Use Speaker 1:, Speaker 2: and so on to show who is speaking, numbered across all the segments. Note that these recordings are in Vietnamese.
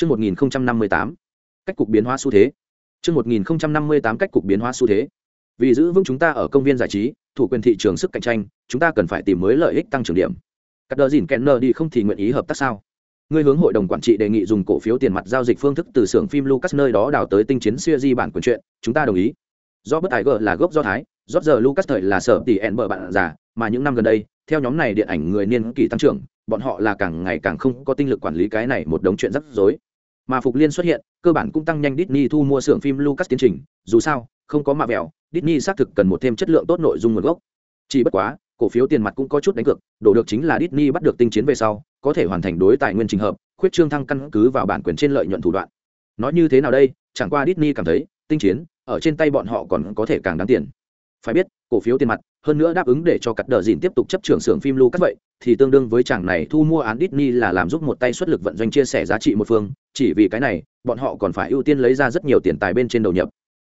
Speaker 1: Chương 1058. Cách cục biến hóa xu thế. Chương 1058 cách cục biến hóa xu thế. Vì giữ vững chúng ta ở công viên giải trí, thủ quyền thị trường sức cạnh tranh, chúng ta cần phải tìm mới lợi ích tăng trưởng điểm. Cắt đờ dỉn Kenner đi không thì nguyện ý hợp tác sao? Ngươi hướng hội đồng quản trị đề nghị dùng cổ phiếu tiền mặt giao dịch phương thức từ xưởng phim Lucas nơi đó đào tới tinh chiến siêu di bản quyền truyện, chúng ta đồng ý. Do bất tài gở là gốc do thái, rót giờ Lucas thời là sở tỷ ẹn bờ bạn già, mà những năm gần đây, theo nhóm này điện ảnh người niên kỳ tăng trưởng, bọn họ là càng ngày càng không có tinh lực quản lý cái này một đống chuyện rắc rối mà phục liên xuất hiện, cơ bản cũng tăng nhanh Disney thu mua xưởng phim Lucas tiến trình. Dù sao, không có mạ vẹo, Disney xác thực cần một thêm chất lượng tốt nội dung nguồn gốc. Chỉ bất quá, cổ phiếu tiền mặt cũng có chút đánh cược, đổ được chính là Disney bắt được tinh chiến về sau, có thể hoàn thành đối tài nguyên trình hợp, khuyết trương thăng căn cứ vào bản quyền trên lợi nhuận thủ đoạn. Nói như thế nào đây? Chẳng qua Disney cảm thấy, tinh chiến, ở trên tay bọn họ còn có thể càng đáng tiền phải biết cổ phiếu tiền mặt hơn nữa đáp ứng để cho cắt đờ dìn tiếp tục chấp trưởng xưởng phim Lucas vậy thì tương đương với chàng này thu mua án Disney là làm giúp một tay xuất lực vận doanh chia sẻ giá trị một phương, chỉ vì cái này, bọn họ còn phải ưu tiên lấy ra rất nhiều tiền tài bên trên đầu nhập.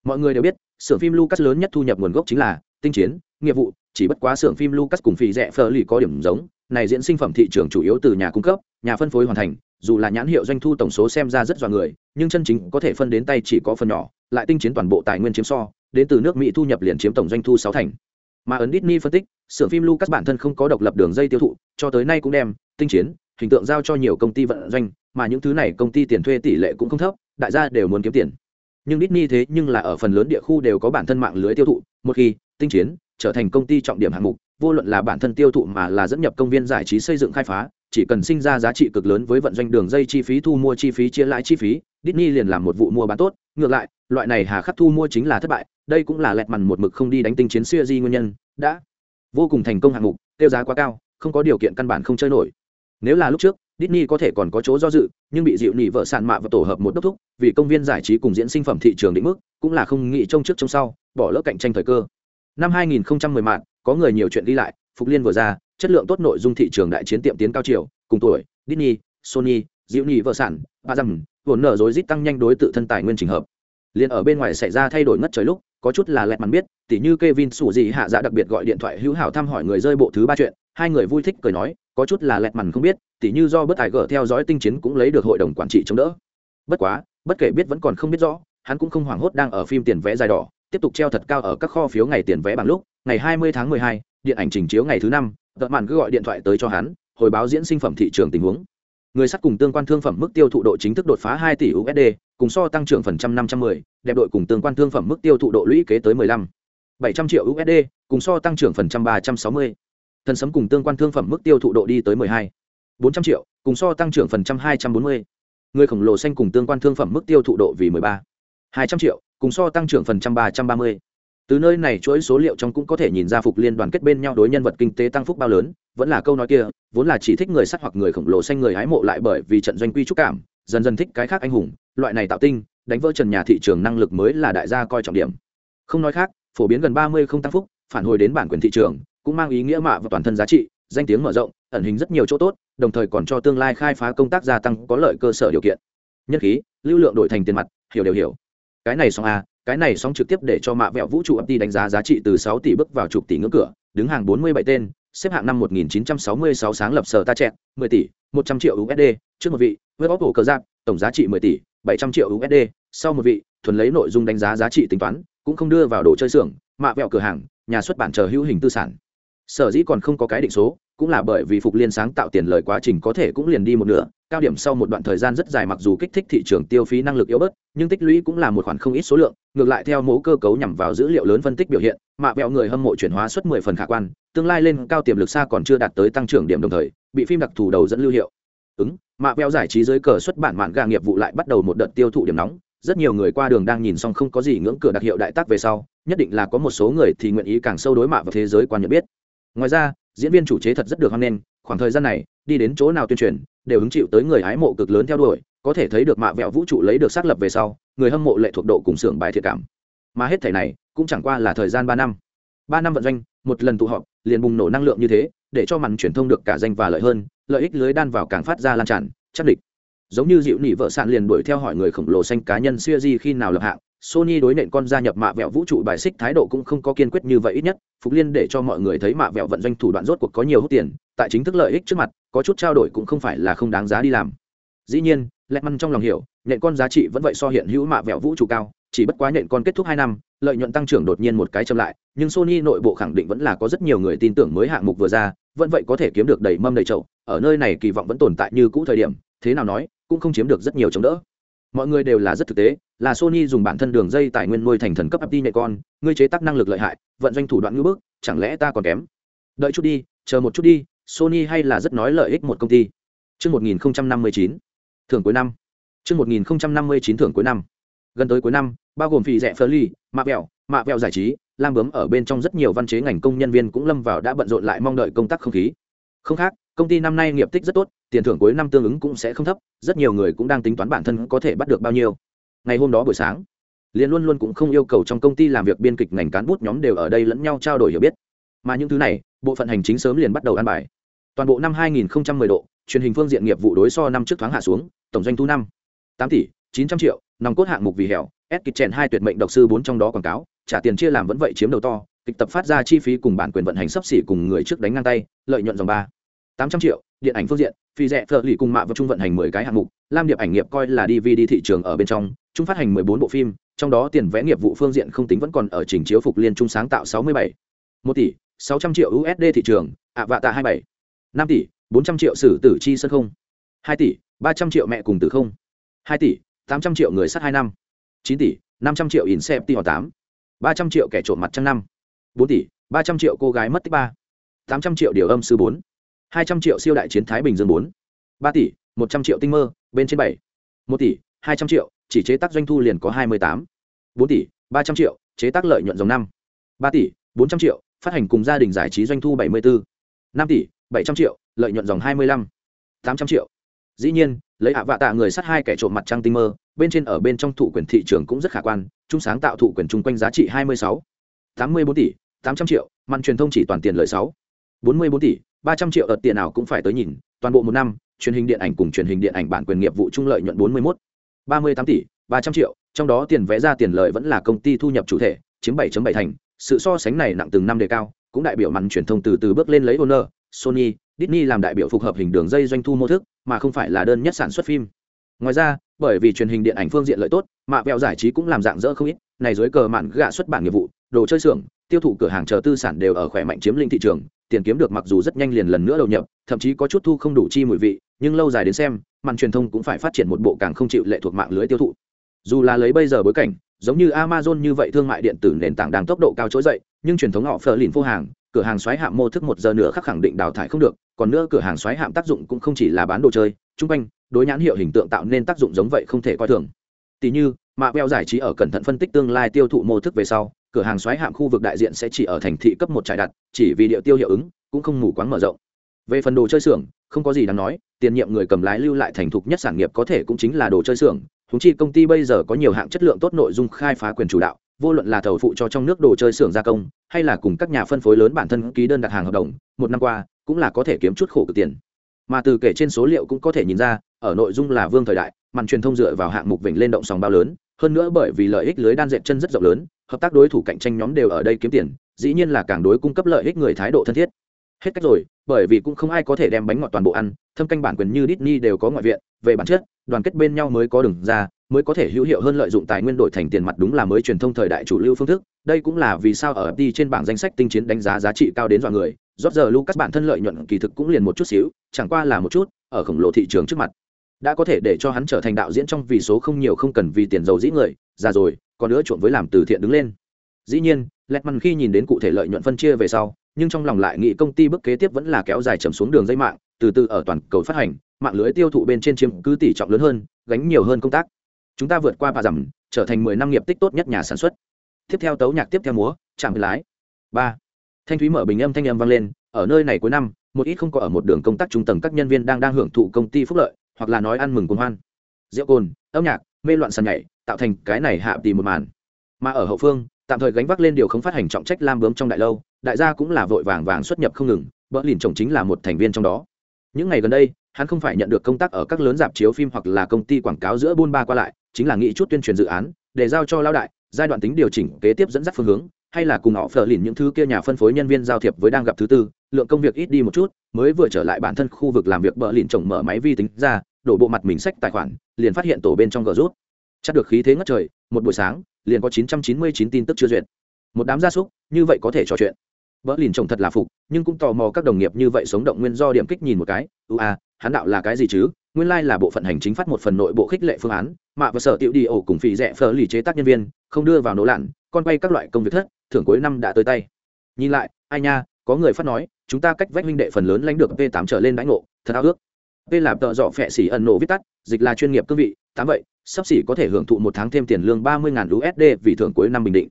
Speaker 1: Mọi người đều biết, xưởng phim Lucas lớn nhất thu nhập nguồn gốc chính là tinh chiến, nghiệp vụ, chỉ bất quá xưởng phim Lucas cùng phí rẻ phở lì có điểm giống, này diễn sinh phẩm thị trường chủ yếu từ nhà cung cấp, nhà phân phối hoàn thành, dù là nhãn hiệu doanh thu tổng số xem ra rất dọa người, nhưng chân chính có thể phân đến tay chỉ có phần nhỏ, lại tinh chiến toàn bộ tài nguyên chiếm so, đến từ nước Mỹ thu nhập liền chiếm tổng doanh thu sáu thành. Mà ấn Disney phân tích, xưởng phim Lucas bản thân không có độc lập đường dây tiêu thụ, cho tới nay cũng đem, tinh chiến, hình tượng giao cho nhiều công ty vận doanh, mà những thứ này công ty tiền thuê tỷ lệ cũng không thấp, đại gia đều muốn kiếm tiền. Nhưng Disney thế nhưng là ở phần lớn địa khu đều có bản thân mạng lưới tiêu thụ, một khi tinh chiến trở thành công ty trọng điểm hạng mục, vô luận là bản thân tiêu thụ mà là dẫn nhập công viên giải trí xây dựng khai phá, chỉ cần sinh ra giá trị cực lớn với vận doanh đường dây chi phí, thu mua chi phí, chia lãi chi phí, Disney liền làm một vụ mua bán tốt, ngược lại loại này hà khắc thu mua chính là thất bại đây cũng là lẹt mằn một mực không đi đánh tinh chiến xuya di nguyên nhân đã vô cùng thành công hạng mục tiêu giá quá cao không có điều kiện căn bản không chơi nổi nếu là lúc trước Disney có thể còn có chỗ do dự, nhưng bị dịu nỉ vợ sàn mạ và tổ hợp một đốc thúc, vì công viên giải trí cùng diễn sinh phẩm thị trường định mức, cũng là không nghĩ trông trước trông sau, bỏ lỡ cạnh tranh thời cơ. Năm 2010 mạn, có người nhiều chuyện đi lại, Phục Liên vừa ra, chất lượng tốt nội dung thị trường đại chiến tiệm tiến cao chiều, cùng tuổi, Disney, Sony, dịu nỉ vợ sản, ba dầm, vốn nở rối rít tăng nhanh đối tự thân tài nguyên trình hợp. Liên ở bên ngoài xảy ra thay đổi ngất trời lúc, có chút là lẹt mắn biết tỉ như Kevin sủ gì hạ dạ đặc biệt gọi điện thoại hữu hảo thăm hỏi người rơi bộ thứ ba chuyện hai người vui thích cười nói có chút là lẹt mằn không biết tỉ như do bất tài gở theo dõi tinh chiến cũng lấy được hội đồng quản trị chống đỡ. Bất quá bất kể biết vẫn còn không biết rõ hắn cũng không hoảng hốt đang ở phim tiền vé dài đỏ tiếp tục treo thật cao ở các kho phiếu ngày tiền vé bằng lúc ngày 20 tháng 12, điện ảnh trình chiếu ngày thứ năm tợ màn cứ gọi điện thoại tới cho hắn hồi báo diễn sinh phẩm thị trường tình huống. Người sắt cùng tương quan thương phẩm mức tiêu thụ độ chính thức đột phá 2 tỷ USD, cùng so tăng trưởng phần trăm 510, đẹp đội cùng tương quan thương phẩm mức tiêu thụ độ lũy kế tới 15. 700 triệu USD, cùng so tăng trưởng phần trăm 360. Thần sấm cùng tương quan thương phẩm mức tiêu thụ độ đi tới 12. 400 triệu, cùng so tăng trưởng phần trăm 240. Người khổng lồ xanh cùng tương quan thương phẩm mức tiêu thụ độ vì 13. 200 triệu, cùng so tăng trưởng phần trăm 330 từ nơi này chuỗi số liệu trong cũng có thể nhìn ra phục liên đoàn kết bên nhau đối nhân vật kinh tế tăng phúc bao lớn vẫn là câu nói kia vốn là chỉ thích người sắt hoặc người khổng lồ xanh người hái mộ lại bởi vì trận doanh quy trúc cảm dần dần thích cái khác anh hùng loại này tạo tinh, đánh vỡ trần nhà thị trường năng lực mới là đại gia coi trọng điểm. Không nói khác, phổ biến gần ba mươi không tăng phúc, phản hồi đến bản quyền thị trường, cũng mang ý nghĩa mạ và toàn thân giá trị, danh tiếng mở rộng, ẩn hình rất nhiều chỗ tốt, đồng thời còn cho tương lai khai phá công tác gia tăng có lợi cơ sở điều kiện. Nhất khí, lưu lượng đổi thành tiền mặt, hiểu đều hiểu. Cái này xong a cái này xong trực tiếp để cho mạ vẹo vũ trụ ấp đi đánh giá giá trị từ sáu tỷ bước vào chục tỷ ngưỡng cửa, đứng hàng bốn mươi bảy tên, xếp hạng năm 1966 sáng lập sở ta chẹt 10 tỷ 100 triệu USD trước một vị với bóp cổ cờ giáp, tổng giá trị 10 tỷ 700 triệu USD sau một vị, thuần lấy nội dung đánh giá giá trị tính toán, cũng không đưa vào đồ chơi xưởng, mạ vẹo cửa hàng, nhà xuất bản chờ hữu hình tư sản. Sở dĩ còn không có cái định số, cũng là bởi vì phục liên sáng tạo tiền lời quá trình có thể cũng liền đi một nửa, cao điểm sau một đoạn thời gian rất dài mặc dù kích thích thị trường tiêu phí năng lực yếu bớt, nhưng tích lũy cũng là một khoản không ít số lượng, ngược lại theo mẫu cơ cấu nhằm vào dữ liệu lớn phân tích biểu hiện, mạ vẹo người hâm mộ chuyển hóa suất mười phần khả quan, tương lai lên cao tiềm lực xa còn chưa đạt tới tăng trưởng điểm đồng thời, bị phim đặc thù đầu dẫn lưu hiệu ứng, mạ veo giải trí dưới cờ xuất bản mạn gà nghiệp vụ lại bắt đầu một đợt tiêu thụ điểm nóng. Rất nhiều người qua đường đang nhìn xong không có gì ngưỡng cửa đặc hiệu đại tác về sau, nhất định là có một số người thì nguyện ý càng sâu đối mạ vào thế giới quan nhận biết. Ngoài ra, diễn viên chủ chế thật rất được hoan nghênh, khoảng thời gian này, đi đến chỗ nào tuyên truyền, đều hứng chịu tới người hái mộ cực lớn theo đuổi, có thể thấy được mạ vẹo vũ trụ lấy được xác lập về sau, người hâm mộ lệ thuộc độ cùng xưởng bài thiệt cảm. Mà hết thảy này, cũng chẳng qua là thời gian ba năm. Ba năm vận doanh, một lần tụ họp, liền bùng nổ năng lượng như thế để cho màn truyền thông được cả danh và lợi hơn lợi ích lưới đan vào càng phát ra lan tràn chắc địch giống như dịu nỉ vợ sạn liền đuổi theo hỏi người khổng lồ xanh cá nhân siêu di khi nào lập hạng Sony đối nện con gia nhập mạ vẹo vũ trụ bài xích thái độ cũng không có kiên quyết như vậy ít nhất, Phục Liên để cho mọi người thấy mạ vẹo vận doanh thủ đoạn rốt cuộc có nhiều hút tiền, tại chính thức lợi ích trước mặt, có chút trao đổi cũng không phải là không đáng giá đi làm. Dĩ nhiên, lẹt măn trong lòng hiểu nện con giá trị vẫn vậy so hiện hữu mạ vẹo vũ trụ cao chỉ bất quá nện con kết thúc hai năm lợi nhuận tăng trưởng đột nhiên một cái chậm lại nhưng sony nội bộ khẳng định vẫn là có rất nhiều người tin tưởng mới hạng mục vừa ra vẫn vậy có thể kiếm được đầy mâm đầy chậu ở nơi này kỳ vọng vẫn tồn tại như cũ thời điểm thế nào nói cũng không chiếm được rất nhiều chống đỡ mọi người đều là rất thực tế là sony dùng bản thân đường dây tài nguyên nuôi thành thần cấp apti nhạy con ngươi chế tác năng lực lợi hại vận doanh thủ đoạn ngưỡng bước chẳng lẽ ta còn kém đợi chút đi chờ một chút đi sony hay là rất nói lợi ích một công ty Trước 1059, thưởng cuối năm. Trước 1059 thưởng cuối năm. Gần tới cuối năm, bao gồm phì rẻ phơ ly, mạ vẹo, mạ vẹo giải trí, lam bướm ở bên trong rất nhiều văn chế ngành công nhân viên cũng lâm vào đã bận rộn lại mong đợi công tác không khí. Không khác, công ty năm nay nghiệp tích rất tốt, tiền thưởng cuối năm tương ứng cũng sẽ không thấp, rất nhiều người cũng đang tính toán bản thân có thể bắt được bao nhiêu. Ngày hôm đó buổi sáng, liền luôn luôn cũng không yêu cầu trong công ty làm việc biên kịch ngành cán bút nhóm đều ở đây lẫn nhau trao đổi hiểu biết. Mà những thứ này, bộ phận hành chính sớm liền bắt đầu ăn bài. Toàn bộ năm 2010 độ, truyền hình phương diện nghiệp vụ đối so năm trước thoáng hạ xuống tổng doanh thu năm tám tỷ chín trăm triệu nòng cốt hạng mục vì hẻo s kịch chèn hai tuyệt mệnh độc sư bốn trong đó quảng cáo trả tiền chia làm vẫn vậy chiếm đầu to, kịch tập phát ra chi phí cùng bản quyền vận hành sấp xỉ cùng người trước đánh ngang tay, lợi nhuận dòng ba. tám trăm triệu, điện ảnh phương diện, phi rẻ thợ lì cùng mạ và trung vận hành mười cái hạng mục, lam điệp ảnh nghiệp coi là dvd thị trường ở bên trong, chúng phát hành mười bốn bộ phim, trong đó tiền vẽ nghiệp vụ phương diện không tính vẫn còn ở trình chiếu phục liên trung sáng tạo sáu mươi bảy. một tỷ, sáu trăm triệu usd thị trường, ạ vạ tạ hai bảy. năm tỷ, bốn trăm triệu sử tử chi sân không. hai tỷ, ba trăm triệu mẹ cùng tử không. hai tỷ, tám trăm triệu người sắt hai năm. chín tỷ, năm trăm triệu in xem tỷ họ tám ba trăm triệu kẻ trộm mặt trăng năm. Bốn tỷ, ba trăm triệu cô gái mất tích ba. tám trăm triệu điều âm sư bốn. hai trăm triệu siêu đại chiến thái bình dương bốn. ba tỷ, một trăm triệu tinh mơ, bên trên bảy. một tỷ, hai trăm triệu, chỉ chế tác doanh thu liền có hai mươi tám. bốn tỷ, ba trăm triệu, chế tác lợi nhuận dòng năm. ba tỷ, bốn trăm triệu, phát hành cùng gia đình giải trí doanh thu bảy mươi bốn năm tỷ, bảy trăm triệu, lợi nhuận dòng hai mươi lăm. tám trăm triệu. Dĩ nhiên, lấy hạ vạ tạ người sát hai kẻ trộm mặt trăng tinh mơ bên trên ở bên trong thụ quyền thị trường cũng rất khả quan chung sáng tạo thụ quyền chung quanh giá trị hai mươi sáu tám mươi bốn tỷ tám trăm triệu màn truyền thông chỉ toàn tiền lợi sáu bốn mươi bốn tỷ ba trăm triệu đợt tiền nào cũng phải tới nhìn toàn bộ một năm truyền hình điện ảnh cùng truyền hình điện ảnh bản quyền nghiệp vụ trung lợi nhuận bốn mươi một ba mươi tám tỷ ba trăm triệu trong đó tiền vẽ ra tiền lợi vẫn là công ty thu nhập chủ thể chiếm bảy bảy thành sự so sánh này nặng từng năm đề cao cũng đại biểu màn truyền thông từ từ bước lên lấy honor sony Disney làm đại biểu phục hợp hình đường dây doanh thu mô thức, mà không phải là đơn nhất sản xuất phim. Ngoài ra, bởi vì truyền hình điện ảnh phương diện lợi tốt, mạ vẹo giải trí cũng làm dạng dỡ không ít, này dưới cờ mạn gạ xuất bản nghiệp vụ, đồ chơi xưởng, tiêu thụ cửa hàng chờ tư sản đều ở khỏe mạnh chiếm lĩnh thị trường, tiền kiếm được mặc dù rất nhanh liền lần nữa đầu nhập, thậm chí có chút thu không đủ chi mùi vị, nhưng lâu dài đến xem, màn truyền thông cũng phải phát triển một bộ càng không chịu lệ thuộc mạng lưới tiêu thụ. Dù là lấy bây giờ bối cảnh, giống như Amazon như vậy thương mại điện tử nền tảng đang tốc độ cao trỗi dậy, nhưng truyền thống họ phờ lìn vô hàng, cửa hàng xoáy hạm mô thức một giờ nữa khắc khẳng định đào thải không được, còn nữa cửa hàng xoáy hạm tác dụng cũng không chỉ là bán đồ chơi chung quanh đối nhãn hiệu hình tượng tạo nên tác dụng giống vậy không thể coi thường. Tỷ như mạ veo giải trí ở cẩn thận phân tích tương lai tiêu thụ mô thức về sau, cửa hàng xoáy hạm khu vực đại diện sẽ chỉ ở thành thị cấp một trải đặt, chỉ vì điệu tiêu hiệu ứng, cũng không mù quáng mở rộng. Về phần đồ chơi xưởng, không có gì đáng nói, tiền nhiệm người cầm lái lưu lại thành thục nhất sản nghiệp có thể cũng chính là đồ chơi xưởng. Thúng chi công ty bây giờ có nhiều hạng chất lượng tốt nội dung khai phá quyền chủ đạo, vô luận là thầu phụ cho trong nước đồ chơi xưởng gia công, hay là cùng các nhà phân phối lớn bản thân ký đơn đặt hàng hợp đồng, một năm qua, cũng là có thể kiếm chút khổ cực tiền. Mà từ kể trên số liệu cũng có thể nhìn ra ở nội dung là vương thời đại, màn truyền thông dựa vào hạng mục vịnh lên động sòng bao lớn, hơn nữa bởi vì lợi ích lưới đan dệt chân rất rộng lớn, hợp tác đối thủ cạnh tranh nhóm đều ở đây kiếm tiền, dĩ nhiên là càng đối cung cấp lợi ích người thái độ thân thiết. Hết cách rồi, bởi vì cũng không ai có thể đem bánh ngọt toàn bộ ăn, thâm canh bản quyền như Disney đều có ngoại viện, về bản chất, đoàn kết bên nhau mới có đường ra, mới có thể hữu hiệu hơn lợi dụng tài nguyên đổi thành tiền mặt đúng là mới truyền thông thời đại chủ lưu phương thức, đây cũng là vì sao ở đi trên bảng danh sách tinh chiến đánh giá giá trị cao đến dọa người rót giờ lucas bản thân lợi nhuận kỳ thực cũng liền một chút xíu, chẳng qua là một chút, ở khổng lồ thị trường trước mặt đã có thể để cho hắn trở thành đạo diễn trong vì số không nhiều không cần vì tiền giàu dĩ người, già rồi, còn nữa trộn với làm từ thiện đứng lên. Dĩ nhiên lẹt mằn khi nhìn đến cụ thể lợi nhuận phân chia về sau, nhưng trong lòng lại nghĩ công ty bước kế tiếp vẫn là kéo dài chầm xuống đường dây mạng, từ từ ở toàn cầu phát hành, mạng lưới tiêu thụ bên trên chiếm cứ tỷ trọng lớn hơn, gánh nhiều hơn công tác. Chúng ta vượt qua bà dầm trở thành mười năm nghiệp tích tốt nhất nhà sản xuất. Tiếp theo tấu nhạc, tiếp theo múa, chạm lái. Ba. Thanh thúy mở bình âm thanh âm vang lên, ở nơi này cuối năm, một ít không có ở một đường công tác trung tầng các nhân viên đang đang hưởng thụ công ty phúc lợi hoặc là nói ăn mừng cuồng hoan. Rượu cồn, âm nhạc, mê loạn sàn nhảy, tạo thành cái này hạ tì một màn. Mà ở hậu phương, tạm thời gánh vác lên điều không phát hành trọng trách lam bướm trong đại lâu, đại gia cũng là vội vàng vàng xuất nhập không ngừng, bỡ lìn chồng chính là một thành viên trong đó. Những ngày gần đây, hắn không phải nhận được công tác ở các lớn dạp chiếu phim hoặc là công ty quảng cáo giữa buôn ba qua lại, chính là nghĩ chút tuyên truyền dự án, để giao cho lao đại, giai đoạn tính điều chỉnh kế tiếp dẫn dắt phương hướng hay là cùng họ phờ lìn những thứ kia nhà phân phối nhân viên giao thiệp với đang gặp thứ tư, lượng công việc ít đi một chút, mới vừa trở lại bản thân khu vực làm việc bờ lìn chồng mở máy vi tính ra, đổ bộ mặt mình sách tài khoản, liền phát hiện tổ bên trong gờ rút. Chắc được khí thế ngất trời, một buổi sáng, liền có 999 tin tức chưa duyệt. Một đám gia súc, như vậy có thể trò chuyện. Bờ lìn chồng thật là phục, nhưng cũng tò mò các đồng nghiệp như vậy sống động nguyên do điểm kích nhìn một cái ưu a, hắn đạo là cái gì chứ? Nguyên lai là bộ phận hành chính phát một phần nội bộ khích lệ phương án, mạ và sở tiểu đi ổ cùng phì rẻ phờ lì chế tác nhân viên, không đưa vào nỗ lặn con quay các loại công việc thất thưởng cuối năm đã tới tay. Nhìn lại, ai nha, có người phát nói, chúng ta cách vách huynh đệ phần lớn lãnh được v 8 trở lên đánh ngộ, thật ao ước. V làm tợ dọ phẹ xỉ ẩn nộ viết tắt, dịch là chuyên nghiệp cương vị, tám vậy, sắp xỉ có thể hưởng thụ một tháng thêm tiền lương ba mươi usd vì thưởng cuối năm bình định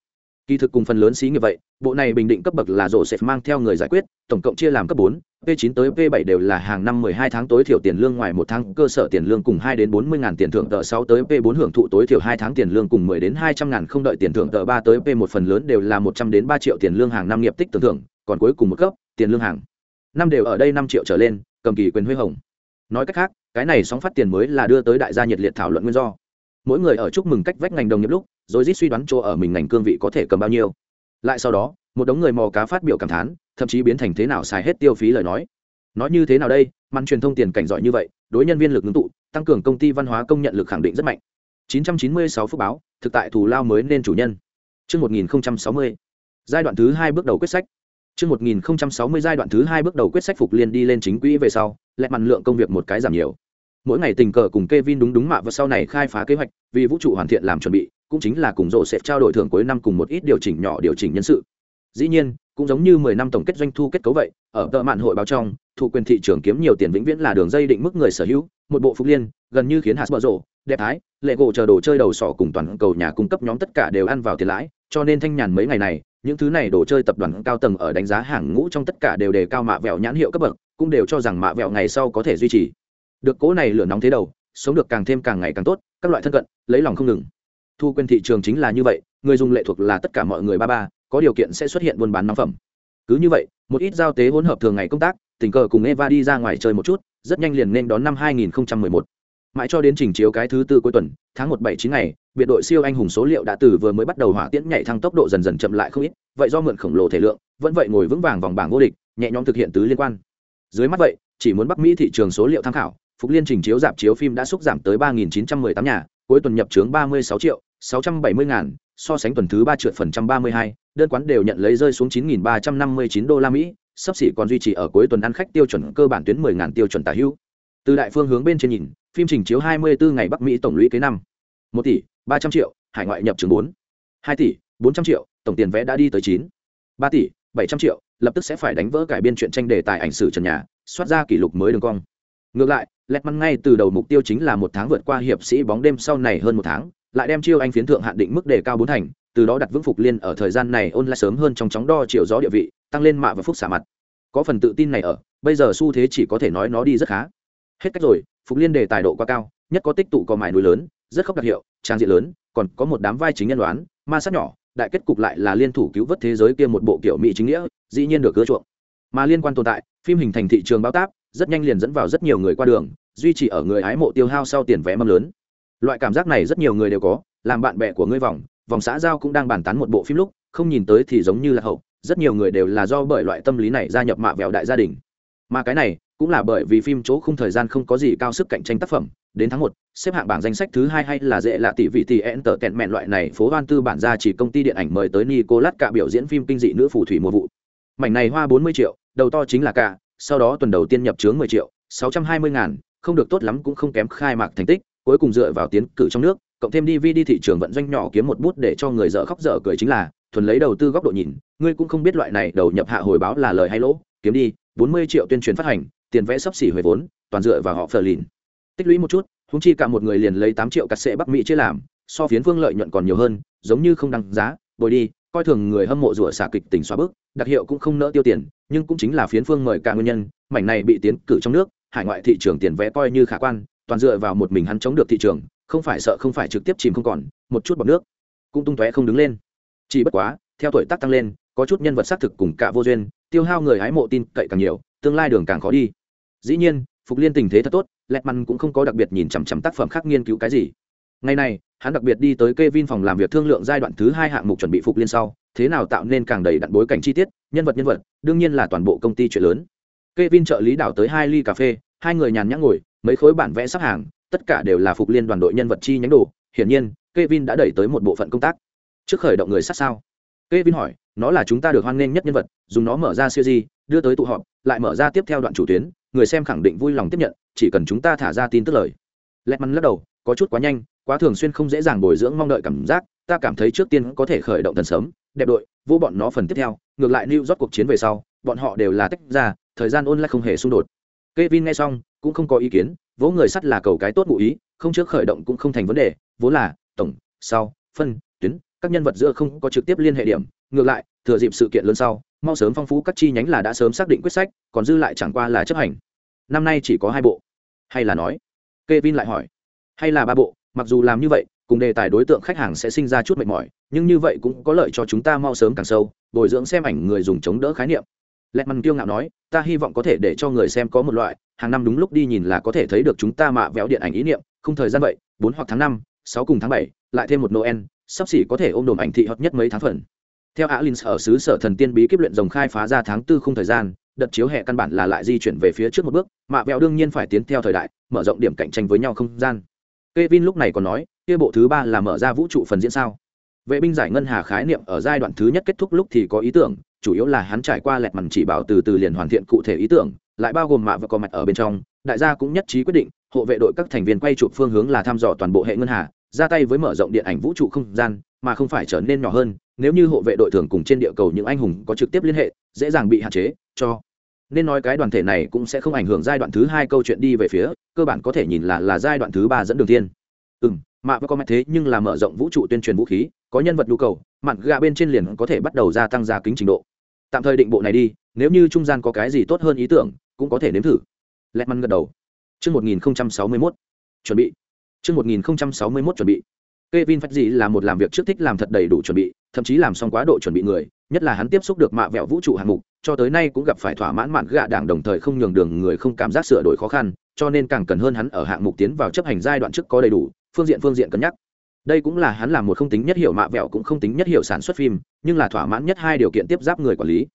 Speaker 1: kỳ thực cùng phần lớn xí nghiệp vậy, bộ này bình định cấp bậc là rổ sẽ mang theo người giải quyết, tổng cộng chia làm cấp bốn, p 9 tới p 7 đều là hàng năm 12 tháng tối thiểu tiền lương ngoài một tháng, cơ sở tiền lương cùng 2 đến 40 ngàn tiền thưởng tờ 6 tới p 4 hưởng thụ tối thiểu 2 tháng tiền lương cùng 10 đến 200 ngàn không đợi tiền thưởng tờ 3 tới p 1 phần lớn đều là 100 đến 3 triệu tiền lương hàng năm nghiệp tích tưởng thưởng, còn cuối cùng một cấp, tiền lương hàng. Năm đều ở đây 5 triệu trở lên, cầm kỳ quyền huy hồng. Nói cách khác, cái này sóng phát tiền mới là đưa tới đại gia nhiệt liệt thảo luận nguyên do mỗi người ở chúc mừng cách vách ngành đồng nghiệp lúc rồi rít suy đoán chỗ ở mình ngành cương vị có thể cầm bao nhiêu. Lại sau đó một đống người mò cá phát biểu cảm thán thậm chí biến thành thế nào xài hết tiêu phí lời nói. Nói như thế nào đây màn truyền thông tiền cảnh giỏi như vậy đối nhân viên lực ngưng tụ tăng cường công ty văn hóa công nhận lực khẳng định rất mạnh. 996 phút báo thực tại thù lao mới nên chủ nhân. Chương 1060, giai đoạn thứ hai bước đầu quyết sách. Chương 1060 giai đoạn thứ hai bước đầu quyết sách phục liên đi lên chính quỹ về sau, lẹ mặn lượng công việc một cái giảm nhiều. Mỗi ngày tình cờ cùng Kevin đúng đúng mạ và sau này khai phá kế hoạch, vì vũ trụ hoàn thiện làm chuẩn bị, cũng chính là cùng rộ sẽ trao đổi thưởng cuối năm cùng một ít điều chỉnh nhỏ điều chỉnh nhân sự. Dĩ nhiên, cũng giống như 10 năm tổng kết doanh thu kết cấu vậy, ở tờ mạn hội báo trong, thủ quyền thị trường kiếm nhiều tiền vĩnh viễn là đường dây định mức người sở hữu, một bộ phục liên, gần như khiến hạt bờ rộ, đẹp thái, lệ gỗ chờ đồ chơi đầu sỏ cùng toàn cầu nhà cung cấp nhóm tất cả đều ăn vào tiền lãi, cho nên thanh nhàn mấy ngày này, những thứ này đồ chơi tập đoàn cao tầng ở đánh giá hàng ngũ trong tất cả đều đề cao mạ vẹo nhãn hiệu cấp bậc cũng đều cho rằng mạ vẹo ngày sau có thể duy trì được cố này lửa nóng thế đầu, sống được càng thêm càng ngày càng tốt, các loại thân cận, lấy lòng không ngừng. Thu quyền thị trường chính là như vậy, người dùng lệ thuộc là tất cả mọi người ba ba, có điều kiện sẽ xuất hiện buôn bán nóng phẩm. Cứ như vậy, một ít giao tế hỗn hợp thường ngày công tác, tình cờ cùng eva đi ra ngoài chơi một chút, rất nhanh liền nên đón năm 2011 mãi cho đến trình chiếu cái thứ tư cuối tuần, tháng một bảy chín ngày, biệt đội siêu anh hùng số liệu đã từ vừa mới bắt đầu hỏa tiễn nhảy thăng tốc độ dần dần chậm lại không ít, vậy do mượn khổng lồ thể lượng, vẫn vậy ngồi vững vàng vòng bảng vô địch, nhẹ nhõm thực hiện tứ liên quan. Dưới mắt vậy, chỉ muốn bắc mỹ thị trường số liệu tham khảo phục liên trình chiếu giảm chiếu phim đã xúc giảm tới 3.918 nhà, cuối tuần nhập trướng 36 triệu, 670 ngàn, so sánh tuần thứ 3 trượt phần trăm 32, đơn quán đều nhận lấy rơi xuống 9.359 đô la Mỹ, sắp xỉ còn duy trì ở cuối tuần ăn khách tiêu chuẩn cơ bản tuyến 10 ngàn tiêu chuẩn tả hưu. Từ đại phương hướng bên trên nhìn, phim trình chiếu 24 ngày Bắc Mỹ tổng lũy kế năm 1 tỷ 300 triệu, hải ngoại nhập trướng 4 2 tỷ 400 triệu, tổng tiền vé đã đi tới 9 3 tỷ 700 triệu, lập tức sẽ phải đánh vỡ cải biên truyện tranh đề tài ảnh sử trần nhà, soát ra kỷ lục mới đường cong. Ngược lại, lẹt măn ngay từ đầu mục tiêu chính là một tháng vượt qua hiệp sĩ bóng đêm sau này hơn một tháng, lại đem chiêu anh phiến thượng hạn định mức đề cao bốn thành, từ đó đặt vững phục liên ở thời gian này ôn lại sớm hơn trong chóng đo chiều gió địa vị, tăng lên mạ và phúc xả mặt. Có phần tự tin này ở, bây giờ xu thế chỉ có thể nói nó đi rất khá. Hết cách rồi, phục liên đề tài độ quá cao, nhất có tích tụ có mài núi lớn, rất khóc đặc hiệu, trang diện lớn, còn có một đám vai chính nhân đoán, ma sát nhỏ, đại kết cục lại là liên thủ cứu vớt thế giới kia một bộ kiểu mỹ chính nghĩa, dĩ nhiên được ưa chuộng. Mà liên quan tồn tại, phim hình thành thị trường báo táp, rất nhanh liền dẫn vào rất nhiều người qua đường duy trì ở người hái mộ tiêu hao sau tiền vé mâm lớn. Loại cảm giác này rất nhiều người đều có, làm bạn bè của ngươi vòng vòng xã giao cũng đang bàn tán một bộ phim lúc, không nhìn tới thì giống như là hậu, rất nhiều người đều là do bởi loại tâm lý này gia nhập mạ vẹo đại gia đình. Mà cái này, cũng là bởi vì phim chỗ không thời gian không có gì cao sức cạnh tranh tác phẩm, đến tháng một, xếp hạng bảng danh sách thứ hai hay là dễ là tỷ vị tỷ enter tẹn mẹn loại này, phố hoan tư bản ra chỉ công ty điện ảnh mời tới nicolas cả biểu diễn phim kinh dị nữ phù thủy mùa vụ. Mảnh này hoa bốn mươi triệu, đầu to chính là cả sau đó tuần đầu tiên nhập chướng mười triệu, sáu trăm hai mươi ngàn không được tốt lắm cũng không kém khai mạc thành tích, cuối cùng dựa vào tiến cử trong nước, cộng thêm dvd thị trường vận doanh nhỏ kiếm một bút để cho người dở khóc dở cười chính là, thuần lấy đầu tư góc độ nhìn, ngươi cũng không biết loại này đầu nhập hạ hồi báo là lời hay lỗ. Kiếm đi, bốn mươi triệu tuyên truyền phát hành, tiền vẽ sắp xỉ hồi vốn, toàn dựa vào họ phờ lìn. Tích lũy một chút húng chi cả một người liền lấy tám triệu cắt sệ bắc mỹ chia làm, so phiến phương lợi nhuận còn nhiều hơn, giống như không đăng giá, bồi đi, coi thường người hâm mộ rủa xả kịch tình xóa bước đặc hiệu cũng không nỡ tiêu tiền, nhưng cũng chính là phiến phương mời cả nguyên nhân, mảnh này bị tiến cử trong nước hải ngoại thị trường tiền vẽ coi như khả quan, toàn dựa vào một mình hắn chống được thị trường, không phải sợ không phải trực tiếp chìm không còn, một chút bọt nước cũng tung tóe không đứng lên. Chỉ bất quá, theo tuổi tác tăng lên, có chút nhân vật xác thực cùng cả vô duyên, tiêu hao người hái mộ tin cậy càng nhiều, tương lai đường càng khó đi. Dĩ nhiên, phục liên tình thế thật tốt, lẹt măn cũng không có đặc biệt nhìn chằm chằm tác phẩm khác nghiên cứu cái gì. Ngày này, hắn đặc biệt đi tới k e vin phòng làm việc thương lượng giai đoạn thứ hai hạng mục chuẩn bị phục liên sau, thế nào tạo nên càng đầy đặn bối cảnh chi tiết, nhân vật nhân vật, đương nhiên là toàn bộ công ty chuyện lớn. Kevin vin trợ lý đảo tới hai ly cà phê, hai người nhàn nhã ngồi, mấy khối bản vẽ sắp hàng, tất cả đều là phục liên đoàn đội nhân vật chi nhánh đồ. Hiển nhiên Kevin đã đẩy tới một bộ phận công tác. Trước khởi động người sát sao? Kevin hỏi, nó là chúng ta được hoan nghênh nhất nhân vật, dùng nó mở ra siêu đưa tới tụ họp, lại mở ra tiếp theo đoạn chủ tuyến, người xem khẳng định vui lòng tiếp nhận, chỉ cần chúng ta thả ra tin tức lời. Letman lắc đầu, có chút quá nhanh, quá thường xuyên không dễ dàng bồi dưỡng mong đợi cảm giác, ta cảm thấy trước tiên có thể khởi động thần sớm, đẹp đội, vô bọn nó phần tiếp theo, ngược lại lưu rót cuộc chiến về sau, bọn họ đều là tách ra thời gian ôn lại không hề xung đột. Kevin nghe xong, cũng không có ý kiến, vỗ người sắt là cầu cái tốt ngụ ý, không trước khởi động cũng không thành vấn đề, vốn là, tổng, sau, phân, tuyến, các nhân vật giữa không có trực tiếp liên hệ điểm, ngược lại, thừa dịp sự kiện lớn sau, mau sớm phong phú các chi nhánh là đã sớm xác định quyết sách, còn dư lại chẳng qua là chấp hành. Năm nay chỉ có hai bộ. Hay là nói? Kevin lại hỏi. Hay là ba bộ, mặc dù làm như vậy, cùng đề tài đối tượng khách hàng sẽ sinh ra chút mệt mỏi, nhưng như vậy cũng có lợi cho chúng ta mau sớm càng sâu, bồi dưỡng xem ảnh người dùng chống đỡ khái niệm lẹt mằn kiêu ngạo nói, ta hy vọng có thể để cho người xem có một loại, hàng năm đúng lúc đi nhìn là có thể thấy được chúng ta mạ véo điện ảnh ý niệm, không thời gian vậy, bốn hoặc tháng năm, sáu cùng tháng bảy, lại thêm một noel, sắp xỉ có thể ôm đồm ảnh thị hợp nhất mấy tháng phần. Theo alin ở xứ sở thần tiên bí kíp luyện rồng khai phá ra tháng tư không thời gian, đợt chiếu hệ căn bản là lại di chuyển về phía trước một bước, mạ vẹo đương nhiên phải tiến theo thời đại, mở rộng điểm cạnh tranh với nhau không gian. Kevin lúc này còn nói, kia bộ thứ ba là mở ra vũ trụ phần diễn sao? Vệ binh giải ngân hà khái niệm ở giai đoạn thứ nhất kết thúc lúc thì có ý tưởng chủ yếu là hắn trải qua lẹt mằn chỉ bảo từ từ liền hoàn thiện cụ thể ý tưởng, lại bao gồm mạ và cò mạch ở bên trong. Đại gia cũng nhất trí quyết định, hộ vệ đội các thành viên quay chụp phương hướng là thăm dò toàn bộ hệ ngân hà, ra tay với mở rộng điện ảnh vũ trụ không gian, mà không phải trở nên nhỏ hơn. Nếu như hộ vệ đội thường cùng trên địa cầu những anh hùng có trực tiếp liên hệ, dễ dàng bị hạn chế, cho nên nói cái đoàn thể này cũng sẽ không ảnh hưởng giai đoạn thứ hai câu chuyện đi về phía, cơ bản có thể nhìn là là giai đoạn thứ ba dẫn đường tiên. Ừ m mạ và có mạch thế nhưng là mở rộng vũ trụ tuyên truyền vũ khí, có nhân vật nhu cầu mặn gà bên trên liền có thể bắt đầu gia tăng gia kính trình độ tạm thời định bộ này đi nếu như trung gian có cái gì tốt hơn ý tưởng cũng có thể nếm thử lẹt măn gật đầu Trước 1061, chuẩn bị. Trước 1061 chuẩn bị. Kevin Phát gì là một làm việc trước thích làm thật đầy đủ chuẩn bị, thậm chí làm xong quá độ chuẩn bị người, nhất là hắn tiếp xúc được mạ vẹo vũ trụ hạng mục, cho tới nay cũng gặp phải thỏa mãn mạn gạ đảng đồng thời không nhường đường người không cảm giác sửa đổi khó khăn, cho nên càng cần hơn hắn ở hạng mục tiến vào chấp hành giai đoạn trước có đầy đủ, phương diện phương diện cân nhắc đây cũng là hắn làm một không tính nhất hiệu mạ vẹo cũng không tính nhất hiệu sản xuất phim, nhưng là thỏa mãn nhất hai điều kiện tiếp giáp người quản lý.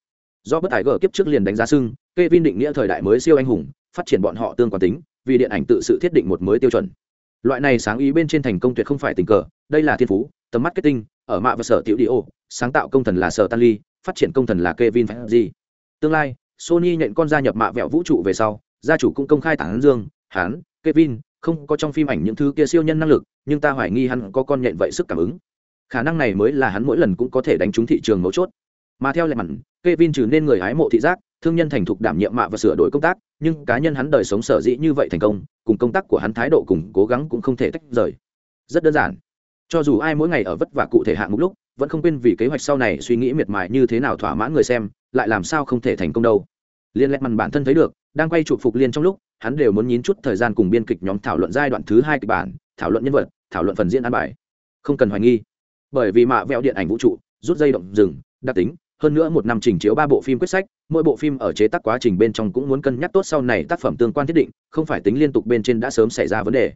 Speaker 1: Do bất tài gờ kiếp trước liền đánh giá sưng kê vin định nghĩa thời đại mới siêu anh hùng, phát triển bọn họ tương quan tính, vì điện ảnh tự sự thiết định một mới tiêu chuẩn. Loại này sáng ý bên trên thành công tuyệt không phải tình cờ, đây là thiên phú, tầm mắt kết tinh ở mạ và sở tiểu đi ô, sáng tạo công thần là sở tanly phát triển công thần là kevin gì tương lai, sony nhận con gia nhập mạ vẹo vũ trụ về sau, gia chủ cũng công khai tảng dương hán kevin không có trong phim ảnh những thứ kia siêu nhân năng lực, nhưng ta hoài nghi hắn có con nhện vậy sức cảm ứng. Khả năng này mới là hắn mỗi lần cũng có thể đánh trúng thị trường mấu chốt. Mà theo lệ mặn Kevin trừ nên người hái mộ thị giác, thương nhân thành thục đảm nhiệm mạ và sửa đổi công tác, nhưng cá nhân hắn đời sống sở dĩ như vậy thành công, cùng công tác của hắn thái độ cùng cố gắng cũng không thể tách rời. Rất đơn giản. Cho dù ai mỗi ngày ở vất vả cụ thể hạng mục lúc, vẫn không quên vì kế hoạch sau này suy nghĩ miệt mài như thế nào thỏa mãn người xem, lại làm sao không thể thành công đâu. Liên lệ mặn bản thân thấy được, đang quay chụp phục liên trong lúc hắn đều muốn nhín chút thời gian cùng biên kịch nhóm thảo luận giai đoạn thứ hai kịch bản, thảo luận nhân vật, thảo luận phần diễn an bài. Không cần hoài nghi. Bởi vì mạ vẹo điện ảnh vũ trụ, rút dây động rừng, đặc tính, hơn nữa một năm trình chiếu ba bộ phim quyết sách, mỗi bộ phim ở chế tác quá trình bên trong cũng muốn cân nhắc tốt sau này tác phẩm tương quan thiết định, không phải tính liên tục bên trên đã sớm xảy ra vấn đề.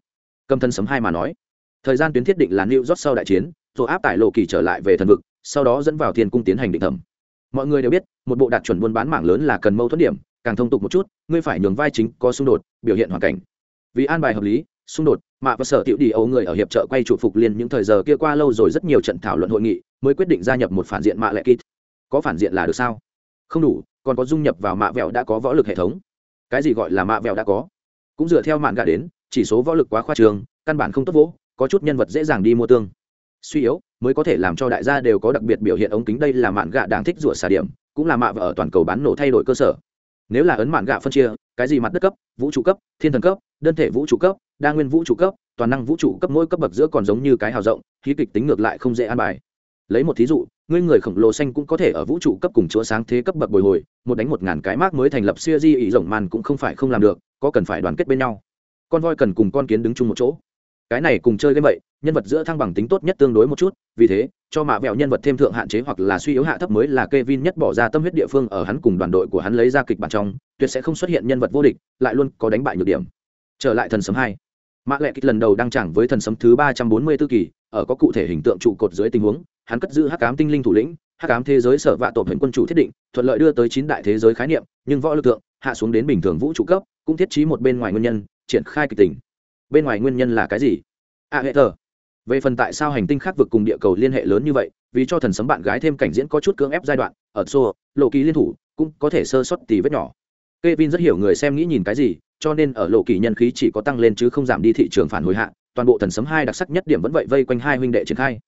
Speaker 1: Cầm thân sấm hai mà nói. Thời gian tuyến thiết định là new rót sau đại chiến, rồi áp tải lộ kỳ trở lại về thần vực, sau đó dẫn vào thiên cung tiến hành định thẩm. Mọi người đều biết, một bộ đạt chuẩn buôn bán mảng lớn là cần mâu thuẫn điểm càng thông tục một chút, ngươi phải nhường vai chính có xung đột, biểu hiện hoàn cảnh. Vì an bài hợp lý, xung đột mạ và sở tiểu đi ấu người ở hiệp trợ quay trụ phục liên những thời giờ kia qua lâu rồi rất nhiều trận thảo luận hội nghị, mới quyết định gia nhập một phản diện mạ lệ kít có phản diện là được sao? Không đủ, còn có dung nhập vào mạ vẹo đã có võ lực hệ thống. Cái gì gọi là mạ vẹo đã có? Cũng dựa theo mạng gà đến, chỉ số võ lực quá khoa trường, căn bản không tốt vỗ, có chút nhân vật dễ dàng đi mua tương. Suy yếu, mới có thể làm cho đại gia đều có đặc biệt biểu hiện ống kính. Đây là mạng gạ đang thích rủa xả điểm, cũng là mạ và ở toàn cầu bán nổ thay đổi cơ sở nếu là ấn mạn gạ phân chia, cái gì mặt đất cấp, vũ trụ cấp, thiên thần cấp, đơn thể vũ trụ cấp, đa nguyên vũ trụ cấp, toàn năng vũ trụ cấp mỗi cấp bậc giữa còn giống như cái hào rộng, khí kịch tính ngược lại không dễ an bài. Lấy một thí dụ, ngươi người khổng lồ xanh cũng có thể ở vũ trụ cấp cùng chúa sáng thế cấp bậc bồi hồi, một đánh một ngàn cái mác mới thành lập siêu di ý rộng màn cũng không phải không làm được, có cần phải đoàn kết bên nhau. Con voi cần cùng con kiến đứng chung một chỗ cái này cùng chơi game vậy, nhân vật giữa thăng bằng tính tốt nhất tương đối một chút, vì thế, cho mạ vẹo nhân vật thêm thượng hạn chế hoặc là suy yếu hạ thấp mới là Kevin nhất bỏ ra tâm huyết địa phương ở hắn cùng đoàn đội của hắn lấy ra kịch bản trong, tuyệt sẽ không xuất hiện nhân vật vô địch, lại luôn có đánh bại nhược điểm. Trở lại thần sấm hai. Mạ lệ kịch lần đầu đăng chẳng với thần sấm thứ ba trăm bốn mươi tư kỳ, ở có cụ thể hình tượng trụ cột dưới tình huống, hắn cất giữ hắc ám tinh linh thủ lĩnh, hắc ám thế giới sở vạ tổ hình quân chủ thiết định, thuận lợi đưa tới chín đại thế giới khái niệm, nhưng võ lực tượng hạ xuống đến bình thường vũ trụ cấp, cũng thiết trí một bên ngoài nguyên nhân, triển khai kịch tình bên ngoài nguyên nhân là cái gì? A hệ thờ. Về phần tại sao hành tinh khác vực cùng địa cầu liên hệ lớn như vậy vì cho thần sấm bạn gái thêm cảnh diễn có chút cưỡng ép giai đoạn ở xô lộ kỳ liên thủ cũng có thể sơ xuất tì vết nhỏ. Kevin rất hiểu người xem nghĩ nhìn cái gì, cho nên ở lộ kỳ nhân khí chỉ có tăng lên chứ không giảm đi thị trường phản hồi hạ, toàn bộ thần sấm hai đặc sắc nhất điểm vẫn vậy vây quanh hai huynh đệ triển khai.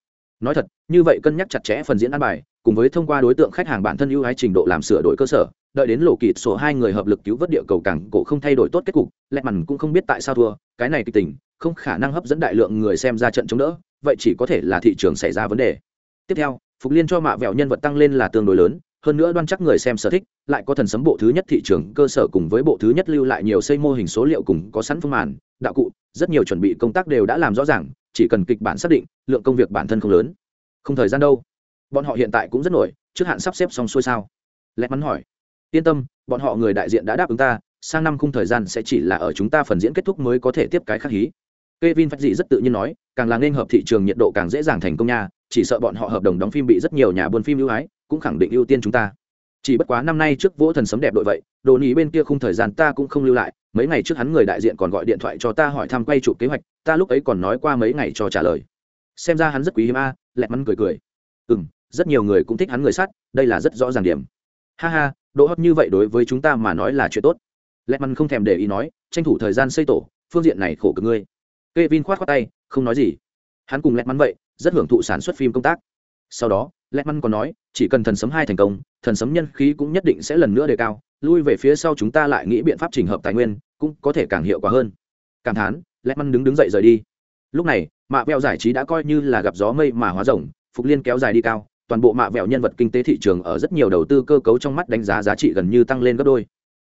Speaker 1: Nói thật, như vậy cân nhắc chặt chẽ phần diễn ăn bài, cùng với thông qua đối tượng khách hàng bản thân ưu ái trình độ làm sửa đổi cơ sở, đợi đến lộ kịt sổ hai người hợp lực cứu vớt địa cầu cảng cổ không thay đổi tốt kết cục, lẹ mằn cũng không biết tại sao thua, cái này kịch tình, không khả năng hấp dẫn đại lượng người xem ra trận chống đỡ, vậy chỉ có thể là thị trường xảy ra vấn đề. Tiếp theo, Phục Liên cho mạ vẹo nhân vật tăng lên là tương đối lớn, hơn nữa đoan chắc người xem sở thích lại có thần sấm bộ thứ nhất thị trường cơ sở cùng với bộ thứ nhất lưu lại nhiều xây mô hình số liệu cùng có sẵn phương màn đạo cụ rất nhiều chuẩn bị công tác đều đã làm rõ ràng chỉ cần kịch bản xác định lượng công việc bản thân không lớn. Không thời gian đâu. Bọn họ hiện tại cũng rất nổi trước hạn sắp xếp xong xuôi sao? Lẽ mắn hỏi yên tâm bọn họ người đại diện đã đáp ứng ta sang năm khung thời gian sẽ chỉ là ở chúng ta phần diễn kết thúc mới có thể tiếp cái khác hí. Kevin Phát dị rất tự nhiên nói, càng là nên hợp thị trường nhiệt độ càng dễ dàng thành công nha, chỉ sợ bọn họ hợp đồng đóng phim bị rất nhiều nhà buôn phim ưu ái, cũng khẳng định ưu tiên chúng ta. Chỉ bất quá năm nay trước vỗ thần sấm đẹp đội vậy đồ nỉ bên kia khung thời gian ta cũng không lưu lại mấy ngày trước hắn người đại diện còn gọi điện thoại cho ta hỏi thăm quay chụp kế hoạch ta lúc ấy còn nói qua mấy ngày cho trả lời. Xem ra hắn rất quý hiếm a lẹt mắn cười cười. Ừ m rất nhiều người cũng thích hắn người sắt đây là rất rõ ràng điểm ha ha, độ hot như vậy đối với chúng ta mà nói là chuyện tốt. Lẹt mắn không thèm để ý nói, tranh thủ thời gian xây tổ, phương diện này khổ cực ngươi. K e vin k h o á t tay, không nói gì. Hắn cùng lẹt mắn vậy, rất hưởng thụ sản xuất phim công tác. Sau đó, lẹt măn còn nói, chỉ cần thần sấm hai thành công, thần sấm nhân khí cũng nhất định sẽ lần nữa đề cao, lui về phía sau chúng ta lại nghĩ biện pháp trình hợp tài nguyên, cũng có thể càng hiệu quả hơn. Cảm thán, lẹt măn đứng đứng dậy rời đi. Lúc này, mạ veo giải trí đã coi như là gặp gió mây mà hóa rồng, phục liên kéo dài đi cao toàn bộ mạ vẹo nhân vật kinh tế thị trường ở rất nhiều đầu tư cơ cấu trong mắt đánh giá giá trị gần như tăng lên gấp đôi.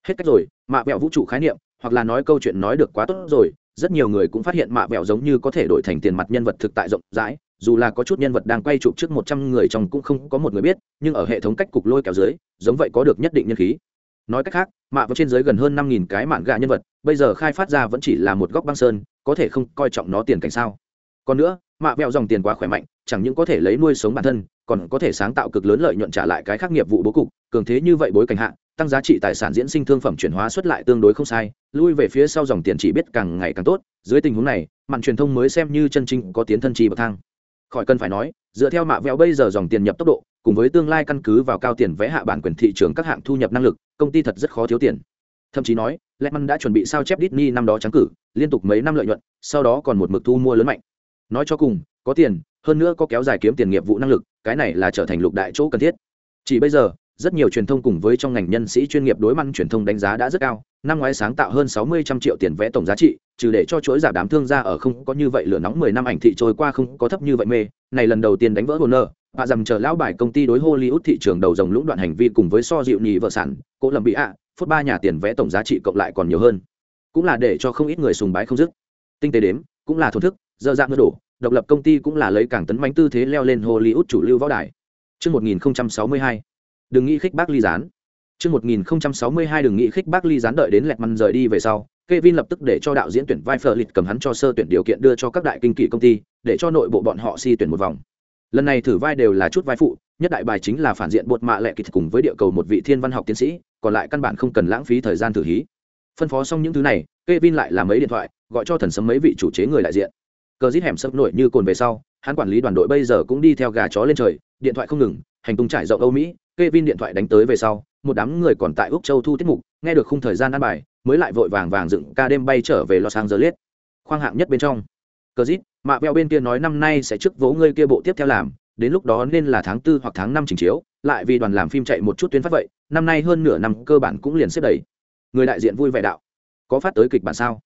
Speaker 1: Hết cách rồi, mạ vẹo vũ trụ khái niệm, hoặc là nói câu chuyện nói được quá tốt rồi, rất nhiều người cũng phát hiện mạ vẹo giống như có thể đổi thành tiền mặt nhân vật thực tại rộng rãi, dù là có chút nhân vật đang quay chụp trước một trăm người trong cũng không có một người biết, nhưng ở hệ thống cách cục lôi kéo dưới, giống vậy có được nhất định nhân khí. Nói cách khác, mạ vẹo trên dưới gần hơn năm nghìn cái mạn gà nhân vật, bây giờ khai phát ra vẫn chỉ là một góc băng sơn, có thể không coi trọng nó tiền cảnh sao? Còn nữa, mạ vẹo dòng tiền quá khỏe mạnh, chẳng những có thể lấy nuôi sống bản thân, còn có thể sáng tạo cực lớn lợi nhuận trả lại cái khác nghiệp vụ bố cục, cường thế như vậy bối cảnh hạ, tăng giá trị tài sản diễn sinh thương phẩm chuyển hóa xuất lại tương đối không sai, lui về phía sau dòng tiền chỉ biết càng ngày càng tốt, dưới tình huống này màn truyền thông mới xem như chân chính có tiến thân trì bậc thang. Khỏi cần phải nói, dựa theo mạ vẹo bây giờ dòng tiền nhập tốc độ, cùng với tương lai căn cứ vào cao tiền vẽ hạ bản quyền thị trường các hạng thu nhập năng lực, công ty thật rất khó thiếu tiền. Thậm chí nói, Lehman đã chuẩn bị sao chép Disney năm đó trắng cử, liên tục mấy năm lợi nhuận, sau đó còn một mực thu mua lớn mạnh nói cho cùng, có tiền, hơn nữa có kéo dài kiếm tiền nghiệp vụ năng lực, cái này là trở thành lục đại chỗ cần thiết. Chỉ bây giờ, rất nhiều truyền thông cùng với trong ngành nhân sĩ chuyên nghiệp đối mặt truyền thông đánh giá đã rất cao, năm ngoái sáng tạo hơn sáu mươi trăm triệu tiền vẽ tổng giá trị, trừ để cho chuỗi giả đám thương gia ở không có như vậy lửa nóng mười năm ảnh thị trôi qua không có thấp như vậy mê, này lần đầu tiên đánh vỡ Warner, và dầm chờ lão bài công ty đối Hollywood thị trường đầu dòng lũng đoạn hành vi cùng với so dịu nhì vợ sản cỗ lầm bị ạ, phút ba nhà tiền vẽ tổng giá trị cộng lại còn nhiều hơn. Cũng là để cho không ít người sùng bái không dứt. Tinh tế đếm, cũng là thổn thức dơ dạng mưa đổ độc lập công ty cũng là lấy càng tấn bánh tư thế leo lên Hollywood chủ lưu võ đài Trước 1062, đừng nghĩ khích bác ly gián Trước 1062 đừng nghĩ khích bác ly gián đợi đến lẹt măn rời đi về sau, Kevin lập tức để cho đạo diễn tuyển vai phở lịch cầm hắn cho sơ tuyển điều kiện đưa cho các đại kinh kỳ công ty, để cho nội bộ bọn họ si tuyển một vòng. Lần này thử vai đều là chút vai phụ, nhất đại bài chính là phản diện bột mạ lệ kịch cùng với địa cầu một vị thiên văn học tiến sĩ, còn lại căn bản không cần lãng phí thời gian thử hí. Phân phó xong những thứ này, Kevin lại làm mấy điện thoại, gọi cho thần sấm mấy vị chủ chế người đại diện. Cờ giết hẻm sấp nổi như cồn về sau, hắn quản lý đoàn đội bây giờ cũng đi theo gà chó lên trời, điện thoại không ngừng, hành tung trải rộng Âu Mỹ, Kevin điện thoại đánh tới về sau, một đám người còn tại Úc Châu thu tiết mục, nghe được khung thời gian ăn bài, mới lại vội vàng vàng dựng ca đêm bay trở về Los Angeles. Khoang hạng nhất bên trong. Cờ dít, mạ veo bên kia nói năm nay sẽ trước vỗ ngươi kia bộ tiếp theo làm, đến lúc đó nên là tháng tư hoặc tháng năm trình chiếu, lại vì đoàn làm phim chạy một chút tuyến phát vậy, năm nay hơn nửa năm cơ bản cũng liền xếp đầy. Người đại diện vui vẻ đạo, có phát tới kịch bản sao?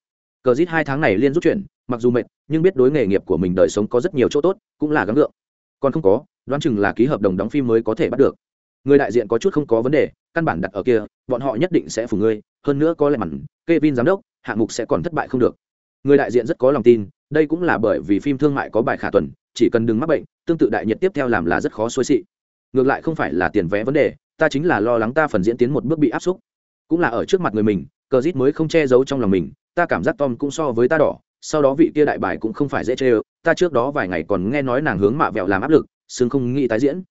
Speaker 1: Cờ dít hai tháng này liên rút chuyển, mặc dù mệt, nhưng biết đối nghề nghiệp của mình đời sống có rất nhiều chỗ tốt, cũng là gắng gượng. Còn không có, đoán chừng là ký hợp đồng đóng phim mới có thể bắt được. Người đại diện có chút không có vấn đề căn bản đặt ở kia bọn họ nhất định sẽ phủ ngươi hơn nữa có lẽ mặn Kevin giám đốc hạng mục sẽ còn thất bại không được. Người đại diện rất có lòng tin đây cũng là bởi vì phim thương mại có bài khả tuần chỉ cần đừng mắc bệnh tương tự đại nhiệt tiếp theo làm là rất khó xuôi xị. Ngược lại không phải là tiền vé vấn đề ta chính là lo lắng ta phần diễn tiến một bước bị áp xúc. Cũng là ở trước mặt người mình cờ rít mới không che giấu trong lòng mình ta cảm giác tom cũng so với ta đỏ sau đó vị kia đại bài cũng không phải dễ chê ơ, ta trước đó vài ngày còn nghe nói nàng hướng mạ vẹo làm áp lực xương không nghĩ tái diễn.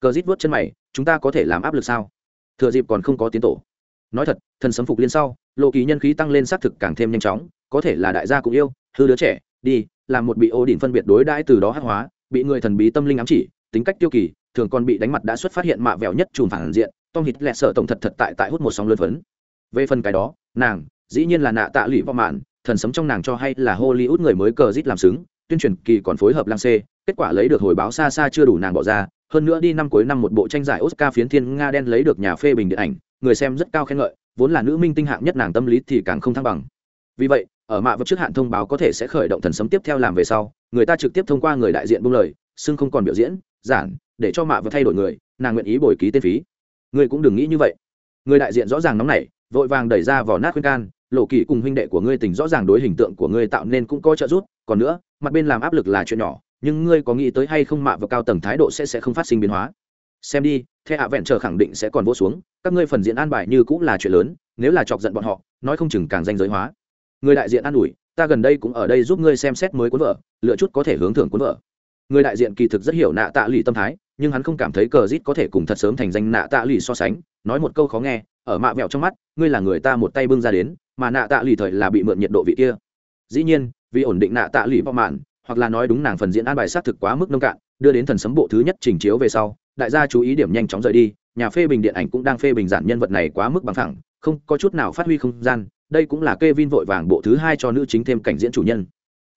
Speaker 1: Cờ rít vớt chân mày, chúng ta có thể làm áp lực sao? Thừa dịp còn không có tiến tổ. Nói thật, thần sấm phục liên sau, lộ kỳ nhân khí tăng lên xác thực càng thêm nhanh chóng, có thể là đại gia cũng yêu, hư đứa trẻ, đi, làm một bị ô đỉnh phân biệt đối đãi từ đó hắc hóa, bị người thần bí tâm linh ám chỉ, tính cách tiêu kỳ, thường còn bị đánh mặt đã xuất phát hiện mạ vẹo nhất chùm phản diện, tom hít lẹ sợ tổng thật thật tại tại hút một sóng lớn phấn. Về phần cái đó, nàng, dĩ nhiên là nạ tạ lụy vọng mạn thần sấm trong nàng cho hay là hollywood người mới cờ rít làm xứng, tuyên truyền kỳ còn phối hợp lang xê, kết quả lấy được hồi báo xa xa chưa đủ nàng bỏ ra, hơn nữa đi năm cuối năm một bộ tranh giải oscar phiến thiên nga đen lấy được nhà phê bình điện ảnh, người xem rất cao khen ngợi, vốn là nữ minh tinh hạng nhất nàng tâm lý thì càng không thăng bằng. Vì vậy, ở mạ vật trước hạn thông báo có thể sẽ khởi động thần sấm tiếp theo làm về sau, người ta trực tiếp thông qua người đại diện buông lời, xưng không còn biểu diễn, giản, để cho mạ vật thay đổi người, nàng nguyện ý bồi ký tên phí. Người cũng đừng nghĩ như vậy. Người đại diện rõ ràng nóng nảy, vội vàng đẩy ra vỏ nát khuyên can lộ kỳ cùng huynh đệ của ngươi tình rõ ràng đối hình tượng của ngươi tạo nên cũng có trợ giúp, còn nữa, mặt bên làm áp lực là chuyện nhỏ, nhưng ngươi có nghĩ tới hay không mạ và cao tầng thái độ sẽ sẽ không phát sinh biến hóa? Xem đi thế hạ vẹn chờ khẳng định sẽ còn vô xuống, các ngươi phần diện an bài như cũng là chuyện lớn, nếu là chọc giận bọn họ, nói không chừng càng danh giới hóa. Người đại diện an ủi, ta gần đây cũng ở đây giúp ngươi xem xét mới cuốn vợ, lựa chút có thể hướng thưởng cuốn vợ. Người đại diện kỳ thực rất hiểu nạ tạ lụy tâm thái, nhưng hắn không cảm thấy cờ rít có thể cùng thật sớm thành danh nạ tạ lụy so sánh, nói một câu khó nghe ở mạ vẹo trong mắt, ngươi là người ta một tay bưng ra đến, mà nạ tạ lì thời là bị mượn nhiệt độ vị kia. Dĩ nhiên, vì ổn định nạ tạ lì bọ mạn, hoặc là nói đúng nàng phần diễn an bài xác thực quá mức nông cạn, đưa đến thần sấm bộ thứ nhất trình chiếu về sau, đại gia chú ý điểm nhanh chóng rời đi, nhà phê bình điện ảnh cũng đang phê bình giản nhân vật này quá mức bằng thẳng không có chút nào phát huy không gian, đây cũng là kê vin vội vàng bộ thứ hai cho nữ chính thêm cảnh diễn chủ nhân.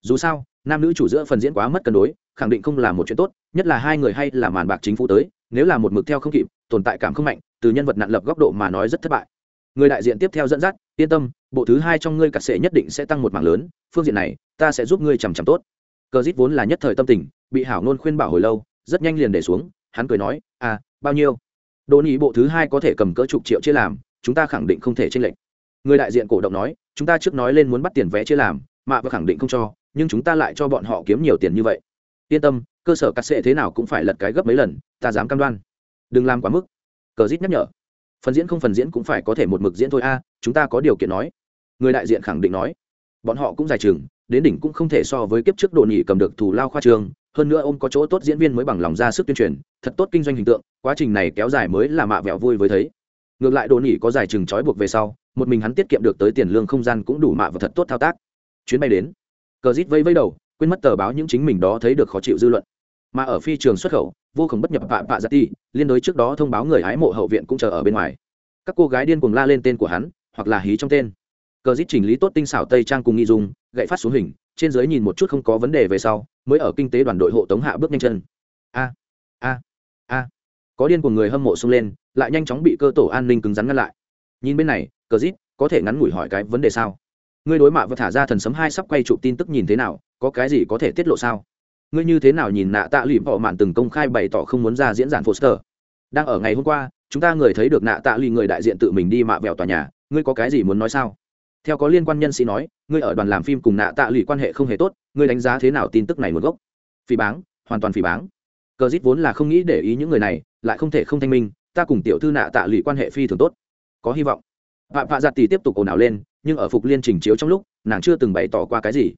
Speaker 1: Dù sao, nam nữ chủ giữa phần diễn quá mất cân đối, khẳng định không là một chuyện tốt nhất là hai người hay là màn bạc chính phủ tới, nếu là một mực theo không kịp, tồn tại cảm không mạnh, từ nhân vật nạn lập góc độ mà nói rất thất bại. Người đại diện tiếp theo dẫn dắt, yên tâm, bộ thứ hai trong ngươi cả sệ nhất định sẽ tăng một mảng lớn, phương diện này, ta sẽ giúp ngươi chằm chằm tốt. Cờ dít vốn là nhất thời tâm tình, bị hảo nôn khuyên bảo hồi lâu, rất nhanh liền để xuống, hắn cười nói à bao nhiêu? Đồ nhị bộ thứ hai có thể cầm cỡ chục triệu chia làm, chúng ta khẳng định không thể tranh lệch. Người đại diện cổ động nói, chúng ta trước nói lên muốn bắt tiền vé chia làm mạ và khẳng định không cho, nhưng chúng ta lại cho bọn họ kiếm nhiều tiền như vậy. Yên tâm cơ sở cắt xệ thế nào cũng phải lật cái gấp mấy lần, ta dám cam đoan. Đừng làm quá mức. Cờ dít nhắc nhở. Phần diễn không phần diễn cũng phải có thể một mực diễn thôi a, chúng ta có điều kiện nói. Người đại diện khẳng định nói. Bọn họ cũng dài chừng đến đỉnh cũng không thể so với kiếp trước đồ nhị cầm được thù lao khoa trường, hơn nữa ông có chỗ tốt diễn viên mới bằng lòng ra sức tuyên truyền, thật tốt kinh doanh hình tượng, quá trình này kéo dài mới là mạ vẹo vui với thấy. Ngược lại đồ nhị có dài chừng trói buộc về sau, một mình hắn tiết kiệm được tới tiền lương không gian cũng đủ mạ và thật tốt thao tác. Chuyến bay đến. Cờ rít vây vây đầu, quên mất tờ báo những chính mình đó thấy được khó chịu dư luận mà ở phi trường xuất khẩu, vô cùng bất nhập vạ vạ giặt ti, liên đối trước đó thông báo người hái mộ hậu viện cũng chờ ở bên ngoài. Các cô gái điên cuồng la lên tên của hắn, hoặc là hí trong tên. Cờ dít chỉnh lý tốt tinh xảo tây trang cùng nghi dung, gậy phát xuống hình, trên dưới nhìn một chút không có vấn đề về sau, mới ở kinh tế đoàn đội hộ tống hạ bước nhanh chân. A a a. Có điên của người hâm mộ xông lên, lại nhanh chóng bị cơ tổ an ninh cứng rắn ngăn lại. Nhìn bên này, cờ dít, có thể ngắn ngủi hỏi cái vấn đề sao? Ngươi đối mạ và thả ra thần sấm hai sắp quay chụp tin tức nhìn thế nào, có cái gì có thể tiết lộ sao? Ngươi như thế nào nhìn nạ tạ lụy bỏ mạn từng công khai bày tỏ không muốn ra diễn giản poster đang ở ngày hôm qua, chúng ta người thấy được nạ tạ lụy người đại diện tự mình đi mạ vẹo tòa nhà, ngươi có cái gì muốn nói sao? Theo có liên quan nhân sĩ nói, ngươi ở đoàn làm phim cùng nạ tạ lụy quan hệ không hề tốt, ngươi đánh giá thế nào tin tức này nguồn gốc? Phỉ báng, hoàn toàn phỉ báng. Cờ dít vốn là không nghĩ để ý những người này, lại không thể không thanh minh, ta cùng tiểu thư nạ tạ lụy quan hệ phi thường tốt. Có hy vọng. Vạ vạ giặt tỷ tiếp tục ồn ào lên, nhưng ở phục liên trình chiếu trong lúc, nàng chưa từng bày tỏ qua cái gì.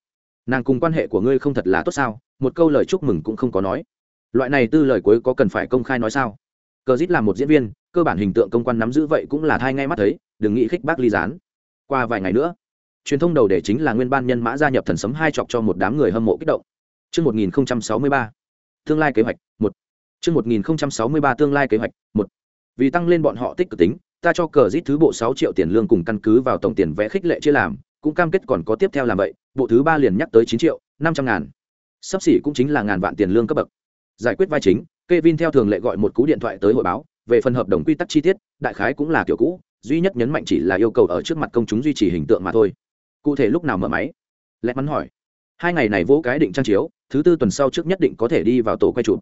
Speaker 1: Nàng cùng quan hệ của ngươi không thật là tốt sao? Một câu lời chúc mừng cũng không có nói loại này tư lời cuối có cần phải công khai nói sao cờ dít là một diễn viên cơ bản hình tượng công quan nắm giữ vậy cũng là thai ngay mắt thấy đừng nghĩ khích bác ly gián qua vài ngày nữa truyền thông đầu để chính là nguyên ban nhân mã gia nhập thần sấm hai chọc cho một đám người hâm mộ kích động Trước 1063, tương lai kế hoạch, một. Trước 1063 tương lai kế hoạch, một. Vì tăng lên bọn họ tích cực tính, ta cho cờ dít thứ bộ sáu triệu tiền lương cùng căn cứ vào tổng tiền vẽ khích lệ chia làm, cũng cam kết còn có tiếp theo làm vậy, bộ thứ ba liền nhắc tới chín triệu, năm trăm ngàn. Sắp xỉ cũng chính là ngàn vạn tiền lương cấp bậc. Giải quyết vai chính, Kevin theo thường lệ gọi một cú điện thoại tới hội báo, về phần hợp đồng quy tắc chi tiết, đại khái cũng là kiểu cũ, duy nhất nhấn mạnh chỉ là yêu cầu ở trước mặt công chúng duy trì hình tượng mà thôi cụ thể lúc nào mở máy lẽ mắn hỏi hai ngày này vỗ cái định trang chiếu thứ tư tuần sau trước nhất định có thể đi vào tổ quay chụp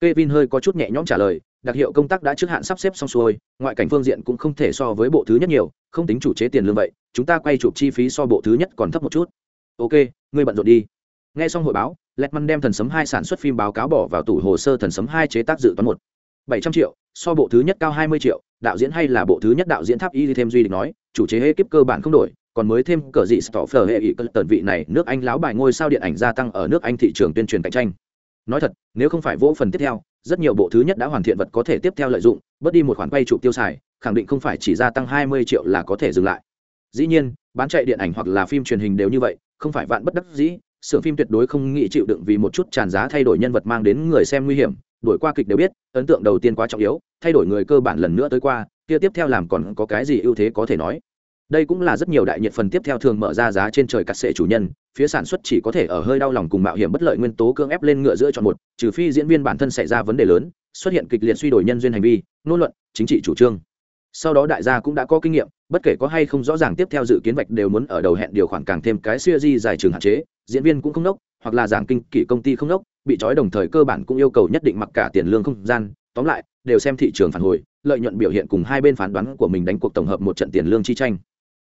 Speaker 1: Kevin hơi có chút nhẹ nhõm trả lời, đặc hiệu công tác đã trước hạn sắp xếp xong xuôi, ngoại cảnh phương diện cũng không thể so với bộ thứ nhất nhiều, không tính chủ chế tiền lương vậy, chúng ta quay chụp chi phí so bộ thứ nhất còn thấp một chút. Ok, ngươi bận rộn đi. Nghe xong hội báo, Letman đem thần sấm hai sản xuất phim báo cáo bỏ vào tủ hồ sơ thần sấm hai chế tác dự toán một. Bảy trăm triệu, so bộ thứ nhất cao hai mươi triệu, đạo diễn hay là bộ thứ nhất đạo diễn tháp y thêm duy định nói chủ chế hệ kiếp cơ bản không đổi còn mới thêm cờ dị stoffer hệ ý cơn tần vị này nước anh láo bài ngôi sao điện ảnh gia tăng ở nước anh thị trường tuyên truyền cạnh tranh. Nói thật nếu không phải vỗ phần tiếp theo rất nhiều bộ thứ nhất đã hoàn thiện vật có thể tiếp theo lợi dụng bớt đi một khoản quay trụ tiêu xài khẳng định không phải chỉ gia tăng hai mươi triệu là có thể dừng lại. Dĩ nhiên bán chạy điện ảnh hoặc là phim truyền hình đều như vậy không phải vạn bất đắc dĩ xưởng phim tuyệt đối không nghĩ chịu đựng vì một chút tràn giá thay đổi nhân vật mang đến người xem nguy hiểm đổi qua kịch đều biết, ấn tượng đầu tiên quá trọng yếu, thay đổi người cơ bản lần nữa tới qua, kia tiếp theo làm còn có cái gì ưu thế có thể nói. Đây cũng là rất nhiều đại nhiệt phần tiếp theo thường mở ra giá trên trời cắt sệ chủ nhân, phía sản xuất chỉ có thể ở hơi đau lòng cùng mạo hiểm bất lợi nguyên tố cưỡng ép lên ngựa giữa chọn một, trừ phi diễn viên bản thân xảy ra vấn đề lớn, xuất hiện kịch liệt suy đổi nhân duyên hành vi ngôn luận, chính trị chủ trương. Sau đó đại gia cũng đã có kinh nghiệm, bất kể có hay không rõ ràng tiếp theo dự kiến vạch đều muốn ở đầu hẹn điều khoản càng thêm cái siêu di dài trường hạn chế diễn viên cũng không nốc, hoặc là giảng kinh kỷ công ty không nốc, bị trói đồng thời cơ bản cũng yêu cầu nhất định mặc cả tiền lương không gian. Tóm lại, đều xem thị trường phản hồi, lợi nhuận biểu hiện cùng hai bên phán đoán của mình đánh cuộc tổng hợp một trận tiền lương chi tranh.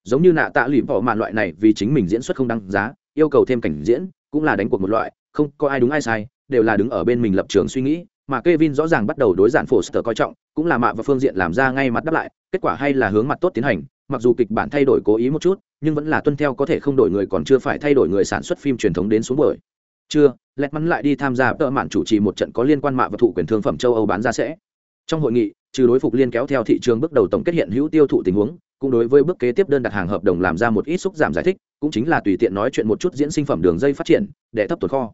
Speaker 1: Giống như nạ tạ lụy bỏ mạn loại này vì chính mình diễn xuất không đăng giá, yêu cầu thêm cảnh diễn, cũng là đánh cuộc một loại, không có ai đúng ai sai, đều là đứng ở bên mình lập trường suy nghĩ, mà Kevin rõ ràng bắt đầu đối giản phổ sở coi trọng, cũng là mạ và phương diện làm ra ngay mặt đáp lại, kết quả hay là hướng mặt tốt tiến hành, mặc dù kịch bản thay đổi cố ý một chút nhưng vẫn là tuân theo có thể không đổi người còn chưa phải thay đổi người sản xuất phim truyền thống đến xuống bởi chưa, lẹt mắn lại đi tham gia tợ mạn chủ trì một trận có liên quan mạ và thụ quyền thương phẩm châu âu bán ra sẽ. Trong hội nghị, trừ đối phục liên kéo theo thị trường bước đầu tổng kết hiện hữu tiêu thụ tình huống, cũng đối với bước kế tiếp đơn đặt hàng hợp đồng làm ra một ít xúc giảm giải thích, cũng chính là tùy tiện nói chuyện một chút diễn sinh phẩm đường dây phát triển, để thấp tồn kho.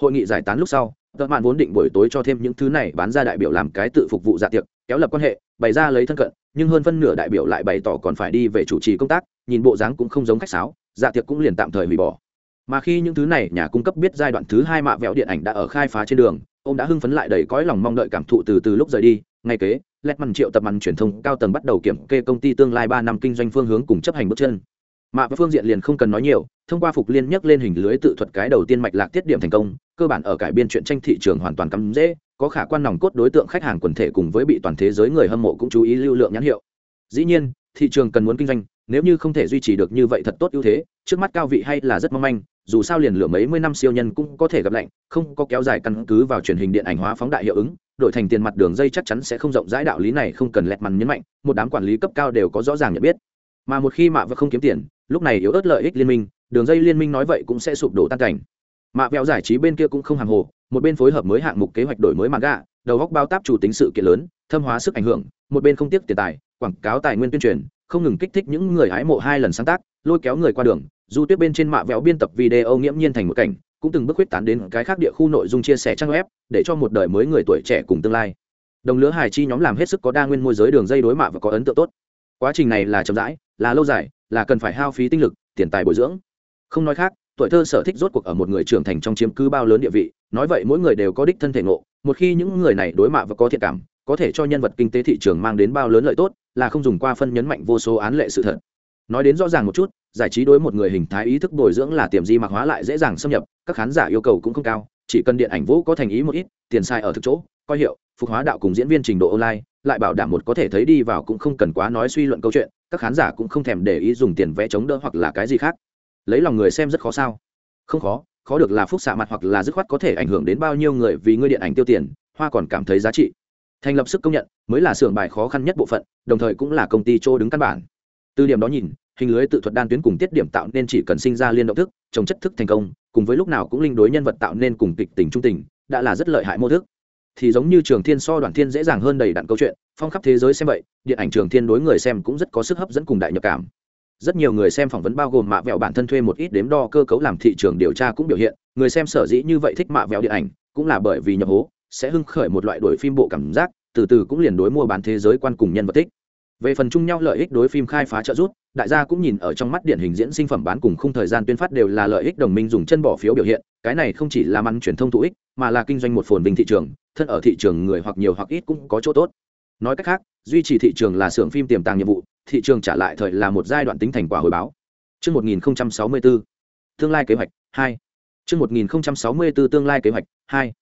Speaker 1: Hội nghị giải tán lúc sau, tợ mạn vốn định buổi tối cho thêm những thứ này bán ra đại biểu làm cái tự phục vụ dạ tiệc, kéo lập quan hệ, bày ra lấy thân cận, nhưng hơn phân nửa đại biểu lại bày tỏ còn phải đi về chủ trì công tác nhìn bộ dáng cũng không giống khách sáo dạ tiệc cũng liền tạm thời hủy bỏ. Mà khi những thứ này nhà cung cấp biết giai đoạn thứ hai mạ vẹo điện ảnh đã ở khai phá trên đường, ông đã hưng phấn lại đầy cõi lòng mong đợi cảm thụ từ từ lúc rời đi. Ngay kế, lẹt mằn triệu tập mằn truyền thông cao tầng bắt đầu kiểm kê công ty tương lai ba năm kinh doanh phương hướng cùng chấp hành bước chân. Mạ và phương diện liền không cần nói nhiều, thông qua phục liên nhắc lên hình lưới tự thuật cái đầu tiên mạch lạc tiết điểm thành công, cơ bản ở cải biên chuyện tranh thị trường hoàn toàn cắm dễ, có khả quan nòng cốt đối tượng khách hàng quần thể cùng với bị toàn thế giới người hâm mộ cũng chú ý lưu lượng nhãn hiệu. Dĩ nhiên, thị trường cần muốn kinh doanh nếu như không thể duy trì được như vậy thật tốt ưu thế, trước mắt cao vị hay là rất mong manh, dù sao liền lửa mấy mươi năm siêu nhân cũng có thể gặp lạnh, không có kéo dài căn cứ vào truyền hình điện ảnh hóa phóng đại hiệu ứng đổi thành tiền mặt đường dây chắc chắn sẽ không rộng rãi, đạo lý này không cần lẹt mằn nhấn mạnh, một đám quản lý cấp cao đều có rõ ràng nhận biết. Mà một khi mạ và không kiếm tiền, lúc này yếu ớt lợi ích liên minh, đường dây liên minh nói vậy cũng sẽ sụp đổ tan cảnh. Mạ vẹo giải trí bên kia cũng không hàng hồ, một bên phối hợp mới hạng mục kế hoạch đổi mới mạng gạ, đầu góc bao táp chủ tính sự kiện lớn, thâm hóa sức ảnh hưởng, một bên không tiếc tiền tài, quảng cáo tài nguyên tuyên truyền không ngừng kích thích những người hái mộ hai lần sáng tác, lôi kéo người qua đường, du tuyết bên trên mạ vẹo biên tập video nghiễm nhiên thành một cảnh, cũng từng bước huyết tán đến cái khác địa khu nội dung chia sẻ trang web, để cho một đời mới người tuổi trẻ cùng tương lai. Đồng lứa hài chi nhóm làm hết sức có đa nguyên môi giới đường dây đối mạ và có ấn tượng tốt. Quá trình này là chậm rãi, là lâu dài, là cần phải hao phí tinh lực, tiền tài bồi dưỡng. Không nói khác, tuổi thơ sở thích rốt cuộc ở một người trưởng thành trong chiếm cứ bao lớn địa vị, nói vậy mỗi người đều có đích thân thể ngộ, một khi những người này đối mạ và có thiện cảm, có thể cho nhân vật kinh tế thị trường mang đến bao lớn lợi tốt là không dùng qua phân nhấn mạnh vô số án lệ sự thật. Nói đến rõ ràng một chút, giải trí đối một người hình thái ý thức bồi dưỡng là tiềm di mạc hóa lại dễ dàng xâm nhập, các khán giả yêu cầu cũng không cao, chỉ cần điện ảnh vũ có thành ý một ít, tiền sai ở thực chỗ, coi hiệu, phục hóa đạo cùng diễn viên trình độ online, lại bảo đảm một có thể thấy đi vào cũng không cần quá nói suy luận câu chuyện, các khán giả cũng không thèm để ý dùng tiền vẽ chống đỡ hoặc là cái gì khác. Lấy lòng người xem rất khó sao? Không khó khó được là phúc xạ mặt hoặc là dứt khoát có thể ảnh hưởng đến bao nhiêu người vì ngươi điện ảnh tiêu tiền, hoa còn cảm thấy giá trị thành lập sức công nhận mới là xưởng bài khó khăn nhất bộ phận, đồng thời cũng là công ty chỗ đứng căn bản. Từ điểm đó nhìn, hình lưới tự thuật đan tuyến cùng tiết điểm tạo nên chỉ cần sinh ra liên động thức, trồng chất thức thành công, cùng với lúc nào cũng linh đối nhân vật tạo nên cùng kịch tình trung tình, đã là rất lợi hại mô thức. Thì giống như trường thiên so đoàn thiên dễ dàng hơn đầy đặn câu chuyện, phong khắp thế giới xem vậy, điện ảnh trường thiên đối người xem cũng rất có sức hấp dẫn cùng đại nhập cảm. Rất nhiều người xem phỏng vấn bao gồm mạ vẹo bản thân thuê một ít đếm đo cơ cấu làm thị trường điều tra cũng biểu hiện, người xem sở dĩ như vậy thích mạ vẹo điện ảnh, cũng là bởi vì nhập hố sẽ hưng khởi một loại đổi phim bộ cảm giác từ từ cũng liền đối mua bán thế giới quan cùng nhân vật thích. Về phần chung nhau lợi ích đối phim khai phá trợ rút đại gia cũng nhìn ở trong mắt điển hình diễn sinh phẩm bán cùng khung thời gian tuyên phát đều là lợi ích đồng minh dùng chân bỏ phiếu biểu hiện cái này không chỉ là ăn truyền thông thụ ích mà là kinh doanh một phồn bình thị trường thân ở thị trường người hoặc nhiều hoặc ít cũng có chỗ tốt. Nói cách khác duy trì thị trường là xưởng phim tiềm tàng nhiệm vụ thị trường trả lại thời là một giai đoạn tính thành quả hồi báo. Trước 1064, tương lai kế hoạch 2. Trước 1064 tương lai kế hoạch 2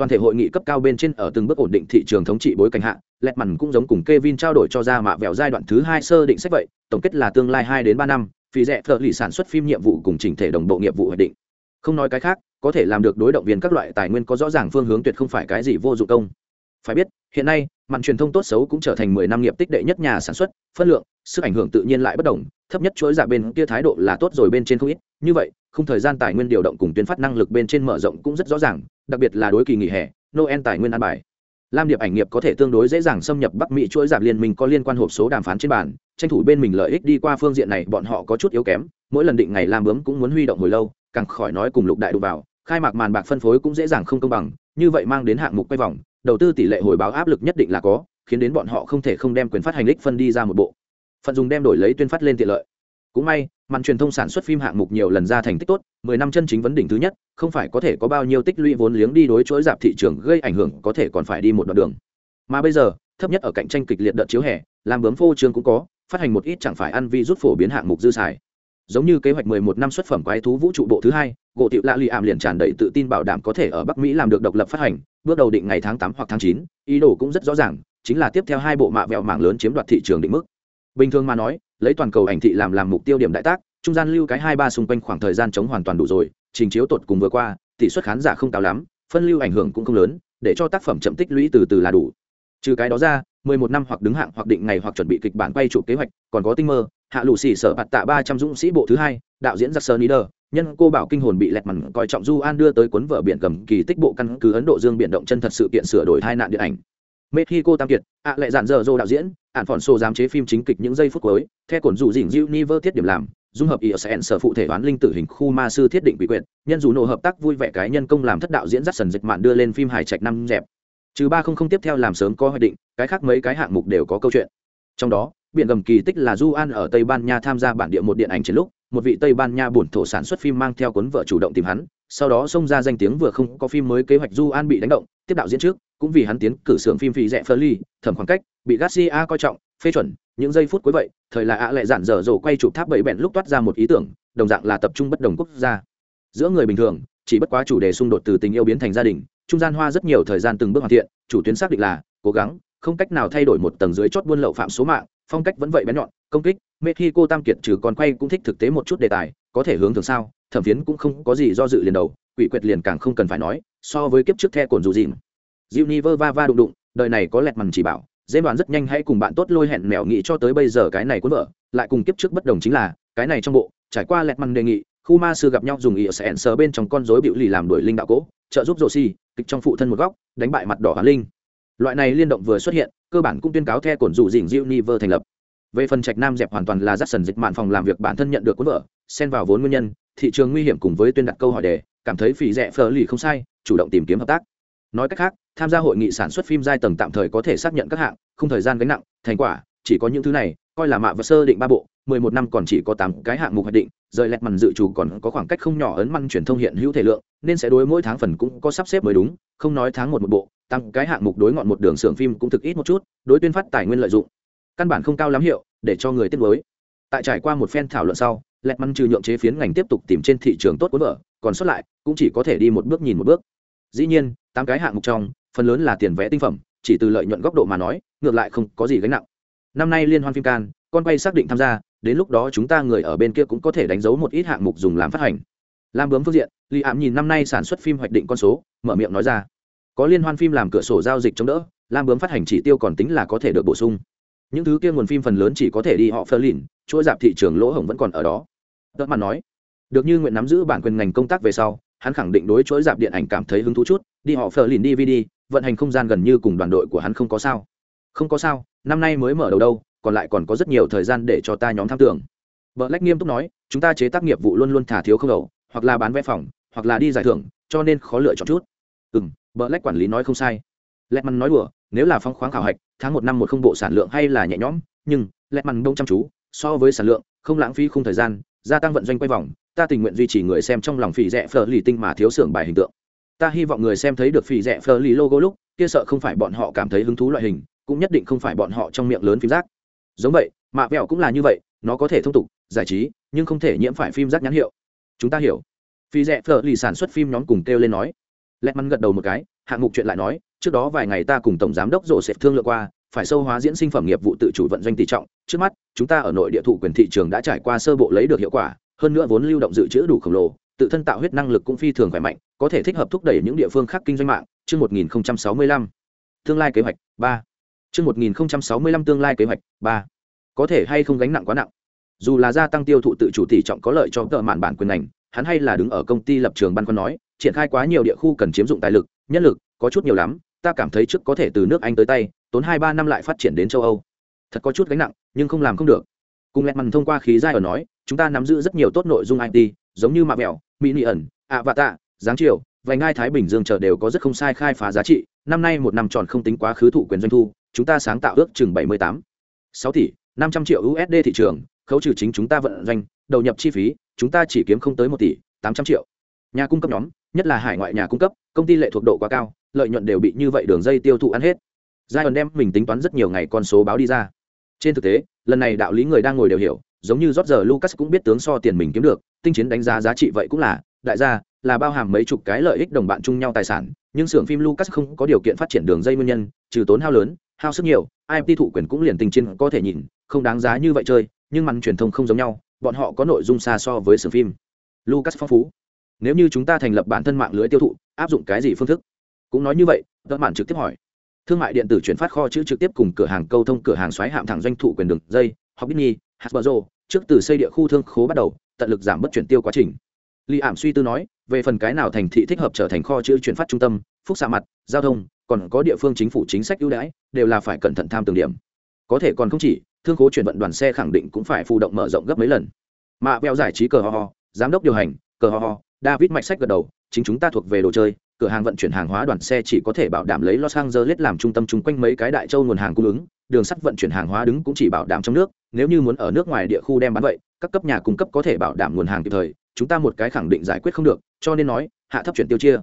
Speaker 1: toàn thể hội nghị cấp cao bên trên ở từng bước ổn định thị trường thống trị bối cảnh hạ lẹt mằn cũng giống cùng Kevin trao đổi cho ra mạ vẹo giai đoạn thứ hai sơ định sách vậy, tổng kết là tương lai hai đến ba năm phí rẻ phở lì sản xuất phim nhiệm vụ cùng chỉnh thể đồng bộ nghiệp vụ hoạch định. Không nói cái khác, có thể làm được đối động viên các loại tài nguyên có rõ ràng phương hướng tuyệt không phải cái gì vô dụng công. Phải biết, hiện nay, màn truyền thông tốt xấu cũng trở thành mười năm nghiệp tích đệ nhất nhà sản xuất, phân lượng, sức ảnh hưởng tự nhiên lại bất đồng thấp nhất chuỗi dạ bên kia thái độ là tốt rồi bên trên không ít. Như vậy không thời gian tài nguyên điều động cùng tuyến phát năng lực bên trên mở rộng cũng rất rõ ràng, đặc biệt là đối kỳ nghỉ hè, noel tài nguyên an bài. Lam điệp ảnh nghiệp có thể tương đối dễ dàng xâm nhập bắc mỹ chuỗi giảm liên minh có liên quan hộp số đàm phán trên bàn, tranh thủ bên mình lợi ích đi qua phương diện này bọn họ có chút yếu kém, mỗi lần định ngày làm bướm cũng muốn huy động hồi lâu, càng khỏi nói cùng lục đại đụng vào, khai mạc màn bạc phân phối cũng dễ dàng không công bằng, như vậy mang đến hạng mục quay vòng, đầu tư tỷ lệ hồi báo áp lực nhất định là có, khiến đến bọn họ không thể không đem quyền phát hành lích phân đi ra một bộ phận dùng đem đổi lấy tuyên phát lên tiện lợi. Cũng may màn truyền thông sản xuất phim hạng mục nhiều lần ra thành tích tốt mười năm chân chính vấn đỉnh thứ nhất không phải có thể có bao nhiêu tích lũy vốn liếng đi đối chối dạp thị trường gây ảnh hưởng có thể còn phải đi một đoạn đường. Mà bây giờ thấp nhất ở cạnh tranh kịch liệt đợt chiếu hè làm bướm phô trương cũng có phát hành một ít chẳng phải ăn vi rút phổ biến hạng mục dư xài. Giống như kế hoạch 11 năm xuất phẩm quái thú vũ trụ bộ thứ hai gỗ tiệu lạ lì ảm liền tràn đầy tự tin bảo đảm có thể ở bắc mỹ làm được độc lập phát hành bước đầu định ngày tháng 8 hoặc tháng 9, ý đồ cũng rất rõ ràng chính là tiếp theo hai bộ mạ vẹo mảng lớn chiếm đoạt thị trường định mức bình thường mà nói, lấy toàn cầu ảnh thị làm làm mục tiêu điểm đại tác, trung gian lưu cái hai ba xung quanh khoảng thời gian chống hoàn toàn đủ rồi, trình chiếu tột cùng vừa qua, tỷ suất khán giả không cao lắm, phân lưu ảnh hưởng cũng không lớn, để cho tác phẩm chậm tích lũy từ từ là đủ. Trừ cái đó ra 11 năm hoặc đứng hạng hoặc định ngày hoặc chuẩn bị kịch bản quay chụp kế hoạch, còn có tinh mơ, hạ lù xì sở bạt tạ ba trăm dũng sĩ bộ thứ hai, đạo diễn giặc sơ nider nhân cô bảo kinh hồn bị lẹt mằn coi trọng du an đưa tới cuốn vở biển cầm kỳ tích bộ căn cứ ấn độ dương biển động chân thật sự kiện sửa đổi hai nạn điện ảnh. Mexico tam kiệt, ạ à lại dạn dở dô đạo diễn ạn phỏn xô giám chế phim chính kịch những giây phút cuối theo cổn dù dỉn ni vơ thiết điểm làm, dung hợp ISN sở phụ thể toán linh tử hình khu ma sư thiết định bị quyệt. nhân dù nổ hợp tác vui vẻ cái nhân công làm thất đạo diễn dắt sần dịch mạn đưa lên phim hài trạch năm dẹp trừ ba không không tiếp theo làm sớm có hoạch định, cái khác mấy cái hạng mục đều có câu chuyện trong đó, biển gầm kỳ tích là du an ở tây ban nha tham gia bản địa một điện ảnh trên lúc, một vị tây ban nha bổn thổ sản xuất phim mang theo cuốn vợ chủ động tìm hắn, sau đó xông ra danh tiếng vừa không có phim mới kế hoạch du an bị đánh động, tiếp đạo diễn trước cũng vì hắn tiến cử xưởng phim phì rẻ phơ ly thẩm khoảng cách, bị garcia coi trọng, phê chuẩn, những giây phút cuối vậy, thời là ạ lại giản dở dồ quay chụp tháp bảy bẹn lúc toát ra một ý tưởng, đồng dạng là tập trung bất đồng quốc gia. Giữa người bình thường, chỉ bất quá chủ đề xung đột từ tình yêu biến thành gia đình, trung gian hoa rất nhiều thời gian từng bước hoàn thiện, chủ tuyến xác định là cố gắng, không cách nào thay đổi một tầng dưới chót buôn lậu phạm số mạng, phong cách vẫn vậy bén nhọn, công kích, mexico tam kiệt trừ còn quay cũng thích thực tế một chút đề tài, có thể hướng thường sao, thẩm phiến cũng không có gì do dự liền đầu, quỷ quyệt liền càng không cần phải nói, so với kiếp trước the cồn dù dìm Univer va va đụng đụng đời này có lẹt mằn chỉ bảo dễ đoán rất nhanh hãy cùng bạn tốt lôi hẹn mèo nghị cho tới bây giờ cái này cuốn vợ lại cùng kiếp trước bất đồng chính là cái này trong bộ trải qua lẹt mằn đề nghị khu ma sư gặp nhau dùng ý sẽ sờ bên trong con rối biểu lì làm đuổi linh đạo cố, trợ giúp rồ xi kịch trong phụ thân một góc đánh bại mặt đỏ hoàn linh. Loại này liên động vừa xuất hiện cơ bản cũng tuyên cáo theo cổn dụ dình Univer thành lập. Về phần trạch nam dẹp hoàn toàn là rắt sần dịch mạn phòng làm việc bản thân nhận được cuốn vợ xen vào vốn nguyên nhân thị trường nguy hiểm cùng với tuyên đặt câu hỏi đề cảm thấy phỉ rẻ phở lì không sai chủ động tìm kiếm hợp tác. Nói cách khác tham gia hội nghị sản xuất phim giai tầng tạm thời có thể xác nhận các hạng, không thời gian gánh nặng, thành quả, chỉ có những thứ này, coi là mạ và sơ định ba bộ, mười một năm còn chỉ có tám cái hạng mục hoạch định, rời lẹt màn dự trù còn có khoảng cách không nhỏ ấn măng truyền thông hiện hữu thể lượng, nên sẽ đối mỗi tháng phần cũng có sắp xếp mới đúng, không nói tháng một một bộ tăng cái hạng mục đối ngọn một đường xưởng phim cũng thực ít một chút, đối tuyên phát tài nguyên lợi dụng, căn bản không cao lắm hiệu, để cho người tiết mới tại trải qua một phen thảo luận sau, lẹt măn trừ nhượng chế phiến ngành tiếp tục tìm trên thị trường tốt cuốn vở còn xuất lại, cũng chỉ có thể đi một bước nhìn một bước. Dĩ nhiên, tám cái hạng mục trong phần lớn là tiền vẽ tinh phẩm, chỉ từ lợi nhuận góc độ mà nói, ngược lại không có gì gánh nặng. Năm nay liên hoan phim can con quay xác định tham gia, đến lúc đó chúng ta người ở bên kia cũng có thể đánh dấu một ít hạng mục dùng làm phát hành. Làm bướm phương diện li ảm nhìn năm nay sản xuất phim hoạch định con số, mở miệng nói ra. Có liên hoan phim làm cửa sổ giao dịch chống đỡ lam bướm phát hành chỉ tiêu còn tính là có thể được bổ sung. Những thứ kia nguồn phim phần lớn chỉ có thể đi họ phơ lìn chuỗi dạp thị trường lỗ hổng vẫn còn ở đó. Tớ mặt nói, được như nguyện nắm giữ bản quyền ngành công tác về sau, hắn khẳng định đối chuỗi dạp điện ảnh cảm thấy hứng thú chút, đi họ phờ lìn dvd vận hành không gian gần như cùng đoàn đội của hắn không có sao. Không có sao, năm nay mới mở đầu đâu, còn lại còn có rất nhiều thời gian để cho ta nhóm tham tưởng. Vợ lách nghiêm túc nói, chúng ta chế tác nghiệp vụ luôn luôn thả thiếu không đầu, hoặc là bán vé phòng, hoặc là đi giải thưởng, cho nên khó lựa chọn chút. Ừ m vợ lách quản lý nói không sai. Lẹt mắn nói đùa, nếu là phong khoáng khảo hạch, tháng một năm một không bộ sản lượng hay là nhẹ nhõm, nhưng lẹt mắn đông chăm chú, so với sản lượng, không lãng phí không thời gian, gia tăng vận doanh quay vòng, ta tình nguyện duy trì người xem trong lòng phỉ rẻ phở lì tinh mà thiếu xưởng bài hình tượng ta hy vọng người xem thấy được phỉ rẻ phờ lì logo lúc, kia sợ không phải bọn họ cảm thấy hứng thú loại hình, cũng nhất định không phải bọn họ trong miệng lớn phim rác. Giống vậy, mạ vẹo cũng là như vậy, nó có thể thông tục, giải trí, nhưng không thể nhiễm phải phim rác nhãn hiệu. Chúng ta hiểu. Phỉ rẻ phờ lì sản xuất phim nhóm cùng kêu lên nói. Lẹt mắn gật đầu một cái, hạng mục chuyện lại nói, trước đó vài ngày ta cùng tổng giám đốc rổ xếp thương lượng qua, phải sâu hóa diễn sinh phẩm nghiệp vụ tự chủ vận doanh tỷ trọng. Trước mắt, chúng ta ở nội địa thụ quyền thị trường đã trải qua sơ bộ lấy được hiệu quả, hơn nữa vốn lưu động dự trữ đủ khổng lồ tự thân tạo huyết năng lực cũng phi thường khỏe mạnh, có thể thích hợp thúc đẩy những địa phương khác kinh doanh mạng. Chương 1065 tương lai kế hoạch ba. Chương 1065 tương lai kế hoạch ba. Có thể hay không gánh nặng quá nặng. Dù là gia tăng tiêu thụ tự chủ tỷ trọng có lợi cho tợ mạn bản quyền ngành, hắn hay là đứng ở công ty lập trường ban con nói, triển khai quá nhiều địa khu cần chiếm dụng tài lực, nhân lực, có chút nhiều lắm, ta cảm thấy trước có thể từ nước anh tới tay, tốn hai ba năm lại phát triển đến châu âu. Thật có chút gánh nặng, nhưng không làm không được. Cùng lẹt mằn thông qua khí giai ở nói, chúng ta nắm giữ rất nhiều tốt nội dung it giống như mạ mẹo mỹ nị ẩn ạ vạ tạ giáng triều, vành ngai thái bình dương chờ đều có rất không sai khai phá giá trị. Năm nay một năm tròn không tính quá khứ thụ quyền doanh thu chúng ta sáng tạo ước chừng bảy mươi tám. Sáu tỷ năm trăm triệu usd thị trường khấu trừ chính chúng ta vận doanh đầu nhập chi phí chúng ta chỉ kiếm không tới một tỷ tám trăm triệu. Nhà cung cấp nhóm nhất là hải ngoại nhà cung cấp công ty lệ thuộc độ quá cao lợi nhuận đều bị như vậy đường dây tiêu thụ ăn hết. Giai đoạn đem mình tính toán rất nhiều ngày con số báo đi ra. Trên thực tế lần này đạo lý người đang ngồi đều hiểu giống như rót giờ lucas cũng biết tướng so tiền mình kiếm được tinh chiến đánh giá giá trị vậy cũng là đại gia là bao hàm mấy chục cái lợi ích đồng bạn chung nhau tài sản nhưng xưởng phim lucas không có điều kiện phát triển đường dây nguyên nhân trừ tốn hao lớn hao sức nhiều imt thụ quyền cũng liền Tinh chiến có thể nhìn không đáng giá như vậy chơi nhưng màn truyền thông không giống nhau bọn họ có nội dung xa so với xưởng phim. Lucas phong phú. Nếu như chúng ta thành lập bản thân mạng lưới tiêu thụ áp dụng cái gì phương thức? Cũng nói như vậy đoạn mạn trực tiếp hỏi. Thương mại điện tử chuyển phát kho chữ trực tiếp cùng cửa hàng câu thông cửa hàng xoáy hạm thẳng doanh thụ quyền đường dây hoặc Disney, Hasbro, trước từ xây địa khu thương khố bắt đầu, tận lực giảm bất chuyển tiêu quá trình. Lý Ảm suy tư nói, về phần cái nào thành thị thích hợp trở thành kho chữ chuyển phát trung tâm, phúc xạ mặt, giao thông, còn có địa phương chính phủ chính sách ưu đãi, đều là phải cẩn thận tham từng điểm. Có thể còn không chỉ, thương khố chuyển vận đoàn xe khẳng định cũng phải phụ động mở rộng gấp mấy lần. Mạ Bèo giải trí cờ ho ho, giám đốc điều hành, cờ ho ho, David mạch sách gật đầu, chính chúng ta thuộc về đồ chơi, cửa hàng vận chuyển hàng hóa đoàn xe chỉ có thể bảo đảm lấy Los Angeles làm trung tâm chung quanh mấy cái đại châu nguồn hàng cung ứng, đường sắt vận chuyển hàng hóa đứng cũng chỉ bảo đảm trong nước, nếu như muốn ở nước ngoài địa khu đem bán vậy, các cấp nhà cung cấp có thể bảo đảm nguồn hàng kịp thời, chúng ta một cái khẳng định giải quyết không được, cho nên nói, hạ thấp chuyển tiêu chia.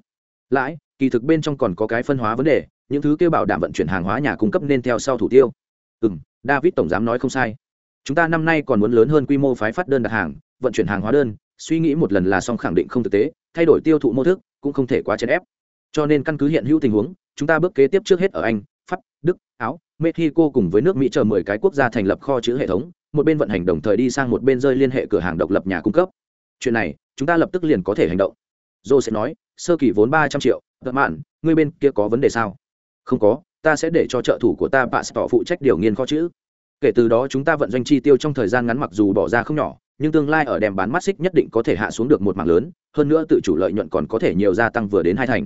Speaker 1: Lãi, kỳ thực bên trong còn có cái phân hóa vấn đề, những thứ kêu bảo đảm vận chuyển hàng hóa nhà cung cấp nên theo sau thủ tiêu. Ừm, David tổng giám nói không sai. Chúng ta năm nay còn muốn lớn hơn quy mô phái phát đơn đặt hàng, vận chuyển hàng hóa đơn, suy nghĩ một lần là xong khẳng định không thực tế, thay đổi tiêu thụ mô thức, cũng không thể quá chèn ép cho nên căn cứ hiện hữu tình huống chúng ta bước kế tiếp trước hết ở anh pháp đức áo, mexico cùng với nước mỹ chờ mười cái quốc gia thành lập kho chữ hệ thống, một bên vận hành đồng thời đi sang một bên rơi liên hệ cửa hàng độc lập nhà cung cấp. Chuyện này, chúng ta lập tức liền có thể hành động. Dô sẽ nói, sơ kỳ vốn ba trăm triệu tận mạn, ngươi bên kia có vấn đề sao? Không có, ta sẽ để cho trợ thủ của ta bà tỏ phụ trách điều nghiên kho chữ. Kể từ đó chúng ta vận doanh chi tiêu trong thời gian ngắn mặc dù bỏ ra không nhỏ, nhưng tương lai ở đèm bán mắt xích nhất định có thể hạ xuống được một mảng lớn, hơn nữa tự chủ lợi nhuận còn có thể nhiều gia tăng vừa đến hai thành.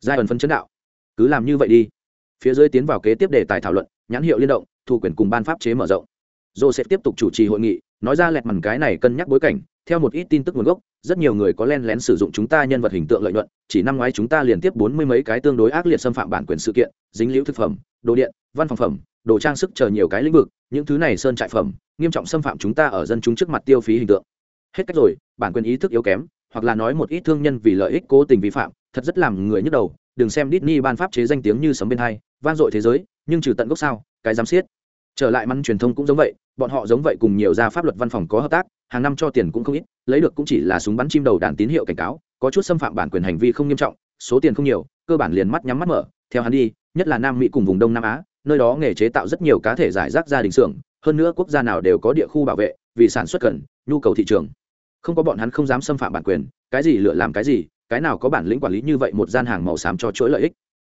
Speaker 1: Giai ẩn phân chấn đạo. Cứ làm như vậy đi phía dưới tiến vào kế tiếp đề tài thảo luận, nhãn hiệu liên động, thu quyền cùng ban pháp chế mở rộng. Joseph sẽ tiếp tục chủ trì hội nghị, nói ra lẹt mằn cái này cân nhắc bối cảnh, theo một ít tin tức nguồn gốc, rất nhiều người có len lén sử dụng chúng ta nhân vật hình tượng lợi nhuận, chỉ năm ngoái chúng ta liên tiếp bốn mươi mấy cái tương đối ác liệt xâm phạm bản quyền sự kiện, dính liễu thực phẩm, đồ điện, văn phòng phẩm, đồ trang sức chờ nhiều cái lĩnh vực, những thứ này sơn trại phẩm, nghiêm trọng xâm phạm chúng ta ở dân chúng trước mặt tiêu phí hình tượng. Hết cách rồi, bản quyền ý thức yếu kém, hoặc là nói một ít thương nhân vì lợi ích cố tình vi phạm, thật rất làm người nhức đầu, đừng xem Disney ban pháp chế danh tiếng như sấm bên hai vang dội thế giới, nhưng trừ tận gốc sao, cái giám xiết. Trở lại măn truyền thông cũng giống vậy, bọn họ giống vậy cùng nhiều gia pháp luật văn phòng có hợp tác, hàng năm cho tiền cũng không ít, lấy được cũng chỉ là súng bắn chim đầu đàn tín hiệu cảnh cáo, có chút xâm phạm bản quyền hành vi không nghiêm trọng, số tiền không nhiều, cơ bản liền mắt nhắm mắt mở. Theo hắn đi, nhất là nam mỹ cùng vùng đông nam á, nơi đó nghề chế tạo rất nhiều cá thể giải rác gia đình xưởng, hơn nữa quốc gia nào đều có địa khu bảo vệ, vì sản xuất cần, nhu cầu thị trường. Không có bọn hắn không dám xâm phạm bản quyền, cái gì lựa làm cái gì, cái nào có bản lĩnh quản lý như vậy một gian hàng màu xám cho chuỗi lợi ích.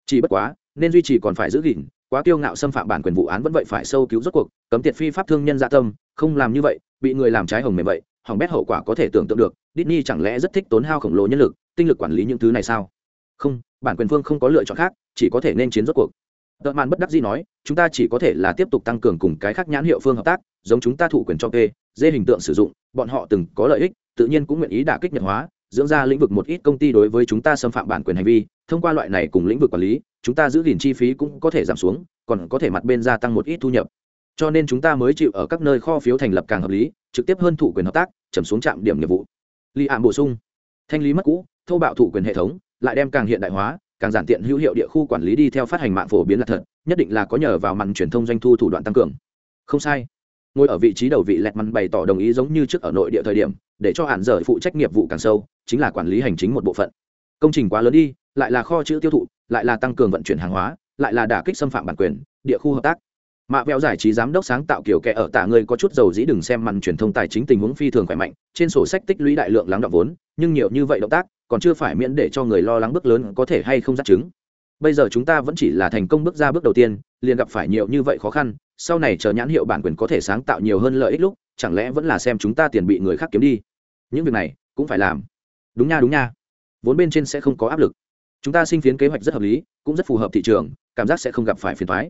Speaker 1: Chỉ bất quá nên duy trì còn phải giữ gìn quá kiêu ngạo xâm phạm bản quyền vụ án vẫn vậy phải sâu cứu rốt cuộc cấm tiệt phi pháp thương nhân dạ tâm không làm như vậy bị người làm trái hồng mềm vậy hỏng bét hậu quả có thể tưởng tượng được Disney chẳng lẽ rất thích tốn hao khổng lồ nhân lực tinh lực quản lý những thứ này sao? Không bản quyền phương không có lựa chọn khác chỉ có thể nên chiến rốt cuộc. Tợ màn bất đắc dĩ nói, chúng ta chỉ có thể là tiếp tục tăng cường cùng cái khác nhãn hiệu phương hợp tác, giống chúng ta thụ quyền cho kê, dê hình tượng sử dụng, bọn họ từng có lợi ích, tự nhiên cũng nguyện ý đả kích nhật hóa, dưỡng ra lĩnh vực một ít công ty đối với chúng ta xâm phạm bản quyền hành vi, thông qua loại này cùng lĩnh vực quản lý, chúng ta giữ gìn chi phí cũng có thể giảm xuống, còn có thể mặt bên gia tăng một ít thu nhập. Cho nên chúng ta mới chịu ở các nơi kho phiếu thành lập càng hợp lý, trực tiếp hơn thụ quyền hợp tác, chậm xuống trạm điểm nghiệp vụ. Lý Ảm bổ sung, thanh lý mất cũ, thô bạo thụ quyền hệ thống, lại đem càng hiện đại hóa, càng giản tiện hữu hiệu địa khu quản lý đi theo phát hành mạng phổ biến là thật nhất định là có nhờ vào màn truyền thông doanh thu thủ đoạn tăng cường không sai ngồi ở vị trí đầu vị lẹt mắn bày tỏ đồng ý giống như trước ở nội địa thời điểm để cho hạn dở phụ trách nghiệp vụ càng sâu chính là quản lý hành chính một bộ phận công trình quá lớn đi lại là kho chữ tiêu thụ, lại là tăng cường vận chuyển hàng hóa, lại là đả kích xâm phạm bản quyền, địa khu hợp tác. Mạ vẹo giải trí giám đốc sáng tạo kiểu kẻ ở tạ người có chút dầu dĩ đừng xem màn truyền thông tài chính tình huống phi thường khỏe mạnh, trên sổ sách tích lũy đại lượng lắng đọng vốn, nhưng nhiều như vậy động tác, còn chưa phải miễn để cho người lo lắng bước lớn có thể hay không dắt chứng. Bây giờ chúng ta vẫn chỉ là thành công bước ra bước đầu tiên, liền gặp phải nhiều như vậy khó khăn, sau này chờ nhãn hiệu bản quyền có thể sáng tạo nhiều hơn lợi ích lúc, chẳng lẽ vẫn là xem chúng ta tiền bị người khác kiếm đi? Những việc này cũng phải làm. Đúng nha đúng nha. Vốn bên trên sẽ không có áp lực chúng ta sinh phiến kế hoạch rất hợp lý, cũng rất phù hợp thị trường, cảm giác sẽ không gặp phải phiền thoái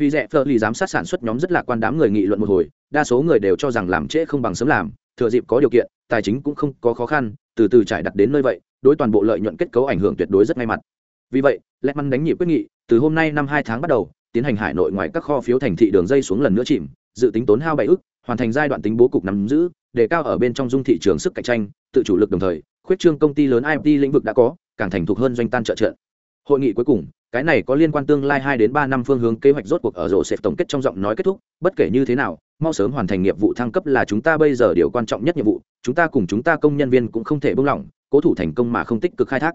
Speaker 1: vì rẻ phờ lì giám sát sản xuất nhóm rất lạc quan đám người nghị luận một hồi, đa số người đều cho rằng làm trễ không bằng sớm làm, thừa dịp có điều kiện, tài chính cũng không có khó khăn, từ từ trải đặt đến nơi vậy, đối toàn bộ lợi nhuận kết cấu ảnh hưởng tuyệt đối rất ngay mặt. Vì vậy lẽ măn đánh nhị quyết nghị, từ hôm nay năm hai tháng bắt đầu, tiến hành hải nội ngoài các kho phiếu thành thị đường dây xuống lần nữa chìm, dự tính tốn hao bảy ức, hoàn thành giai đoạn tính bố cục nắm giữ, đề cao ở bên trong dung thị trường sức cạnh tranh, tự chủ lực đồng thời, khuyết trương công ty lớn imt lĩnh vực đã có càng thành thục hơn doanh tan trợ trợ hội nghị cuối cùng cái này có liên quan tương lai hai đến ba năm phương hướng kế hoạch rốt cuộc ở rổ sẽ tổng kết trong giọng nói kết thúc bất kể như thế nào mau sớm hoàn thành nghiệp vụ thăng cấp là chúng ta bây giờ điều quan trọng nhất nhiệm vụ chúng ta cùng chúng ta công nhân viên cũng không thể buông lỏng cố thủ thành công mà không tích cực khai thác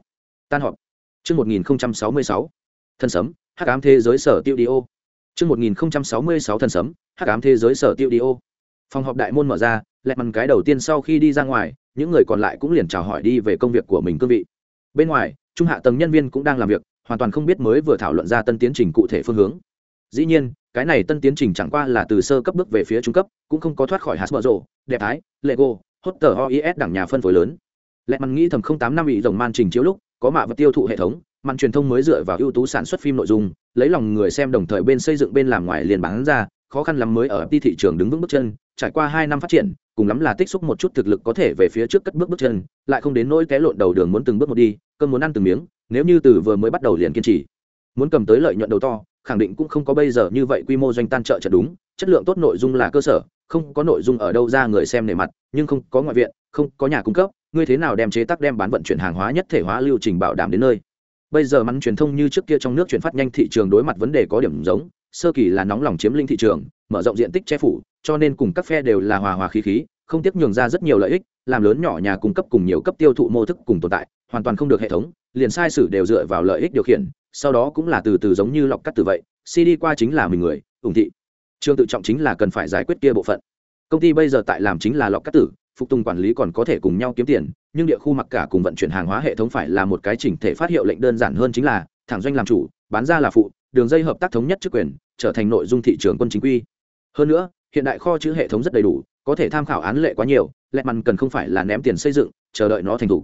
Speaker 1: tan họp Trước 1066, thân sấm, hắc ám thế giới sở tiêu đi ô. Trước 1066 thân sấm, hắc ám thế giới sở tiêu đi ô. Phòng họp đại môn mở ra, lẹt mằn cái đầu tiên sau khi đi ra ngoài, những người còn lại cũng liền chào hỏi đi về công việc của mình cương vị. Bên ngoài, trung hạ tầng nhân viên cũng đang làm việc, hoàn toàn không biết mới vừa thảo luận ra tân tiến trình cụ thể phương hướng. Dĩ nhiên, cái này tân tiến trình chẳng qua là từ sơ cấp bước về phía trung cấp, cũng không có thoát khỏi Hasbro, đẹp thái, Lego, Hotter OIS đẳng nhà phân phối lớn. lẽ mằn nghĩ thầm không tám năm bị rồng man trình chiếu lúc, có mạ vật tiêu thụ hệ thống, màn truyền thông mới dựa vào ưu tú sản xuất phim nội dung lấy lòng người xem đồng thời bên xây dựng bên làm ngoài liền bán ra khó khăn lắm mới ở đi thị trường đứng vững bước chân trải qua hai năm phát triển, cùng lắm là tích xúc một chút thực lực có thể về phía trước cất bước bước chân, lại không đến nỗi té lộn đầu đường muốn từng bước một đi, cơn muốn ăn từng miếng, nếu như từ vừa mới bắt đầu liền kiên trì. Muốn cầm tới lợi nhuận đầu to, khẳng định cũng không có bây giờ như vậy quy mô doanh tan trợ chợ đúng, chất lượng tốt nội dung là cơ sở, không có nội dung ở đâu ra người xem nề mặt, nhưng không có ngoại viện, không có nhà cung cấp, ngươi thế nào đem chế tác đem bán vận chuyển hàng hóa nhất thể hóa lưu trình bảo đảm đến nơi. Bây giờ mắn truyền thông như trước kia trong nước chuyển phát nhanh thị trường đối mặt vấn đề có điểm giống, sơ kỳ là nóng lòng chiếm lĩnh thị trường mở rộng diện tích che phủ, cho nên cùng các phe đều là hòa hòa khí khí, không tiếp nhường ra rất nhiều lợi ích, làm lớn nhỏ nhà cung cấp cùng nhiều cấp tiêu thụ mô thức cùng tồn tại, hoàn toàn không được hệ thống, liền sai sử đều dựa vào lợi ích điều khiển, sau đó cũng là từ từ giống như lọc cắt từ vậy cd qua chính là mình người, ủng thị. Trường tự trọng chính là cần phải giải quyết kia bộ phận. Công ty bây giờ tại làm chính là lọc cắt tử, phục tùng quản lý còn có thể cùng nhau kiếm tiền, nhưng địa khu mặc cả cùng vận chuyển hàng hóa hệ thống phải là một cái chỉnh thể phát hiệu lệnh đơn giản hơn chính là, thẳng doanh làm chủ, bán ra là phụ, đường dây hợp tác thống nhất chức quyền, trở thành nội dung thị trường quân chính quy hơn nữa, hiện đại kho chữ hệ thống rất đầy đủ, có thể tham khảo án lệ quá nhiều lẹ mằn cần không phải là ném tiền xây dựng, chờ đợi nó thành thủ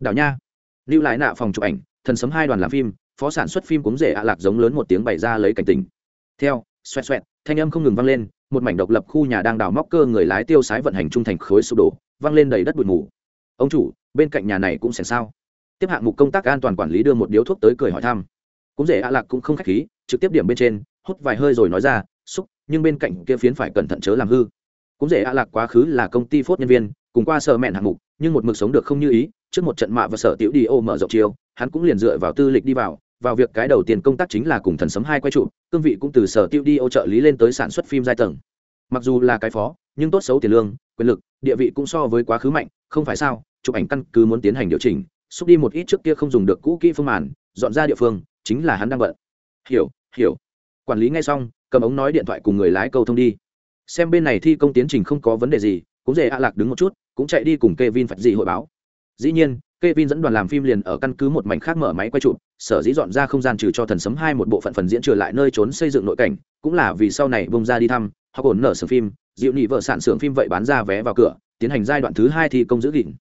Speaker 1: đảo nha. Lưu lại nạ phòng chụp ảnh, thần sấm hai đoàn làm phim, phó sản xuất phim cúng rể ạ lạc giống lớn một tiếng bày ra lấy cảnh tình. Theo, xoẹt xoẹt, thanh âm không ngừng vang lên, một mảnh độc lập khu nhà đang đào móc cơ người lái tiêu sái vận hành trung thành khối sụp đổ văng lên đầy đất bụi mù. Ông chủ, bên cạnh nhà này cũng sẽ sao? Tiếp hạng mục công tác an toàn quản lý đưa một điếu thuốc tới cười hỏi thăm. Cũng dễ ạ lạc cũng không khách khí, trực tiếp điểm bên trên, hút vài hơi rồi nói ra, xúc nhưng bên cạnh kia phiến phải cẩn thận chớ làm hư. Cũng dễ ạ lạc quá khứ là công ty phốt nhân viên, cùng qua sở mẹn hạng mục, nhưng một mực sống được không như ý, trước một trận mạ và sở tiểu đi ô mở rộng chiều hắn cũng liền dựa vào tư lịch đi vào vào việc cái đầu tiên công tác chính là cùng thần sấm hai quay trụ, cương vị cũng từ sở tiêu đi ô trợ lý lên tới sản xuất phim giai tầng. Mặc dù là cái phó, nhưng tốt xấu tiền lương, quyền lực, địa vị cũng so với quá khứ mạnh, không phải sao, chụp ảnh căn cứ muốn tiến hành điều chỉnh, xúc đi một ít trước kia không dùng được cũ kỹ phương màn, dọn ra địa phương, chính là hắn đang bận. Hiểu hiểu. Quản lý ngay xong cầm ống nói điện thoại cùng người lái câu thông đi xem bên này thi công tiến trình không có vấn đề gì cũng dễ ạ lạc đứng một chút cũng chạy đi cùng Kevin phải gì hội báo dĩ nhiên Kevin dẫn đoàn làm phim liền ở căn cứ một mảnh khác mở máy quay chụp, sở dĩ dọn ra không gian trừ cho thần sấm hai một bộ phận phần diễn trở lại nơi trốn xây dựng nội cảnh, cũng là vì sau này bông ra đi thăm, hoặc ổn nở xưởng phim, dịu nị vợ sản xưởng phim vậy bán ra vé vào cửa, tiến hành giai đoạn thứ hai thi công giữ gìn.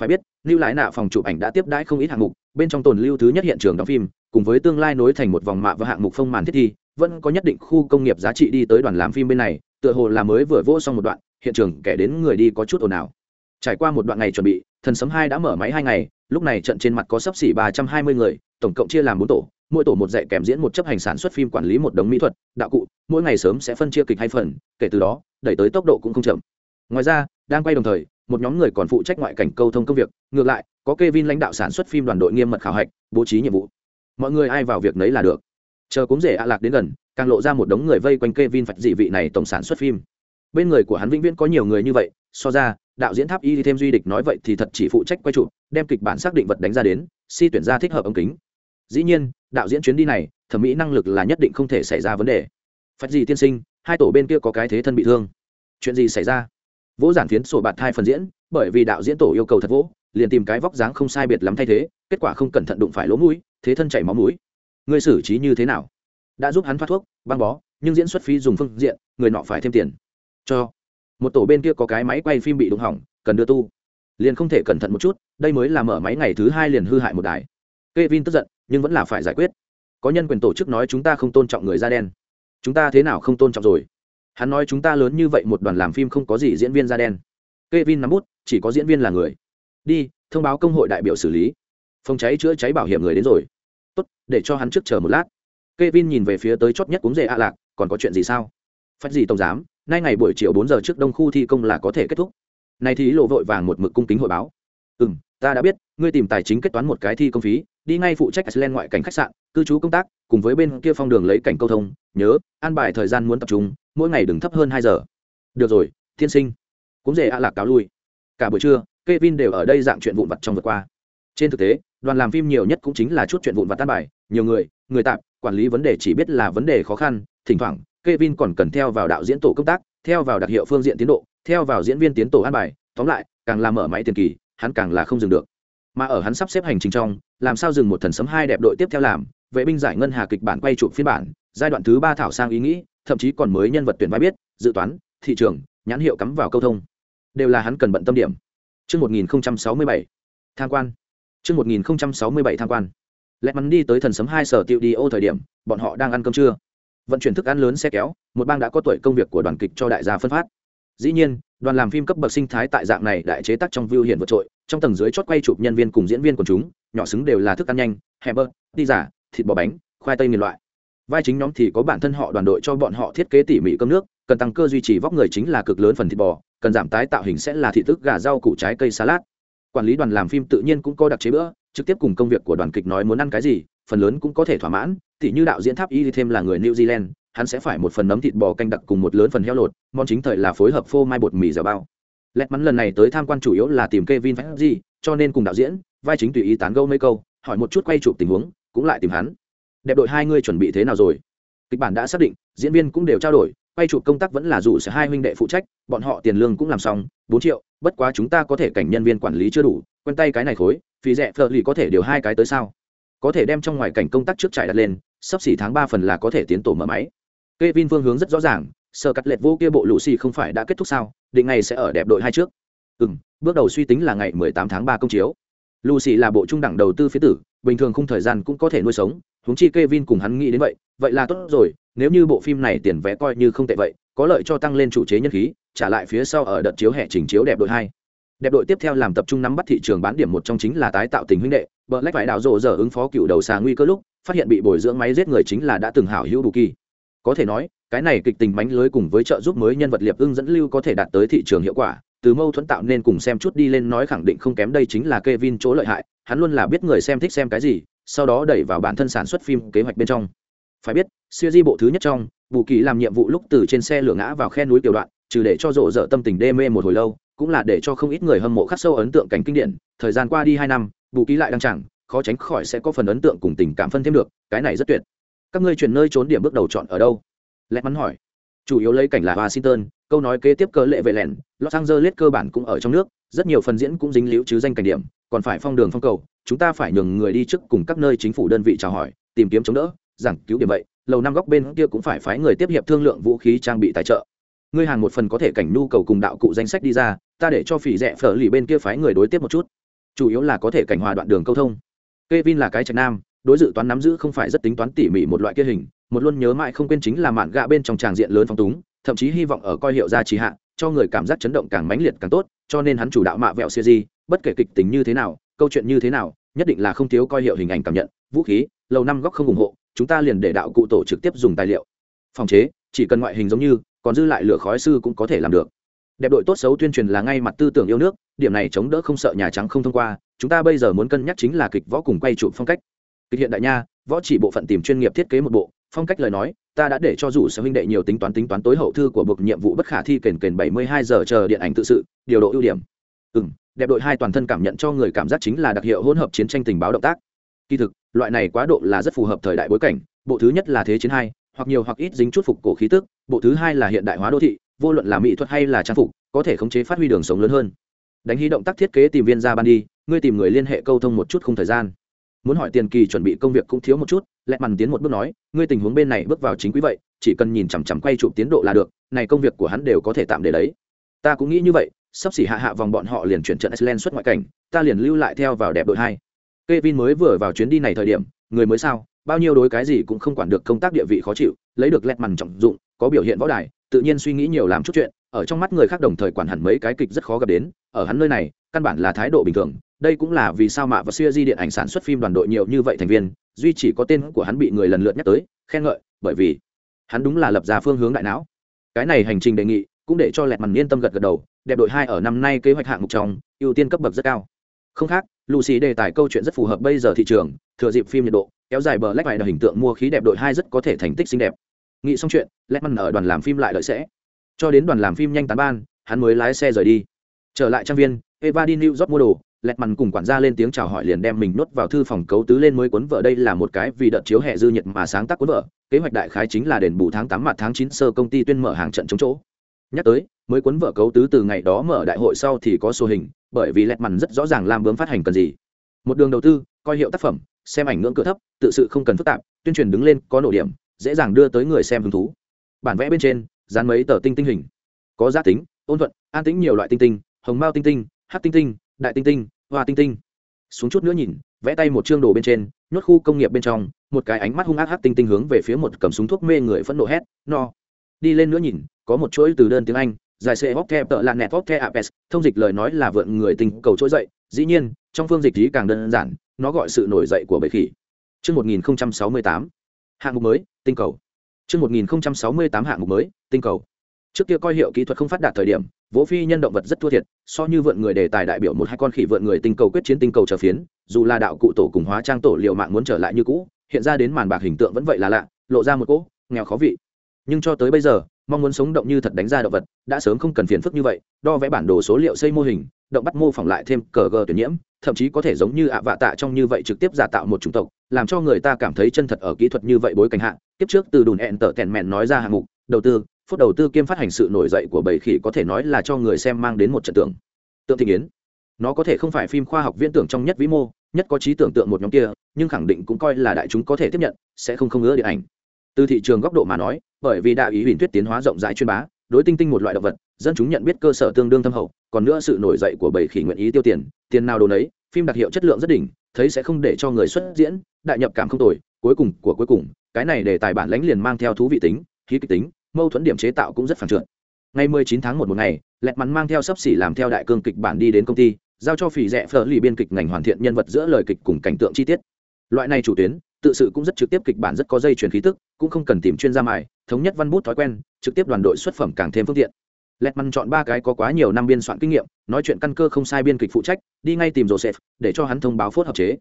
Speaker 1: Phải biết, lưu lái nạ phòng chụp ảnh đã tiếp đãi không ít hạng mục, bên trong tồn lưu thứ nhất hiện trường đóng phim, cùng với tương lai nối thành một vòng mạ và hạng mục phong màn thiết thi, vẫn có nhất định khu công nghiệp giá trị đi tới đoàn làm phim bên này, tựa hồ là mới vừa vô xong một đoạn, hiện trường kẻ đến người đi có chút ồn ào. Trải qua một đoạn ngày chuẩn bị, thần sấm hai đã mở máy hai ngày, lúc này trận trên mặt có sấp xỉ ba trăm hai mươi người tổng cộng chia làm bốn tổ mỗi tổ một dạy kèm diễn một chấp hành sản xuất phim quản lý một đống mỹ thuật đạo cụ mỗi ngày sớm sẽ phân chia kịch hai phần kể từ đó đẩy tới tốc độ cũng không chậm. Ngoài ra đang quay đồng thời một nhóm người còn phụ trách ngoại cảnh câu thông công việc ngược lại có k e vin lãnh đạo sản xuất phim đoàn đội nghiêm mật khảo hạch bố trí nhiệm vụ. Mọi người ai vào việc nấy là được chờ cúng rể ạ lạc đến gần, càng lộ ra một đống người vây quanh k e vin phạch dị vị này tổng sản xuất phim. Bên người của hắn vĩnh viễn có nhiều người như vậy, so ra, đạo diễn tháp y thêm duy địch nói vậy thì thật chỉ phụ trách quay chụp, đem kịch bản xác định vật đánh ra đến, si tuyển ra thích hợp ống kính. Dĩ nhiên, đạo diễn chuyến đi này, thẩm mỹ năng lực là nhất định không thể xảy ra vấn đề. Phật dị tiên sinh, hai tổ bên kia có cái thế thân bị thương. Chuyện gì xảy ra? Vỗ giản phiến sổ bạt hai phần diễn, bởi vì đạo diễn tổ yêu cầu thật vỗ, liền tìm cái vóc dáng không sai biệt lắm thay thế, kết quả không cẩn thận đụng phải lỗ mũi, thế thân chảy máu mũi người xử trí như thế nào? Đã giúp hắn thoát thuốc băng bó nhưng diễn xuất phí dùng phương diện người nọ phải thêm tiền. Cho. Một tổ bên kia có cái máy quay phim bị đụng hỏng cần đưa tu. Liền không thể cẩn thận một chút đây mới là mở máy ngày thứ hai liền hư hại một đài. K e vin tức giận nhưng vẫn là phải giải quyết. Có nhân quyền tổ chức nói chúng ta không tôn trọng người da đen. Chúng ta thế nào không tôn trọng rồi? Hắn nói chúng ta lớn như vậy một đoàn làm phim không có gì diễn viên da đen. Kevin nắm bút, chỉ có diễn viên là người. Đi, thông báo công hội đại biểu xử lý. Phòng cháy chữa cháy bảo hiểm người đến rồi. Tốt, để cho hắn trước chờ một lát. Kevin nhìn về phía tới chót nhất cúng rể ạ lạc, còn có chuyện gì sao? Phát gì tổng giám, nay ngày buổi chiều bốn giờ trước đông khu thi công là có thể kết thúc. Này thì lộ vội vàng một mực cung kính hội báo. Ừm, ta đã biết, ngươi tìm tài chính kết toán một cái thi công phí, đi ngay phụ trách Iceland ngoại cảnh khách sạn, cư trú công tác, cùng với bên kia phong đường lấy cảnh câu thông, nhớ, an bài thời gian muốn tập trung, mỗi ngày đừng thấp hơn hai giờ. Được rồi, thiên sinh cũng dễ ạ lạc cáo lui cả buổi trưa Kevin đều ở đây dạng chuyện vụn vặt trong vượt qua trên thực tế đoàn làm phim nhiều nhất cũng chính là chút chuyện vụn vặt tan bài nhiều người người tạm quản lý vấn đề chỉ biết là vấn đề khó khăn thỉnh thoảng Kevin còn cần theo vào đạo diễn tổ công tác theo vào đặc hiệu phương diện tiến độ theo vào diễn viên tiến tổ an bài tóm lại càng làm mở máy tiền kỳ hắn càng là không dừng được. Mà ở hắn sắp xếp hành trình trong làm sao dừng một thần sấm hai đẹp đội tiếp theo làm vệ binh giải ngân hà kịch bản quay chụp phiên bản giai đoạn thứ ba thảo sang ý nghĩ thậm chí còn mới nhân vật tuyển vai biết dự toán thị trường nhãn hiệu cắm vào câu thông. Đều là hắn cần bận tâm điểm. Trước 1067, tham quan. Trước 1067 tham quan. Lẹt mắn đi tới thần sấm hai sở tiệu đi ô thời điểm, bọn họ đang ăn cơm trưa. Vận chuyển thức ăn lớn xe kéo, một bang đã có tuổi công việc của đoàn kịch cho đại gia phân phát. Dĩ nhiên, đoàn làm phim cấp bậc sinh thái tại dạng này đại chế tác trong view hiện vượt trội, trong tầng dưới chót quay chụp nhân viên cùng diễn viên của chúng, nhỏ xứng đều là thức ăn nhanh, hamburger, đi giả, thịt bò bánh, khoai tây nghiền loại. Vai chính nhóm thì có bản thân họ đoàn đội cho bọn họ thiết kế tỉ mỉ cơm nước, cần tăng cơ duy trì vóc người chính là cực lớn phần thịt bò, cần giảm tái tạo hình sẽ là thị tức gà rau củ trái cây salad quản lý đoàn làm phim tự nhiên cũng có đặc chế bữa trực tiếp cùng công việc của đoàn kịch nói muốn ăn cái gì phần lớn cũng có thể thỏa mãn thì như đạo diễn tháp y thêm là người new zealand hắn sẽ phải một phần nấm thịt bò canh đặc cùng một lớn phần heo lột món chính thời là phối hợp phô mai bột mì dẻo bao lẹt mắn lần này tới tham quan chủ yếu là tìm Kevin gì, cho nên cùng đạo diễn, vai chính tùy ý tán gẫu mấy câu, hỏi một chút quay chụp tình huống, cũng lại tìm hắn. Đẹp đội hai người chuẩn bị thế nào rồi? Kịch bản đã xác định, diễn viên cũng đều trao đổi, quay chụp công tác vẫn là dù sẽ hai huynh đệ phụ trách bọn họ tiền lương cũng làm xong bốn triệu bất quá chúng ta có thể cảnh nhân viên quản lý chưa đủ quen tay cái này khối phí rẻ phờ lì có thể điều hai cái tới sao? Có thể đem trong ngoài cảnh công tác trước trải đặt lên sắp xỉ tháng ba phần là có thể tiến tổ mở máy. Kevin phương hướng rất rõ ràng sở cắt lệch vô kia bộ lũ xì không phải đã kết thúc sao định ngày sẽ ở đẹp đội hai trước. Ừ bước đầu suy tính là ngày 18 tháng 3 công chiếu. Lucy là bộ trung đẳng đầu tư phía tử, bình thường không thời gian cũng có thể nuôi sống, huống chi Kevin cùng hắn nghĩ đến vậy, vậy là tốt rồi, nếu như bộ phim này tiền vé coi như không tệ vậy có lợi cho tăng lên chủ chế nhân khí trả lại phía sau ở đợt chiếu hè trình chiếu đẹp đội hai. Đẹp đội tiếp theo làm tập trung nắm bắt thị trường bán điểm một trong chính là tái tạo tình huynh đệ Black phải vải đạo rộ giờ ứng phó cựu đầu xà nguy cơ lúc phát hiện bị bồi dưỡng máy giết người chính là đã từng hảo hữu bù kỳ. Có thể nói cái này kịch tình mánh lưới cùng với trợ giúp mới nhân vật liệp ưng dẫn lưu có thể đạt tới thị trường hiệu quả từ mâu thuẫn tạo nên cùng xem chút đi lên nói khẳng định không kém đây chính là Kevin chỗ lợi hại hắn luôn là biết người xem thích xem cái gì sau đó đẩy vào bản thân sản xuất phim kế hoạch bên trong. Phải biết, siêu di bộ thứ nhất trong bù kỳ làm nhiệm vụ lúc từ trên xe lửa ngã vào khe núi tiểu đoạn, trừ để cho rộ rỡ tâm tình đê mê một hồi lâu, cũng là để cho không ít người hâm mộ khắc sâu ấn tượng cảnh kinh điển. Thời gian qua đi hai năm bù ký lại đăng chẳng khó tránh khỏi sẽ có phần ấn tượng cùng tình cảm phân thêm được, cái này rất tuyệt. Các ngươi chuyển nơi trốn điểm bước đầu chọn ở đâu? Lẽ mắn hỏi. Chủ yếu lấy cảnh là washington câu nói kế tiếp cơ lệ về lẻn los angeles cơ bản cũng ở trong nước, rất nhiều phần diễn cũng dính liễu chứ danh cảnh điểm, còn phải phong đường phong cầu, chúng ta phải nhường người đi trước cùng các nơi chính phủ đơn vị chào hỏi, tìm kiếm chống đỡ, giảng cứu điểm vậy, lầu năm góc bên kia cũng phải phái người tiếp hiệp thương lượng vũ khí trang bị tài trợ. Ngươi hàng một phần có thể cảnh nhu cầu cùng đạo cụ danh sách đi ra, ta để cho phỉ rẻ phở lì bên kia phái người đối tiếp một chút. Chủ yếu là có thể cảnh hòa đoạn đường câu thông. Kevin là cái trạch nam, đối dự toán nắm giữ không phải rất tính toán tỉ mỉ một loại kia hình, một luôn nhớ mãi không quên chính là mạn gạ bên trong tràng diện lớn phong túng thậm chí hy vọng ở coi hiệu gia trì hạ, cho người cảm giác chấn động càng mãnh liệt càng tốt, cho nên hắn chủ đạo mạ vẹo siêu di bất kể kịch tính như thế nào, câu chuyện như thế nào, nhất định là không thiếu coi hiệu hình ảnh cảm nhận, vũ khí lâu năm góc không ủng hộ, chúng ta liền để đạo cụ tổ trực tiếp dùng tài liệu. Phòng chế, chỉ cần ngoại hình giống như, còn dư lại lửa khói sư cũng có thể làm được. Đẹp đội tốt xấu tuyên truyền là ngay mặt tư tưởng yêu nước, điểm này chống đỡ không sợ nhà trắng không thông qua, chúng ta bây giờ muốn cân nhắc chính là kịch võ cùng quay chụp phong cách. Kịch hiện đại nha, võ chỉ bộ phận tìm chuyên nghiệp thiết kế một bộ phong cách lời nói, ta đã để cho rủ sở huynh đệ nhiều tính toán tính toán tối hậu thư của bậc nhiệm vụ bất khả thi kền kền bảy mươi hai giờ chờ điện ảnh tự sự, điều độ ưu điểm. Ừ đẹp đội hai toàn thân cảm nhận cho người cảm giác chính là đặc hiệu hỗn hợp chiến tranh tình báo động tác. Kỳ thực, loại này quá độ là rất phù hợp thời đại bối cảnh, bộ thứ nhất là thế chiến hai, hoặc nhiều hoặc ít dính chút phục cổ khí tức, bộ thứ hai là hiện đại hóa đô thị, vô luận là mỹ thuật hay là trang phục, có thể khống chế phát huy đường sống lớn hơn. Đánh hy động tác thiết kế tìm viên ra ban đi, ngươi tìm người liên hệ câu thông một chút không thời gian muốn hỏi tiền kỳ chuẩn bị công việc cũng thiếu một chút lẹ mằn tiến một bước nói ngươi tình huống bên này bước vào chính quý vậy chỉ cần nhìn chằm chằm quay chụp tiến độ là được này công việc của hắn đều có thể tạm để đấy. Ta cũng nghĩ như vậy sắp xỉ hạ hạ vòng bọn họ liền chuyển trận Iceland xuất ngoại cảnh ta liền lưu lại theo vào đẹp đội hai. Kevin mới vừa vào chuyến đi này thời điểm, người mới sao, bao nhiêu đối cái gì cũng không quản được công tác địa vị khó chịu lấy được lẹt mằn trọng dụng có biểu hiện võ đài tự nhiên suy nghĩ nhiều làm chút chuyện ở trong mắt người khác đồng thời quản hẳn mấy cái kịch rất khó gặp đến ở hắn nơi này căn bản là thái độ bình thường đây cũng là vì sao mạ và siêu di điện ảnh sản xuất phim đoàn đội nhiều như vậy thành viên, duy chỉ có tên của hắn bị người lần lượt nhắc tới, khen ngợi, bởi vì hắn đúng là lập ra phương hướng đại não. Cái này hành trình đề nghị cũng để cho lẹt mằn yên tâm gật gật đầu, đẹp đội hai ở năm nay kế hoạch hạng mục trong, ưu tiên cấp bậc rất cao. Không khác, lucy đề tài câu chuyện rất phù hợp bây giờ thị trường, thừa dịp phim nhiệt độ, kéo dài bờ lách vài hình tượng mua khí đẹp đội hai rất có thể thành tích xinh đẹp. Nghĩ xong chuyện, lẹt mằn ở đoàn làm phim lại đợi sẽ. Cho đến đoàn làm phim nhanh tán ban, hắn mới lái xe rời đi. Trở lại trang viên, eva đi new york mua đồ lẹt mằn cùng quản gia lên tiếng chào hỏi liền đem mình nuốt vào thư phòng cấu tứ lên mới cuốn vợ. Đây là một cái vì đợt chiếu hè dư nhiệt mà sáng tác cuốn vợ. Kế hoạch đại khái chính là đền bù tháng tám mặt tháng chín sơ công ty tuyên mở hàng trận chống chỗ. Nhắc tới, mới cuốn vợ cấu tứ từ ngày đó mở đại hội sau thì có số hình, bởi vì lẹt mằn rất rõ ràng làm bướm phát hành cần gì. Một đường đầu tư, coi hiệu tác phẩm, xem ảnh ngưỡng cửa thấp, tự sự không cần phức tạp, tuyên truyền đứng lên, có nổ điểm, dễ dàng đưa tới người xem hứng thú. Bản vẽ bên trên, dán mấy tờ tinh tinh hình. Có giá tính, ôn thuận, an tĩnh nhiều loại tinh tinh, hồng mao tinh tinh hát tinh tinh, đại tinh tinh hoa tinh tinh xuống chút nữa nhìn vẽ tay một chương đồ bên trên nhốt khu công nghiệp bên trong một cái ánh mắt hung ác hát tinh tinh hướng về phía một cầm súng thuốc mê người phẫn nộ hét no đi lên nữa nhìn có một chuỗi từ đơn tiếng anh giải xe hóc thép tợ là nẹt hóc thép apes thông dịch lời nói là vượn người tình cầu trỗi dậy dĩ nhiên trong phương dịch trí càng đơn giản nó gọi sự nổi dậy của bệ khỉ Trước 1068, hạng mục mới, tinh cầu. Trước 1068 hạng mục mới, tinh cầu. Trước kia coi hiệu kỹ thuật không phát đạt thời điểm, vỗ phi nhân động vật rất thua thiệt, so như vượn người đề tài đại biểu một hai con khỉ vượn người tinh cầu quyết chiến tinh cầu trở phiến, dù là đạo cụ tổ cùng hóa trang tổ liệu mạng muốn trở lại như cũ, hiện ra đến màn bạc hình tượng vẫn vậy là lạ, lộ ra một cỗ nghèo khó vị. Nhưng cho tới bây giờ, mong muốn sống động như thật đánh ra động vật, đã sớm không cần phiền phức như vậy, đo vẽ bản đồ số liệu xây mô hình, động bắt mô phỏng lại thêm cờ gờ tuyển nhiễm, thậm chí có thể giống như ạ vạ tạ trong như vậy trực tiếp giả tạo một chủng tộc, làm cho người ta cảm thấy chân thật ở kỹ thuật như vậy bối cảnh hạ tiếp trước từ đùn hẹn tở tèn mẹn nói ra hạng mục đầu tư phút đầu tư kiêm phát hành sự nổi dậy của bầy khỉ có thể nói là cho người xem mang đến một trận tưởng. Tượng thị yến, nó có thể không phải phim khoa học viễn tưởng trong nhất vĩ mô, nhất có trí tưởng tượng một nhóm kia, nhưng khẳng định cũng coi là đại chúng có thể tiếp nhận, sẽ không không ngỡ điện ảnh. Từ thị trường góc độ mà nói, bởi vì đạo ý huyền thuyết tiến hóa rộng rãi chuyên bá, đối tinh tinh một loại động vật, dân chúng nhận biết cơ sở tương đương thâm hậu, còn nữa sự nổi dậy của bầy khỉ nguyện ý tiêu tiền tiền nào đồ nấy, phim đặc hiệu chất lượng rất đỉnh, thấy sẽ không để cho người xuất diễn, đại nhập cảm không tồi, cuối cùng của cuối cùng, cái này để tài bản lãnh liền mang theo thú vị tính, khí kịch tính mâu thuẫn điểm chế tạo cũng rất phản trượt. Ngày 19 tháng 1 một ngày, lẹt mắn mang theo sấp xỉ làm theo đại cương kịch bản đi đến công ty, giao cho phỉ rẻ phở lì biên kịch ngành hoàn thiện nhân vật giữa lời kịch cùng cảnh tượng chi tiết. Loại này chủ tuyến, tự sự cũng rất trực tiếp kịch bản rất có dây truyền khí tức, cũng không cần tìm chuyên gia mài, thống nhất văn bút thói quen, trực tiếp đoàn đội xuất phẩm càng thêm phương tiện. Lẹt mắn chọn ba cái có quá nhiều năm biên soạn kinh nghiệm, nói chuyện căn cơ không sai biên kịch phụ trách, đi ngay tìm joseph, để cho hắn thông báo phốt hợp chế.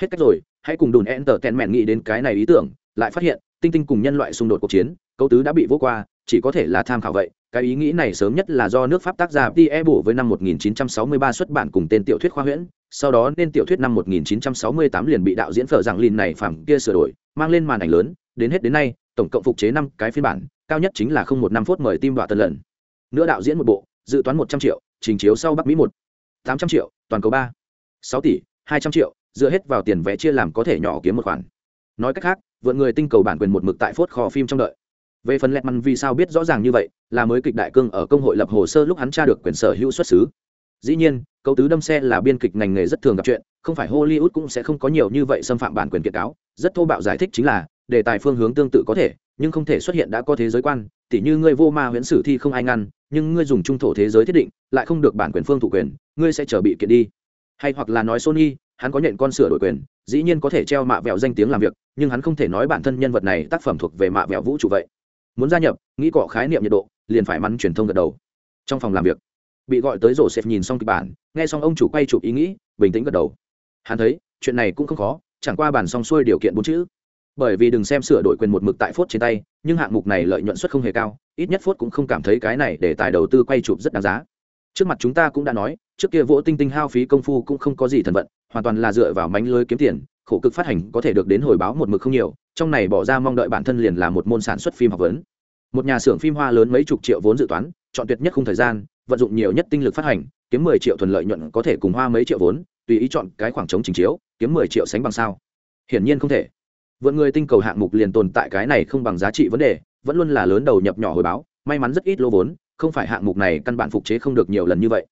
Speaker 1: Hết cách rồi, hãy cùng đùn enter tèn mẹn nghĩ đến cái này ý tưởng, lại phát hiện tinh tinh cùng nhân loại xung đột cuộc chiến câu tứ đã bị vô qua, chỉ có thể là tham khảo vậy. Cái ý nghĩ này sớm nhất là do nước pháp tác giả Pierre bổ với năm 1963 xuất bản cùng tên tiểu thuyết khoa huyễn. Sau đó nên tiểu thuyết năm 1968 liền bị đạo diễn phở rằng lìn này phẳng kia sửa đổi, mang lên màn ảnh lớn. Đến hết đến nay, tổng cộng phục chế năm cái phiên bản, cao nhất chính là không một năm phút mời tim đoạn tần lần nữa đạo diễn một bộ, dự toán một trăm triệu, trình chiếu sau bắc mỹ một, tám trăm triệu, toàn cầu ba, sáu tỷ, hai trăm triệu, dựa hết vào tiền vé chia làm có thể nhỏ kiếm một khoản. Nói cách khác vượn người tinh cầu bản quyền một mực tại phốt kho phim trong đợi. Về phần lẹt măn vì sao biết rõ ràng như vậy, là mới kịch đại cương ở công hội lập hồ sơ lúc hắn tra được quyền sở hữu xuất xứ. Dĩ nhiên, cấu tứ đâm xe là biên kịch ngành nghề rất thường gặp chuyện, không phải hollywood cũng sẽ không có nhiều như vậy xâm phạm bản quyền kiện cáo. Rất thô bạo giải thích chính là, đề tài phương hướng tương tự có thể, nhưng không thể xuất hiện đã có thế giới quan, tỉ như ngươi vô ma huyễn sử thi không ai ngăn, nhưng ngươi dùng trung thổ thế giới thiết định, lại không được bản quyền phương thủ quyền, ngươi sẽ trở bị kiện đi. Hay hoặc là nói sony hắn có nhện con sửa đổi quyền, dĩ nhiên có thể treo mạ vẹo danh tiếng làm việc, nhưng hắn không thể nói bản thân nhân vật này tác phẩm thuộc về mạ vẹo vũ trụ vậy. Muốn gia nhập, nghĩ cọ khái niệm nhiệt độ, liền phải mắn truyền thông gật đầu. Trong phòng làm việc, bị gọi tới rổ xếp nhìn xong kịch bản, nghe xong ông chủ quay chụp ý nghĩ, bình tĩnh gật đầu. Hắn thấy, chuyện này cũng không khó, chẳng qua bản xong xuôi điều kiện bốn chữ. Bởi vì đừng xem sửa đổi quyền một mực tại phốt trên tay, nhưng hạng mục này lợi nhuận suất không hề cao, ít nhất phốt cũng không cảm thấy cái này để tài đầu tư quay chụp rất đáng giá trước mặt chúng ta cũng đã nói, trước kia vỗ tinh tinh hao phí công phu cũng không có gì thần vận, hoàn toàn là dựa vào mánh lưới kiếm tiền, khổ cực phát hành có thể được đến hồi báo một mực không nhiều, trong này bỏ ra mong đợi bản thân liền là một môn sản xuất phim học vấn. Một nhà xưởng phim hoa lớn mấy chục triệu vốn dự toán, chọn tuyệt nhất không thời gian, vận dụng nhiều nhất tinh lực phát hành, kiếm mười triệu thuần lợi nhuận có thể cùng hoa mấy triệu vốn, tùy ý chọn cái khoảng trống trình chiếu, kiếm mười triệu sánh bằng sao? Hiển nhiên không thể. Vượn người tinh cầu hạng mục liền tồn tại cái này không bằng giá trị vấn đề, vẫn luôn là lớn đầu nhập nhỏ hồi báo, may mắn rất ít lô vốn không phải hạng mục này căn bản phục chế không được nhiều lần như vậy.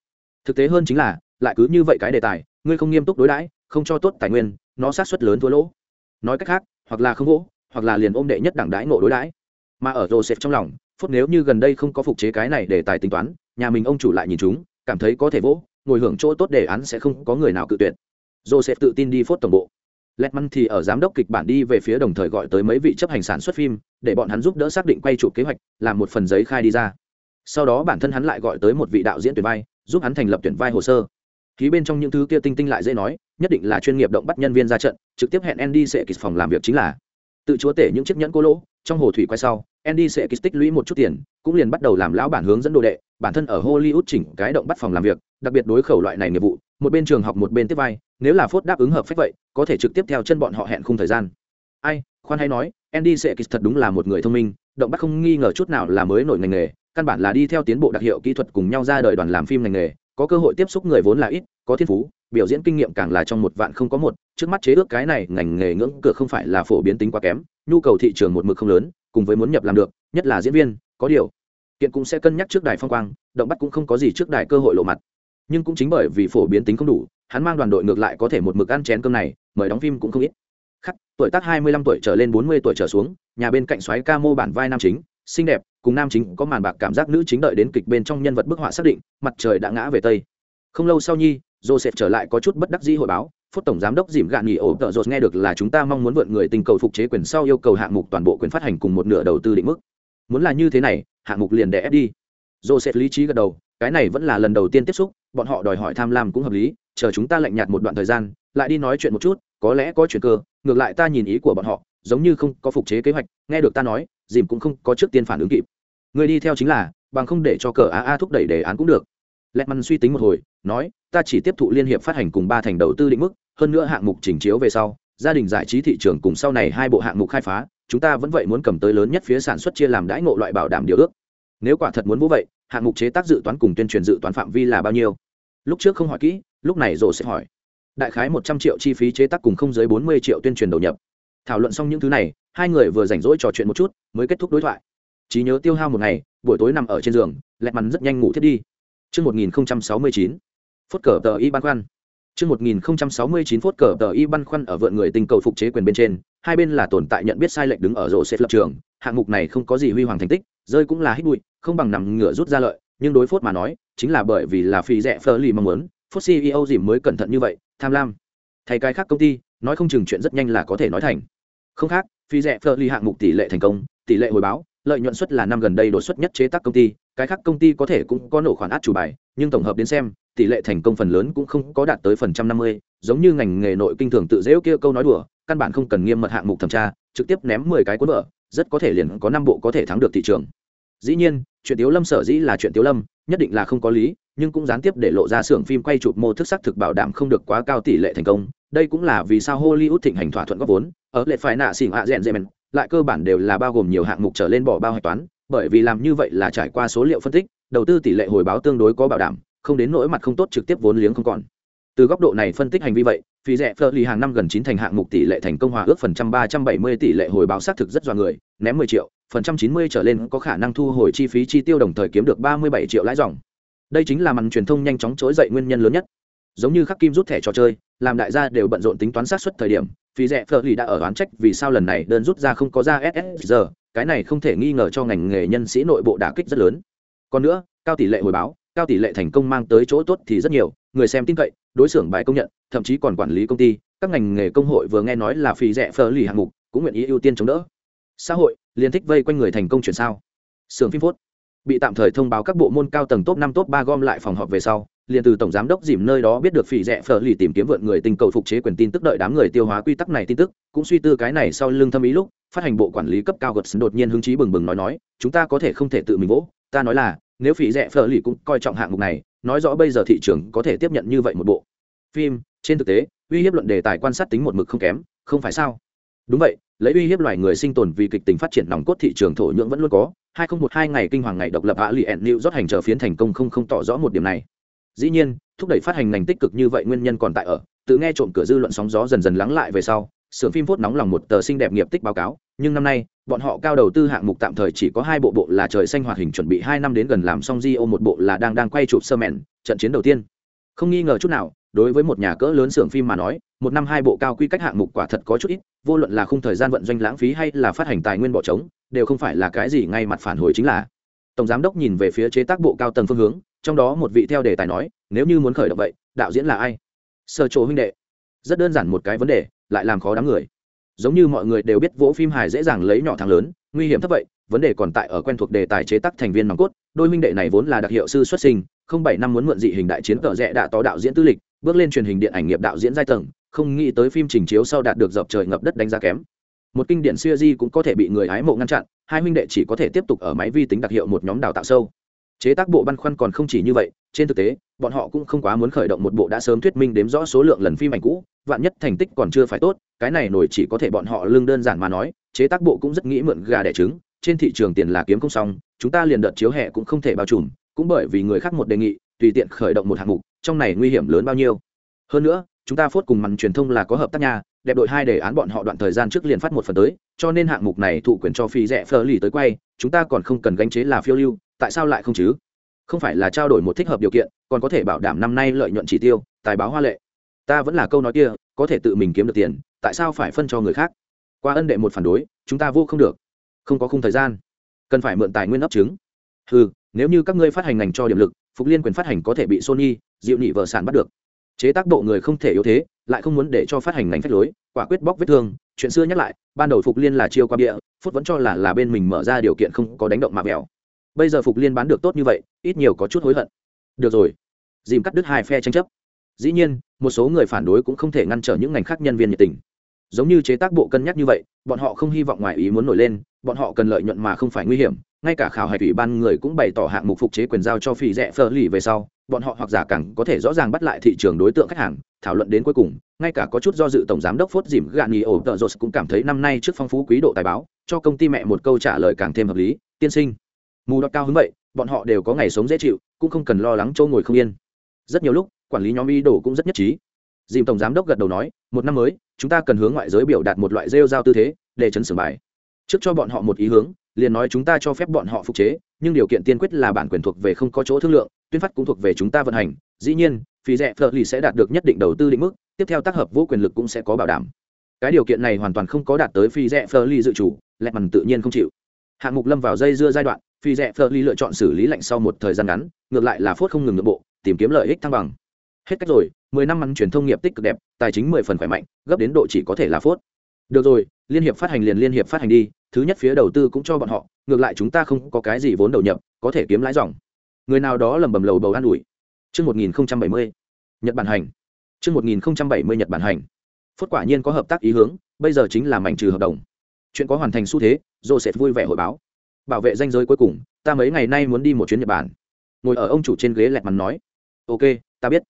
Speaker 1: Thực tế hơn chính là lại cứ như vậy cái đề tài ngươi không nghiêm túc đối đãi không cho tốt tài nguyên nó sát xuất lớn thua lỗ. Nói cách khác hoặc là không gỗ hoặc là liền ôm đệ nhất đẳng đãi ngộ đối đãi. Mà ở joseph trong lòng phút nếu như gần đây không có phục chế cái này để tài tính toán nhà mình ông chủ lại nhìn chúng cảm thấy có thể vỗ ngồi hưởng chỗ tốt đề án sẽ không có người nào cự tuyệt. Joseph tự tin đi phốt tổng bộ. Letman thì ở giám đốc kịch bản đi về phía đồng thời gọi tới mấy vị chấp hành sản xuất phim, để bọn hắn giúp đỡ xác định quay chụp kế hoạch, làm một phần giấy khai đi ra. Sau đó bản thân hắn lại gọi tới một vị đạo diễn tuyển vai, giúp hắn thành lập tuyển vai hồ sơ. Ký bên trong những thứ kia tinh tinh lại dễ nói, nhất định là chuyên nghiệp động bắt nhân viên ra trận, trực tiếp hẹn Andy sẽ kịch phòng làm việc chính là. Tự chúa tể những chiếc nhẫn cô lỗ, trong hồ thủy quay sau, Andy sẽ kịch tích lũy một chút tiền, cũng liền bắt đầu làm lão bản hướng dẫn đồ đệ, bản thân ở Hollywood chỉnh cái động bắt phòng làm việc, đặc biệt đối khẩu loại này nghiệp vụ, một bên trường học một bên tiếp vai, nếu là phốt đáp ứng hợp phép vậy có thể trực tiếp theo chân bọn họ hẹn khung thời gian ai khoan hay nói andy sẽ thật đúng là một người thông minh động bắt không nghi ngờ chút nào là mới nổi ngành nghề căn bản là đi theo tiến bộ đặc hiệu kỹ thuật cùng nhau ra đời đoàn làm phim ngành nghề, có cơ hội tiếp xúc người vốn là ít, có thiên phú, biểu diễn kinh nghiệm càng là trong một vạn không có một, trước mắt chế ước cái này ngành nghề ngưỡng cửa không phải là phổ biến tính quá kém, nhu cầu thị trường một mực không lớn, cùng với muốn nhập làm được, nhất là diễn viên, có điều, kiện cũng sẽ cân nhắc trước đài phong quang, động bắt cũng không có gì trước đài cơ hội lộ mặt. Nhưng cũng chính bởi vì phổ biến tính không đủ, hắn mang đoàn đội ngược lại có thể một mực ăn chén cơm này, mời đóng phim cũng không ít. Khắc, tuổi tác hai mươi lăm tuổi trở lên bốn mươi tuổi trở xuống, nhà bên cạnh xoáy ca mô bản vai nam chính, xinh đẹp cùng nam chính có màn bạc cảm giác nữ chính đợi đến kịch bên trong nhân vật bức họa xác định, mặt trời đã ngã về tây. Không lâu sau nhi, joseph trở lại có chút bất đắc dĩ hội báo phút tổng giám đốc dìm gạn nghỉ ổ, tợ rột nghe được là chúng ta mong muốn vượn người tình cầu phục chế quyền sau yêu cầu hạng mục toàn bộ quyền phát hành cùng một nửa đầu tư định mức. Muốn là như thế này, hạng mục liền đẻ ép đi. Joseph lý trí gật đầu, cái này vẫn là lần đầu tiên tiếp xúc, bọn họ đòi hỏi tham lam cũng hợp lý, chờ chúng ta lạnh nhạt một đoạn thời gian, lại đi nói chuyện một chút, có lẽ có chuyện cơ, ngược lại ta nhìn ý của bọn họ, giống như không có phục chế kế hoạch, nghe được ta nói dìm cũng không có trước tiên phản ứng kịp. Người đi theo chính là, bằng không để cho cờ a a thúc đẩy đề án cũng được. Lẹt măn suy tính một hồi, nói, ta chỉ tiếp thụ liên hiệp phát hành cùng ba thành đầu tư định mức, hơn nữa hạng mục chỉnh chiếu về sau, gia đình giải trí thị trường cùng sau này hai bộ hạng mục khai phá, chúng ta vẫn vậy muốn cầm tới lớn nhất phía sản xuất chia làm đãi ngộ loại bảo đảm điều ước. Nếu quả thật muốn vũ vậy, hạng mục chế tác dự toán cùng tuyên truyền dự toán phạm vi là bao nhiêu? Lúc trước không hỏi kỹ, lúc này rồ sẽ hỏi. Đại khái một trăm triệu chi phí chế tác cùng không dưới bốn mươi triệu tuyên truyền đầu nhập. Thảo luận xong những thứ này hai người vừa rảnh rỗi trò chuyện một chút mới kết thúc đối thoại. Trí nhớ tiêu hao một ngày buổi tối nằm ở trên giường lẹt mắn rất nhanh ngủ thiết đi. Trước 1069, phút cờ tờ y băn khoăn. Trước 1069 phút cờ tờ y băn khoăn ở vượn người tình cầu phục chế quyền bên trên, hai bên là tồn tại nhận biết sai lệch đứng ở rổ xếp lập trường, hạng mục này không có gì huy hoàng thành tích, rơi cũng là hít bụi, không bằng nằm ngửa rút ra lợi, nhưng đối phốt mà nói, chính là bởi vì là phi rẻ phơ lì mong muốn, phốt ceo dìm mới cẩn thận như vậy tham lam. Thay cái khác công ty nói không chừng chuyện rất nhanh là có thể nói thành không khác, phi rẻ phơ ly hạng mục tỷ lệ thành công, tỷ lệ hồi báo, lợi nhuận suất là năm gần đây đột xuất nhất chế tác công ty, cái khác công ty có thể cũng có nổ khoản át chủ bài, nhưng tổng hợp đến xem, tỷ lệ thành công phần lớn cũng không có đạt tới phần trăm năm mươi, giống như ngành nghề nội kinh thường tự dễu kia câu nói đùa, căn bản không cần nghiêm mật hạng mục thẩm tra, trực tiếp ném mười cái cuốn vợ rất có thể liền có năm bộ có thể thắng được thị trường. Dĩ nhiên, chuyện tiếu lâm sở dĩ là chuyện tiếu lâm, nhất định là không có lý, nhưng cũng gián tiếp để lộ ra xưởng phim quay chụp mô thức sắc thực bảo đảm không được quá cao tỷ lệ thành công, đây cũng là vì sao hollywood thịnh hành thỏa thuận góp vốn ở lệ phải nạ xỉn hạ rèn rèn lại cơ bản đều là bao gồm nhiều hạng mục trở lên bỏ bao hạch toán, bởi vì làm như vậy là trải qua số liệu phân tích, đầu tư tỷ lệ hồi báo tương đối có bảo đảm, không đến nỗi mặt không tốt trực tiếp vốn liếng không còn. Từ góc độ này phân tích hành vi vậy, phí rẻ phơ lì hàng năm gần chín thành hạng mục tỷ lệ thành công hòa ước phần trăm ba trăm bảy mươi tỷ lệ hồi báo xác thực rất dọa người, ném mười triệu, phần trăm chín mươi trở lên có khả năng thu hồi chi phí chi tiêu đồng thời kiếm được ba mươi bảy triệu lãi dòng. Đây chính là màn truyền thông nhanh chóng trỗi dậy nguyên nhân lớn nhất. Giống như khắc kim rút thẻ trò chơi, làm đại gia đều bận rộn tính toán sát xuất thời điểm phí rẻ phở lì đã ở đoán trách vì sao lần này đơn rút ra không có ra ss giờ cái này không thể nghi ngờ cho ngành nghề nhân sĩ nội bộ đả kích rất lớn. Còn nữa, cao tỷ lệ hồi báo, cao tỷ lệ thành công mang tới chỗ tốt thì rất nhiều, người xem tin cậy, đối xưởng bài công nhận, thậm chí còn quản lý công ty, các ngành nghề công hội vừa nghe nói là phí rẻ phở lì hạng mục, cũng nguyện ý ưu tiên chống đỡ. Xã hội liên thích vây quanh người thành công chuyển sao? Xưởng phim phốt. Bị tạm thời thông báo các bộ môn cao tầng top năm top ba gom lại phòng họp về sau liền từ tổng giám đốc dìm nơi đó biết được phỉ rẻ phở lì tìm kiếm vượn người tình cầu phục chế quyền tin tức đợi đám người tiêu hóa quy tắc này tin tức, cũng suy tư cái này sau lưng thâm ý lúc, phát hành bộ quản lý cấp cao gật đột nhiên hứng chí bừng bừng nói nói, chúng ta có thể không thể tự mình vỗ, ta nói là, nếu phỉ rẻ phở lì cũng coi trọng hạng mục này, nói rõ bây giờ thị trường có thể tiếp nhận như vậy một bộ phim, trên thực tế, uy hiếp luận đề tài quan sát tính một mực không kém, không phải sao? Đúng vậy, lấy uy hiếp loài người sinh tồn vì kịch tính phát triển nòng cốt thị trường thổ nhưỡng vẫn luôn có 2012 ngày kinh hoàng ngày độc lập ạ lì ẹn nịu rót hành trở phiến thành công không không tỏ rõ một điểm này dĩ nhiên, thúc đẩy phát hành ngành tích cực như vậy nguyên nhân còn tại ở, tự nghe trộm cửa dư luận sóng gió dần dần lắng lại về sau sưởng phim phốt nóng lòng một tờ sinh đẹp nghiệp tích báo cáo, nhưng năm nay, bọn họ cao đầu tư hạng mục tạm thời chỉ có hai bộ bộ là trời xanh hoạt hình chuẩn bị hai năm đến gần làm xong di ô một bộ là đang đang quay chụp sơ mẹn, trận chiến đầu tiên. Không nghi ngờ chút nào, đối với một nhà cỡ lớn xưởng phim mà nói, một năm hai bộ cao quy cách hạng mục quả thật có chút ít, vô luận là khung thời gian vận doanh lãng phí hay là phát hành tài nguyên bỏ trống, đều không phải là cái gì ngay mặt phản hồi chính là. Tổng giám đốc nhìn về phía chế tác bộ cao tầng phương hướng trong đó một vị theo đề tài nói, nếu như muốn khởi động vậy, đạo diễn là ai? Sơ chỗ huynh đệ. Rất đơn giản một cái vấn đề, lại làm khó đám người. Giống như mọi người đều biết vỗ phim hài dễ dàng lấy nhỏ thằng lớn, nguy hiểm thấp vậy, vấn đề còn tại ở quen thuộc đề tài chế tác thành viên nòng cốt, đôi minh đệ này vốn là đặc hiệu sư xuất sinh, không bảy năm muốn mượn dị hình đại chiến cờ rẽ đã tỏ đạo diễn tư lịch, bước lên truyền hình điện ảnh nghiệp đạo diễn giai tầng, không nghĩ tới phim trình chiếu sau đạt được dập trời ngập đất đánh giá kém. Một kinh điển siêu di cũng có thể bị người hái mộ ngăn chặn, hai huynh đệ chỉ có thể tiếp tục ở máy vi tính đặc hiệu một nhóm đào tạo sâu chế tác bộ băn khoăn còn không chỉ như vậy, trên thực tế, bọn họ cũng không quá muốn khởi động một bộ đã sớm thuyết minh đếm rõ số lượng lần phim ảnh cũ, vạn nhất thành tích còn chưa phải tốt, cái này nổi chỉ có thể bọn họ lương đơn giản mà nói, chế tác bộ cũng rất nghĩ mượn gà đẻ trứng, trên thị trường tiền là kiếm không xong, chúng ta liền đợt chiếu hè cũng không thể bao trùm, cũng bởi vì người khác một đề nghị, tùy tiện khởi động một hạng mục, trong này nguy hiểm lớn bao nhiêu. Hơn nữa, chúng ta phốt cùng màn truyền thông là có hợp tác nhà, đẹp đội hai đề án bọn họ đoạn thời gian trước liền phát một phần tới, cho nên hạng mục này thụ quyền cho phi rẻ phơ lì tới quay, chúng ta còn không cần gánh chế là phiêu lưu tại sao lại không chứ? Không phải là trao đổi một thích hợp điều kiện, còn có thể bảo đảm năm nay lợi nhuận chỉ tiêu, tài báo hoa lệ. Ta vẫn là câu nói kia, có thể tự mình kiếm được tiền, tại sao phải phân cho người khác? Qua ân đệ một phản đối, chúng ta vô không được. Không có khung thời gian. Cần phải mượn tài nguyên ấp trứng. Ừ nếu như các ngươi phát hành ngành cho điểm lực, phục liên quyền phát hành có thể bị sony dịu nhị vợ sản bắt được. Chế tác bộ người không thể yếu thế, lại không muốn để cho phát hành ngành phép lối, quả quyết bóc vết thương. Chuyện xưa nhắc lại, ban đầu phục liên là chiêu qua bịa, phút vẫn cho là là bên mình mở ra điều kiện không có đánh động mạ mèo bây giờ phục liên bán được tốt như vậy, ít nhiều có chút hối hận. Được rồi. Dìm cắt đứt hai phe tranh chấp. Dĩ nhiên, một số người phản đối cũng không thể ngăn trở những ngành khác nhân viên nhiệt tình. Giống như chế tác bộ cân nhắc như vậy, bọn họ không hy vọng ngoài ý muốn nổi lên, bọn họ cần lợi nhuận mà không phải nguy hiểm. Ngay cả khảo hạch ủy ban người cũng bày tỏ hạng mục phục chế quyền giao cho phi rẻ phơ lì về sau, bọn họ hoặc giả càng có thể rõ ràng bắt lại thị trường đối tượng khách hàng, thảo luận đến cuối cùng, ngay cả có chút do dự tổng giám đốc phốt dìm gạn nghỉ ổ tợ rột cũng cảm thấy năm nay trước phong phú quý độ tài báo, cho công ty mẹ một câu trả lời càng thêm hợp lý, tiên sinh mù đọt cao hứng vậy, bọn họ đều có ngày sống dễ chịu, cũng không cần lo lắng chỗ ngồi không yên. Rất nhiều lúc, quản lý nhóm y đồ cũng rất nhất trí. Dìm tổng giám đốc gật đầu nói, một năm mới, chúng ta cần hướng ngoại giới biểu đạt một loại rêu giao tư thế, để chấn sửa bài. Trước cho bọn họ một ý hướng, liền nói chúng ta cho phép bọn họ phục chế, nhưng điều kiện tiên quyết là bản quyền thuộc về không có chỗ thương lượng, tuyên phát cũng thuộc về chúng ta vận hành. Dĩ nhiên, phí rẻ phở lì sẽ đạt được nhất định đầu tư định mức, tiếp theo tác hợp vô quyền lực cũng sẽ có bảo đảm. Cái điều kiện này hoàn toàn không có đạt tới phi rẻ phở lì dự chủ lẹ mằn tự nhiên không chịu. Hạng mục lâm vào dây dưa giai đoạn phi rẻ phở ly lựa chọn xử lý lạnh sau một thời gian ngắn ngược lại là phốt không ngừng nội bộ tìm kiếm lợi ích thăng bằng hết cách rồi mười năm ăn truyền thông nghiệp tích cực đẹp tài chính mười phần khỏe mạnh gấp đến độ chỉ có thể là phốt được rồi liên hiệp phát hành liền liên hiệp phát hành đi thứ nhất phía đầu tư cũng cho bọn họ ngược lại chúng ta không có cái gì vốn đầu nhập có thể kiếm lãi dòng người nào đó lầm bầm lầu bầu an ủi Trước 1070, Nhật Bản hành. Trước 1070 Nhật Bản hành. Phốt quả nhiên có hợp tác ý hướng, bây giờ chính là mảnh trừ hợp đồng. Chuyện có hoàn thành xu thế, Joseph vui vẻ hội báo. Bảo vệ danh giới cuối cùng, ta mấy ngày nay muốn đi một chuyến Nhật Bản. Ngồi ở ông chủ trên ghế lẹt mắn nói, "Ok, ta biết."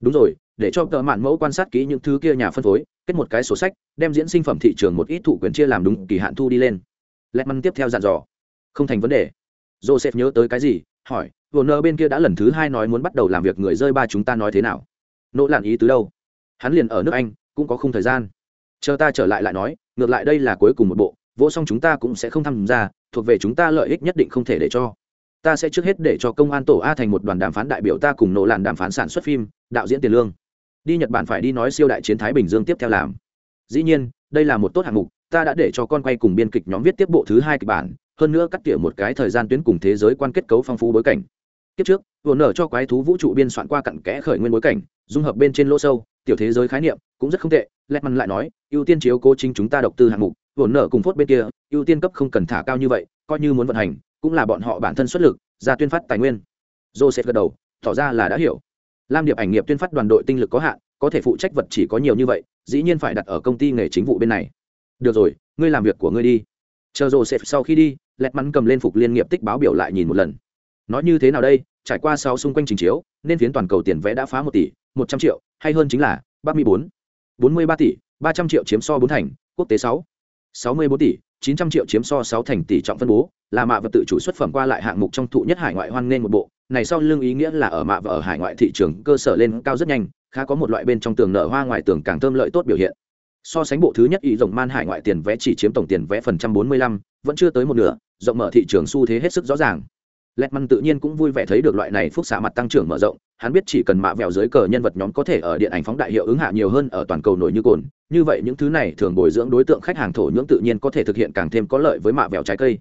Speaker 1: Đúng rồi, để cho tờ mạn mẫu quan sát kỹ những thứ kia nhà phân phối, kết một cái sổ sách, đem diễn sinh phẩm thị trường một ít thủ quyền chia làm đúng kỳ hạn thu đi lên. Lẹt mắn tiếp theo dặn dò. Không thành vấn đề. Joseph nhớ tới cái gì, hỏi, vô nơ bên kia đã lần thứ hai nói muốn bắt đầu làm việc người rơi ba chúng ta nói thế nào nỗ lạn ý tứ đâu hắn liền ở nước anh cũng có khung thời gian chờ ta trở lại lại nói ngược lại đây là cuối cùng một bộ vỗ xong chúng ta cũng sẽ không tham gia thuộc về chúng ta lợi ích nhất định không thể để cho. Ta sẽ trước hết để cho công an tổ a thành một đoàn đàm phán đại biểu ta cùng nỗ làn đàm phán sản xuất phim, đạo diễn tiền lương. Đi nhật bản phải đi nói siêu đại chiến thái bình dương tiếp theo làm. Dĩ nhiên, đây là một tốt hạng mục, ta đã để cho con quay cùng biên kịch nhóm viết tiếp bộ thứ hai kịch bản, hơn nữa cắt tỉa một cái thời gian tuyến cùng thế giới quan kết cấu phong phú bối cảnh. Kiếp trước, vừa nở cho quái thú vũ trụ biên soạn qua cặn kẽ khởi nguyên bối cảnh, dung hợp bên trên lỗ sâu, tiểu thế giới khái niệm, cũng rất không tệ lẹt măn lại nói, ưu tiên chiếu cố chính chúng ta độc tư hạng mục vốn nở cùng phốt bên kia, ưu tiên cấp không cần thả cao như vậy, coi như muốn vận hành, cũng là bọn họ bản thân xuất lực, ra tuyên phát tài nguyên. Joseph gật đầu, tỏ ra là đã hiểu. Lam điệp ảnh nghiệp tuyên phát đoàn đội tinh lực có hạn, có thể phụ trách vật chỉ có nhiều như vậy, dĩ nhiên phải đặt ở công ty nghề chính vụ bên này. Được rồi, ngươi làm việc của ngươi đi. Chờ joseph sau khi đi, lẹt mắn cầm lên phục liên nghiệp tích báo biểu lại nhìn một lần. Nói như thế nào đây, trải qua sau xung quanh trình chiếu, nên phiến toàn cầu tiền vẽ đã phá một tỷ, một trăm triệu, hay hơn chính là ba mươi bốn. Bốn mươi ba tỷ, ba trăm triệu chiếm so bốn thành, quốc tế sáu sáu mươi bốn tỷ, chín trăm triệu chiếm so sáu thành tỷ trọng phân bố, là mạ vật tự chủ xuất phẩm qua lại hạng mục trong thụ nhất hải ngoại hoan nên một bộ. Này sau lưng ý nghĩa là ở mạ và ở hải ngoại thị trường cơ sở lên cao rất nhanh, khá có một loại bên trong tường nở hoa ngoài tường càng thơm lợi tốt biểu hiện. So sánh bộ thứ nhất ý rộng man hải ngoại tiền vẽ chỉ chiếm tổng tiền vẽ phần trăm bốn mươi lăm, vẫn chưa tới một nửa, rộng mở thị trường xu thế hết sức rõ ràng lẹt măn tự nhiên cũng vui vẻ thấy được loại này phúc xạ mặt tăng trưởng mở rộng hắn biết chỉ cần mạ vẹo dưới cờ nhân vật nhóm có thể ở điện ảnh phóng đại hiệu ứng hạ nhiều hơn ở toàn cầu nổi như cồn như vậy những thứ này thường bồi dưỡng đối tượng khách hàng thổ nhưỡng tự nhiên có thể thực hiện càng thêm có lợi với mạ vẹo trái cây.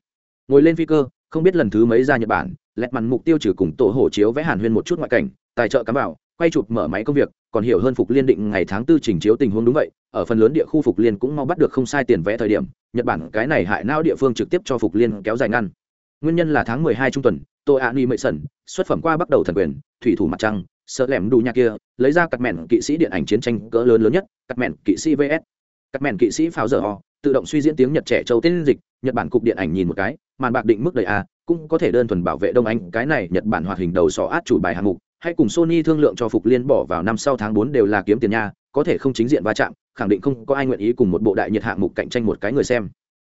Speaker 1: Ngồi lên phi cơ không biết lần thứ mấy ra nhật bản lẹt măn mục tiêu trừ cùng tổ hổ chiếu vẽ hàn huyên một chút ngoại cảnh tài trợ cắm bảo, quay chụp mở máy công việc còn hiểu hơn phục liên định ngày tháng tư trình chiếu tình huống đúng vậy ở phần lớn địa khu phục liên cũng mau bắt được không sai tiền vẽ thời điểm nhật bản cái này hại não địa phương trực tiếp cho phục liên kéo dài ngăn nguyên nhân là tháng 12 trung tuần tôi ạ ni mệ sẩn, xuất phẩm qua bắt đầu thần quyền, thủy thủ mặt trăng, sợ lẻm đủ nhà kia, lấy ra cắt mẹn kỵ sĩ điện ảnh chiến tranh cỡ lớn lớn nhất, cắt mẹn kỵ sĩ vs cắt mẹn kỵ sĩ pháo dở ho, tự động suy diễn tiếng nhật trẻ châu tên dịch, nhật bản cục điện ảnh nhìn một cái, màn bạc định mức đầy a, cũng có thể đơn thuần bảo vệ đông anh, cái này nhật bản hoạt hình đầu sỏ át chủ bài hạng mục, hay cùng sony thương lượng cho phục liên bỏ vào năm sau tháng bốn đều là kiếm tiền nha, có thể không chính diện va chạm, khẳng định không có ai nguyện ý cùng một bộ đại nhật hạng mục cạnh tranh một cái người xem.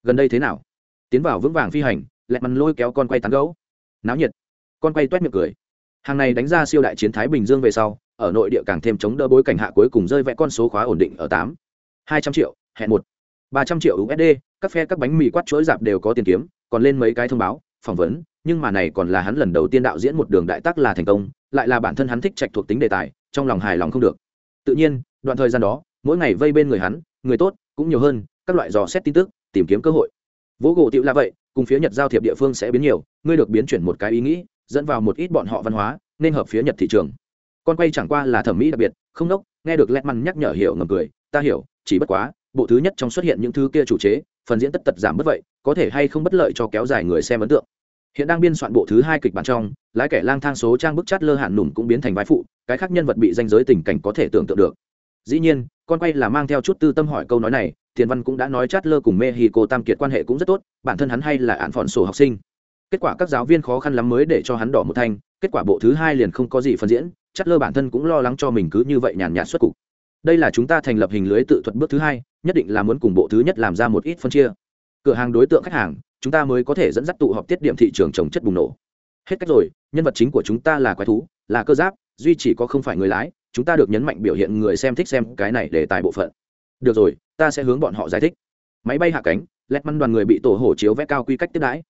Speaker 1: Gần đây thế nào? Tiến vào vững vàng phi hành lẹt mằn lôi kéo con quay tán gấu. Náo nhiệt. Con quay toét miệng cười. Hàng này đánh ra siêu đại chiến thái bình dương về sau, ở nội địa càng thêm chống đỡ bối cảnh hạ cuối cùng rơi vẽ con số khóa ổn định ở tám, hai trăm triệu, hẹn một, ba trăm triệu usd các phe các bánh mì quát chuỗi dạp đều có tiền kiếm, còn lên mấy cái thông báo, phỏng vấn, nhưng mà này còn là hắn lần đầu tiên đạo diễn một đường đại tác là thành công, lại là bản thân hắn thích trạch thuộc tính đề tài, trong lòng hài lòng không được. Tự nhiên, đoạn thời gian đó, mỗi ngày vây bên người hắn, người tốt, cũng nhiều hơn, các loại dò xét tin tức, tìm kiếm cơ hội. Vỗ gỗ tựu là vậy cùng phía nhật giao thiệp địa phương sẽ biến nhiều, ngươi được biến chuyển một cái ý nghĩ, dẫn vào một ít bọn họ văn hóa, nên hợp phía nhật thị trường. Con quay chẳng qua là thẩm mỹ đặc biệt, không đốc nghe được lẹt măn nhắc nhở hiểu ngầm cười, ta hiểu, chỉ bất quá, bộ thứ nhất trong xuất hiện những thứ kia chủ chế, phần diễn tất tật giảm bất vậy, có thể hay không bất lợi cho kéo dài người xem ấn tượng. Hiện đang biên soạn bộ thứ hai kịch bản trong, lái kẻ lang thang số trang bức chát lơ hạn nùm cũng biến thành vai phụ, cái khác nhân vật bị danh giới tình cảnh có thể tưởng tượng được. Dĩ nhiên, con quay là mang theo chút tư tâm hỏi câu nói này Tiền văn cũng đã nói chát lơ cùng mexico tam kiệt quan hệ cũng rất tốt, bản thân hắn hay là án phòn sổ học sinh. Kết quả các giáo viên khó khăn lắm mới để cho hắn đỏ một thanh, kết quả bộ thứ hai liền không có gì phân diễn, chát lơ bản thân cũng lo lắng cho mình cứ như vậy nhàn nhạt xuất cục. Đây là chúng ta thành lập hình lưới tự thuật bước thứ hai, nhất định là muốn cùng bộ thứ nhất làm ra một ít phân chia. Cửa hàng đối tượng khách hàng, chúng ta mới có thể dẫn dắt tụ họp tiết điểm thị trường trồng chất bùng nổ. Hết cách rồi, nhân vật chính của chúng ta là quái thú, là cơ giáp, duy chỉ có không phải người lái, chúng ta được nhấn mạnh biểu hiện người xem thích xem cái này để tài bộ phận. Được rồi ta sẽ hướng bọn họ giải thích. Máy bay hạ cánh, lẹt măn đoàn người bị tổ hổ chiếu vẽ cao quy cách tiếp đãi.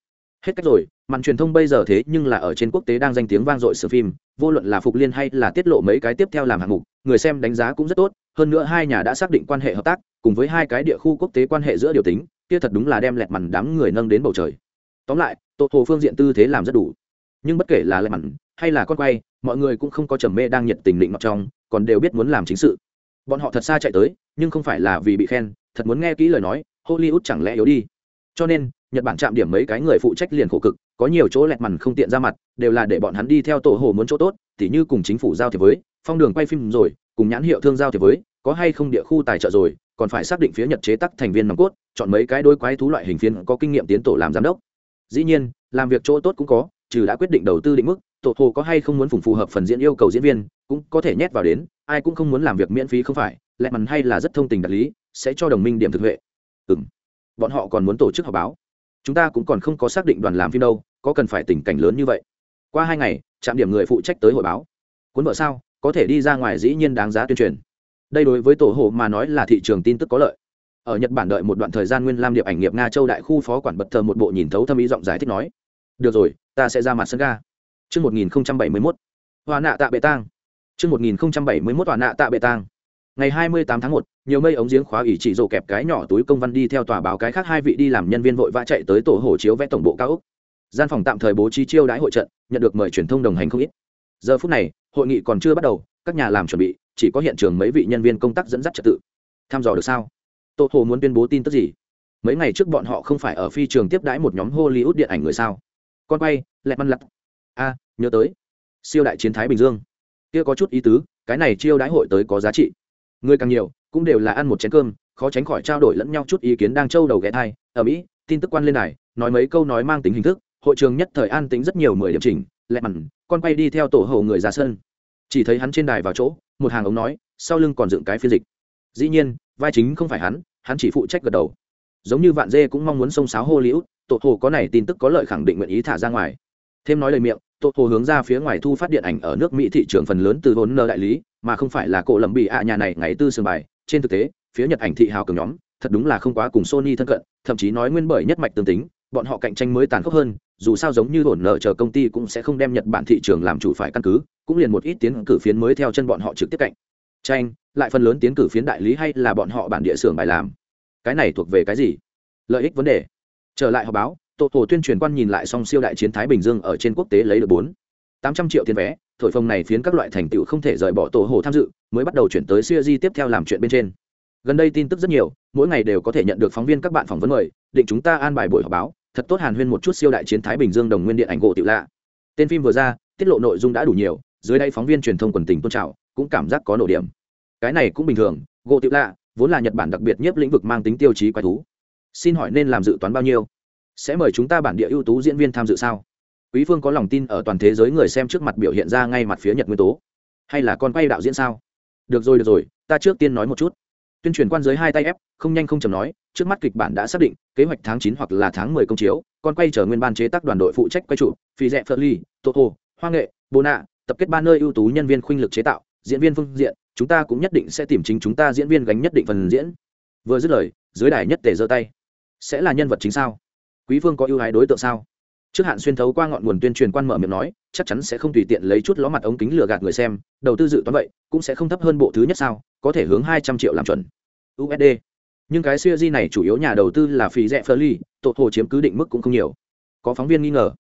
Speaker 1: Hết cách rồi, màn truyền thông bây giờ thế nhưng là ở trên quốc tế đang danh tiếng vang dội sử phim, vô luận là phục liên hay là tiết lộ mấy cái tiếp theo làm hạng mục, người xem đánh giá cũng rất tốt. Hơn nữa hai nhà đã xác định quan hệ hợp tác, cùng với hai cái địa khu quốc tế quan hệ giữa điều tính, kia thật đúng là đem lẹt mằn đám người nâng đến bầu trời. Tóm lại, tổ hồ phương diện tư thế làm rất đủ. Nhưng bất kể là lẹt mằn hay là con quay, mọi người cũng không có trầm mê đang nhiệt tình định mặt trong, còn đều biết muốn làm chính sự bọn họ thật xa chạy tới, nhưng không phải là vì bị khen, thật muốn nghe kỹ lời nói, hollywood chẳng lẽ yếu đi. Cho nên, nhật bản chạm điểm mấy cái người phụ trách liền khổ cực, có nhiều chỗ lẹt mằn không tiện ra mặt, đều là để bọn hắn đi theo tổ hồ muốn chỗ tốt, tỉ như cùng chính phủ giao thiệp với, phong đường quay phim rồi, cùng nhãn hiệu thương giao thiệp với, có hay không địa khu tài trợ rồi, còn phải xác định phía nhật chế tắc thành viên nòng cốt, chọn mấy cái đôi quái thú loại hình phiên có kinh nghiệm tiến tổ làm giám đốc. Dĩ nhiên, làm việc chỗ tốt cũng có, trừ đã quyết định đầu tư định mức tổ hồ có hay không muốn phùng phù hợp phần diễn yêu cầu diễn viên, cũng có thể nhét vào đến, ai cũng không muốn làm việc miễn phí không phải lẹ mằn hay là rất thông tình đạt lý, sẽ cho đồng minh điểm thực huệ. Ừ m bọn họ còn muốn tổ chức họp báo. Chúng ta cũng còn không có xác định đoàn làm phim đâu, có cần phải tình cảnh lớn như vậy. Qua hai ngày, trạm điểm người phụ trách tới hội báo. Cuốn vợ sao, có thể đi ra ngoài dĩ nhiên đáng giá tuyên truyền. Đây đối với tổ hồ mà nói là thị trường tin tức có lợi. Ở nhật bản đợi một đoạn thời gian nguyên lam điệp ảnh nghiệp nga châu đại khu phó quản bật thờ một bộ nhìn thấu thâm ý giọng giải thích nói, được rồi, ta sẽ ra mặt sân ga. Trước 1071, hòa nạ tạ bệ tang. Trước 1071 hòa nạ tạ bệ tang. Ngày 28 tháng 1, nhiều mây ống giếng khóa ủy chỉ rồ kẹp cái nhỏ túi công văn đi theo tòa báo cái khác hai vị đi làm nhân viên vội vã chạy tới tổ hồ chiếu vẽ tổng bộ cao ốc. Gian phòng tạm thời bố trí chiêu đãi hội trận, nhận được mời truyền thông đồng hành không ít. Giờ phút này, hội nghị còn chưa bắt đầu, các nhà làm chuẩn bị, chỉ có hiện trường mấy vị nhân viên công tác dẫn dắt trật tự. Tham dò được sao? tổ Hồ muốn tuyên bố tin tức gì? Mấy ngày trước bọn họ không phải ở phi trường tiếp đãi một nhóm Hollywood điện ảnh người sao? Con quay, lẹt măn lặt. A, nhớ tới. Siêu đại chiến Thái Bình Dương. Kia có chút ý tứ, cái này chiêu đãi hội tới có giá trị. Người càng nhiều, cũng đều là ăn một chén cơm, khó tránh khỏi trao đổi lẫn nhau chút ý kiến đang trâu đầu ghé thai. Ở Mỹ, tin tức quan lên này, nói mấy câu nói mang tính hình thức, hội trường nhất thời an tính rất nhiều mười điểm chỉnh, lẹ mặn, con quay đi theo tổ hầu người ra sân. Chỉ thấy hắn trên đài vào chỗ, một hàng ống nói, sau lưng còn dựng cái phiên dịch. Dĩ nhiên, vai chính không phải hắn, hắn chỉ phụ trách gật đầu. Giống như Vạn Dê cũng mong muốn xông hô liếu tổ hồ có này tin tức có lợi khẳng định nguyện ý thả ra ngoài. Thêm nói lời miệng, tổ hồ hướng ra phía ngoài thu phát điện ảnh ở nước Mỹ thị trường phần lớn từ vốn nợ đại lý, mà không phải là cổ lầm bị ạ nhà này ngày tư sườn bài. Trên thực tế, phía Nhật ảnh thị hào cường nhóm, thật đúng là không quá cùng Sony thân cận, thậm chí nói nguyên bởi nhất mạch tương tính, bọn họ cạnh tranh mới tàn khốc hơn, dù sao giống như ổn nợ chờ công ty cũng sẽ không đem nhật bản thị trường làm chủ phải căn cứ cũng liền một ít tiến cử phiến mới theo chân bọn họ trực tiếp cạnh. Tranh lại phần lớn tiến cử phiến đại lý hay là bọn họ bản địa xưởng bài làm. Cái này thuộc về cái gì? Lợi ích vấn đề. Trở lại họp báo tổ tổ tuyên truyền quan nhìn lại xong siêu đại chiến thái bình dương ở trên quốc tế lấy được bốn, tám trăm triệu tiền vé, thổi phồng này phiến các loại thành tựu không thể rời bỏ tổ hồ tham dự, mới bắt đầu chuyển tới siêu di tiếp theo làm chuyện bên trên. Gần đây tin tức rất nhiều, mỗi ngày đều có thể nhận được phóng viên các bạn phỏng vấn mời, định chúng ta an bài buổi họp báo, thật tốt hàn huyên một chút siêu đại chiến thái bình dương đồng nguyên điện ảnh gỗ tiểu lạ. Tên phim vừa ra, tiết lộ nội dung đã đủ nhiều, dưới đây phóng viên truyền thông quần tình tôn trào, cũng cảm giác có nổ điểm. Cái này cũng bình thường, gỗ tiểu lạ vốn là nhật bản đặc biệt nhất lĩnh vực mang tính tiêu chí quái thú. Xin hỏi nên làm dự toán bao nhiêu? Sẽ mời chúng ta bản địa ưu tú diễn viên tham dự sao? Quý phương có lòng tin ở toàn thế giới người xem trước mặt biểu hiện ra ngay mặt phía nhật nguyên tố. Hay là con quay đạo diễn sao? Được rồi được rồi, ta trước tiên nói một chút. Tuyên truyền quan giới hai tay ép, không nhanh không chầm nói, trước mắt kịch bản đã xác định, kế hoạch tháng chín hoặc là tháng mười công chiếu, con quay chờ nguyên ban chế tác đoàn đội phụ trách quay trụ, phi rẽ phật ly tô tô hoa nghệ, bồ nạ, tập kết ba nơi ưu tú nhân viên khuynh lực chế tạo, diễn viên phương diện, chúng ta cũng nhất định sẽ tìm chính chúng ta diễn viên gánh nhất định phần diễn. Vừa dứt lời, dưới đài nhất tề giơ tay. Sẽ là nhân vật chính sao? Quý phương có ưu ái đối tượng sao? Trước hạn xuyên thấu qua ngọn nguồn tuyên truyền quan mở miệng nói, chắc chắn sẽ không tùy tiện lấy chút ló mặt ống kính lừa gạt người xem, đầu tư dự toán vậy, cũng sẽ không thấp hơn bộ thứ nhất sao, có thể hướng hai trăm triệu làm chuẩn. Usd nhưng cái siêu di này chủ yếu nhà đầu tư là phí rẻ phơ ly tội hồ chiếm cứ định mức cũng không nhiều. Có phóng viên nghi ngờ.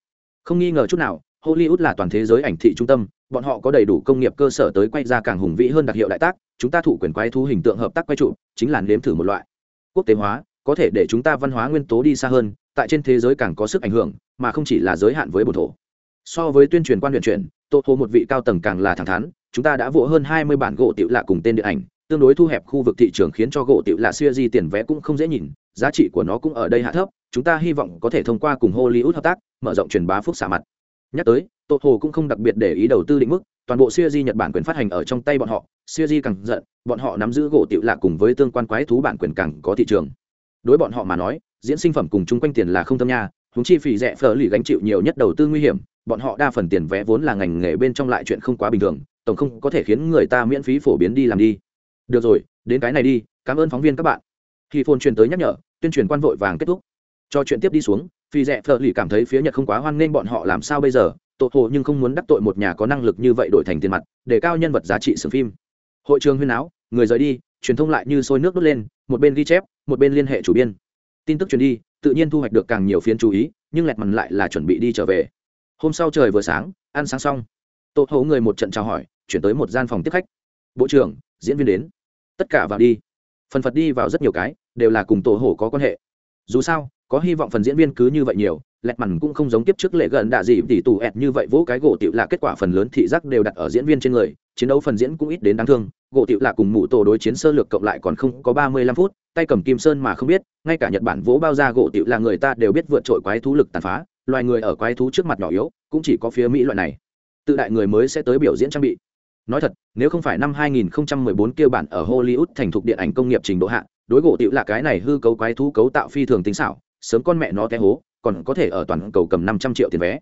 Speaker 1: Không nghi ngờ chút nào, hollywood là toàn thế giới ảnh thị trung tâm, bọn họ có đầy đủ công nghiệp cơ sở tới quay ra càng hùng vĩ hơn đặc hiệu đại tác, chúng ta thụ quyền quay thu hình tượng hợp tác quay trụ, chính là nếm thử một loại. Quốc tế hóa, có thể để chúng ta văn hóa nguyên tố đi xa hơn tại trên thế giới càng có sức ảnh hưởng, mà không chỉ là giới hạn với bồn thổ. So với tuyên truyền quan huyện chuyển, tô thô một vị cao tầng càng là thẳng thắn, chúng ta đã vỗ hơn hai mươi bản gỗ tiểu lạ cùng tên điện ảnh, tương đối thu hẹp khu vực thị trường khiến cho gỗ tiểu lạ xuya di tiền vé cũng không dễ nhìn, giá trị của nó cũng ở đây hạ thấp, chúng ta hy vọng có thể thông qua cùng hollywood hợp tác, mở rộng truyền bá phúc xả mặt. Nhắc tới, tô thô cũng không đặc biệt để ý đầu tư định mức, toàn bộ xuya di nhật bản quyền phát hành ở trong tay bọn họ xuya di càng giận, bọn họ nắm giữ gỗ tiểu lạ cùng với tương quan quái thú bản quyền càng có thị trường. Đối bọn họ mà nói diễn sinh phẩm cùng chung quanh tiền là không tâm nha chúng chi phí rẻ phở lì gánh chịu nhiều nhất đầu tư nguy hiểm, bọn họ đa phần tiền vé vốn là ngành nghề bên trong lại chuyện không quá bình thường, tổng không có thể khiến người ta miễn phí phổ biến đi làm đi. Được rồi, đến cái này đi, cảm ơn phóng viên các bạn. Khi phone truyền tới nhắc nhở, tuyên truyền quan vội vàng kết thúc. Cho chuyện tiếp đi xuống phi rẻ phở lì cảm thấy phía nhật không quá hoan nghênh bọn họ làm sao bây giờ, tội hồ nhưng không muốn đắc tội một nhà có năng lực như vậy đổi thành tiền mặt, để cao nhân vật giá trị sử phim. Hội trường huyên áo, người rời đi, truyền thông lại như sôi nước đốt lên, một bên ghi chép, một bên liên hệ chủ biên tin tức truyền đi, tự nhiên thu hoạch được càng nhiều phiến chú ý, nhưng lẹt mằn lại là chuẩn bị đi trở về. Hôm sau trời vừa sáng, ăn sáng xong, tô hấu người một trận chào hỏi, chuyển tới một gian phòng tiếp khách. Bộ trưởng, diễn viên đến. Tất cả vào đi. Phần phật đi vào rất nhiều cái, đều là cùng tổ hổ có quan hệ. Dù sao, có hy vọng phần diễn viên cứ như vậy nhiều, lẹt mằn cũng không giống tiếp trước lệ gần đạ gì tỷ tù ẹt như vậy, vỗ cái gỗ tiểu là kết quả phần lớn thị giác đều đặt ở diễn viên trên người, chiến đấu phần diễn cũng ít đến đáng thương gỗ tiểu là cùng mụ tổ đối chiến sơ lược cộng lại còn không có ba mươi lăm phút, tay cầm kim sơn mà không biết, ngay cả nhật bản vỗ bao ra gỗ tiểu là người ta đều biết vượt trội quái thú lực tàn phá, loài người ở quái thú trước mặt nhỏ yếu, cũng chỉ có phía mỹ loại này. Tự đại người mới sẽ tới biểu diễn trang bị. Nói thật, nếu không phải năm 2014 kia bản ở hollywood thành thục điện ảnh công nghiệp trình độ hạ, đối gỗ tiểu là cái này hư cấu quái thú cấu tạo phi thường tính xảo, sớm con mẹ nó té hố, còn có thể ở toàn cầu cầm năm trăm triệu tiền vé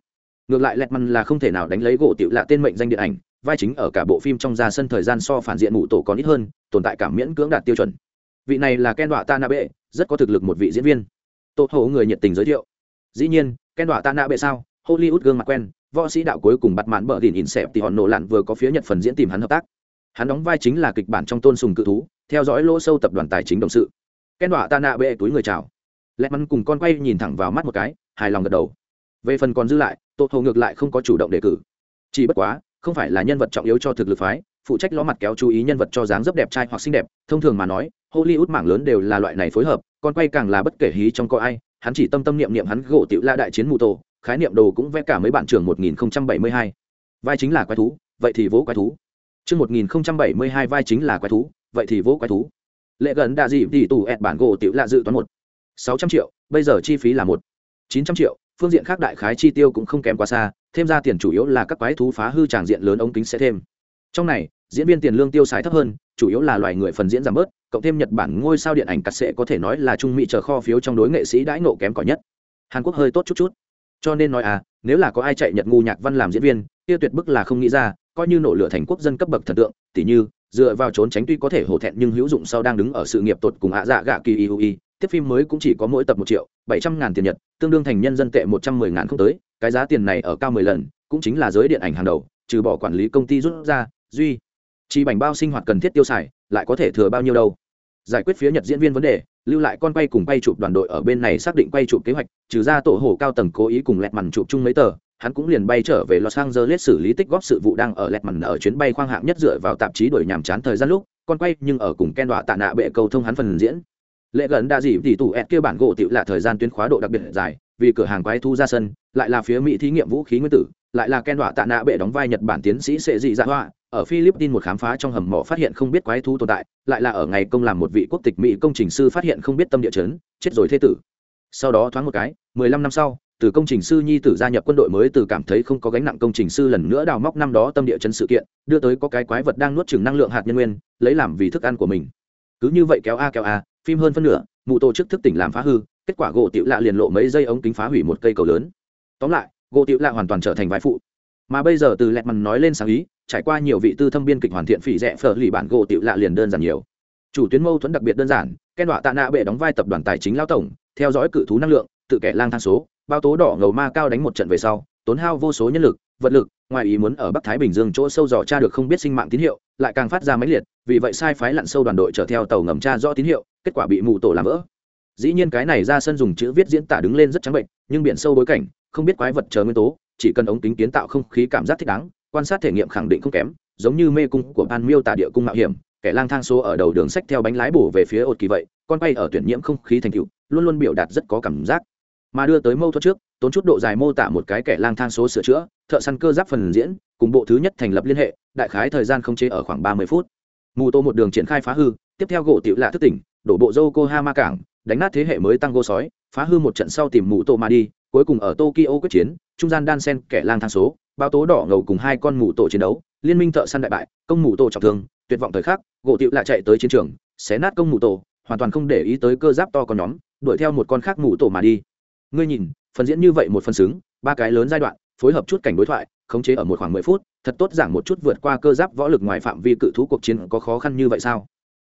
Speaker 1: ngược lại lẹt măn là không thể nào đánh lấy gỗ tiểu lạ tên mệnh danh điện ảnh, vai chính ở cả bộ phim trong ra sân thời gian so phản diện mụ tổ còn ít hơn, tồn tại cảm miễn cưỡng đạt tiêu chuẩn. Vị này là ken đọa ta bệ rất có thực lực một vị diễn viên. Tô hổ người nhiệt tình giới thiệu. Dĩ nhiên, ken đọa ta bệ sao? Hollywood gương mặt quen, võ sĩ đạo cuối cùng bắt mãn bờ đỉnh in xẹp thì hòn nổ lặn vừa có phía nhật phần diễn tìm hắn hợp tác. Hắn đóng vai chính là kịch bản trong tôn sùng cự thú, theo dõi lỗ sâu tập đoàn tài chính đồng sự. Ken đọa ta bệ túi người chào. Lẹt mắn cùng con quay nhìn thẳng vào mắt một cái, hài lòng gật đầu. Về phần còn dư lại tô hồ ngược lại không có chủ động đề cử. Chỉ bất quá, không phải là nhân vật trọng yếu cho thực lực phái, phụ trách ló mặt kéo chú ý nhân vật cho dáng dấp đẹp trai hoặc xinh đẹp, thông thường mà nói, hollywood mảng lớn đều là loại này phối hợp con quay càng là bất kể hí trong có ai, hắn chỉ tâm tâm niệm niệm hắn gỗ tiểu la đại chiến mù tổ, khái niệm đồ cũng vẽ cả mấy bạn trường 1072. vai chính là quái thú, vậy thì vỗ quái thú. Chương 1072 vai chính là quái thú, vậy thì vỗ quái thú. Lệ gần đa dị tỷ tù ẹt bản gỗ tiểu la dự toán một. Sáu trăm triệu, bây giờ chi phí là một. Chín trăm triệu phương diện khác đại khái chi tiêu cũng không kém quá xa, thêm ra tiền chủ yếu là các quái thú phá hư tràng diện lớn ống kính sẽ thêm. Trong này, diễn viên tiền lương tiêu xài thấp hơn, chủ yếu là loài người phần diễn giảm bớt, cộng thêm nhật bản ngôi sao điện ảnh cắt sệ có thể nói là trung mỹ chờ kho phiếu trong đối nghệ sĩ đãi nộ kém cỏi nhất. Hàn quốc hơi tốt chút chút. Cho nên nói à nếu là có ai chạy nhật ngu nhạc văn làm diễn viên, kia tuyệt bức là không nghĩ ra, coi như nổ lửa thành quốc dân cấp bậc thần tượng, tỉ như, dựa vào trốn tránh tuy có thể hổ thẹn nhưng hữu dụng sau đang đứng ở sự nghiệp tột cùng ạ dạ gạ kỳ iui tiếp phim mới cũng chỉ có mỗi tập một triệu, bảy trăm ngàn tiền nhật, tương đương thành nhân dân tệ một trăm mười ngàn không tới, cái giá tiền này ở cao mười lần, cũng chính là giới điện ảnh hàng đầu, trừ bỏ quản lý công ty rút ra, duy. Chỉ bảnh bao sinh hoạt cần thiết tiêu xài, lại có thể thừa bao nhiêu đâu. Giải quyết phía nhật diễn viên vấn đề, lưu lại con quay cùng quay chụp đoàn đội ở bên này xác định quay chụp kế hoạch, trừ ra tổ hồ cao tầng cố ý cùng lẹt mằn chụp chung mấy tờ, hắn cũng liền bay trở về los angeles xử lý tích góp sự vụ đang ở lẹt mằn ở chuyến bay khoang hạng nhất dựa vào tạp chí đuổi nhàm chán thời gian lúc, con quay nhưng ở cùng ken đọa tạ nạ bệ cầu thông hắn phần diễn lệ gần đa dị thì tủ ẹt kia bản gỗ tiểu là thời gian tuyến khóa độ đặc biệt dài, vì cửa hàng quái thu ra sân, lại là phía mỹ thí nghiệm vũ khí nguyên tử, lại là ken đọa tạ nạ bệ đóng vai nhật bản tiến sĩ sệ dị dạ hoa. Ở philippines một khám phá trong hầm mỏ phát hiện không biết quái thú tồn tại, lại là ở ngày công làm một vị quốc tịch mỹ công trình sư phát hiện không biết tâm địa chấn, chết rồi thế tử. Sau đó thoáng một cái, mười lăm năm sau, từ công trình sư nhi tử gia nhập quân đội mới từ cảm thấy không có gánh nặng công trình sư lần nữa đào móc năm đó tâm địa chấn sự kiện, đưa tới có cái quái vật đang nuốt chừng năng lượng hạt nhân nguyên, lấy làm vì thức ăn của mình. Cứ như vậy kéo a kéo a phim hơn phân nửa, mụ tổ chức thức tỉnh làm phá hư, kết quả gỗ tiểu lạ liền lộ mấy dây ống kính phá hủy một cây cầu lớn. Tóm lại, gỗ tiểu lạ hoàn toàn trở thành vai phụ. Mà bây giờ từ lẹt mằn nói lên sáng ý, trải qua nhiều vị tư thâm biên kịch hoàn thiện phỉ rẻ phở lì bản gỗ tiểu lạ liền đơn giản nhiều. Chủ tuyến mâu thuẫn đặc biệt đơn giản ken đọa tạ nạ bệ đóng vai tập đoàn tài chính lao tổng, theo dõi cự thú năng lượng, tự kẻ lang thang số, bao tố đỏ ngầu ma cao đánh một trận về sau, tốn hao vô số nhân lực, vật lực, ngoài ý muốn ở bắc thái bình dương chỗ sâu dò tra được không biết sinh mạng tín hiệu lại càng phát ra máy liệt, vì vậy sai phái lặn sâu đoàn đội chở theo tàu ngầm tra rõ tín hiệu, kết quả bị mù tổ làm vỡ. Dĩ nhiên cái này ra sân dùng chữ viết diễn tả đứng lên rất trắng bệnh, nhưng biển sâu bối cảnh, không biết quái vật chờ nguyên tố, chỉ cần ống kính kiến tạo không khí cảm giác thích đáng, quan sát thể nghiệm khẳng định không kém, giống như mê cung của ban miêu tả địa cung mạo hiểm, kẻ lang thang số ở đầu đường sách theo bánh lái bổ về phía ột kỳ vậy, con bay ở tuyển nhiễm không khí thành cựu luôn luôn biểu đạt rất có cảm giác mà đưa tới mâu thuẫn trước, tốn chút độ dài mô tả một cái kẻ lang thang số sửa chữa, thợ săn cơ giáp phần diễn, cùng bộ thứ nhất thành lập liên hệ, đại khái thời gian không chế ở khoảng ba mươi phút. Mù tô một đường triển khai phá hư, tiếp theo gỗ tiểu lạ thức tỉnh, đổ bộ yokohama cảng, đánh nát thế hệ mới tăng gô sói, phá hư một trận sau tìm mù tô mà đi, cuối cùng ở tokyo quyết chiến, trung gian đan sen kẻ lang thang số, bao tố đỏ ngầu cùng hai con mù tổ chiến đấu, liên minh thợ săn đại bại, công mù tổ trọng thương, tuyệt vọng thời khắc, gỗ tiểu lạ chạy tới chiến trường, xé nát công mù tổ hoàn toàn không để ý tới cơ giáp to con nhóm, đuổi theo một con khác mù tổ mà đi ngươi nhìn, phần diễn như vậy một phần xứng, ba cái lớn giai đoạn, phối hợp chút cảnh đối thoại, khống chế ở một khoảng mười phút, thật tốt giảng một chút vượt qua cơ giáp võ lực ngoài phạm vi cự thú cuộc chiến có khó khăn như vậy sao?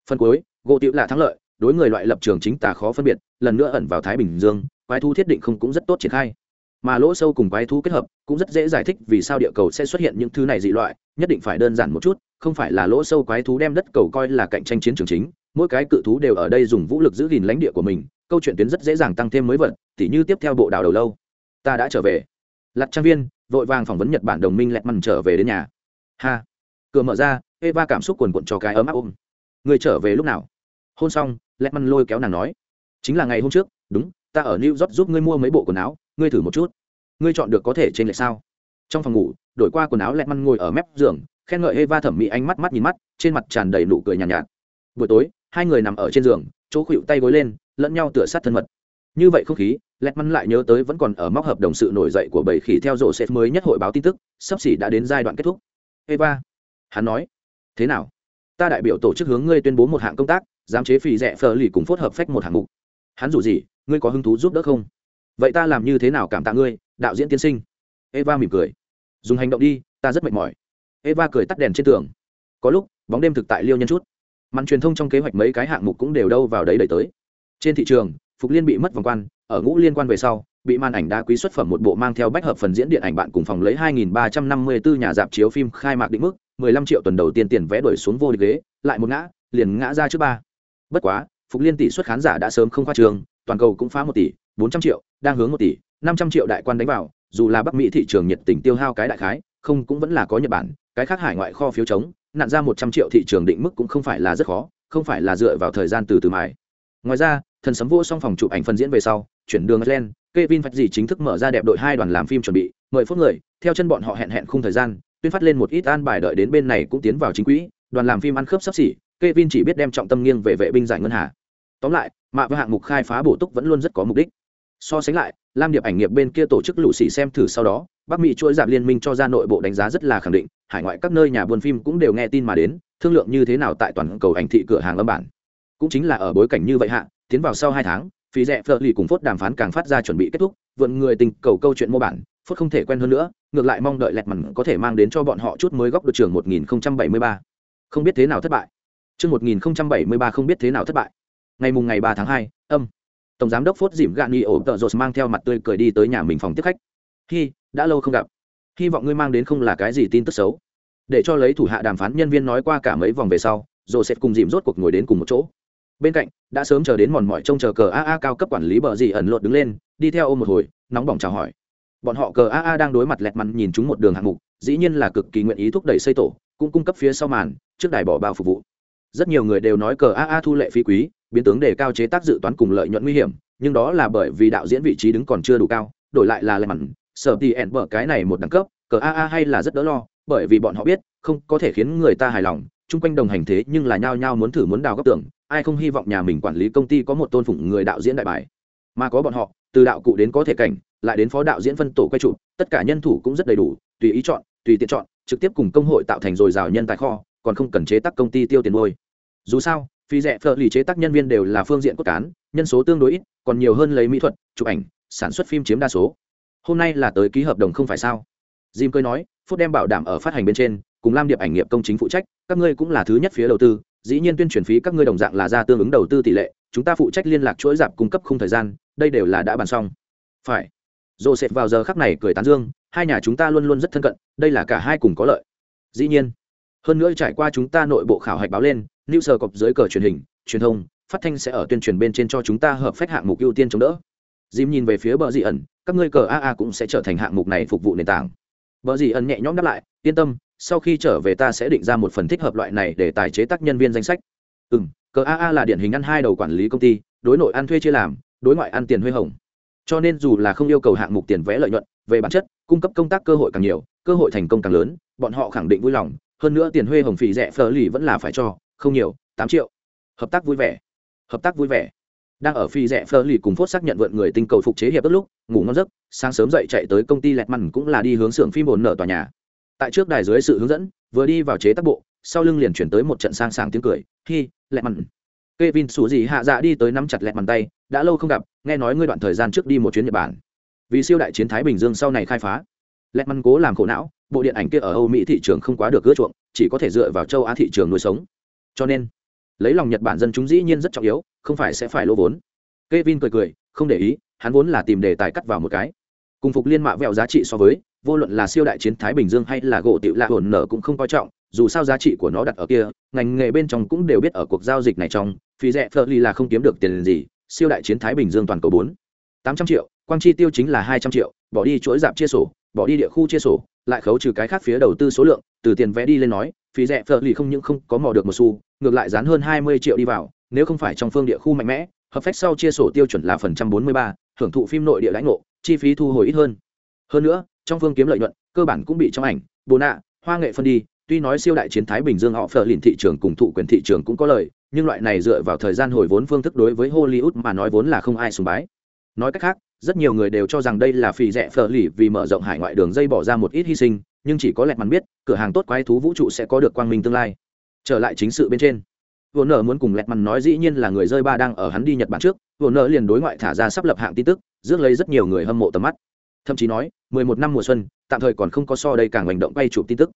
Speaker 1: Phần cuối, gỗ tiểu là thắng lợi, đối người loại lập trường chính tà khó phân biệt, lần nữa ẩn vào thái bình dương, quái thú thiết định không cũng rất tốt triển khai. Mà lỗ sâu cùng quái thú kết hợp, cũng rất dễ giải thích vì sao địa cầu sẽ xuất hiện những thứ này dị loại, nhất định phải đơn giản một chút, không phải là lỗ sâu quái thú đem đất cầu coi là cạnh tranh chiến trường chính, mỗi cái cự thú đều ở đây dùng vũ lực giữ gìn lãnh địa của mình câu chuyện tuyến rất dễ dàng tăng thêm mới vật tỉ như tiếp theo bộ đào đầu lâu. Ta đã trở về. Lặt trang viên vội vàng phỏng vấn nhật bản đồng minh lẹt mằn trở về đến nhà. Ha. Cửa mở ra eva cảm xúc quần quận cho cái ấm áp ôm. Người trở về lúc nào? Hôn xong lẹt mằn lôi kéo nàng nói. Chính là ngày hôm trước đúng ta ở new york giúp ngươi mua mấy bộ quần áo ngươi thử một chút. Ngươi chọn được có thể trên lệch sao? Trong phòng ngủ đổi qua quần áo lẹt mằn ngồi ở mép giường khen ngợi eva thẩm mỹ ánh mắt mắt nhìn mắt trên mặt tràn đầy nụ cười nhàn nhạt, nhạt. Buổi tối hai người nằm ở trên giường chỗ khuỵu tay gối lên lẫn nhau tựa sát thân mật. Như vậy không khí lẹt mắn lại nhớ tới vẫn còn ở móc hợp đồng sự nổi dậy của bầy khỉ theo rổ sẽ mới nhất hội báo tin tức, sắp xỉ đã đến giai đoạn kết thúc. Eva, hắn nói, thế nào? Ta đại biểu tổ chức hướng ngươi tuyên bố một hạng công tác, giám chế phì rẻ phờ lì cùng phối hợp phách một hạng mục. Hắn dù gì, ngươi có hứng thú giúp đỡ không? Vậy ta làm như thế nào cảm tạ ngươi, đạo diễn tiên sinh? Eva mỉm cười, dùng hành động đi, ta rất mệt mỏi. Eva cười tắt đèn trên tường. Có lúc, bóng đêm thực tại liêu nhân chút. Màn truyền thông trong kế hoạch mấy cái hạng mục cũng đều đâu vào đấy đẩy tới trên thị trường, phục liên bị mất vòng quan, ở ngũ liên quan về sau, bị màn ảnh đa quý xuất phẩm một bộ mang theo bách hợp phần diễn điện ảnh bạn cùng phòng lấy 2.354 nhà dạp chiếu phim khai mạc định mức 15 triệu tuần đầu tiên tiền vé đổi xuống vô địch ghế, lại một ngã, liền ngã ra trước ba. Bất quá, phục liên tỷ suất khán giả đã sớm không khoa trường, toàn cầu cũng phá một tỷ 400 triệu, đang hướng một tỷ 500 triệu đại quan đánh vào, dù là bắc mỹ thị trường nhiệt tình tiêu hao cái đại khái, không cũng vẫn là có nhật bản, cái khác hải ngoại kho phiếu chống nạn ra 100 triệu thị trường định mức cũng không phải là rất khó, không phải là dựa vào thời gian từ từ mài ngoài ra thần sấm vô xong phòng chụp ảnh phân diễn về sau chuyển đường Iceland, Kevin Phật gì chính thức mở ra đẹp đội hai đoàn làm phim chuẩn bị, mời phút người, theo chân bọn họ hẹn hẹn khung thời gian, tuyên phát lên một ít an bài đợi đến bên này cũng tiến vào chính quỹ, đoàn làm phim ăn khớp sắp xỉ, Kevin chỉ biết đem trọng tâm nghiêng về vệ binh giải ngân hà. Tóm lại, mạ với hạng mục khai phá bổ túc vẫn luôn rất có mục đích. So sánh lại, Lam Điệp ảnh nghiệp bên kia tổ chức lũ xỉ xem thử sau đó, Bắc Mỹ chuỗi giảm liên minh cho ra nội bộ đánh giá rất là khẳng định, hải ngoại các nơi nhà buôn phim cũng đều nghe tin mà đến, thương lượng như thế nào tại toàn cầu ảnh thị cửa hàng âm bản. Cũng chính là ở bối cảnh như vậy hạ, tiến vào sau hai tháng, phí rẻ phở lì cùng phốt đàm phán càng phát ra chuẩn bị kết thúc vượn người tình cầu câu chuyện mô bản phốt không thể quen hơn nữa ngược lại mong đợi lẹt mằn có thể mang đến cho bọn họ chút mới góc đội trưởng 1073. không biết thế nào thất bại. Chương 1073 không biết thế nào thất bại. Ngày mùng ngày 3 tháng 2, âm. Tổng giám đốc phốt dìm gạn nghi ổ tợ rột mang theo mặt tươi cười đi tới nhà mình phòng tiếp khách. Hi đã lâu không gặp. Hy vọng ngươi mang đến không là cái gì tin tức xấu. Để cho lấy thủ hạ đàm phán nhân viên nói qua cả mấy vòng về sau rồi sẽ cùng dìm rốt cuộc ngồi đến cùng một chỗ bên cạnh, đã sớm chờ đến mòn mỏi trông chờ cờ aa cao cấp quản lý bờ gì ẩn lột đứng lên, đi theo ôm một hồi, nóng bỏng chào hỏi. Bọn họ cờ aa đang đối mặt lẹt mặn nhìn chúng một đường hạng mục, dĩ nhiên là cực kỳ nguyện ý thúc đẩy xây tổ, cũng cung cấp phía sau màn, trước đài bỏ bao phục vụ. Rất nhiều người đều nói cờ aa thu lệ phí quý, biến tướng đề cao chế tác dự toán cùng lợi nhuận nguy hiểm, nhưng đó là bởi vì đạo diễn vị trí đứng còn chưa đủ cao, đổi lại là lẹt mặn, sở thì ẻn bở cái này một đẳng cấp, cờ aa hay là rất đỡ lo, bởi vì bọn họ biết, không có thể khiến người ta hài lòng, chung quanh đồng hành thế nhưng là nhao nhao muốn thử muốn đào góc tưởng ai không hy vọng nhà mình quản lý công ty có một tôn phụng người đạo diễn đại bài. Mà có bọn họ, từ đạo cụ đến có thể cảnh, lại đến phó đạo diễn phân tổ quay trụ, tất cả nhân thủ cũng rất đầy đủ, tùy ý chọn, tùy tiện chọn, trực tiếp cùng công hội tạo thành dồi dào nhân tài kho, còn không cần chế tác công ty tiêu tiền môi dù sao, phi rẻ phở lì chế tác nhân viên đều là phương diện cốt cán, nhân số tương đối ít, còn nhiều hơn lấy mỹ thuật, chụp ảnh, sản xuất phim chiếm đa số. Hôm nay là tới ký hợp đồng không phải sao? Jim cười nói phút đem bảo đảm ở phát hành bên trên, cùng lam điệp ảnh nghiệp công chính phụ trách, các ngươi cũng là thứ nhất phía đầu tư dĩ nhiên tuyên truyền phí các ngươi đồng dạng là ra tương ứng đầu tư tỷ lệ, chúng ta phụ trách liên lạc chuỗi dạp cung cấp khung thời gian, đây đều là đã bàn xong. Phải. Joseph vào giờ khắc này cười tán dương, hai nhà chúng ta luôn luôn rất thân cận, đây là cả hai cùng có lợi. Dĩ nhiên. Hơn nữa trải qua chúng ta nội bộ khảo hạch báo lên, new sờ cọc dưới cờ truyền hình, truyền thông, phát thanh sẽ ở tuyên truyền bên trên cho chúng ta hợp phách hạng mục ưu tiên chống đỡ. Dìm nhìn về phía bờ dị ẩn, các ngươi cờ aa cũng sẽ trở thành hạng mục này phục vụ nền tảng. Bờ dị ẩn nhẹ nhõm đáp lại, yên tâm sau khi trở về ta sẽ định ra một phần thích hợp loại này để tài chế tác nhân viên danh sách. Ừ m cờ aa là điển hình ăn hai đầu quản lý công ty, đối nội ăn thuê chia làm, đối ngoại ăn tiền huê hồng. Cho nên dù là không yêu cầu hạng mục tiền vẽ lợi nhuận, về bản chất, cung cấp công tác cơ hội càng nhiều, cơ hội thành công càng lớn, bọn họ khẳng định vui lòng. Hơn nữa tiền huê hồng phì rẻ phờ lì vẫn là phải cho, không nhiều, tám triệu. Hợp tác vui vẻ. Hợp tác vui vẻ. Đang ở phi rẻ phờ lì cùng phốt xác nhận vượn người tinh cầu phục chế hiệp ước lúc, ngủ ngon giấc, sáng sớm dậy chạy tới công ty lẹt mằn cũng là đi hướng xưởng phim bồn nở tòa nhà tại trước đài dưới sự hướng dẫn vừa đi vào chế tác bộ sau lưng liền chuyển tới một trận sang sảng tiếng cười hi k e Kevin xù gì hạ dạ đi tới nắm chặt lẹ mặn tay, đã lâu không gặp, nghe nói ngươi đoạn thời gian trước đi một chuyến Nhật Bản. Vì siêu đại chiến Thái Bình Dương sau này khai phá. lẹ mặn cố làm khổ não, bộ điện ảnh kia ở Âu Mỹ thị trường không quá được ưa chuộng, chỉ có thể dựa vào châu Á thị trường nuôi sống. Cho nên, lấy lòng Nhật Bản dân chúng dĩ nhiên rất trọng yếu, không phải sẽ phải lỗ vốn. Kevin cười cười, không để ý, hắn vốn là tìm đề tài cắt vào một cái. Cùng phục liên mạ vẹo giá trị so với, vô luận là siêu đại chiến Thái Bình Dương hay là gỗ tiểu lạ hồn nở cũng không coi trọng, dù sao giá trị của nó đặt ở kia, ngành nghề bên trong cũng đều biết ở cuộc giao dịch này trong, phí rẻ phở ly là không kiếm được tiền gì siêu đại chiến thái bình dương toàn cầu bốn tám trăm triệu quang chi tiêu chính là hai trăm triệu bỏ đi chuỗi giảm chia sổ bỏ đi địa khu chia sổ lại khấu trừ cái khác phía đầu tư số lượng từ tiền vẽ đi lên nói phí rẻ phở ly không những không có mò được một xu ngược lại dán hơn hai mươi triệu đi vào nếu không phải trong phương địa khu mạnh mẽ hợp phép sau chia sổ tiêu chuẩn là phần trăm bốn mươi ba hưởng thụ phim nội địa lãnh ngộ chi phí thu hồi ít hơn. Hơn nữa trong phương kiếm lợi nhuận, cơ bản cũng bị trong ảnh, bồ nạ, hoa nghệ phân đi, tuy nói siêu đại chiến thái bình dương họ phở lìn thị trường cùng thụ quyền thị trường cũng có lợi nhưng loại này dựa vào thời gian hồi vốn phương thức đối với hollywood mà nói vốn là không ai sùng bái. Nói cách khác, rất nhiều người đều cho rằng đây là phì rẻ phở lì vì mở rộng hải ngoại đường dây bỏ ra một ít hy sinh, nhưng chỉ có lẹt mắn biết, cửa hàng tốt quái thú vũ trụ sẽ có được quang minh tương lai. Trở lại chính sự bên trên. Vua nợ muốn cùng lẹt mắn nói dĩ nhiên là người rơi ba đang ở hắn đi nhật bản trước vua nợ liền đối ngoại thả ra sắp lập hạng tin tức, rước lấy rất nhiều người hâm mộ tầm mắt thậm chí nói, mười một năm mùa xuân, tạm thời còn không có so đây càng hành động bay chụp tin tức.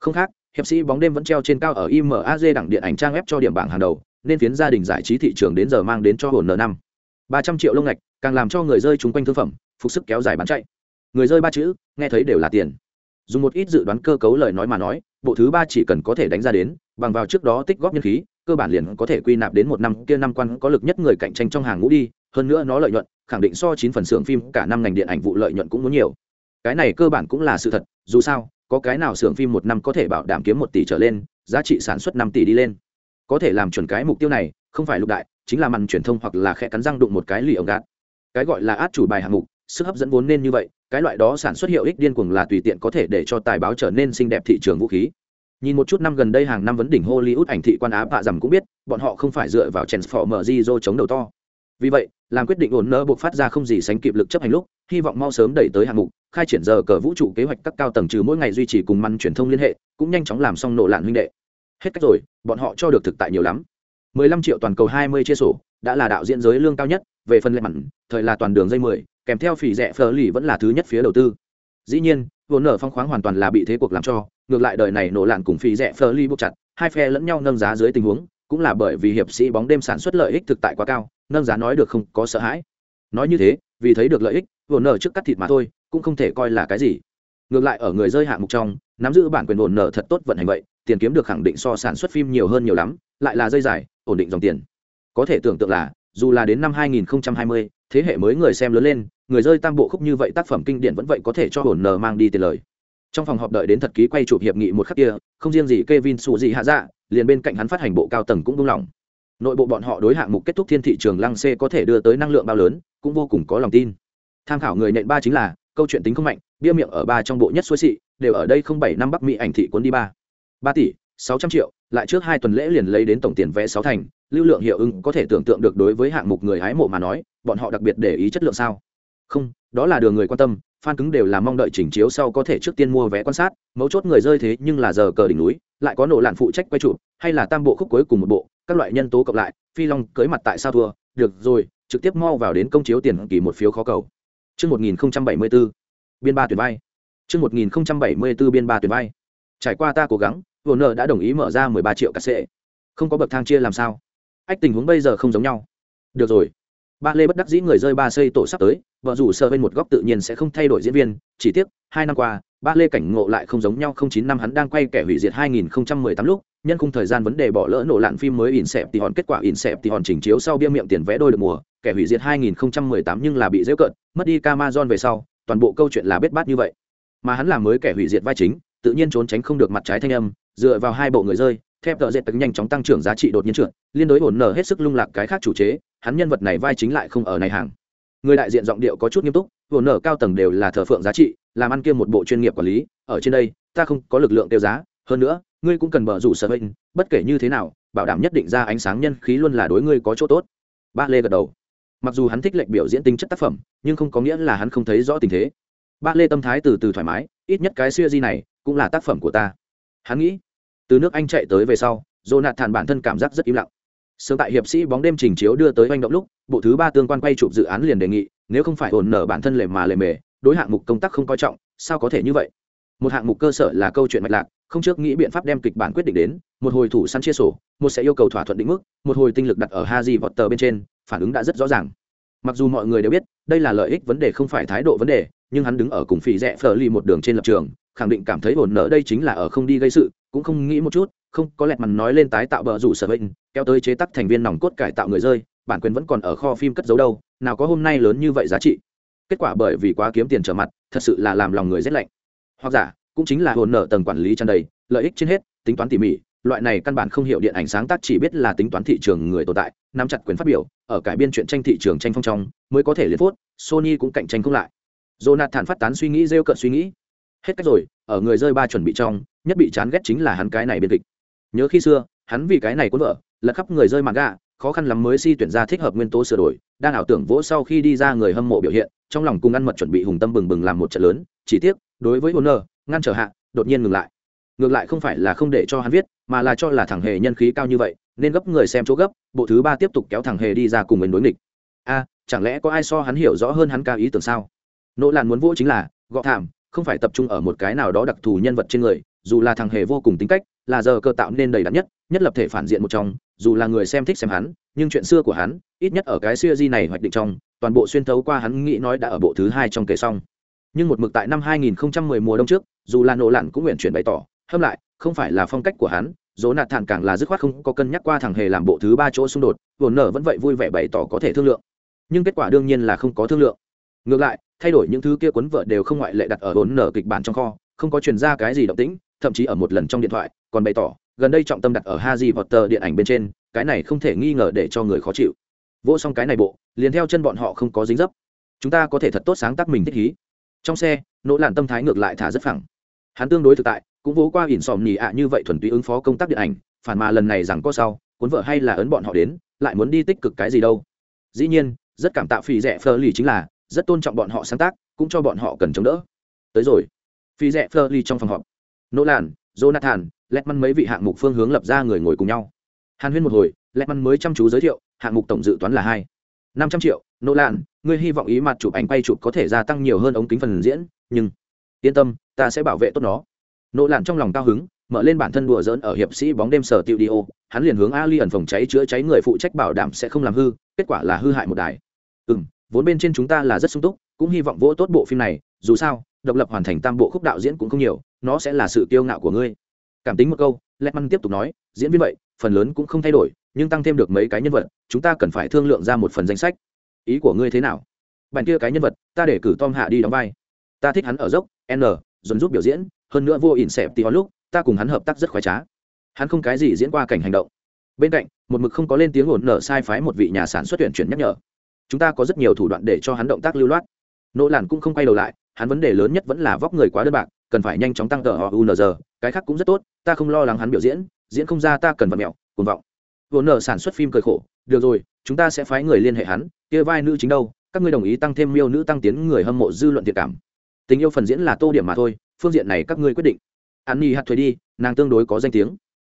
Speaker 1: Không khác, hiệp sĩ bóng đêm vẫn treo trên cao ở imaz đẳng điện ảnh trang web cho điểm bảng hàng đầu, nên phiến gia đình giải trí thị trường đến giờ mang đến cho hồn n năm. Ba trăm triệu lông ngạch, càng làm cho người rơi chung quanh thương phẩm, phục sức kéo dài bán chạy. Người rơi ba chữ, nghe thấy đều là tiền. Dùng một ít dự đoán cơ cấu lời nói mà nói, bộ thứ ba chỉ cần có thể đánh ra đến, bằng vào trước đó tích góp nhân khí, cơ bản liền có thể quy nạp đến một năm kia năm quan có lực nhất người cạnh tranh trong hàng ngũ đi, hơn nữa nó lợi nhuận khẳng định so chín phần xưởng phim cả năm ngành điện ảnh vụ lợi nhuận cũng muốn nhiều. Cái này cơ bản cũng là sự thật, dù sao, có cái nào xưởng phim một năm có thể bảo đảm kiếm một tỷ trở lên, giá trị sản xuất năm tỷ đi lên. Có thể làm chuẩn cái mục tiêu này, không phải lục đại, chính là màn truyền thông hoặc là khe cắn răng đụng một cái lì ổng gạt. Cái gọi là át chủ bài hạng mục, sức hấp dẫn vốn nên như vậy, cái loại đó sản xuất hiệu ích điên cuồng là tùy tiện có thể để cho tài báo trở nên xinh đẹp thị trường vũ khí. Nhìn một chút năm gần đây hàng năm vấn đỉnh hollywood ảnh thị quan á bạ rằm cũng biết, bọn họ không phải dựa vào transformer di chống đầu to. Vì vậy làm quyết định ổn nỡ buộc phát ra không gì sánh kịp lực chấp hành lúc hy vọng mau sớm đẩy tới hạng mục khai triển giờ cờ vũ trụ kế hoạch các cao tầng trừ mỗi ngày duy trì cùng măn truyền thông liên hệ cũng nhanh chóng làm xong nổ lạn huynh đệ. Hết cách rồi bọn họ cho được thực tại nhiều lắm. 15 triệu toàn cầu 20 chia sổ đã là đạo diễn giới lương cao nhất về phần lệ mặn thời là toàn đường dây 10, kèm theo phỉ rẻ phở lì vẫn là thứ nhất phía đầu tư. Dĩ nhiên vốn nở phong khoáng hoàn toàn là bị thế cuộc làm cho ngược lại đời này nổ lạn cùng phỉ rẻ phở lì buộc chặt hai phe lẫn nhau nâng giá dưới tình huống cũng là bởi vì hiệp sĩ bóng đêm sản xuất lợi ích thực tại quá cao nâng giá nói được không có sợ hãi. Nói như thế vì thấy được lợi ích vồn nở trước cắt thịt mà thôi cũng không thể coi là cái gì. Ngược lại ở người rơi hạng mục trong nắm giữ bản quyền vồn nở thật tốt vận hành vậy tiền kiếm được khẳng định so sản xuất phim nhiều hơn nhiều lắm lại là dây dài ổn định dòng tiền. Có thể tưởng tượng là dù là đến năm 2020, thế hệ mới người xem lớn lên người rơi tam bộ khúc như vậy tác phẩm kinh điển vẫn vậy có thể cho hồn nở mang đi tiền lời. Trong phòng họp đợi đến thật ký quay chụp hiệp nghị một khắc kia không riêng gì Kevin sụ gì hạ dạ liền bên cạnh hắn phát hành bộ cao tầng cũng buông lỏng nội bộ bọn họ đối hạng mục kết thúc thiên thị trường lăng xê có thể đưa tới năng lượng bao lớn, cũng vô cùng có lòng tin. Tham khảo người nện ba chính là, câu chuyện tính không mạnh, bia miệng ở ba trong bộ nhất xuôi xị, đều ở đây không bảy năm bắc mỹ ảnh thị cuốn đi ba. Ba tỷ, sáu trăm triệu, lại trước hai tuần lễ liền lấy đến tổng tiền vé sáu thành, lưu lượng hiệu ứng có thể tưởng tượng được đối với hạng mục người hái mộ mà nói, bọn họ đặc biệt để ý chất lượng sao? Không, đó là đường người quan tâm, fan cứng đều là mong đợi chỉnh chiếu sau có thể trước tiên mua vé quan sát, mấu chốt người rơi thế nhưng là giờ cờ đỉnh núi, lại có nổ lạn phụ trách quay trụ hay là tam bộ khúc cuối cùng một bộ các loại nhân tố cộng lại phi long cưới mặt tại sao thua được rồi trực tiếp mau vào đến công chiếu tiền kỳ một phiếu khó cầu Trước 1074, biên ba tuyển vai. Trước 1074 biên ba tuyển vai. Trải qua ta cố gắng, Warner đã đồng ý mở ra 13 triệu cà sệ Không có bậc thang chia làm sao? Ách tình huống bây giờ không giống nhau. Được rồi. Ba Lê bất đắc dĩ người rơi ba xây tổ sắp tới, vợ rủ sơ bên một góc tự nhiên sẽ không thay đổi diễn viên, chỉ tiếc, hai năm qua, ba Lê cảnh ngộ lại không giống nhau, không chín năm hắn đang quay kẻ hủy diệt 2018 lúc, nhân khung thời gian vấn đề bỏ lỡ nổ lạn phim mới in xẹp thì hòn kết quả in xẹp thì hòn chỉnh chiếu sau bia miệng tiền vé đôi được mùa, kẻ hủy diệt 2018 nhưng là bị dễ cận, mất đi camazon về sau, toàn bộ câu chuyện là bết bát như vậy. Mà hắn là mới kẻ hủy diệt vai chính, tự nhiên trốn tránh không được mặt trái thanh âm, dựa vào hai bộ người rơi, thép tợ dệt tấn nhanh chóng tăng trưởng giá trị đột nhiên trượt, liên đối ổn nở hết sức lung lạc cái khác chủ chế, hắn nhân vật này vai chính lại không ở này hàng. Người đại diện giọng điệu có chút nghiêm túc, ổn nở cao tầng đều là thờ phượng giá trị, làm ăn kia một bộ chuyên nghiệp quản lý, ở trên đây, ta không có lực lượng tiêu giá, hơn nữa, ngươi cũng cần bờ rủ sở bệnh, bất kể như thế nào, bảo đảm nhất định ra ánh sáng nhân khí luôn là đối ngươi có chỗ tốt. Ba Lê gật đầu. Mặc dù hắn thích lệnh biểu diễn tính chất tác phẩm, nhưng không có nghĩa là hắn không thấy rõ tình thế. Ba Lê tâm thái từ từ thoải mái, ít nhất cái xưa di này cũng là tác phẩm của ta. Hắn nghĩ, từ nước Anh chạy tới về sau, Jonathan bản thân cảm giác rất im lặng. Sớm tại hiệp sĩ bóng đêm trình chiếu đưa tới oanh động lúc, bộ thứ ba tương quan quay chụp dự án liền đề nghị, nếu không phải ổn nở bản thân lề mà lề mề, đối hạng mục công tác không coi trọng, sao có thể như vậy? Một hạng mục cơ sở là câu chuyện mạch lạc, không trước nghĩ biện pháp đem kịch bản quyết định đến, một hồi thủ săn chia sổ, một sẽ yêu cầu thỏa thuận định mức, một hồi tinh lực đặt ở Haji tờ bên trên, phản ứng đã rất rõ ràng. Mặc dù mọi người đều biết, đây là lợi ích vấn đề không phải thái độ vấn đề, nhưng hắn đứng ở cùng phỉ rẻ phở ly một đường trên lập trường, khẳng định cảm thấy ổn nở đây chính là ở không đi gây sự, cũng không nghĩ một chút, không có lẹt mặt nói lên tái tạo bờ rủ sở bệnh kéo tới chế tắc thành viên nòng cốt cải tạo người rơi bản quyền vẫn còn ở kho phim cất giấu đâu nào có hôm nay lớn như vậy giá trị kết quả bởi vì quá kiếm tiền trở mặt thật sự là làm lòng người rét lạnh hoặc giả cũng chính là hồn nợ tầng quản lý tràn đầy, lợi ích trên hết, tính toán tỉ mỉ, loại này căn bản không hiểu điện ảnh sáng tác chỉ biết là tính toán thị trường người tồn tại, nắm chặt quyền phát biểu, ở cải biên chuyện tranh thị trường tranh phong trong, mới có thể liên phốt, sony cũng cạnh tranh không lại. Jonathan phát tán suy nghĩ, rêu cợt suy nghĩ. Hết cách rồi, ở người rơi ba chuẩn bị trong, nhất bị chán ghét chính là hắn cái này biên kịch. Nhớ khi xưa, hắn vì cái này cuốn vợ lật khắp người rơi mặt gà khó khăn lắm mới si tuyển ra thích hợp nguyên tố sửa đổi, đang ảo tưởng vỗ sau khi đi ra người hâm mộ biểu hiện, trong lòng cùng ăn mật chuẩn bị hùng tâm bừng bừng làm một trận lớn, chỉ tiếc, đối với honor ngăn trở hạ, đột nhiên ngừng lại. Ngược lại không phải là không để cho hắn viết, mà là cho là thằng hề nhân khí cao như vậy, nên gấp người xem chỗ gấp, bộ thứ ba tiếp tục kéo thằng hề đi ra cùng mình đối nghịch. A, chẳng lẽ có ai so hắn hiểu rõ hơn hắn ca ý tưởng sao? Nỗ làn muốn vỗ chính là, gọ thảm, không phải tập trung ở một cái nào đó đặc thù nhân vật trên người, dù là thằng hề vô cùng tính cách, là giờ cơ tạo nên đầy đặn nhất nhất lập thể phản diện một trong, dù là người xem thích xem hắn, nhưng chuyện xưa của hắn, ít nhất ở cái xưa di này hoạch định trong, toàn bộ xuyên thấu qua hắn nghĩ nói đã ở bộ thứ hai trong kể xong nhưng một mực tại năm 2010 mùa đông trước dù là nổ lặn cũng nguyện chuyển bày tỏ hâm lại không phải là phong cách của hắn dỗ nạt thản càng là dứt khoát không có cân nhắc qua thằng hề làm bộ thứ ba chỗ xung đột vồn nở vẫn vậy vui vẻ bày tỏ có thể thương lượng nhưng kết quả đương nhiên là không có thương lượng ngược lại thay đổi những thứ kia cuốn vợ đều không ngoại lệ đặt ở vốn nở kịch bản trong kho không có truyền ra cái gì động tĩnh thậm chí ở một lần trong điện thoại còn bày tỏ gần đây trọng tâm đặt ở Harry Potter điện ảnh bên trên, cái này không thể nghi ngờ để cho người khó chịu. Vô xong cái này bộ, liền theo chân bọn họ không có dính dấp. Chúng ta có thể thật tốt sáng tác mình thích ý. Trong xe, nỗ lạn tâm thái ngược lại thả rất phẳng. Hắn tương đối thực tại, cũng vỗ qua ỉn xòm nhì ạ như vậy thuần túy ứng phó công tác điện ảnh, phản mà lần này rằng có sau, cuốn vợ hay là ấn bọn họ đến, lại muốn đi tích cực cái gì đâu. Dĩ nhiên, rất cảm tạ phi rẻ phơ lì chính là, rất tôn trọng bọn họ sáng tác, cũng cho bọn họ cần chống đỡ. Tới rồi. Phi rẻ phơ lì trong phòng họp. Nỗ lạn, Jonathan, lẹt măn mấy vị hạng mục phương hướng lập ra người ngồi cùng nhau hàn huyên một hồi lẹt măn mới chăm chú giới thiệu hạng mục tổng dự toán là hai năm trăm triệu nỗ Lạn, ngươi hy vọng ý mặt chụp ảnh quay chụp có thể gia tăng nhiều hơn ống kính phần diễn nhưng yên tâm ta sẽ bảo vệ tốt nó. Nỗ Lạn trong lòng cao hứng mở lên bản thân đùa dỡn ở hiệp sĩ bóng đêm sở tiệu đi ô hắn liền hướng ali ẩn phòng cháy chữa cháy người phụ trách bảo đảm sẽ không làm hư kết quả là hư hại một đài. Ừ m vốn bên trên chúng ta là rất sung túc cũng hy vọng vỗ tốt bộ phim này dù sao độc lập hoàn thành tam bộ khúc đạo diễn cũng không nhiều nó sẽ là sự kiêu ngạo của ngươi. Cảm tính một câu lẹt măn tiếp tục nói diễn viên vậy phần lớn cũng không thay đổi nhưng tăng thêm được mấy cái nhân vật chúng ta cần phải thương lượng ra một phần danh sách ý của ngươi thế nào? Bạn kia cái nhân vật, ta để cử tom hạ đi đóng vai. Ta thích hắn ở dốc, n, dồn giúp biểu diễn, hơn nữa vô ỉn xẹp tí lúc, ta cùng hắn hợp tác rất khoái trá. Hắn không cái gì diễn qua cảnh hành động. Bên cạnh, một mực không có lên tiếng ổn nở sai phái một vị nhà sản xuất tuyển chuyển nhắc nhở. Chúng ta có rất nhiều thủ đoạn để cho hắn động tác lưu loát. Nỗ làn cũng không quay đầu lại, hắn vấn đề lớn nhất vẫn là vóc người quá đơn bạc, cần phải nhanh chóng tăng tờ họ unr cái khác cũng rất tốt, ta không lo lắng hắn biểu diễn diễn không ra ta cần vật mẹo, cuồng vọng vốn nợ sản xuất phim cười khổ, được rồi, chúng ta sẽ phái người liên hệ hắn, kia vai nữ chính đâu, các ngươi đồng ý tăng thêm miêu nữ tăng tiến người hâm mộ dư luận thiệt cảm. Tình yêu phần diễn là tô điểm mà thôi, phương diện này các ngươi quyết định. An nhi hạt thuế đi, nàng tương đối có danh tiếng.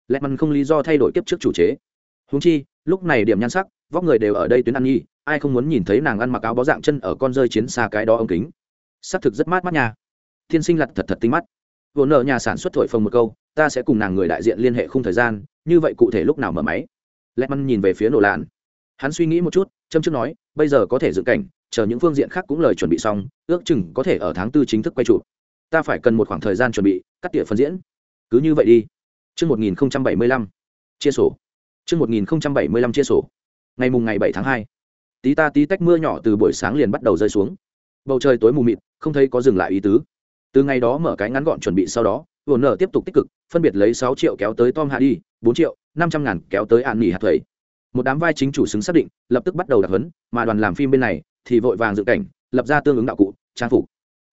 Speaker 1: Lẽ mặn không lý do thay đổi kiếp trước chủ chế. Húng chi, lúc này điểm nhan sắc, vóc người đều ở đây tuyến an nhi ai không muốn nhìn thấy nàng ăn mặc áo bó dạng chân ở con rơi chiến xa cái đó ống kính. Xác thực rất mát mắt nha. Thiên sinh lặt thật thật tinh mắt. Vốn nợ nhà sản xuất thổi phồng một câu, ta sẽ cùng nàng người đại diện liên hệ khung thời gian, như vậy cụ thể lúc nào mở máy? Lẹt măn nhìn về phía nổ lạn hắn suy nghĩ một chút châm trước nói bây giờ có thể dựng cảnh chờ những phương diện khác cũng lời chuẩn bị xong ước chừng có thể ở tháng tư chính thức quay trụ ta phải cần một khoảng thời gian chuẩn bị cắt tỉa phân diễn cứ như vậy đi Trước 1075, chia sổ. Trước 1075 chia sổ. Ngày mùng ngày 7 tháng 2, tí ta tí tách mưa nhỏ từ buổi sáng liền bắt đầu rơi xuống. Bầu trời tối mù mịt, không thấy có dừng lại ý tứ. Từ ngày đó mở cái ngắn gọn chuẩn bị sau đó, Warner nở tiếp tục tích cực, phân biệt lấy 6 triệu kéo tới Tom Hardy, 4 triệu, 500 ngàn kéo tới An Nghỉ hạt thầy. Một đám vai chính chủ xứng xác định, lập tức bắt đầu đặc huấn, mà đoàn làm phim bên này thì vội vàng dựng cảnh, lập ra tương ứng đạo cụ, trang phục.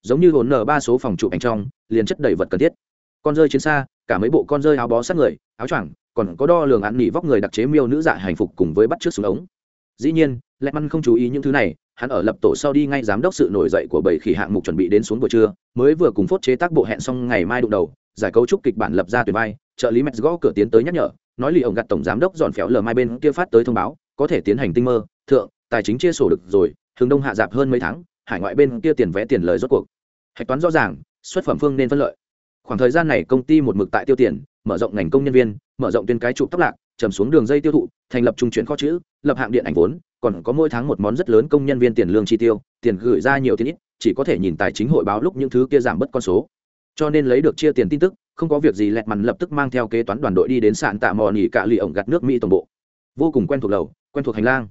Speaker 1: Giống như hồn nở ba số phòng chụp ảnh trong, liền chất đầy vật cần thiết. Con rơi chiến xa, cả mấy bộ con rơi áo bó sát người áo choàng còn có đo lường ăn nỉ vóc người đặc chế miêu nữ dạ hành phục cùng với bắt trước xuống ống dĩ nhiên lẹ măn không chú ý những thứ này hắn ở lập tổ sau đi ngay giám đốc sự nổi dậy của bảy khỉ hạng mục chuẩn bị đến xuống buổi trưa mới vừa cùng phốt chế tác bộ hẹn xong ngày mai đụng đầu giải cấu trúc kịch bản lập ra tuyển vai trợ lý mẹ gõ cửa tiến tới nhắc nhở nói lì ổng gặt tổng giám đốc dọn phéo lờ mai bên kia phát tới thông báo, có thể tiến hành tinh mơ, thượng, tài chính chia sổ được rồi thường đông hạ dạp hơn mấy tháng, hải ngoại bên kia tiền vẽ tiền lời rốt cuộc. Hạch toán rõ ràng, xuất phẩm phương nên phân lợi. Khoảng thời gian này công ty một mực tại tiêu tiền, mở rộng ngành công nhân viên, mở rộng tuyên cái trụ tóc lạc, trầm xuống đường dây tiêu thụ, thành lập trung chuyển kho chữ, lập hạng điện ảnh vốn, còn có mỗi tháng một món rất lớn công nhân viên tiền lương chi tiêu, tiền gửi ra nhiều tiền ít, chỉ có thể nhìn tài chính hội báo lúc những thứ kia giảm bớt con số. Cho nên lấy được chia tiền tin tức không có việc gì lẹt mằn lập tức mang theo kế toán đoàn đội đi đến sạn tạ mò nỉ cạ lì ổng gặt nước mỹ tổng bộ. Vô cùng quen thuộc lầu, quen thuộc hành lang.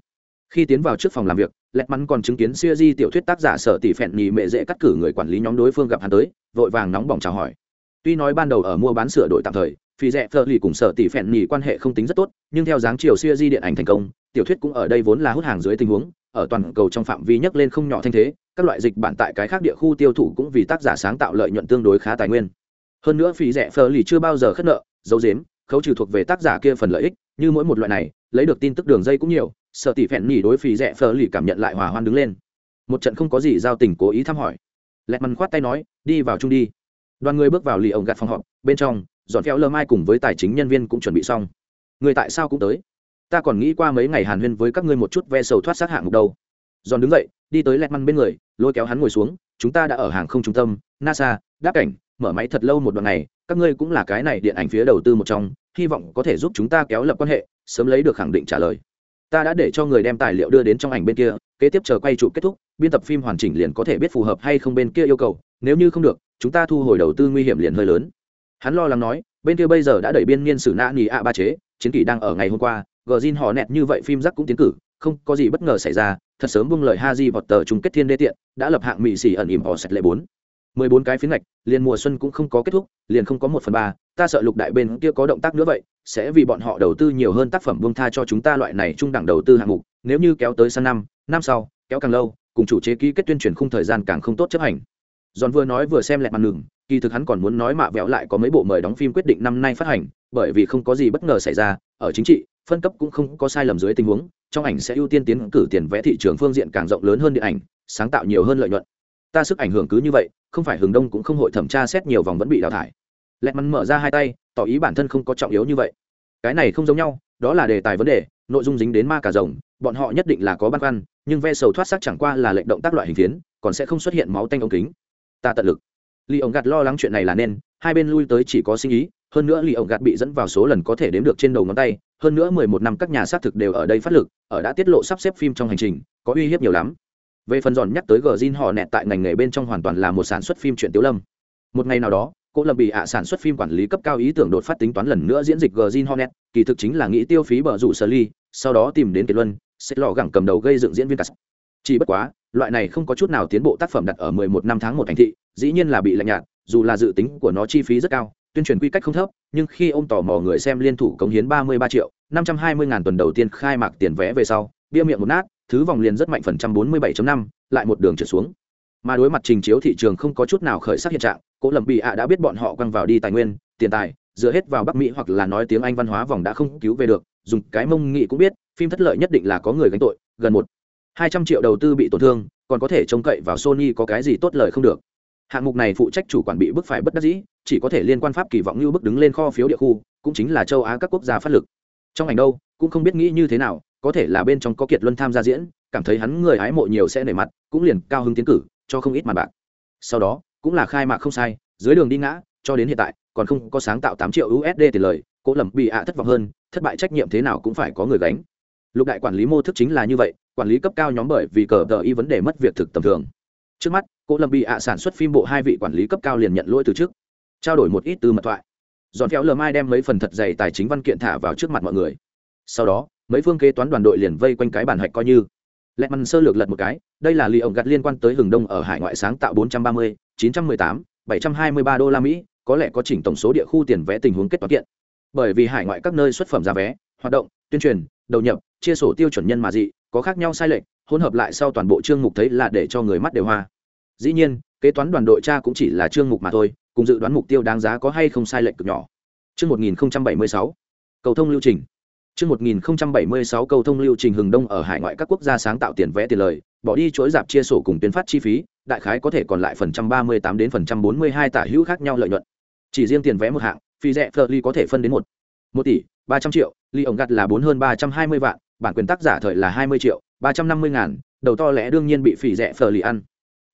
Speaker 1: Khi tiến vào trước phòng làm việc, lẹt mắn còn chứng kiến siêu di tiểu thuyết tác giả sở tỷ phẹn nhì mệ dễ cắt cử người quản lý nhóm đối phương gặp hắn tới, vội vàng nóng bỏng chào hỏi. Tuy nói ban đầu ở mua bán sửa đổi tạm thời, phi rẽ phờ lì cùng sở tỷ phèn nhì quan hệ không tính rất tốt, nhưng theo dáng chiều siêu di điện ảnh thành công, tiểu thuyết cũng ở đây vốn là hút hàng dưới tình huống, ở toàn cầu trong phạm vi nhấc lên không nhỏ thanh thế, các loại dịch bản tại cái khác địa khu tiêu thụ cũng vì tác giả sáng tạo lợi nhuận tương đối khá tài nguyên hơn nữa phí rẻ phờ lì chưa bao giờ khất nợ, dấu dếm khấu trừ thuộc về tác giả kia phần lợi ích, như mỗi một loại này, lấy được tin tức đường dây cũng nhiều, sợ tỷ phèn nhỉ đối phí rẻ phờ lì cảm nhận lại hòa hoan đứng lên. Một trận không có gì giao tình cố ý thăm hỏi. Lẹt mằn khoát tay nói, đi vào chung đi. Đoàn người bước vào lì ổng gạt phòng họp, bên trong dọn phèo lơ mai cùng với tài chính nhân viên cũng chuẩn bị xong. Người tại sao cũng tới? Ta còn nghĩ qua mấy ngày hàn huyên với các ngươi một chút ve sầu thoát sát hạng mục đâu. Giòn đứng dậy, đi tới lẹt măn bên người, lôi kéo hắn ngồi xuống chúng ta đã ở hàng không trung tâm, nasa, đáp cảnh, mở máy thật lâu một đoạn này, các ngươi cũng là cái này điện ảnh phía đầu tư một trong, hy vọng có thể giúp chúng ta kéo lập quan hệ, sớm lấy được khẳng định trả lời. Ta đã để cho người đem tài liệu đưa đến trong ảnh bên kia, kế tiếp chờ quay trụ kết thúc, biên tập phim hoàn chỉnh liền có thể biết phù hợp hay không bên kia yêu cầu, nếu như không được, chúng ta thu hồi đầu tư nguy hiểm liền hơi lớn. Hắn lo lắng nói, bên kia bây giờ đã đẩy biên niên sử nã nì a ba chế, chiến kỷ đang ở ngày hôm qua, gờ zin họ nẹt như vậy phim rắc cũng tiến cử, không có gì bất ngờ xảy ra thật sớm buông lời haji vọt tờ chung kết thiên đê tiện, đã lập hạng mỹ sĩ ẩn ỉm họ sạch lệ bốn. Mười bốn cái phiến ngạch, liền mùa xuân cũng không có kết thúc, liền không có một phần ba. Ta sợ lục đại bên kia có động tác nữa vậy, sẽ vì bọn họ đầu tư nhiều hơn tác phẩm buông tha cho chúng ta loại này trung đẳng đầu tư hạng mục, nếu như kéo tới sang năm năm sau, kéo càng lâu, cùng chủ chế ký kết tuyên truyền khung thời gian càng không tốt chấp hành. Giòn vừa nói vừa xem lẹt màn ngừng, kỳ thực hắn còn muốn nói mạ vẹo lại có mấy bộ mời đóng phim quyết định năm nay phát hành, bởi vì không có gì bất ngờ xảy ra, ở chính trị, phân cấp cũng không có sai lầm dưới tình huống trong ảnh sẽ ưu tiên tiến cử tiền vẽ thị trường phương diện càng rộng lớn hơn điện ảnh sáng tạo nhiều hơn lợi nhuận. Ta sức ảnh hưởng cứ như vậy không phải hưởng đông cũng không hội thẩm tra xét nhiều vòng vẫn bị đào thải. Lẹt mắn mở ra hai tay tỏ ý bản thân không có trọng yếu như vậy. Cái này không giống nhau đó là đề tài vấn đề nội dung dính đến ma cả rồng bọn họ nhất định là có băn khoăn nhưng ve sầu thoát sắc chẳng qua là lệnh động tác loại hình phiến còn sẽ không xuất hiện máu tanh ống kính. Ta tận lực. Lý ổng gạt lo lắng chuyện này là nên, hai bên lui tới chỉ có sinh ý, hơn nữa Lý ổng gạt bị dẫn vào số lần có thể đếm được trên đầu ngón tay, hơn nữa mười một năm các nhà xác thực đều ở đây phát lực, ở đã tiết lộ sắp xếp phim trong hành trình, có uy hiếp nhiều lắm. về phần giòn nhắc tới gờ zin họ nẹt tại ngành nghề bên trong hoàn toàn là một sản xuất phim truyện tiếu lâm một ngày nào đó cô lâm bị ạ sản xuất phim quản lý cấp cao ý tưởng đột phát tính toán lần nữa diễn dịch gờ zin hornet kỳ thực chính là nghĩ tiêu phí bờ rủ sơ ly sau đó tìm đến kiệt luân sẽ lò gẳng cầm đầu gây dựng diễn viên cast chỉ bất quá loại này không có chút nào tiến bộ tác phẩm đặt ở 11 năm tháng một thành thị dĩ nhiên là bị lạnh nhạt dù là dự tính của nó chi phí rất cao tuyên truyền quy cách không thấp nhưng khi ông tò mò người xem liên thủ cống hiến 33 triệu 520 ngàn tuần đầu tiên khai mạc tiền vé về sau bia miệng một nát thứ vòng liền rất mạnh phần trăm 47.5, lại một đường trở xuống. Mà đối mặt trình chiếu thị trường không có chút nào khởi sắc hiện trạng cố lầm bị ạ đã biết bọn họ quăng vào đi tài nguyên tiền tài dựa hết vào bắc mỹ hoặc là nói tiếng anh văn hóa vòng đã không cứu về được dùng cái mông nghị cũng biết phim thất lợi nhất định là có người gánh tội gần một hai trăm triệu đầu tư bị tổn thương còn có thể trông cậy vào sony có cái gì tốt lời không được hạng mục này phụ trách chủ quản bị bức phải bất đắc dĩ, chỉ có thể liên quan pháp kỳ vọng như bức đứng lên kho phiếu địa khu, cũng chính là châu á các quốc gia phát lực. Trong ảnh đâu, cũng không biết nghĩ như thế nào, có thể là bên trong có kiệt luân tham gia diễn, cảm thấy hắn người hái mộ nhiều sẽ nể mặt, cũng liền cao hứng tiến cử, cho không ít màn bạc. Sau đó, cũng là khai mạc không sai, dưới đường đi ngã, cho đến hiện tại, còn không có sáng tạo tám triệu usd tiền lời, cố lầm bị ạ thất vọng hơn, thất bại trách nhiệm thế nào cũng phải có người gánh. Lục đại quản lý mô thức chính là như vậy, quản lý cấp cao nhóm bởi vì cờ tờ y vấn đề mất việc thực tầm thường. Trước mắt cố Lâm bị ạ sản xuất phim bộ hai vị quản lý cấp cao liền nhận lỗi từ trước. Trao đổi một ít từ mật thoại. Dọn phéo lờ mai đem mấy phần thật dày tài chính văn kiện thả vào trước mặt mọi người. Sau đó mấy phương kế toán đoàn đội liền vây quanh cái bàn hạch coi như. Lẹ mằn sơ lược lật một cái đây là lì ổng gặt liên quan tới hừng đông ở hải ngoại sáng tạo 430, 918, 723 đô la mỹ có lẽ có chỉnh tổng số địa khu tiền vé tình huống kết toán kiện. Bởi vì hải ngoại các nơi xuất phẩm giá vé hoạt động tuyên truyền đầu nhập chia sổ tiêu chuẩn nhân mà dị có khác nhau sai lệch hỗn hợp lại sau toàn bộ chương mục thấy là để cho người mắt đều hoa dĩ nhiên kế toán đoàn đội cha cũng chỉ là chương mục mà thôi cùng dự đoán mục tiêu đáng giá có hay không sai lệch cực nhỏ chương 1076 cầu thông lưu trình Trước 1076 cầu thông lưu trình hừng đông ở hải ngoại các quốc gia sáng tạo tiền vẽ tiền lời, bỏ đi chuỗi giảm chia sổ cùng tuyến phát chi phí, đại khái có thể còn lại phần trăm 38 đến phần trăm 42 tả hữu khác nhau lợi nhuận. Chỉ riêng tiền vẽ một hạng, phi rẻ Fleury có thể phân đến một 1 tỷ 300 triệu, ly ổng gặt là 4 hơn 320 vạn, bản quyền tác giả thời là 20 triệu, 350 ngàn, đầu to lẽ đương nhiên bị phỉ rẻ Fleury ăn.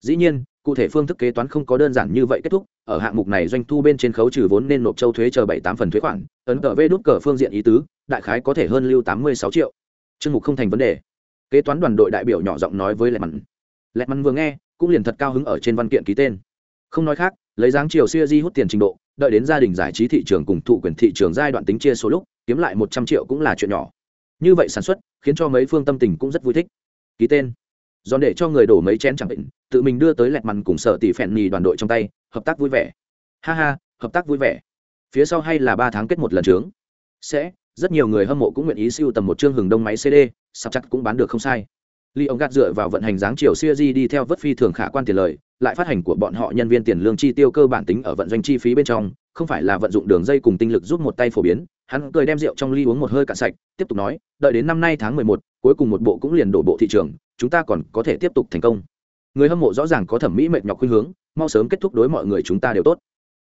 Speaker 1: Dĩ nhiên, cụ thể phương thức kế toán không có đơn giản như vậy kết thúc ở hạng mục này doanh thu bên trên khấu trừ vốn nên nộp châu thuế chờ bảy tám phần thuế khoản ấn cờ vê đốt cờ phương diện ý tứ đại khái có thể hơn lưu tám mươi sáu triệu. Chương mục không thành vấn đề. Kế toán đoàn đội đại biểu nhỏ giọng nói với lẹt mắn lẹt mắn vừa nghe cũng liền thật cao hứng ở trên văn kiện ký tên. Không nói khác lấy dáng chiều siêu di hút tiền trình độ đợi đến gia đình giải trí thị trường cùng thụ quyền thị trường giai đoạn tính chia số lúc kiếm lại một trăm triệu cũng là chuyện nhỏ. Như vậy sản xuất khiến cho mấy phương tâm tình cũng rất vui thích. Ký tên do để cho người đổ mấy chén chẳng định, tự mình đưa tới lẹt mằn cùng sở tỷ phèn nhì đoàn đội trong tay, hợp tác vui vẻ. Ha ha, hợp tác vui vẻ. Phía sau hay là ba tháng kết một lần trướng. Sẽ, rất nhiều người hâm mộ cũng nguyện ý siêu tầm một chương hừng đông máy cd sắp chắc cũng bán được không sai. Lee ông gạt dựa vào vận hành dáng chiều siêu di đi theo vất phi thường khả quan tiền lời lại phát hành của bọn họ nhân viên tiền lương chi tiêu cơ bản tính ở vận doanh chi phí bên trong không phải là vận dụng đường dây cùng tinh lực giúp một tay phổ biến. Hắn cười đem rượu trong ly uống một hơi cạn sạch tiếp tục nói đợi đến năm nay tháng mười một, cuối cùng một bộ cũng liền đổ bộ thị trường chúng ta còn có thể tiếp tục thành công. Người hâm mộ rõ ràng có thẩm mỹ mệt nhọc khuynh hướng mau sớm kết thúc đối mọi người chúng ta đều tốt.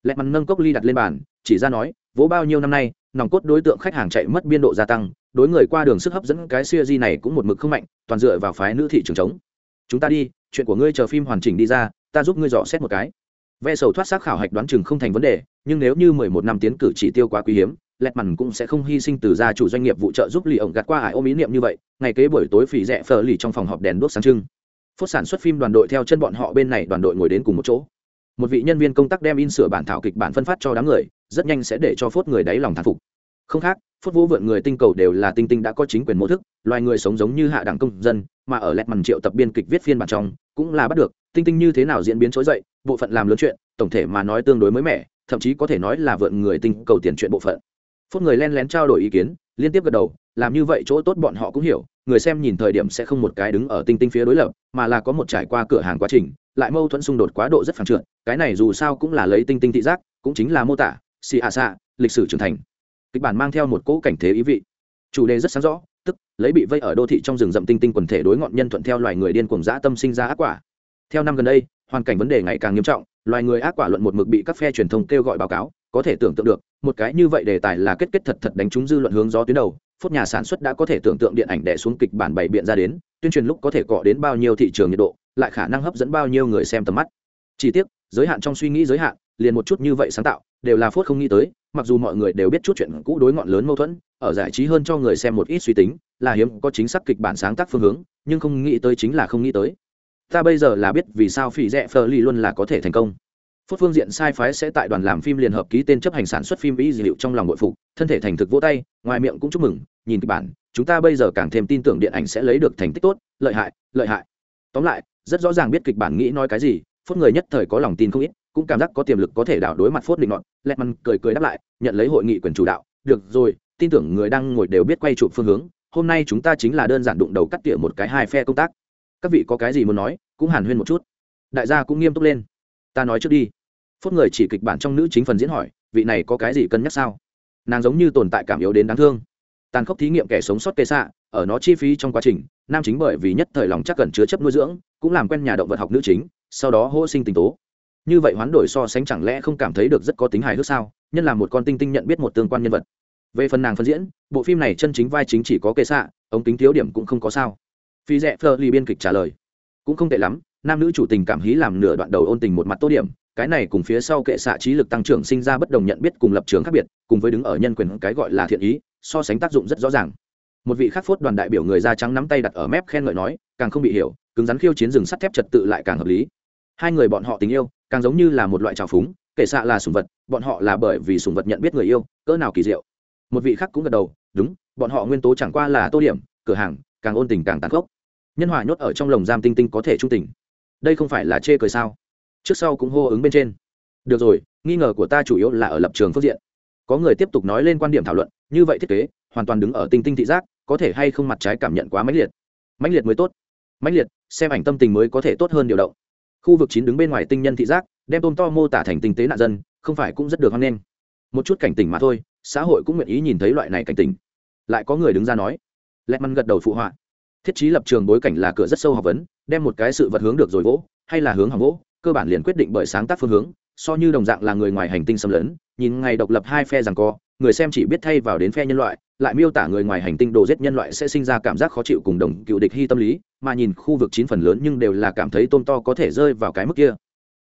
Speaker 1: Lẹ mặt nâng cốc ly đặt lên bàn chỉ ra nói vỗ bao nhiêu năm nay nòng cốt đối tượng khách hàng chạy mất biên độ gia tăng đối người qua đường sức hấp dẫn cái siêu di này cũng một mực không mạnh toàn dựa vào phái nữ thị trường chống. Chúng ta đi chuyện của ngươi chờ phim hoàn chỉnh đi ra ta giúp ngươi dò xét một cái. Ve sầu thoát xác khảo hạch đoán chừng không thành vấn đề, nhưng nếu như mười một năm tiến cử chỉ tiêu quá quý hiếm lẹt mằn cũng sẽ không hy sinh từ gia chủ doanh nghiệp vụ trợ giúp lì ổng gạt qua ải ôm ý niệm như vậy, ngày kế buổi tối phỉ rẽ phờ lì trong phòng họp đèn đuốc sáng trưng. Phốt sản xuất phim đoàn đội theo chân bọn họ bên này đoàn đội ngồi đến cùng một chỗ. Một vị nhân viên công tác đem in sửa bản thảo kịch bản phân phát cho đám người, rất nhanh sẽ để cho phốt người đáy lòng thán phục. Không khác, phốt vũ vượn người tinh cầu đều là tinh tinh đã có chính quyền mô thức, loài người sống giống như hạ đẳng công dân, mà ở lẹt mằn triệu tập biên kịch viết phiên bản trong, cũng là bắt được tinh tinh như thế nào diễn biến trỗi dậy, bộ phận làm lớn chuyện, tổng thể mà nói tương đối mới mẻ, thậm chí có thể nói là vượn người tinh cầu tiền chuyện bộ phận. Phút người len lén trao đổi ý kiến, liên tiếp gật đầu, làm như vậy chỗ tốt bọn họ cũng hiểu, người xem nhìn thời điểm sẽ không một cái đứng ở tinh tinh phía đối lập, mà là có một trải qua cửa hàng quá trình, lại mâu thuẫn xung đột quá độ rất phản trượt cái này dù sao cũng là lấy tinh tinh thị giác, cũng chính là mô tả, xì hạ xạ, lịch sử trưởng thành. Kịch bản mang theo một cỗ cảnh thế ý vị. Chủ đề rất sáng rõ, tức, lấy bị vây ở đô thị trong rừng rậm tinh tinh quần thể đối ngọn nhân thuận theo loài người điên cuồng dã tâm sinh ra ác quả theo năm gần đây, hoàn cảnh vấn đề ngày càng nghiêm trọng, loài người ác quả luận một mực bị các phe truyền thông kêu gọi báo cáo, có thể tưởng tượng được, một cái như vậy đề tài là kết kết thật thật đánh trúng dư luận hướng gió tuyến đầu phút nhà sản xuất đã có thể tưởng tượng điện ảnh đẻ xuống kịch bản bày biện ra đến, tuyên truyền lúc có thể cọ đến bao nhiêu thị trường nhiệt độ, lại khả năng hấp dẫn bao nhiêu người xem tầm mắt. Chỉ tiếc, giới hạn trong suy nghĩ giới hạn, liền một chút như vậy sáng tạo, đều là phốt không nghĩ tới, mặc dù mọi người đều biết chút chuyện cũ đối ngọn lớn mâu thuẫn, ở giải trí hơn cho người xem một ít suy tính, là hiếm có chính xác kịch bản sáng tác phương hướng, nhưng không nghĩ tới chính là không nghĩ tới ta bây giờ là biết vì sao phỉ rẽ phờ ly luôn là có thể thành công. Phốt phương diện sai phái sẽ tại đoàn làm phim liên hợp ký tên chấp hành sản xuất phim ý dữ liệu trong lòng nội phục, thân thể thành thực vỗ tay, ngoài miệng cũng chúc mừng, nhìn kịch bản, chúng ta bây giờ càng thêm tin tưởng điện ảnh sẽ lấy được thành tích tốt, lợi hại lợi hại. Tóm lại, rất rõ ràng biết kịch bản nghĩ nói cái gì, phốt người nhất thời có lòng tin không ít, cũng cảm giác có tiềm lực có thể đảo đối mặt phốt định ngọn lẹt măn cười cười đáp lại, nhận lấy hội nghị quyền chủ đạo, được rồi, tin tưởng người đang ngồi đều biết quay chụp phương hướng, hôm nay chúng ta chính là đơn giản đụng đầu cắt tỉa một cái hai phe công tác các vị có cái gì muốn nói, cũng hàn huyên một chút. Đại gia cũng nghiêm túc lên. Ta nói trước đi. Phốt người chỉ kịch bản trong nữ chính phần diễn hỏi, vị này có cái gì cân nhắc sao? Nàng giống như tồn tại cảm yếu đến đáng thương. Tàn khốc thí nghiệm kẻ sống sót kê xạ, ở nó chi phí trong quá trình, nam chính bởi vì nhất thời lòng chắc cần chứa chấp nuôi dưỡng, cũng làm quen nhà động vật học nữ chính, sau đó hô sinh tình tố. Như vậy hoán đổi so sánh chẳng lẽ không cảm thấy được rất có tính hài hước sao? Nhân là một con tinh tinh nhận biết một tương quan nhân vật. Về phần nàng phân diễn, bộ phim này chân chính vai chính chỉ có kê xạ, ống kính thiếu điểm cũng không có sao phi rẽ phơ ly biên kịch trả lời. Cũng không tệ lắm, nam nữ chủ tình cảm hí làm nửa đoạn đầu ôn tình một mặt tô điểm, cái này cùng phía sau kệ xạ trí lực tăng trưởng sinh ra bất đồng nhận biết cùng lập trường khác biệt, cùng với đứng ở nhân quyền cái gọi là thiện ý, so sánh tác dụng rất rõ ràng. Một vị khắc phốt đoàn đại biểu người da trắng nắm tay đặt ở mép khen ngợi nói, càng không bị hiểu, cứng rắn khiêu chiến rừng sắt thép trật tự lại càng hợp lý. Hai người bọn họ tình yêu, càng giống như là một loại trào phúng, kệ xạ là sùng vật, bọn họ là bởi vì sùng vật nhận biết người yêu, cỡ nào kỳ diệu. Một vị khác cũng gật đầu, đúng, bọn họ nguyên tố chẳng qua là tô điểm, cửa hàng, càng ôn tình càng tàn khốc nhân hòa nhốt ở trong lồng giam tinh tinh có thể trung tình. Đây không phải là chê cười sao? Trước sau cũng hô ứng bên trên. Được rồi, nghi ngờ của ta chủ yếu là ở lập trường phương diện. Có người tiếp tục nói lên quan điểm thảo luận, như vậy thiết kế, hoàn toàn đứng ở tinh tinh thị giác, có thể hay không mặt trái cảm nhận quá mãnh liệt. Mãnh liệt mới tốt. Mãnh liệt, xem ảnh tâm tình mới có thể tốt hơn điều động. Khu vực chín đứng bên ngoài tinh nhân thị giác, đem tôm to mô tả thành tinh tế nạn dân, không phải cũng rất được hoan nghênh. Một chút cảnh tỉnh mà thôi, xã hội cũng nguyện ý nhìn thấy loại này cảnh tỉnh. Lại có người đứng ra nói. Lẹ măn gật đầu phụ họa thiết trí lập trường bối cảnh là cửa rất sâu học vấn, đem một cái sự vật hướng được rồi vỗ, hay là hướng hỏng vỗ, cơ bản liền quyết định bởi sáng tác phương hướng, so như đồng dạng là người ngoài hành tinh xâm lấn, nhìn ngày độc lập hai phe rằng co, người xem chỉ biết thay vào đến phe nhân loại, lại miêu tả người ngoài hành tinh đồ giết nhân loại sẽ sinh ra cảm giác khó chịu cùng đồng cựu địch hy tâm lý, mà nhìn khu vực chín phần lớn nhưng đều là cảm thấy tôm to có thể rơi vào cái mức kia.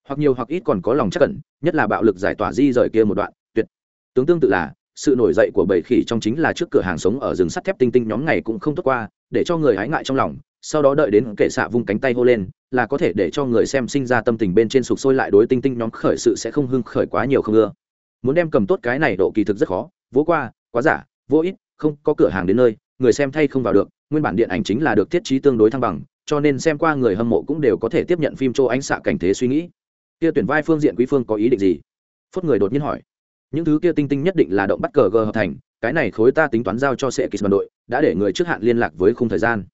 Speaker 1: Hoặc nhiều hoặc ít còn có lòng chắc cẩn nhất là bạo lực giải tỏa di rời kia một đoạn, tuyệt. Tướng tương tự là, sự nổi dậy của bầy khỉ trong chính là trước cửa hàng sống ở rừng sắt thép tinh tinh nhóm ngày cũng không tốt qua để cho người hái ngại trong lòng, sau đó đợi đến kệ xạ vung cánh tay hô lên, là có thể để cho người xem sinh ra tâm tình bên trên sục sôi lại đối tinh tinh nhóm khởi sự sẽ không hưng khởi quá nhiều không ưa. Muốn đem cầm tốt cái này độ kỳ thực rất khó, vỗ qua, quá giả vô ít, không có cửa hàng đến nơi, người xem thay không vào được, nguyên bản điện ảnh chính là được thiết trí tương đối thăng bằng, cho nên xem qua người hâm mộ cũng đều có thể tiếp nhận phim châu ánh xạ cảnh thế suy nghĩ. Kia tuyển vai phương diện quý phương có ý định gì? Phút người đột nhiên hỏi. Những thứ kia tinh tinh nhất định là động bắt cờ gờ hợp thành cái này khối ta tính toán giao cho sẽ kịch đoàn đội, đã để người trước hạn liên lạc với khung thời gian.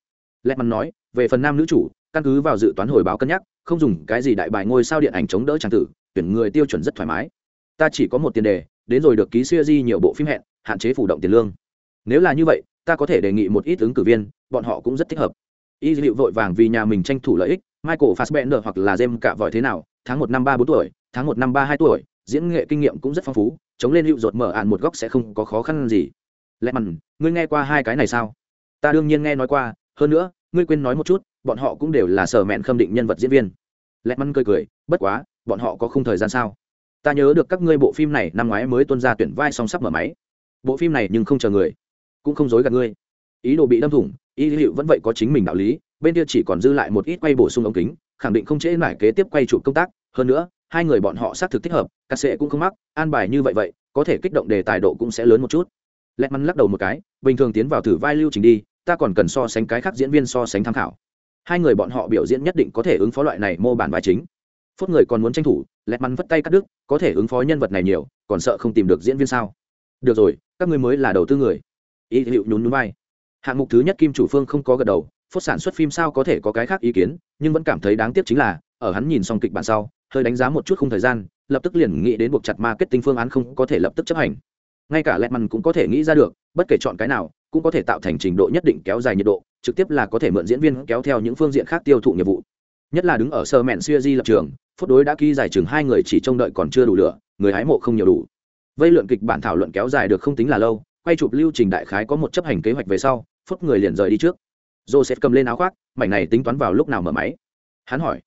Speaker 1: Lẹt mắn nói, về phần nam nữ chủ, căn cứ vào dự toán hồi báo cân nhắc, không dùng cái gì đại bài ngôi sao điện ảnh chống đỡ trang tử, tuyển người tiêu chuẩn rất thoải mái. Ta chỉ có một tiền đề, đến rồi được ký siêu di nhiều bộ phim hẹn, hạn chế phủ động tiền lương. Nếu là như vậy, ta có thể đề nghị một ít ứng cử viên, bọn họ cũng rất thích hợp. Y liệu vội vàng vì nhà mình tranh thủ lợi ích, michael fassbender hoặc là jem cả vòi thế nào, tháng một năm ba bốn tuổi, tháng một năm ba hai tuổi diễn nghệ kinh nghiệm cũng rất phong phú, chống lên hữu ruột mở ạn một góc sẽ không có khó khăn gì. Lẹ mằn ngươi nghe qua hai cái này sao? Ta đương nhiên nghe nói qua, hơn nữa, ngươi quên nói một chút, bọn họ cũng đều là sở mẹn khâm định nhân vật diễn viên. Lẹ mằn cười cười, bất quá, bọn họ có không thời gian sao? Ta nhớ được các ngươi bộ phim này năm ngoái mới tuân ra tuyển vai song sắp mở máy. Bộ phim này nhưng không chờ người, cũng không dối gạt ngươi. Ý đồ bị đâm thủng, ý liệu vẫn vậy có chính mình đạo lý, bên kia chỉ còn dư lại một ít quay bổ sung ống kính, khẳng định không trễ mải kế tiếp quay chụp công tác, hơn nữa hai người bọn họ xác thực thích hợp cà sệ cũng không mắc, an bài như vậy vậy, có thể kích động đề tài độ cũng sẽ lớn một chút. Lẹt mắn lắc đầu một cái, bình thường tiến vào thử vai lưu trình đi, ta còn cần so sánh cái khác diễn viên so sánh tham khảo. Hai người bọn họ biểu diễn nhất định có thể ứng phó loại này mô bản vai chính. Phốt người còn muốn tranh thủ lẹt mắn vất tay cắt đứt, có thể ứng phó nhân vật này nhiều, còn sợ không tìm được diễn viên sao? Được rồi, các ngươi mới là đầu tư người. Ý hiệu nhún nhún vai. Hạng mục thứ nhất kim chủ phương không có gật đầu, phốt sản xuất phim sao có thể có cái khác ý kiến, nhưng vẫn cảm thấy đáng tiếc chính là, ở hắn nhìn xong kịch bản sau hơi đánh giá một chút không thời gian, lập tức liền nghĩ đến buộc chặt marketing phương án không có thể lập tức chấp hành. Ngay cả lẹt mằn cũng có thể nghĩ ra được, bất kể chọn cái nào, cũng có thể tạo thành trình độ nhất định kéo dài nhiệt độ, trực tiếp là có thể mượn diễn viên kéo theo những phương diện khác tiêu thụ nghiệp vụ. Nhất là đứng ở sơ mẹn xuya di lập trường, phút đối đã ký giải chừng hai người chỉ trông đợi còn chưa đủ lửa, người hái mộ không nhiều đủ. Vây lượn kịch bản thảo luận kéo dài được không tính là lâu, quay chụp lưu trình đại khái có một chấp hành kế hoạch về sau, phút người liền rời đi trước. Joseph cầm lên áo khoác, mảnh này tính toán vào lúc nào mở máy. Hắn hỏi,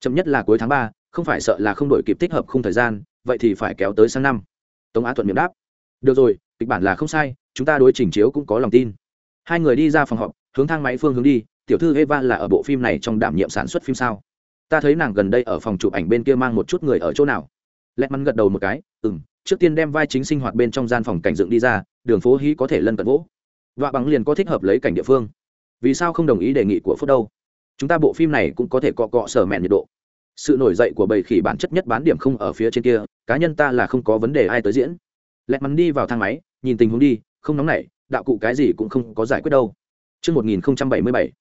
Speaker 1: chậm nhất là cuối tháng ba không phải sợ là không đổi kịp thích hợp không thời gian, vậy thì phải kéo tới sang năm. Tống á thuận miệng đáp. Được rồi, kịch bản là không sai, chúng ta đối trình chiếu cũng có lòng tin. Hai người đi ra phòng họp, hướng thang máy phương hướng đi, tiểu thư eva là ở bộ phim này trong đảm nhiệm sản xuất phim sao? Ta thấy nàng gần đây ở phòng chụp ảnh bên kia mang một chút người ở chỗ nào? Lẹt mắn gật đầu một cái ừ m trước tiên đem vai chính sinh hoạt bên trong gian phòng cảnh dựng đi ra, đường phố hí có thể lân cận vỗ. Vạ bằng liền có thích hợp lấy cảnh địa phương. Vì sao không đồng ý đề nghị của phúc đâu? Chúng ta bộ phim này cũng có thể cọ cọ sở mẹn nhiệt độ sự nổi dậy của bầy khỉ bản chất nhất bán điểm không ở phía trên kia cá nhân ta là không có vấn đề ai tới diễn lẹt mắn đi vào thang máy nhìn tình huống đi không nóng nảy đạo cụ cái gì cũng không có giải quyết đâu Trước 1077,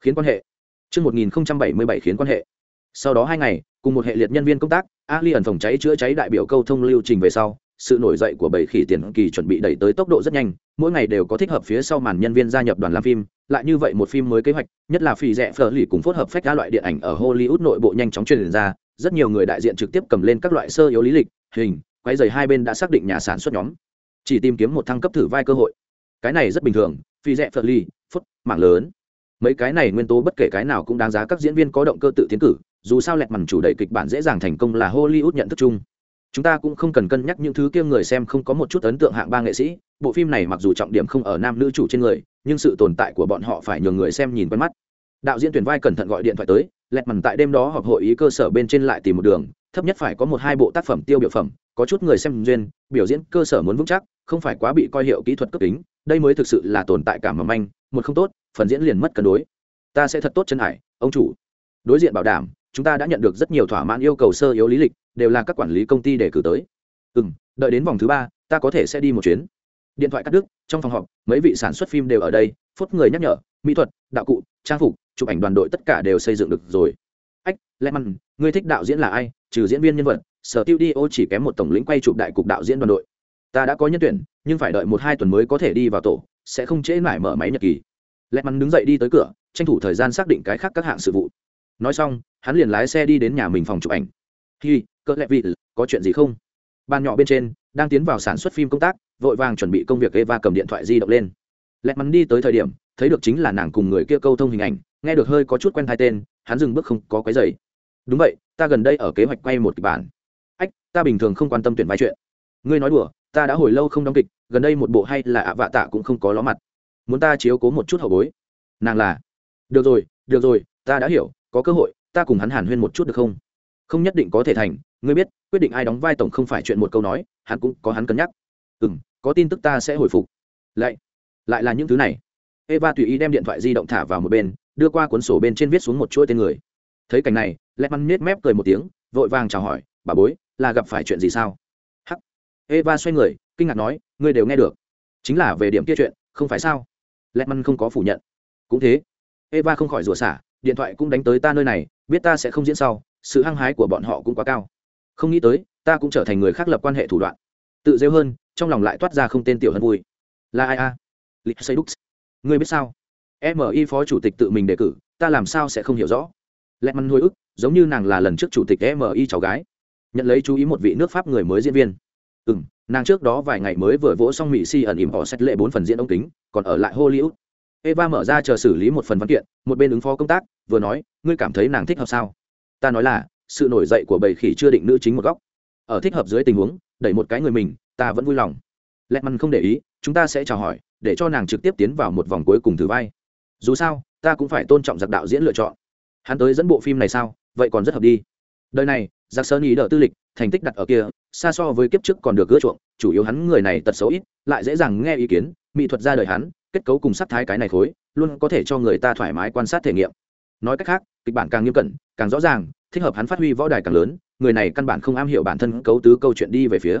Speaker 1: khiến quan hệ. Trước 1077 khiến quan hệ. Sau đó hai ngày, cùng một hệ liệt nhân viên công tác, Ali ẩn phòng cháy chữa cháy đại biểu câu thông lưu trình về sau, sự nổi dậy của bầy khỉ tiền kỳ chuẩn bị đẩy tới tốc độ rất nhanh, mỗi ngày đều có thích hợp phía sau màn nhân viên gia nhập đoàn làm phim, lại như vậy một phim mới kế hoạch, nhất là phì rẻ phở lì cùng phối hợp phách các loại điện ảnh ở Hollywood nội bộ nhanh chóng truyền ra, rất nhiều người đại diện trực tiếp cầm lên các loại sơ yếu lý lịch, hình, quay giày hai bên đã xác định nhà sản xuất nhóm, chỉ tìm kiếm một thăng cấp thử vai cơ hội. Cái này rất bình thường, phì rẻ phở lì, phút, mạng lớn. Mấy cái này nguyên tố bất kể cái nào cũng đáng giá các diễn viên có động cơ tự tiến cử, dù sao lẹt màn chủ đẩy kịch bản dễ dàng thành công là Hollywood nhận thức chung chúng ta cũng không cần cân nhắc những thứ kia người xem không có một chút ấn tượng hạng ba nghệ sĩ bộ phim này mặc dù trọng điểm không ở nam nữ chủ trên người, nhưng sự tồn tại của bọn họ phải nhường người xem nhìn quen mắt. Đạo diễn tuyển vai cẩn thận gọi điện thoại tới lẹt mằn tại đêm đó họp hội ý cơ sở bên trên lại tìm một đường, thấp nhất phải có một hai bộ tác phẩm tiêu biểu phẩm, có chút người xem duyên, biểu diễn cơ sở muốn vững chắc, không phải quá bị coi hiệu kỹ thuật cấp tính, đây mới thực sự là tồn tại cảm mầm anh một không tốt, phần diễn liền mất cân đối. Ta sẽ thật tốt chân hải ông chủ. Đối diện bảo đảm, chúng ta đã nhận được rất nhiều thỏa mãn yêu cầu sơ yếu lý lịch, đều là các quản lý công ty để cử tới. Ừ đợi đến vòng thứ ba, ta có thể sẽ đi một chuyến điện thoại cắt đứt, trong phòng họp, mấy vị sản xuất phim đều ở đây phút người nhắc nhở, mỹ thuật, đạo cụ, trang phục, chụp ảnh đoàn đội tất cả đều xây dựng được rồi. Ách lẽ măn ngươi thích đạo diễn là ai? Trừ diễn viên nhân vật, sở tiêu đi, ô, chỉ kém một tổng lĩnh quay chụp đại cục đạo diễn đoàn đội. Ta đã có nhân tuyển, nhưng phải đợi một hai tuần mới có thể đi vào tổ, sẽ không trễ mải mở máy nhật kỳ lẽ măn đứng dậy đi tới cửa, tranh thủ thời gian xác định cái khác các hạng sự vụ. Nói xong, hắn liền lái xe đi đến nhà mình phòng chụp ảnh. Hi cỡ lẹ vị, có chuyện gì không? Bàn nhỏ bên trên, đang tiến vào sản xuất phim công tác vội vàng chuẩn bị công việc eva cầm điện thoại di động lên. Lẹt mắn đi tới thời điểm, thấy được chính là nàng cùng người kia câu thông hình ảnh, nghe được hơi có chút quen hai tên, hắn dừng bước không có quái giày đúng vậy, ta gần đây ở kế hoạch quay một kịch bản. Ách, ta bình thường không quan tâm tuyển vai chuyện. Ngươi nói đùa, ta đã hồi lâu không đóng kịch, gần đây một bộ hay là ạ vạ tạ cũng không có ló mặt. Muốn ta chiếu cố một chút hậu bối? Nàng là, được rồi được rồi, ta đã hiểu, có cơ hội, ta cùng hắn hàn huyên một chút được không? Không nhất định có thể thành, ngươi biết, quyết định ai đóng vai tổng không phải chuyện một câu nói, hắn cũng có hắn cân nhắc ừ m có tin tức ta sẽ hồi phục. Lại lại là những thứ này. Eva tùy ý đem điện thoại di động thả vào một bên, đưa qua cuốn sổ bên trên viết xuống một chuỗi tên người. Thấy cảnh này, lẹt măn nết mép cười một tiếng, vội vàng chào hỏi, bà bối, là gặp phải chuyện gì sao? Hắc. Eva xoay người, kinh ngạc nói, ngươi đều nghe được. Chính là về điểm kia chuyện, không phải sao? Lẹt măn không có phủ nhận. Cũng thế. Eva không khỏi rủa xả, điện thoại cũng đánh tới ta nơi này, biết ta sẽ không diễn sau, sự hăng hái của bọn họ cũng quá cao. Không nghĩ tới, ta cũng trở thành người khác lập quan hệ thủ đoạn tự rêu hơn, trong lòng lại toát ra không tên tiểu hân vui. Là ai a? Lịch xây đúc. Ngươi biết sao? Mi phó chủ tịch tự mình đề cử, ta làm sao sẽ không hiểu rõ? Lẹ mắn hồi ức, giống như nàng là lần trước chủ tịch mi cháu gái. Nhận lấy chú ý một vị nước pháp người mới diễn viên. Ừ m nàng trước đó vài ngày mới vừa vỗ xong mỹ si ẩn ỉm họ xét lệ bốn phần diễn ống kính, còn ở lại hollywood. Eva mở ra chờ xử lý một phần văn kiện, một bên ứng phó công tác, vừa nói, ngươi cảm thấy nàng thích hợp sao? Ta nói là, sự nổi dậy của bầy khỉ chưa định nữ chính một góc. Ở thích hợp dưới tình huống đẩy một cái người mình, ta vẫn vui lòng. Lẹt măn không để ý, chúng ta sẽ chào hỏi, để cho nàng trực tiếp tiến vào một vòng cuối cùng thử vai. Dù sao, ta cũng phải tôn trọng giặc đạo diễn lựa chọn. Hắn tới dẫn bộ phim này sao? Vậy còn rất hợp đi. Đời này, giặc sơn ý đỡ tư lịch, thành tích đặt ở kia, xa so với kiếp trước còn được gỡ chuộng, chủ yếu hắn người này tật xấu ít, lại dễ dàng nghe ý kiến, mỹ thuật ra đời hắn, kết cấu cùng sắc thái cái này khối, luôn có thể cho người ta thoải mái quan sát thể nghiệm. Nói cách khác, kịch bản càng nghiêm cẩn, càng rõ ràng, thích hợp hắn phát huy võ đài càng lớn người này căn bản không am hiểu bản thân cấu tứ câu chuyện đi về phía.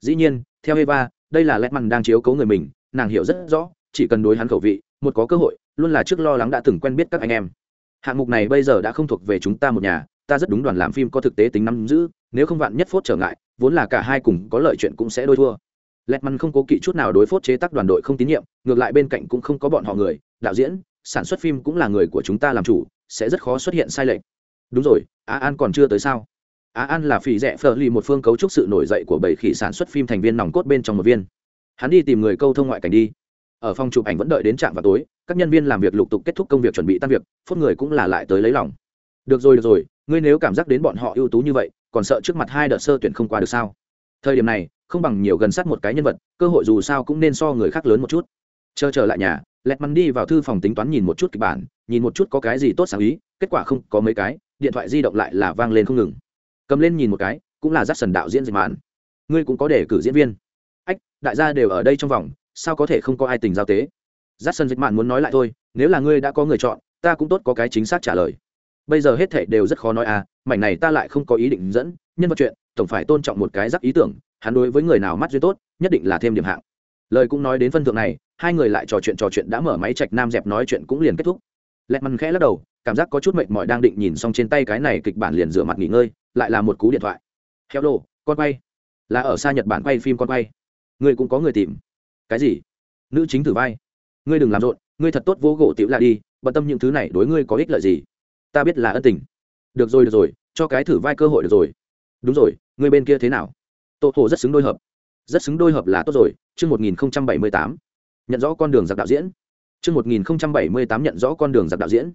Speaker 1: Dĩ nhiên, theo eva, đây là lẽ mặn đang chiếu cấu người mình, nàng hiểu rất rõ, chỉ cần đối hắn khẩu vị, một có cơ hội, luôn là trước lo lắng đã từng quen biết các anh em. Hạng mục này bây giờ đã không thuộc về chúng ta một nhà, ta rất đúng đoàn làm phim có thực tế tính nắm giữ, nếu không vạn nhất phốt trở ngại, vốn là cả hai cùng có lợi chuyện cũng sẽ đôi thua. Lẹt măn không cố kỵ chút nào đối phốt chế tác đoàn đội không tín nhiệm, ngược lại bên cạnh cũng không có bọn họ người, đạo diễn, sản xuất phim cũng là người của chúng ta làm chủ, sẽ rất khó xuất hiện sai lệch. Đúng rồi á an còn chưa tới sao? Á an là phỉ rẻ phờ lì một phương cấu trúc sự nổi dậy của bảy khỉ sản xuất phim thành viên nòng cốt bên trong một viên. Hắn đi tìm người câu thông ngoại cảnh đi. Ở phòng chụp ảnh vẫn đợi đến trạm vào tối, các nhân viên làm việc lục tục kết thúc công việc chuẩn bị tan việc, phút người cũng là lại tới lấy lòng. Được rồi được rồi, ngươi nếu cảm giác đến bọn họ ưu tú như vậy, còn sợ trước mặt hai đợt sơ tuyển không qua được sao? Thời điểm này, không bằng nhiều gần sát một cái nhân vật, cơ hội dù sao cũng nên so người khác lớn một chút. Chờ trở lại nhà, lẹt mắn đi vào thư phòng tính toán nhìn một chút kịch bản, nhìn một chút có cái gì tốt sáng ý, kết quả không có mấy cái, điện thoại di động lại là vang lên không ngừng cầm lên nhìn một cái, cũng là giáp sần đạo diễn dịch mạn ngươi cũng có để cử diễn viên. Ách, đại gia đều ở đây trong vòng, sao có thể không có ai tình giao tế? Giáp sần dịch mạn muốn nói lại thôi, nếu là ngươi đã có người chọn, ta cũng tốt có cái chính xác trả lời. Bây giờ hết thảy đều rất khó nói à mảnh này ta lại không có ý định dẫn, nhân vật chuyện, tổng phải tôn trọng một cái rắc ý tưởng, hắn đối với người nào mắt duyên tốt, nhất định là thêm điểm hạng. Lời cũng nói đến phân thượng này, hai người lại trò chuyện trò chuyện đã mở máy trạch nam dẹp nói chuyện cũng liền kết thúc. Lẹt mằn khẽ lắc đầu cảm giác có chút mệt mỏi đang định nhìn xong trên tay cái này kịch bản liền rửa mặt nghỉ ngơi, lại là một cú điện thoại. Heo đồ, con quay. Là ở xa nhật bản quay phim con quay. Ngươi cũng có người tìm. Cái gì? Nữ chính thử vai. Ngươi đừng làm rộn, ngươi thật tốt vô gỗ tiểu là đi, bận tâm những thứ này đối ngươi có ích lợi gì? Ta biết là ân tình. Được rồi được rồi, cho cái thử vai cơ hội được rồi. Đúng rồi, ngươi bên kia thế nào? Tô hồ rất xứng đôi hợp. Rất xứng đôi hợp là tốt rồi, chương một nghìn bảy mươi tám. Nhận rõ con đường giặc đạo diễn. Chương một nghìn bảy mươi tám nhận rõ con đường giặc đạo diễn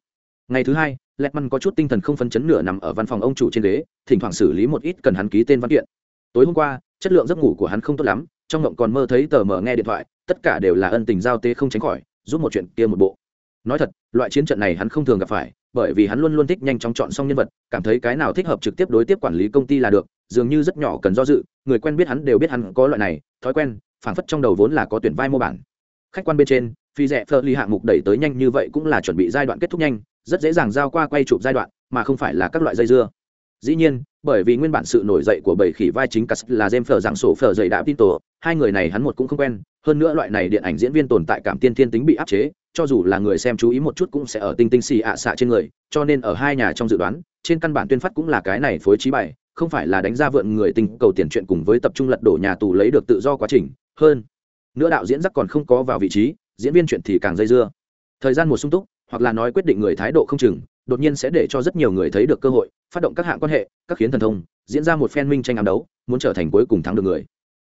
Speaker 1: ngày thứ hai lẹt măn có chút tinh thần không phấn chấn nửa nằm ở văn phòng ông chủ trên ghế, thỉnh thoảng xử lý một ít cần hắn ký tên văn kiện. Tối hôm qua, chất lượng giấc ngủ của hắn không tốt lắm, trong ngộng còn mơ thấy tờ mở nghe điện thoại, tất cả đều là ân tình giao tế không tránh khỏi, giúp một chuyện kia một bộ. Nói thật, loại chiến trận này hắn không thường gặp phải, bởi vì hắn luôn luôn thích nhanh chóng chọn xong nhân vật, cảm thấy cái nào thích hợp trực tiếp đối tiếp quản lý công ty là được, dường như rất nhỏ cần do dự, người quen biết hắn đều biết hắn có loại này, thói quen, phảng phất trong đầu vốn là có tuyển vai mô bản. Khách quan bên trên, phi rẻ phơ ly hạng mục đẩy tới nhanh như vậy cũng là chuẩn bị giai đoạn kết thúc nhanh rất dễ dàng giao qua quay chụp giai đoạn, mà không phải là các loại dây dưa. Dĩ nhiên, bởi vì nguyên bản sự nổi dậy của bảy khỉ vai chính cắt là jem phở dạng sổ phở dậy đã tin tổ hai người này hắn một cũng không quen, hơn nữa loại này điện ảnh diễn viên tồn tại cảm tiên thiên tính bị áp chế, cho dù là người xem chú ý một chút cũng sẽ ở tinh tinh xì ạ xạ trên người, cho nên ở hai nhà trong dự đoán, trên căn bản tuyên phát cũng là cái này phối trí bài, không phải là đánh ra vượn người tình cầu tiền chuyện cùng với tập trung lật đổ nhà tù lấy được tự do quá trình, hơn. Nữa đạo diễn giác còn không có vào vị trí, diễn viên chuyện thì càng dây dưa. Thời gian một sung túc hoặc là nói quyết định người thái độ không chừng, đột nhiên sẽ để cho rất nhiều người thấy được cơ hội, phát động các hạng quan hệ, các khiến thần thông, diễn ra một phen minh tranh ám đấu, muốn trở thành cuối cùng thắng được người.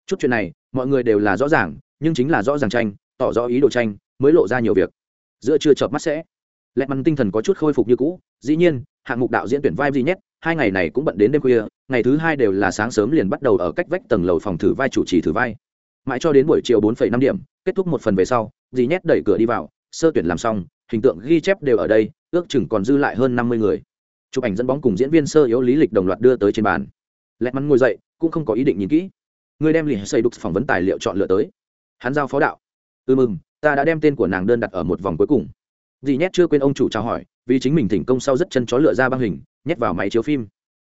Speaker 1: Chút chuyện này, mọi người đều là rõ ràng, nhưng chính là rõ ràng tranh, tỏ rõ ý đồ tranh, mới lộ ra nhiều việc. Giữa chưa chợp mắt sẽ, lẹt mắn tinh thần có chút khôi phục như cũ, dĩ nhiên, hạng mục đạo diễn tuyển vai gì nhất hai ngày này cũng bận đến đêm khuya, ngày thứ hai đều là sáng sớm liền bắt đầu ở cách vách tầng lầu phòng thử vai chủ trì thử vai. Mãi cho đến buổi chiều bốn năm điểm, kết thúc một phần về sau dì nhét đẩy cửa đi vào, sơ tuyển làm xong hình tượng ghi chép đều ở đây, ước chừng còn dư lại hơn năm mươi người. Chụp ảnh dẫn bóng cùng diễn viên sơ yếu lý lịch đồng loạt đưa tới trên bàn. Lẹt mắn ngồi dậy, cũng không có ý định nhìn kỹ. Người đem lì xây đục phỏng vấn tài liệu chọn lựa tới. Hắn giao phó đạo. Ừ mừng, ta đã đem tên của nàng đơn đặt ở một vòng cuối cùng. Dì nhét chưa quên ông chủ chào hỏi, vì chính mình thỉnh công sau rất chân chó lựa ra băng hình, nhét vào máy chiếu phim.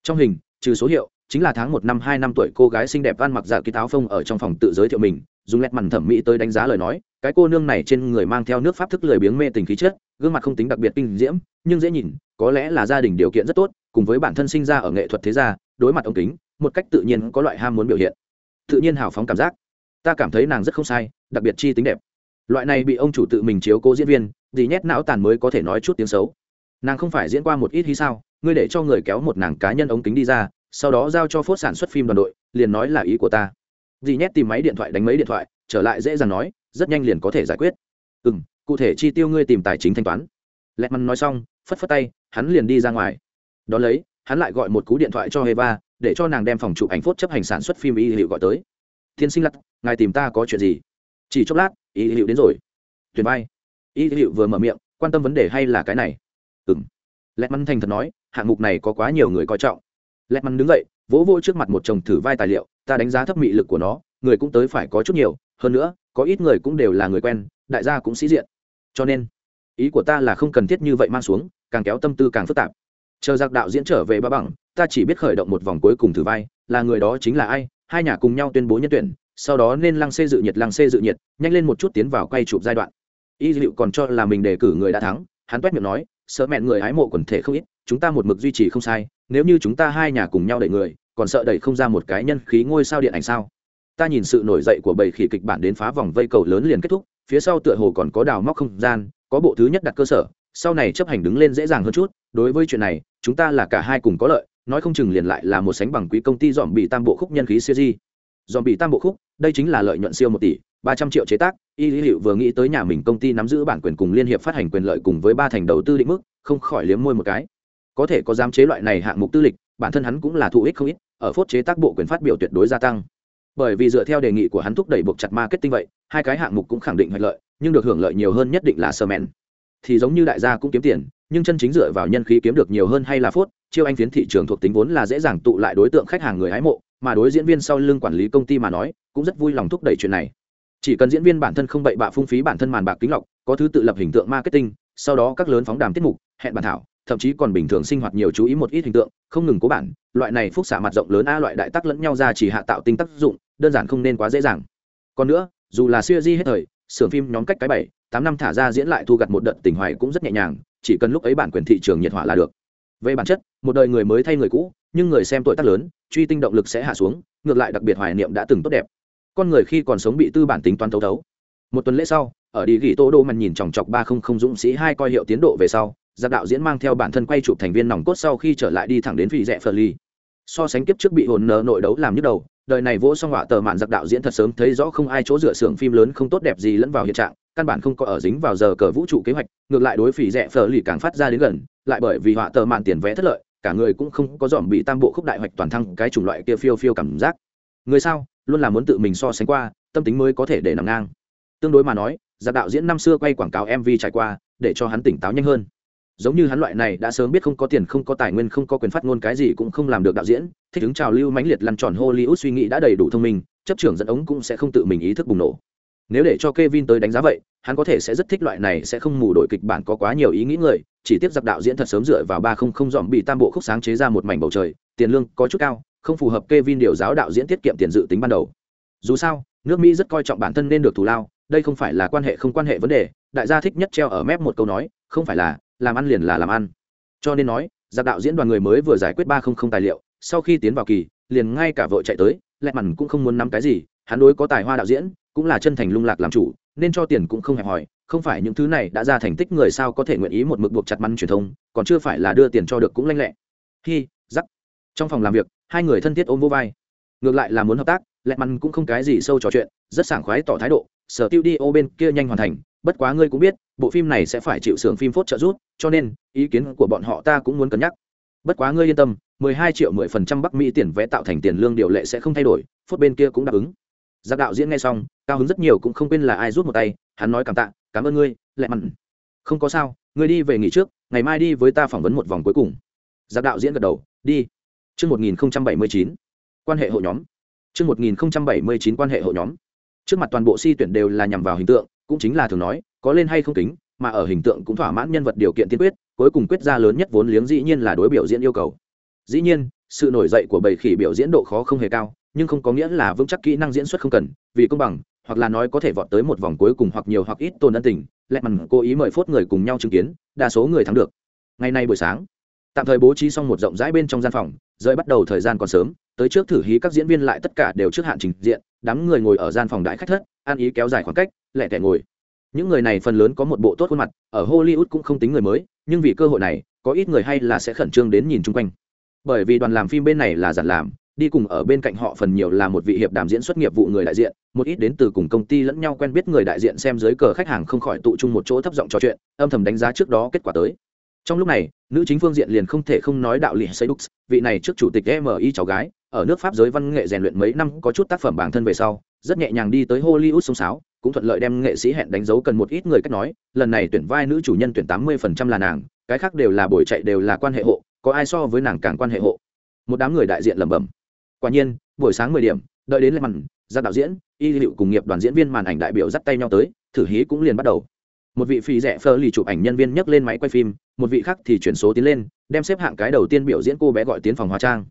Speaker 1: Trong hình, trừ số hiệu, chính là tháng một năm hai năm tuổi cô gái xinh đẹp ăn mặc dạ ký táo phông ở trong phòng tự giới thiệu mình dùng lẹt mằn thẩm mỹ tới đánh giá lời nói, cái cô nương này trên người mang theo nước pháp thức lười biếng mê tình khí chất, gương mặt không tính đặc biệt kinh diễm, nhưng dễ nhìn, có lẽ là gia đình điều kiện rất tốt, cùng với bản thân sinh ra ở nghệ thuật thế gia, đối mặt ống kính, một cách tự nhiên có loại ham muốn biểu hiện. Tự nhiên hào phóng cảm giác. Ta cảm thấy nàng rất không sai, đặc biệt chi tính đẹp. Loại này bị ông chủ tự mình chiếu cố diễn viên gì nhét não tàn mới có thể nói chút tiếng xấu. Nàng không phải diễn qua một ít hí sao, ngươi để cho người kéo một nàng cá nhân ống kính đi ra, sau đó giao cho phốt sản xuất phim đoàn đội, liền nói là ý của ta dì nhét tìm máy điện thoại đánh mấy điện thoại, trở lại dễ dàng nói, rất nhanh liền có thể giải quyết. Ừ m cụ thể chi tiêu ngươi tìm tài chính thanh toán. Lẹt mắn nói xong, phất phất tay, hắn liền đi ra ngoài. Đón lấy, hắn lại gọi một cú điện thoại cho heva, để cho nàng đem phòng chụp ảnh phốt chấp hành sản xuất phim y hiệu gọi tới. Thiên sinh lặt ngài tìm ta có chuyện gì? Chỉ chốc lát, y hiệu đến rồi. Tuyển vai y hiệu vừa mở miệng, quan tâm vấn đề hay là cái này? Ừ m lẹt mắn thành thật nói, hạng mục này có quá nhiều người coi trọng. Lẹt mắn đứng dậy, vỗ vỗ trước mặt một chồng thử vai tài liệu ta đánh giá thấp mị lực của nó, người cũng tới phải có chút nhiều, hơn nữa, có ít người cũng đều là người quen, đại gia cũng sĩ diện. Cho nên, ý của ta là không cần thiết như vậy mang xuống, càng kéo tâm tư càng phức tạp. Chờ giặc đạo diễn trở về ba bằng, ta chỉ biết khởi động một vòng cuối cùng thử vai, là người đó chính là ai, hai nhà cùng nhau tuyên bố nhân tuyển, sau đó nên lăng xê dự nhiệt, lăng xê dự nhiệt, nhanh lên một chút tiến vào quay chụp giai đoạn. Y liệu còn cho là mình đề cử người đã thắng, hắn toét miệng nói, sợ mẹn người hái mộ quần thể không ít, chúng ta một mực duy trì không sai, nếu như chúng ta hai nhà cùng nhau đẩy người còn sợ đẩy không ra một cái nhân khí ngôi sao điện ảnh sao? Ta nhìn sự nổi dậy của bầy khỉ kịch bản đến phá vòng vây cầu lớn liền kết thúc, phía sau tựa hồ còn có đào móc không gian, có bộ thứ nhất đặt cơ sở, sau này chấp hành đứng lên dễ dàng hơn chút. Đối với chuyện này, chúng ta là cả hai cùng có lợi, nói không chừng liền lại là một sánh bằng quý công ty dòm bị tam bộ khúc nhân khí siêu di. Dòm bị tam bộ khúc, đây chính là lợi nhuận siêu một tỷ, ba trăm triệu chế tác, y lý hiệu vừa nghĩ tới nhà mình công ty nắm giữ bản quyền cùng liên hiệp phát hành quyền lợi cùng với ba thành đầu tư định mức, không khỏi liếm môi một cái. Có thể có dám chế loại này hạng mục tư lịch bản thân hắn cũng là thụ ích không ít, ở phốt chế tác bộ quyền phát biểu tuyệt đối gia tăng. Bởi vì dựa theo đề nghị của hắn thúc đẩy buộc chặt marketing vậy, hai cái hạng mục cũng khẳng định hoạch lợi, nhưng được hưởng lợi nhiều hơn nhất định là sơ mẹn. Thì giống như đại gia cũng kiếm tiền, nhưng chân chính dựa vào nhân khí kiếm được nhiều hơn hay là phốt, chiêu anh phiến thị trường thuộc tính vốn là dễ dàng tụ lại đối tượng khách hàng người hái mộ, mà đối diễn viên sau lưng quản lý công ty mà nói, cũng rất vui lòng thúc đẩy chuyện này. Chỉ cần diễn viên bản thân không bậy bạ phung phí bản thân màn bạc kính lọc, có thứ tự lập hình tượng marketing, sau đó các lớn phóng đàm tiết mục, hẹn bản thảo thậm chí còn bình thường sinh hoạt nhiều chú ý một ít hình tượng, không ngừng cố bản, loại này phúc xả mặt rộng lớn a loại đại tác lẫn nhau ra chỉ hạ tạo tinh tác dụng, đơn giản không nên quá dễ dàng. Còn nữa, dù là siêu di hết thời, xưởng phim nhóm cách cái bảy, tám năm thả ra diễn lại thu gặt một đợt tình hoài cũng rất nhẹ nhàng, chỉ cần lúc ấy bản quyền thị trường nhiệt hỏa là được. Về bản chất, một đời người mới thay người cũ, nhưng người xem tuổi tác lớn, truy tinh động lực sẽ hạ xuống, ngược lại đặc biệt hoài niệm đã từng tốt đẹp. Con người khi còn sống bị tư bản tính toán thấu thấu. Một tuần lễ sau, ở đi ghi tô đô màn nhìn chòng chọc ba không không dũng sĩ hai coi hiệu tiến độ về sau giặc đạo diễn mang theo bản thân quay chụp thành viên nòng cốt sau khi trở lại đi thẳng đến vị rẽ phờ ly so sánh kiếp trước bị hồn nợ nội đấu làm nhức đầu, đời này vỗ xong họa tờ mạn giặc đạo diễn thật sớm thấy rõ không ai chỗ dựa xưởng phim lớn không tốt đẹp gì lẫn vào hiện trạng, căn bản không có ở dính vào giờ cờ vũ trụ kế hoạch, ngược lại đối phỉ rẽ phờ lì càng phát ra đến gần, lại bởi vì họa tờ mạn tiền vé thất lợi, cả người cũng không có dòm bị tam bộ khúc đại hoạch toàn thăng cái chủng loại kia phiêu phiêu cảm giác. Người sao, luôn là muốn tự mình so sánh qua, tâm tính mới có thể để nằm ngang. Tương đối mà nói giặc đạo diễn năm xưa quay quảng cáo mv trải qua, để cho hắn tỉnh táo nhanh hơn giống như hắn loại này đã sớm biết không có tiền không có tài nguyên không có quyền phát ngôn cái gì cũng không làm được đạo diễn thích ứng trào lưu mãnh liệt lăn tròn hollywood suy nghĩ đã đầy đủ thông minh chấp trưởng dẫn ống cũng sẽ không tự mình ý thức bùng nổ nếu để cho Kevin tới đánh giá vậy, hắn có thể sẽ rất thích loại này sẽ không mù đổi kịch bản có quá nhiều ý nghĩ người, chỉ tiếp giặc đạo diễn thật sớm dựa vào ba không không dọn bị tam bộ khúc sáng chế ra một mảnh bầu trời, tiền lương có chút cao, không phù hợp Kevin điều giáo đạo diễn tiết kiệm tiền dự tính ban đầu. Dù sao, nước Mỹ rất coi trọng bản thân nên được thù lao, đây không phải là quan hệ không quan hệ vấn đề, đại gia thích nhất treo ở mép một câu nói, không phải là làm ăn liền là làm ăn. Cho nên nói, giặc đạo diễn đoàn người mới vừa giải quyết ba không không tài liệu, sau khi tiến vào kỳ, liền ngay cả vợ chạy tới, lẹ mằn cũng không muốn nắm cái gì, hắn đối có tài hoa đạo diễn, cũng là chân thành lung lạc làm chủ nên cho tiền cũng không hẹp hòi không phải những thứ này đã ra thành tích người sao có thể nguyện ý một mực buộc chặt măn truyền thông còn chưa phải là đưa tiền cho được cũng lanh lẹ. Hi giắc trong phòng làm việc hai người thân thiết ôm vô vai. Ngược lại là muốn hợp tác lẹ măn cũng không cái gì sâu trò chuyện rất sảng khoái tỏ thái độ sở tiêu đi ô bên kia nhanh hoàn thành bất quá ngươi cũng biết bộ phim này sẽ phải chịu xưởng phim phốt trợ rút cho nên ý kiến của bọn họ ta cũng muốn cân nhắc. Bất quá ngươi yên tâm 12 triệu 10% Bắc Mỹ tiền vé tạo thành tiền lương điều lệ sẽ không thay đổi, phốt bên kia cũng đáp ứng. Giác đạo diễn nghe xong cao hứng rất nhiều cũng không quên là ai rút một tay hắn nói cảm tạ cảm ơn ngươi lẹ mặn. Không có sao ngươi đi về nghỉ trước ngày mai đi với ta phỏng vấn một vòng cuối cùng. Giác đạo diễn gật đầu đi. Trước 1079, quan hệ hộ nhóm. Trước 1079 quan hệ hộ nhóm. Trước mặt toàn bộ si tuyển đều là nhằm vào hình tượng, cũng chính là thường nói, có lên hay không tính, mà ở hình tượng cũng thỏa mãn nhân vật điều kiện tiên quyết, cuối cùng quyết ra lớn nhất vốn liếng dĩ nhiên là đối biểu diễn yêu cầu. Dĩ nhiên, sự nổi dậy của bầy khỉ biểu diễn độ khó không hề cao, nhưng không có nghĩa là vững chắc kỹ năng diễn xuất không cần vì công bằng hoặc là nói có thể vọt tới một vòng cuối cùng hoặc nhiều hoặc ít tồn ân tình lẹ mằn cố ý mời phốt người cùng nhau chứng kiến đa số người thắng được ngày nay buổi sáng tạm thời bố trí xong một rộng rãi bên trong gian phòng rơi bắt đầu thời gian còn sớm tới trước thử hí các diễn viên lại tất cả đều trước hạn trình diện, đám người ngồi ở gian phòng đại khách thất, ăn ý kéo dài khoảng cách lẹ tẻ ngồi. Những người này phần lớn có một bộ tốt khuôn mặt, ở hollywood cũng không tính người mới, nhưng vì cơ hội này, có ít người hay là sẽ khẩn trương đến nhìn chung quanh. Bởi vì đoàn làm phim bên này là giản làm, đi cùng ở bên cạnh họ phần nhiều là một vị hiệp đàm diễn xuất nghiệp vụ người đại diện, một ít đến từ cùng công ty lẫn nhau quen biết người đại diện xem dưới cờ khách hàng không khỏi tụ chung một chỗ thấp giọng trò chuyện, âm thầm đánh giá trước đó kết quả tới. Trong lúc này, nữ chính phương diện liền không thể không nói đạo lý xây đúc vị này trước chủ tịch mi cháu gái ở nước pháp giới văn nghệ rèn luyện mấy năm có chút tác phẩm bản thân về sau, rất nhẹ nhàng đi tới hollywood sông sáo, cũng thuận lợi đem nghệ sĩ hẹn đánh dấu cần một ít người cách nói, lần này tuyển vai nữ chủ nhân tuyển tám mươi phần trăm là nàng, cái khác đều là buổi chạy đều là quan hệ hộ, có ai so với nàng càng quan hệ hộ. Một đám người đại diện lẩm bẩm. Quả nhiên, buổi sáng mười điểm, đợi đến lên màn ra đạo diễn, y liệu cùng nghiệp đoàn diễn viên màn ảnh đại biểu dắt tay nhau tới, thử hí cũng liền bắt đầu. Một vị phi rẻ phơ lì chụp ảnh nhân viên nhấc lên máy quay phim, một vị khác thì chuyển số tiến lên, đem xếp hạng cái đầu tiên biểu diễn cô bé gọi tiến phòng hóa trang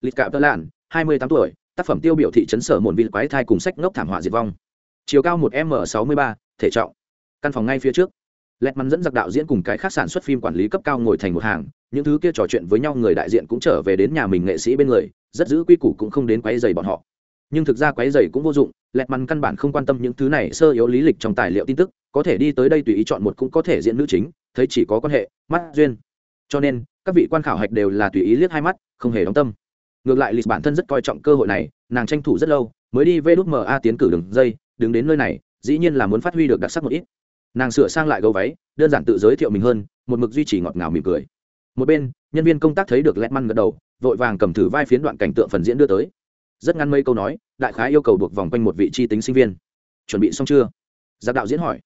Speaker 1: lịch Cạo tơ lạn, hai mươi tám tuổi, tác phẩm tiêu biểu thị trấn sở mồn vị quái thai cùng sách ngốc thảm họa diệt vong. Chiều cao một m sáu mươi ba, thể trọng. Căn phòng ngay phía trước. Lẹt mắn dẫn giặc đạo diễn cùng cái khác sản xuất phim quản lý cấp cao ngồi thành một hàng, những thứ kia trò chuyện với nhau người đại diện cũng trở về đến nhà mình nghệ sĩ bên người, rất giữ quy củ cũng không đến quấy dày bọn họ. Nhưng thực ra quấy dày cũng vô dụng, lẹt mắn căn bản không quan tâm những thứ này sơ yếu lý lịch trong tài liệu tin tức, có thể đi tới đây tùy ý chọn một cũng có thể diễn nữ chính, thấy chỉ có quan hệ, mắt duyên. Cho nên, các vị quan khảo hạch đều là tùy ý liếc hai mắt, không hề đóng tâm ngược lại lịch bản thân rất coi trọng cơ hội này, nàng tranh thủ rất lâu, mới đi vê đút ma tiến cử đường dây, đứng đến nơi này, dĩ nhiên là muốn phát huy được đặc sắc một ít. Nàng sửa sang lại gấu váy, đơn giản tự giới thiệu mình hơn, một mực duy trì ngọt ngào mỉm cười. Một bên, nhân viên công tác thấy được lẹt măn gật đầu, vội vàng cầm thử vai phiến đoạn cảnh tượng phần diễn đưa tới. Rất ngăn mấy câu nói, đại khái yêu cầu buộc vòng quanh một vị tri tính sinh viên. Chuẩn bị xong chưa? Giáp đạo diễn hỏi.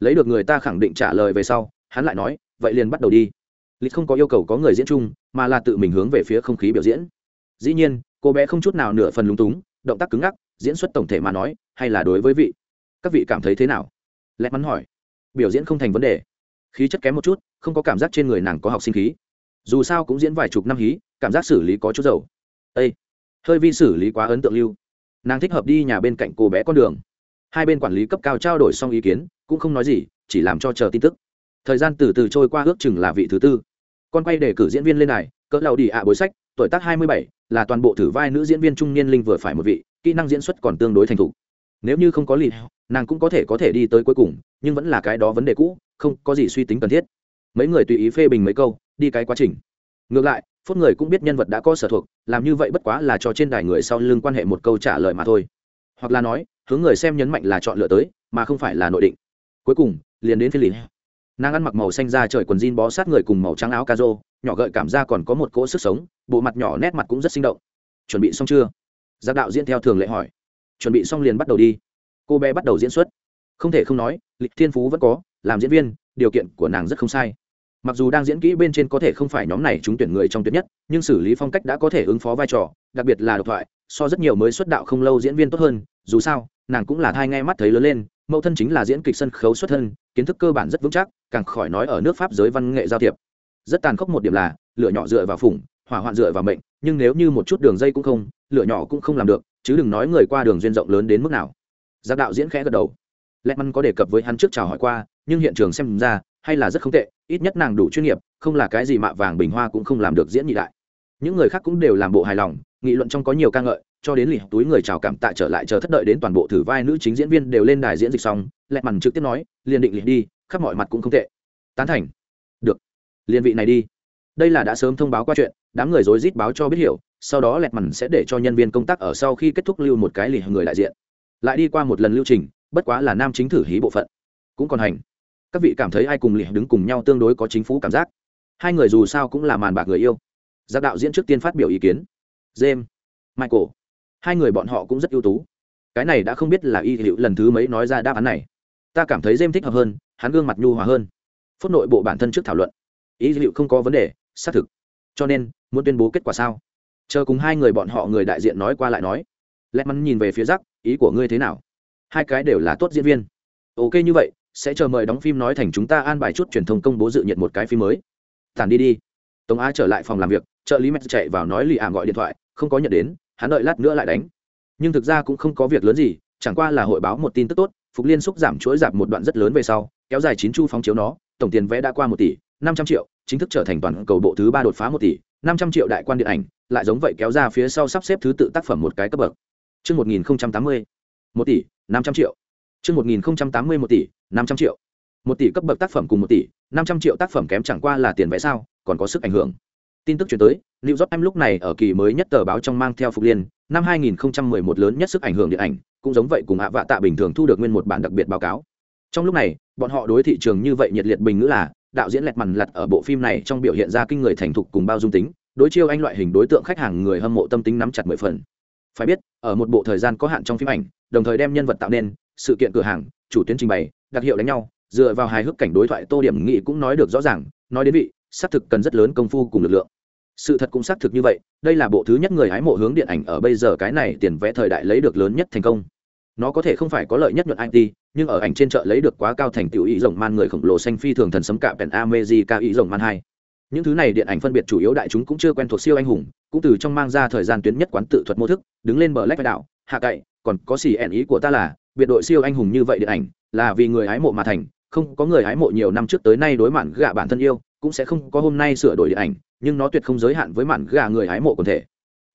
Speaker 1: Lấy được người ta khẳng định trả lời về sau, hắn lại nói, vậy liền bắt đầu đi. Lịch không có yêu cầu có người diễn chung, mà là tự mình hướng về phía không khí biểu diễn dĩ nhiên, cô bé không chút nào nửa phần lúng túng, động tác cứng ngắc, diễn xuất tổng thể mà nói, hay là đối với vị? Các vị cảm thấy thế nào? Lẽ mắn hỏi. Biểu diễn không thành vấn đề. Khí chất kém một chút, không có cảm giác trên người nàng có học sinh khí. Dù sao cũng diễn vài chục năm hí, cảm giác xử lý có chút dầu. Ây hơi vi xử lý quá ấn tượng lưu. Nàng thích hợp đi nhà bên cạnh cô bé con đường. Hai bên quản lý cấp cao trao đổi xong ý kiến, cũng không nói gì, chỉ làm cho chờ tin tức. Thời gian từ từ trôi qua ước chừng là vị thứ tư. Con quay để cử diễn viên lên này cỡ lầu đi ạ bối sách, tuổi tác hai mươi bảy là toàn bộ thử vai nữ diễn viên trung niên linh vừa phải một vị, kỹ năng diễn xuất còn tương đối thành thục. Nếu như không có lì nàng cũng có thể có thể đi tới cuối cùng, nhưng vẫn là cái đó vấn đề cũ, không có gì suy tính cần thiết. Mấy người tùy ý phê bình mấy câu, đi cái quá trình. Ngược lại, phốt người cũng biết nhân vật đã có sở thuộc, làm như vậy bất quá là cho trên đài người sau lưng quan hệ một câu trả lời mà thôi. Hoặc là nói, hướng người xem nhấn mạnh là chọn lựa tới, mà không phải là nội định. Cuối cùng, liền đến phiên lì nàng ăn mặc màu xanh da trời quần jean bó sát người cùng màu trắng áo ca rô nhỏ gợi cảm ra còn có một cỗ sức sống, bộ mặt nhỏ nét mặt cũng rất sinh động. Chuẩn bị xong chưa? Giác đạo diễn theo thường lệ hỏi. Chuẩn bị xong liền bắt đầu đi. Cô bé bắt đầu diễn xuất. Không thể không nói, lịch thiên phú vẫn có, làm diễn viên, điều kiện của nàng rất không sai. Mặc dù đang diễn kỹ bên trên có thể không phải nhóm này chúng tuyển người trong tuyệt nhất, nhưng xử lý phong cách đã có thể ứng phó vai trò, đặc biệt là độc thoại, so rất nhiều mới xuất đạo không lâu diễn viên tốt hơn. Dù sao, nàng cũng là thai ngay mắt thấy lớn lên mẫu thân chính là diễn kịch sân khấu xuất thân, kiến thức cơ bản rất vững chắc, càng khỏi nói ở nước pháp giới văn nghệ giao thiệp. Rất tàn khốc một điểm là, lửa nhỏ dựa vào phủng, hỏa hoạn dựa vào mệnh, nhưng nếu như một chút đường dây cũng không, lửa nhỏ cũng không làm được, chứ đừng nói người qua đường duyên rộng lớn đến mức nào. Giác đạo diễn khẽ gật đầu. Lẹ măn có đề cập với hắn trước chào hỏi qua, nhưng hiện trường xem ra, hay là rất không tệ, ít nhất nàng đủ chuyên nghiệp, không là cái gì mạ vàng bình hoa cũng không làm được diễn nhị đại. Những người khác cũng đều làm bộ hài lòng, nghị luận trong có nhiều ca ngợi cho đến lì túi người chào cảm tạ trở lại chờ thất đợi đến toàn bộ thử vai nữ chính diễn viên đều lên đài diễn dịch xong, lẹ mằn trực tiếp nói, liền định lì đi, khắp mọi mặt cũng không tệ. Tán thành. Được, liên vị này đi. Đây là đã sớm thông báo qua chuyện, đám người rối rít báo cho biết hiểu, sau đó lẹt mằn sẽ để cho nhân viên công tác ở sau khi kết thúc lưu một cái lì người đại diện. Lại đi qua một lần lưu trình, bất quá là nam chính thử hí bộ phận. Cũng còn hành. Các vị cảm thấy ai cùng lì đứng cùng nhau tương đối có chính phủ cảm giác. Hai người dù sao cũng là màn bạc người yêu. Giác đạo diễn trước tiên phát biểu ý kiến. James, michael hai người bọn họ cũng rất ưu tú. Cái này đã không biết là y liệu lần thứ mấy nói ra đáp án này. Ta cảm thấy james thích hợp hơn, hắn gương mặt nhu hòa hơn. Phút nội bộ bản thân trước thảo luận. Y liệu không có vấn đề, xác thực. Cho nên, muốn tuyên bố kết quả sao? Chờ cùng hai người bọn họ người đại diện nói qua lại nói. Lẹt mắn nhìn về phía rắc ý của ngươi thế nào? Hai cái đều là tốt diễn viên. Ok như vậy, sẽ chờ mời đóng phim nói thành chúng ta an bài chút truyền thông công bố dự nhận một cái phim mới. Tản đi đi. Tống á trở lại phòng làm việc, trợ lý mẹ chạy vào nói lì ảm gọi điện thoại, không có nhận đến hắn đợi lát nữa lại đánh nhưng thực ra cũng không có việc lớn gì chẳng qua là hội báo một tin tức tốt phục liên xúc giảm chuỗi giảm một đoạn rất lớn về sau kéo dài chín chu phóng chiếu nó tổng tiền vé đã qua một tỷ năm trăm triệu chính thức trở thành toàn cầu bộ thứ ba đột phá một tỷ năm trăm triệu đại quan điện ảnh lại giống vậy kéo ra phía sau sắp xếp thứ tự tác phẩm một cái cấp bậc Trước 1080, một tỷ, năm trăm triệu. Trước 1080 một tỷ, năm trăm triệu. Một tỷ cấp bậc tác phẩm cùng một tỷ, năm trăm triệu tác phẩm kém chẳng qua là tiền vẽ sao, còn có sức ảnh hưởng. Tin tức truyền tới, New York em lúc này ở kỳ mới nhất tờ báo trong mang theo phục liên, năm 2011 lớn nhất sức ảnh hưởng điện ảnh, cũng giống vậy cùng hạ vạ tạ bình thường thu được nguyên một bản đặc biệt báo cáo. Trong lúc này, bọn họ đối thị trường như vậy nhiệt liệt bình ngữ là, đạo diễn lẹt mằn lặt ở bộ phim này trong biểu hiện ra kinh người thành thục cùng bao dung tính đối chiêu anh loại hình đối tượng khách hàng người hâm mộ tâm tính nắm chặt mười phần phải biết ở một bộ thời gian có hạn trong phim ảnh đồng thời đem nhân vật tạo nên sự kiện cửa hàng chủ tuyến trình bày đặc hiệu đánh nhau dựa vào hài hước cảnh đối thoại tô điểm nghị cũng nói được rõ ràng nói đến vị xác thực cần rất lớn công phu cùng lực lượng. Sự thật cũng xác thực như vậy, đây là bộ thứ nhất người hái mộ hướng điện ảnh ở bây giờ cái này tiền vẽ thời đại lấy được lớn nhất thành công. Nó có thể không phải có lợi nhất nhuận it nhưng ở ảnh trên chợ lấy được quá cao thành tiểu ý rồng man người khổng lồ xanh phi thường thần sấm cạm pèn amejica ý rồng man hai. Những thứ này điện ảnh phân biệt chủ yếu đại chúng cũng chưa quen thuộc siêu anh hùng, cũng từ trong mang ra thời gian tuyến nhất quán tự thuật mô thức, đứng lên bờ lách vai đạo, hạ cậy, còn có xì ẻn ý của ta là, biệt đội siêu anh hùng như vậy điện ảnh, là vì người hái mộ mà thành, không có người hái mộ nhiều năm trước tới nay đối mạn gạ bản thân yêu cũng sẽ không có hôm nay sửa đổi điện ảnh, nhưng nó tuyệt không giới hạn với mạn gà người hái mộ quần thể.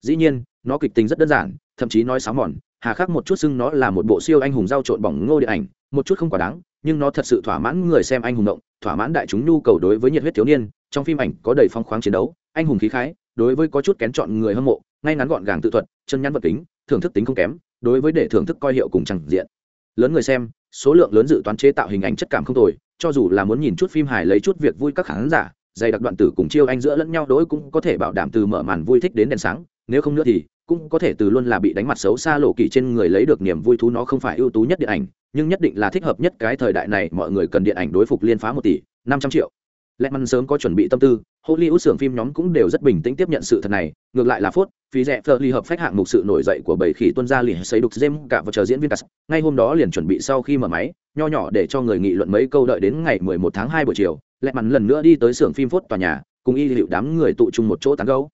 Speaker 1: Dĩ nhiên, nó kịch tính rất đơn giản, thậm chí nói sáo mòn, hà khắc một chút xưng nó là một bộ siêu anh hùng giao trộn bỏng ngô điện ảnh, một chút không quá đáng, nhưng nó thật sự thỏa mãn người xem anh hùng động, thỏa mãn đại chúng nhu cầu đối với nhiệt huyết thiếu niên, trong phim ảnh có đầy phong khoáng chiến đấu, anh hùng khí khái, đối với có chút kén chọn người hâm mộ, ngay ngắn gọn gàng tự thuật, chân nhắn vật tính thưởng thức tính không kém, đối với để thưởng thức coi hiệu cùng chẳng diện. Lớn người xem, số lượng lớn dự toán chế tạo hình ảnh chất cảm không tồi cho dù là muốn nhìn chút phim hài lấy chút việc vui các khán giả, dày đặc đoạn tử cùng chiêu anh giữa lẫn nhau đối cũng có thể bảo đảm từ mở màn vui thích đến đèn sáng, nếu không nữa thì cũng có thể từ luôn là bị đánh mặt xấu xa lộ kỳ trên người lấy được niềm vui thú nó không phải ưu tú nhất điện ảnh, nhưng nhất định là thích hợp nhất cái thời đại này mọi người cần điện ảnh đối phục liên phá một tỷ, năm trăm triệu. Lẽ măn sớm có chuẩn bị tâm tư, hollywood xưởng phim nhóm cũng đều rất bình tĩnh tiếp nhận sự thật này, ngược lại là phốt phí rẻ phờ ly hợp phách hạng mục sự nổi dậy của bảy khỉ tuân gia liền xây đục dêm cả và chờ diễn viên cắt. ngay hôm đó liền chuẩn bị sau khi mở máy, nho nhỏ để cho người nghị luận mấy câu đợi đến ngày 11 tháng 2 buổi chiều, lẹ mắn lần nữa đi tới xưởng phim phốt tòa nhà, cùng y liệu đám người tụ chung một chỗ tán gấu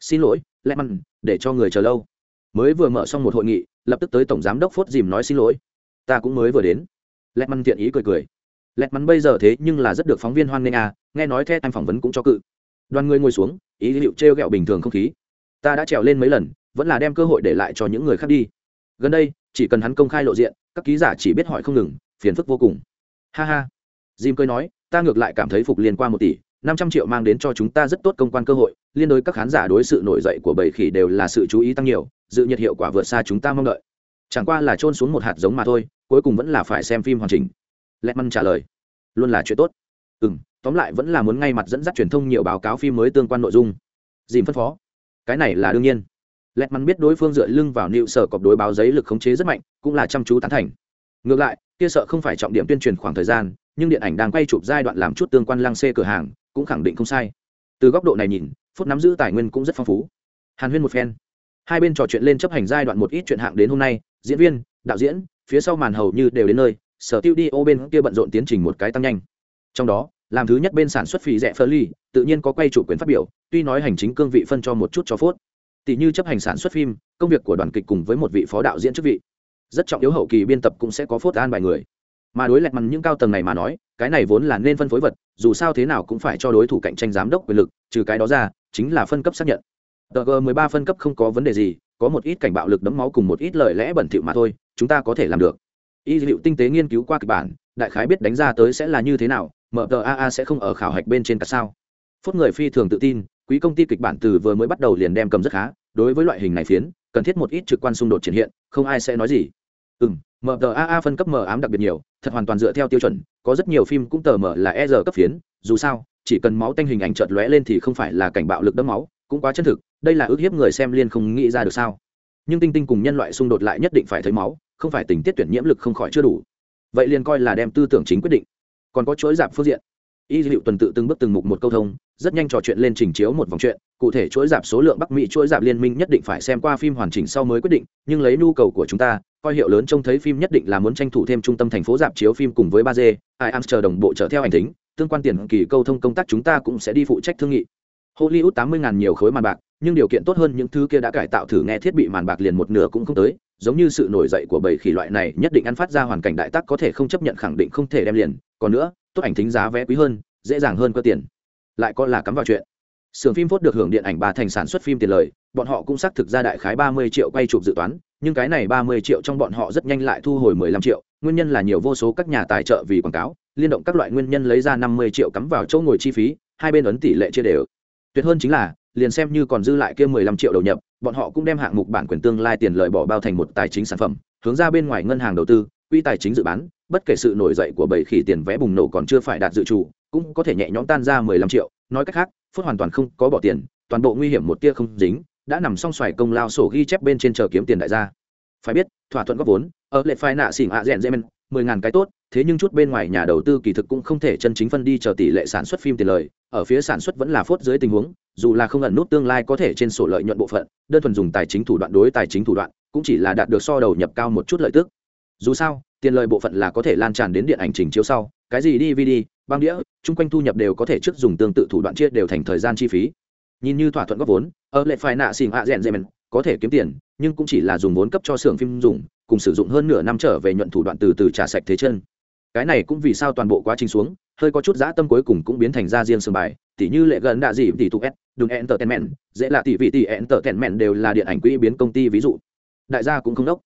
Speaker 1: xin lỗi, lẹ mắn để cho người chờ lâu. Mới vừa mở xong một hội nghị, lập tức tới tổng giám đốc phốt dìm nói xin lỗi, ta cũng mới vừa đến. Lẹ mắn thiện ý cười cười. Lẹ mắn bây giờ thế nhưng là rất được phóng viên hoan nghênh à nghe nói thế anh phỏng vấn cũng cho cự. Đoàn người ngồi xuống ý liệu treo gẹo bình thường không khí ta đã trèo lên mấy lần, vẫn là đem cơ hội để lại cho những người khác đi. Gần đây, chỉ cần hắn công khai lộ diện, các ký giả chỉ biết hỏi không ngừng, phiền phức vô cùng. Ha ha. Jim cười nói, ta ngược lại cảm thấy phục liên qua một tỷ, năm trăm triệu mang đến cho chúng ta rất tốt công quan cơ hội, liên đối các khán giả đối sự nổi dậy của bầy khỉ đều là sự chú ý tăng nhiều, dự nhiệt hiệu quả vượt xa chúng ta mong đợi. Chẳng qua là trôn xuống một hạt giống mà thôi, cuối cùng vẫn là phải xem phim hoàn chỉnh. Lẹt măn trả lời, luôn là chuyện tốt. Ừ m tóm lại vẫn là muốn ngay mặt dẫn dắt truyền thông nhiều báo cáo phim mới tương quan nội dung. Dìm phân phó cái này là đương nhiên. Lẹt mắn biết đối phương dựa lưng vào nịu sở cọp đối báo giấy lực khống chế rất mạnh, cũng là chăm chú tán thành. Ngược lại, kia sợ không phải trọng điểm tuyên truyền khoảng thời gian, nhưng điện ảnh đang quay chụp giai đoạn làm chút tương quan lăng xê cửa hàng, cũng khẳng định không sai. Từ góc độ này nhìn, phút nắm giữ tài nguyên cũng rất phong phú. Hàn huyên một phen. Hai bên trò chuyện lên chấp hành giai đoạn một ít chuyện hạng đến hôm nay, diễn viên, đạo diễn, phía sau màn hầu như đều đến nơi, sở tiêu đi ô bên kia bận rộn tiến trình một cái tăng nhanh. Trong đó, làm thứ nhất bên sản xuất phí rẻ phơ ly tự nhiên có quay chủ quyền phát biểu tuy nói hành chính cương vị phân cho một chút cho phốt tỷ như chấp hành sản xuất phim, công việc của đoàn kịch cùng với một vị phó đạo diễn chức vị, rất trọng yếu hậu kỳ biên tập cũng sẽ có phốt an bài người. Mà đối lẹt mặt những cao tầng này mà nói, cái này vốn là nên phân phối vật, dù sao thế nào cũng phải cho đối thủ cạnh tranh giám đốc quyền lực, trừ cái đó ra, chính là phân cấp xác nhận. Tờ g mười ba phân cấp không có vấn đề gì, có một ít cảnh bạo lực đấm máu cùng một ít lời lẽ bẩn thỉu mà thôi, chúng ta có thể làm được. Y liệu tinh tế nghiên cứu qua kịch bản, đại khái biết đánh ra tới sẽ là như thế nào mtaa sẽ không ở khảo hạch bên trên cả sao. Phốt người phi thường tự tin quý công ty kịch bản từ vừa mới bắt đầu liền đem cầm rất khá, đối với loại hình này phiến, cần thiết một ít trực quan xung đột triển hiện, không ai sẽ nói gì. Ừ m mtaa phân cấp mờ ám đặc biệt nhiều, thật hoàn toàn dựa theo tiêu chuẩn, có rất nhiều phim cũng tờ mờ là e r cấp phiến, dù sao, chỉ cần máu tanh hình ảnh chợt lóe lên thì không phải là cảnh bạo lực đẫm máu, cũng quá chân thực, đây là ước hiếp người xem liên không nghĩ ra được sao. Nhưng tinh tinh cùng nhân loại xung đột lại nhất định phải thấy máu, không phải tình tiết tuyển nhiễm lực không khỏi chưa đủ. Vậy liền coi là đem tư tưởng chính quyết định. Còn có chuỗi giảm phương diện y liệu tuần tự từng bước từng mục một câu thông, rất nhanh trò chuyện lên trình chiếu một vòng chuyện, cụ thể chuỗi giảm số lượng bắc mỹ chuỗi giảm liên minh nhất định phải xem qua phim hoàn chỉnh sau mới quyết định, nhưng lấy nhu cầu của chúng ta, coi hiệu lớn trông thấy phim nhất định là muốn tranh thủ thêm trung tâm thành phố giảm chiếu phim cùng với ba d, ai am chờ đồng bộ trở theo hành tính, tương quan tiền kỳ câu thông công tác chúng ta cũng sẽ đi phụ trách thương nghị. Hollywood tám mươi ngàn nhiều khối màn bạc, nhưng điều kiện tốt hơn những thứ kia đã cải tạo thử nghe thiết bị màn bạc liền một nửa cũng không tới, giống như sự nổi dậy của bầy khỉ loại này nhất định ăn phát ra hoàn cảnh đại tác có thể không chấp nhận khẳng định không thể đem liền, còn nữa tốt ảnh thính giá vé quý hơn, dễ dàng hơn cơ tiền. Lại có là cắm vào chuyện. Sưởng phim phốt được hưởng điện ảnh ba thành sản xuất phim tiền lời, bọn họ cũng xác thực ra đại khái ba mươi triệu quay chụp dự toán, nhưng cái này ba mươi triệu trong bọn họ rất nhanh lại thu hồi mười lăm triệu, nguyên nhân là nhiều vô số các nhà tài trợ vì quảng cáo, liên động các loại nguyên nhân lấy ra năm mươi triệu cắm vào chỗ ngồi chi phí, hai bên ấn tỷ lệ chia đều. Tuyệt hơn chính là, liền xem như còn dư lại kia mười lăm triệu đầu nhập, bọn họ cũng đem hạng mục bản quyền tương lai tiền lợi bỏ bao thành một tài chính sản phẩm, hướng ra bên ngoài ngân hàng đầu tư, quỹ tài chính dự bán bất kể sự nổi dậy của bảy khỉ tiền vé bùng nổ còn chưa phải đạt dự trù, cũng có thể nhẹ nhõm tan ra mười lăm triệu. Nói cách khác phút hoàn toàn không có bỏ tiền, toàn bộ nguy hiểm một tia không dính, đã nằm xong xoài công lao sổ ghi chép bên trên chờ kiếm tiền đại gia. Phải biết, thỏa thuận góp vốn, ở lệ phai nạ xỉn ạ rèn dễ men, mười ngàn cái tốt, thế nhưng chút bên ngoài nhà đầu tư kỳ thực cũng không thể chân chính phân đi chờ tỷ lệ sản xuất phim tiền lời, ở phía sản xuất vẫn là phốt dưới tình huống, dù là không ẩn nút tương lai có thể trên sổ lợi nhuận bộ phận, đơn thuần dùng tài chính thủ đoạn đối tài chính thủ đoạn, cũng chỉ là đạt được so đầu nhập cao một chút lợi tức. Dù sao tiền lợi bộ phận là có thể lan tràn đến điện ảnh trình chiếu sau, cái gì dvd băng đĩa, chung quanh thu nhập đều có thể trước dùng tương tự thủ đoạn chia đều thành thời gian chi phí. Nhìn như thỏa thuận góp vốn, ở lệ phải nạ xỉn hạ rèn rèn có thể kiếm tiền, nhưng cũng chỉ là dùng vốn cấp cho xưởng phim dùng, cùng sử dụng hơn nửa năm trở về nhuận thủ đoạn từ từ trả sạch thế chân. Cái này cũng vì sao toàn bộ quá trình xuống, hơi có chút dã tâm cuối cùng cũng biến thành ra riêng sườn bài, tỉ như lệ gần đạ dị tỷ tụ s đừng entertainment, dễ là tỷ vị tỷ entertainment đều là điện ảnh quỹ biến công ty ví dụ. Đại gia cũng không đốc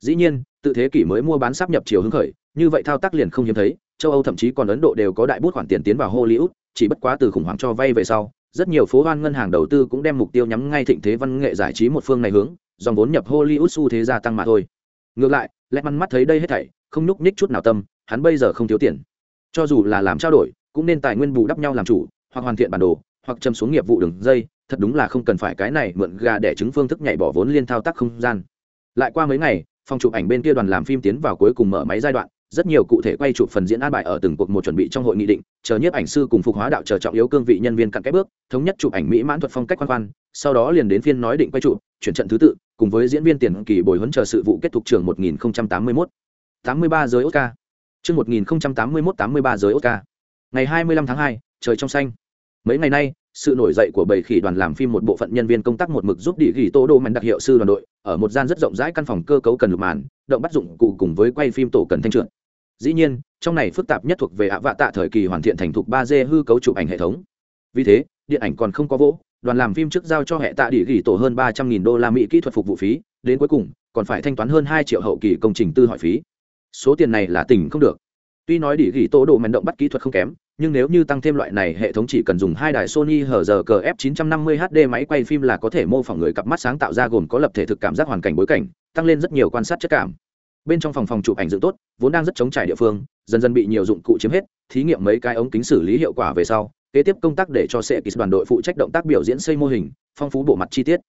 Speaker 1: dĩ nhiên, tự thế kỷ mới mua bán sắp nhập chiều hứng khởi, như vậy thao tác liền không hiếm thấy, châu âu thậm chí còn ấn độ đều có đại bút khoản tiền tiến vào hollywood, chỉ bất quá từ khủng hoảng cho vay về sau, rất nhiều phố hoan ngân hàng đầu tư cũng đem mục tiêu nhắm ngay thịnh thế văn nghệ giải trí một phương này hướng, dòng vốn nhập hollywood xu thế gia tăng mà thôi. Ngược lại lẽ mắn mắt thấy đây hết thảy, không nhúc nhích chút nào tâm, hắn bây giờ không thiếu tiền. Cho dù là làm trao đổi, cũng nên tài nguyên bù đắp nhau làm chủ, hoặc hoàn thiện bản đồ, hoặc châm xuống nghiệp vụ đường dây, thật đúng là không cần phải cái này mượn gà để chứng phương thức nhảy bỏ vốn liên thao tác không gian. Lại qua mấy ngày phòng chụp ảnh bên kia đoàn làm phim tiến vào cuối cùng mở máy giai đoạn rất nhiều cụ thể quay chụp phần diễn an bài ở từng cuộc một chuẩn bị trong hội nghị định chờ nhiếp ảnh sư cùng phục hóa đạo chờ trọng yếu cương vị nhân viên cặn kép bước thống nhất chụp ảnh mỹ mãn thuật phong cách quan quan sau đó liền đến phiên nói định quay chụp chuyển trận thứ tự cùng với diễn viên tiền kỳ bồi huấn chờ sự vụ kết thúc trường 1081 83 giới Oscar. Chương 1081 83 giới Oscar. Ngày 25 tháng 2, trời trong xanh. Mấy ngày nay sự nổi dậy của bầy khỉ đoàn làm phim một bộ phận nhân viên công tác một mực giúp địa ghi tô đô mạnh đặc hiệu sư đoàn đội ở một gian rất rộng rãi căn phòng cơ cấu cần lục màn, động bắt dụng cụ cùng với quay phim tổ cần thanh trượt. Dĩ nhiên, trong này phức tạp nhất thuộc về ạ vạ tạ thời kỳ hoàn thiện thành thục ba d hư cấu chụp ảnh hệ thống. Vì thế, điện ảnh còn không có vỗ, đoàn làm phim trước giao cho hệ tạ địa ghi tổ hơn ba trăm nghìn đô la mỹ kỹ thuật phục vụ phí, đến cuối cùng, còn phải thanh toán hơn hai triệu hậu kỳ công trình tư hỏi phí. Số tiền này là tỉnh không được. Tuy nói địa ghi tổ độ mạnh động bắt kỹ thuật không kém nhưng nếu như tăng thêm loại này hệ thống chỉ cần dùng hai đài Sony HRCF 950 HD máy quay phim là có thể mô phỏng người cặp mắt sáng tạo ra gồm có lập thể thực cảm giác hoàn cảnh bối cảnh, tăng lên rất nhiều quan sát chất cảm. Bên trong phòng phòng chụp ảnh dựng tốt, vốn đang rất chống trải địa phương, dần dần bị nhiều dụng cụ chiếm hết, thí nghiệm mấy cái ống kính xử lý hiệu quả về sau, kế tiếp công tác để cho sẽ kỹ đoàn đội phụ trách động tác biểu diễn xây mô hình, phong phú bộ mặt chi tiết.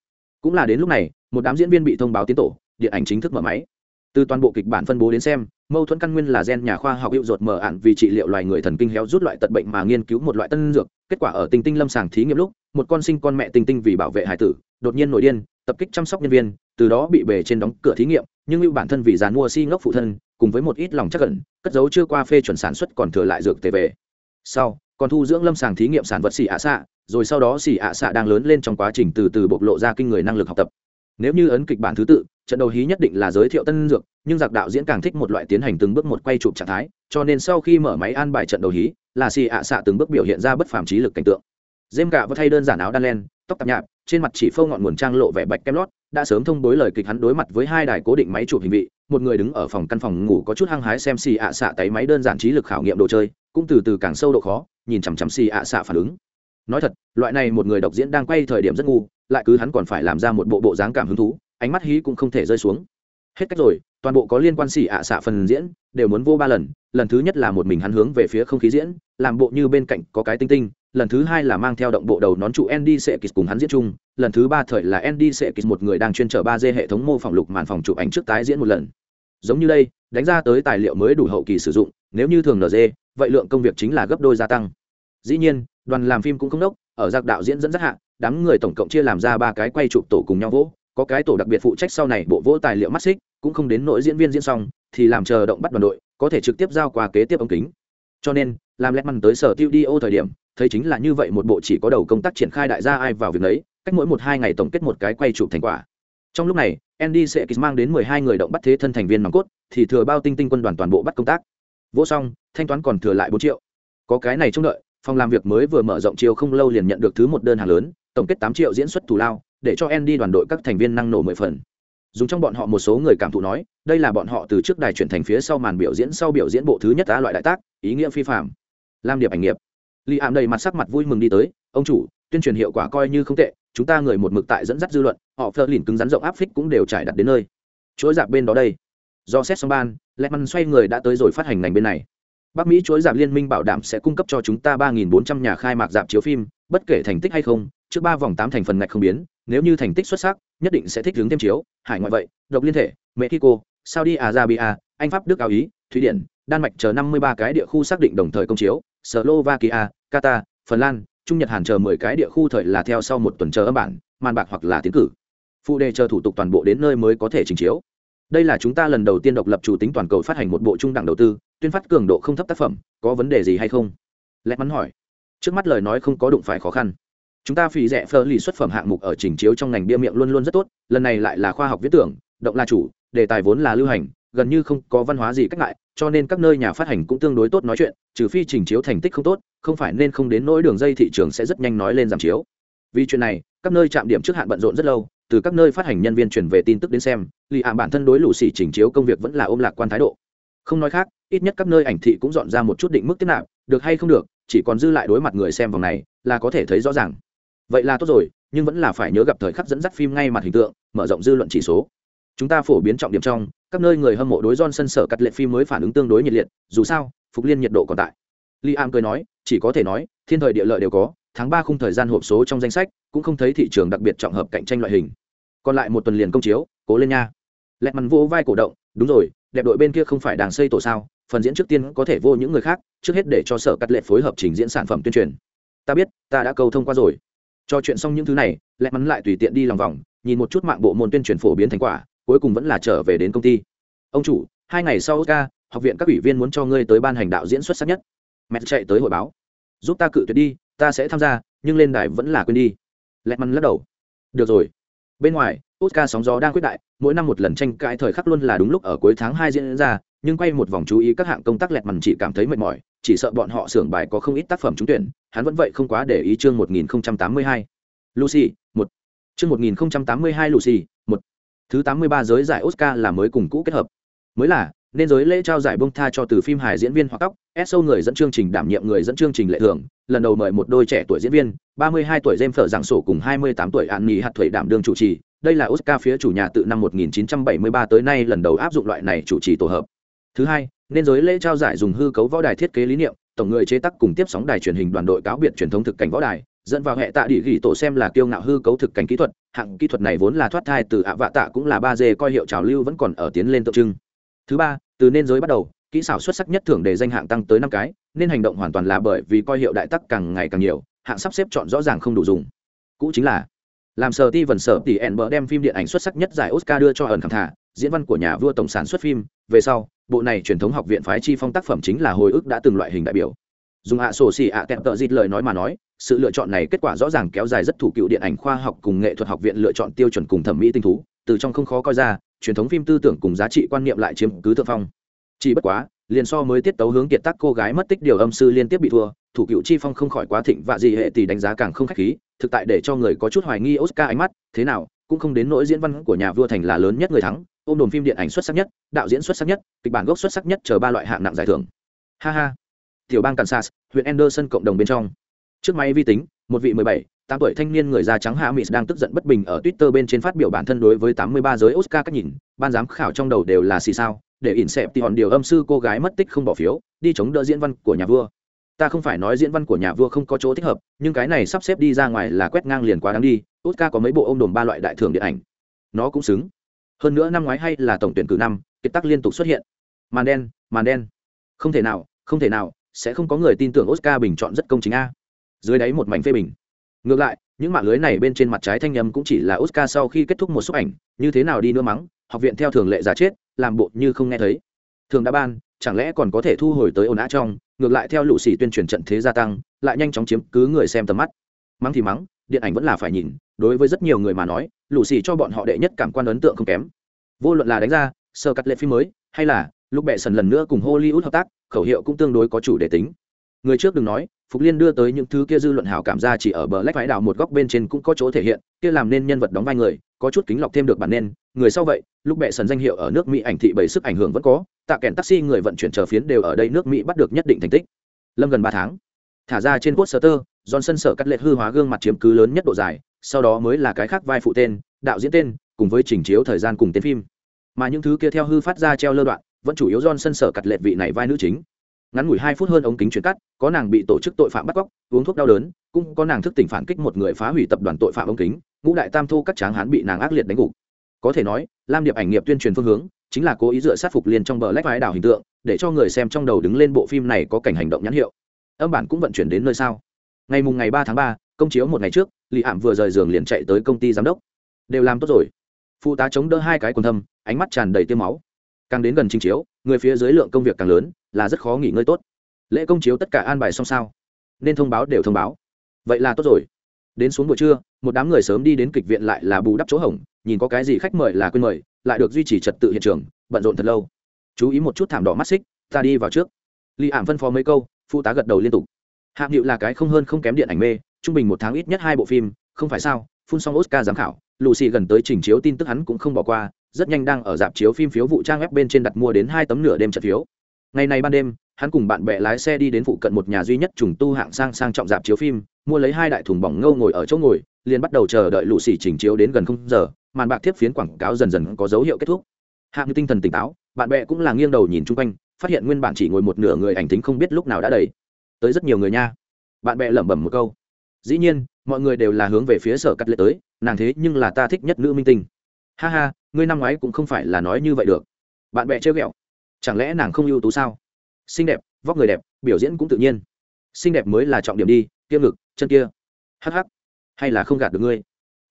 Speaker 1: Cũng là đến lúc này, một đám diễn viên bị thông báo tiến tổ, điện ảnh chính thức mở máy từ toàn bộ kịch bản phân bố đến xem mâu thuẫn căn nguyên là gen nhà khoa học hiệu ruột mở ạn vì trị liệu loài người thần kinh héo rút loại tật bệnh mà nghiên cứu một loại tân dược. Kết quả ở tinh tinh lâm sàng thí nghiệm lúc, một con sinh con mẹ tinh tinh vì bảo vệ hải tử, đột nhiên nổi điên, tập kích chăm sóc nhân viên, từ đó bị bề trên đóng cửa thí nghiệm, nhưng lưu bản thân vì dàn mua si ngốc phụ thân, cùng với một ít lòng chắc cẩn cất giấu chưa qua phê chuẩn sản xuất còn thừa lại dược tề về. Sau, còn thu dưỡng lâm sàng thí nghiệm sản vật xỉ ạ xạ, rồi sau đó xỉ ạ xạ đang lớn lên trong quá trình từ từ bộc lộ ra kinh người năng lực học tập. Nếu như ấn kịch bản thứ tự trận đầu hí nhất định là giới thiệu tân dược, nhưng giặc đạo diễn càng thích một loại tiến hành từng bước một quay chụp trạng thái, cho nên sau khi mở máy an bài trận đầu hí là xì ạ xạ từng bước biểu hiện ra bất phàm trí lực cảnh tượng. Dêm gạ vẫn thay đơn giản áo đan len, tóc tạp nhạp trên mặt chỉ phâu ngọn nguồn trang lộ vẻ bạch kem lót, đã sớm thông bối lời kịch hắn đối mặt với hai đài cố định máy chụp hình vị, một người đứng ở phòng căn phòng ngủ có chút hăng hái xem xì ạ xạ tay máy đơn giản trí lực khảo nghiệm đồ chơi, cũng từ từ càng sâu độ khó, nhìn chằm chằm xì ạ xạ phản ứng. Nói thật, loại này một người độc diễn đang quay thời điểm rất ngu, lại cứ hắn còn phải làm ra một bộ bộ dáng cảm hứng thú ánh mắt hí cũng không thể rơi xuống. Hết cách rồi toàn bộ có liên quan xỉ ạ xạ phần diễn đều muốn vô ba lần. Lần thứ nhất là một mình hắn hướng về phía không khí diễn làm bộ như bên cạnh có cái tinh tinh. Lần thứ hai là mang theo động bộ đầu nón trụ Andy Serkis cùng hắn diễn chung, lần thứ ba thời là Andy Serkis một người đang chuyên trở 3D hệ thống mô phỏng lục màn phòng chụp ảnh trước tái diễn một lần. Giống như đây, đánh ra tới tài liệu mới đủ hậu kỳ sử dụng, nếu như thường NG, vậy lượng công việc chính là gấp đôi gia tăng. Dĩ nhiên, đoàn làm phim cũng không đốc, ở giặc đạo diễn dẫn dắt hạ, đám người tổng cộng chia làm ra ba cái quay chụp tổ cùng nhau vỗ, có cái tổ đặc biệt phụ trách sau này bộ vỗ tài liệu mắt xích cũng không đến nỗi diễn viên diễn xong, thì làm chờ động bắt đoàn đội, có thể trực tiếp giao qua kế tiếp ống kính. Cho nên, làm lẹt măn tới sở tiêu đi ô thời điểm, thấy chính là như vậy một bộ chỉ có đầu công tác triển khai đại gia ai vào việc đấy cách mỗi một hai ngày tổng kết một cái quay chụp thành quả. Trong lúc này, andy sẽ mang đến mười hai người động bắt thế thân thành viên nòng cốt, thì thừa bao tinh tinh quân đoàn toàn bộ bắt công tác. Vỗ xong, thanh toán còn thừa lại bốn triệu. Có cái này trông đợi, phòng làm việc mới vừa mở rộng chiều không lâu liền nhận được thứ một đơn hàng lớn, tổng kết tám triệu diễn xuất thù lao để cho Andy đoàn đội các thành viên năng nổ mười phần. Dùng trong bọn họ một số người cảm thụ nói, đây là bọn họ từ trước đài chuyển thành phía sau màn biểu diễn sau biểu diễn bộ thứ nhất á loại đại tác, ý nghĩa phi phàm. Lam điệp ảnh nghiệp. Lý Ảm đầy mặt sắc mặt vui mừng đi tới, ông chủ, tuyên truyền hiệu quả coi như không tệ, chúng ta người một mực tại dẫn dắt dư luận, họ phơ cứng rắn rộng áp phích cũng đều trải đặt đến nơi. Chuỗi giặc bên đó đây. Do xét xong ban, Lehman xoay người đã tới rồi phát hành ngành bên này. Bắc Mỹ chuỗi giảm liên minh bảo đảm sẽ cung cấp cho chúng ta 3.400 nhà khai mạc dạp chiếu phim, bất kể thành tích hay không, trước ba vòng tám thành phần ngạch không biến, nếu như thành tích xuất sắc, nhất định sẽ thích hướng thêm chiếu, hải ngoại vậy, độc liên thể, mexico, saudi arabia, anh pháp, đức áo ý, thụy điển, đan mạch chờ năm mươi ba cái địa khu xác định đồng thời công chiếu, slovakia, qatar, phần lan, trung nhật hàn chờ mười cái địa khu thời là theo sau một tuần chờ âm bản, màn bạc hoặc là tiến cử. Phụ đề chờ thủ tục toàn bộ đến nơi mới có thể trình chiếu. Đây là chúng ta lần đầu tiên độc lập chủ tính toàn cầu phát hành một bộ trung đẳng đầu tư, tuyên phát cường độ không thấp tác phẩm, có vấn đề gì hay không? Lẽ mắn hỏi. Trước mắt lời nói không có đụng phải khó khăn chúng ta phỉ rẻ phơ lì xuất phẩm hạng mục ở trình chiếu trong ngành bia miệng luôn luôn rất tốt, lần này lại là khoa học viễn tưởng, động là chủ, đề tài vốn là lưu hành, gần như không có văn hóa gì cách lại cho nên các nơi nhà phát hành cũng tương đối tốt nói chuyện, trừ phi trình chiếu thành tích không tốt, không phải nên không đến nỗi đường dây thị trường sẽ rất nhanh nói lên giảm chiếu. Vì chuyện này, các nơi chạm điểm trước hạn bận rộn rất lâu, từ các nơi phát hành nhân viên chuyển về tin tức đến xem, lì ảm bản thân đối lũ xỉ trình chiếu công việc vẫn là ôm lạc quan thái độ. Không nói khác, ít nhất các nơi ảnh thị cũng dọn ra một chút định mức tiếp nạp, được hay không được, chỉ còn dư lại đối mặt người xem vòng này, là có thể thấy rõ ràng vậy là tốt rồi, nhưng vẫn là phải nhớ gặp thời khắc dẫn dắt phim ngay mặt hình tượng, mở rộng dư luận chỉ số. Chúng ta phổ biến trọng điểm trong, các nơi người hâm mộ đối sân sở cắt lệ phim mới phản ứng tương đối nhiệt liệt, dù sao, phục liên nhiệt độ còn tại. Li am cười nói, chỉ có thể nói, thiên thời địa lợi đều có, tháng ba khung thời gian hộp số trong danh sách, cũng không thấy thị trường đặc biệt trọng hợp cạnh tranh loại hình. Còn lại một tuần liền công chiếu, cố lên nha. Lẹt mắn vô vai cổ động, đúng rồi, đẹp đội bên kia không phải đàng xây tổ sao, phần diễn trước tiên có thể vô những người khác, trước hết để cho sở cắt lệ phối hợp trình diễn sản phẩm tuyên truyền. Ta biết, ta đã cầu thông qua rồi cho chuyện xong những thứ này lệ mắn lại tùy tiện đi lòng vòng, nhìn một chút mạng bộ môn tuyên truyền phổ biến thành quả, cuối cùng vẫn là trở về đến công ty. Ông chủ, hai ngày sau ca học viện các ủy viên muốn cho ngươi tới ban hành đạo diễn xuất sắc nhất. Mẹ chạy tới hội báo. Giúp ta cự tuyệt đi, ta sẽ tham gia, nhưng lên đài vẫn là quên đi. Lệ mắn lắc đầu. Được rồi. Bên ngoài, oscar sóng gió đang quyết đại, mỗi năm một lần tranh cãi thời khắc luôn là đúng lúc ở cuối tháng hai diễn ra nhưng quay một vòng chú ý các hạng công tác lẹt mằn chỉ cảm thấy mệt mỏi, chỉ sợ bọn họ xưởng bài có không ít tác phẩm trúng tuyển, hắn vẫn vậy không quá để ý chương 1082. lucy, một. Chương 1082 lucy, một. Thứ 83 giới giải oscar là mới cùng cũ kết hợp. Mới là, nên giới lễ trao giải bông tha cho từ phim hài diễn viên hoặc tóc s sâu người dẫn chương trình đảm nhiệm người dẫn chương trình lệ thường lần đầu mời một đôi trẻ tuổi diễn viên 32 tuổi jem phở giảng sổ cùng 28 tuổi an nghỉ hạt thủy đảm đương chủ trì. Đây là oscar phía chủ nhà từ năm 1973 tới nay lần đầu áp dụng loại này chủ trì tổ hợp thứ hai, nên giới lễ trao giải dùng hư cấu võ đài thiết kế lý niệm, tổng người chế tác cùng tiếp sóng đài truyền hình đoàn đội cáo biệt truyền thống thực cảnh võ đài, dẫn vào hệ tạ địa ghi tổ xem là kiêu ngạo hư cấu thực cảnh kỹ thuật, hạng kỹ thuật này vốn là thoát thai từ ạ vạ tạ cũng là ba d coi hiệu trào lưu vẫn còn ở tiến lên tượng trưng. Thứ ba, từ nên giới bắt đầu, kỹ xảo xuất sắc nhất thưởng để danh hạng tăng tới năm cái, nên hành động hoàn toàn là bởi vì coi hiệu đại tắc càng ngày càng nhiều, hạng sắp xếp chọn rõ ràng không đủ dùng. Cũ chính là làm sở ti vần sở tỷ ẹn bờ đem phim điện ảnh xuất sắc nhất giải oscar đưa cho ẩn khẳng thả diễn văn của nhà vua tổng sản xuất phim. Về sau, bộ này truyền thống học viện phái chi phong tác phẩm chính là hồi ức đã từng loại hình đại biểu. Dùng hạ sổ xì ạ kẹt tợ dịt lời nói mà nói, sự lựa chọn này kết quả rõ ràng kéo dài rất thủ cựu điện ảnh khoa học cùng nghệ thuật học viện lựa chọn tiêu chuẩn cùng thẩm mỹ tinh thú, từ trong không khó coi ra, truyền thống phim tư tưởng cùng giá trị quan niệm lại chiếm cứ thượng phong. Chỉ bất quá, liền so mới tiết tấu hướng kiệt tác cô gái mất tích điều âm sư liên tiếp bị thua thủ cựu chi phong không khỏi quá thịnh và gì hệ thì đánh giá càng không khách khí, thực tại để cho người có chút hoài nghi oscar ánh mắt, thế nào, cũng không đến nỗi diễn văn của nhà vua thành là lớn nhất người thắng, ôm đồn phim điện ảnh xuất sắc nhất, đạo diễn xuất sắc nhất, kịch bản gốc xuất sắc nhất, chờ ba loại hạng nặng giải thưởng. Ha ha. Tiểu bang kansas, huyện anderson cộng đồng bên trong. Trước máy vi tính, một vị mười bảy, tám tuổi thanh niên người da trắng hạ mỹ đang tức giận bất bình ở twitter bên trên phát biểu bản thân đối với tám mươi ba giới oscar các nhìn, ban giám khảo trong đầu đều là xì sao, để ỉn xẹp thì hòn điều âm sư cô gái mất tích không bỏ phiếu, đi chống đỡ diễn văn của nhà vua ta không phải nói diễn văn của nhà vua không có chỗ thích hợp, nhưng cái này sắp xếp đi ra ngoài là quét ngang liền quá đáng đi oscar có mấy bộ ôm đồn ba loại đại thưởng điện ảnh. Nó cũng xứng. Hơn nữa năm ngoái hay là tổng tuyển cử năm, kiệt tác liên tục xuất hiện. Màn đen màn đen. Không thể nào, không thể nào, sẽ không có người tin tưởng oscar bình chọn rất công chính a. Dưới đáy một mảnh phê bình. Ngược lại, những mạng lưới này bên trên mặt trái thanh nhầm cũng chỉ là oscar sau khi kết thúc một xúc ảnh, như thế nào đi nữa mắng, học viện theo thường lệ giả chết, làm bộ như không nghe thấy. Thường đã ban, chẳng lẽ còn có thể thu hồi tới ồn ã trong ngược lại theo lũ xì tuyên truyền trận thế gia tăng, lại nhanh chóng chiếm cứ người xem tầm mắt. Mắng thì mắng, điện ảnh vẫn là phải nhìn, đối với rất nhiều người mà nói, lũ xì cho bọn họ đệ nhất cảm quan ấn tượng không kém. Vô luận là đánh ra, sơ cắt lệ phim mới, hay là lúc bệ sần lần nữa cùng hollywood hợp tác, khẩu hiệu cũng tương đối có chủ đề tính. Người trước đừng nói, phục liên đưa tới những thứ kia dư luận hảo cảm ra chỉ ở bờ lách vãi đảo một góc bên trên cũng có chỗ thể hiện, kia làm nên nhân vật đóng vai người, có chút kính lọc thêm được bản nên người sau vậy, lúc bệ sần danh hiệu ở nước mỹ ảnh thị bảy sức ảnh hưởng vẫn có tạ kèn taxi người vận chuyển chờ phiến đều ở đây nước mỹ bắt được nhất định thành tích. Lâm gần ba tháng, thả ra trên poster, johnson sở cắt lệ hư hóa gương mặt chiếm cứ lớn nhất độ dài, sau đó mới là cái khác vai phụ tên, đạo diễn tên, cùng với trình chiếu thời gian cùng tên phim. Mà những thứ kia theo hư phát ra treo lơ đoạn, vẫn chủ yếu Johnson sở cắt lệ vị này vai nữ chính. Ngắn ngủi hai phút hơn ống kính chuyển cắt, có nàng bị tổ chức tội phạm bắt cóc, uống thuốc đau đớn, cũng có nàng thức tỉnh phản kích một người phá hủy tập đoàn tội phạm ống kính, ngũ đại tam thu các tráng hán bị nàng ác liệt đánh gục. Có thể nói, lam điệp ảnh nghiệp tuyên truyền phương hướng chính là cố ý dựa sát phục liên trong bờ lách vai đảo hình tượng, để cho người xem trong đầu đứng lên bộ phim này có cảnh hành động nhãn hiệu. Âm bản cũng vận chuyển đến nơi sao? Ngày mùng ngày ba tháng ba, công chiếu một ngày trước lì ảm vừa rời giường liền chạy tới công ty giám đốc. Đều làm tốt rồi. Phụ tá chống đỡ hai cái quần thâm, ánh mắt tràn đầy tiêm máu. Càng đến gần trình chiếu, người phía dưới lượng công việc càng lớn, là rất khó nghỉ ngơi tốt. Lễ công chiếu tất cả an bài xong sao? Nên thông báo đều thông báo. Vậy là tốt rồi. Đến xuống buổi trưa, một đám người sớm đi đến kịch viện lại là bù đắp chỗ hỏng nhìn có cái gì khách mời là quên mời, lại được duy trì trật tự hiện trường, bận rộn thật lâu. Chú ý một chút thảm đỏ mắt xích, ta đi vào trước. Li ảm phân phó mấy câu, phụ tá gật đầu liên tục. Hạng hiệu là cái không hơn không kém điện ảnh mê, trung bình một tháng ít nhất hai bộ phim, không phải sao, phun xong oscar giám khảo lù xì gần tới trình chiếu tin tức hắn cũng không bỏ qua, rất nhanh đang ở dạp chiếu phim phiếu vụ trang web bên trên đặt mua đến hai tấm nửa đêm trận phiếu. Ngày này ban đêm, hắn cùng bạn bè lái xe đi đến phụ cận một nhà duy nhất trùng tu hạng sang sang trọng dạp chiếu phim, mua lấy hai đại thùng bỏng ngâu ngồi ở chỗ ngồi, liền bắt đầu chờ đợi lũ xì trình chiếu đến gần không giờ màn bạc tiếp phiến quảng cáo dần dần có dấu hiệu kết thúc. Hạng tinh thần tỉnh táo, bạn bè cũng là nghiêng đầu nhìn chung quanh, phát hiện nguyên bản chỉ ngồi một nửa người ảnh tính không biết lúc nào đã đầy. Tới rất nhiều người nha. Bạn bè lẩm bẩm một câu. Dĩ nhiên, mọi người đều là hướng về phía sở cắt lệ tới, nàng thế nhưng là ta thích nhất nữ minh tinh. Ha ha, ngươi năm ngoái cũng không phải là nói như vậy được. Bạn bè chơi ghẹo. Chẳng lẽ nàng không ưu tú sao? Xinh đẹp, vóc người đẹp, biểu diễn cũng tự nhiên. Xinh đẹp mới là trọng điểm đi tiêm ngực, chân kia. Hh hay là không gạt được ngươi?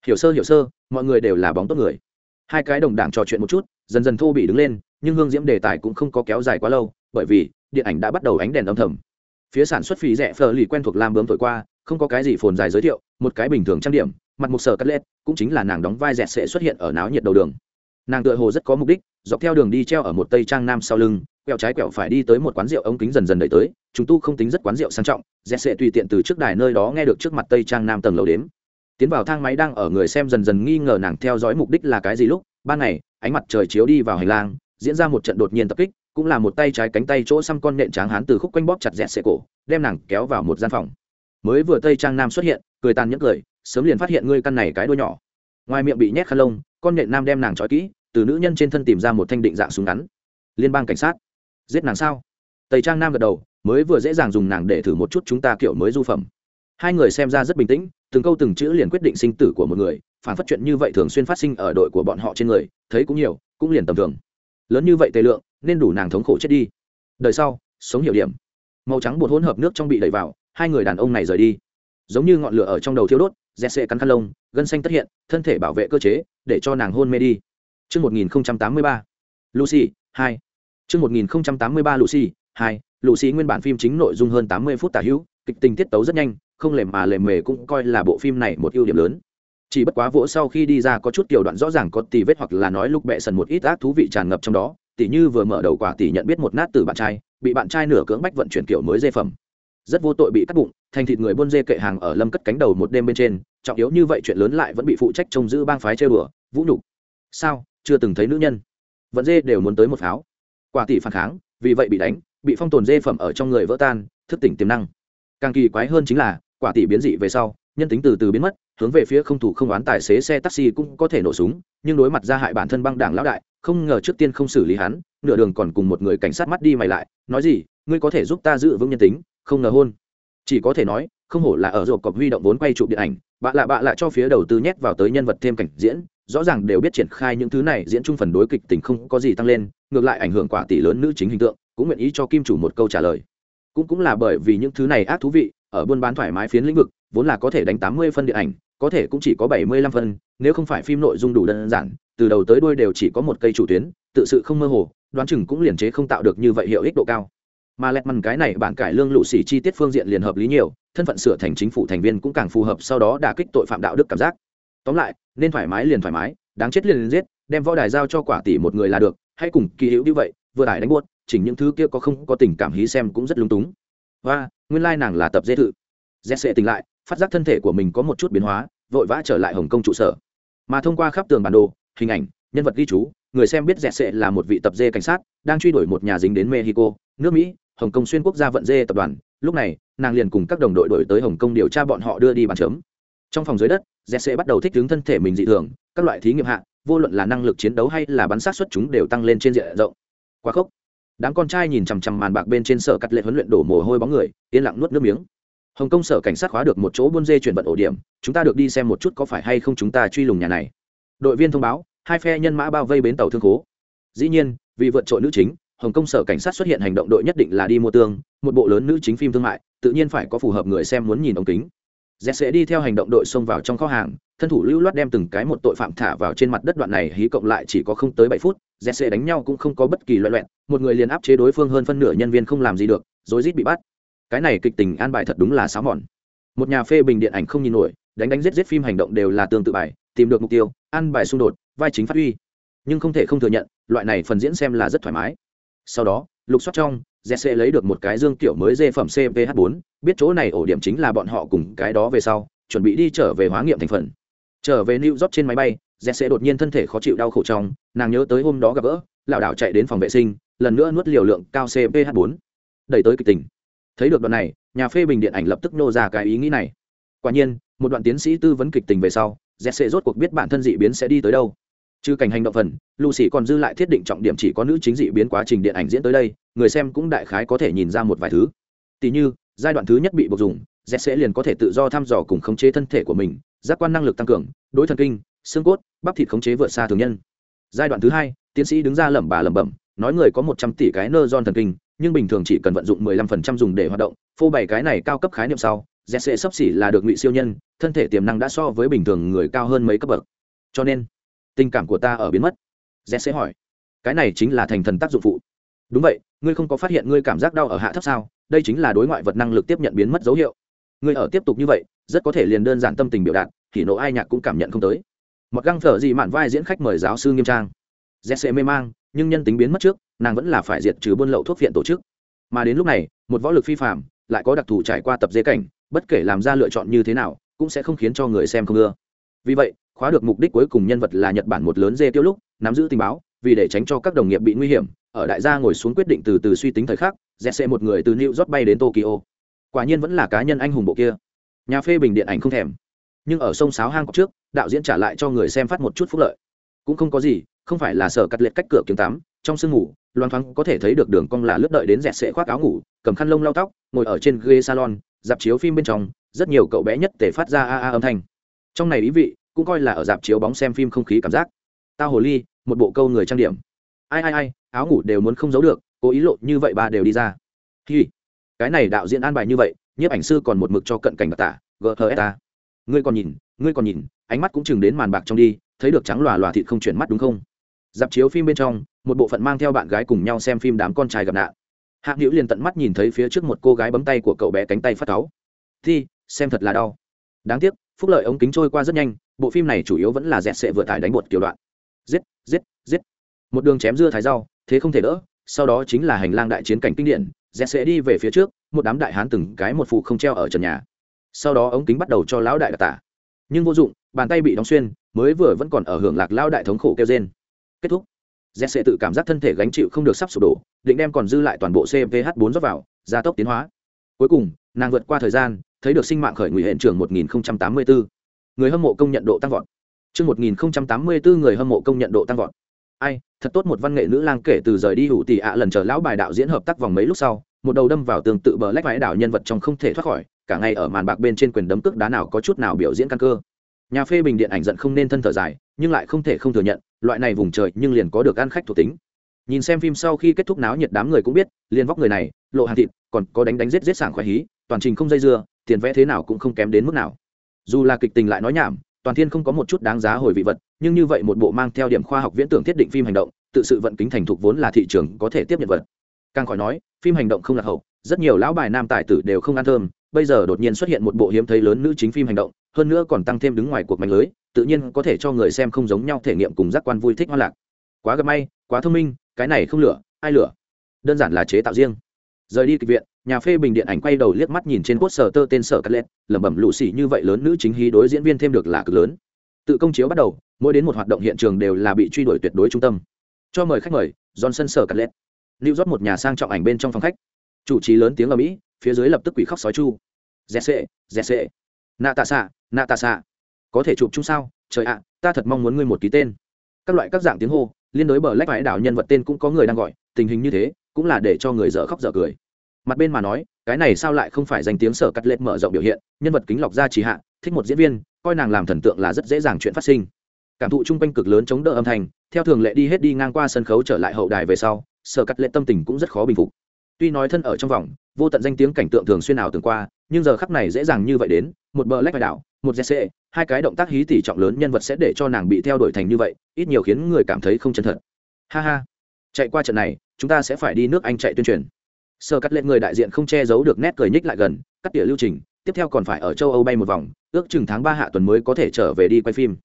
Speaker 1: Hiểu sơ hiểu sơ, mọi người đều là bóng tốt người. Hai cái đồng đảng trò chuyện một chút, dần dần thô bị đứng lên, nhưng hương diễm đề tài cũng không có kéo dài quá lâu, bởi vì, điện ảnh đã bắt đầu ánh đèn âm thầm. Phía sản xuất phí rẻ phờ lì quen thuộc lam bướm thổi qua, không có cái gì phồn dài giới thiệu, một cái bình thường trang điểm, mặt mục sở cắt lết, cũng chính là nàng đóng vai dẹt sẽ xuất hiện ở náo nhiệt đầu đường. Nàng tựa hồ rất có mục đích, dọc theo đường đi treo ở một tây trang nam sau lưng, quẹo trái quẹo phải đi tới một quán rượu ống kính dần dần đẩy tới, chúng tu không tính rất quán rượu sang trọng dẹt sẽ tùy tiện từ trước đài nơi đó nghe được trước mặt tây trang nam tầng lầu đếm tiến vào thang máy đang ở người xem dần dần nghi ngờ nàng theo dõi mục đích là cái gì lúc, ban ngày, ánh mặt trời chiếu đi vào hành lang, diễn ra một trận đột nhiên tập kích, cũng là một tay trái cánh tay chỗ xăm con nện tráng hán từ khúc quanh bóp chặt dẹt xệ cổ, đem nàng kéo vào một gian phòng. Mới vừa tây trang nam xuất hiện, cười tàn nhẫn cười, sớm liền phát hiện ngươi căn này cái đuôi nhỏ. Ngoài miệng bị nhét khăn lông, con nện nam đem nàng trói kỹ, từ nữ nhân trên thân tìm ra một thanh định dạng súng ngắn. Liên bang cảnh sát, giết nàng sao? Tây trang nam gật đầu, mới vừa dễ dàng dùng nàng để thử một chút chúng ta kiểu mới du phẩm hai người xem ra rất bình tĩnh từng câu từng chữ liền quyết định sinh tử của một người phản phát chuyện như vậy thường xuyên phát sinh ở đội của bọn họ trên người thấy cũng nhiều cũng liền tầm thường. Lớn như vậy tề lượng nên đủ nàng thống khổ chết đi. Đời sau sống hiểu điểm. Màu trắng bột hỗn hợp nước trong bị đẩy vào hai người đàn ông này rời đi. Giống như ngọn lửa ở trong đầu thiêu đốt dẹt xệ cắn khăn lông gân xanh tất hiện thân thể bảo vệ cơ chế để cho nàng hôn mê đi. Trước 1083, Lucy, 2. Trước 1083 Lucy, 2. Lucy nguyên bản phim chính nội dung hơn 80 phút tả hữu, kịch tình tiết tấu rất nhanh, không lề mà lề mề cũng coi là bộ phim này một ưu điểm lớn. Chỉ bất quá vỗ sau khi đi ra có chút kiểu đoạn rõ ràng có tì vết hoặc là nói lúc bẹ sần một ít ác thú vị tràn ngập trong đó, tỉ như vừa mở đầu quả tỷ nhận biết một nát từ bạn trai, bị bạn trai nửa cưỡng bách vận chuyển kiểu mới dê phẩm. Rất vô tội bị cắt bụng thành thịt người buôn dê kệ hàng ở lâm cất cánh đầu một đêm bên trên trọng yếu như vậy chuyện lớn lại vẫn bị phụ trách trông giữ bang phái chơi bừa vũ nhục. Sao? Chưa từng thấy nữ nhân. Vận dê đều muốn tới một pháo. Quả tỷ phản kháng vì vậy bị đánh bị phong tồn dê phẩm ở trong người vỡ tan thức tỉnh tiềm năng. Càng kỳ quái hơn chính là quả tỷ biến dị về sau, nhân tính từ từ biến mất, hướng về phía không thủ không oán tài xế xe taxi cũng có thể nổ súng, nhưng đối mặt ra hại bản thân băng đảng lão đại, không ngờ trước tiên không xử lý hắn, nửa đường còn cùng một người cảnh sát mắt đi mày lại, nói gì, ngươi có thể giúp ta giữ vững nhân tính, không ngờ hôn. Chỉ có thể nói, không hổ là ở rộp cọc huy động vốn quay chụp điện ảnh, bạ lạ bạ lạ cho phía đầu tư nhét vào tới nhân vật thêm cảnh diễn, rõ ràng đều biết triển khai những thứ này diễn chung phần đối kịch tình không có gì tăng lên, ngược lại ảnh hưởng quả tỷ lớn nữ chính hình tượng, cũng nguyện ý cho kim chủ một câu trả lời. Cũng cũng là bởi vì những thứ này ác thú vị ở buôn bán thoải mái phiến lĩnh vực vốn là có thể đánh tám mươi phân điện ảnh có thể cũng chỉ có bảy mươi lăm phân nếu không phải phim nội dung đủ đơn giản từ đầu tới đuôi đều chỉ có một cây chủ tuyến tự sự không mơ hồ đoán chừng cũng liền chế không tạo được như vậy hiệu ích độ cao. Mà lẹt mằn cái này bản cải lương lụ xỉ chi tiết phương diện liền hợp lý nhiều thân phận sửa thành chính phủ thành viên cũng càng phù hợp sau đó đả kích tội phạm đạo đức cảm giác. Tóm lại nên thoải mái liền thoải mái đáng chết liền, liền giết đem võ đài giao cho quả tỷ một người là được hãy cùng kỳ hữu như vậy vừa đài đánh buốt chỉnh những thứ kia có không có tình cảm hí xem cũng rất lung túng và, nguyên lai nàng là tập dê thự. Dê sệ tỉnh lại, phát giác thân thể của mình có một chút biến hóa, vội vã trở lại hồng kông trụ sở. Mà thông qua khắp tường bản đồ, hình ảnh, nhân vật ghi chú, người xem biết dẹt sệ là một vị tập dê cảnh sát, đang truy đuổi một nhà dính đến mexico, nước mỹ, hồng kông xuyên quốc gia vận dê tập đoàn. Lúc này, nàng liền cùng các đồng đội đổi tới hồng kông điều tra bọn họ đưa đi bàn chấm. Trong phòng dưới đất dẹt sệ bắt đầu thích ứng thân thể mình dị thường, các loại thí nghiệm hạ, vô luận là năng lực chiến đấu hay là bắn sát xuất chúng đều tăng lên trên diện rộng. Quá khốc đám con trai nhìn chằm chằm màn bạc bên trên sở cắt lệ huấn luyện đổ mồ hôi bóng người, yên lặng nuốt nước miếng. Hồng kông sở cảnh sát khóa được một chỗ buôn dê chuyển vận ổ điểm, chúng ta được đi xem một chút có phải hay không chúng ta truy lùng nhà này. Đội viên thông báo, hai phe nhân mã bao vây bến tàu thương khố. Dĩ nhiên, vì vượt trội nữ chính, hồng kông sở cảnh sát xuất hiện hành động đội nhất định là đi mua tương, một bộ lớn nữ chính phim thương mại, tự nhiên phải có phù hợp người xem muốn nhìn ống kính. Dẹt sẽ đi theo hành động đội xông vào trong kho hàng, thân thủ lưu loát đem từng cái một tội phạm thả vào trên mặt đất đoạn này, hí cộng lại chỉ có không tới bảy phút dẹt xệ đánh nhau cũng không có bất kỳ loại loẹn một người liền áp chế đối phương hơn phân nửa nhân viên không làm gì được rồi rít bị bắt. Cái này kịch tình an bài thật đúng là sáo mòn. Một nhà phê bình điện ảnh không nhìn nổi, đánh đánh giết giết phim hành động đều là tương tự bài, tìm được mục tiêu, an bài xung đột, vai chính phát huy. Nhưng không thể không thừa nhận, loại này phần diễn xem là rất thoải mái. Sau đó, lục soát trong jesse lấy được một cái dương kiểu mới dê phẩm cph 4 biết chỗ này ổ điểm chính là bọn họ cùng cái đó về sau, chuẩn bị đi trở về hóa nghiệm thành phần. Trở về new york trên máy bay jesse đột nhiên thân thể khó chịu đau khổ trong, nàng nhớ tới hôm đó gặp gỡ, lảo đảo chạy đến phòng vệ sinh, lần nữa nuốt liều lượng cao cph 4 đẩy tới kịch tình. Thấy được đoạn này, nhà phê bình điện ảnh lập tức nô ra cái ý nghĩ này. Quả nhiên, một đoạn tiến sĩ tư vấn kịch tình về sau jesse rốt cuộc biết bản thân dị biến sẽ đi tới đâu. Trừ cảnh hành động phần, lucy còn dư lại thiết định trọng điểm chỉ có nữ chính dị biến quá trình điện ảnh diễn tới đây, người xem cũng đại khái có thể nhìn ra một vài thứ. Tỷ như, giai đoạn thứ nhất bị buộc dùng dẹt sẽ liền có thể tự do thăm dò cùng khống chế thân thể của mình, giác quan năng lực tăng cường, đối thần kinh xương cốt, bắp thịt khống chế vượt xa thường nhân. Giai đoạn thứ hai, tiến sĩ đứng ra lẩm bà lẩm bẩm, nói người có một trăm tỷ cái nơ giòn thần kinh, nhưng bình thường chỉ cần vận dụng mười lăm phần trăm dùng để hoạt động, phô bày cái này cao cấp khái niệm sau z sẽ sấp xỉ là được ngụy siêu nhân, thân thể tiềm năng đã so với bình thường người cao hơn mấy cấp bậc. Cho nên, tình cảm của ta ở biến mất. Z sẽ hỏi, cái này chính là thành thần tác dụng phụ. Đúng vậy, ngươi không có phát hiện ngươi cảm giác đau ở hạ thấp sao? Đây chính là đối ngoại vật năng lực tiếp nhận biến mất dấu hiệu. Ngươi ở tiếp tục như vậy, rất có thể liền đơn giản tâm tình biểu đạt, thì nộ ai nhạc cũng cảm nhận không tới một găng thở gì mạn vai diễn khách mời giáo sư nghiêm trang. Sẽ mê mang, nhưng nhân tính biến mất trước, nàng vẫn là phải diệt trừ buôn lậu thuốc viện tổ chức. Mà đến lúc này, một võ lực phi phạm lại có đặc thù trải qua tập dế cảnh, bất kể làm ra lựa chọn như thế nào, cũng sẽ không khiến cho người xem không ưa. Vì vậy, khóa được mục đích cuối cùng nhân vật là nhật bản một lớn dê tiêu lúc, nắm giữ tình báo, vì để tránh cho các đồng nghiệp bị nguy hiểm, ở đại gia ngồi xuống quyết định từ từ suy tính thời khắc dẹt sẽ một người từ new york bay đến tokyo. Quả nhiên vẫn là cá nhân anh hùng bộ kia. Nhà phê bình điện ảnh không thèm. Nhưng ở sông sáo hang cọc trước đạo diễn trả lại cho người xem phát một chút phúc lợi. Cũng không có gì, không phải là sở cắt liệt cách cửa kiếm tắm, trong sương ngủ loan thoáng có thể thấy được đường cong là lướt đợi đến dẹt sệ khoác áo ngủ, cầm khăn lông lau tóc, ngồi ở trên ghế salon, dạp chiếu phim bên trong, rất nhiều cậu bé nhất để phát ra a a âm thanh. Trong này ý vị, cũng coi là ở dạp chiếu bóng xem phim không khí cảm giác. Tao hồ ly, một bộ câu người trang điểm. Ai ai ai, áo ngủ đều muốn không giấu được, cố ý lộ như vậy ba đều đi ra. Hi. Cái này đạo diễn an bài như vậy, nhiếp ảnh sư còn một mực cho cận cảnh bà tả gthsta ngươi còn nhìn, ngươi còn nhìn ánh mắt cũng chừng đến màn bạc trong đi, thấy được trắng lòa lòa thịt không chuyển mắt đúng không? Dạp chiếu phim bên trong, một bộ phận mang theo bạn gái cùng nhau xem phim đám con trai gặp nạn. Hạ hữu liền tận mắt nhìn thấy phía trước một cô gái bấm tay của cậu bé cánh tay phát cáu. Thi, xem thật là đau. Đáng tiếc, phúc lợi ống kính trôi qua rất nhanh, bộ phim này chủ yếu vẫn là dẹt sệ vừa tải đánh bột kiểu đoạn. Giết giết giết. Một đường chém dưa thái rau, thế không thể đỡ, sau đó chính là hành lang đại chiến cảnh kinh điển, dẹt sệ đi về phía trước, một đám đại hán từng cái một phụ không treo ở trần nhà. Sau đó ống kính bắt đầu cho lão đại đặc tả nhưng vô dụng, bàn tay bị đóng xuyên, mới vừa vẫn còn ở hưởng lạc lao đại thống khổ kêu trên kết thúc. Z sẽ tự cảm giác thân thể gánh chịu không được sắp sụp đổ, định đem còn dư lại toàn bộ cvh 4 rót vào, gia tốc tiến hóa. Cuối cùng, nàng vượt qua thời gian, thấy được sinh mạng khởi nguy hiện trường 1084. người hâm mộ công nhận độ tăng vọt. Chương 1084 người hâm mộ công nhận độ tăng vọt. Ai, thật tốt một văn nghệ nữ lang kể từ rời đi hủ tỷ ạ lần chờ lão bài đạo diễn hợp tác vòng mấy lúc sau một đầu đâm vào tương tự bờ lách vãi đảo nhân vật trong không thể thoát khỏi, cả ngày ở màn bạc bên trên quyền đấm cước đá nào có chút nào biểu diễn căn cơ. Nhà phê bình điện ảnh giận không nên thân thở dài, nhưng lại không thể không thừa nhận, loại này vùng trời nhưng liền có được ăn khách thuộc tính. Nhìn xem phim sau khi kết thúc náo nhiệt đám người cũng biết, liền vóc người này, lộ hàng thịt, còn có đánh đánh giết giết sảng khoái hí, toàn trình không dây dưa, tiền vẽ thế nào cũng không kém đến mức nào. Dù là kịch tình lại nói nhảm, toàn thiên không có một chút đáng giá hồi vị vật, nhưng như vậy một bộ mang theo điểm khoa học viễn tưởng thiết định phim hành động, tự sự vận kính thành thục vốn là thị trường có thể tiếp nhận vật càng khỏi nói, phim hành động không lạc hậu, rất nhiều lão bài nam tài tử đều không ăn thơm. Bây giờ đột nhiên xuất hiện một bộ hiếm thấy lớn nữ chính phim hành động, hơn nữa còn tăng thêm đứng ngoài cuộc mạnh lưới, tự nhiên có thể cho người xem không giống nhau thể nghiệm cùng giác quan vui thích hoa lạc. Quá gặp may, quá thông minh, cái này không lửa, ai lửa? Đơn giản là chế tạo riêng. Rời đi kịch viện, nhà phê bình điện ảnh quay đầu liếc mắt nhìn trên quốc sở tơ tên sở cắt lẹt lẩm bẩm lụ xỉ như vậy lớn nữ chính hí đối diễn viên thêm được là cực lớn. Tự công chiếu bắt đầu, mỗi đến một hoạt động hiện trường đều là bị truy đuổi tuyệt đối trung tâm. Cho mời khách mời, johnson sở cắt lẹt lưu rót một nhà sang trọng ảnh bên trong phòng khách. Chủ trì lớn tiếng ở mỹ phía dưới lập tức quỷ khóc sói chu. Dẹt xệ dẹt xệ nạ tạ xạ nạ tạ xạ có thể chụp chung sao? Trời ạ, ta thật mong muốn ngươi một ký tên. Các loại các dạng tiếng hô, liên đối bờ lách vải đảo nhân vật tên cũng có người đang gọi, tình hình như thế, cũng là để cho người dở khóc dở cười. Mặt bên mà nói, cái này sao lại không phải danh tiếng sở cắt lết mở rộng biểu hiện, nhân vật kính lọc ra chỉ hạ, thích một diễn viên, coi nàng làm thần tượng là rất dễ dàng chuyện phát sinh. Cảm thụ chung quanh cực lớn chống đỡ âm thanh, theo thường lệ đi hết đi ngang qua sân khấu trở lại hậu đài về sau sở cắt lệ tâm tình cũng rất khó bình phục. Tuy nói thân ở trong vòng, vô tận danh tiếng cảnh tượng thường xuyên nào từng qua, nhưng giờ khắc này dễ dàng như vậy đến, một bờ lách vai đảo, một jesse hai cái động tác hí tỷ trọng lớn nhân vật sẽ để cho nàng bị theo đuổi thành như vậy, ít nhiều khiến người cảm thấy không chân thật. Ha ha. Chạy qua trận này, chúng ta sẽ phải đi nước anh chạy tuyên truyền. Sơ cắt lên người đại diện không che giấu được nét cười nhích lại gần, cắt tỉa lưu trình, tiếp theo còn phải ở châu âu bay một vòng, ước chừng tháng ba hạ tuần mới có thể trở về đi quay phim.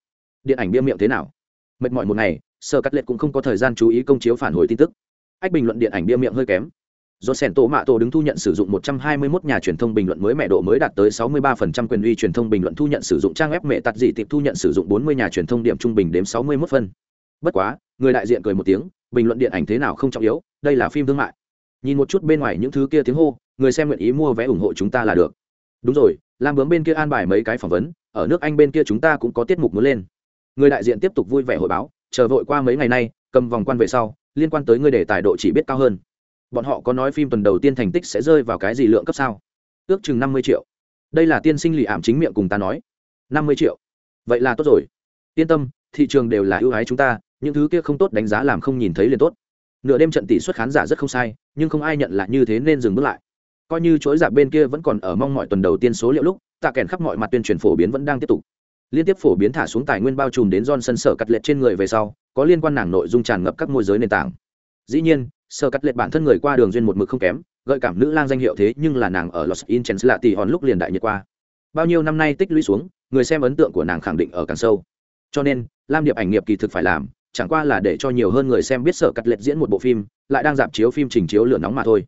Speaker 1: Điện ảnh bia miệng thế nào? Mệt mỏi một ngày sơ cắt lệ cũng không có thời gian chú ý công chiếu phản hồi tin tức ách bình luận điện ảnh bia miệng hơi kém. Do sẻn tổ mạ tổ đứng thu nhận sử dụng 121 nhà truyền thông bình luận mới mẹ độ mới đạt tới 63% quyền uy truyền thông bình luận thu nhận sử dụng trang web mẹ tạt dị tiệp thu nhận sử dụng 40 nhà truyền thông điểm trung bình đếm 61 phân bất quá, người đại diện cười một tiếng, bình luận điện ảnh thế nào không trọng yếu, đây là phim thương mại. Nhìn một chút bên ngoài những thứ kia tiếng hô, người xem nguyện ý mua vé ủng hộ chúng ta là được. Đúng rồi làm bướm bên kia an bài mấy cái phỏng vấn, ở nước anh bên kia chúng ta cũng có tiết mục muốn lên. Người đại diện tiếp tục vui vẻ hội báo, chờ vội qua mấy ngày nay, cầm vòng quan về sau liên quan tới ngươi đề tài độ chỉ biết cao hơn. Bọn họ có nói phim tuần đầu tiên thành tích sẽ rơi vào cái gì lượng cấp sao? Ước chừng năm mươi triệu. Đây là tiên sinh lì ảm chính miệng cùng ta nói. Năm mươi triệu. Vậy là tốt rồi. Yên tâm, thị trường đều là ưu ái chúng ta, những thứ kia không tốt đánh giá làm không nhìn thấy liền tốt. Nửa đêm trận tỷ suất khán giả rất không sai, nhưng không ai nhận là như thế nên dừng bước lại. Coi như chuỗi giả bên kia vẫn còn ở mong mọi tuần đầu tiên số liệu lúc, tạ kèn khắp mọi mặt tuyên truyền phổ biến vẫn đang tiếp tục liên tiếp phổ biến thả xuống tài nguyên bao trùm đến Johnson sở cắt lệch trên người về sau, có liên quan nàng nội dung tràn ngập các môi giới nền tảng. Dĩ nhiên, sở cắt lệch bản thân người qua đường duyên một mực không kém, gợi cảm nữ lang danh hiệu thế nhưng là nàng ở Los Angeles lạ tỷ hòn lúc liền đại nhiệt qua. Bao nhiêu năm nay tích lũy xuống, người xem ấn tượng của nàng khẳng định ở càng sâu. Cho nên, Lam Điệp ảnh nghiệp kỳ thực phải làm, chẳng qua là để cho nhiều hơn người xem biết sở cắt lệch diễn một bộ phim, lại đang dạp chiếu phim trình chiếu lửa nóng mà thôi.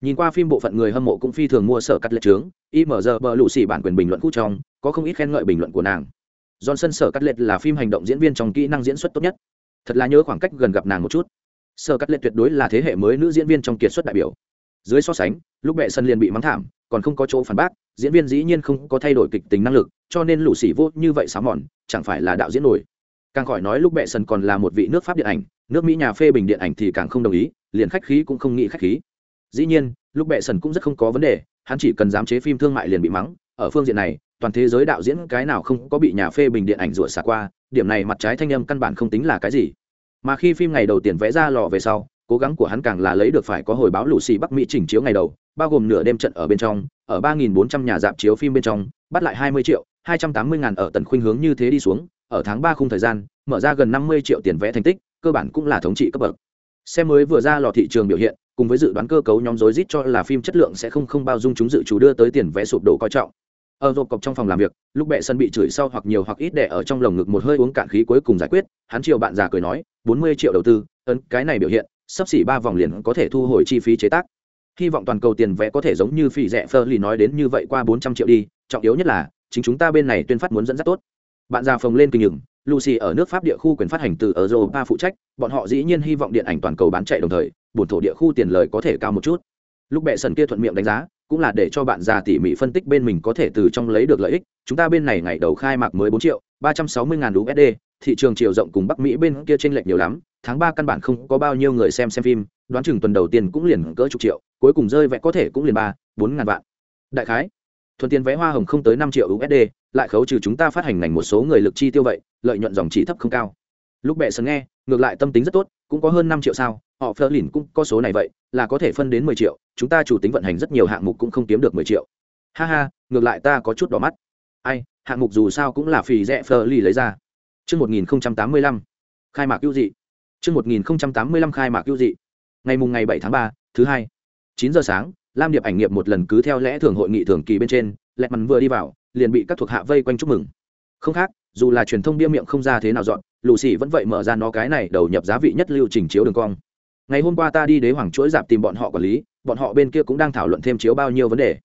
Speaker 1: Nhìn qua phim bộ phận người hâm mộ cũng phi thường mua sở cắt lệch trướng, IMG bờ lũ xỉ bản quyền bình luận khu trong, có không ít khen ngợi bình luận của nàng johnson sở cắt lệch là phim hành động diễn viên trong kỹ năng diễn xuất tốt nhất. Thật là nhớ khoảng cách gần gặp nàng một chút. Sở cắt lệch tuyệt đối là thế hệ mới nữ diễn viên trong kiệt xuất đại biểu. Dưới so sánh, lúc bệ sân liền bị mắng thảm, còn không có chỗ phản bác, diễn viên dĩ nhiên không có thay đổi kịch tính năng lực, cho nên lũ xỉ vô như vậy xáo mòn, chẳng phải là đạo diễn nổi. Càng khỏi nói lúc bệ sân còn là một vị nước pháp điện ảnh, nước mỹ nhà phê bình điện ảnh thì càng không đồng ý, liền khách khí cũng không nghĩ khách khí. Dĩ nhiên, lúc bệ sân cũng rất không có vấn đề, hắn chỉ cần dám chế phim thương mại liền bị mắng, ở phương diện này toàn thế giới đạo diễn cái nào không có bị nhà phê bình điện ảnh rủa xả qua, điểm này mặt trái thanh âm căn bản không tính là cái gì. Mà khi phim ngày đầu tiên vẽ ra lò về sau, cố gắng của hắn càng là lấy được phải có hồi báo lù xì bắc mỹ chỉnh chiếu ngày đầu, bao gồm nửa đêm trận ở bên trong, ở ba nghìn bốn trăm nhà dạp chiếu phim bên trong, bắt lại hai mươi triệu, hai trăm tám mươi ngàn ở tần khuynh hướng như thế đi xuống, ở tháng ba khung thời gian, mở ra gần năm mươi triệu tiền vẽ thành tích, cơ bản cũng là thống trị cấp bậc. Xem mới vừa ra lò thị trường biểu hiện, cùng với dự đoán cơ cấu nhóm rối rít cho là phim chất lượng sẽ không không bao dung chúng dự chủ đưa tới tiền vẽ sụp đổ coi trọng ở rộp cọc trong phòng làm việc, lúc bệ sân bị chửi sau hoặc nhiều hoặc ít đẻ ở trong lồng ngực một hơi uống cạn khí cuối cùng giải quyết, hắn chiều bạn già cười nói, bốn mươi triệu đầu tư, ấn, cái này biểu hiện, sắp xỉ ba vòng liền có thể thu hồi chi phí chế tác. Hy vọng toàn cầu tiền vẽ có thể giống như phi rẻ phơ lì nói đến như vậy qua bốn trăm triệu đi, trọng yếu nhất là, chính chúng ta bên này tuyên phát muốn dẫn dắt tốt. Bạn già phồng lên kinh ngừng, lucy ở nước pháp địa khu quyền phát hành từ ở europa phụ trách, bọn họ dĩ nhiên hy vọng điện ảnh toàn cầu bán chạy đồng thời bổn thổ địa khu tiền lời có thể cao một chút lúc bệ sần kia thuận miệng đánh giá, cũng là để cho bạn già tỉ mỉ phân tích bên mình có thể từ trong lấy được lợi ích. Chúng ta bên này ngày đầu khai mạc mới bốn triệu, ba trăm sáu mươi ngàn usd thị trường chiều rộng cùng bắc mỹ bên kia tranh lệch nhiều lắm, tháng ba căn bản không có bao nhiêu người xem xem phim, đoán chừng tuần đầu tiên cũng liền cỡ chục triệu, cuối cùng rơi vẽ có thể cũng liền ba, bốn ngàn vạn. Đại khái, thuần tiền vé hoa hồng không tới năm triệu usd lại khấu trừ chúng ta phát hành ngành một số người lực chi tiêu vậy, lợi nhuận dòng chỉ thấp không cao. Lúc bệ sần nghe, ngược lại tâm tính rất tốt, cũng có hơn năm triệu sao họ phơ lìn cũng có số này vậy là có thể phân đến mười triệu chúng ta chủ tính vận hành rất nhiều hạng mục cũng không kiếm được mười triệu ha ha ngược lại ta có chút đỏ mắt ai hạng mục dù sao cũng là phì rẻ phơ lì lấy ra Trước 1085, khai mạc ưu dị. Trước 1085 khai mạc ưu dị. Ngày mùng ngày 7 tháng 3, thứ hai, 9 giờ sáng, Lam Điệp ảnh nghiệp một lần cứ theo lẽ thường hội nghị thường kỳ bên trên, lẹt mắn vừa đi vào, liền bị các thuộc hạ vây quanh chúc mừng. Không khác, dù là truyền thông bia miệng không ra thế nào dọn, lù xì vẫn vậy mở ra nó cái này đầu nhập giá vị nhất lưu trình chiếu đường cong ngày hôm qua ta đi đế hoàng chuỗi dạp tìm bọn họ quản lý, bọn họ bên kia cũng đang thảo luận thêm chiếu bao nhiêu vấn đề.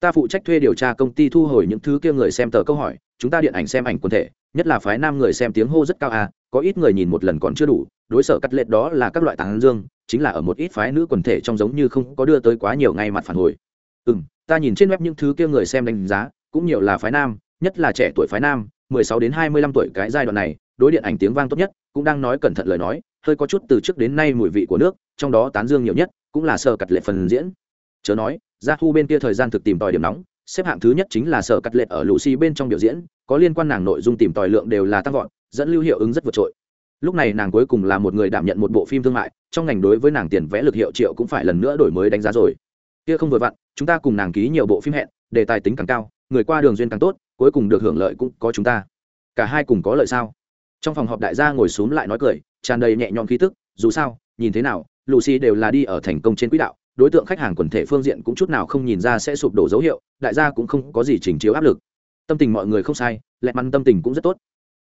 Speaker 1: Ta phụ trách thuê điều tra công ty thu hồi những thứ kia người xem tờ câu hỏi, chúng ta điện ảnh xem ảnh quần thể, nhất là phái nam người xem tiếng hô rất cao à có ít người nhìn một lần còn chưa đủ, đối sở cắt lệch đó là các loại tàng dương, chính là ở một ít phái nữ quần thể trong giống như không có đưa tới quá nhiều ngay mặt phản hồi. Ừ m ta nhìn trên web những thứ kia người xem đánh giá, cũng nhiều là phái nam, nhất là trẻ tuổi phái nam, mười sáu đến hai mươi lăm tuổi cái giai đoạn này, đối điện ảnh tiếng vang tốt nhất, cũng đang nói cẩn thận lời nói hơi có chút từ trước đến nay mùi vị của nước, trong đó tán dương nhiều nhất cũng là sở cắt lệ phần diễn. Chớ nói ra thu bên kia thời gian thực tìm tòi điểm nóng, xếp hạng thứ nhất chính là sở cắt lệ ở lucy xi bên trong biểu diễn, có liên quan nàng nội dung tìm tòi lượng đều là tăng vọt, dẫn lưu hiệu ứng rất vượt trội. Lúc này nàng cuối cùng là một người đảm nhận một bộ phim thương mại, trong ngành đối với nàng tiền vẽ lực hiệu triệu cũng phải lần nữa đổi mới đánh giá rồi. Kia không vừa vặn, chúng ta cùng nàng ký nhiều bộ phim hẹn, đề tài tính càng cao, người qua đường duyên càng tốt, cuối cùng được hưởng lợi cũng có chúng ta. Cả hai cùng có lợi sao? Trong phòng họp đại gia ngồi xuống lại nói cười tràn đầy nhẹ nhõm khí tức, dù sao, nhìn thế nào, lucy đều là đi ở thành công trên quỹ đạo, đối tượng khách hàng quần thể phương diện cũng chút nào không nhìn ra sẽ sụp đổ dấu hiệu, đại gia cũng không có gì chỉnh chiếu áp lực. Tâm tình mọi người không sai, lẹ mắn tâm tình cũng rất tốt.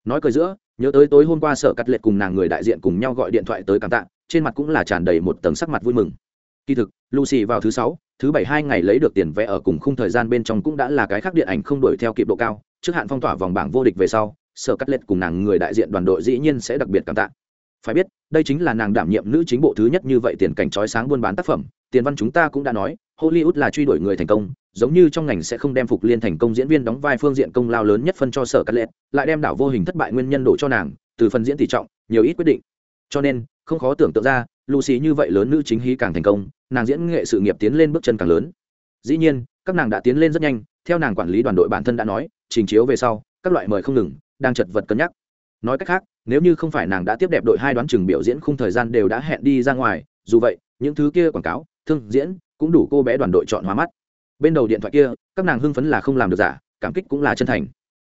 Speaker 1: Nói cười giữa, nhớ tới tối hôm qua sở cắt lệ cùng nàng người đại diện cùng nhau gọi điện thoại tới cảm tạ, trên mặt cũng là tràn đầy một tầng sắc mặt vui mừng. Kỳ thực, lucy vào thứ sáu, thứ bảy hai ngày lấy được tiền vẽ ở cùng khung thời gian bên trong cũng đã là cái khác điện ảnh không đuổi theo kịp độ cao, trước hạn phong tỏa vòng bảng vô địch về sau, sở cắt lệch cùng nàng người đại diện đoàn đội dĩ nhiên sẽ đặc biệt cảm tạ phải biết, đây chính là nàng đảm nhiệm nữ chính bộ thứ nhất như vậy tiền cảnh trói sáng buôn bán tác phẩm, tiền văn chúng ta cũng đã nói, hollywood là truy đuổi người thành công, giống như trong ngành sẽ không đem phục liên thành công diễn viên đóng vai phương diện công lao lớn nhất phân cho sở cắt lệch lại đem đảo vô hình thất bại nguyên nhân đổ cho nàng, từ phần diễn tỷ trọng, nhiều ít quyết định. Cho nên, không khó tưởng tượng ra, lucy như vậy lớn nữ chính hí càng thành công, nàng diễn nghệ sự nghiệp tiến lên bước chân càng lớn. Dĩ nhiên, các nàng đã tiến lên rất nhanh, theo nàng quản lý đoàn đội bản thân đã nói, trình chiếu về sau, các loại mời không ngừng, đang chật vật cân nhắc nói cách khác, nếu như không phải nàng đã tiếp đẹp đội hai đoán chừng biểu diễn khung thời gian đều đã hẹn đi ra ngoài, dù vậy, những thứ kia quảng cáo, thương diễn cũng đủ cô bé đoàn đội chọn hóa mắt. Bên đầu điện thoại kia, các nàng hưng phấn là không làm được giả, cảm kích cũng là chân thành.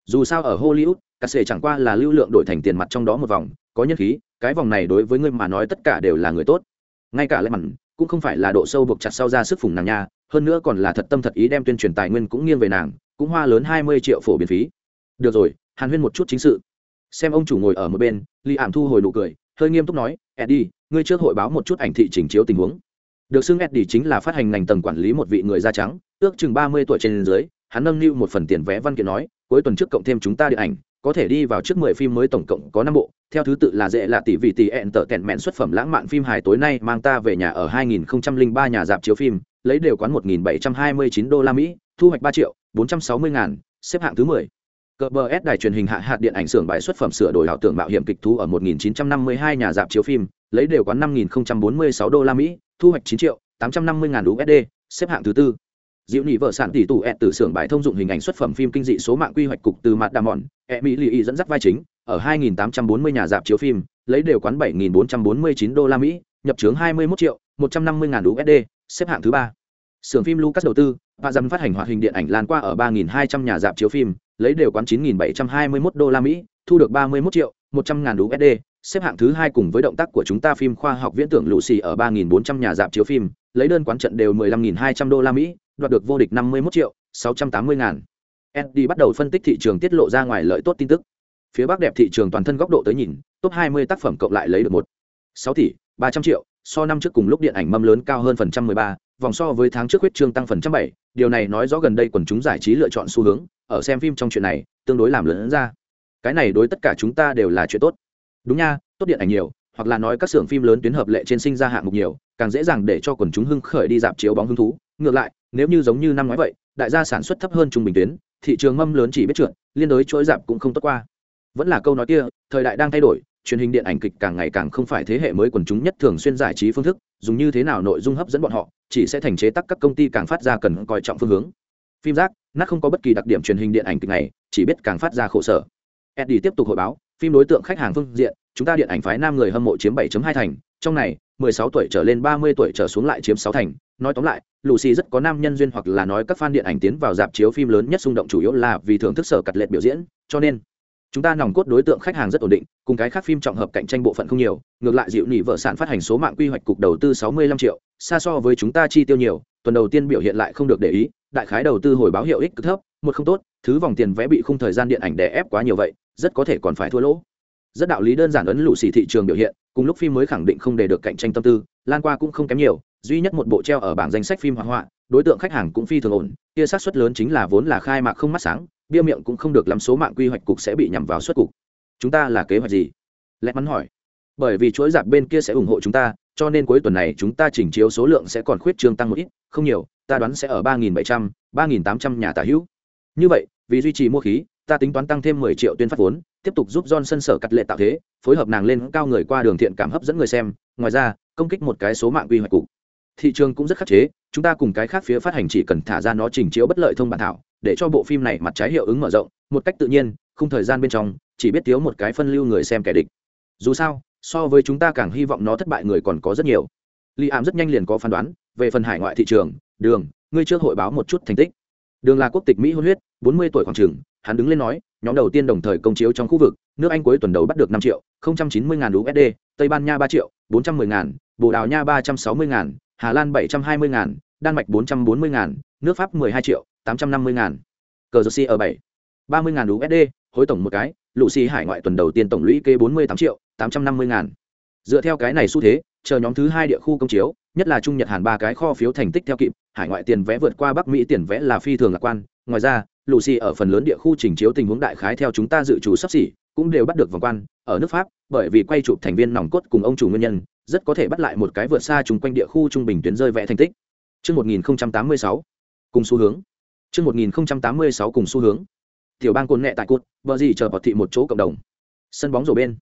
Speaker 1: Dù sao ở hollywood, cà sệ chẳng qua là lưu lượng đổi thành tiền mặt trong đó một vòng, có nhân khí, cái vòng này đối với người mà nói tất cả đều là người tốt. Ngay cả lẽ mặn cũng không phải là độ sâu buộc chặt sau ra sức phùng nàng nha, hơn nữa còn là thật tâm thật ý đem tuyên truyền tài nguyên cũng nghiêng về nàng, cũng hoa lớn hai mươi triệu phổ biến phí. Được rồi, hàn huyên một chút chính sự xem ông chủ ngồi ở một bên li ảm thu hồi nụ cười, hơi nghiêm túc nói, eddie, ngươi trước hội báo một chút ảnh thị trình chiếu tình huống. Được xưng eddie chính là phát hành ngành tầng quản lý một vị người da trắng, ước chừng ba mươi tuổi trên dưới, hắn nâng niu một phần tiền vé văn kiện nói, cuối tuần trước cộng thêm chúng ta điện ảnh, có thể đi vào trước mười phim mới tổng cộng có năm bộ, theo thứ tự là dễ là tỷ vị tỷ ẹn tở tẹn mẹn xuất phẩm lãng mạn phim hài tối nay mang ta về nhà ở 2003 nhà dạp chiếu phim, lấy đều quán 1.729 đô la mỹ, thu hoạch 3 triệu 460 ngàn, xếp hạng thứ 10 cờ bờ s đài truyền hình hạ hạt điện ảnh xưởng bài xuất phẩm sửa đổi ảo tưởng mạo hiểm kịch thú ở 1952 nhà dạp chiếu phim, lấy đều quán 5.046 đô la mỹ, thu hoạch 9 triệu 850 ngàn usd xếp hạng thứ tư. Diệu nhị vợ sản tỷ tụ ẹt từ xưởng bài thông dụng hình ảnh xuất phẩm phim kinh dị số mạng quy hoạch cục từ mặt đà mòn e mỹ lì y dẫn dắt vai chính, ở 2.840 nhà dạp chiếu phim, lấy đều quán 7.449 đô la mỹ, nhập trướng 21 triệu 150 ngàn usd xếp hạng thứ ba. Xưởng phim lucas đầu tư và dầm phát hành hoạt hình điện ảnh lan qua ở 3.200 nhà dạp chiếu phim lấy đều quán 9.721 đô la mỹ thu được 31 triệu 100 ngàn usd xếp hạng thứ hai cùng với động tác của chúng ta phim khoa học viễn tưởng lũ xì ở 3.400 nhà dạp chiếu phim lấy đơn quán trận đều 15.200 đô la mỹ đoạt được vô địch 51 triệu 680 ngàn. Eddie bắt đầu phân tích thị trường tiết lộ ra ngoài lợi tốt tin tức. Phía bắc đẹp thị trường toàn thân góc độ tới nhìn top 20 tác phẩm cộng lại lấy được một 6 tỷ 300 triệu so năm trước cùng lúc điện ảnh mâm lớn cao hơn phần trăm 13, vòng so với tháng trước huyết trương tăng phần trăm bảy, điều này nói rõ gần đây quần chúng giải trí lựa chọn xu hướng ở xem phim trong chuyện này tương đối làm lớn ra. Cái này đối tất cả chúng ta đều là chuyện tốt. Đúng nha tốt điện ảnh nhiều hoặc là nói các xưởng phim lớn tuyến hợp lệ trên sinh ra hạng mục nhiều càng dễ dàng để cho quần chúng hưng khởi đi dạp chiếu bóng hứng thú. Ngược lại nếu như giống như năm ngoái vậy đại gia sản xuất thấp hơn trung bình tuyến thị trường mâm lớn chỉ biết trượt liên đối chuỗi dạp cũng không tốt qua. Vẫn là câu nói kia thời đại đang thay đổi truyền hình điện ảnh kịch càng ngày càng không phải thế hệ mới quần chúng nhất thường xuyên giải trí phương thức, dùng như thế nào nội dung hấp dẫn bọn họ, chỉ sẽ thành chế tắc các công ty càng phát ra cần coi trọng phương hướng. Phim rác nát không có bất kỳ đặc điểm truyền hình điện ảnh kịch này, chỉ biết càng phát ra khổ sở. Eddie tiếp tục hội báo, phim đối tượng khách hàng phương diện, chúng ta điện ảnh phái nam người hâm mộ chiếm 7.2 thành, trong này 16 tuổi trở lên 30 tuổi trở xuống lại chiếm 6 thành. Nói tóm lại, lucy rất có nam nhân duyên hoặc là nói các fan điện ảnh tiến vào dạp chiếu phim lớn nhất xung động chủ yếu là vì thưởng thức sở cật lệ biểu diễn, cho nên chúng ta nòng cốt đối tượng khách hàng rất ổn định, cùng cái khác phim trọng hợp cạnh tranh bộ phận không nhiều, ngược lại dịu nỉ vợ sản phát hành số mạng quy hoạch cục đầu tư 65 triệu, xa so với chúng ta chi tiêu nhiều, tuần đầu tiên biểu hiện lại không được để ý, đại khái đầu tư hồi báo hiệu ích cực thấp, một không tốt, thứ vòng tiền vẽ bị khung thời gian điện ảnh đè ép quá nhiều vậy, rất có thể còn phải thua lỗ. Rất đạo lý đơn giản ấn lụ xì thị trường biểu hiện, cùng lúc phim mới khẳng định không để được cạnh tranh tâm tư, lan qua cũng không kém nhiều, duy nhất một bộ treo ở bảng danh sách phim hoạt họa đối tượng khách hàng cũng phi thường ổn kia sát suất lớn chính là vốn là khai mạc không mắt sáng bia miệng cũng không được lắm số mạng quy hoạch cục sẽ bị nhằm vào suất cục. Chúng ta là kế hoạch gì? Lẽ mắn hỏi. Bởi vì chuỗi dạp bên kia sẽ ủng hộ chúng ta cho nên cuối tuần này chúng ta chỉnh chiếu số lượng sẽ còn khuyết trương tăng một ít không nhiều ta đoán sẽ ở ba nghìn bảy trăm ba nghìn tám trăm nhà tả hữu. Như vậy vì duy trì mua khí ta tính toán tăng thêm mười triệu tuyên phát vốn tiếp tục giúp John sân sở cắt lệ tạo thế, phối hợp nàng lên cao người qua đường thiện cảm hấp dẫn người xem, ngoài ra, công kích một cái số mạng quy hoạch cục. Thị trường cũng rất khắc chế, chúng ta cùng cái khác phía phát hành chỉ cần thả ra nó trình chiếu bất lợi thông bản thảo, để cho bộ phim này mặt trái hiệu ứng mở rộng, một cách tự nhiên, không thời gian bên trong, chỉ biết thiếu một cái phân lưu người xem kẻ địch. Dù sao, so với chúng ta càng hy vọng nó thất bại người còn có rất nhiều. Lý Ám rất nhanh liền có phán đoán, về phần hải ngoại thị trường, Đường, ngươi trước hội báo một chút thành tích. Đường là quốc tịch Mỹ hôn huyết, 40 tuổi khoảng trường, hắn đứng lên nói, nhóm đầu tiên đồng thời công chiếu trong khu vực nước anh cuối tuần đầu bắt được năm triệu chín mươi ngàn usd tây ban nha ba triệu bốn trăm mười ngàn bồ đào nha ba trăm sáu mươi ngàn hà lan bảy trăm hai mươi ngàn đan mạch bốn trăm bốn mươi ngàn nước pháp mười hai triệu tám trăm năm mươi ngàn. Cờ jersey ở bảy ba mươi ngàn usd hối tổng một cái lũ xì hải ngoại tuần đầu tiên tổng lũy kê bốn mươi tám triệu tám trăm năm mươi ngàn. Dựa theo cái này xu thế chờ nhóm thứ hai địa khu công chiếu nhất là trung nhật hàn ba cái kho phiếu thành tích theo kịp hải ngoại tiền vẽ vượt qua bắc mỹ tiền vẽ là phi thường lạc quan. Ngoài ra Lucy ở phần lớn địa khu trình chiếu tình huống đại khái theo chúng ta dự trù sắp xỉ, cũng đều bắt được vòng quan, ở nước Pháp, bởi vì quay chụp thành viên nòng cốt cùng ông chủ nguyên nhân, rất có thể bắt lại một cái vượt xa chung quanh địa khu trung bình tuyến rơi vẽ thành tích. Chương 1086, cùng xu hướng. Chương 1086 cùng xu hướng. Tiểu bang cồn nhẹ tại cột, bờ gì chờ bọt thị một chỗ cộng đồng. Sân bóng rổ bên.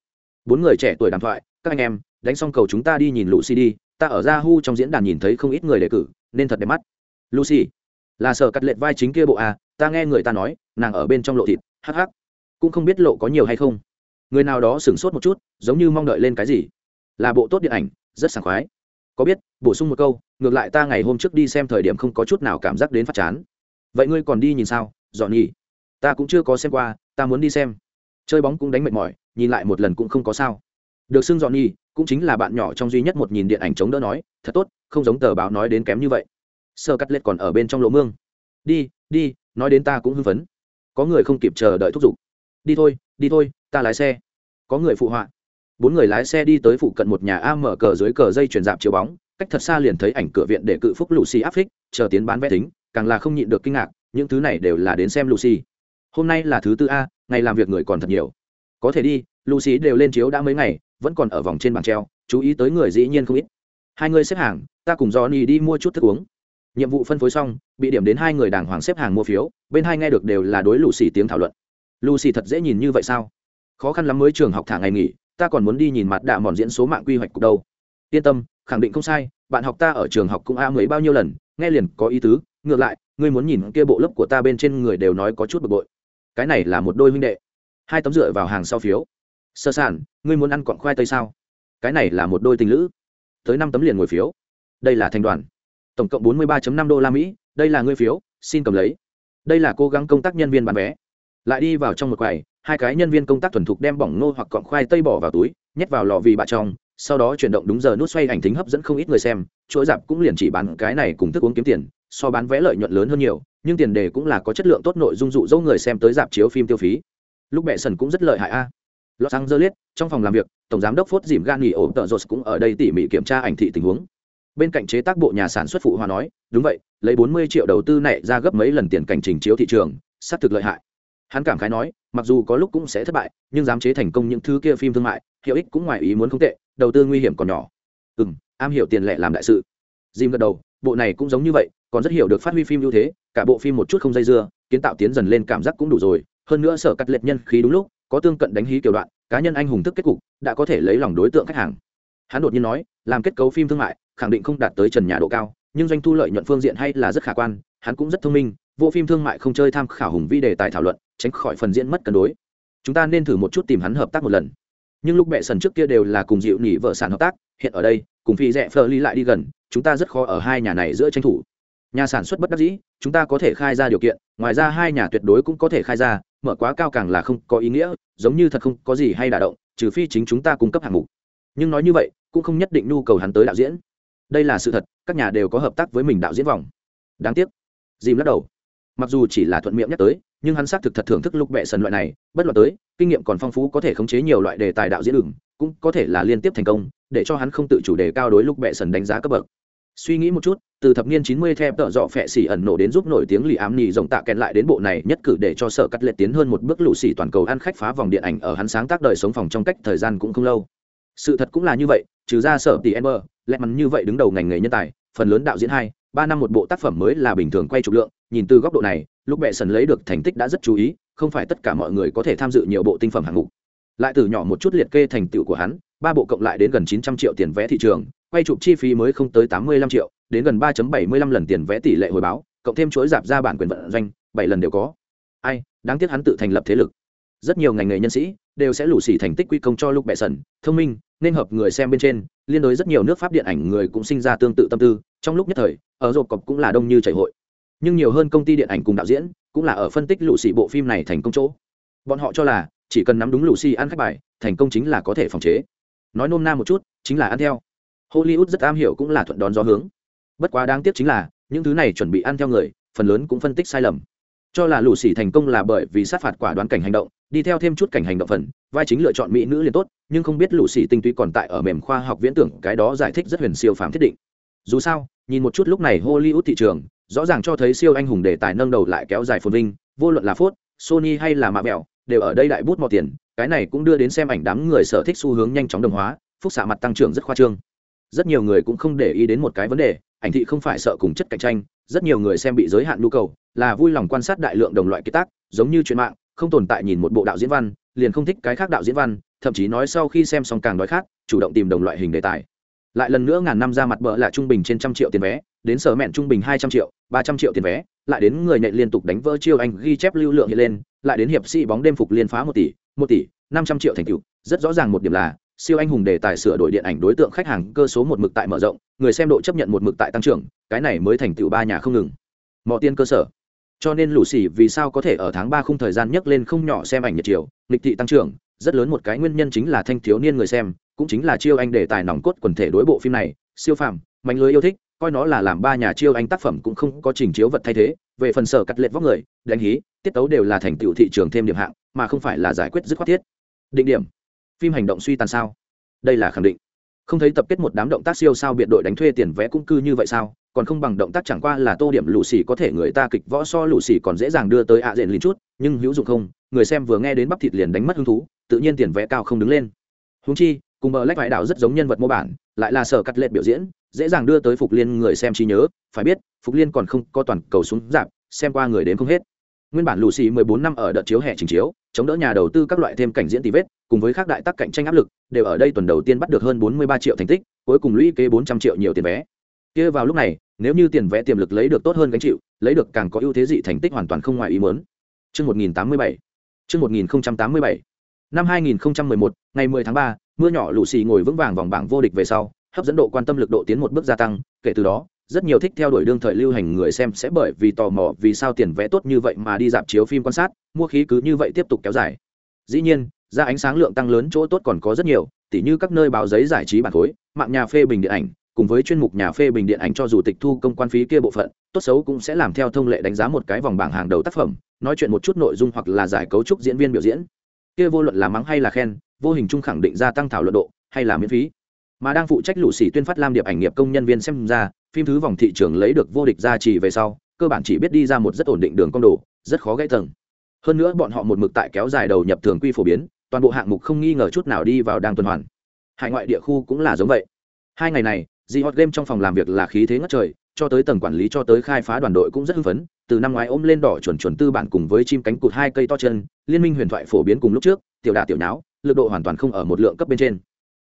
Speaker 1: Bốn người trẻ tuổi đàm thoại, các anh em, đánh xong cầu chúng ta đi nhìn Lucy đi, ta ở Yahoo trong diễn đàn nhìn thấy không ít người đề cử, nên thật đẹp mắt. Lucy, là sở cắt lệch vai chính kia bộ à ta nghe người ta nói nàng ở bên trong lộ thịt hắc hắc cũng không biết lộ có nhiều hay không người nào đó sửng sốt một chút giống như mong đợi lên cái gì là bộ tốt điện ảnh, rất sảng khoái. Có biết, bổ sung một câu, ngược lại ta ngày hôm trước đi xem thời điểm không có chút nào cảm giác đến phát chán. Vậy ngươi còn đi nhìn sao dọn nhỉ ta cũng chưa có xem qua, ta muốn đi xem. Chơi bóng cũng đánh mệt mỏi, nhìn lại một lần cũng không có sao. Được xưng dọn nhỉ cũng chính là bạn nhỏ trong duy nhất một nhìn điện ảnh chống đỡ nói, thật tốt, không giống tờ báo nói đến kém như vậy. Sơ cắt lết còn ở bên trong lỗ mương. Đi đi, nói đến ta cũng hưng phấn. Có người không kịp chờ đợi thúc giục. Đi thôi đi thôi, ta lái xe. Có người phụ họa bốn người lái xe đi tới phụ cận một nhà a mở cờ dưới cờ dây chuyển dạp chiếu bóng, cách thật xa liền thấy ảnh cửa viện để cự phúc lucy áp phích, chờ tiến bán vé tính, càng là không nhịn được kinh ngạc, những thứ này đều là đến xem lucy. Hôm nay là thứ tư a, ngày làm việc người còn thật nhiều. Có thể đi, lucy đều lên chiếu đã mấy ngày, vẫn còn ở vòng trên bảng treo, chú ý tới người dĩ nhiên không ít. Hai người xếp hàng, ta cùng johnny đi mua chút thức uống. Nhiệm vụ phân phối xong, bị điểm đến hai người đàng hoàng xếp hàng mua phiếu, bên hai nghe được đều là đối lù xì tiếng thảo luận. Lù xì thật dễ nhìn như vậy sao? Khó khăn lắm mới trường học thả ngày nghỉ ta còn muốn đi nhìn mặt đạ mòn diễn số mạng quy hoạch cục đâu. Yên tâm, khẳng định không sai, bạn học ta ở trường học cũng a mấy bao nhiêu lần, nghe liền có ý tứ, ngược lại, ngươi muốn nhìn kia bộ lớp của ta bên trên người đều nói có chút bực bội. Cái này là một đôi huynh đệ. Hai tấm dựa vào hàng sau phiếu. Sơ sản ngươi muốn ăn cọn khoai tây sao? Cái này là một đôi tình lữ. Tới năm tấm liền ngồi phiếu. Đây là thành đoàn. Tổng cộng bốn mươi 43 năm đô la mỹ, đây là ngươi phiếu, xin cầm lấy. Đây là cố gắng công tác nhân viên bán vé lại đi vào trong một quầy, hai cái nhân viên công tác thuần thục đem bỏng nô hoặc cọng khoai tây bỏ vào túi, nhét vào lò vì bà trong, sau đó chuyển động đúng giờ nút xoay ảnh thính hấp dẫn không ít người xem, chuỗi dạp cũng liền chỉ bán cái này cùng thức uống kiếm tiền, so bán vé lợi nhuận lớn hơn nhiều, nhưng tiền đề cũng là có chất lượng tốt nội dung dụ dỗ người xem tới dạp chiếu phim tiêu phí. Lúc bệ sần cũng rất lợi hại a. À. los angeles, trong phòng làm việc, tổng giám đốc phốt dìm gan nghỉ ổ tợ rột cũng ở đây tỉ mỉ kiểm tra ảnh thị tình huống. Bên cạnh chế tác bộ nhà sản xuất phụ hòa nói, đúng vậy, lấy bốn mươi triệu đầu tư này ra gấp mấy lần tiền cảnh trình chiếu thị trường, xác thực lợi hại hắn cảm khái nói, mặc dù có lúc cũng sẽ thất bại, nhưng dám chế thành công những thứ kia phim thương mại, hiệu ích cũng ngoài ý muốn không tệ, đầu tư nguy hiểm còn nhỏ. Ừ m am hiểu tiền lệ làm đại sự. Jim gật đầu, bộ này cũng giống như vậy, còn rất hiểu được phát huy phim ưu thế, cả bộ phim một chút không dây dưa, kiến tạo tiến dần lên cảm giác cũng đủ rồi. Hơn nữa sở cắt lệch nhân khí đúng lúc, có tương cận đánh hí kiểu đoạn, cá nhân anh hùng thức kết cục, đã có thể lấy lòng đối tượng khách hàng. Hắn đột nhiên nói, làm kết cấu phim thương mại, khẳng định không đạt tới trần nhà độ cao, nhưng doanh thu lợi nhuận phương diện hay là rất khả quan, hắn cũng rất thông minh, vô phim thương mại không chơi tham khảo hùng vi đề tài thảo luận tránh khỏi phần diễn mất cân đối. Chúng ta nên thử một chút tìm hắn hợp tác một lần. Nhưng lúc bệ sần trước kia đều là cùng dịu nỉ vợ sản hợp tác, hiện ở đây, cùng phi rẽ phờ ly lại đi gần, chúng ta rất khó ở hai nhà này giữa tranh thủ. Nhà sản xuất bất đắc dĩ, chúng ta có thể khai ra điều kiện, ngoài ra hai nhà tuyệt đối cũng có thể khai ra, mở quá cao càng là không có ý nghĩa, giống như thật không có gì hay đả động, trừ phi chính chúng ta cung cấp hạng mục. Nhưng nói như vậy, cũng không nhất định nhu cầu hắn tới đạo diễn. Đây là sự thật, các nhà đều có hợp tác với mình đạo diễn vòng. Đáng tiếc. Dìm lắc đầu. Mặc dù chỉ là thuận miệng nhắc tới nhưng hắn xác thực thật thưởng thức lúc bệ sần loại này, bất luận tới, kinh nghiệm còn phong phú có thể khống chế nhiều loại đề tài đạo diễn đường cũng có thể là liên tiếp thành công, để cho hắn không tự chủ đề cao đối lúc bệ sần đánh giá cấp bậc. Suy nghĩ một chút, từ thập niên 90 theo tợ dọ phệ xỉ ẩn nổ đến giúp nổi tiếng lì ám nì rộng tạ kẹn lại đến bộ này nhất cử để cho sở cắt lệ tiến hơn một bước lũ xỉ toàn cầu ăn khách phá vòng điện ảnh ở hắn sáng tác đời sống phòng trong cách thời gian cũng không lâu. Sự thật cũng là như vậy, trừ ra sở tỷ ember lẹ mắn như vậy đứng đầu ngành nghề nhân tài, phần lớn đạo diễn hai, ba năm một bộ tác phẩm mới là bình thường quay trục lượng, nhìn từ góc độ này lúc bệ sần lấy được thành tích đã rất chú ý, không phải tất cả mọi người có thể tham dự nhiều bộ tinh phẩm hạng mục. Lại từ nhỏ một chút liệt kê thành tựu của hắn, ba bộ cộng lại đến gần chín trăm triệu tiền vé thị trường, quay chụp chi phí mới không tới tám mươi lăm triệu, đến gần ba bảy mươi lăm lần tiền vé tỷ lệ hồi báo, cộng thêm chuỗi dạp ra bản quyền vận doanh, bảy lần đều có. Ai, đáng tiếc hắn tự thành lập thế lực. Rất nhiều ngành nghề nhân sĩ đều sẽ lù xì thành tích quy công cho lúc bệ sần, thông minh, nên hợp người xem bên trên, liên đối rất nhiều nước pháp điện ảnh người cũng sinh ra tương tự tâm tư, trong lúc nhất thời, ở rộp cọc cũng là đông như chảy hội nhưng nhiều hơn công ty điện ảnh cùng đạo diễn cũng là ở phân tích lũ xì bộ phim này thành công chỗ. Bọn họ cho là chỉ cần nắm đúng lũ xì ăn khách bài, thành công chính là có thể phòng chế. Nói nôm na một chút, chính là ăn theo. Hollywood rất am hiểu cũng là thuận đón gió hướng. Bất quá đáng tiếc chính là, những thứ này chuẩn bị ăn theo người, phần lớn cũng phân tích sai lầm. Cho là lũ xì thành công là bởi vì sát phạt quả đoán cảnh hành động, đi theo thêm chút cảnh hành động phần, vai chính lựa chọn mỹ nữ liền tốt, nhưng không biết lũ xì tinh túy còn tại ở mềm khoa học viễn tưởng, cái đó giải thích rất huyền siêu phàm thiết định. Dù sao, nhìn một chút lúc này hollywood thị trường rõ ràng cho thấy siêu anh hùng đề tài nâng đầu lại kéo dài phồn vinh, vô luận là phốt sony hay là mạ mẹo đều ở đây đại bút mò tiền, cái này cũng đưa đến xem ảnh đám người sở thích xu hướng nhanh chóng đồng hóa, phúc xạ mặt tăng trưởng rất khoa trương. Rất nhiều người cũng không để ý đến một cái vấn đề, ảnh thị không phải sợ cùng chất cạnh tranh, rất nhiều người xem bị giới hạn nhu cầu, là vui lòng quan sát đại lượng đồng loại kết tác, giống như chuyện mạng, không tồn tại nhìn một bộ đạo diễn văn, liền không thích cái khác đạo diễn văn, thậm chí nói sau khi xem xong càng nói khác chủ động tìm đồng loại hình đề tài. Lại lần nữa ngàn năm ra mặt bỡ là trung bình trên trăm triệu tiền vé, đến sở mẹn trung bình hai trăm triệu ba trăm triệu tiền vé, lại đến người nhện liên tục đánh vỡ chiêu anh ghi chép lưu lượng hiện lên, lại đến hiệp sĩ bóng đêm phục liên phá một tỷ một tỷ, năm trăm triệu thành tựu. Rất rõ ràng một điểm là, siêu anh hùng đề tài sửa đổi điện ảnh đối tượng khách hàng cơ số một mực tại mở rộng, người xem độ chấp nhận một mực tại tăng trưởng, cái này mới thành tựu ba nhà không ngừng. Mọi tiên cơ sở. Cho nên lũ xì vì sao có thể ở tháng ba khung thời gian nhấc lên không nhỏ xem ảnh nhật chiều, nghịch thị tăng trưởng, rất lớn một cái nguyên nhân chính là thanh thiếu niên người xem, cũng chính là chiêu anh đề tài nòng cốt quần thể đối bộ phim này, siêu phàm, mạnh lưới yêu thích coi nó là làm ba nhà chiêu anh tác phẩm cũng không có trình chiếu vật thay thế, về phần sở cắt lệch vóc người, đánh hí, tiết tấu đều là thành tựu thị trường thêm điểm hạng, mà không phải là giải quyết dứt khoát thiết. Định điểm. Phim hành động suy tàn sao? Đây là khẳng định. Không thấy tập kết một đám động tác siêu sao biệt đội đánh thuê tiền vẽ cũng cư như vậy sao? Còn không bằng động tác chẳng qua là tô điểm lù xì có thể người ta kịch võ so lù xì còn dễ dàng đưa tới ạ à diện lên chút, nhưng hữu dụng không? Người xem vừa nghe đến bắp thịt liền đánh mất hứng thú, tự nhiên tiền vẽ cao không đứng lên. Húng chi cùng bờ lách vải đạo rất giống nhân vật mô bản lại là sở cắt lệ biểu diễn dễ dàng đưa tới phục liên người xem trí nhớ phải biết phục liên còn không có toàn cầu xuống giảm xem qua người đến không hết nguyên bản lù xì 14 năm ở đợt chiếu hè trình chiếu chống đỡ nhà đầu tư các loại thêm cảnh diễn tì vết cùng với các đại tác cạnh tranh áp lực đều ở đây tuần đầu tiên bắt được hơn 43 triệu thành tích cuối cùng lũy kế 400 triệu nhiều tiền vé kia vào lúc này nếu như tiền vé tiềm lực lấy được tốt hơn gánh chịu lấy được càng có ưu thế dị thành tích hoàn toàn không ngoài ý muốn Chương 1087. Chương 1087. Năm 2011, ngày 10 tháng 3, mưa nhỏ lù xì ngồi vững vàng vòng bảng vô địch về sau, hấp dẫn độ quan tâm lực độ tiến một bước gia tăng, kể từ đó, rất nhiều thích theo đuổi đương thời lưu hành người xem sẽ bởi vì tò mò vì sao tiền vẽ tốt như vậy mà đi dạp chiếu phim quan sát, mua khí cứ như vậy tiếp tục kéo dài. Dĩ nhiên, ra ánh sáng lượng tăng lớn chỗ tốt còn có rất nhiều, tỉ như các nơi báo giấy giải trí bản khối, mạng nhà phê bình điện ảnh, cùng với chuyên mục nhà phê bình điện ảnh cho dù tịch thu công quan phí kia bộ phận, tốt xấu cũng sẽ làm theo thông lệ đánh giá một cái vòng bảng hàng đầu tác phẩm, nói chuyện một chút nội dung hoặc là giải cấu trúc diễn viên biểu diễn. Kia vô luận là mắng hay là khen, vô hình chung khẳng định gia tăng thảo luận độ, hay là miễn phí. Mà đang phụ trách lũ xỉ tuyên phát lam điệp ảnh nghiệp công nhân viên xem ra, phim thứ vòng thị trường lấy được vô địch gia trì về sau, cơ bản chỉ biết đi ra một rất ổn định đường con đồ, rất khó gãy tầng. Hơn nữa bọn họ một mực tại kéo dài đầu nhập thường quy phổ biến, toàn bộ hạng mục không nghi ngờ chút nào đi vào đang tuần hoàn. Hải ngoại địa khu cũng là giống vậy. Hai ngày này, Di Hot Game trong phòng làm việc là khí thế ngất trời, cho tới tầng quản lý cho tới khai phá đoàn đội cũng rất hưng phấn, từ năm ngoái ôm lên đỏ chuẩn chuẩn tư bản cùng với chim cánh cụt hai cây to chân, liên minh huyền thoại phổ biến cùng lúc trước, tiểu đả tiểu nháo, lực độ hoàn toàn không ở một lượng cấp bên trên.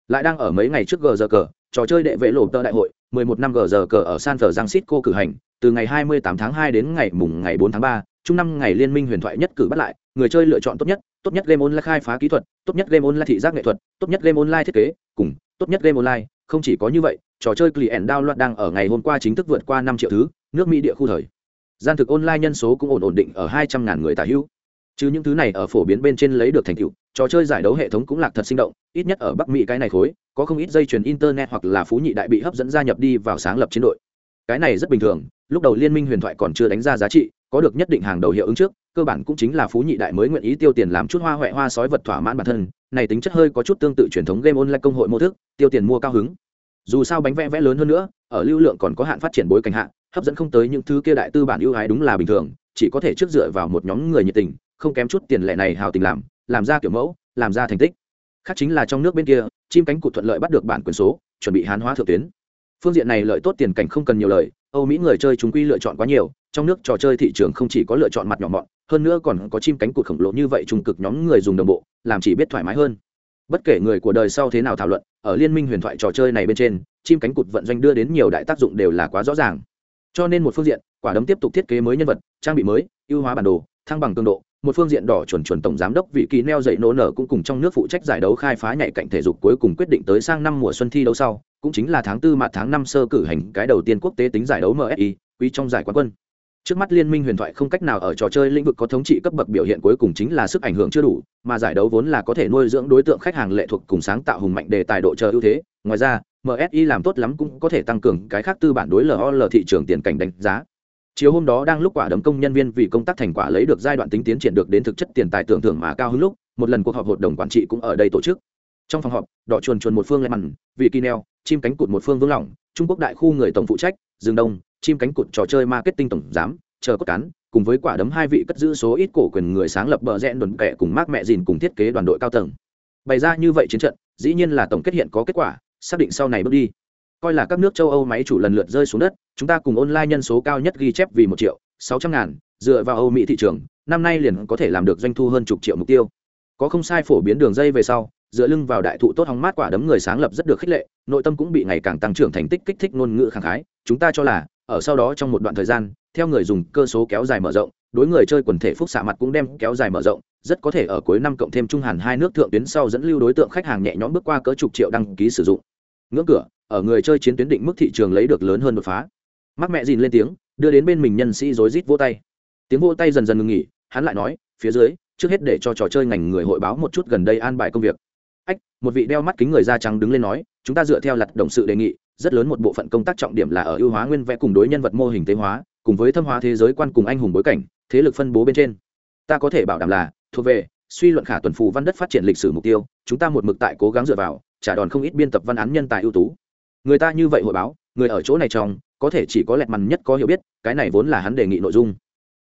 Speaker 1: Lại đang ở mấy ngày trước gờ giờ cờ, trò chơi đệ vệ lộ tơ đại hội, 11 năm gờ giờ cờ ở San Francisco cử hành, từ ngày 28 tháng 2 đến ngày mùng ngày 4 tháng 3, chung năm ngày liên minh huyền thoại nhất cử bắt lại, người chơi lựa chọn tốt nhất, tốt nhất game online khai phá kỹ thuật, tốt nhất game online thị giác nghệ thuật, tốt nhất game online thiết kế, cùng tốt nhất game online, không chỉ có như vậy, trò chơi client download đang ở ngày hôm qua chính thức vượt qua 5 triệu thứ, nước Mỹ địa khu thời. Gian thực online nhân số cũng ổn ổn định ở 200 ngàn người tả hữu. Chứ những thứ này ở phổ biến bên trên lấy được thành tựu, trò chơi giải đấu hệ thống cũng lạc thật sinh động, ít nhất ở Bắc Mỹ cái này khối, có không ít dây chuyền internet hoặc là phú nhị đại bị hấp dẫn gia nhập đi vào sáng lập chiến đội. Cái này rất bình thường, lúc đầu liên minh huyền thoại còn chưa đánh ra giá trị, có được nhất định hàng đầu hiệu ứng trước, cơ bản cũng chính là phú nhị đại mới nguyện ý tiêu tiền làm chút hoa huệ hoa sói vật thỏa mãn bản thân, này tính chất hơi có chút tương tự truyền thống game online công hội mô thức, tiêu tiền mua cao hứng dù sao bánh vẽ vẽ lớn hơn nữa ở lưu lượng còn có hạn phát triển bối cảnh hạn hấp dẫn không tới những thứ kia đại tư bản ưu ái đúng là bình thường chỉ có thể trước dựa vào một nhóm người nhiệt tình không kém chút tiền lệ này hào tình làm làm ra kiểu mẫu, làm ra thành tích. Khác chính là trong nước bên kia, chim cánh cụt thuận lợi bắt được bản quyền số, chuẩn bị hán hóa thượng tuyến. Phương diện này lợi tốt tiền cảnh không cần nhiều lời, âu mỹ người chơi chúng quy lựa chọn quá nhiều, trong nước trò chơi thị trường không chỉ có lựa chọn mặt nhỏ mọn, hơn nữa còn có chim cánh cụt khổng lồ như vậy trung cực nhóm người dùng đồng bộ, làm chỉ biết thoải mái hơn. Bất kể người của đời sau thế nào thảo luận, ở liên minh huyền thoại trò chơi này bên trên, chim cánh cụt vận doanh đưa đến nhiều đại tác dụng đều là quá rõ ràng. Cho nên một phương diện, quả đấm tiếp tục thiết kế mới nhân vật, trang bị mới, ưu hóa bản đồ, thăng bằng cường độ một phương diện đỏ chuẩn chuẩn tổng giám đốc vị kỳ neo dậy nổ nở cũng cùng trong nước phụ trách giải đấu khai phá nhạy cạnh thể dục cuối cùng quyết định tới sang năm mùa xuân thi đấu sau, cũng chính là tháng tư mà tháng năm sơ cử hành cái đầu tiên quốc tế tính giải đấu msi quý trong giải quán quân. Trước mắt liên minh huyền thoại không cách nào ở trò chơi lĩnh vực có thống trị cấp bậc biểu hiện cuối cùng chính là sức ảnh hưởng chưa đủ, mà giải đấu vốn là có thể nuôi dưỡng đối tượng khách hàng lệ thuộc cùng sáng tạo hùng mạnh đề tài độ chờ ưu thế. Ngoài ra msi làm tốt lắm cũng có thể tăng cường cái khác tư bản đối lol thị trường tiền cảnh đánh giá chiều hôm đó đang lúc quả đấm công nhân viên vì công tác thành quả lấy được giai đoạn tính tiến triển được đến thực chất tiền tài tưởng thưởng mà cao hứng lúc, một lần cuộc họp hội đồng quản trị cũng ở đây tổ chức. Trong phòng họp, đỏ chuồn chuồn một phương lệ mặn vị kỳ neo chim cánh cụt một phương vương lỏng, trung quốc đại khu người tổng phụ trách, dương đông, chim cánh cụt trò chơi marketing tổng giám, chờ cốt cán, cùng với quả đấm hai vị cất giữ số ít cổ quyền người sáng lập bờ rẽ đồn kẹ cùng mác mẹ dìn cùng thiết kế đoàn đội cao tầng. Bày ra như vậy chiến trận, dĩ nhiên là tổng kết hiện có kết quả, xác định sau này bước đi coi là các nước châu âu máy chủ lần lượt rơi xuống đất, chúng ta cùng online nhân số cao nhất ghi chép vì một triệu sáu trăm ngàn, dựa vào âu mỹ thị trường, năm nay liền có thể làm được doanh thu hơn chục triệu mục tiêu. Có không sai phổ biến đường dây về sau, dựa lưng vào đại thụ tốt hóng mát quả đấm người sáng lập rất được khích lệ, nội tâm cũng bị ngày càng tăng trưởng thành tích kích thích ngôn ngữ khẳng khái, chúng ta cho là, ở sau đó trong một đoạn thời gian, theo người dùng cơ số kéo dài mở rộng, đối người chơi quần thể phúc xạ mặt cũng đem kéo dài mở rộng, rất có thể ở cuối năm cộng thêm trung hàn hai nước thượng tuyến sau dẫn lưu đối tượng khách hàng nhẹ nhõm bước qua cỡ chục triệu đăng ký sử dụng. Ngưỡng cửa ở người chơi chiến tuyến định mức thị trường lấy được lớn hơn đột phá. Mắc mẹ dìn lên tiếng, đưa đến bên mình nhân sĩ rối rít vỗ tay. Tiếng vỗ tay dần dần ngừng nghỉ, hắn lại nói, phía dưới, trước hết để cho trò chơi ngành người hội báo một chút gần đây an bài công việc. Ách, một vị đeo mắt kính người da trắng đứng lên nói, chúng ta dựa theo lặt động sự đề nghị, rất lớn một bộ phận công tác trọng điểm là ở ưu hóa nguyên vẽ cùng đối nhân vật mô hình tế hóa, cùng với thâm hóa thế giới quan cùng anh hùng bối cảnh, thế lực phân bố bên trên. Ta có thể bảo đảm là, thuộc về, suy luận khả tuần phù văn đất phát triển lịch sử mục tiêu, chúng ta một mực tại cố gắng dựa vào trả đòn không ít biên tập văn án nhân tài ưu tú người ta như vậy hội báo, người ở chỗ này trong, có thể chỉ có lẹt mằn nhất có hiểu biết, cái này vốn là hắn đề nghị nội dung.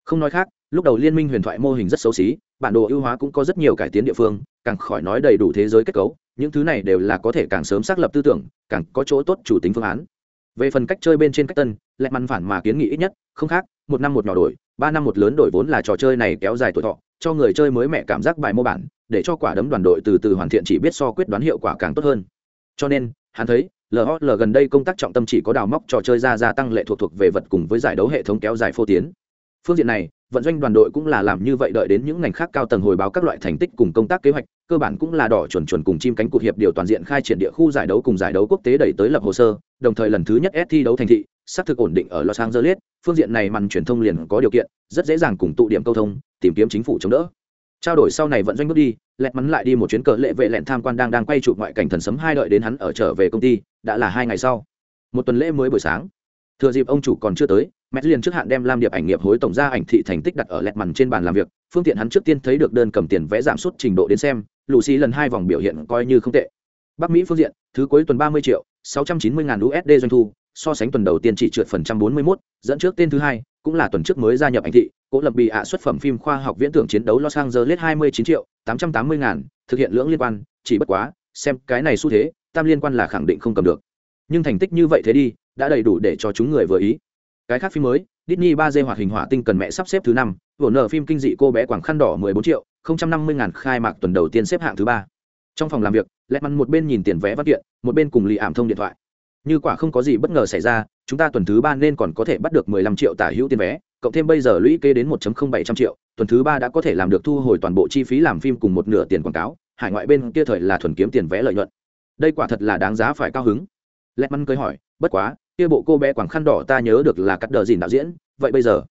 Speaker 1: Không nói khác, lúc đầu liên minh huyền thoại mô hình rất xấu xí, bản đồ ưu hóa cũng có rất nhiều cải tiến địa phương, càng khỏi nói đầy đủ thế giới kết cấu, những thứ này đều là có thể càng sớm xác lập tư tưởng, càng có chỗ tốt chủ tính phương án. Về phần cách chơi bên trên cách tân, lẹt mằn phản mà kiến nghị ít nhất, không khác, một năm một nhỏ đổi, ba năm một lớn đổi vốn là trò chơi này kéo dài tuổi thọ, cho người chơi mới mẹ cảm giác bài mô bản, để cho quả đấm đoàn đội từ từ hoàn thiện chỉ biết so quyết đoán hiệu quả càng tốt hơn. Cho nên, hắn thấy lhl gần đây công tác trọng tâm chỉ có đào móc trò chơi ra gia tăng lệ thuộc thuộc về vật cùng với giải đấu hệ thống kéo dài phô tiến. Phương diện này, vận doanh đoàn đội cũng là làm như vậy đợi đến những ngành khác cao tầng hồi báo các loại thành tích cùng công tác kế hoạch, cơ bản cũng là đỏ chuẩn chuẩn cùng chim cánh cụt hiệp điều toàn diện khai triển địa khu giải đấu cùng giải đấu quốc tế đẩy tới lập hồ sơ, đồng thời lần thứ nhất S thi đấu thành thị, xác thực ổn định ở Los Angeles, phương diện này màn truyền thông liền có điều kiện, rất dễ dàng cùng tụ điểm câu thông, tìm kiếm chính phủ chống đỡ trao đổi sau này vận doanh bước đi, lẹt mắn lại đi một chuyến cờ lệ vệ lẹn tham quan đang đang quay chụp ngoại cảnh thần sấm hai đợi đến hắn ở trở về công ty, đã là hai ngày sau. Một tuần lễ mới buổi sáng. Thừa dịp ông chủ còn chưa tới mẹ liền trước hạn đem lam điệp ảnh nghiệp hối tổng ra ảnh thị thành tích đặt ở lẹt mằn trên bàn làm việc, phương tiện hắn trước tiên thấy được đơn cầm tiền vẽ giảm suất trình độ đến xem lù xì lần hai vòng biểu hiện coi như không tệ. Bắc mỹ phương diện, thứ cuối tuần ba mươi triệu sáu trăm chín mươi ngàn usd doanh thu so sánh tuần đầu tiên chỉ trượt phần trăm bốn mươi 41, dẫn trước tên thứ hai cũng là tuần trước mới gia nhập ảnh thị cố lập bị ạ xuất phẩm phim khoa học viễn tưởng chiến đấu los angeles hai mươi chín triệu tám trăm tám mươi ngàn thực hiện lưỡng liên quan chỉ bất quá xem cái này xu thế tam liên quan là khẳng định không cầm được. Nhưng thành tích như vậy thế đi đã đầy đủ để cho chúng người vừa ý. Cái khác phim mới Disney 3D hoạt hình hỏa tinh cần mẹ sắp xếp thứ năm vừa nở phim kinh dị cô bé quảng khăn đỏ 14 triệu 050 ngàn khai mạc tuần đầu tiên xếp hạng thứ ba. Trong phòng làm việc lẹt măn một bên nhìn tiền vé văn kiện một bên cùng lì ảm thông điện thoại như quả không có gì bất ngờ xảy ra, chúng ta tuần thứ ba nên còn có thể bắt được 15 triệu tả hữu tiền vé, cộng thêm bây giờ lũy kế đến 1.0700 triệu, tuần thứ ba đã có thể làm được thu hồi toàn bộ chi phí làm phim cùng một nửa tiền quảng cáo, hải ngoại bên kia thời là thuần kiếm tiền vé lợi nhuận. Đây quả thật là đáng giá phải cao hứng. Lẹt mắn cười hỏi, bất quá, kia bộ cô bé quảng khăn đỏ ta nhớ được là cắt đờ dìn đạo diễn, vậy bây giờ?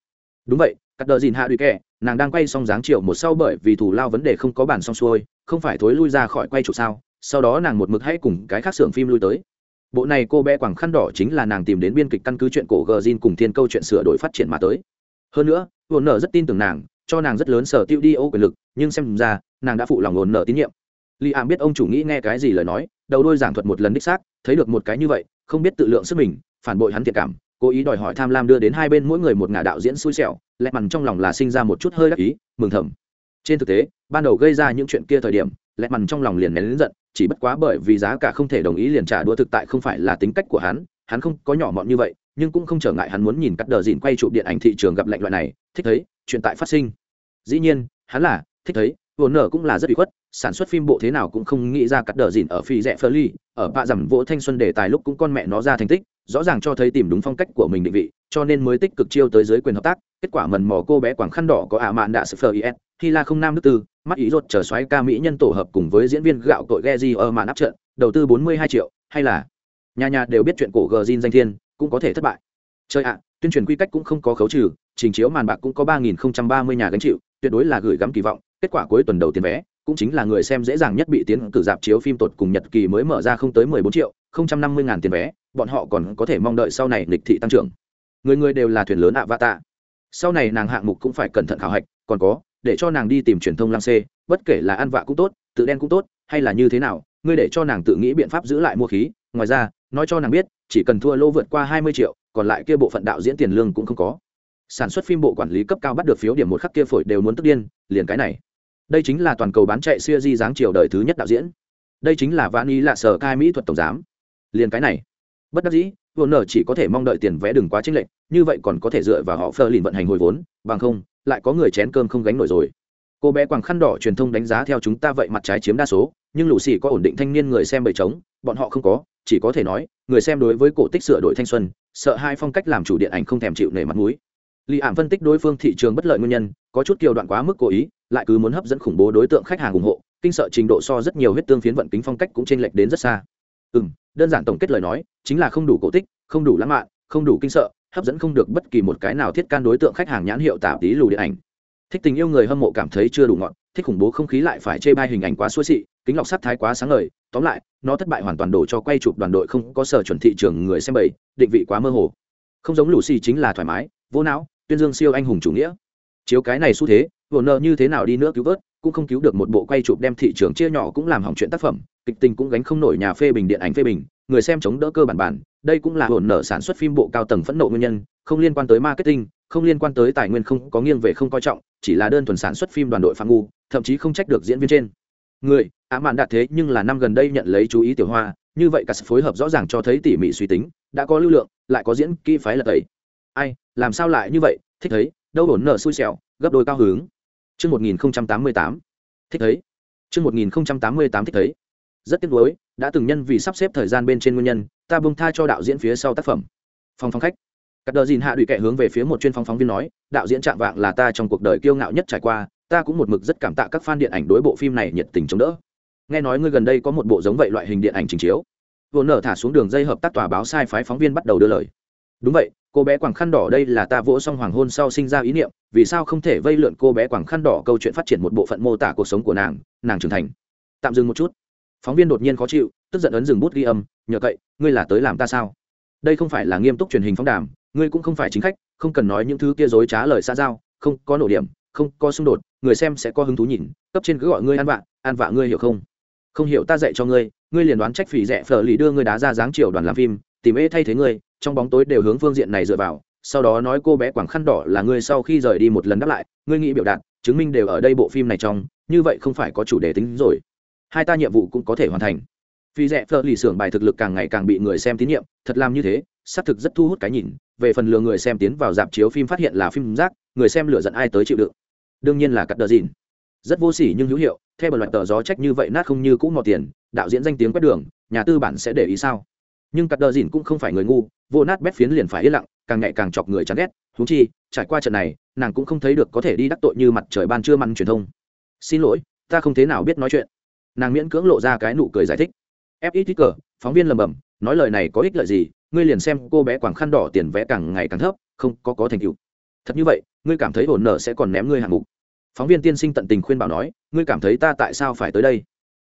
Speaker 1: Đúng vậy cắt đờ dìn hạ đuỵ kẹ nàng đang quay xong dáng chiều một sau bởi vì thủ lao vấn đề không có bản xong xuôi, không phải thối lui ra khỏi quay trụ sao, sau đó nàng một mực hãy cùng cái khác xưởng phim lui tới bộ này cô bé quảng khăn đỏ chính là nàng tìm đến biên kịch căn cứ chuyện cổ gờ zin cùng thiên câu chuyện sửa đổi phát triển mà tới. Hơn nữa hồn nở rất tin tưởng nàng, cho nàng rất lớn sở tiêu đi ô quyền lực, nhưng xem ra, nàng đã phụ lòng hồn nở tín nhiệm. Li ảm biết ông chủ nghĩ nghe cái gì lời nói, đầu đôi giảng thuật một lần đích xác, thấy được một cái như vậy, không biết tự lượng sức mình, phản bội hắn thiệt cảm, cố ý đòi hỏi tham lam đưa đến hai bên mỗi người một ngả đạo diễn xui xẻo lẹ mằn trong lòng là sinh ra một chút hơi đắc ý, mừng thầm. Trên thực tế, ban đầu gây ra những chuyện kia thời điểm lẹt mằn trong lòng liền nén lính giận, chỉ bất quá bởi vì giá cả không thể đồng ý liền trả đũa thực tại không phải là tính cách của hắn hắn không có nhỏ mọn như vậy, nhưng cũng không trở ngại hắn muốn nhìn cắt đờ dìn quay chụp điện ảnh thị trường gặp lạnh loại này, thích thấy, chuyện tại phát sinh. Dĩ nhiên, hắn là, thích thấy vốn nở cũng là rất bị khuất, sản xuất phim bộ thế nào cũng không nghĩ ra cắt đờ dìn ở phi rẽ phơ ly, ở bạ dầm vỗ thanh xuân đề tài lúc cũng con mẹ nó ra thành tích rõ ràng cho thấy tìm đúng phong cách của mình định vị, cho nên mới tích cực chiêu tới giới quyền hợp tác. Kết quả mần mò cô bé quảng khăn đỏ có ả mạn đạ sơ is khi la không nam nước tư, mắt ý rột trở xoáy ca mỹ nhân tổ hợp cùng với diễn viên gạo cội geji ở màn áp trận, đầu tư bốn mươi hai triệu, hay là? Nhà nhà đều biết chuyện cổ gờ danh thiên, cũng có thể thất bại. Chơi ạ, tuyên truyền quy cách cũng không có khấu trừ, trình chiếu màn bạc cũng có ba nghìn ba mươi nhà gánh chịu, tuyệt đối là gửi gắm kỳ vọng. Kết quả cuối tuần đầu tiền vé, cũng chính là người xem dễ dàng nhất bị tiến cử dạp chiếu phim tột cùng nhật kỳ mới mở ra không tới mười bốn triệu, không trăm năm mươi ngàn tiền vé bọn họ còn có thể mong đợi sau này lịch thị tăng trưởng. Người người đều là thuyền lớn ạ vạ tạ sau này nàng hạng mục cũng phải cẩn thận khảo hạch, còn có, để cho nàng đi tìm truyền thông lang xê, bất kể là ăn vạ cũng tốt, tự đen cũng tốt, hay là như thế nào, ngươi để cho nàng tự nghĩ biện pháp giữ lại mua khí. Ngoài ra, nói cho nàng biết, chỉ cần thua lô vượt qua hai mươi triệu, còn lại kia bộ phận đạo diễn tiền lương cũng không có. Sản xuất phim bộ quản lý cấp cao bắt được phiếu điểm một khắc kia phổi đều muốn tức điên, liền cái này. Đây chính là toàn cầu bán chạy siêu di dáng chiều đời thứ nhất đạo diễn. Đây chính là vạn ý lạ sở cai mỹ thuật tổng giám. Liền cái này bất đắc dĩ vốn nở chỉ có thể mong đợi tiền vé đừng quá chênh lệch như vậy còn có thể dựa vào họ phơ lìn vận hành hồi vốn bằng không lại có người chén cơm không gánh nổi rồi cô bé quàng khăn đỏ truyền thông đánh giá theo chúng ta vậy mặt trái chiếm đa số nhưng lũ xì có ổn định thanh niên người xem bầy trống bọn họ không có chỉ có thể nói người xem đối với cổ tích sửa đổi thanh xuân sợ hai phong cách làm chủ điện ảnh không thèm chịu nể mặt mũi Lý Ảm phân tích đối phương thị trường bất lợi nguyên nhân, có chút kiều đoạn quá mức cố ý, lại cứ muốn hấp dẫn khủng bố đối tượng khách hàng ủng hộ, kinh sợ trình độ so rất nhiều huyết tương phiến vận kính phong cách cũng chênh lệch đến rất xa. Ừm, đơn giản tổng kết lời nói, chính là không đủ cổ tích, không đủ lãng mạn, không đủ kinh sợ, hấp dẫn không được bất kỳ một cái nào thiết can đối tượng khách hàng nhãn hiệu tạp tí lù điện ảnh. Thích tình yêu người hâm mộ cảm thấy chưa đủ ngọn, thích khủng bố không khí lại phải chê bai hình ảnh quá xuôi xị, kính lọc sắt thái quá sáng ngời, tóm lại, nó thất bại hoàn toàn đổ cho quay chụp đoàn đội không có sở chuẩn thị trường người xem bầy, định vị quá mơ hồ. Không giống lù xì chính là thoải mái, vô não, tuyên dương siêu anh hùng chủ nghĩa chiếu cái này xu thế vừa nợ như thế nào đi nữa cứu vớt cũng không cứu được một bộ quay chụp đem thị trường chia nhỏ cũng làm hỏng chuyện tác phẩm kịch tình cũng gánh không nổi nhà phê bình điện ảnh phê bình người xem chống đỡ cơ bản bản đây cũng là hồn nợ sản xuất phim bộ cao tầng phẫn nộ nguyên nhân không liên quan tới marketing không liên quan tới tài nguyên không có nghiêng về không coi trọng chỉ là đơn thuần sản xuất phim đoàn đội phạm ngu thậm chí không trách được diễn viên trên. Người ám mạn đạt thế nhưng là năm gần đây nhận lấy chú ý tiểu hoa như vậy cả sự phối hợp rõ ràng cho thấy tỉ mỉ suy tính đã có lưu lượng lại có diễn kỹ phái lật tẩy. Ai làm sao lại như vậy? Thích thấy đâu hồn nợ xui xẻo gấp đôi cao hướng Trước 1088, thích thấy. Trước 1088 thích thấy. Rất tiếc nuối, đã từng nhân vì sắp xếp thời gian bên trên nguyên nhân, ta buông tha cho đạo diễn phía sau tác phẩm. Phòng phóng khách. Cắt đờ dìn hạ đùi kệ hướng về phía một chuyên phóng phóng viên nói, đạo diễn chạm vạng là ta trong cuộc đời kiêu ngạo nhất trải qua, ta cũng một mực rất cảm tạ các fan điện ảnh đối bộ phim này nhiệt tình chống đỡ. Nghe nói ngươi gần đây có một bộ giống vậy loại hình điện ảnh trình chiếu. Vốn nở thả xuống đường dây hợp tác tòa báo sai phái phóng viên bắt đầu đưa lời. Đúng vậy, cô bé quàng khăn đỏ đây là ta vỗ xong hoàng hôn sau sinh ra ý niệm vì sao không thể vây lượn cô bé quàng khăn đỏ câu chuyện phát triển một bộ phận mô tả cuộc sống của nàng nàng trưởng thành tạm dừng một chút phóng viên đột nhiên khó chịu, tức giận ấn dừng bút ghi âm, nhờ cậy, ngươi là tới làm ta sao? Đây không phải là nghiêm túc truyền hình phóng đàm, ngươi cũng không phải chính khách, không cần nói những thứ kia dối trá lời xa giao, không có nổ điểm, không có xung đột, người xem sẽ có hứng thú nhìn, cấp trên cứ gọi ngươi ăn vạ ăn vạ ngươi hiểu không? Không hiểu ta dạy cho ngươi ngươi liền đoán trách phỉ rẻ phở lì đưa ngươi đá ra dáng chiều đoàn làm phim, tìm ê thay thế ngươi, trong bóng tối đều hướng phương diện này dựa vào, sau đó nói cô bé quảng khăn đỏ là ngươi sau khi rời đi một lần đáp lại, ngươi nghĩ biểu đạt, chứng minh đều ở đây bộ phim này trong, như vậy không phải có chủ đề tính rồi hai ta nhiệm vụ cũng có thể hoàn thành. Vì rẻ phở lì xưởng bài thực lực càng ngày càng bị người xem tín nhiệm, thật làm như thế, xác thực rất thu hút cái nhìn, về phần lừa người xem tiến vào dạp chiếu phim phát hiện là phim rác, người xem lựa dẫn ai tới chịu đựng. Đương nhiên là cắt đờ dìn rất vô sỉ nhưng hữu hiệu, theo một loại tờ gió trách như vậy nát không như cũ mò tiền, đạo diễn danh tiếng quét đường, nhà tư bản sẽ để ý sao? Nhưng cắt đờ dìn cũng không phải người ngu, vô nát bét phiến liền phải yên lặng, càng ngày càng chọc người chán ghét thú chi, trải qua trận này, nàng cũng không thấy được có thể đi đắc tội như mặt trời ban trưa mặn truyền thông. Xin lỗi, ta không thế nào biết nói chuyện nàng miễn cưỡng lộ ra cái nụ cười giải thích. Fit cờ phóng viên lầm bầm, nói lời này có ích lợi gì? Ngươi liền xem cô bé quảng khăn đỏ tiền vẽ càng ngày càng thấp, không có có thành tựu. Thật như vậy, ngươi cảm thấy ổn nở sẽ còn ném ngươi hạng mục. Phóng viên tiên sinh tận tình khuyên bảo nói, ngươi cảm thấy ta tại sao phải tới đây?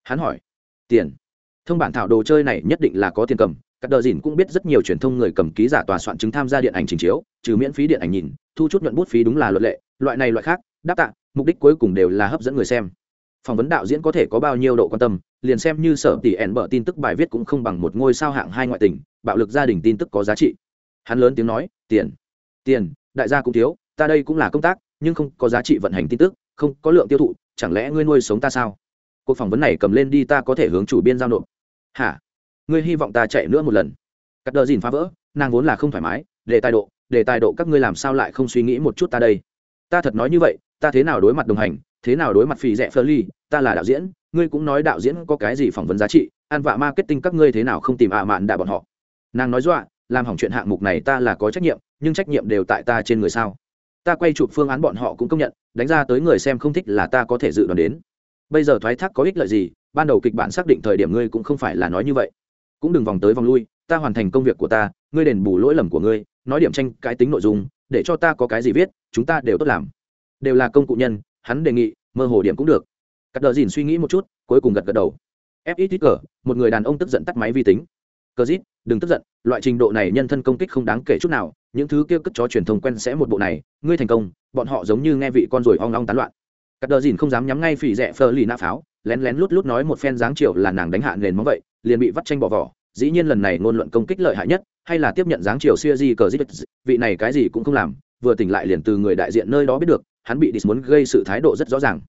Speaker 1: Hắn hỏi. Tiền. Thông bản thảo đồ chơi này nhất định là có tiền cầm các đờ dìn cũng biết rất nhiều truyền thông người cầm ký giả tòa soạn chứng tham gia điện ảnh trình chiếu, trừ miễn phí điện ảnh nhìn, thu chút nhuận bút phí đúng là luật lệ, loại này loại khác, đáp tạ, mục đích cuối cùng đều là hấp dẫn người xem phỏng vấn đạo diễn có thể có bao nhiêu độ quan tâm, liền xem như sở tỷ ẻn bở tin tức bài viết cũng không bằng một ngôi sao hạng hai ngoại tình, bạo lực gia đình tin tức có giá trị. Hắn lớn tiếng nói, tiền tiền, đại gia cũng thiếu, ta đây cũng là công tác, nhưng không có giá trị vận hành tin tức, không có lượng tiêu thụ, chẳng lẽ ngươi nuôi sống ta sao? Cuộc phỏng vấn này cầm lên đi ta có thể hướng chủ biên giao nộp. Hả? Ngươi hy vọng ta chạy nữa một lần? Cắt đờ dìn phá vỡ, nàng vốn là không thoải mái, để tài độ, để tài độ các ngươi làm sao lại không suy nghĩ một chút ta đây? Ta thật nói như vậy, ta thế nào đối mặt đồng hành thế nào đối mặt phì rẻ phơ ly ta là đạo diễn, ngươi cũng nói đạo diễn có cái gì phỏng vấn giá trị, ăn vạ marketing các ngươi thế nào không tìm ạ mạn đạ bọn họ? Nàng nói dọa, làm hỏng chuyện hạng mục này ta là có trách nhiệm, nhưng trách nhiệm đều tại ta trên người sao? Ta quay chụp phương án bọn họ cũng công nhận, đánh ra tới người xem không thích là ta có thể dự đoán đến. Bây giờ thoái thác có ích lợi gì? Ban đầu kịch bản xác định thời điểm ngươi cũng không phải là nói như vậy. Cũng đừng vòng tới vòng lui, ta hoàn thành công việc của ta, ngươi đền bù lỗi lầm của ngươi, nói điểm tranh cái tính nội dung, để cho ta có cái gì viết, chúng ta đều tốt làm. Đều là công cụ nhân hắn đề nghị, mơ hồ điểm cũng được. Cắt đờ dìn suy nghĩ một chút, cuối cùng gật gật đầu. Fit cờ một người đàn ông tức giận tắt máy vi tính. Cờ dít đừng tức giận, loại trình độ này nhân thân công kích không đáng kể chút nào, những thứ kia cất chó truyền thông quen sẽ một bộ này, ngươi thành công, bọn họ giống như nghe vị con rồi ong ong tán loạn. Cắt đờ dìn không dám nhắm ngay phỉ rẽ phờ lì nạ pháo, lén lén lút lút nói một phen dáng chiều là nàng đánh hạ nền móng vậy, liền bị vắt tranh bỏ vỏ. Dĩ nhiên lần này ngôn luận công kích lợi hại nhất, hay là tiếp nhận dáng chiều siêu di cờ dít vị này cái gì cũng không làm, vừa tỉnh lại liền từ người đại diện nơi đó biết được hắn bị dis muốn gây sự thái độ rất rõ ràng.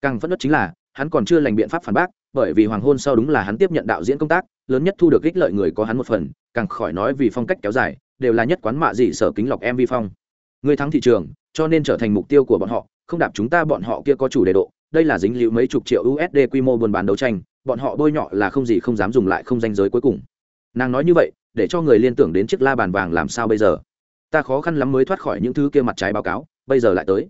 Speaker 1: Càng phẫn nộ chính là, hắn còn chưa lành biện pháp phản bác, bởi vì hoàng hôn sau đúng là hắn tiếp nhận đạo diễn công tác, lớn nhất thu được ích lợi người có hắn một phần, càng khỏi nói vì phong cách kéo dài, đều là nhất quán mạ dị sở kính lọc em vi phong. Người thắng thị trường, cho nên trở thành mục tiêu của bọn họ, không đạp chúng ta bọn họ kia có chủ đề độ, đây là dính liễu mấy chục triệu usd quy mô buôn bán đấu tranh, bọn họ bôi nhọ là không gì không dám dùng lại không danh giới cuối cùng. Nàng nói như vậy, để cho người liên tưởng đến chiếc la bàn vàng làm sao bây giờ? Ta khó khăn lắm mới thoát khỏi những thứ kia mặt trái báo cáo, bây giờ lại tới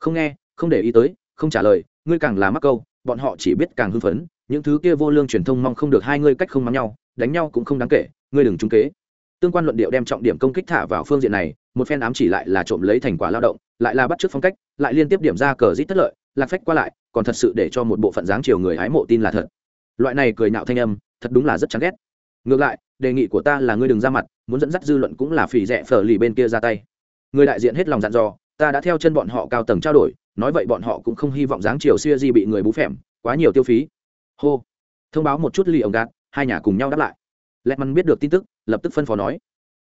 Speaker 1: không nghe, không để ý tới, không trả lời, ngươi càng là mắc câu, bọn họ chỉ biết càng hưng phấn, những thứ kia vô lương truyền thông mong không được hai ngươi cách không mắng nhau, đánh nhau cũng không đáng kể, ngươi đừng trúng kế. Tương quan luận điệu đem trọng điểm công kích thả vào phương diện này, một phen ám chỉ lại là trộm lấy thành quả lao động, lại là bắt chước phong cách, lại liên tiếp điểm ra cờ rít tất lợi, lạc phách qua lại, còn thật sự để cho một bộ phận dáng chiều người hái mộ tin là thật. Loại này cười nạo thanh âm, thật đúng là rất chán ghét. Ngược lại, đề nghị của ta là ngươi đừng ra mặt, muốn dẫn dắt dư luận cũng là phỉ rẻ phở lì bên kia ra tay. Người đại diện hết lòng dặn dò ta đã theo chân bọn họ cao tầng trao đổi, nói vậy bọn họ cũng không hy vọng dáng chiều xuya di bị người bú phèm, quá nhiều tiêu phí. Hô. Thông báo một chút lì ông gạt, hai nhà cùng nhau đáp lại. Lẹt mắn biết được tin tức, lập tức phân phó nói.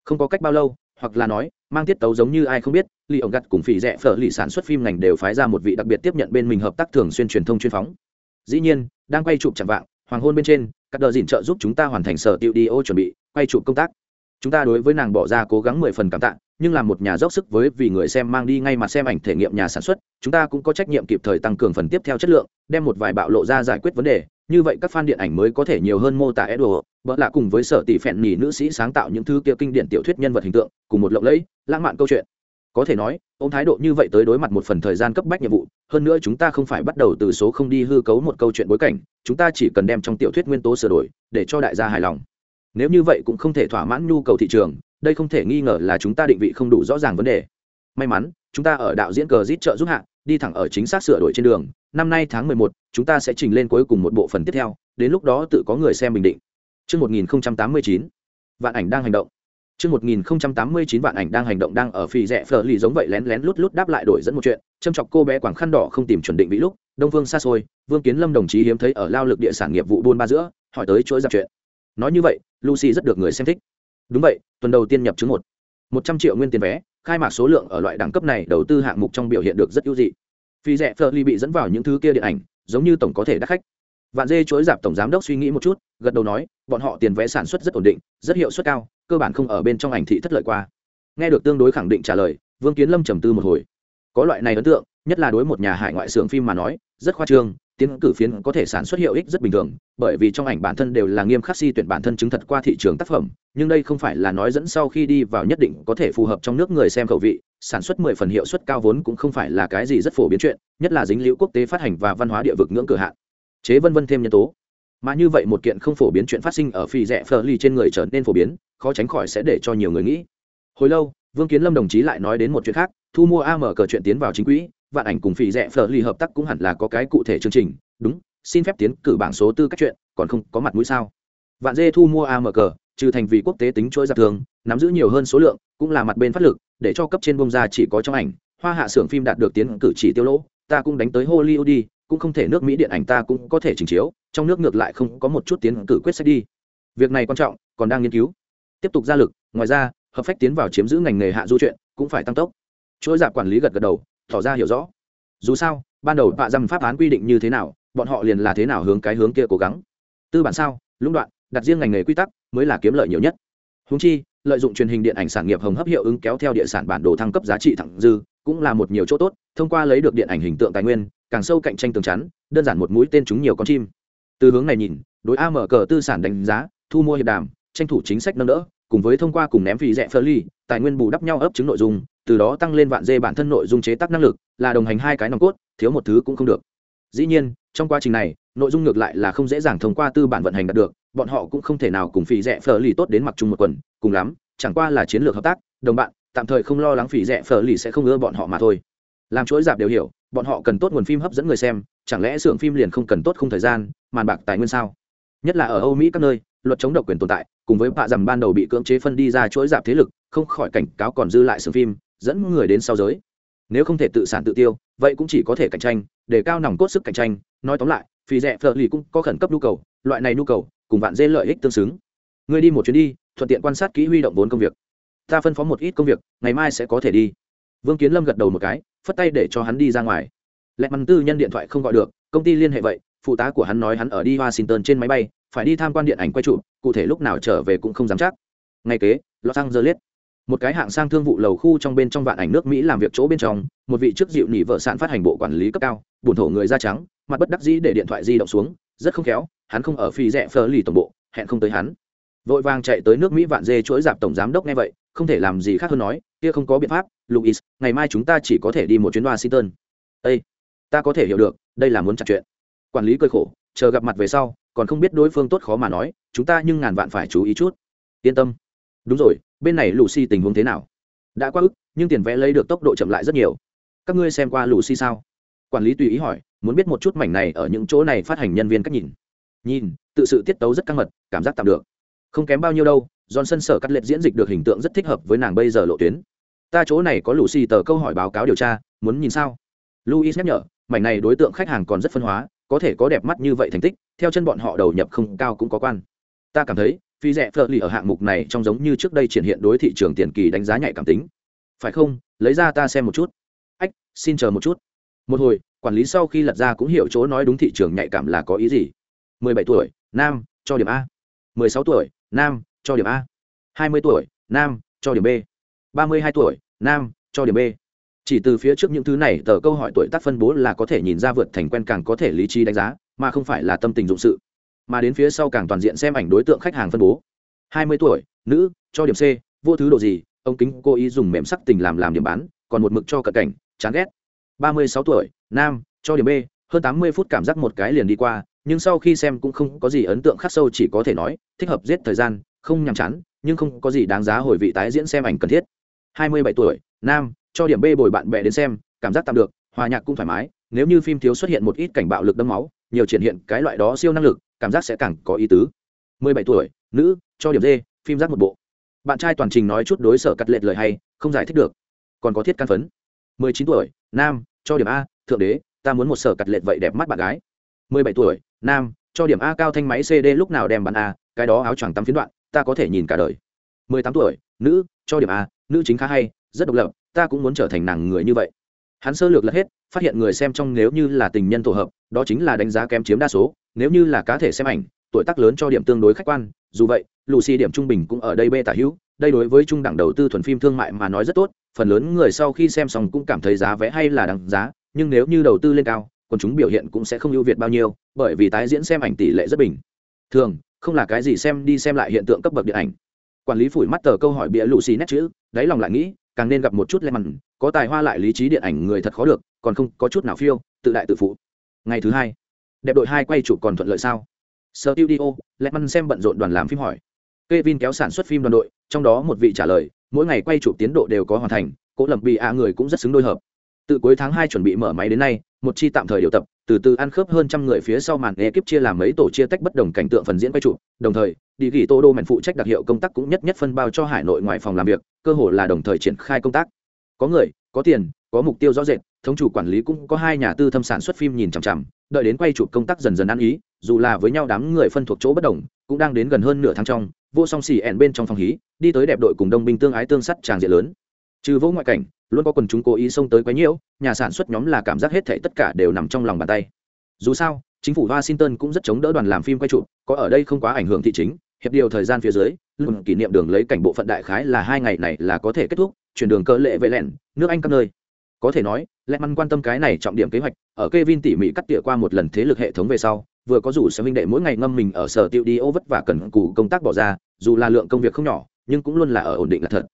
Speaker 1: Không có cách bao lâu, hoặc là nói, mang tiết tấu giống như ai không biết, lì ông gạt cùng phỉ rẻ phở lì sản xuất phim ngành đều phái ra một vị đặc biệt tiếp nhận bên mình hợp tác thường xuyên truyền thông chuyên phóng. Dĩ nhiên, đang quay chụp chẳng vạng, hoàng hôn bên trên, các đờ dìn trợ giúp chúng ta hoàn thành sở tiệu đi ô chuẩn bị, quay chụp công tác. Chúng ta đối với nàng bỏ ra cố gắng mười phần cảm tạ nhưng là một nhà dốc sức với vì người xem mang đi ngay mặt xem ảnh thể nghiệm nhà sản xuất chúng ta cũng có trách nhiệm kịp thời tăng cường phần tiếp theo chất lượng đem một vài bạo lộ ra giải quyết vấn đề như vậy các fan điện ảnh mới có thể nhiều hơn mô tả Edo, bỡ lạ cùng với sở tỷ phèn nhì nữ sĩ sáng tạo những thứ kia kinh điển tiểu thuyết nhân vật hình tượng, cùng một lộng lẫy, lãng mạn câu chuyện. Có thể nói, ôm thái độ như vậy tới đối mặt một phần thời gian cấp bách nhiệm vụ, hơn nữa chúng ta không phải bắt đầu từ số không đi hư cấu một câu chuyện bối cảnh, chúng ta chỉ cần đem trong tiểu thuyết nguyên tố sửa đổi, để cho đại gia hài lòng. Nếu như vậy cũng không thể thỏa mãn nhu cầu thị trường, đây không thể nghi ngờ là chúng ta định vị không đủ rõ ràng vấn đề. May mắn, chúng ta ở đạo diễn cờ rít trợ giúp hạ, đi thẳng ở chính xác sửa đổi trên đường, năm nay tháng mười một, chúng ta sẽ trình lên cuối cùng một bộ phần tiếp theo, đến lúc đó tự có người xem bình định. Chương 1089, Vạn ảnh đang hành động. Chương 1089 vạn ảnh đang hành động đang ở phi rẻ phở lì giống vậy lén lén lút lút đáp lại đổi dẫn một chuyện, châm chọc cô bé quảng khăn đỏ không tìm chuẩn định vị lúc, Đông Vương xa xôi, Vương Kiến Lâm đồng chí hiếm thấy ở lao lực địa sản nghiệp vụ buôn ba giữa, hỏi tới chuỗi giặc chuyện. Nói như vậy, Lucy rất được người xem thích. Đúng vậy, tuần đầu tiên nhập chứng một, một trăm triệu nguyên tiền vé, khai mạc số lượng ở loại đẳng cấp này đầu tư hạng mục trong biểu hiện được rất ưu dị. Phi rẻ phơ ly bị dẫn vào những thứ kia điện ảnh, giống như tổng có thể đắt khách. Vạn dê chối dạp tổng giám đốc suy nghĩ một chút gật đầu nói bọn họ tiền vé sản xuất rất ổn định rất hiệu suất cao cơ bản không ở bên trong ảnh thị thất lợi qua. Nghe được tương đối khẳng định trả lời vương kiến lâm trầm tư một hồi. Có loại này ấn tượng nhất là đối một nhà hải ngoại xưởng phim mà nói rất khoa trương tiến cử phiến có thể sản xuất hiệu ích rất bình thường, bởi vì trong ảnh bản thân đều là nghiêm khắc si tuyển bản thân chứng thật qua thị trường tác phẩm, nhưng đây không phải là nói dẫn sau khi đi vào nhất định có thể phù hợp trong nước người xem khẩu vị, sản xuất mười phần hiệu suất cao vốn cũng không phải là cái gì rất phổ biến chuyện, nhất là dính liễu quốc tế phát hành và văn hóa địa vực ngưỡng cửa hạn. Chế vân vân thêm nhân tố. Mà như vậy một kiện không phổ biến chuyện phát sinh ở phi rẻ phờ ly trên người trở nên phổ biến, khó tránh khỏi sẽ để cho nhiều người nghĩ. Hồi lâu, vương kiến lâm đồng chí lại nói đến một chuyện khác, thu mua am cờ chuyện tiến vào chính quỹ vạn ảnh cùng phỉ rẻ phở ly hợp tác cũng hẳn là có cái cụ thể chương trình. Đúng, xin phép tiến cử bảng số tư các chuyện, còn không có mặt mũi sao? Vạn dê thu mua amg trừ thành vì quốc tế tính chuỗi giặc thường nắm giữ nhiều hơn số lượng, cũng là mặt bên phát lực, để cho cấp trên bông ra chỉ có trong ảnh, hoa hạ xưởng phim đạt được tiến cử chỉ tiêu lỗ, ta cũng đánh tới hollywood đi, cũng không thể nước mỹ điện ảnh ta cũng có thể trình chiếu, trong nước ngược lại không có một chút tiến cử quyết sách đi. Việc này quan trọng, còn đang nghiên cứu. Tiếp tục ra lực, ngoài ra, hợp phách tiến vào chiếm giữ ngành nghề hạ du chuyện cũng phải tăng tốc. Chuỗi giặc quản lý gật gật đầu tỏ ra hiểu rõ. Dù sao, ban đầu bạ dăm pháp án quy định như thế nào, bọn họ liền là thế nào hướng cái hướng kia cố gắng. Tư bản sao, lũng đoạn, đặt riêng ngành nghề quy tắc mới là kiếm lợi nhiều nhất. Húng chi, lợi dụng truyền hình điện ảnh sản nghiệp hồng hấp hiệu ứng kéo theo địa sản bản đồ thăng cấp giá trị thẳng dư, cũng là một nhiều chỗ tốt, thông qua lấy được điện ảnh hình tượng tài nguyên, càng sâu cạnh tranh tường chắn, đơn giản một mũi tên chúng nhiều con chim. Từ hướng này nhìn, đối a mở cờ tư sản đánh giá, thu mua hiệp đàm, tranh thủ chính sách nâng đỡ, cùng với thông qua cùng ném phì rẻ phơ ly tài nguyên bù đắp nhau ấp chứng nội dung từ đó tăng lên vạn dê bản thân nội dung chế tác năng lực, là đồng hành hai cái nòng cốt, thiếu một thứ cũng không được. Dĩ nhiên, trong quá trình này, nội dung ngược lại là không dễ dàng thông qua tư bản vận hành đạt được, bọn họ cũng không thể nào cùng phì rẻ phở lì tốt đến mặc chung một quần, cùng lắm, chẳng qua là chiến lược hợp tác, đồng bạn, tạm thời không lo lắng phì rẻ phở lì sẽ không ưa bọn họ mà thôi. Làm chuỗi dạp đều hiểu, bọn họ cần tốt nguồn phim hấp dẫn người xem, chẳng lẽ xưởng phim liền không cần tốt không thời gian, màn bạc tài nguyên sao? Nhất là ở âu mỹ các nơi, luật chống độc quyền tồn tại, cùng với bạ dầm ban đầu bị cưỡng chế phân đi ra chuỗi dạp thế lực, không khỏi cảnh cáo còn dư lại xưởng phim dẫn người đến sau giới. Nếu không thể tự sản tự tiêu, vậy cũng chỉ có thể cạnh tranh, để cao nòng cốt sức cạnh tranh. Nói tóm lại, phì rẻ phở lì cũng có khẩn cấp nhu cầu, loại này nhu cầu, cùng vạn dê lợi ích tương xứng. Người đi một chuyến đi, thuận tiện quan sát kỹ huy động vốn công việc. Ta phân phó một ít công việc, ngày mai sẽ có thể đi. Vương kiến lâm gật đầu một cái, phất tay để cho hắn đi ra ngoài. Lẹ mắn tư nhân điện thoại không gọi được, công ty liên hệ vậy, phụ tá của hắn nói hắn ở đi washington trên máy bay, phải đi tham quan điện ảnh quay trụ cụ thể lúc nào trở về cũng không dám chắc. Ngay kế, los angeles một cái hạng sang thương vụ lầu khu trong bên trong vạn ảnh nước mỹ làm việc chỗ bên trong, một vị chức dịu nỉ vợ sản phát hành bộ quản lý cấp cao bùn thổ người da trắng, mặt bất đắc dĩ để điện thoại di động xuống, rất không khéo, hắn không ở phi rẽ phờ lì tổng bộ, hẹn không tới hắn. Vội vàng chạy tới nước mỹ vạn dê chuỗi dạp tổng giám đốc nghe vậy, không thể làm gì khác hơn nói, kia không có biện pháp luis ngày mai chúng ta chỉ có thể đi một chuyến washington. Ây ta có thể hiểu được, đây là muốn chặt chuyện. Quản lý cơi khổ, chờ gặp mặt về sau, còn không biết đối phương tốt khó mà nói, chúng ta nhưng ngàn vạn phải chú ý chút. Yên tâm. Đúng rồi bên này lù xì tình huống thế nào? Đã quá ức, nhưng tiền vẽ lấy được tốc độ chậm lại rất nhiều. Các ngươi xem qua lù xì sao? Quản lý tùy ý hỏi, muốn biết một chút mảnh này ở những chỗ này phát hành nhân viên cách nhìn. Nhìn, tự sự tiết tấu rất căng mật, cảm giác tạm được. Không kém bao nhiêu đâu John sân sở cắt liệt diễn dịch được hình tượng rất thích hợp với nàng bây giờ lộ tuyến. Ta chỗ này có lù xì tờ câu hỏi báo cáo điều tra, muốn nhìn sao? Luis nhắc nhở, mảnh này đối tượng khách hàng còn rất phân hóa, có thể có đẹp mắt như vậy thành tích, theo chân bọn họ đầu nhập không cao cũng có quan. Ta cảm thấy phi rẻ phở lì ở hạng mục này trong giống như trước đây triển hiện đối thị trường tiền kỳ đánh giá nhạy cảm tính. Phải không? Lấy ra ta xem một chút. Ách, xin chờ một chút. Một hồi, quản lý sau khi lật ra cũng hiểu chỗ nói đúng thị trường nhạy cảm là có ý gì. 17 tuổi, nam, cho điểm a. 16 tuổi, nam, cho điểm a. 20 tuổi, nam, cho điểm b. 32 tuổi, nam, cho điểm b. Chỉ từ phía trước những thứ này, tờ câu hỏi tuổi tác phân bố là có thể nhìn ra vượt thành quen càng có thể lý trí đánh giá, mà không phải là tâm tình dụng sự mà đến phía sau càng toàn diện xem ảnh đối tượng khách hàng phân bố. 20 tuổi, nữ, cho điểm c, vô thứ độ gì, ông kính cô ý dùng mềm sắc tình làm làm điểm bán, còn một mực cho cận cảnh, chán ghét. 36 tuổi, nam, cho điểm b, hơn 80 phút cảm giác một cái liền đi qua, nhưng sau khi xem cũng không có gì ấn tượng khắc sâu, chỉ có thể nói, thích hợp giết thời gian, không nhàm chán, nhưng không có gì đáng giá hồi vị tái diễn xem ảnh cần thiết. 27 tuổi, nam, cho điểm b bồi bạn bè đến xem, cảm giác tạm được, hòa nhạc cũng thoải mái, nếu như phim thiếu xuất hiện một ít cảnh bạo lực đẫm máu, nhiều triển hiện cái loại đó siêu năng lực cảm giác sẽ càng có ý tứ. 17 tuổi, nữ, cho điểm d, phim giác một bộ. Bạn trai toàn trình nói chút đối sở cắt lệch lời hay, không giải thích được. Còn có thiết căn phấn. 19 tuổi, nam, cho điểm a, thượng đế, ta muốn một sở cắt lệch vậy đẹp mắt bạn gái. 17 tuổi, nam, cho điểm a cao thanh máy cd lúc nào đem bán a, cái đó áo choàng tắm phiến đoạn, ta có thể nhìn cả đời. 18 tuổi, nữ, cho điểm a, nữ chính khá hay, rất độc lập, ta cũng muốn trở thành nàng người như vậy. Hắn sơ lược lật hết, phát hiện người xem trong nếu như là tình nhân tổ hợp, đó chính là đánh giá kém chiếm đa số nếu như là cá thể xem ảnh, tuổi tác lớn cho điểm tương đối khách quan, dù vậy, lucy điểm trung bình cũng ở đây bê tả hữu, đây đối với trung đẳng đầu tư thuần phim thương mại mà nói rất tốt, phần lớn người sau khi xem xong cũng cảm thấy giá vé hay là đáng giá, nhưng nếu như đầu tư lên cao còn chúng biểu hiện cũng sẽ không ưu việt bao nhiêu, bởi vì tái diễn xem ảnh tỷ lệ rất bình thường, không là cái gì xem đi xem lại hiện tượng cấp bậc điện ảnh. Quản lý phủi mắt tờ câu hỏi bịa lụ xì nét chữ, đáy lòng lại nghĩ, càng nên gặp một chút lem mặn có tài hoa lại lý trí điện ảnh người thật khó được, còn không có chút nào phiêu, tự đại tự phụ. Ngày thứ hai đẹp đội hai quay chụp còn thuận lợi sao? Studio lem xem bận rộn đoàn làm phim hỏi. Kevin kéo sản xuất phim đoàn đội trong đó một vị trả lời mỗi ngày quay chụp tiến độ đều có hoàn thành cố lầm bì ạ người cũng rất xứng đôi hợp. Từ cuối tháng hai chuẩn bị mở máy đến nay một chi tạm thời điều tập từ từ ăn khớp hơn trăm người phía sau màn ekip chia làm mấy tổ chia tách bất đồng cảnh tượng phần diễn quay chụp, đồng thời đi gỉ tô đô mẹn phụ trách đặc hiệu công tác cũng nhất nhất phân bao cho hải nội ngoài phòng làm việc cơ hội là đồng thời triển khai công tác. Có người có tiền có mục tiêu rõ rệt thống chủ quản lý cũng có hai nhà tư thâm sản xuất phim nhìn chằm chằm đợi đến quay chụp công tác dần dần ăn ý dù là với nhau đám người phân thuộc chỗ bất đồng cũng đang đến gần hơn nửa tháng trong vô song xì ẻn bên trong phòng hí đi tới đẹp đội cùng đông binh tương ái tương sắt tràng diện lớn. Trừ vô ngoại cảnh luôn có quần chúng cố ý xông tới quấy nhiễu nhà sản xuất nhóm là cảm giác hết thảy tất cả đều nằm trong lòng bàn tay. Dù sao chính phủ washington cũng rất chống đỡ đoàn làm phim quay chụp, có ở đây không quá ảnh hưởng thị chính hiệp điều thời gian phía dưới luôn kỷ niệm đường lấy cảnh bộ phận đại khái là hai ngày này là có thể kết thúc chuyển đường cơ lệ vệ lẹn nước anh các nơi có thể nói lẽ măn quan tâm cái này trọng điểm kế hoạch, ở Kevin tỉ mỉ cắt tỉa qua một lần thế lực hệ thống về sau, vừa có rủ sẽ minh đệ mỗi ngày ngâm mình ở sở tiêu đi ô vất vả cần cù công tác bỏ ra, dù là lượng công việc không nhỏ, nhưng cũng luôn là ở ổn định là thật.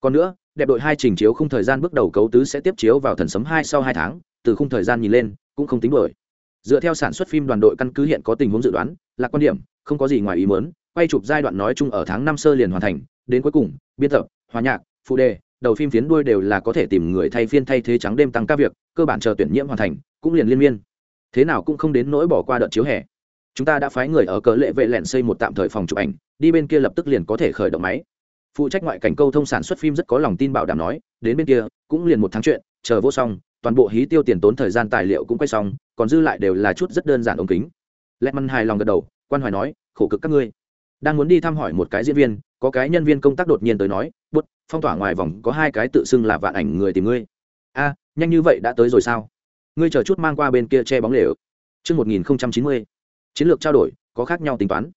Speaker 1: Còn nữa, đẹp đội hai trình chiếu không thời gian bước đầu cấu tứ sẽ tiếp chiếu vào thần sấm hai sau hai tháng, từ khung thời gian nhìn lên, cũng không tính đổi dựa theo sản xuất phim đoàn đội căn cứ hiện có tình huống dự đoán, là quan điểm, không có gì ngoài ý muốn, quay chụp giai đoạn nói chung ở tháng năm sơ liền hoàn thành, đến cuối cùng, biên tập, hòa nhạc, phụ đề đầu phim phiến đuôi đều là có thể tìm người thay phiên thay thế trắng đêm tăng ca việc, cơ bản chờ tuyển nhiễm hoàn thành, cũng liền liên miên. Thế nào cũng không đến nỗi bỏ qua đợt chiếu hè. Chúng ta đã phái người ở cờ lệ vệ lẹn xây một tạm thời phòng chụp ảnh, đi bên kia lập tức liền có thể khởi động máy. Phụ trách ngoại cảnh câu thông sản xuất phim rất có lòng tin bảo đảm nói, đến bên kia, cũng liền một tháng chuyện, chờ vô xong, toàn bộ hí tiêu tiền tốn thời gian tài liệu cũng quay xong, còn dư lại đều là chút rất đơn giản ống kính. Lẹt măn hài lòng gật đầu, quan hoài nói, khổ cực các ngươi. Đang muốn đi thăm hỏi một cái diễn viên, có cái nhân viên công tác đột nhiên tới nói bút phong tỏa ngoài vòng có hai cái tự xưng là vạn ảnh người tìm ngươi. A nhanh như vậy đã tới rồi sao? Ngươi chờ chút mang qua bên kia che bóng lều. Trước 1090, chiến lược trao đổi, có khác nhau tính toán.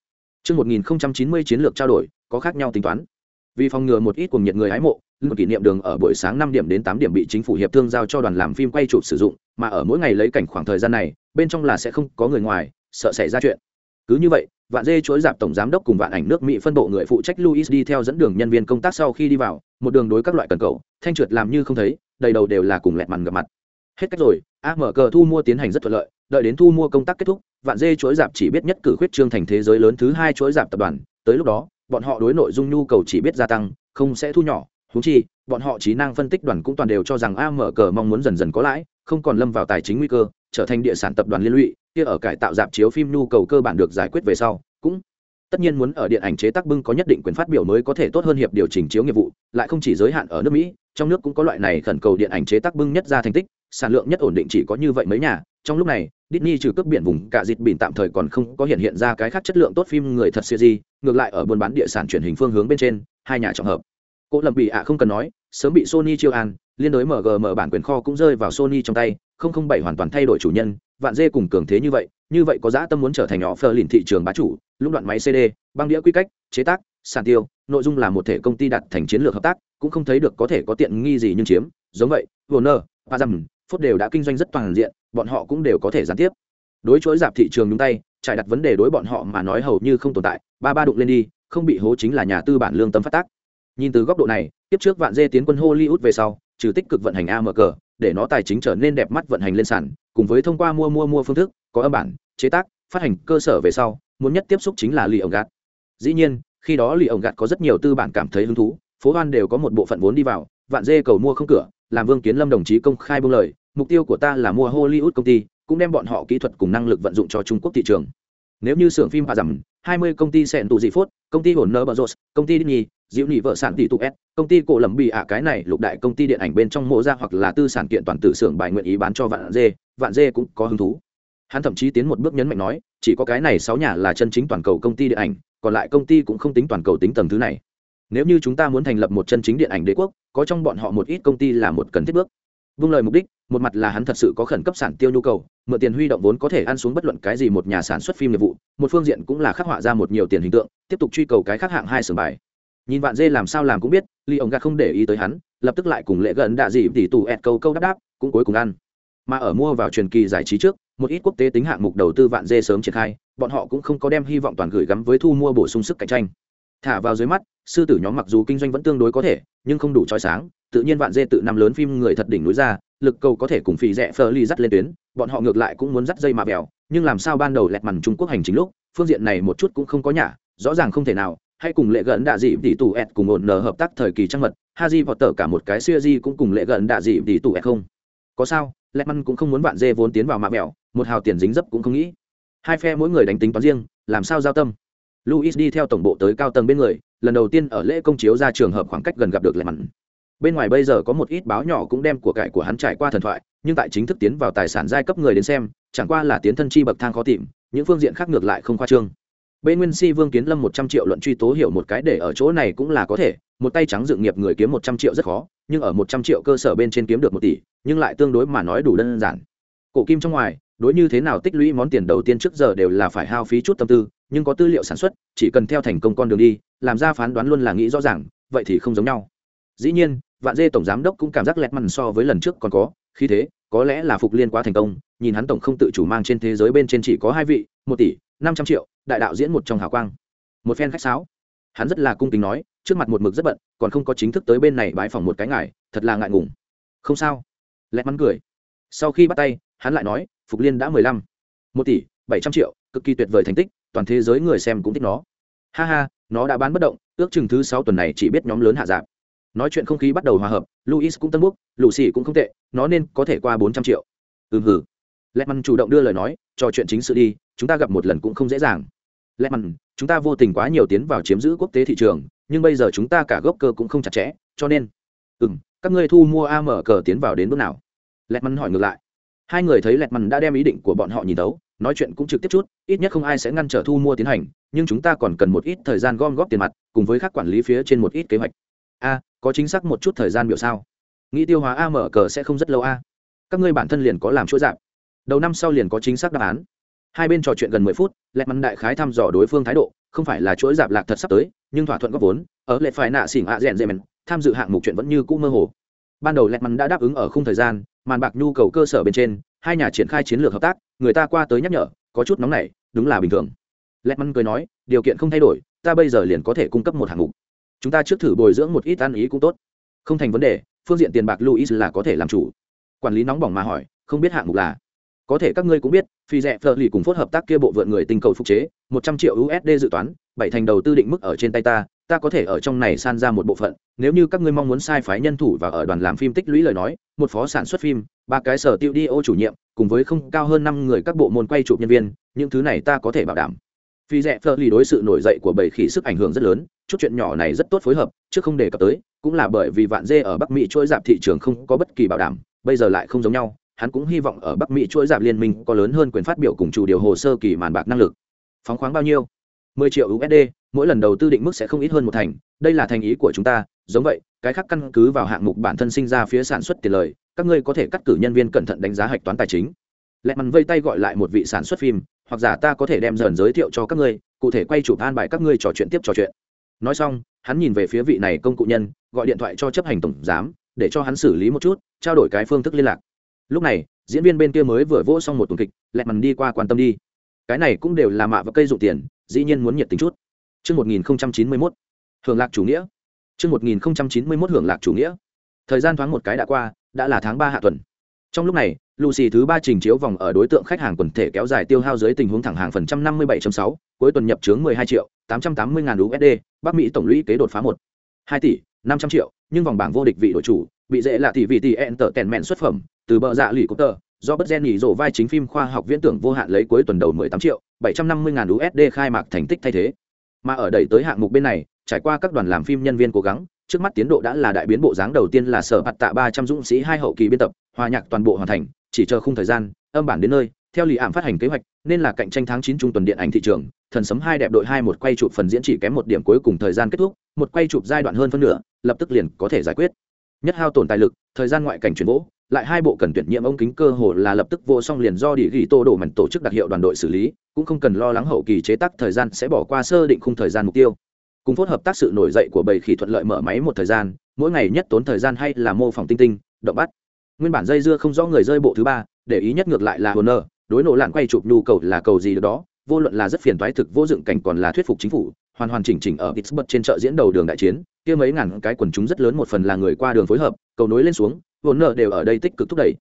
Speaker 1: Trước 1090 chiến lược trao đổi, có khác nhau tính toán. Vì phòng ngừa một ít cùng nhiệt người hái mộ lương kỷ niệm đường ở buổi sáng năm điểm đến tám điểm bị chính phủ hiệp thương giao cho đoàn làm phim quay chụp sử dụng mà ở mỗi ngày lấy cảnh khoảng thời gian này bên trong là sẽ không có người ngoài sợ xảy ra chuyện. Cứ như vậy vạn dê chuỗi dạp tổng giám đốc cùng vạn ảnh nước mỹ phân bộ người phụ trách luis đi theo dẫn đường nhân viên công tác sau khi đi vào, một đường đối các loại cần cầu, thanh trượt làm như không thấy, đầy đầu đều là cùng lẹt mằn gặp mặt. Hết cách rồi, a mở cờ thu mua tiến hành rất thuận lợi, đợi đến thu mua công tác kết thúc, vạn dê chuỗi dạp chỉ biết nhất cử khuyết trương thành thế giới lớn thứ hai chuỗi dạp tập đoàn, tới lúc đó, bọn họ đối nội dung nhu cầu chỉ biết gia tăng, không sẽ thu nhỏ húng chi, bọn họ trí năng phân tích đoàn cũng toàn đều cho rằng a mở cờ mong muốn dần dần có lãi, không còn lâm vào tài chính nguy cơ trở thành địa sản tập đoàn liên lụy kia ở cải tạo dạp chiếu phim nhu cầu cơ bản được giải quyết về sau cũng tất nhiên muốn ở điện ảnh chế tác bưng có nhất định quyền phát biểu mới có thể tốt hơn hiệp điều chỉnh chiếu nghiệp vụ lại không chỉ giới hạn ở nước mỹ trong nước cũng có loại này khẩn cầu điện ảnh chế tác bưng nhất ra thành tích sản lượng nhất ổn định chỉ có như vậy mấy nhà trong lúc này Disney trừ cướp biển vùng cả dịt biển tạm thời còn không có hiện hiện ra cái khác chất lượng tốt phim người thật series, ngược lại ở buôn bán địa sản truyền hình phương hướng bên trên, hai nhà trọng hợp. Cố Lâm bị ạ không cần nói, sớm bị Sony chiêu an, liên đối MGM bản quyền kho cũng rơi vào Sony trong tay, không không bảy hoàn toàn thay đổi chủ nhân, vạn dê cùng cường thế như vậy, như vậy có dã tâm muốn trở thành nhỏ Fleur lìn thị trường bá chủ, lúc đoạn máy CD, băng đĩa quy cách, chế tác, sản tiêu, nội dung là một thể công ty đặt thành chiến lược hợp tác, cũng không thấy được có thể có tiện nghi gì nhưng chiếm, giống vậy, Warner, Paramount, Phốt đều đã kinh doanh rất toàn diện, bọn họ cũng đều có thể gián tiếp. Đối chối dạp thị trường nhúng tay, trải đặt vấn đề đối bọn họ mà nói hầu như không tồn tại, ba ba đụng lên đi, không bị hố chính là nhà tư bản lương tâm phát tác. Nhìn từ góc độ này, tiếp trước vạn dê tiến quân Hollywood về sau, trừ tích cực vận hành AMG, để nó tài chính trở nên đẹp mắt vận hành lên sàn, cùng với thông qua mua mua mua phương thức, có âm bản, chế tác, phát hành cơ sở về sau, muốn nhất tiếp xúc chính là lì ổng gạt. Dĩ nhiên, khi đó lì ổng gạt có rất nhiều tư bản cảm thấy hứng thú, phố hoan đều có một bộ phận vốn đi vào, vạn dê cầu mua không cửa, làm Vương Kiến Lâm đồng chí công khai buông lời, mục tiêu của ta là mua Hollywood công ty, cũng đem bọn họ kỹ thuật cùng năng lực vận dụng cho Trung Quốc thị trường. Nếu như xưởng phim hạ rằng 20 công ty sẹn tụ dị phốt, công ty hồn nơ bờ rột, công ty Disney, diệu nhị vợ sản tỷ tụ s, công ty cổ lầm bị ạ, cái này lục đại công ty điện ảnh bên trong mộ ra hoặc là tư sản kiện toàn tử xưởng bài nguyện ý bán cho vạn dê vạn dê cũng có hứng thú. Hắn thậm chí tiến một bước nhấn mạnh nói, chỉ có cái này sáu nhà là chân chính toàn cầu công ty điện ảnh, còn lại công ty cũng không tính toàn cầu tính tầng thứ này. Nếu như chúng ta muốn thành lập một chân chính điện ảnh đế quốc, có trong bọn họ một ít công ty là một cần thiết bước. Vung lời mục đích, một mặt là hắn thật sự có khẩn cấp sản tiêu nhu cầu, mượn tiền huy động vốn có thể ăn xuống bất luận cái gì một nhà sản xuất phim nghiệp vụ, một phương diện cũng là khắc họa ra một nhiều tiền hình tượng, tiếp tục truy cầu cái khác hạng hai sưởng bài nhìn vạn dê làm sao làm cũng biết ly ông gạt không để ý tới hắn, lập tức lại cùng lệ gần đạ dị tỷ tù ẹt câu câu đáp đáp, cũng cuối cùng ăn. Mà ở mua vào truyền kỳ giải trí trước, một ít quốc tế tính hạng mục đầu tư vạn dê sớm triển khai, bọn họ cũng không có đem hy vọng toàn gửi gắm với thu mua bổ sung sức cạnh tranh. Thả vào dưới mắt, sư tử nhóm mặc dù kinh doanh vẫn tương đối có thể, nhưng không đủ trói sáng, tự nhiên vạn dê tự nằm lớn phim người thật đỉnh núi ra, lực cầu có thể cùng phì rẻ phơ ly dắt lên tuyến, bọn họ ngược lại cũng muốn dắt dây mà bèo, nhưng làm sao ban đầu lẹt mằn trung quốc hành chính lúc, phương diện này một chút cũng không có nhả, rõ ràng không thể nào hay cùng lệ gần đạ dị tỷ tù ẹt cùng ổn nở hợp tác thời kỳ trăng mật Ha di vọt tờ cả một cái xưa di cũng cùng lệ gần đạ dị tỷ tù ẹt không. Có sao, lệ măn cũng không muốn bạn dê vốn tiến vào mạ mẹo, một hào tiền dính dấp cũng không nghĩ. Hai phe mỗi người đánh tính toán riêng, làm sao giao tâm? Luis đi theo tổng bộ tới cao tầng bên người, lần đầu tiên ở lễ công chiếu ra trường hợp khoảng cách gần gặp được lệ măn. Bên ngoài bây giờ có một ít báo nhỏ cũng đem của cải của hắn trải qua thần thoại, nhưng tại chính thức tiến vào tài sản giai cấp người đến xem, chẳng qua là tiến thân chi bậc thang khó tìm, những phương diện khác ngược lại không khoa trương bên nguyên si vương kiến lâm một trăm triệu luận truy tố hiểu một cái để ở chỗ này cũng là có thể, một tay trắng dựng nghiệp người kiếm một trăm triệu rất khó, nhưng ở một trăm triệu cơ sở bên trên kiếm được một tỷ, nhưng lại tương đối mà nói đủ đơn giản. Cổ kim trong ngoài, đối như thế nào tích lũy món tiền đầu tiên trước giờ đều là phải hao phí chút tâm tư, nhưng có tư liệu sản xuất, chỉ cần theo thành công con đường đi, làm ra phán đoán luôn là nghĩ rõ ràng, vậy thì không giống nhau. Dĩ nhiên, vạn dê tổng giám đốc cũng cảm giác lẹt mằn so với lần trước còn có khi thế có lẽ là phục liên quá thành công, nhìn hắn tổng không tự chủ mang trên thế giới bên trên chỉ có hai vị, một tỷ, năm trăm triệu, đại đạo diễn một trong hào quang. Một phen khách sáo. Hắn rất là cung kính nói, trước mặt một mực rất bận, còn không có chính thức tới bên này bái phòng một cái ngài, thật là ngại ngùng. Không sao. Lẹt mắn cười. Sau khi bắt tay, hắn lại nói, phục liên đã mười lăm, một tỷ, bảy trăm triệu, cực kỳ tuyệt vời thành tích, toàn thế giới người xem cũng thích nó. Ha ha, nó đã bán bất động, ước chừng thứ sáu tuần này chỉ biết nhóm lớn hạ giảm nói chuyện không khí bắt đầu hòa hợp luis cũng tân búc lù xì cũng không tệ nó nên có thể qua bốn trăm triệu. Ừm hử lẹt mắn chủ động đưa lời nói trò chuyện chính sự đi chúng ta gặp một lần cũng không dễ dàng. Lẽ mặn chúng ta vô tình quá nhiều tiến vào chiếm giữ quốc tế thị trường nhưng bây giờ chúng ta cả gốc cơ cũng không chặt chẽ cho nên ừm, các ngươi thu mua a mở cờ tiến vào đến bước nào? Lẹt mặn hỏi ngược lại. Hai người thấy lẹt mặn đã đem ý định của bọn họ nhìn tấu nói chuyện cũng trực tiếp chút ít nhất không ai sẽ ngăn trở thu mua tiến hành nhưng chúng ta còn cần một ít thời gian gom góp tiền mặt cùng với các quản lý phía trên một ít kế hoạch. A có chính xác một chút thời gian biểu sao? Nghĩ tiêu hóa a mở cờ sẽ không rất lâu a. Các ngươi bản thân liền có làm chuỗi giảm. Đầu năm sau liền có chính xác đáp án. Hai bên trò chuyện gần mười phút lẹt mắn đại khái thăm dò đối phương thái độ không phải là chuỗi giảm lạc thật sắp tới nhưng thỏa thuận góp vốn ở lệ phải nạ xỉn ạ rèn rèn, tham dự hạng mục chuyện vẫn như cũ mơ hồ. Ban đầu lẹt mắn đã đáp ứng ở khung thời gian màn bạc nhu cầu cơ sở bên trên hai nhà triển khai chiến lược hợp tác người ta qua tới nhắc nhở có chút nóng này đúng là bình thường. Lẹt mắn cười nói điều kiện không thay đổi ta bây giờ liền có thể cung cấp một hạng mục chúng ta trước thử bồi dưỡng một ít ăn ý cũng tốt. Không thành vấn đề, phương diện tiền bạc luis là có thể làm chủ. Quản lý nóng bỏng mà hỏi, không biết hạng mục là. Có thể các ngươi cũng biết, phi rẻ phờ lì cùng phốt hợp tác kia bộ vượn người tinh cầu phục chế, một trăm triệu usd dự toán, bảy thành đầu tư định mức ở trên tay ta ta có thể ở trong này san ra một bộ phận. Nếu như các ngươi mong muốn sai phái nhân thủ và ở đoàn làm phim tích lũy lời nói, một phó sản xuất phim, ba cái sở tiêu đi ô chủ nhiệm, cùng với không cao hơn năm người các bộ môn quay chụp nhân viên, những thứ này ta có thể bảo đảm phi rẻ phờ lì đối sự nổi dậy của bầy khỉ sức ảnh hưởng rất lớn, chút chuyện nhỏ này rất tốt phối hợp, chứ không đề cập tới, cũng là bởi vì vạn dê ở bắc mỹ chuỗi dạp thị trường không có bất kỳ bảo đảm, bây giờ lại không giống nhau, hắn cũng hy vọng ở bắc mỹ chuỗi dạp liên minh có lớn hơn quyền phát biểu cùng chủ điều hồ sơ kỳ màn bạc năng lực. Phóng khoáng bao nhiêu? 10 triệu usd mỗi lần đầu tư định mức sẽ không ít hơn một thành, đây là thành ý của chúng ta, giống vậy, cái khác căn cứ vào hạng mục bản thân sinh ra phía sản xuất tiền lời, các ngươi có thể cắt cử nhân viên cẩn thận đánh giá hạch toán tài chính. Lẹ mằn vây tay gọi lại một vị sản xuất phim hoặc giả ta có thể đem dần giới thiệu cho các ngươi cụ thể quay chụp an bài các ngươi trò chuyện tiếp trò chuyện nói xong hắn nhìn về phía vị này công cụ nhân gọi điện thoại cho chấp hành tổng giám để cho hắn xử lý một chút trao đổi cái phương thức liên lạc lúc này diễn viên bên kia mới vừa vỗ xong một tuần kịch lẹt mằn đi qua quan tâm đi cái này cũng đều là mạ và cây dụng tiền dĩ nhiên muốn nhiệt tính chút Trước 1091, hưởng lạc chủ nghĩa. Trước 1091 hưởng lạc chủ nghĩa. Thời gian thoáng một cái đã qua, đã là tháng ba hạ tuần. Trong lúc này, Lucy thứ ba trình chiếu vòng ở đối tượng khách hàng quần thể kéo dài tiêu hao dưới tình huống thẳng hàng phần trăm năm mươi 57.6, cuối tuần nhập chướng 12 triệu, 880 ngàn USD, Bắc Mỹ tổng lũy kế đột phá 1 2 tỷ, 500 triệu, nhưng vòng bảng vô địch vị đội chủ, bị dễ là tỷ vị tỷ entertainment xuất phẩm, từ bờ dạ lì cúp tờ, do bất gen nghỉ rổ vai chính phim khoa học viễn tưởng vô hạn lấy cuối tuần đầu 18 triệu, 750 ngàn USD khai mạc thành tích thay thế. Mà ở đẩy tới hạng mục bên này, trải qua các đoàn làm phim nhân viên cố gắng, trước mắt tiến độ đã là đại biến bộ dáng đầu tiên là sở bạt tạ 300 dũng sĩ hai hậu kỳ biên tập, hòa nhạc toàn bộ hoàn thành, chỉ chờ khung thời gian, âm bản đến nơi, theo lì ảm phát hành kế hoạch, nên là cạnh tranh tháng chín trung tuần điện ảnh thị trường, thần sấm hai đẹp đội hai một quay chụp phần diễn chỉ kém một điểm cuối cùng thời gian kết thúc, một quay chụp giai đoạn hơn phân nửa, lập tức liền có thể giải quyết. Nhất hao tổn tài lực, thời gian ngoại cảnh chuyển vỗ, lại hai bộ cần tuyển nhiệm ông kính cơ hồ là lập tức vô xong liền do đi ghi tô đổ mảnh tổ chức đặc hiệu đoàn đội xử lý cũng không cần lo lắng hậu kỳ chế tác thời gian sẽ bỏ qua sơ định khung thời gian mục tiêu cùng phối hợp tác sự nổi dậy của bầy khỉ thuận lợi mở máy một thời gian, mỗi ngày nhất tốn thời gian hay là mô phỏng tinh tinh, động bắt. Nguyên bản dây dưa không rõ người rơi bộ thứ ba, để ý nhất ngược lại là honor, đối nổ lặn quay chụp nhu cầu là cầu gì được đó, vô luận là rất phiền toái thực vô dựng cảnh còn là thuyết phục chính phủ, hoàn hoàn chỉnh chỉnh ở Pittsburgh trên chợ diễn đầu đường đại chiến, kia mấy ngàn cái quần chúng rất lớn một phần là người qua đường phối hợp, cầu nối lên xuống vốn nợ đều ở đây tích cực thúc đẩy.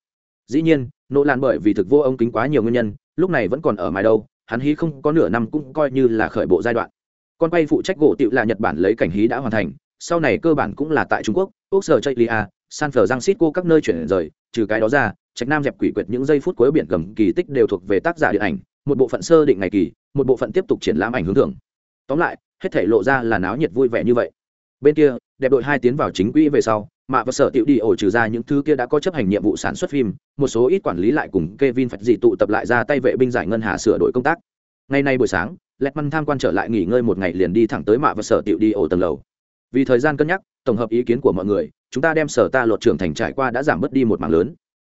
Speaker 1: Dĩ nhiên nỗ lan bởi vì thực vô ông kính quá nhiều nguyên nhân, lúc này vẫn còn ở mài đâu, hắn hí không có nửa năm cũng coi như là khởi bộ giai đoạn con quay phụ trách gỗ tựu là nhật bản lấy cảnh hí đã hoàn thành, sau này cơ bản cũng là tại trung quốc quốc sở chây lia san phờ giang xít cô các nơi chuyển rời, trừ cái đó ra, trạch nam dẹp quỷ quyệt những giây phút cuối biển gầm kỳ tích đều thuộc về tác giả điện ảnh, một bộ phận sơ định ngày kỳ, một bộ phận tiếp tục triển lãm ảnh hướng thưởng. Tóm lại, hết thể lộ ra là náo nhiệt vui vẻ như vậy. Bên kia, đẹp đội hai tiến vào chính quỹ về sau, mạ và sở tiểu đi ổ trừ ra những thứ kia đã có chấp hành nhiệm vụ sản xuất phim, một số ít quản lý lại cùng Kevin phật dị tụ tập lại ra tay vệ binh giải ngân hà sửa đổi công tác. Ngày nay buổi sáng Letman tham quan trở lại nghỉ ngơi một ngày liền đi thẳng tới mạ và sở tiểu đi ổ tầng lầu. Vì thời gian cân nhắc, tổng hợp ý kiến của mọi người, chúng ta đem sở ta lột trưởng thành trải qua đã giảm bớt đi một mảng lớn.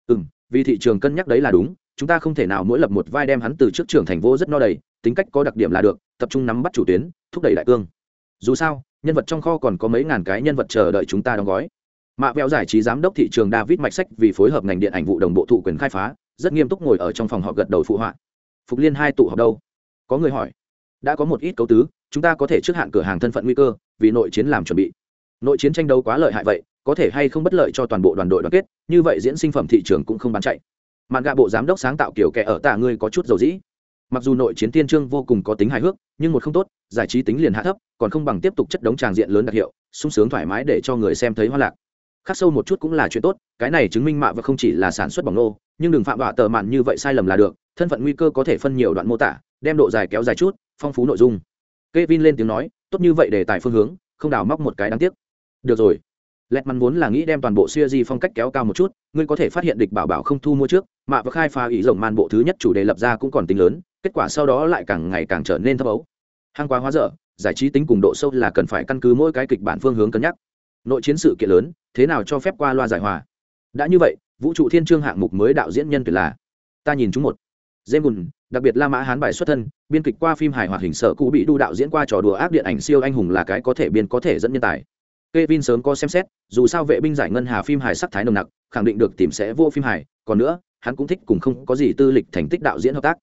Speaker 1: Ừ vì thị trường cân nhắc đấy là đúng, chúng ta không thể nào mỗi lập một vai đem hắn từ trước trưởng thành vô rất no đầy, tính cách có đặc điểm là được, tập trung nắm bắt chủ tuyến, thúc đẩy đại cương. Dù sao, nhân vật trong kho còn có mấy ngàn cái nhân vật chờ đợi chúng ta đóng gói. Mạ vẹo giải trí giám đốc thị trường david mạch sách vì phối hợp ngành điện ảnh vụ đồng bộ thụ quyền khai phá, rất nghiêm túc ngồi ở trong phòng họp gật đầu phụ họa. Phục liên hai tụ họp đâu? Có người hỏi đã có một ít cấu tứ, chúng ta có thể trước hạn cửa hàng thân phận nguy cơ, vì nội chiến làm chuẩn bị. Nội chiến tranh đấu quá lợi hại vậy, có thể hay không bất lợi cho toàn bộ đoàn đội đoàn kết, như vậy diễn sinh phẩm thị trường cũng không bán chạy. Mạn gạ bộ giám đốc sáng tạo kiểu kẻ ở tạ ngươi có chút dầu dĩ. Mặc dù nội chiến tiên trương vô cùng có tính hài hước, nhưng một không tốt, giải trí tính liền hạ thấp, còn không bằng tiếp tục chất đống tràng diện lớn đặc hiệu, sung sướng thoải mái để cho người xem thấy hoa lạc. Khắc sâu một chút cũng là chuyện tốt, cái này chứng minh mạ và không chỉ là sản xuất bỏng nô, nhưng đừng phạm đọa tờ mạn như vậy sai lầm là được, thân phận nguy cơ có thể phân nhiều đoạn mô tả đem độ dài kéo dài chút, phong phú nội dung. Kevin lên tiếng nói, tốt như vậy để tài phương hướng, không đào móc một cái đáng tiếc. Được rồi. Lẹt mắn vốn là nghĩ đem toàn bộ series phong cách kéo cao một chút, ngươi có thể phát hiện địch bảo bảo không thu mua trước, mà và khai phá ý rộng man bộ thứ nhất chủ đề lập ra cũng còn tính lớn, kết quả sau đó lại càng ngày càng trở nên thấp ấu. Hang quá hóa dở, giải trí tính cùng độ sâu là cần phải căn cứ mỗi cái kịch bản phương hướng cân nhắc. Nội chiến sự kiện lớn, thế nào cho phép qua loa giải hòa? Đã như vậy, vũ trụ thiên chương hạng mục mới đạo diễn nhân tuyệt là. Ta nhìn chúng một. Dêm đặc biệt la mã hán bài xuất thân biên kịch qua phim hài hoạt hình sở cũ bị đu đạo diễn qua trò đùa ác điện ảnh siêu anh hùng là cái có thể biên có thể dẫn nhân tài Kevin sớm có xem xét, dù sao vệ binh giải ngân hà phim hài sắc thái nồng nặc, khẳng định được tìm sẽ vô phim hài, còn nữa, hắn cũng thích cùng không có gì tư lịch thành tích đạo diễn hợp tác.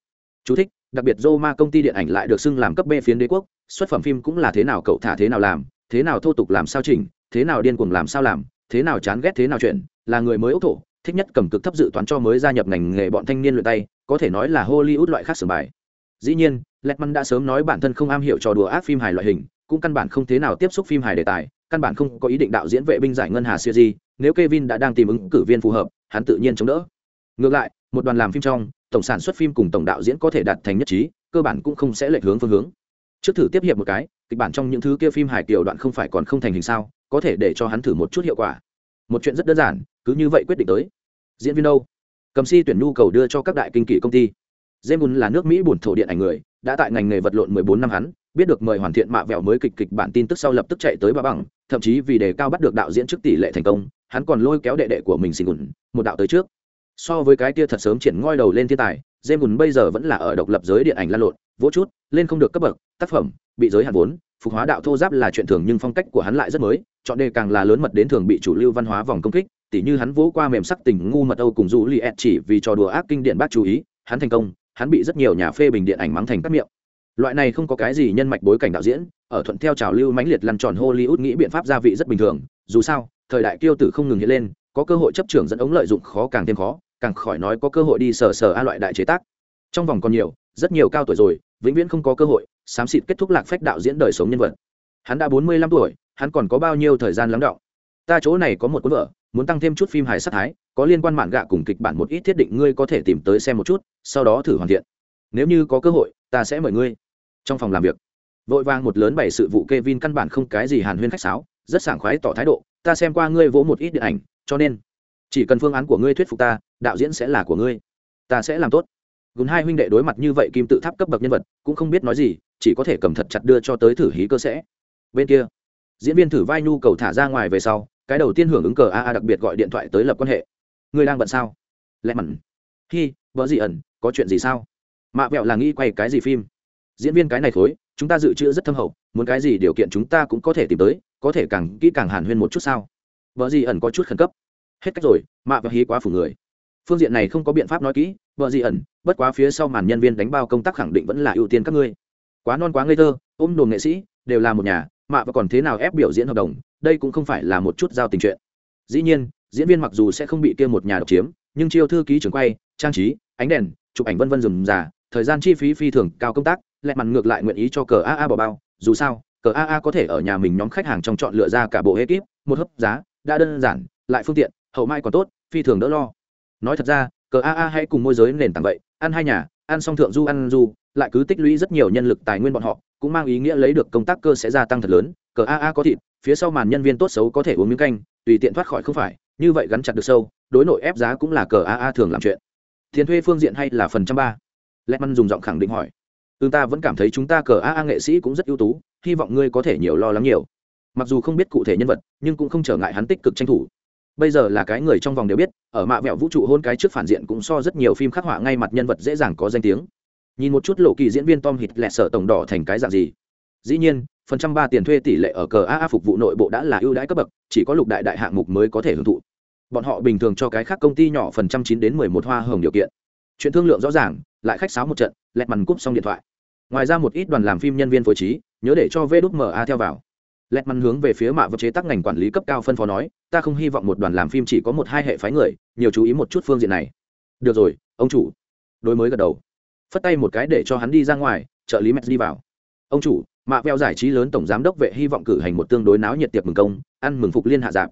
Speaker 1: Chú thích, đặc biệt Roma công ty điện ảnh lại được xưng làm cấp B phiến đế quốc, xuất phẩm phim cũng là thế nào cậu thả thế nào làm, thế nào thô tục làm sao chỉnh, thế nào điên cuồng làm sao làm, thế nào chán ghét thế nào chuyện, là người mới ốc thổ, thích nhất cầm cực thấp dự toán cho mới gia nhập ngành nghề bọn thanh niên luyện tay, có thể nói là Hollywood loại khác sưởng bài. Dĩ nhiên, Letman đã sớm nói bản thân không am hiểu trò đùa ác phim hài loại hình, cũng căn bản không thế nào tiếp xúc phim hài đề tài, căn bản không có ý định đạo diễn vệ binh giải ngân hà series, nếu Kevin đã đang tìm ứng cử viên phù hợp, hắn tự nhiên chống đỡ. Ngược lại, một đoàn làm phim trong, tổng sản xuất phim cùng tổng đạo diễn có thể đạt thành nhất trí, cơ bản cũng không sẽ lệch hướng phương hướng. Trước thử tiếp hiệp một cái, kịch bản trong những thứ kia phim hài tiểu đoạn không phải còn không thành hình sao, có thể để cho hắn thử một chút hiệu quả. Một chuyện rất đơn giản, cứ như vậy quyết định tới. Diễn viên đâu? Cầm si tuyển nhu cầu đưa cho các đại kinh kỷ công ty. James là nước Mỹ buồn thổ điện ảnh người, đã tại ngành nghề vật lộn 14 năm hắn, biết được mời hoàn thiện mạ vẹo mới kịch kịch bản tin tức sau lập tức chạy tới bà bằng, thậm chí vì đề cao bắt được đạo diễn trước tỷ lệ thành công, hắn còn lôi kéo đệ đệ của mình xin một đạo tới trước. So với cái kia thật sớm triển ngoi đầu lên thiên tài, James bây giờ vẫn là ở độc lập giới điện ảnh lan lộn, vỗ chút, lên không được cấp bậc, tác phẩm bị giới hạn vốn, phục hóa đạo thô giáp là chuyện thường nhưng phong cách của hắn lại rất mới, chọn đề càng là lớn mật đến thường bị chủ lưu văn hóa vòng công kích, tỉ như hắn vỗ qua mềm sắc tình ngu mật Âu cùng Dụ Liệt chỉ vì trò đùa ác kinh điển bác chú ý, hắn thành công, hắn bị rất nhiều nhà phê bình điện ảnh mắng thành các miệng. Loại này không có cái gì nhân mạch bối cảnh đạo diễn ở thuận theo trào lưu mãnh liệt lăn tròn hollywood nghĩ biện pháp gia vị rất bình thường dù sao thời đại kiêu tử không ngừng hiện lên có cơ hội chấp trưởng dẫn ống lợi dụng khó càng thêm khó càng khỏi nói có cơ hội đi sờ sờ a loại đại chế tác. Trong vòng còn nhiều rất nhiều cao tuổi rồi vĩnh viễn không có cơ hội xám xịt kết thúc lạc phách đạo diễn đời sống nhân vật. Hắn đã bốn mươi lăm tuổi hắn còn có bao nhiêu thời gian lắng đọng? Ta chỗ này có một cuốn vở muốn tăng thêm chút phim hài sát thái, có liên quan mạn gạ cùng kịch bản một ít thiết định ngươi có thể tìm tới xem một chút, sau đó thử hoàn thiện. Nếu như có cơ hội, ta sẽ mời ngươi. Trong phòng làm việc, vội vàng một lớn bảy sự vụ k e vin căn bản không cái gì hàn huyên khách sáo, rất sảng khoái tỏ thái độ, ta xem qua ngươi vỗ một ít điện ảnh, cho nên chỉ cần phương án của ngươi thuyết phục ta, đạo diễn sẽ là của ngươi. Ta sẽ làm tốt. Gần hai huynh đệ đối mặt như vậy kim tự tháp cấp bậc nhân vật, cũng không biết nói gì, chỉ có thể cầm thật chặt đưa cho tới thử hí cơ sẽ. Bên kia, diễn viên thử vai nhu cầu thả ra ngoài về sau cái đầu tiên hưởng ứng cờ a đặc biệt gọi điện thoại tới lập quan hệ. Ngươi đang bận sao? Lẹ mặn hi, vợ gì ẩn, có chuyện gì sao? Mạ vẹo là nghĩ quay cái gì phim? Diễn viên cái này thối, chúng ta dự trữ rất thâm hậu, muốn cái gì điều kiện chúng ta cũng có thể tìm tới, có thể càng kỹ càng hàn huyên một chút sao? Vợ gì ẩn có chút khẩn cấp. Hết cách rồi, mạ và hí quá phủ người. Phương diện này không có biện pháp nói kỹ, vợ gì ẩn, bất quá phía sau màn nhân viên đánh bao công tác khẳng định vẫn là ưu tiên các ngươi. Quá non quá ngây thơ, ôm đồn nghệ sĩ, đều là một nhà mạ và còn thế nào ép biểu diễn hợp đồng, đây cũng không phải là một chút giao tình chuyện. Dĩ nhiên, diễn viên mặc dù sẽ không bị kia một nhà độc chiếm, nhưng chiêu thư ký trường quay, trang trí, ánh đèn, chụp ảnh vân vân dùm già thời gian chi phí phi thường cao công tác, lẹ mặn ngược lại nguyện ý cho cờ aa bỏ bao. Dù sao, cờ aa có thể ở nhà mình nhóm khách hàng trong chọn lựa ra cả bộ ekip, một hấp giá, đã đơn giản, lại phương tiện, hậu mai còn tốt, phi thường đỡ lo. Nói thật ra, cờ aa hay cùng môi giới nền tảng vậy, ăn hai nhà, ăn xong thượng du ăn du, lại cứ tích lũy rất nhiều nhân lực tài nguyên bọn họ cũng mang ý nghĩa lấy được công tác cơ sẽ gia tăng thật lớn, cờ aa có thịt, phía sau màn nhân viên tốt xấu có thể uống miếng canh, tùy tiện thoát khỏi không phải, như vậy gắn chặt được sâu, đối nội ép giá cũng là cờ aa thường làm chuyện. Tiền thuê phương diện hay là phần trăm ba? Lẽ măn dùng giọng khẳng định hỏi. Ư ta vẫn cảm thấy chúng ta cờ AA nghệ sĩ cũng rất ưu tú, hy vọng ngươi có thể nhiều lo lắng nhiều. Mặc dù không biết cụ thể nhân vật, nhưng cũng không trở ngại hắn tích cực tranh thủ. Bây giờ là cái người trong vòng đều biết, ở mạ vẹo vũ trụ hôn cái trước phản diện cũng so rất nhiều phim khắc họa ngay mặt nhân vật dễ dàng có danh tiếng nhìn một chút lộ kỳ diễn viên tom hít lẹ sợ tổng đỏ thành cái dạng gì. Dĩ nhiên, phần trăm ba tiền thuê tỷ lệ ở cờ a phục vụ nội bộ đã là ưu đãi cấp bậc, chỉ có lục đại đại hạng mục mới có thể hưởng thụ. Bọn họ bình thường cho cái khác công ty nhỏ phần trăm chín đến mười một hoa hồng điều kiện. Chuyện thương lượng rõ ràng, lại khách sáo một trận, lẹt mằn cúp xong điện thoại. Ngoài ra một ít đoàn làm phim nhân viên phối trí, nhớ để cho vma theo vào. Lẹt mằn hướng về phía mạ vật chế tác ngành quản lý cấp cao phân phó nói, ta không hy vọng một đoàn làm phim chỉ có một hai hệ phái người, nhiều chú ý một chút phương diện này. Được rồi, ông chủ. Đối mới gật đầu phất tay một cái để cho hắn đi ra ngoài, trợ lý mẹ đi vào. Ông chủ, mạ veo giải trí lớn tổng giám đốc vệ hy vọng cử hành một tương đối náo nhiệt tiệc mừng công, ăn mừng phục liên hạ dạng.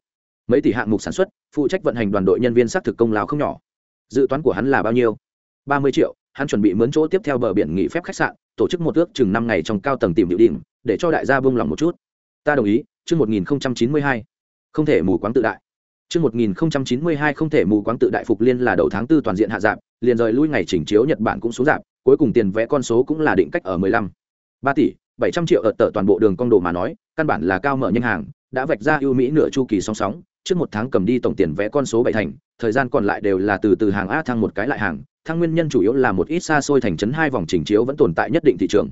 Speaker 1: mấy tỷ hạng mục sản xuất, phụ trách vận hành đoàn đội nhân viên xác thực công lao không nhỏ. Dự toán của hắn là bao nhiêu? Ba mươi triệu, hắn chuẩn bị mướn chỗ tiếp theo bờ biển nghỉ phép khách sạn, tổ chức một ước chừng năm ngày trong cao tầng tìm địa điểm, để cho đại gia buông lòng một chút. Ta đồng ý, chương một nghìn chín mươi hai. Không thể mù quáng tự đại. Trước 1092 không thể mù quáng tự đại phục liên là đầu tháng tư toàn diện hạ giảm liền rời lui ngày chỉnh chiếu nhật bản cũng xuống giảm cuối cùng tiền vẽ con số cũng là định cách ở mười lăm. Ba tỷ, bảy trăm triệu ở tờ toàn bộ đường con đồ mà nói, căn bản là cao mở nhanh hàng, đã vạch ra ưu mỹ nửa chu kỳ song sóng, trước một tháng cầm đi tổng tiền vẽ con số bảy thành, thời gian còn lại đều là từ từ hàng a thăng một cái lại hàng, thăng nguyên nhân chủ yếu là một ít xa xôi thành trấn hai vòng trình chiếu vẫn tồn tại nhất định thị trường.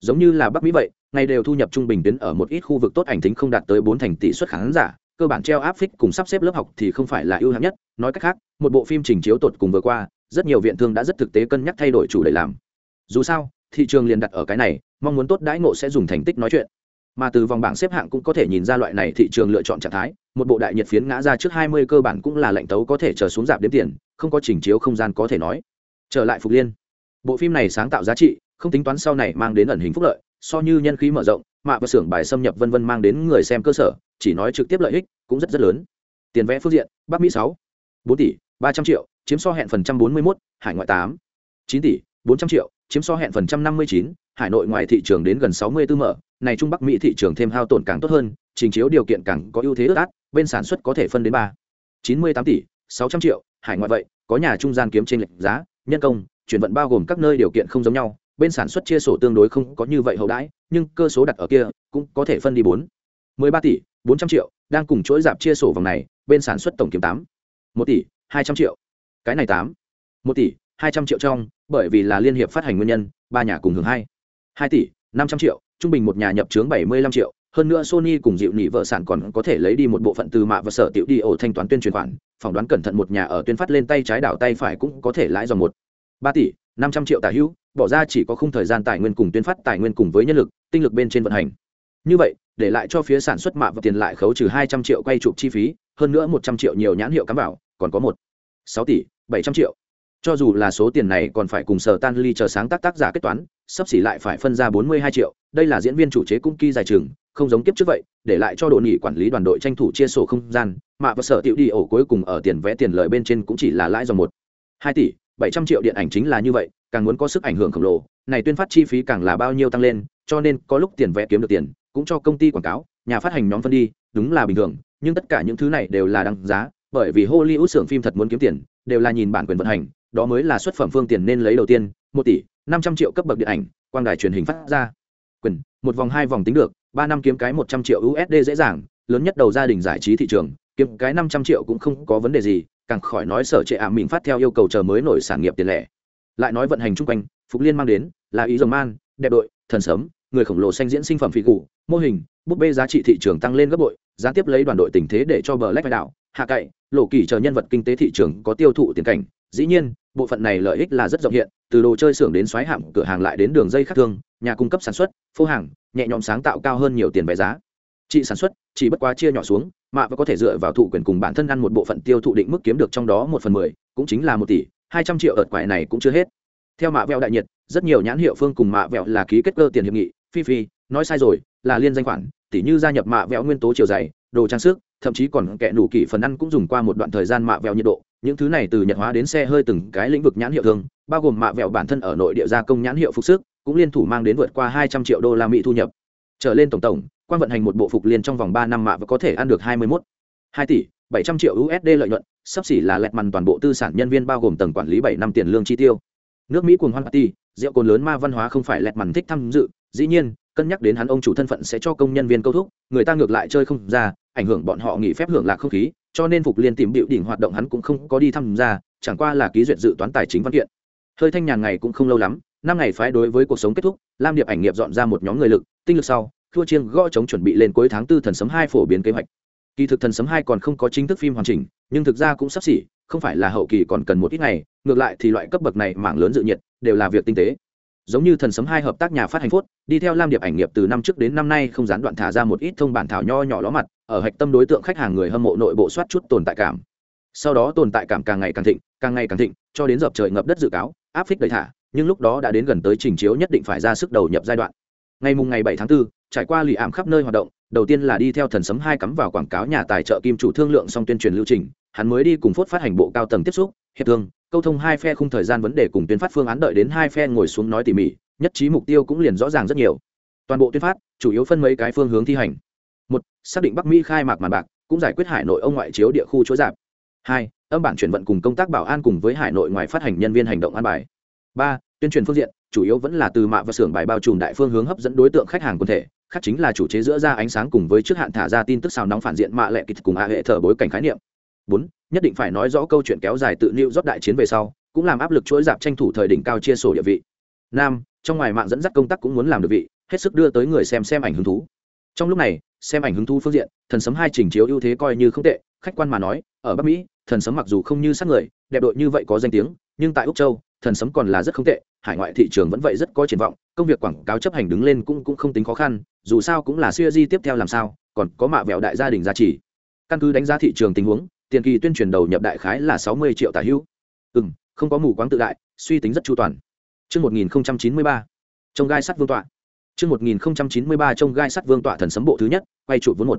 Speaker 1: Giống như là bắc mỹ vậy, ngày đều thu nhập trung bình đến ở một ít khu vực tốt ảnh tính không đạt tới bốn thành tỷ suất khán giả cơ bản treo áp phích cùng sắp xếp lớp học thì không phải là ưu hạng nhất. Nói cách khác, một bộ phim trình chiếu tột cùng vừa qua, rất nhiều viện thương đã rất thực tế cân nhắc thay đổi chủ đề làm. Dù sao, thị trường liền đặt ở cái này, mong muốn tốt đãi ngộ sẽ dùng thành tích nói chuyện. Mà từ vòng bảng xếp hạng cũng có thể nhìn ra loại này thị trường lựa chọn trạng thái, một bộ đại nhiệt phiến ngã ra trước 20 cơ bản cũng là lệnh tấu có thể chờ xuống giảm đếm tiền, không có trình chiếu không gian có thể nói. Trở lại phục liên. Bộ phim này sáng tạo giá trị, không tính toán sau này mang đến ẩn hình phúc lợi so như nhân khí mở rộng, mạ và xưởng bài xâm nhập vân vân mang đến người xem cơ sở, chỉ nói trực tiếp lợi ích cũng rất rất lớn. Tiền vẽ phương diện, bắc mỹ sáu, bốn tỷ, ba trăm triệu, chiếm so hẹn phần trăm bốn mươi mốt, hải ngoại tám, chín tỷ, bốn trăm triệu, chiếm so hẹn phần trăm năm mươi chín, hải nội ngoài thị trường đến gần sáu mươi tư mở, này trung bắc mỹ thị trường thêm hao tổn càng tốt hơn, trình chiếu điều kiện càng có ưu thế ước át, bên sản xuất có thể phân đến ba, chín mươi tám tỷ, sáu trăm triệu, hải ngoại vậy, có nhà trung gian kiếm trên lệch giá, nhân công, chuyển vận bao gồm các nơi điều kiện không giống nhau bên sản xuất chia sổ tương đối không có như vậy hậu đãi, nhưng cơ số đặt ở kia cũng có thể phân đi bốn. mười ba tỷ, bốn trăm triệu, đang cùng chuỗi dạp chia sổ vòng này, bên sản xuất tổng kiếm tám. một tỷ, hai trăm triệu. Cái này tám. một tỷ, hai trăm triệu trong, bởi vì là liên hiệp phát hành nguyên nhân, ba nhà cùng hưởng hai. hai tỷ, năm trăm triệu, trung bình một nhà nhập trướng bảy mươi lăm triệu. Hơn nữa sony cùng dịu nỉ vợ sản còn có thể lấy đi một bộ phận từ mạ và sở tiểu đi ổ thanh toán tuyên truyền khoản, phỏng đoán cẩn thận một nhà ở tuyên phát lên tay trái đảo tay phải cũng có thể lãi dòng một. ba tỷ, năm trăm triệu tả hữu bỏ ra chỉ có không thời gian tài nguyên cùng tuyên phát tài nguyên cùng với nhân lực, tinh lực bên trên vận hành. Như vậy, để lại cho phía sản xuất mạ và tiền lại khấu trừ hai trăm triệu quay chụp chi phí, hơn nữa một trăm triệu nhiều nhãn hiệu cắm vào, còn có một sáu tỷ bảy trăm triệu. Cho dù là số tiền này còn phải cùng sở tan ly chờ sáng tác tác giả kết toán, sắp xỉ lại phải phân ra bốn mươi hai triệu, đây là diễn viên chủ chế cung kỳ dài trường không giống kiếp trước vậy, để lại cho đội nghỉ quản lý đoàn đội tranh thủ chia sổ không gian, mạ và sở tiểu đi ổ cuối cùng ở tiền vẽ tiền lợi bên trên cũng chỉ là lãi dòng một hai tỷ bảy trăm triệu điện ảnh chính là như vậy càng muốn có sức ảnh hưởng khổng lồ, này tuyên phát chi phí càng là bao nhiêu tăng lên, cho nên có lúc tiền vẽ kiếm được tiền, cũng cho công ty quảng cáo, nhà phát hành nhóm phân đi, đúng là bình thường, nhưng tất cả những thứ này đều là đăng giá, bởi vì hollywood xưởng phim thật muốn kiếm tiền, đều là nhìn bản quyền vận hành, đó mới là xuất phẩm phương tiền nên lấy đầu tiên, một tỷ năm trăm triệu cấp bậc điện ảnh, quang đài truyền hình phát ra. Quyền, một vòng hai vòng tính được, ba năm kiếm cái một trăm triệu usd dễ dàng, lớn nhất đầu gia đình giải trí thị trường, kiếm cái năm trăm triệu cũng không có vấn đề gì, càng khỏi nói sở trệ ảm à mình phát theo yêu cầu chờ mới nổi sản nghiệp tiền lẻ lại nói vận hành chung quanh, phục liên mang đến, là ý dòng man, đẹp đội, thần sớm người khổng lồ xanh diễn sinh phẩm phi cụ, mô hình, búp bê giá trị thị trường tăng lên gấp bội gián tiếp lấy đoàn đội tình thế để cho bờ lách vai đạo hạ cậy, lộ kỳ chờ nhân vật kinh tế thị trường có tiêu thụ tiền cảnh. Dĩ nhiên, bộ phận này lợi ích là rất rộng hiện, từ đồ chơi xưởng đến xoáy hạm cửa hàng lại đến đường dây khác thương, nhà cung cấp sản xuất phô hàng, nhẹ nhõm sáng tạo cao hơn nhiều tiền vé giá. Chị sản xuất, chỉ bất quá chia nhỏ xuống mạ và có thể dựa vào thụ quyền cùng bản thân ăn một bộ phận tiêu thụ định mức kiếm được trong đó một phần mười, cũng chính là một tỷ hai trăm triệu ợt quại này cũng chưa hết. Theo mạ vẹo đại nhiệt, rất nhiều nhãn hiệu phương cùng mạ vẹo là ký kết cơ tiền hiệp nghị, phi phi, nói sai rồi, là liên danh khoản tỷ như gia nhập mạ vẹo nguyên tố chiều dày, đồ trang sức, thậm chí còn kẻ nủ kỷ phần ăn cũng dùng qua một đoạn thời gian mạ vẹo nhiệt độ. Những thứ này từ nhật hóa đến xe hơi từng cái lĩnh vực nhãn hiệu thường, bao gồm mạ vẹo bản thân ở nội địa gia công nhãn hiệu phục sức, cũng liên thủ mang đến vượt qua hai trăm triệu đô la mỹ thu nhập. Trở lên tổng tổng quan vận hành một bộ phục liên trong vòng ba năm mạ và có thể ăn được hai mươi mốt. Hai tỷ bảy trăm triệu usd lợi nhuận, sắp xỉ là lẹt mằn toàn bộ tư sản nhân viên bao gồm tầng quản lý bảy năm tiền lương chi tiêu. Nước mỹ cuồng hoan party, rượu cồn lớn ma văn hóa không phải lẹt mằn thích tham dự, dĩ nhiên, cân nhắc đến hắn ông chủ thân phận sẽ cho công nhân viên câu thúc, người ta ngược lại chơi không ra, ảnh hưởng bọn họ nghỉ phép hưởng lạc không khí, cho nên phục liên tìm biểu đỉnh hoạt động hắn cũng không có đi tham gia, chẳng qua là ký duyệt dự toán tài chính văn kiện. Hơi thanh nhàn ngày cũng không lâu lắm, năm ngày phái đối với cuộc sống kết thúc, lam điệp ảnh nghiệp dọn ra một nhóm người lực, tinh lực sau, thua chiêng gõ chống chuẩn bị lên cuối tháng tư thần sấm hai phổ biến kế hoạch kỳ thực thần sấm hai còn không có chính thức phim hoàn chỉnh nhưng thực ra cũng sắp xỉ không phải là hậu kỳ còn cần một ít ngày ngược lại thì loại cấp bậc này mảng lớn dự nhiệt đều là việc tinh tế. Giống như thần sấm hai hợp tác nhà phát hành phốt đi theo lam điệp ảnh nghiệp từ năm trước đến năm nay không gián đoạn thả ra một ít thông bản thảo nho nhỏ ló mặt ở hạch tâm đối tượng khách hàng người hâm mộ nội bộ soát chút tồn tại cảm. Sau đó tồn tại cảm càng ngày càng thịnh càng ngày càng thịnh cho đến dập trời ngập đất dự cáo áp phích đầy thả nhưng lúc đó đã đến gần tới trình chiếu nhất định phải ra sức đầu nhập giai đoạn. Ngày mùng ngày 7 tháng 4, trải qua lì ảm khắp nơi hoạt động đầu tiên là đi theo thần sấm hai cắm vào quảng cáo nhà tài trợ kim chủ thương lượng xong tuyên truyền lưu trình, hắn mới đi cùng phốt phát hành bộ cao tầng tiếp xúc, hiệp thương, câu thông hai phe khung thời gian vấn đề cùng tuyên phát phương án đợi đến hai phe ngồi xuống nói tỉ mỉ, nhất trí mục tiêu cũng liền rõ ràng rất nhiều. Toàn bộ tuyên phát, chủ yếu phân mấy cái phương hướng thi hành. Một, xác định bắc mỹ khai mạc màn bạc, cũng giải quyết hải nội ông ngoại chiếu địa khu chỗ giảm. Hai, âm bản chuyển vận cùng công tác bảo an cùng với hải nội ngoài phát hành nhân viên hành động an bài. Ba, tuyên truyền phương diện, chủ yếu vẫn là từ mạ và xưởng bài bao trùm đại phương hướng hấp dẫn đối tượng khách hàng quần thể khác chính là chủ chế giữa ra ánh sáng cùng với trước hạn thả ra tin tức xào nóng phản diện mạ lệ kịch cùng a hệ thờ bối cảnh khái niệm. Bốn, nhất định phải nói rõ câu chuyện kéo dài tự nưu rót đại chiến về sau, cũng làm áp lực chuỗi dạp tranh thủ thời đỉnh cao chia sổ địa vị. Năm, trong ngoài mạng dẫn dắt công tác cũng muốn làm được vị, hết sức đưa tới người xem xem ảnh hứng thú. Trong lúc này, xem ảnh hứng thú phương diện, thần sấm hai trình chiếu ưu thế coi như không tệ, khách quan mà nói, ở bắc mỹ, thần sấm mặc dù không như sát người, đẹp đội như vậy có danh tiếng, nhưng tại úc châu thần sấm còn là rất không tệ hải ngoại thị trường vẫn vậy rất có triển vọng công việc quảng cáo chấp hành đứng lên cũng cũng không tính khó khăn dù sao cũng là siêu di tiếp theo làm sao còn có mạ vẹo đại gia đình gia trì căn cứ đánh giá thị trường tình huống tiền kỳ tuyên truyền đầu nhập đại khái là sáu mươi triệu tả hữu ừ không có mù quáng tự đại suy tính rất chu toàn Trước 1093, trong gai sắt vương tọa. Trước 1093 trong gai sắt vương tọa thần sấm bộ thứ nhất, quay trụ vốn một.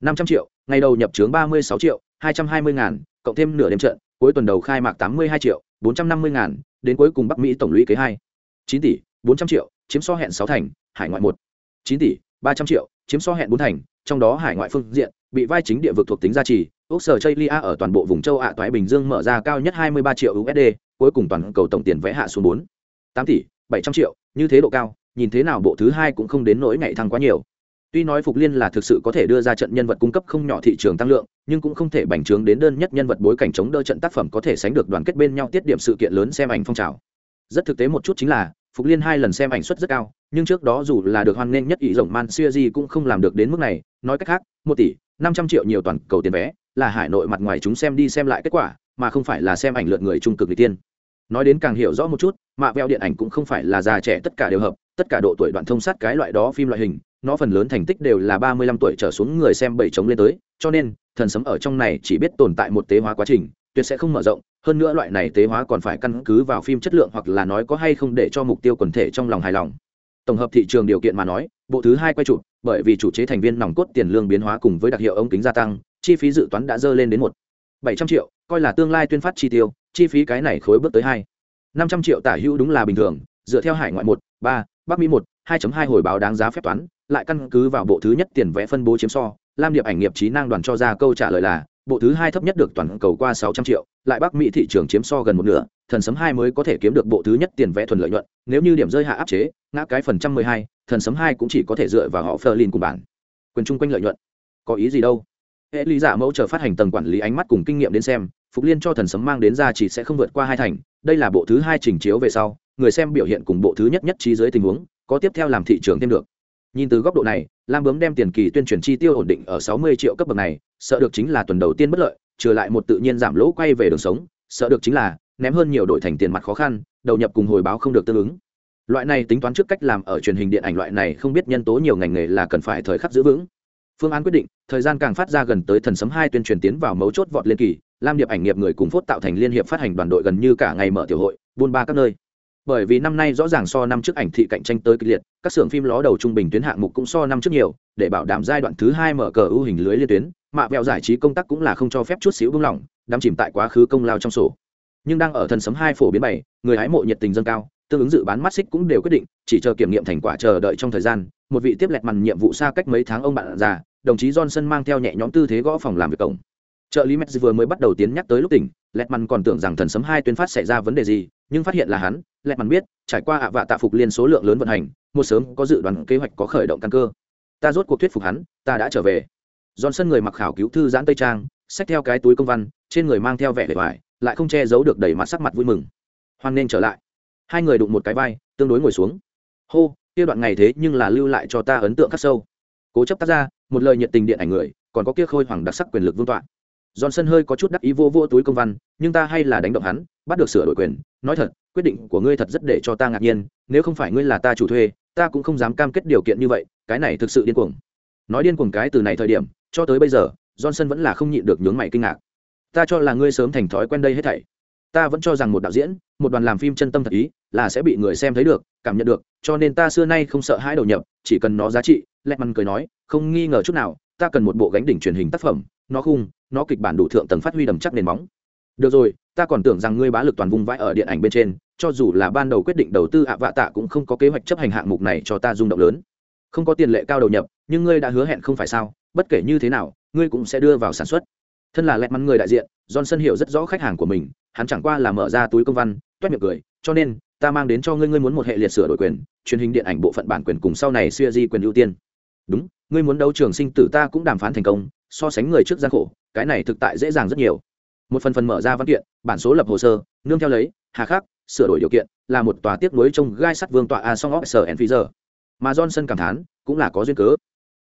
Speaker 1: 500 triệu, ngày đầu nhập trướng 36 triệu, 220 ngàn, cộng thêm nửa đêm trận, cuối tuần đầu khai mạc 82 triệu, 450 ngàn, đến cuối cùng Bắc Mỹ tổng lũy kế 2. 9 tỷ, 400 triệu, chiếm so hẹn 6 thành, hải ngoại 1. 9 tỷ, 300 triệu, chiếm so hẹn 4 thành, trong đó hải ngoại phương diện, bị vai chính địa vực thuộc tính gia trì, úc sở chaylia ở toàn bộ vùng châu ạ toái bình dương mở ra cao nhất 23 triệu usd cuối cùng toàn cầu tổng tiền vẽ hạ xuống 4 8 tỷ 700 triệu như thế độ cao nhìn thế nào bộ thứ hai cũng không đến nỗi ngày thăng quá nhiều tuy nói phục liên là thực sự có thể đưa ra trận nhân vật cung cấp không nhỏ thị trường tăng lượng, nhưng cũng không thể bành trướng đến đơn nhất nhân vật bối cảnh chống đỡ trận tác phẩm có thể sánh được đoàn kết bên nhau tiết điểm sự kiện lớn xem ảnh phong trào. Rất thực tế một chút chính là, phục liên hai lần xem ảnh suất rất cao, nhưng trước đó dù là được hoan nghênh nhất ý rộng man siêu di cũng không làm được đến mức này, nói cách khác, một tỷ, năm trăm triệu nhiều toàn cầu tiền vé, là hải nội mặt ngoài chúng xem đi xem lại kết quả, mà không phải là xem ảnh lượt người trung cực người tiên. Nói đến càng hiểu rõ một chút, mạ veo điện ảnh cũng không phải là già trẻ tất cả đều hợp, tất cả độ tuổi đoạn thông sát cái loại đó phim loại hình nó phần lớn thành tích đều là ba mươi lăm tuổi trở xuống người xem bảy chống lên tới, cho nên, thần sấm ở trong này chỉ biết tồn tại một tế hóa quá trình, tuyệt sẽ không mở rộng, hơn nữa loại này tế hóa còn phải căn cứ vào phim chất lượng hoặc là nói có hay không để cho mục tiêu quần thể trong lòng hài lòng. Tổng hợp thị trường điều kiện mà nói, bộ thứ hai quay chụp, bởi vì chủ chế thành viên nòng cốt tiền lương biến hóa cùng với đặc hiệu ống kính gia tăng, chi phí dự toán đã dơ lên đến một bảy trăm triệu, coi là tương lai tuyên phát chi tiêu, chi phí cái này khối bước tới hai năm trăm triệu tả hữu đúng là bình thường, dựa theo hải ngoại một, ba, bắc mỹ một, hai hai hồi báo đáng giá phép toán lại căn cứ vào bộ thứ nhất tiền vẽ phân bố chiếm so, lam điệp ảnh nghiệp trí năng đoàn cho ra câu trả lời là, bộ thứ hai thấp nhất được toàn cầu qua sáu trăm triệu, lại bắc mỹ thị trường chiếm so gần một nửa, thần sấm hai mới có thể kiếm được bộ thứ nhất tiền vẽ thuần lợi nhuận, nếu như điểm rơi hạ áp chế, ngã cái phần trăm mười hai, thần sấm hai cũng chỉ có thể dựa vào họ phơ lin cùng bản. Quyền chung quanh lợi nhuận. Có ý gì đâu? Hệ lý giả mẫu chờ phát hành tầng quản lý ánh mắt cùng kinh nghiệm đến xem, phục liên cho thần sấm mang đến ra chỉ sẽ không vượt qua hai thành, đây là bộ thứ hai trình chiếu về sau, người xem biểu hiện cùng bộ thứ nhất nhất trí dưới tình huống, có tiếp theo làm thị trường thêm được nhìn từ góc độ này, lam bướm đem tiền kỳ tuyên truyền chi tiêu ổn định ở sáu mươi triệu cấp bậc này, sợ được chính là tuần đầu tiên bất lợi, trừ lại một tự nhiên giảm lỗ quay về đường sống, sợ được chính là ném hơn nhiều đổi thành tiền mặt khó khăn, đầu nhập cùng hồi báo không được tương ứng. Loại này tính toán trước cách làm ở truyền hình điện ảnh loại này không biết nhân tố nhiều ngành nghề là cần phải thời khắc giữ vững. Phương án quyết định, thời gian càng phát ra gần tới thần sấm hai tuyên truyền tiến vào mấu chốt vọt lên kỳ, lam điệp ảnh nghiệp người cùng phốt tạo thành liên hiệp phát hành đoàn đội gần như cả ngày mở tiểu hội, buôn ba các nơi bởi vì năm nay rõ ràng so năm trước ảnh thị cạnh tranh tới kịch liệt, các xưởng phim ló đầu trung bình tuyến hạng mục cũng so năm trước nhiều, để bảo đảm giai đoạn thứ hai mở cờ ưu hình lưới liên tuyến mạ vẹo giải trí công tác cũng là không cho phép chút xíu buông lỏng, đắm chìm tại quá khứ công lao trong sổ. Nhưng đang ở thần sấm hai phổ biến bảy, người hái mộ nhiệt tình dâng cao, tương ứng dự bán mắt xích cũng đều quyết định, chỉ chờ kiểm nghiệm thành quả chờ đợi trong thời gian, một vị tiếp lẹt màn nhiệm vụ xa cách mấy tháng ông bạn già, đồng chí johnson mang theo nhẹ nhõm tư thế gõ phòng làm việc cổng. Trợ lý metz vừa mới bắt đầu tiến nhắc tới lúc tỉnh, lẹt màn còn tưởng rằng thần sấm hai tuyên phát xảy ra vấn đề gì nhưng phát hiện là hắn lẹt mắn biết, trải qua ạ vạ tạ phục liên số lượng lớn vận hành, một sớm có dự đoán kế hoạch có khởi động căn cơ. Ta rốt cuộc thuyết phục hắn, ta đã trở về. Johnson người mặc khảo cứu thư giãn tây trang, xách theo cái túi công văn, trên người mang theo vẻ vẻ vải lại không che giấu được đầy mặt sắc mặt vui mừng. Hoan nên trở lại. Hai người đụng một cái vai, tương đối ngồi xuống. Hô, kia đoạn ngày thế nhưng là lưu lại cho ta ấn tượng khắc sâu. Cố chấp tác ra, một lời nhiệt tình điện ảnh người, còn có kia khôi hoàng đặc sắc quyền lực vương tọa. Johnson hơi có chút đắc ý vô vô túi công văn, nhưng ta hay là đánh động hắn bắt được sửa đổi quyền, nói thật, quyết định của ngươi thật rất để cho ta ngạc nhiên, nếu không phải ngươi là ta chủ thuê, ta cũng không dám cam kết điều kiện như vậy, cái này thực sự điên cuồng. Nói điên cuồng cái từ này thời điểm, cho tới bây giờ, johnson vẫn là không nhịn được nhướng mày kinh ngạc. Ta cho là ngươi sớm thành thói quen đây hết thảy. Ta vẫn cho rằng một đạo diễn, một đoàn làm phim chân tâm thật ý, là sẽ bị người xem thấy được, cảm nhận được, cho nên ta xưa nay không sợ hãi đầu nhập, chỉ cần nó giá trị lẹt măn cười nói, không nghi ngờ chút nào, ta cần một bộ gánh đỉnh truyền hình tác phẩm, nó khung, nó kịch bản đủ thượng tầng phát huy đầm chắc nền móng. Được rồi ta còn tưởng rằng ngươi bá lực toàn vùng vãi ở điện ảnh bên trên, cho dù là ban đầu quyết định đầu tư ạ vạ tạ cũng không có kế hoạch chấp hành hạng mục này cho ta rung động lớn. Không có tiền lệ cao đầu nhập, nhưng ngươi đã hứa hẹn không phải sao, bất kể như thế nào, ngươi cũng sẽ đưa vào sản xuất. Thân là lẹt mắn người đại diện, johnson hiểu rất rõ khách hàng của mình, hắn chẳng qua là mở ra túi công văn, toét miệng cười, cho nên, ta mang đến cho ngươi ngươi muốn một hệ liệt sửa đổi quyền, truyền hình điện ảnh bộ phận bản quyền cùng sau này xuya di quyền ưu tiên. Đúng, ngươi muốn đấu trường sinh tử ta cũng đàm phán thành công, so sánh người trước gian khổ, cái này thực tại dễ dàng rất nhiều một phần phần mở ra văn kiện bản số lập hồ sơ nương theo lấy hà khắc sửa đổi điều kiện là một tòa tiếp nối trong gai sắt vương tọa a song officer and pfizer mà johnson cảm thán cũng là có duyên cớ.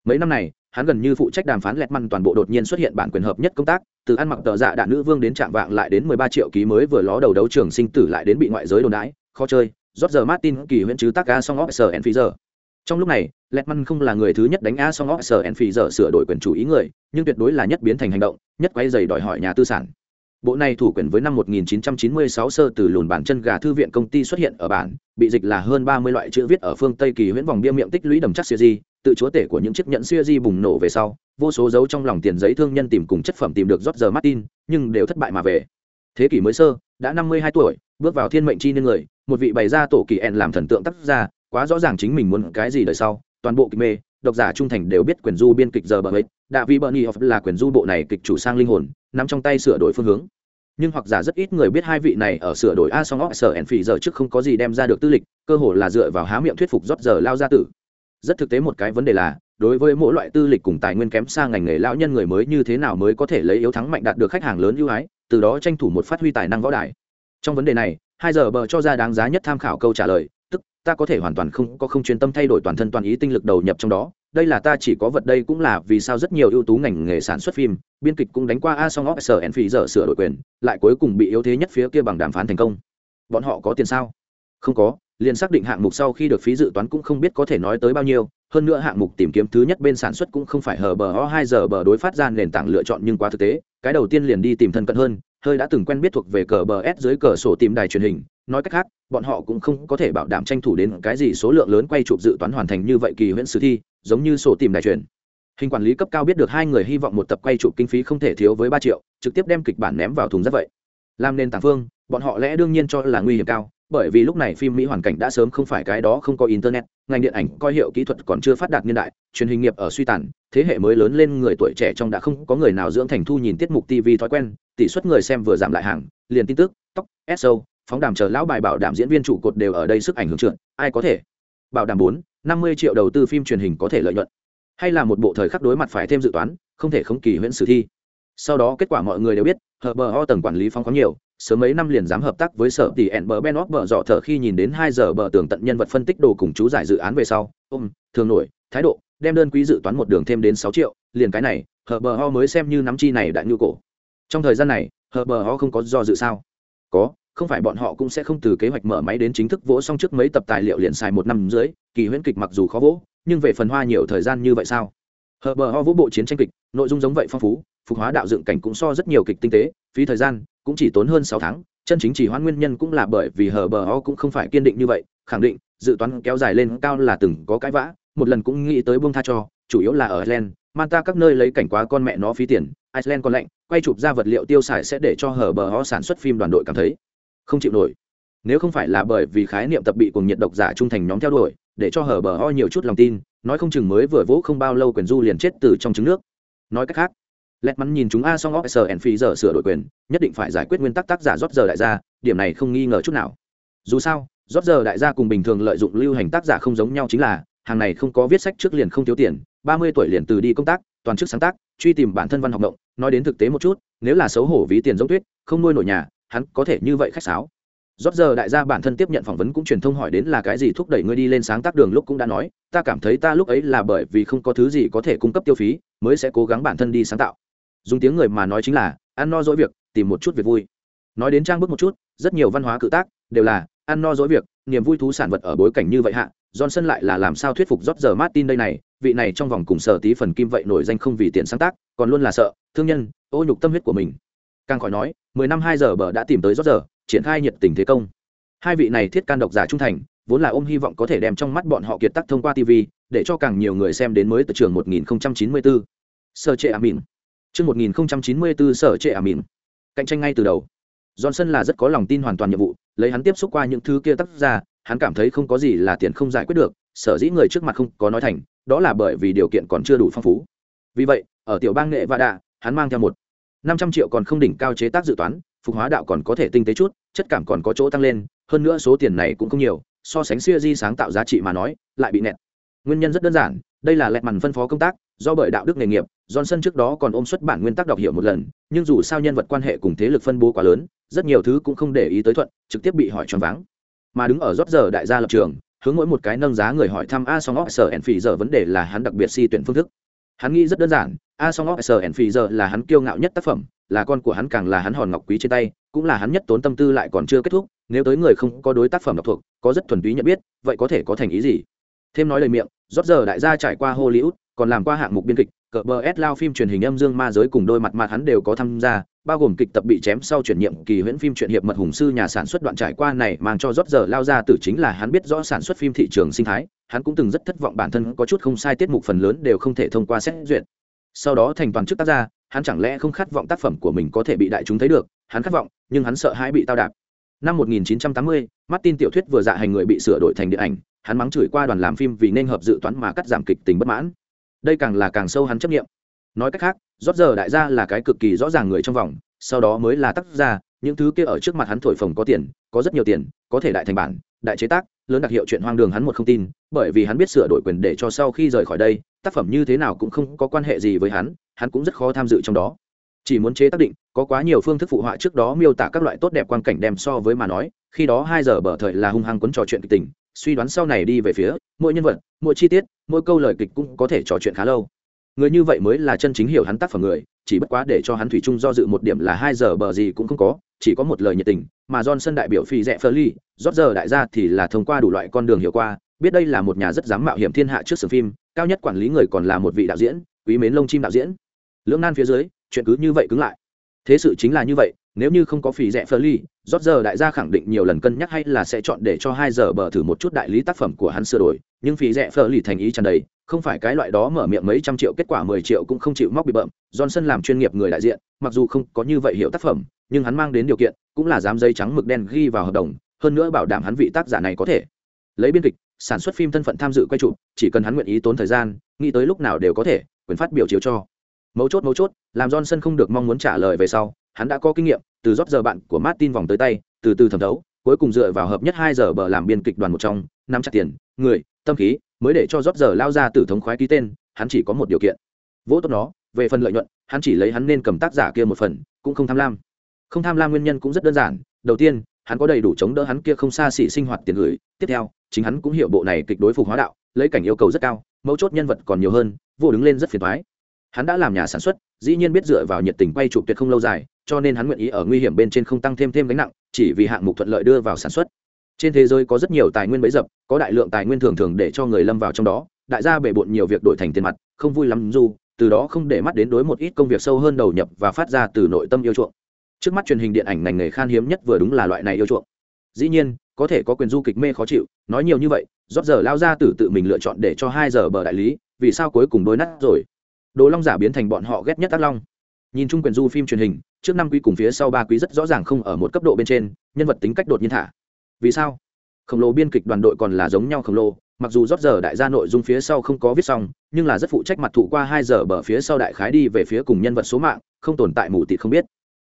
Speaker 1: Mấy năm này hắn gần như phụ trách đàm phán lẹt măn toàn bộ đột nhiên xuất hiện bản quyền hợp nhất công tác từ ăn mặc tờ dạ đạn nữ vương đến trạng vạng lại đến mười ba triệu ký mới vừa ló đầu đấu trường sinh tử lại đến bị ngoại giới đồn đãi khó chơi rót giờ martin kỳ huyễn chứ tác a song officer and phi trong lúc này Letman không là người thứ nhất đánh A song Officer and Phi sửa đổi quyền chủ ý người, nhưng tuyệt đối là nhất biến thành hành động, nhất quay dày đòi hỏi nhà tư sản. Bộ này thủ quyền với năm 1996 sơ từ lùn bản chân gà thư viện công ty xuất hiện ở bản, bị dịch là hơn 30 loại chữ viết ở phương Tây kỳ huyễn vòng bia miệng tích lũy đầm chắc di tự chúa tể của những chiếc nhẫn series bùng nổ về sau, vô số dấu trong lòng tiền giấy thương nhân tìm cùng chất phẩm tìm được George Martin, nhưng đều thất bại mà về. Thế kỷ mới sơ, đã 52 tuổi, bước vào thiên mệnh chi nên người, một vị bày ra tổ kỳ en làm thần tượng tác ra, quá rõ ràng chính mình muốn cái gì đời sau, toàn bộ kịch mê, độc giả trung thành đều biết quyền du biên kịch giờ bờ ấy, Đạ Vi Bernie là quyền du bộ này kịch chủ sang linh hồn, nắm trong tay sửa đổi phương hướng. Nhưng hoặc giả rất ít người biết hai vị này ở sửa đổi a song óc sở ẩn phỉ giờ trước không có gì đem ra được tư lịch cơ hồ là dựa vào há miệng thuyết phục rót giờ lao ra tử. Rất thực tế một cái vấn đề là đối với mỗi loại tư lịch cùng tài nguyên kém xa ngành nghề lão nhân người mới như thế nào mới có thể lấy yếu thắng mạnh đạt được khách hàng lớn ưu ái từ đó tranh thủ một phát huy tài năng võ đài. Trong vấn đề này hai giờ bờ cho ra đáng giá nhất tham khảo câu trả lời tức ta có thể hoàn toàn không có không chuyên tâm thay đổi toàn thân toàn ý tinh lực đầu nhập trong đó đây là ta chỉ có vật đây cũng là vì sao rất nhiều ưu tú ngành nghề sản xuất phim, biên kịch cũng đánh qua a song officer and phí giờ sửa đổi quyền, lại cuối cùng bị yếu thế nhất phía kia bằng đàm phán thành công. Bọn họ có tiền sao? Không có, liền xác định hạng mục sau khi được phí dự toán cũng không biết có thể nói tới bao nhiêu, hơn nữa hạng mục tìm kiếm thứ nhất bên sản xuất cũng không phải hờ bờ ho hai giờ bờ đối phát ra nền tảng lựa chọn nhưng quá thực tế, cái đầu tiên liền đi tìm thân cận hơn, hơi đã từng quen biết thuộc về cờ bờ s dưới cờ sổ tìm đài truyền hình nói cách khác, bọn họ cũng không có thể bảo đảm tranh thủ đến cái gì số lượng lớn quay chụp dự toán hoàn thành như vậy kỳ huyễn sử thi, giống như sổ tìm đài truyền. Hình quản lý cấp cao biết được hai người hy vọng một tập quay chụp kinh phí không thể thiếu với ba triệu, trực tiếp đem kịch bản ném vào thùng rất vậy. Làm nền tảng phương, bọn họ lẽ đương nhiên cho là nguy hiểm cao, bởi vì lúc này phim mỹ hoàn cảnh đã sớm không phải cái đó không có internet, ngành điện ảnh, coi hiệu kỹ thuật còn chưa phát đạt niên đại, truyền hình nghiệp ở suy tàn, thế hệ mới lớn lên người tuổi trẻ trong đã không có người nào dưỡng thành thu nhìn tiết mục tv thói quen, tỷ suất người xem vừa giảm lại hàng, liền tin tức, tóc so phóng đàm chờ lão bài bảo đảm diễn viên trụ cột đều ở đây sức ảnh hưởng trượt, ai có thể? Bảo đảm bốn, năm mươi triệu đầu tư phim truyền hình có thể lợi nhuận. Hay là một bộ thời khắc đối mặt phải thêm dự toán, không thể không kỳ huyễn sử thi. Sau đó kết quả mọi người đều biết hờ bờ ho tầng quản lý phong có nhiều, sớm mấy năm liền dám hợp tác với sở tỷ ẹn bờ ben óc bờ dọ thở khi nhìn đến hai giờ bờ tường tận nhân vật phân tích đồ cùng chú giải dự án về sau, ôm thường nổi, thái độ, đem đơn quý dự toán một đường thêm đến sáu triệu, liền cái này hờ bờ ho mới xem như nắm chi này đại nhu cổ. Trong thời gian này hờ bờ ho không có do dự sao? Có không phải bọn họ cũng sẽ không từ kế hoạch mở máy đến chính thức vỗ xong trước mấy tập tài liệu liền xài một năm dưới, kỳ huyễn kịch mặc dù khó vỗ, nhưng về phần hoa nhiều thời gian như vậy sao? Hờ bờ ho vỗ bộ chiến tranh kịch, nội dung giống vậy phong phú, phục hóa đạo dựng cảnh cũng so rất nhiều kịch tinh tế, phí thời gian cũng chỉ tốn hơn sáu tháng, chân chính chỉ hoãn nguyên nhân cũng là bởi vì hờ bờ ho cũng không phải kiên định như vậy, khẳng định, dự toán kéo dài lên cao là từng có cãi vã, một lần cũng nghĩ tới buông tha cho, chủ yếu là ở ireland manta các nơi lấy cảnh quá con mẹ nó phí tiền, iceland còn lạnh, quay chụp ra vật liệu tiêu xài sẽ để cho hờ bờ ho sản xuất phim đoàn đội cảm thấy không chịu nổi. Nếu không phải là bởi vì khái niệm tập bị cùng nhiệt độc giả trung thành nhóm theo đuổi, để cho hở bờ ho nhiều chút lòng tin, nói không chừng mới vừa vỗ không bao lâu quyền du liền chết từ trong trứng nước. Nói cách khác, lẹt mắn nhìn chúng a song sờ and phi giờ sửa đổi quyền, nhất định phải giải quyết nguyên tắc tác giả rót giờ đại gia, điểm này không nghi ngờ chút nào. Dù sao, rót giờ đại gia cùng bình thường lợi dụng lưu hành tác giả không giống nhau chính là, hàng này không có viết sách trước liền không thiếu tiền, ba mươi tuổi liền từ đi công tác, toàn chức sáng tác, truy tìm bản thân văn học động, nói đến thực tế một chút, nếu là xấu hổ ví tiền giống tuyết, không nuôi nổi nhà hắn có thể như vậy khách sáo. Rót giờ đại gia bản thân tiếp nhận phỏng vấn cũng truyền thông hỏi đến là cái gì thúc đẩy ngươi đi lên sáng tác đường lúc cũng đã nói, ta cảm thấy ta lúc ấy là bởi vì không có thứ gì có thể cung cấp tiêu phí, mới sẽ cố gắng bản thân đi sáng tạo. Dùng tiếng người mà nói chính là, ăn no dỗi việc, tìm một chút việc vui. Nói đến trang bước một chút, rất nhiều văn hóa cự tác đều là, ăn no dỗi việc, niềm vui thú sản vật ở bối cảnh như vậy hạ, johnson lại là làm sao thuyết phục rót giờ martin đây này, vị này trong vòng cùng sở tí phần kim vậy nổi danh không vì tiền sáng tác, còn luôn là sợ, thương nhân, ô nhục tâm huyết của mình. Càng khỏi nói mười năm hai giờ bờ đã tìm tới rót giờ, triển khai nhiệt tình thế công. Hai vị này thiết can độc giả trung thành, vốn là ôm hy vọng có thể đem trong mắt bọn họ kiệt tác thông qua tv để cho càng nhiều người xem đến mới từ trường 1094. sở trệ amin. Chương 1094 sở trệ amin. Cạnh tranh ngay từ đầu. Johnson là rất có lòng tin hoàn toàn nhiệm vụ, lấy hắn tiếp xúc qua những thứ kia tác ra hắn cảm thấy không có gì là tiền không giải quyết được, sở dĩ người trước mặt không có nói thành, đó là bởi vì điều kiện còn chưa đủ phong phú. Vì vậy, ở tiểu bang nghệ và đạ hắn mang theo một năm trăm triệu còn không đỉnh cao chế tác dự toán, phục hóa đạo còn có thể tinh tế chút, chất cảm còn có chỗ tăng lên, hơn nữa số tiền này cũng không nhiều, so sánh siêu di sáng tạo giá trị mà nói, lại bị nẹt. Nguyên nhân rất đơn giản, đây là lẹt mằn phân phó công tác, do bởi đạo đức nghề nghiệp, johnson trước đó còn ôm xuất bản nguyên tắc đọc hiểu một lần, nhưng dù sao nhân vật quan hệ cùng thế lực phân bố quá lớn, rất nhiều thứ cũng không để ý tới thuận, trực tiếp bị hỏi choáng váng. Mà đứng ở rót giờ đại gia lập trường, hướng mỗi một cái nâng giá người hỏi thăm a song óc sở ẻn phì giờ vấn đề là hắn đặc biệt si tuyển phương thức hắn nghĩ rất đơn giản, a song of sn phi giờ là hắn kiêu ngạo nhất tác phẩm, là con của hắn càng là hắn hòn ngọc quý trên tay, cũng là hắn nhất tốn tâm tư lại còn chưa kết thúc, nếu tới người không có đối tác phẩm độc thuộc, có rất thuần túy nhận biết, vậy có thể có thành ý gì? Thêm nói lời miệng rót giờ đại gia trải qua hollywood, còn làm qua hạng mục biên kịch cờ bờ s lao phim truyền hình âm dương ma giới cùng đôi mặt mặt hắn đều có tham gia bao gồm kịch tập bị chém sau chuyển nhiệm kỳ huyễn phim truyện hiệp mật hùng sư nhà sản xuất đoạn trải qua này mang cho rót giờ lao ra tử chính là hắn biết rõ sản xuất phim thị trường sinh thái hắn cũng từng rất thất vọng bản thân có chút không sai tiết mục phần lớn đều không thể thông qua xét duyệt. Sau đó thành toàn chức tác gia hắn chẳng lẽ không khát vọng tác phẩm của mình có thể bị đại chúng thấy được hắn khát vọng nhưng hắn sợ hãi bị tao đạp. Năm 1980, Martin tiểu thuyết vừa dạ hành người bị sửa đổi thành điện ảnh hắn mắng chửi qua đoàn làm phim vì nên hợp dự toán mà cắt giảm kịch tính bất mãn đây càng là càng sâu hắn chấp nghiệm. Nói cách khác, rót giờ đại gia là cái cực kỳ rõ ràng người trong vòng, sau đó mới là tác gia, những thứ kia ở trước mặt hắn thổi phồng có tiền, có rất nhiều tiền, có thể đại thành bản, đại chế tác, lớn đặc hiệu chuyện hoang đường hắn một không tin, bởi vì hắn biết sửa đổi quyền để cho sau khi rời khỏi đây, tác phẩm như thế nào cũng không có quan hệ gì với hắn hắn cũng rất khó tham dự trong đó. Chỉ muốn chế tác định, có quá nhiều phương thức phụ họa trước đó miêu tả các loại tốt đẹp quan cảnh đem so với mà nói, khi đó hai giờ bở thời là hung hăng cuốn trò chuyện kịch tình suy đoán sau này đi về phía mỗi nhân vật mỗi chi tiết mỗi câu lời kịch cũng có thể trò chuyện khá lâu người như vậy mới là chân chính hiểu hắn tác phẩm người chỉ bất quá để cho hắn thủy chung do dự một điểm là hai giờ bờ gì cũng không có chỉ có một lời nhiệt tình mà Johnson đại biểu phi rẻ ly rót giờ đại gia thì là thông qua đủ loại con đường hiểu qua, biết đây là một nhà rất dám mạo hiểm thiên hạ trước sưởng phim, cao nhất quản lý người còn là một vị đạo diễn, quý mến lông chim đạo diễn. Lưỡng nan phía dưới, chuyện cứ như vậy cứng lại. Thế sự chính là như vậy, nếu như không có phỉ rẻ ly rót giờ đại gia khẳng định nhiều lần cân nhắc hay là sẽ chọn để cho hai giờ bờ thử một chút đại lý tác phẩm của hắn sửa đổi, nhưng phỉ rẻ ly thành ý tràn đầy, không phải cái loại đó mở miệng mấy trăm triệu kết quả mười triệu cũng không chịu móc bị bậm johnson làm chuyên nghiệp người đại diện mặc dù không có như vậy hiểu tác phẩm nhưng hắn mang đến điều kiện cũng là dám giấy trắng mực đen ghi vào hợp đồng hơn nữa bảo đảm hắn vị tác giả này có thể lấy biên kịch sản xuất phim thân phận tham dự quay chụp chỉ cần hắn nguyện ý tốn thời gian nghĩ tới lúc nào đều có thể quyền phát biểu chiếu cho mấu chốt mấu chốt, làm johnson không được mong muốn trả lời về sau, hắn đã có kinh nghiệm, từ rót giờ bạn của martin vòng tới tay, từ từ thẩm thấu, cuối cùng dựa vào hợp nhất hai giờ bờ làm biên kịch đoàn một trong năm chặt tiền, người, tâm khí, mới để cho rót giờ lao ra từ thống khoái ký tên, hắn chỉ có một điều kiện. Vỗ tốt nó, về phần lợi nhuận, hắn chỉ lấy hắn nên cầm tác giả kia một phần, cũng không tham lam. Không tham lam nguyên nhân cũng rất đơn giản, đầu tiên, hắn có đầy đủ chống đỡ hắn kia không xa xỉ sinh hoạt tiền gửi, tiếp theo, chính hắn cũng hiểu bộ này kịch đối phục hóa đạo, lấy cảnh yêu cầu rất cao, mấu chốt nhân vật còn nhiều hơn, vô đứng lên rất phiền thoái hắn đã làm nhà sản xuất, dĩ nhiên biết dựa vào nhiệt tình quay chụp tuyệt không lâu dài, cho nên hắn nguyện ý ở nguy hiểm bên trên không tăng thêm thêm gánh nặng, chỉ vì hạng mục thuận lợi đưa vào sản xuất. Trên thế giới có rất nhiều tài nguyên bấy dập, có đại lượng tài nguyên thường thường để cho người lâm vào trong đó, đại gia bể bộn nhiều việc đổi thành tiền mặt, không vui lắm dù, từ đó không để mắt đến đối một ít công việc sâu hơn đầu nhập và phát ra từ nội tâm yêu chuộng. Trước mắt truyền hình điện ảnh ngành nghề khan hiếm nhất vừa đúng là loại này yêu chuộng. Dĩ nhiên, có thể có quyền du kịch mê khó chịu, nói nhiều như vậy, rót giờ lao ra từ tự mình lựa chọn để cho hai giờ bờ đại lý, vì sao cuối cùng đôi nát rồi? Đồ long giả biến thành bọn họ ghét nhất ác long. Nhìn chung quyền du phim truyền hình, trước năm quý cùng phía sau ba quý rất rõ ràng không ở một cấp độ bên trên, nhân vật tính cách đột nhiên thả. Vì sao? Khổng lồ biên kịch đoàn đội còn là giống nhau khổng lồ, mặc dù rót giờ đại gia nội dung phía sau không có viết xong, nhưng là rất phụ trách mặt thụ qua hai giờ bờ phía sau đại khái đi về phía cùng nhân vật số mạng, không tồn tại mù tịt không biết.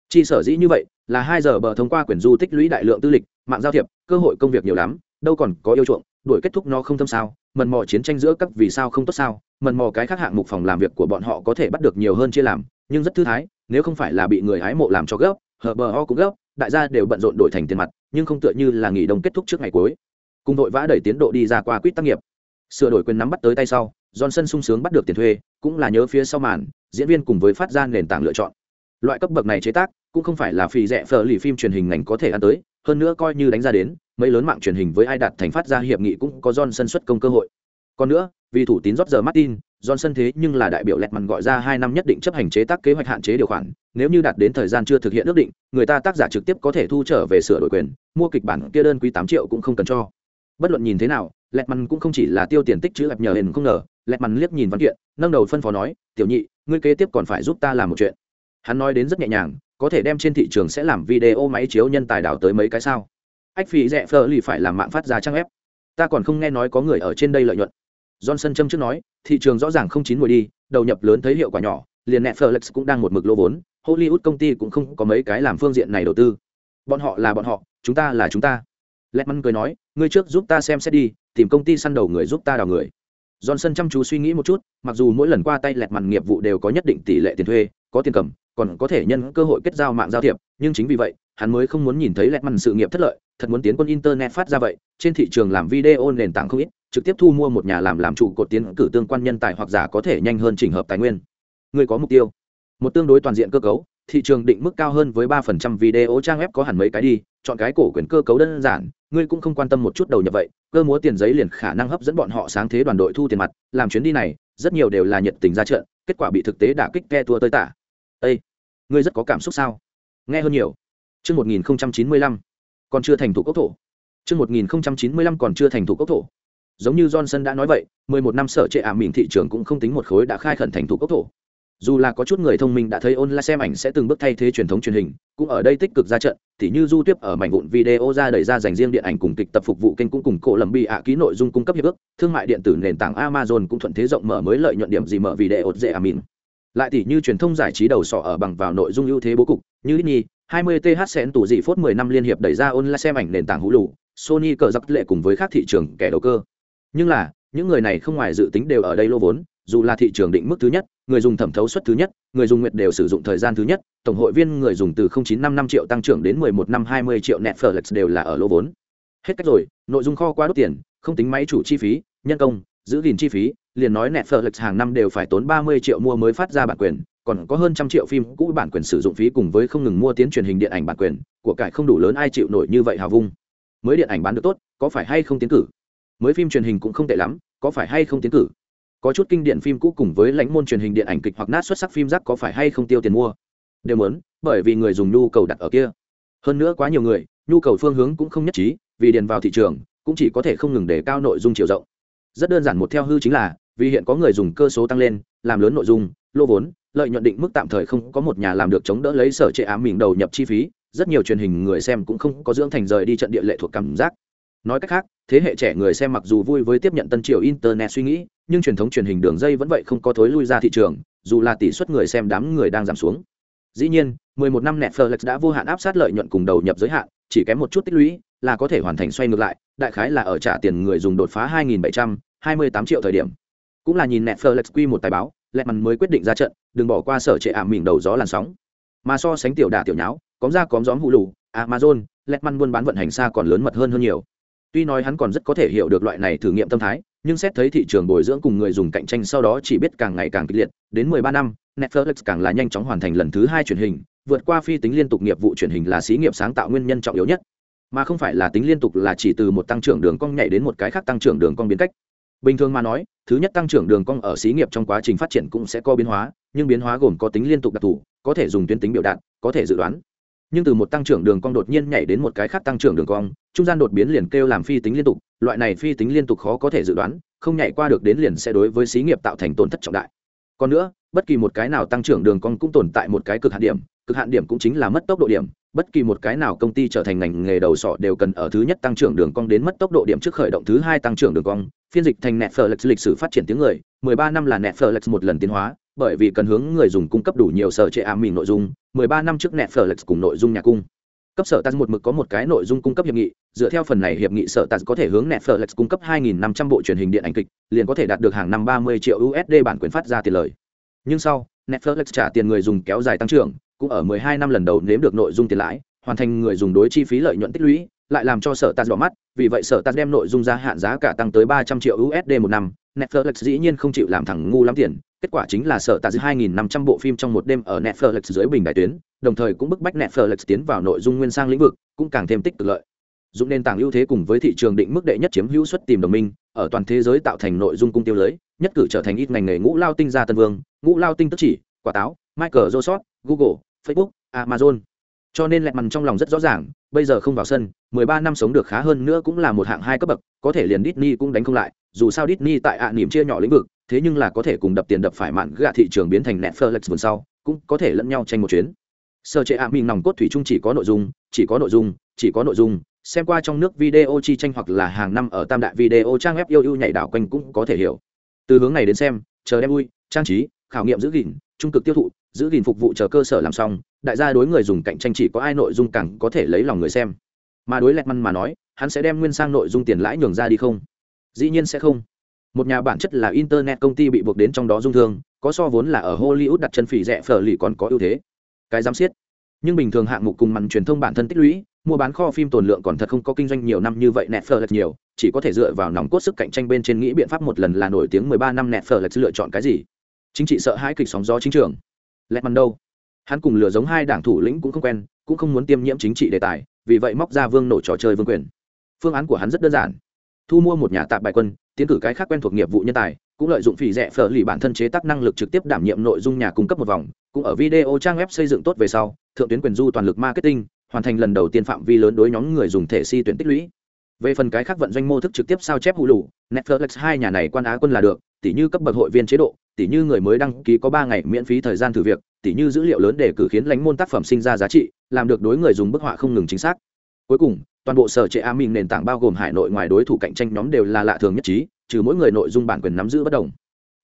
Speaker 1: Chi sở dĩ như vậy, là hai giờ bờ thông qua quyển du tích lũy đại lượng tư lịch, mạng giao thiệp, cơ hội công việc nhiều lắm, đâu còn có yêu chuộng, đuổi kết thúc nó không thâm sao, mần mò chiến tranh giữa các vì sao không tốt sao mần mò cái khác hạng mục phòng làm việc của bọn họ có thể bắt được nhiều hơn chia làm, nhưng rất thư thái, nếu không phải là bị người hái mộ làm cho gấp hờ bờ ho cũng gấp, đại gia đều bận rộn đổi thành tiền mặt, nhưng không tựa như là nghỉ đông kết thúc trước ngày cuối. Cùng vội vã đẩy tiến độ đi ra qua quýt tác nghiệp. Sửa đổi quyền nắm bắt tới tay sau, johnson sung sướng bắt được tiền thuê, cũng là nhớ phía sau màn, diễn viên cùng với phát ra nền tảng lựa chọn. Loại cấp bậc này chế tác, cũng không phải là phì rẻ phở lì phim truyền hình ngành có thể ăn tới, hơn nữa coi như đánh ra đến, mấy lớn mạng truyền hình với ai đạt thành phát ra hiệp nghị cũng có johnson xuất công cơ hội còn nữa, vì thủ tín rót giờ martin, johnson thế nhưng là đại biểu lẹt mằn gọi ra hai năm nhất định chấp hành chế tác kế hoạch hạn chế điều khoản. Nếu như đạt đến thời gian chưa thực hiện ước định, người ta tác giả trực tiếp có thể thu trở về sửa đổi quyền, mua kịch bản kia đơn quý tám triệu cũng không cần cho. Bất luận nhìn thế nào lẹt mằn cũng không chỉ là tiêu tiền tích chữ lẹp nhờ hình không ngờ lẹt mằn liếc nhìn văn kiện, nâng đầu phân phó nói, tiểu nhị, ngươi kế tiếp còn phải giúp ta làm một chuyện. Hắn nói đến rất nhẹ nhàng, có thể đem trên thị trường sẽ làm video máy chiếu nhân tài đảo tới mấy cái sao? Ách phí rẻ phờ lì phải làm mạng phát ra trang ép ta còn không nghe nói có người ở trên đây lợi nhuận johnson châm trước nói thị trường rõ ràng không chín mùi đi đầu nhập lớn thấy hiệu quả nhỏ liền netflix cũng đang một mực lỗ vốn hollywood công ty cũng không có mấy cái làm phương diện này đầu tư bọn họ là bọn họ chúng ta là chúng ta Letman cười nói, ngươi trước giúp ta xem xét đi, tìm công ty săn đầu người giúp ta đào người. Johnson chăm chú suy nghĩ một chút, mặc dù mỗi lần qua tay lẹt mặn nghiệp vụ đều có nhất định tỷ lệ tiền thuê, có tiền cầm, còn có thể nhân cơ hội kết giao mạng giao thiệp, nhưng chính vì vậy, hắn mới không muốn nhìn thấy lẹt mặn sự nghiệp thất lợi, thật muốn tiến quân internet phát ra vậy, trên thị trường làm video nền tảng không ít, trực tiếp thu mua một nhà làm làm trụ cột tiến cử tương quan nhân tài hoặc giả có thể nhanh hơn trình hợp tài nguyên. Người có mục tiêu. Một tương đối toàn diện cơ cấu, thị trường định mức cao hơn với ba phần trăm video trang web có hẳn mấy cái đi, chọn cái cổ quyền cơ cấu đơn giản, ngươi cũng không quan tâm một chút đầu nhập vậy, cơ múa tiền giấy liền khả năng hấp dẫn bọn họ sáng thế đoàn đội thu tiền mặt, làm chuyến đi này, rất nhiều đều là nhiệt tình ra trận, kết quả bị thực tế đả kích ke tua tới tả. Ây ngươi rất có cảm xúc sao? Nghe hơn nhiều. Chương một nghìn chín mươi lăm. Còn chưa thành thủ cốc thổ. Chương một nghìn chín mươi lăm còn chưa thành thủ cốc thổ giống như johnson đã nói vậy, mười một năm sở trệ ảm mìn thị trường cũng không tính một khối đã khai khẩn thành thủ cốc thổ. Dù là có chút người thông minh đã thấy online xem ảnh sẽ từng bước thay thế truyền thống truyền hình, cũng ở đây tích cực ra trận thì như du tiếp ở mảnh vụn video ra đẩy ra dành riêng điện ảnh cùng kịch tập phục vụ kênh cũng cùng cổ lầm bị ạ ký nội dung cung cấp hiệp ước, thương mại điện tử nền tảng amazon cũng thuận thế rộng mở mới lợi nhuận điểm gì mở video dễ amin lại thì như truyền thông giải trí đầu sọ ở bằng vào nội dung ưu thế bố cục, như Disney 20 th sẽ tủ dị phốt 10 năm liên hiệp đẩy ra online xem ảnh nền tảng hữu lụ sony cờ giặc lệ cùng với các thị trường kẻ đầu cơ nhưng là, những người này không ngoài dự tính đều ở đây lô vốn, dù là thị trường định mức thứ nhất, người dùng thẩm thấu suất thứ nhất, người dùng nguyệt đều sử dụng thời gian thứ nhất, tổng hội viên người dùng từ 0955 triệu tăng trưởng đến 11 năm 20 triệu netflix đều là ở lô vốn. Hết cách rồi, nội dung kho quá đốt tiền, không tính máy chủ chi phí, nhân công, giữ gìn chi phí, liền nói netflix hàng năm đều phải tốn 30 triệu mua mới phát ra bản quyền, còn có hơn trăm triệu phim cũ bản quyền sử dụng phí cùng với không ngừng mua tiến truyền hình điện ảnh bản quyền, của cải không đủ lớn ai chịu nổi như vậy hào vung. Mới điện ảnh bán được tốt, có phải hay không tiến cử? Mới phim truyền hình cũng không tệ lắm, có phải hay không tiến cử? Có chút kinh điển phim cũ cùng với lãnh môn truyền hình điện ảnh kịch hoặc nát xuất sắc phim rác có phải hay không tiêu tiền mua? Đều muốn, bởi vì người dùng nhu cầu đặt ở kia. Hơn nữa quá nhiều người, nhu cầu phương hướng cũng không nhất trí, vì điền vào thị trường, cũng chỉ có thể không ngừng để cao nội dung chiều rộng. Rất đơn giản một theo hư chính là, vì hiện có người dùng cơ số tăng lên, làm lớn nội dung, lô vốn, lợi nhuận định mức tạm thời không có một nhà làm được chống đỡ lấy sở trệ ám mình đầu nhập chi phí, rất nhiều truyền hình người xem cũng không có dưỡng thành rời đi trận địa lệ thuộc cảm giác nói cách khác, thế hệ trẻ người xem mặc dù vui với tiếp nhận tân triều internet suy nghĩ, nhưng truyền thống truyền hình đường dây vẫn vậy không có thối lui ra thị trường, dù là tỷ suất người xem đám người đang giảm xuống. Dĩ nhiên 11 năm netflix đã vô hạn áp sát lợi nhuận cùng đầu nhập giới hạn, chỉ kém một chút tích lũy là có thể hoàn thành xoay ngược lại, đại khái là ở trả tiền người dùng đột phá 2.728 triệu thời điểm. Cũng là nhìn netflix quy một tài báo lẹ mằn mới quyết định ra trận, đừng bỏ qua sở trệ ảm mình đầu gió làn sóng. Mà so sánh tiểu đà tiểu nháo cóm ra cóm gióm hụ lù, amazon lẹ mằn buôn bán vận hành xa còn lớn mật hơn hơn nhiều tuy nói hắn còn rất có thể hiểu được loại này thử nghiệm tâm thái, nhưng xét thấy thị trường bồi dưỡng cùng người dùng cạnh tranh sau đó chỉ biết càng ngày càng kịch liệt, đến 13 năm, netflix càng là nhanh chóng hoàn thành lần thứ hai truyền hình, vượt qua phi tính liên tục nghiệp vụ truyền hình là xí nghiệp sáng tạo nguyên nhân trọng yếu nhất. Mà không phải là tính liên tục là chỉ từ một tăng trưởng đường cong nhảy đến một cái khác tăng trưởng đường cong biến cách. Bình thường mà nói, thứ nhất tăng trưởng đường cong ở xí nghiệp trong quá trình phát triển cũng sẽ có biến hóa, nhưng biến hóa gồm có tính liên tục đặc thù, có thể dùng tuyến tính biểu đạt, có thể dự đoán nhưng từ một tăng trưởng đường cong đột nhiên nhảy đến một cái khác tăng trưởng đường cong, trung gian đột biến liền kêu làm phi tính liên tục, loại này phi tính liên tục khó có thể dự đoán, không nhảy qua được đến liền sẽ đối với xí nghiệp tạo thành tổn thất trọng đại. Còn nữa, bất kỳ một cái nào tăng trưởng đường cong cũng tồn tại một cái cực hạn điểm, cực hạn điểm cũng chính là mất tốc độ điểm, bất kỳ một cái nào công ty trở thành ngành nghề đầu sọ đều cần ở thứ nhất tăng trưởng đường cong đến mất tốc độ điểm trước khởi động thứ hai tăng trưởng đường cong. Phiên dịch thành netflix lịch sử phát triển tiếng người 13 năm là netflix một lần tiến hóa bởi vì cần hướng người dùng cung cấp đủ nhiều sở trệ ám mình nội dung 13 năm trước netflix cùng nội dung nhà cung. Cấp sở tạt một mực có một cái nội dung cung cấp hiệp nghị, dựa theo phần này hiệp nghị sở tạt có thể hướng netflix cung cấp 2.500 bộ truyền hình điện ảnh kịch, liền có thể đạt được hàng năm 30 triệu usd bản quyền phát ra tiền lời. Nhưng sau, netflix trả tiền người dùng kéo dài tăng trưởng, cũng ở 12 năm lần đầu nếm được nội dung tiền lãi, hoàn thành người dùng đối chi phí lợi nhuận tích lũy, lại làm cho sở tạt bỏ mắt, vì vậy sở tạt đem nội dung giá hạn giá cả tăng tới 300 triệu usd một năm, netflix dĩ nhiên không chịu làm thẳng ngu lắm tiền kết quả chính là sở tạ dư 2.500 bộ phim trong một đêm ở Netflix dưới bình đại tuyến, đồng thời cũng bức bách Netflix tiến vào nội dung nguyên sang lĩnh vực, cũng càng thêm tích cực lợi. Dụng nền tảng ưu thế cùng với thị trường định mức đệ nhất chiếm hữu suất tìm đồng minh, ở toàn thế giới tạo thành nội dung cung tiêu lưới, nhất cử trở thành ít ngành nghề ngũ lao tinh gia tân vương, ngũ lao tinh tức chỉ, quả táo, Michael Microsoft, Google, Facebook, Amazon. Cho nên lẹt mằn trong lòng rất rõ ràng, bây giờ không vào sân, 13 năm sống được khá hơn nữa cũng là một hạng hai cấp bậc, có thể liền Disney cũng đánh không lại, dù sao Disney tại ạ niệm chia nhỏ lĩnh vực, thế nhưng là có thể cùng đập tiền đập phải mạn gạ thị trường biến thành Netflix vườn sau, cũng có thể lẫn nhau tranh một chuyến. Sở chế ạ mình nòng cốt thủy chung chỉ có nội dung, chỉ có nội dung, chỉ có nội dung, xem qua trong nước video chi tranh hoặc là hàng năm ở tam đại video trang web yêu yêu nhảy đảo quanh cũng có thể hiểu. Từ hướng này đến xem, chờ đem vui, trang trí, khảo nghiệm giữ gìn, trung cực tiêu thụ, giữ gìn phục vụ chờ cơ sở làm xong, đại gia đối người dùng cạnh tranh chỉ có ai nội dung càng có thể lấy lòng người xem. Mà đối lẹt măn mà nói, hắn sẽ đem nguyên sang nội dung tiền lãi nhường ra đi không? Dĩ nhiên sẽ không một nhà bản chất là internet công ty bị buộc đến trong đó dung thương, có so vốn là ở hollywood đặt chân phỉ rẻ phở lì còn có ưu thế. Cái giám siết nhưng bình thường hạng mục cùng mặn truyền thông bản thân tích lũy, mua bán kho phim tồn lượng còn thật không có kinh doanh nhiều năm như vậy netflix nhiều, chỉ có thể dựa vào nòng cốt sức cạnh tranh bên trên nghĩ biện pháp một lần là nổi tiếng mười ba năm nẹt phở lựa chọn cái gì. Chính trị sợ hãi kịch sóng gió chính trường. Lẹt mằn đâu? Hắn cùng lừa giống hai đảng thủ lĩnh cũng không quen, cũng không muốn tiêm nhiễm chính trị đề tài, vì vậy móc ra vương nổ trò chơi vương quyền. Phương án của hắn rất đơn giản thu mua một nhà tạp bài quân, tiến cử cái khác quen thuộc nghiệp vụ nhân tài, cũng lợi dụng phỉ rẻ phở lì bản thân chế tác năng lực trực tiếp đảm nhiệm nội dung nhà cung cấp một vòng, cũng ở video trang web xây dựng tốt về sau, thượng tuyến quyền du toàn lực marketing, hoàn thành lần đầu tiên phạm vi lớn đối nhóm người dùng thể si tuyển tích lũy. Về phần cái khác vận doanh mô thức trực tiếp sao chép hụ lụ netflix hai nhà này quan á quân là được, tỉ như cấp bậc hội viên chế độ, tỉ như người mới đăng ký có ba ngày miễn phí thời gian thử việc, tỉ như dữ liệu lớn để cử khiến lánh môn tác phẩm sinh ra giá trị, làm được đối người dùng bức họa không ngừng chính xác. Cuối cùng toàn bộ sở trệ a minh nền tảng bao gồm hải nội ngoài đối thủ cạnh tranh nhóm đều là lạ thường nhất trí, trừ mỗi người nội dung bản quyền nắm giữ bất đồng.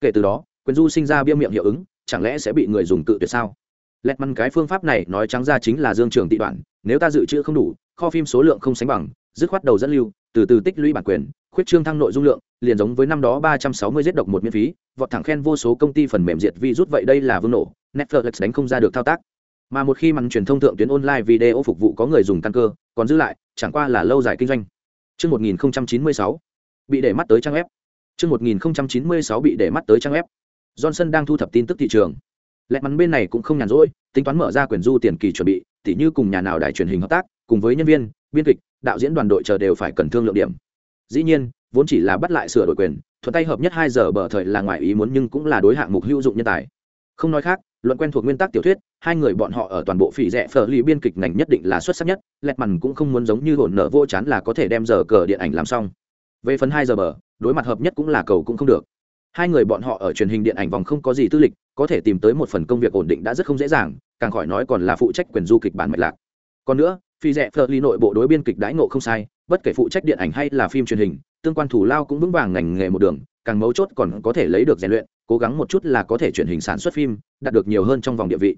Speaker 1: Kể từ đó, quyền du sinh ra bia miệng hiệu ứng, chẳng lẽ sẽ bị người dùng tự tuyệt sao? Lẹt măn cái phương pháp này nói trắng ra chính là dương trường tị đoạn, nếu ta dự trữ không đủ, kho phim số lượng không sánh bằng, dứt khoát đầu dẫn lưu, từ từ tích lũy bản quyền, khuyết trương thăng nội dung lượng, liền giống với năm đó ba trăm sáu mươi giết độc một miễn phí, vọt thẳng khen vô số công ty phần mềm diệt vi rút vậy đây là vương nổ, netflix đánh không ra được thao tác mà một khi màn truyền thông thượng tuyến online video phục vụ có người dùng căn cơ còn giữ lại chẳng qua là lâu dài kinh doanh Trước 1096, bị để mắt tới trang web. Trước 1096 bị để mắt tới trang web. Johnson đang thu thập tin tức thị trường. Lẹ mắn bên này cũng không nhàn rỗi, tính toán mở ra quyền du tiền kỳ chuẩn bị, tỉ như cùng nhà nào đài truyền hình hợp tác, cùng với nhân viên, biên kịch, đạo diễn đoàn đội chờ đều phải cần thương lượng điểm. Dĩ nhiên, vốn chỉ là bắt lại sửa đổi quyền, thuận tay hợp nhất hai giờ bờ thời là ngoài ý muốn nhưng cũng là đối hạng mục hữu dụng nhân tài. Không nói khác, luận quen thuộc nguyên tắc tiểu thuyết hai người bọn họ ở toàn bộ phỉ rẻ phở lì biên kịch ngành nhất định là xuất sắc nhất, lẹt mằn cũng không muốn giống như hồn nở vô chán là có thể đem giờ cờ điện ảnh làm xong. Về phần hai giờ bờ, đối mặt hợp nhất cũng là cầu cũng không được. Hai người bọn họ ở truyền hình điện ảnh vòng không có gì tư lịch, có thể tìm tới một phần công việc ổn định đã rất không dễ dàng, càng khỏi nói còn là phụ trách quyền du kịch bản mạch lạc. Còn nữa phi rẻ phở lì nội bộ đối biên kịch đãi ngộ không sai, bất kể phụ trách điện ảnh hay là phim truyền hình, tương quan thủ lao cũng vững vàng ngành nghề một đường, càng mấu chốt còn có thể lấy được rèn luyện, cố gắng một chút là có thể truyền hình sản xuất phim, đạt được nhiều hơn trong vòng địa vị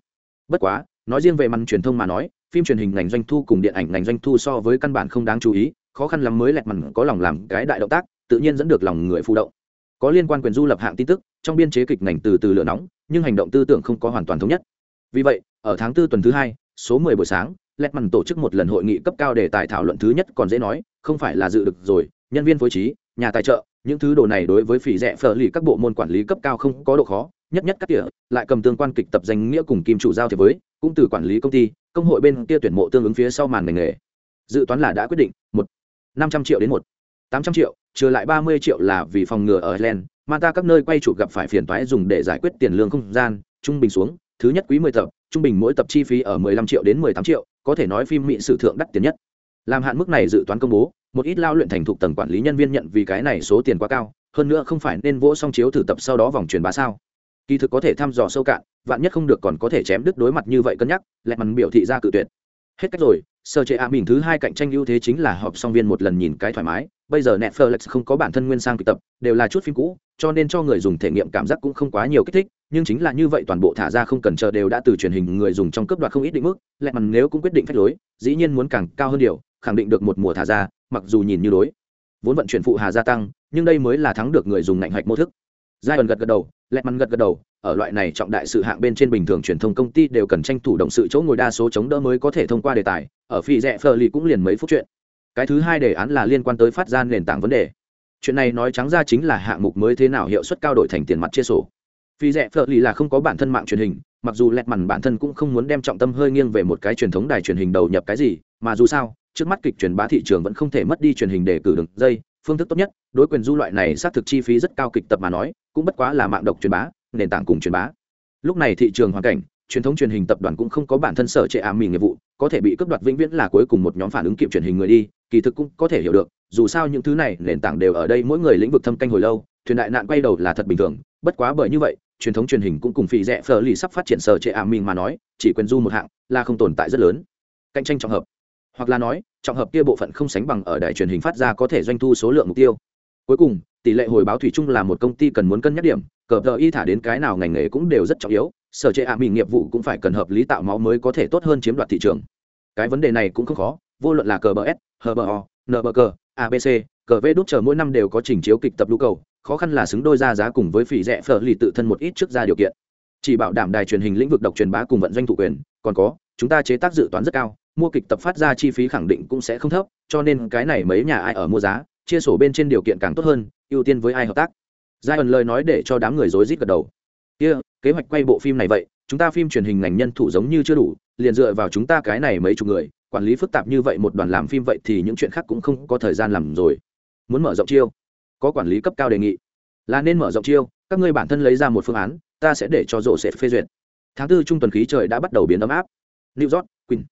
Speaker 1: bất quá, nói riêng về mặt truyền thông mà nói, phim truyền hình ngành doanh thu cùng điện ảnh ngành doanh thu so với căn bản không đáng chú ý, khó khăn lắm mới lẹt mằn có lòng làm cái đại động tác, tự nhiên dẫn được lòng người phụ động. Có liên quan quyền du lập hạng tin tức, trong biên chế kịch ngành từ từ lửa nóng, nhưng hành động tư tưởng không có hoàn toàn thống nhất. Vì vậy, ở tháng tư tuần thứ hai, số 10 buổi sáng, lẹt mằn tổ chức một lần hội nghị cấp cao để tài thảo luận thứ nhất còn dễ nói, không phải là dự được rồi, nhân viên phối trí, nhà tài trợ những thứ đồ này đối với phỉ rẻ phở lì các bộ môn quản lý cấp cao không có độ khó nhất nhất các tỉa lại cầm tương quan kịch tập danh nghĩa cùng kim chủ giao thế với cũng từ quản lý công ty công hội bên kia tuyển mộ tương ứng phía sau màn ngành nghề dự toán là đã quyết định một năm trăm triệu đến một tám trăm triệu trừ lại ba mươi triệu là vì phòng ngừa ở Ireland, mà ta các nơi quay chụp gặp phải phiền toái dùng để giải quyết tiền lương không gian, trung bình xuống, thứ nhất quý mười tập, trung bình mỗi tập chi phí ở mười lăm triệu đến mười tám triệu, có thể nói phim mỹ sử thượng đắt tiền nhất. Làm hạn mức này dự toán công bố, một ít lao luyện thành thục tầng quản lý nhân viên nhận vì cái này số tiền quá cao hơn nữa không phải nên vỗ xong chiếu thử tập sau đó vòng truyền bá sao. Kỳ thực có thể thăm dò sâu cạn vạn nhất không được còn có thể chém đứt đối mặt như vậy cân nhắc lẹ mắn biểu thị ra cự tuyệt. Hết cách rồi sơ chế a mình thứ hai cạnh tranh ưu thế chính là họp song viên một lần nhìn cái thoải mái bây giờ netflix không có bản thân nguyên sang kịch tập đều là chút phim cũ cho nên cho người dùng thể nghiệm cảm giác cũng không quá nhiều kích thích nhưng chính là như vậy toàn bộ thả ra không cần chờ đều đã từ truyền hình người dùng trong cấp đoạt không ít định mức lẹ mắn nếu cũng quyết định phép lối dĩ nhiên muốn càng cao hơn điều khẳng định được một mùa thả ra, mặc dù nhìn như đối. Vốn vận chuyển phụ hà gia tăng, nhưng đây mới là thắng được người dùng ngạnh hoạch mô thức. Giai đoạn gật gật đầu lẹt mắn gật gật đầu, ở loại này trọng đại sự hạng bên trên bình thường truyền thông công ty đều cần tranh thủ động sự chỗ ngồi đa số chống đỡ mới có thể thông qua đề tài, ở phi rẽ phờ lì cũng liền mấy phút chuyện. Cái thứ hai đề án là liên quan tới phát ra nền tảng vấn đề. Chuyện này nói trắng ra chính là hạng mục mới thế nào hiệu suất cao đổi thành tiền mặt chia sổ. Phi rẽ phờ lì là không có bản thân mạng truyền hình, mặc dù lẹt mằn bản thân cũng không muốn đem trọng tâm hơi nghiêng về một cái truyền thống đài truyền hình đầu nhập cái gì, mà dù sao trước mắt kịch truyền bá thị trường vẫn không thể mất đi truyền hình để cử đường dây, phương thức tốt nhất, đối quyền du loại này xác thực chi phí rất cao kịch tập mà nói, cũng bất quá là mạng độc truyền bá, nền tảng cùng truyền bá. Lúc này thị trường hoàn cảnh, truyền thống truyền hình tập đoàn cũng không có bản thân sở trệ ám mình nghiệp vụ, có thể bị cướp đoạt vĩnh viễn là cuối cùng một nhóm phản ứng kịp truyền hình người đi, kỳ thực cũng có thể hiểu được, dù sao những thứ này nền tảng đều ở đây mỗi người lĩnh vực thâm canh hồi lâu, thuyền đại nạn quay đầu là thật bình thường, bất quá bởi như vậy, truyền thống truyền hình cũng cùng phì rẻ phờ lì sắp phát triển sở trệ ám mình mà nói, chỉ quyền du một hạng là không tồn tại rất lớn. Cạnh tranh trọng hợp hoặc là nói, trọng hợp kia bộ phận không sánh bằng ở đài truyền hình phát ra có thể doanh thu số lượng mục tiêu. Cuối cùng, tỷ lệ hồi báo thủy chung là một công ty cần muốn cân nhắc điểm, cờ tờ y thả đến cái nào ngành nghề cũng đều rất trọng yếu, sở chế ạ à mình nghiệp vụ cũng phải cần hợp lý tạo máu mới có thể tốt hơn chiếm đoạt thị trường. Cái vấn đề này cũng không khó, vô luận là cờ bờ s hờ bờ o nbờ cờ abc cờ v đút chờ mỗi năm đều có trình chiếu kịch tập nhu cầu, khó khăn là xứng đôi ra giá cùng với phỉ rẻ phở lì tự thân một ít trước ra điều kiện. Chỉ bảo đảm đài truyền hình lĩnh vực độc truyền bá cùng vận doanh thủ quyền, còn có, chúng ta chế tác dự toán rất cao mua kịch tập phát ra chi phí khẳng định cũng sẽ không thấp cho nên cái này mấy nhà ai ở mua giá chia sổ bên trên điều kiện càng tốt hơn ưu tiên với ai hợp tác. Giai ẩn lời nói để cho đám người rối rít gật đầu. Kia、yeah, kế hoạch quay bộ phim này vậy chúng ta phim truyền hình ngành nhân thủ giống như chưa đủ liền dựa vào chúng ta cái này mấy chục người quản lý phức tạp như vậy một đoàn làm phim vậy thì những chuyện khác cũng không có thời gian làm rồi. Muốn mở rộng chiêu có quản lý cấp cao đề nghị. Là nên mở rộng chiêu các ngươi bản thân lấy ra một phương án ta sẽ để cho rộ sẽ phê duyệt. Tháng tư trung tuần khí trời đã bắt đầu biến ấm áp. New york quỳnh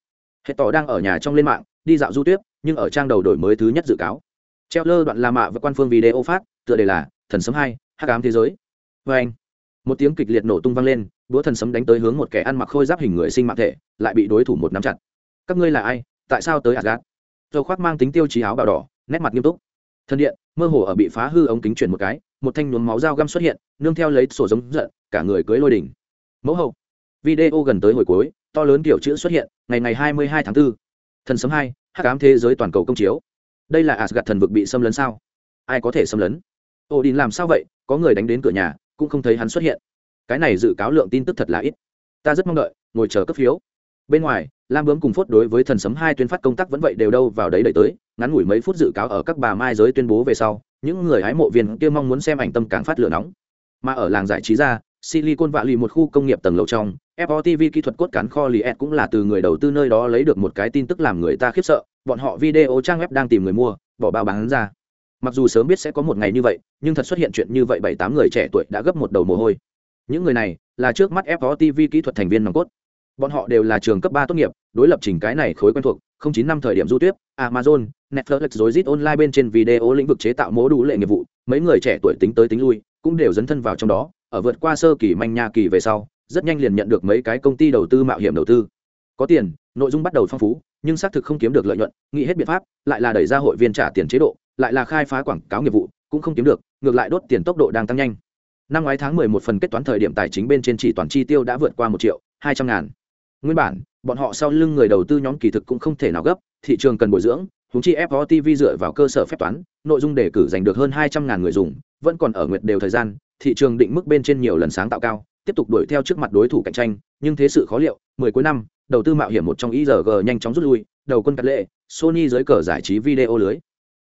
Speaker 1: hệ tỏ đang ở nhà trong lên mạng, đi dạo du tuyết nhưng ở trang đầu đổi mới thứ nhất dự cáo. Treo lơ đoạn la mạ và quan phương video phát, tựa đề là thần sấm hai, hắc ám thế giới. Vê anh, một tiếng kịch liệt nổ tung vang lên, búa thần sấm đánh tới hướng một kẻ ăn mặc khôi giáp hình người sinh mạng thể, lại bị đối thủ một nắm chặt. Các ngươi là ai? Tại sao tới adgat dầu khoác mang tính tiêu chí áo bào đỏ, nét mặt nghiêm túc. Thân điện, mơ hồ ở bị phá hư ống kính chuyển một cái, một thanh nhuốm máu dao găm xuất hiện, nương theo lấy sổ giống giận, cả người cưới lôi đỉnh. Mẫu hậu video gần tới hồi cuối, to lớn kiểu chữ xuất hiện, ngày ngày hai mươi hai tháng 4. thần sấm hai, hắc ám thế giới toàn cầu công chiếu. Đây là asgad thần vực bị xâm lấn sao? Ai có thể xâm lấn? Ổ đình làm sao vậy? Có người đánh đến cửa nhà, cũng không thấy hắn xuất hiện. Cái này dự cáo lượng tin tức thật là ít. Ta rất mong đợi, ngồi chờ cấp phiếu. Bên ngoài, lam bướm cùng phốt đối với thần sấm hai tuyên phát công tác vẫn vậy đều đâu vào đấy đẩy tới, ngắn ngủi mấy phút dự cáo ở các bà mai giới tuyên bố về sau, những người hái mộ viên kia mong muốn xem ảnh tâm càng phát lửa nóng. Mà ở làng giải trí ra silicon valley một khu công nghiệp tầng lầu trong FOTV kỹ thuật cốt cán kho liệt cũng là từ người đầu tư nơi đó lấy được một cái tin tức làm người ta khiếp sợ, bọn họ video trang web đang tìm người mua, bỏ bao bán ra. Mặc dù sớm biết sẽ có một ngày như vậy, nhưng thật xuất hiện chuyện như vậy bảy tám người trẻ tuổi đã gấp một đầu mồ hôi. Những người này là trước mắt FOTV kỹ thuật thành viên nòng cốt. Bọn họ đều là trường cấp ba tốt nghiệp, đối lập trình cái này khối quen thuộc, không chín năm thời điểm du tuyết amazon, netflix rối rít online bên trên video lĩnh vực chế tạo mố đủ lệ nghiệp vụ mấy người trẻ tuổi tính tới tính lui, cũng đều dấn thân vào trong đó, ở vượt qua sơ kỳ manh nha kỳ về sau, rất nhanh liền nhận được mấy cái công ty đầu tư mạo hiểm đầu tư. Có tiền, nội dung bắt đầu phong phú, nhưng xác thực không kiếm được lợi nhuận, nghĩ hết biện pháp, lại là đẩy ra hội viên trả tiền chế độ, lại là khai phá quảng cáo nghiệp vụ, cũng không kiếm được, ngược lại đốt tiền tốc độ đang tăng nhanh. Năm ngoái tháng 11 phần kết toán thời điểm tài chính bên trên chỉ toàn chi tiêu đã vượt qua một triệu hai trăm ngàn. Nguyên bản, bọn họ sau lưng người đầu tư nhóm kỳ thực cũng không thể nào gấp, thị trường cần bồi dưỡng húng chi FO TV dựa vào cơ sở phép toán, nội dung đề cử giành được hơn hai trăm ngàn người dùng, vẫn còn ở nguyệt đều thời gian, thị trường định mức bên trên nhiều lần sáng tạo cao, tiếp tục đuổi theo trước mặt đối thủ cạnh tranh, nhưng thế sự khó liệu, mười cuối năm, đầu tư mạo hiểm một trong IGG nhanh chóng rút lui, đầu quân cắt lệ, Sony dưới cờ giải trí video lưới.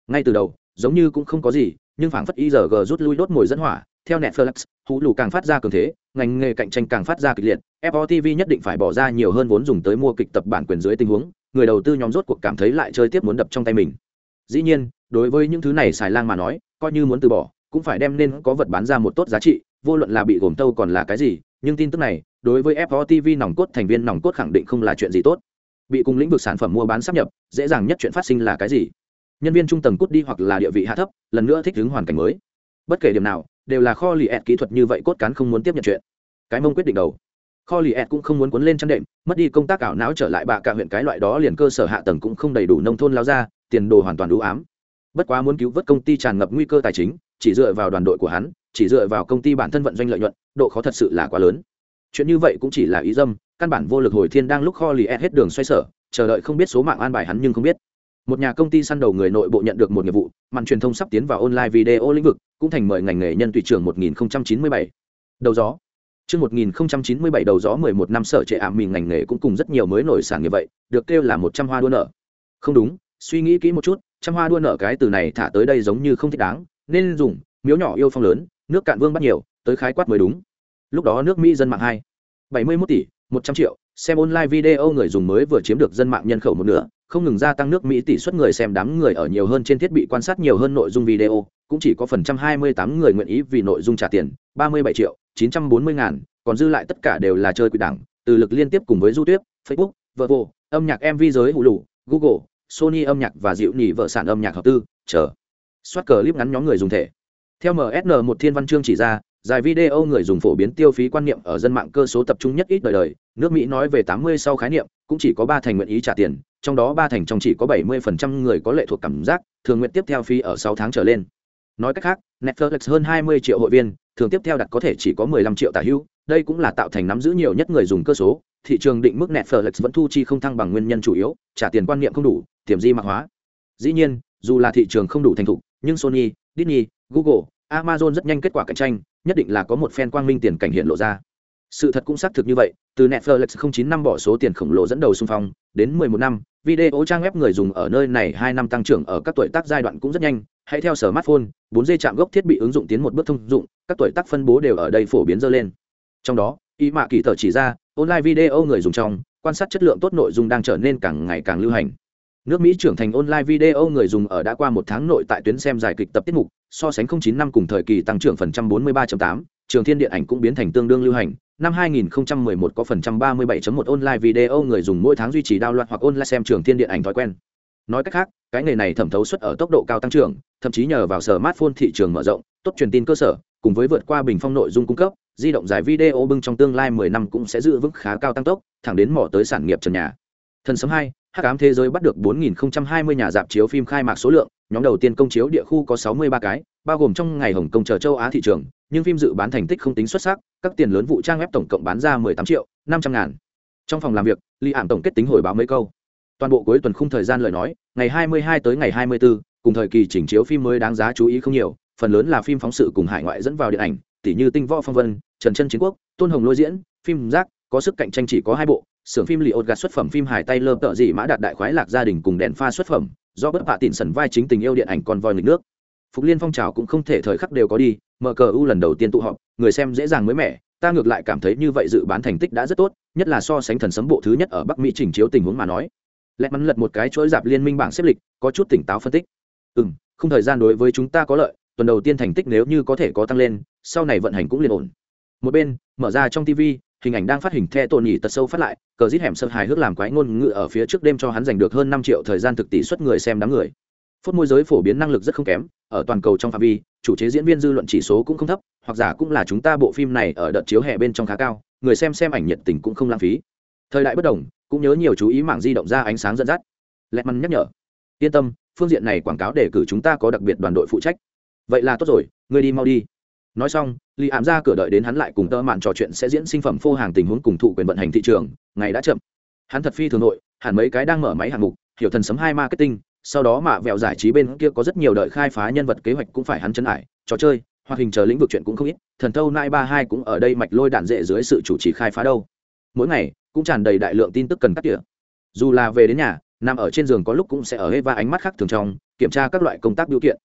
Speaker 1: Ngay từ đầu, giống như cũng không có gì, nhưng phảng phất IGG rút lui đốt mồi dẫn hỏa, theo Netflix hũ lù càng phát ra cường thế, ngành nghề cạnh tranh càng phát ra kịch liệt FOTV nhất định phải bỏ ra nhiều hơn vốn dùng tới mua kịch tập bản quyền dưới tình huống người đầu tư nhóm rốt cuộc cảm thấy lại chơi tiếp muốn đập trong tay mình. Dĩ nhiên, đối với những thứ này xài lang mà nói, coi như muốn từ bỏ, cũng phải đem nên có vật bán ra một tốt giá trị, vô luận là bị gồm tâu còn là cái gì, nhưng tin tức này, đối với FOTV nòng cốt thành viên nòng cốt khẳng định không là chuyện gì tốt. Bị cùng lĩnh vực sản phẩm mua bán sắp nhập, dễ dàng nhất chuyện phát sinh là cái gì? Nhân viên trung tầng cút đi hoặc là địa vị hạ thấp, lần nữa thích ứng hoàn cảnh mới. Bất kể điểm nào, đều là kho lì ẹt kỹ thuật như vậy cốt cán không muốn tiếp nhận chuyện. Cái mông quyết định đầu kho lì ẹt cũng không muốn cuốn lên chăn đệm, mất đi công tác ảo não trở lại bạ cả huyện cái loại đó liền cơ sở hạ tầng cũng không đầy đủ nông thôn lao ra, tiền đồ hoàn toàn đủ ám. Bất quá muốn cứu vớt công ty tràn ngập nguy cơ tài chính, chỉ dựa vào đoàn đội của hắn, chỉ dựa vào công ty bản thân vận doanh lợi nhuận, độ khó thật sự là quá lớn. Chuyện như vậy cũng chỉ là ý dâm, căn bản vô lực hồi thiên đang lúc kho lì ed hết đường xoay sở, chờ đợi không biết số mạng an bài hắn nhưng không biết. Một nhà công ty săn đầu người nội bộ nhận được một nghiệp vụ, màn truyền thông sắp tiến vào online video lĩnh vực, cũng thành mời ngành nghề nhân tùy trường 1097. đầu gió. Trước 1097 đầu gió 11 năm sở trệ ảm mình ngành nghề cũng cùng rất nhiều mới nổi sản như vậy, được kêu là 100 hoa đua nở. Không đúng, suy nghĩ kỹ một chút, trăm hoa đua nở cái từ này thả tới đây giống như không thích đáng, nên dùng miếu nhỏ yêu phong lớn, nước cạn vương bắt nhiều, tới khái quát mới đúng. Lúc đó nước Mỹ dân mạng 2, 71 tỷ, 100 triệu, xem online video người dùng mới vừa chiếm được dân mạng nhân khẩu một nửa, không ngừng gia tăng nước Mỹ tỷ suất người xem đám người ở nhiều hơn trên thiết bị quan sát nhiều hơn nội dung video, cũng chỉ có phần trăm 28 người nguyện ý vì nội dung trả tiền, 37 triệu, 940 ngàn, còn dư lại tất cả đều là chơi quỷ đảng, từ lực liên tiếp cùng với du tuyết, Facebook, Vervo, âm nhạc MV giới hủ lủ Google, Sony âm nhạc và dịu nhỉ vợ sản âm nhạc hợp tư, chờ. Soát clip ngắn nhóm người dùng thể. Theo MSN một thiên văn chương chỉ ra, dài video người dùng phổ biến tiêu phí quan niệm ở dân mạng cơ số tập trung nhất ít đời đời, nước Mỹ nói về 80 sau khái niệm, cũng chỉ có 3 thành nguyện ý trả tiền, trong đó 3 thành trong chỉ có 70% người có lệ thuộc cảm giác, thường nguyện tiếp theo phí ở 6 tháng trở lên. Nói cách khác, Netflix hơn 20 triệu hội viên, thường tiếp theo đặt có thể chỉ có 15 triệu tả hữu, đây cũng là tạo thành nắm giữ nhiều nhất người dùng cơ số, thị trường định mức Netflix vẫn thu chi không thăng bằng nguyên nhân chủ yếu, trả tiền quan niệm không đủ, tiềm di mạc hóa. Dĩ nhiên, dù là thị trường không đủ thành thục, nhưng Sony, Disney, Google, Amazon rất nhanh kết quả cạnh tranh, nhất định là có một phen quang minh tiền cảnh hiện lộ ra. Sự thật cũng xác thực như vậy, từ Netflix 09 năm bỏ số tiền khổng lồ dẫn đầu xung phong, đến 11 năm, video trang web người dùng ở nơi này 2 năm tăng trưởng ở các tuổi tác giai đoạn cũng rất nhanh, hãy theo smartphone 4G chạm gốc thiết bị ứng dụng tiến một bước thông dụng các tuổi tác phân bố đều ở đây phổ biến dơ lên. Trong đó ý mạ kỳ tờ chỉ ra online video người dùng trong quan sát chất lượng tốt nội dung đang trở nên càng ngày càng lưu hành nước mỹ trưởng thành online video người dùng ở đã qua một tháng nội tại tuyến xem giải kịch tập tiết mục so sánh 09 năm cùng thời kỳ tăng trưởng phần trăm 43.8, trường thiên điện ảnh cũng biến thành tương đương lưu hành. Năm 2011 có phần trăm 37.1 online video người dùng mỗi tháng duy trì đao loạt hoặc online xem trường thiên điện ảnh thói quen. Nói cách khác cái nghề này thẩm thấu suất ở tốc độ cao tăng trưởng thậm chí nhờ vào smartphone thị trường mở rộng tốt truyền tin cơ sở cùng với vượt qua bình phong nội dung cung cấp di động dài video bưng trong tương lai 10 năm cũng sẽ giữ vững khá cao tăng tốc thẳng đến mỏ tới sản nghiệp trần nhà. Thần sấm hai hắc ám thế giới bắt được 4020 nhà dạp chiếu phim khai mạc số lượng nhóm đầu tiên công chiếu địa khu có 63 cái bao gồm trong ngày hồng kông chờ châu á thị trường nhưng phim dự bán thành tích không tính xuất sắc các tiền lớn vụ trang web tổng cộng bán ra 18 triệu 500 ngàn. Trong phòng làm việc li ảm tổng kết tính hồi báo mấy câu. Toàn bộ cuối tuần khung thời gian lời nói ngày 22 tới ngày 24, cùng thời kỳ chỉnh chiếu phim mới đáng giá chú ý không nhiều phần lớn là phim phóng sự cùng hải ngoại dẫn vào điện ảnh tỷ như tinh võ phong vân trần chân chiến quốc tôn hồng lôi diễn phim giác có sức cạnh tranh chỉ có hai bộ xưởng phim li gạt xuất phẩm phim hải tay lơ tợ dị mã đạt đại khoái lạc gia đình cùng đèn pha xuất phẩm, do bất bạ tịn sần vai chính tình yêu điện ảnh con voi nghịch nước. Phục liên phong trào cũng không thể thời khắc đều có đi, mở cờ u lần đầu tiên tụ họp, người xem dễ dàng mới mẻ, ta ngược lại cảm thấy như vậy dự bán thành tích đã rất tốt, nhất là so sánh thần sấm bộ thứ nhất ở bắc mỹ trình chiếu tình huống mà nói. Lẽ mắn lật một cái chuỗi dạp liên minh bảng xếp lịch, có chút tỉnh táo phân tích. Ừ không thời gian đối với chúng ta có lợi, tuần đầu tiên thành tích nếu như có thể có tăng lên, sau này vận hành cũng liền ổn. Một bên, mở ra trong tv hình ảnh đang phát hình the tổn nhỉ tật sâu phát lại, cờ rít hẻm sơ hài hước làm quái ngôn ngữ ở phía trước đêm cho hắn giành được hơn năm triệu thời gian thực tỷ suất người xem đám người. Phút môi giới phổ biến năng lực rất không kém, ở toàn cầu trong phạm vi, chủ chế diễn viên dư luận chỉ số cũng không thấp, hoặc giả cũng là chúng ta bộ phim này ở đợt chiếu hè bên trong khá cao, người xem xem ảnh nhiệt tình cũng không lãng phí. Thời đại bất đồng, cũng nhớ nhiều chú ý mạng di động ra ánh sáng dẫn dắt. Lẹt măn nhắc nhở, yên tâm, phương diện này quảng cáo đề cử chúng ta có đặc biệt đoàn đội phụ trách. Vậy là tốt rồi ngươi đi mau đi nói xong lì ảm ra cửa đợi đến hắn lại cùng tơ mạn trò chuyện sẽ diễn sinh phẩm phô hàng tình huống cùng thụ quyền vận hành thị trường, ngày đã chậm. Hắn thật phi thường nội, hẳn mấy cái đang mở máy hạng mục, hiểu thần sấm hai marketing, sau đó mạ vẹo giải trí bên kia có rất nhiều đợi khai phá nhân vật kế hoạch cũng phải hắn chân ải, trò chơi hoặc hình chờ lĩnh vực chuyện cũng không ít, thần thâu nai ba hai cũng ở đây mạch lôi đạn dễ dưới sự chủ trì khai phá đâu. Mỗi ngày, cũng tràn đầy đại lượng tin tức cần cắt tỉa. Dù là về đến nhà, nằm ở trên giường có lúc cũng sẽ ở hết và ánh mắt khác thường trong, kiểm tra các loại công tác biểu kiện.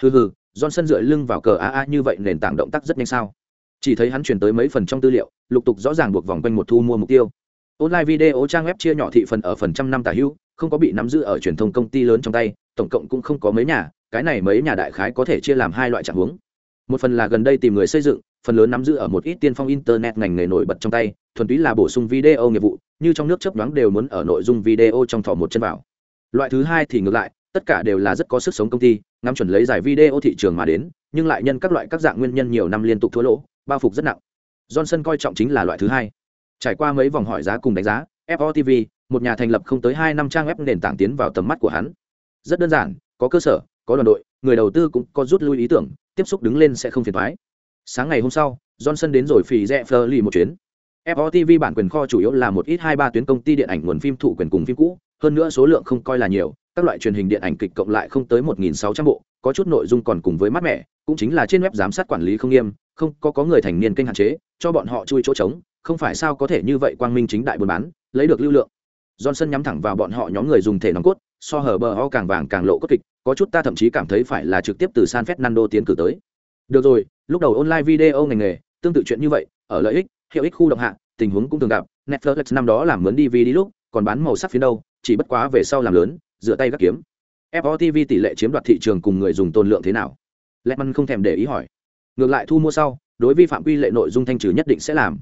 Speaker 1: Hừ hừ johnson dựa lưng vào cờ AA như vậy nền tảng động tác rất nhanh sao? Chỉ thấy hắn chuyển tới mấy phần trong tư liệu, lục tục rõ ràng buộc vòng quanh một thu mua mục tiêu. Online video trang web chia nhỏ thị phần ở phần trăm năm tả hữu, không có bị nắm giữ ở truyền thông công ty lớn trong tay, tổng cộng cũng không có mấy nhà, cái này mấy nhà đại khái có thể chia làm hai loại trạng huống. Một phần là gần đây tìm người xây dựng, phần lớn nắm giữ ở một ít tiên phong internet ngành nghề nổi bật trong tay, thuần túy là bổ sung video nghiệp vụ, như trong nước chấp đoán đều muốn ở nội dung video trong thỏ một chân vào. Loại thứ hai thì ngược lại tất cả đều là rất có sức sống công ty ngắm chuẩn lấy giải video thị trường mà đến nhưng lại nhân các loại các dạng nguyên nhân nhiều năm liên tục thua lỗ bao phục rất nặng johnson coi trọng chính là loại thứ hai trải qua mấy vòng hỏi giá cùng đánh giá FOTV, một nhà thành lập không tới hai năm trang web nền tảng tiến vào tầm mắt của hắn. Rất đơn giản, có cơ sở, có đoàn đội, người đầu tư cũng có rút lui ý tưởng, tiếp xúc đứng lên sẽ không phiền thoái Sáng ngày hôm sau, Johnson đến rồi phì rẽ Fleur một chuyến. FOTV bản quyền kho chủ yếu là một ít hai ba tuyến công ty điện ảnh nguồn phim thụ quyền cùng phim cũ, hơn nữa số lượng không coi là nhiều, các loại truyền hình điện ảnh kịch cộng lại không tới 1600 bộ, có chút nội dung còn cùng với mát mẻ, cũng chính là trên web giám sát quản lý không nghiêm, không có có người thành niên kênh hạn chế, cho bọn họ chui chỗ trống, không phải sao có thể như vậy quang minh chính đại buôn bán, lấy được lưu lượng. Johnson nhắm thẳng vào bọn họ nhóm người dùng thể nòng cốt, so hở bờ ho càng vàng càng lộ cốt kịch, có chút ta thậm chí cảm thấy phải là trực tiếp từ San Fernando tiến cử tới. Được rồi, lúc đầu online video ngành nghề, tương tự chuyện như vậy, ở lợi ích, hiệu ích khu động hạ, tình huống cũng thường gặp, Netflix năm đó làm mướn DVD lúc, còn bán màu sắc phía đâu, chỉ bất quá về sau làm lớn, dựa tay gác kiếm. FOTV tỷ lệ chiếm đoạt thị trường cùng người dùng tôn lượng thế nào? Lehman không thèm để ý hỏi. Ngược lại thu mua sau, đối vi phạm quy lệ nội dung thanh trừ nhất định sẽ làm.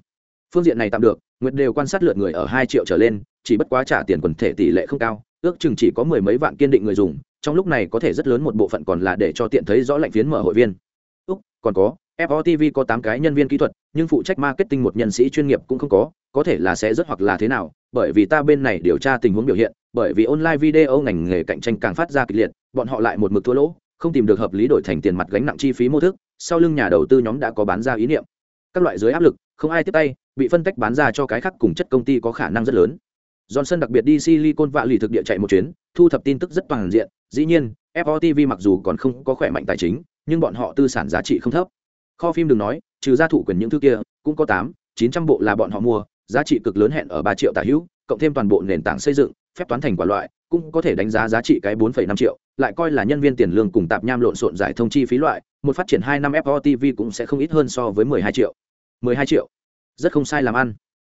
Speaker 1: Phương diện này tạm được, Nguyệt đều quan sát lượt người ở hai triệu trở lên, chỉ bất quá trả tiền quần thể tỷ lệ không cao, ước chừng chỉ có mười mấy vạn kiên định người dùng, trong lúc này có thể rất lớn một bộ phận còn là để cho tiện thấy rõ lệnh phiến mở hội viên. Úc, còn có, FOTV có tám cái nhân viên kỹ thuật, nhưng phụ trách marketing một nhân sĩ chuyên nghiệp cũng không có, có thể là sẽ rất hoặc là thế nào, bởi vì ta bên này điều tra tình huống biểu hiện, bởi vì online video ngành nghề cạnh tranh càng phát ra kịch liệt, bọn họ lại một mực thua lỗ, không tìm được hợp lý đổi thành tiền mặt gánh nặng chi phí mô thức, sau lưng nhà đầu tư nhóm đã có bán ra ý niệm. Các loại dưới áp lực, không ai tiếp tay, bị phân tách bán ra cho cái khác cùng chất công ty có khả năng rất lớn. Johnson đặc biệt đi Silicon Valley thực địa chạy một chuyến, thu thập tin tức rất toàn diện, dĩ nhiên, FOTV mặc dù còn không có khỏe mạnh tài chính, nhưng bọn họ tư sản giá trị không thấp. Kho phim đừng nói, trừ ra thụ quyền những thứ kia, cũng có tám, chín trăm bộ là bọn họ mua, giá trị cực lớn hẹn ở ba triệu tả hữu, cộng thêm toàn bộ nền tảng xây dựng, phép toán thành quả loại, cũng có thể đánh giá giá trị cái bốn năm triệu, lại coi là nhân viên tiền lương cùng tạp nham lộn xộn giải thông chi phí loại một phát triển hai năm FOTV cũng sẽ không ít hơn so với mười hai triệu. Mười hai triệu? Rất không sai làm ăn.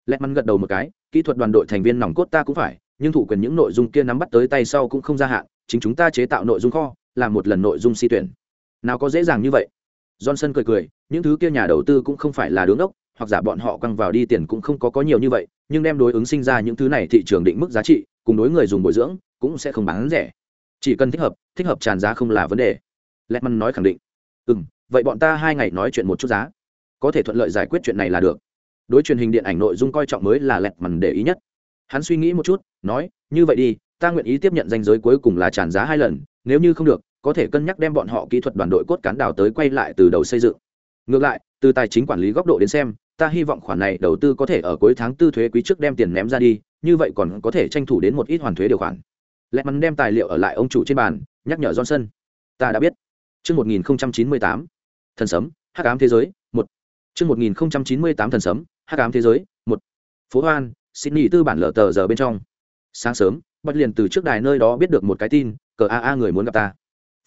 Speaker 1: Lẹt mắn gật đầu một cái kỹ thuật đoàn đội thành viên nòng cốt ta cũng phải nhưng thủ quyền những nội dung kia nắm bắt tới tay sau cũng không gia hạn chính chúng ta chế tạo nội dung kho làm một lần nội dung si tuyển. Nào có dễ dàng như vậy? Johnson cười cười những thứ kia nhà đầu tư cũng không phải là đứng đốc hoặc giả bọn họ căng vào đi tiền cũng không có có nhiều như vậy nhưng đem đối ứng sinh ra những thứ này thị trường định mức giá trị cùng đối người dùng bồi dưỡng cũng sẽ không bán rẻ. Chỉ cần thích hợp thích hợp tràn giá không là vấn đề. Lẹt nói khẳng định. Ừm, vậy bọn ta hai ngày nói chuyện một chút giá. Có thể thuận lợi giải quyết chuyện này là được. Đối truyền hình điện ảnh nội dung coi trọng mới là lẹt để ý nhất. Hắn suy nghĩ một chút nói như vậy đi ta nguyện ý tiếp nhận danh giới cuối cùng là tràn giá hai lần nếu như không được có thể cân nhắc đem bọn họ kỹ thuật đoàn đội cốt cán đào tới quay lại từ đầu xây dựng ngược lại từ tài chính quản lý góc độ đến xem ta hy vọng khoản này đầu tư có thể ở cuối tháng tư thuế quý trước đem tiền ném ra đi như vậy còn có thể tranh thủ đến một ít hoàn thuế điều khoản lẹt mắn đem tài liệu ở lại ông chủ trên bàn nhắc nhở johnson ta đã biết Trước 1098, thần sấm, hắc ám thế giới, 1. Trước 1098 thần sấm, hắc ám thế giới, 1. Phố Hoan, Sydney tư bản lở tờ giờ bên trong. Sáng sớm, bắt liền từ trước đài nơi đó biết được một cái tin, cờ AA người muốn gặp ta.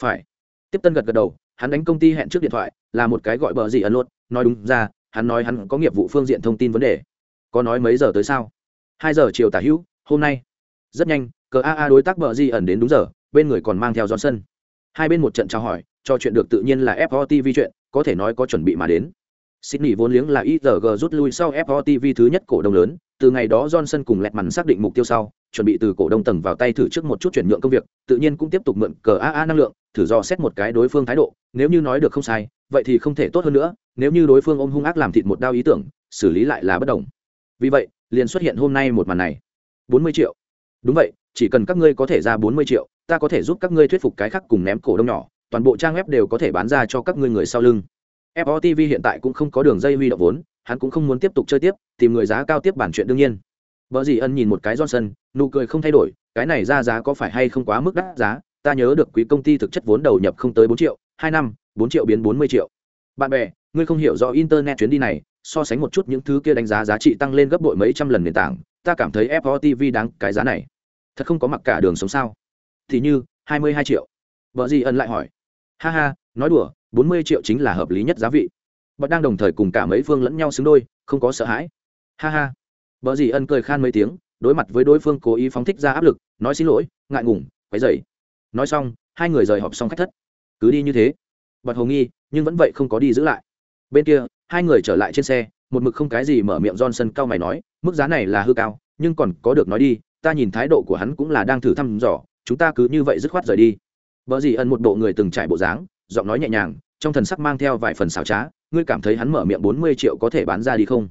Speaker 1: Phải. Tiếp tân gật gật đầu, hắn đánh công ty hẹn trước điện thoại, là một cái gọi bờ gì ẩn luôn, nói đúng ra, hắn nói hắn có nghiệp vụ phương diện thông tin vấn đề. Có nói mấy giờ tới sao? Hai giờ chiều tả hữu, hôm nay. Rất nhanh, cờ AA đối tác bờ gì ẩn đến đúng giờ, bên người còn mang theo Johnson. Hai bên một trận chào hỏi, cho chuyện được tự nhiên là FOTV chuyện, có thể nói có chuẩn bị mà đến. Sydney vốn liếng là ITG rút lui sau FOTV thứ nhất cổ đông lớn, từ ngày đó Johnson cùng lẹt màn xác định mục tiêu sau, chuẩn bị từ cổ đông tầng vào tay thử trước một chút chuyển nhượng công việc, tự nhiên cũng tiếp tục mượn cờ AA năng lượng, thử do xét một cái đối phương thái độ, nếu như nói được không sai, vậy thì không thể tốt hơn nữa, nếu như đối phương ôm hung ác làm thịt một đao ý tưởng, xử lý lại là bất đồng. Vì vậy, liền xuất hiện hôm nay một màn này. 40 triệu. Đúng vậy, chỉ cần các ngươi có thể ra 40 triệu, ta có thể giúp các ngươi thuyết phục cái khác cùng ném cổ đông nhỏ, toàn bộ trang web đều có thể bán ra cho các ngươi người sau lưng. FOTV hiện tại cũng không có đường dây huy động vốn, hắn cũng không muốn tiếp tục chơi tiếp, tìm người giá cao tiếp bản chuyện đương nhiên. Bở gì ân nhìn một cái Johnson, nụ cười không thay đổi, cái này ra giá có phải hay không quá mức đắt giá, ta nhớ được quý công ty thực chất vốn đầu nhập không tới 4 triệu, 2 năm, 4 triệu biến 40 triệu. Bạn bè, ngươi không hiểu rõ internet chuyến đi này, so sánh một chút những thứ kia đánh giá giá trị tăng lên gấp bội mấy trăm lần nền tảng, ta cảm thấy FOTV đáng cái giá này. Thật không có mặc cả đường sống sao? Thì như, 22 triệu. Bở gì ân lại hỏi. Ha ha, nói đùa, bốn mươi triệu chính là hợp lý nhất giá vị. Bật đang đồng thời cùng cả mấy phương lẫn nhau xứng đôi, không có sợ hãi. Ha ha. Vợ gì ân cười khan mấy tiếng, đối mặt với đối phương cố ý phóng thích ra áp lực, nói xin lỗi, ngại ngùng, quấy dậy nói xong, hai người rời họp xong khách thất. Cứ đi như thế. Bật hồ nghi, nhưng vẫn vậy không có đi giữ lại. Bên kia, hai người trở lại trên xe, một mực không cái gì mở miệng johnson cao mày nói, mức giá này là hư cao, nhưng còn có được nói đi, ta nhìn thái độ của hắn cũng là đang thử thăm dò, chúng ta cứ như vậy dứt khoát rời đi. Vợ gì ân một bộ người từng trải bộ dáng giọng nói nhẹ nhàng trong thần sắc mang theo vài phần xảo trá ngươi cảm thấy hắn mở miệng bốn mươi triệu có thể bán ra đi không?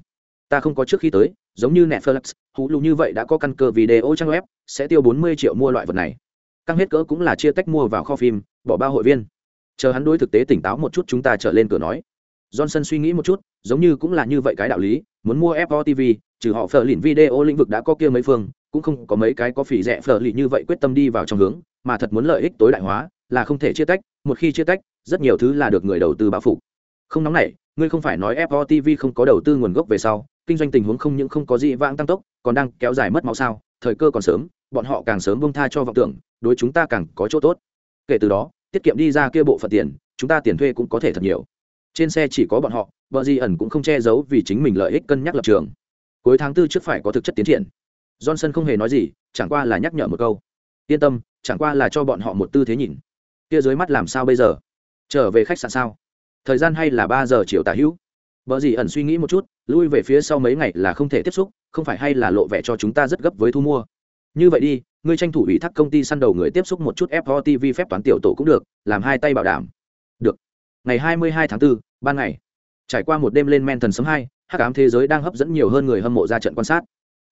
Speaker 1: Ta không có trước khi tới giống như netflix hú lù như vậy đã có căn cơ video trang web sẽ tiêu bốn mươi triệu mua loại vật này. Căng hết cỡ cũng là chia tách mua vào kho phim bỏ ba hội viên. Chờ hắn đối thực tế tỉnh táo một chút chúng ta trở lên cửa nói. Johnson suy nghĩ một chút giống như cũng là như vậy cái đạo lý muốn mua fo TV, trừ họ phờ lìn video lĩnh vực đã có kia mấy phương cũng không có mấy cái có phỉ rẻ phờ lì như vậy quyết tâm đi vào trong hướng mà thật muốn lợi ích tối đại hóa là không thể chia tách, một khi chia tách, rất nhiều thứ là được người đầu tư bạo phục. Không nóng này ngươi không phải nói FOTV TV không có đầu tư nguồn gốc về sau, kinh doanh tình huống không những không có gì vãng tăng tốc, còn đang kéo dài mất máu sao, thời cơ còn sớm, bọn họ càng sớm bông tha cho vọng tưởng, đối chúng ta càng có chỗ tốt. Kể từ đó, tiết kiệm đi ra kia bộ phận tiền, chúng ta tiền thuê cũng có thể thật nhiều. Trên xe chỉ có bọn họ, vợ di ẩn cũng không che giấu vì chính mình lợi ích cân nhắc lập trường. Cuối tháng tư trước phải có thực chất tiến triển. Johnson không hề nói gì, chẳng qua là nhắc nhở một câu. Yên tâm, chẳng qua là cho bọn họ một tư thế nhìn kia dưới mắt làm sao bây giờ? Trở về khách sạn sao? Thời gian hay là ba giờ chiều tả hữu? Vợ gì ẩn suy nghĩ một chút lui về phía sau mấy ngày là không thể tiếp xúc không phải hay là lộ vẻ cho chúng ta rất gấp với thu mua. Như vậy đi ngươi tranh thủ ủy thác công ty săn đầu người tiếp xúc một chút fo tv phép toán tiểu tổ cũng được làm hai tay bảo đảm. Được. Ngày hai mươi hai tháng 4, ban ngày. Trải qua một đêm lên men thần sấm hai hắc ám thế giới đang hấp dẫn nhiều hơn người hâm mộ ra trận quan sát.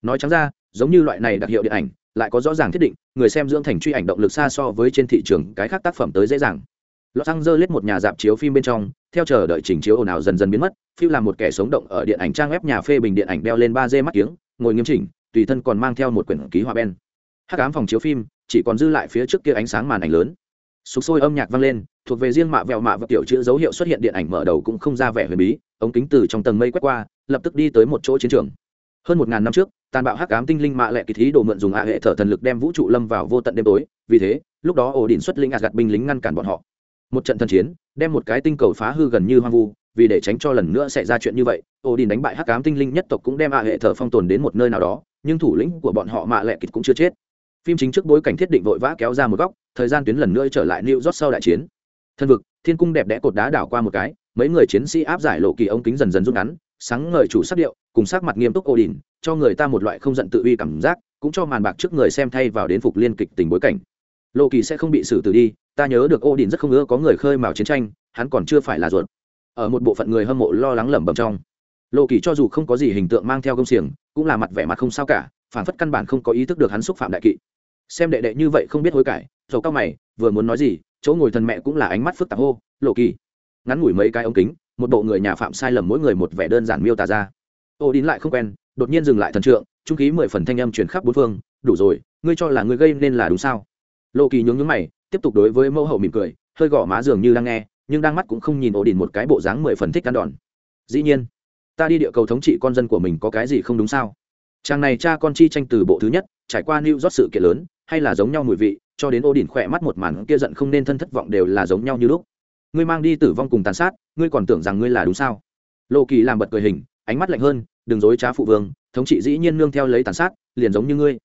Speaker 1: Nói trắng ra giống như loại này đặc hiệu điện ảnh lại có rõ ràng thiết định người xem dưỡng thành truy ảnh động lực xa so với trên thị trường cái khác tác phẩm tới dễ dàng lọt xăng dơ lết một nhà dạp chiếu phim bên trong, theo chờ đợi trình chiếu ồn ào dần dần biến mất, Phiêu là một kẻ sống động ở điện ảnh trang web nhà phê bình điện ảnh đeo lên ba d mắt kiếng, ngồi nghiêm chỉnh, tùy thân còn mang theo một quyển ký họa ben. Hắc ám phòng chiếu phim, chỉ còn dư lại phía trước kia ánh sáng màn ảnh lớn. Sục sôi âm nhạc vang lên, thuộc về riêng mạ vẹo mạ và tiểu chữ dấu hiệu xuất hiện điện ảnh mở đầu cũng không ra vẻ huyền bí, ống kính từ trong tầng mây quét qua, lập tức đi tới một chỗ chiến trường. Hơn một ngàn năm trước, tàn bạo hắc ám tinh linh mạ lệ kỳ thí đồ mượn dùng hạ hệ thở thần lực đem vũ trụ lâm vào vô tận đêm tối, vì thế, lúc đó ổ đỉnh xuất linh ạt gặt binh lính ngăn cản bọn họ. Một trận thần chiến đem một cái tinh cầu phá hư gần như hoang vu vì để tránh cho lần nữa xảy ra chuyện như vậy ổ đỉnh đánh bại hắc cám tinh linh nhất tộc cũng đem ạ hệ thở phong tồn đến một nơi nào đó nhưng thủ lĩnh của bọn họ mạ lệ kịch cũng chưa chết. Phim chính trước bối cảnh thiết định vội vã kéo ra một góc thời gian tuyến lần nữa trở lại new rót sau đại chiến. Thân vực thiên cung đẹp đẽ cột đá đảo qua một cái mấy người chiến sĩ áp giải lộ kỳ ống kính dần dần rút ngắn sáng ngời chủ sắc điệu cùng sắc mặt nghiêm túc ô đình cho người ta một loại không giận tự uy cảm giác, cũng cho màn bạc trước người xem thay vào đến phục liên kịch tình bối cảnh. Lộ kỳ sẽ không bị xử tử đi, ta nhớ được ô đình rất không ưa có người khơi mào chiến tranh, hắn còn chưa phải là ruột. Ở một bộ phận người hâm mộ lo lắng lẩm bẩm trong lộ kỳ cho dù không có gì hình tượng mang theo công xiềng, cũng là mặt vẻ mặt không sao cả phản phất căn bản không có ý thức được hắn xúc phạm đại kỵ. Xem đệ đệ như vậy không biết hối cải, dầu cao mày, vừa muốn nói gì, chỗ ngồi thần mẹ cũng là ánh mắt phức tạp hô lộ kỳ. Ngắn ngủi mấy cái ống kính, một bộ người nhà phạm sai lầm mỗi người một vẻ đơn giản miêu tả ra ô đín lại không quen, đột nhiên dừng lại thần trượng, trung khí mười phần thanh âm chuyển khắp bốn phương, đủ rồi, ngươi cho là ngươi gây nên là đúng sao? Lộ kỳ nhướng nhướng mày, tiếp tục đối với mẫu hậu mỉm cười, hơi gõ má dường như đang nghe, nhưng đang mắt cũng không nhìn ổ đỉnh một cái bộ dáng mười phần thích ăn đòn. Dĩ nhiên, ta đi địa cầu thống trị con dân của mình có cái gì không đúng sao? Chàng này cha con chi tranh từ bộ thứ nhất, trải qua new rót sự kiện lớn, hay là giống nhau mùi vị, cho đến ô đỉnh khỏe mắt một màn kia giận không nên thân thất vọng đều là giống nhau như lúc. Ngươi mang đi tử vong cùng tàn sát, ngươi còn tưởng rằng ngươi là đúng sao? Lộ kỳ làm bật cười hình ánh mắt lạnh hơn, đừng dối trá phụ vương, thống trị dĩ nhiên nương theo lấy tàn sát, liền giống như ngươi.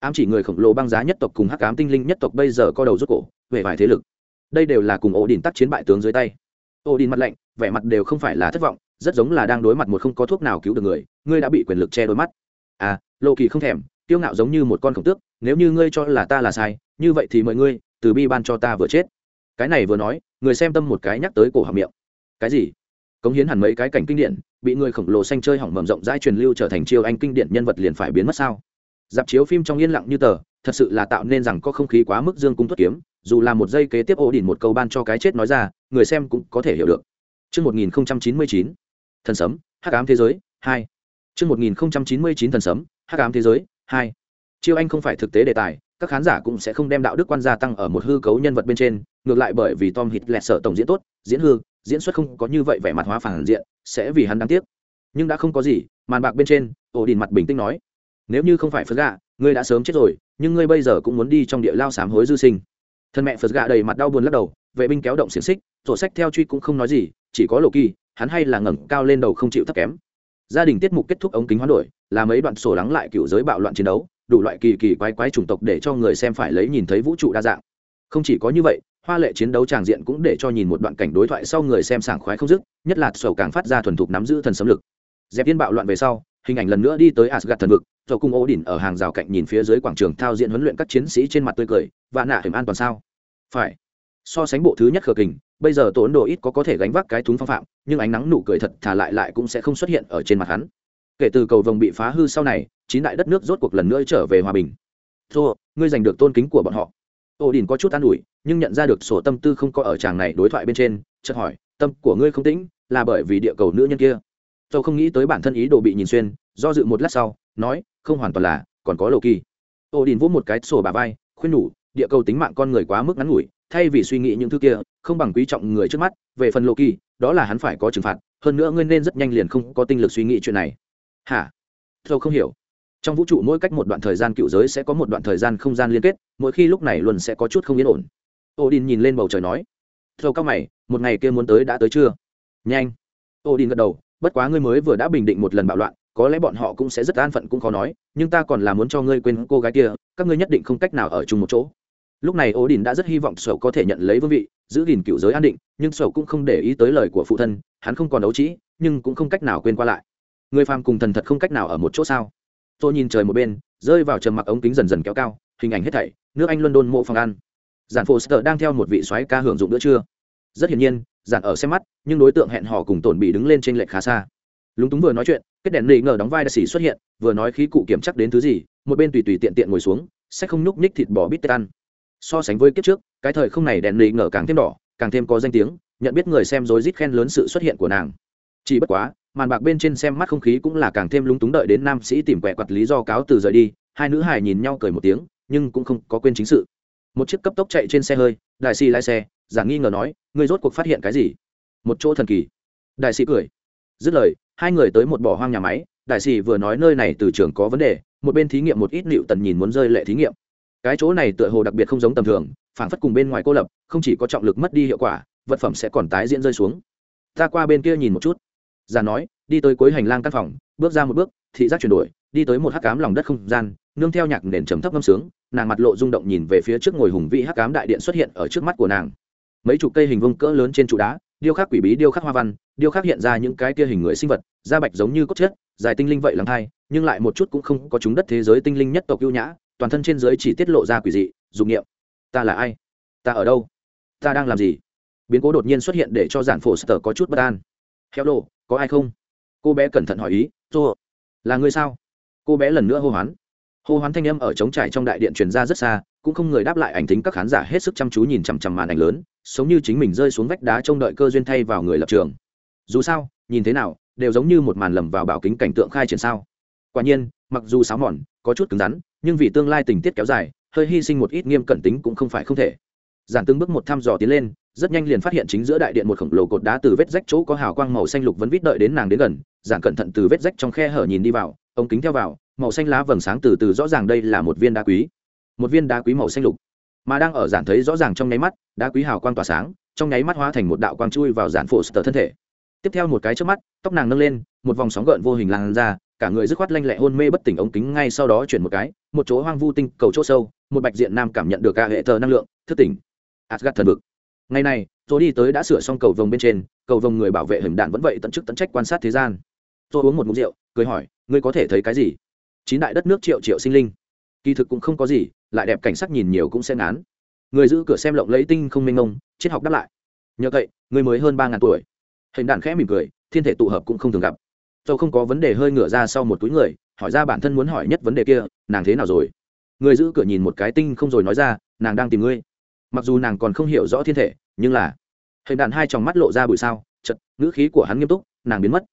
Speaker 1: Ám chỉ người khổng lồ băng giá nhất tộc cùng hắc ám tinh linh nhất tộc bây giờ co đầu rút cổ về vài thế lực. Đây đều là cùng ổ đình tắc chiến bại tướng dưới tay. Ổ đình mặt lạnh, vẻ mặt đều không phải là thất vọng, rất giống là đang đối mặt một không có thuốc nào cứu được người, ngươi đã bị quyền lực che đôi mắt. À lộ kỳ không thèm tiêu ngạo giống như một con khổng tước, nếu như ngươi cho là ta là sai, như vậy thì mời ngươi từ bi ban cho ta vừa chết. Cái này vừa nói, người xem tâm một cái nhắc tới cổ hàm miệng. Cái gì? Cống hiến hẳn mấy cái cảnh kinh điển bị người khổng lồ xanh chơi hỏng mầm rộng rãi truyền lưu trở thành chiêu anh kinh điển nhân vật liền phải biến mất sao dạp chiếu phim trong yên lặng như tờ thật sự là tạo nên rằng có không khí quá mức dương cung tuất kiếm dù là một giây kế tiếp ổ đỉnh một câu ban cho cái chết nói ra người xem cũng có thể hiểu được Trước 1099, thần sấm, hắc ám thế giới, 2. Trước 1099 thần sấm, hắc ám thế giới, 2. Chiêu anh không phải thực tế đề tài, các khán giả cũng sẽ không đem đạo đức quan gia tăng ở một hư cấu nhân vật bên trên, ngược lại bởi vì Tom Hitler sợ tổng diễn tốt, diễn hư, diễn xuất không có như vậy vẻ mặt hóa phản diện, sẽ vì hắn đáng tiếc. Nhưng đã không có gì, màn bạc bên trên, ổ đình mặt bình tĩnh nói: "Nếu như không phải Phật gạ, ngươi đã sớm chết rồi, nhưng ngươi bây giờ cũng muốn đi trong địa lao sám hối dư sinh." Thân mẹ Phật gạ đầy mặt đau buồn lắc đầu, vệ binh kéo động xiềng xích, tổ sách theo truy cũng không nói gì, chỉ có Lộ Kỳ, hắn hay là ngẩng cao lên đầu không chịu thấp kém. Gia đình tiết mục kết thúc ống kính hoán đổi, là mấy đoạn sổ lắng lại cựu giới bạo loạn chiến đấu, đủ loại kỳ kỳ quái quái chủng tộc để cho người xem phải lấy nhìn thấy vũ trụ đa dạng không chỉ có như vậy hoa lệ chiến đấu tràng diện cũng để cho nhìn một đoạn cảnh đối thoại sau người xem sảng khoái không dứt, nhất là sầu càng phát ra thuần thục nắm giữ thần sấm lực. Dẹp viên bạo loạn về sau, hình ảnh lần nữa đi tới asgad thần vực, sầu cung ố đỉnh ở hàng rào cạnh nhìn phía dưới quảng trường thao diện huấn luyện các chiến sĩ trên mặt tươi cười và nạ hiểm an toàn sao? Phải. So sánh bộ thứ nhất khờ kình, bây giờ tổ ấn độ ít có có thể gánh vác cái thúng phong phạm, nhưng ánh nắng nụ cười thật thả lại lại cũng sẽ không xuất hiện ở trên mặt hắn. Kể từ cầu vồng bị phá hư sau này, chín đại đất nước rốt cuộc lần nữa trở về hòa bình. Thô ngươi giành được tôn kính của bọn họ ô đình có chút an ủi, nhưng nhận ra được sổ tâm tư không có ở chàng này đối thoại bên trên, chợt hỏi, tâm của ngươi không tĩnh, là bởi vì địa cầu nữ nhân kia? Tôi không nghĩ tới bản thân ý đồ bị nhìn xuyên, do dự một lát sau, nói, không hoàn toàn là, còn có lộ kỳ. Ô đình vỗ một cái sổ bà vai, khuyên nhủ, địa cầu tính mạng con người quá mức ngắn ngủi, thay vì suy nghĩ những thứ kia, không bằng quý trọng người trước mắt. Về phần lộ kỳ, đó là hắn phải có trừng phạt, hơn nữa ngươi nên rất nhanh liền không có tinh lực suy nghĩ chuyện này. Hả? Tôi không hiểu trong vũ trụ mỗi cách một đoạn thời gian cựu giới sẽ có một đoạn thời gian không gian liên kết, mỗi khi lúc này luôn sẽ có chút không yên ổn. Odin nhìn lên bầu trời nói thâu các mày, một ngày kia muốn tới đã tới chưa? Nhanh. Odin gật đầu, bất quá ngươi mới vừa đã bình định một lần bạo loạn, có lẽ bọn họ cũng sẽ rất an phận cũng khó nói, nhưng ta còn là muốn cho ngươi quên cô gái kia, các ngươi nhất định không cách nào ở chung một chỗ. Lúc này odin đã rất hy vọng sầu có thể nhận lấy vương vị, giữ gìn cựu giới an định, nhưng sầu cũng không để ý tới lời của phụ thân, hắn không còn đấu trí, nhưng cũng không cách nào quên qua lại. Người phàm cùng thần thật không cách nào ở một chỗ sao? Tôi nhìn trời một bên, rơi vào trầm mặc ống kính dần dần kéo cao, hình ảnh hết thảy, nước anh london mộ phòng ăn. Giản foster đang theo một vị soái ca hưởng dụng bữa trưa. Rất hiển nhiên, giản ở xem mắt, nhưng đối tượng hẹn hò cùng tổn bị đứng lên trên lệch khá xa. Lúng túng vừa nói chuyện, kết đèn lì ngờ đóng vai đại sĩ xuất hiện, vừa nói khí cụ kiểm chắc đến thứ gì, một bên tùy tùy tiện tiện ngồi xuống, sẽ không nhúc nhích thịt bò bít tết ăn. So sánh với kiếp trước, cái thời không này đèn lì ngờ càng thêm đỏ, càng thêm có danh tiếng, nhận biết người xem rối rít khen lớn sự xuất hiện của nàng. Chỉ bất quá màn bạc bên trên xem mắt không khí cũng là càng thêm lúng túng đợi đến nam sĩ tìm quẹ quặt lý do cáo từ rời đi, hai nữ hài nhìn nhau cười một tiếng, nhưng cũng không có quên chính sự. Một chiếc cấp tốc chạy trên xe hơi, đại sĩ lái xe, giả nghi ngờ nói người rốt cuộc phát hiện cái gì? Một chỗ thần kỳ. Đại sĩ cười. Dứt lời, hai người tới một bỏ hoang nhà máy, đại sĩ vừa nói nơi này từ trường có vấn đề, một bên thí nghiệm một ít liệu tần nhìn muốn rơi lệ thí nghiệm. Cái chỗ này tựa hồ đặc biệt không giống tầm thường, phản phất cùng bên ngoài cô lập, không chỉ có trọng lực mất đi hiệu quả, vật phẩm sẽ còn tái diễn rơi xuống. Ta qua bên kia nhìn một chút già nói, đi tới cuối hành lang căn phòng, bước ra một bước, thị giác chuyển đổi, đi tới một hắc cám lòng đất không gian, nương theo nhạc nền trầm thấp ngâm sướng, nàng mặt lộ rung động nhìn về phía trước ngồi hùng vĩ hắc cám đại điện xuất hiện ở trước mắt của nàng. Mấy chục cây hình vông cỡ lớn trên trụ đá, điêu khắc quỷ bí, điêu khắc hoa văn, điêu khắc hiện ra những cái kia hình người sinh vật, da bạch giống như cốt chất dài tinh linh vậy lắng thai, nhưng lại một chút cũng không có chúng đất thế giới tinh linh nhất tộc ưu nhã, toàn thân trên giới chỉ tiết lộ ra quỷ dị dụng nghiệm ta là ai? Ta ở đâu? Ta đang làm gì? Biến cố đột nhiên xuất hiện để cho giản phổ sở có chút bất an heo đồ có ai không? Cô bé cẩn thận hỏi ý, tô, là người sao? Cô bé lần nữa hô hoán. Hô hoán thanh âm ở trống trải trong đại điện truyền ra rất xa, cũng không người đáp lại ảnh tính các khán giả hết sức chăm chú nhìn chằm chằm màn ảnh lớn, sống như chính mình rơi xuống vách đá trông đợi cơ duyên thay vào người lập trường. Dù sao, nhìn thế nào, đều giống như một màn lầm vào bảo kính cảnh tượng khai triển sao. Quả nhiên, mặc dù sáo mòn, có chút cứng rắn, nhưng vì tương lai tình tiết kéo dài, hơi hy sinh một ít nghiêm cẩn tính cũng không phải không thể giản từng bước một thăm dò tiến lên, rất nhanh liền phát hiện chính giữa đại điện một khổng lồ cột đá từ vết rách chỗ có hào quang màu xanh lục vẫn vít đợi đến nàng đến gần, giản cẩn thận từ vết rách trong khe hở nhìn đi vào, ống kính theo vào, màu xanh lá vầng sáng từ từ rõ ràng đây là một viên đá quý. Một viên đá quý màu xanh lục. Mà đang ở giản thấy rõ ràng trong nháy mắt, đá quý hào quang tỏa sáng, trong nháy mắt hóa thành một đạo quang chui vào giản phổ sờ thân thể. Tiếp theo một cái trước mắt, tóc nàng nâng lên, một vòng sóng gợn vô hình lan ra, cả người dứt khoát lanh lẹ hôn mê bất tỉnh ống kính ngay sau đó chuyển một cái, một chỗ hoang vu tinh cầu chỗ sâu, một bạch diện nam cảm nhận được cả hệ thờ năng lượng, thức tỉnh. Asgard thần vực. Ngày này tôi đi tới đã sửa xong cầu vồng bên trên, cầu vồng người bảo vệ hình đạn vẫn vậy tận chức tận trách quan sát thế gian. Tôi uống một ngụm rượu, cười hỏi, ngươi có thể thấy cái gì? Chín đại đất nước triệu triệu sinh linh. Kỳ thực cũng không có gì, lại đẹp cảnh sắc nhìn nhiều cũng sẽ ngán. Người giữ cửa xem lộng lấy tinh không mênh mông, triết học đáp lại. Nhờ vậy người mới hơn ba ngàn tuổi. Hình đạn khẽ mỉm cười, thiên thể tụ hợp cũng không thường gặp. Tôi không có vấn đề hơi ngửa ra sau một túi người, hỏi ra bản thân muốn hỏi nhất vấn đề kia, nàng thế nào rồi? Người giữ cửa nhìn một cái tinh không rồi nói ra, nàng đang tìm ngươi mặc dù nàng còn không hiểu rõ thiên thể, nhưng là, hình đạn hai tròng mắt lộ ra bụi sao chật ngữ khí của hắn nghiêm túc, nàng biến mất.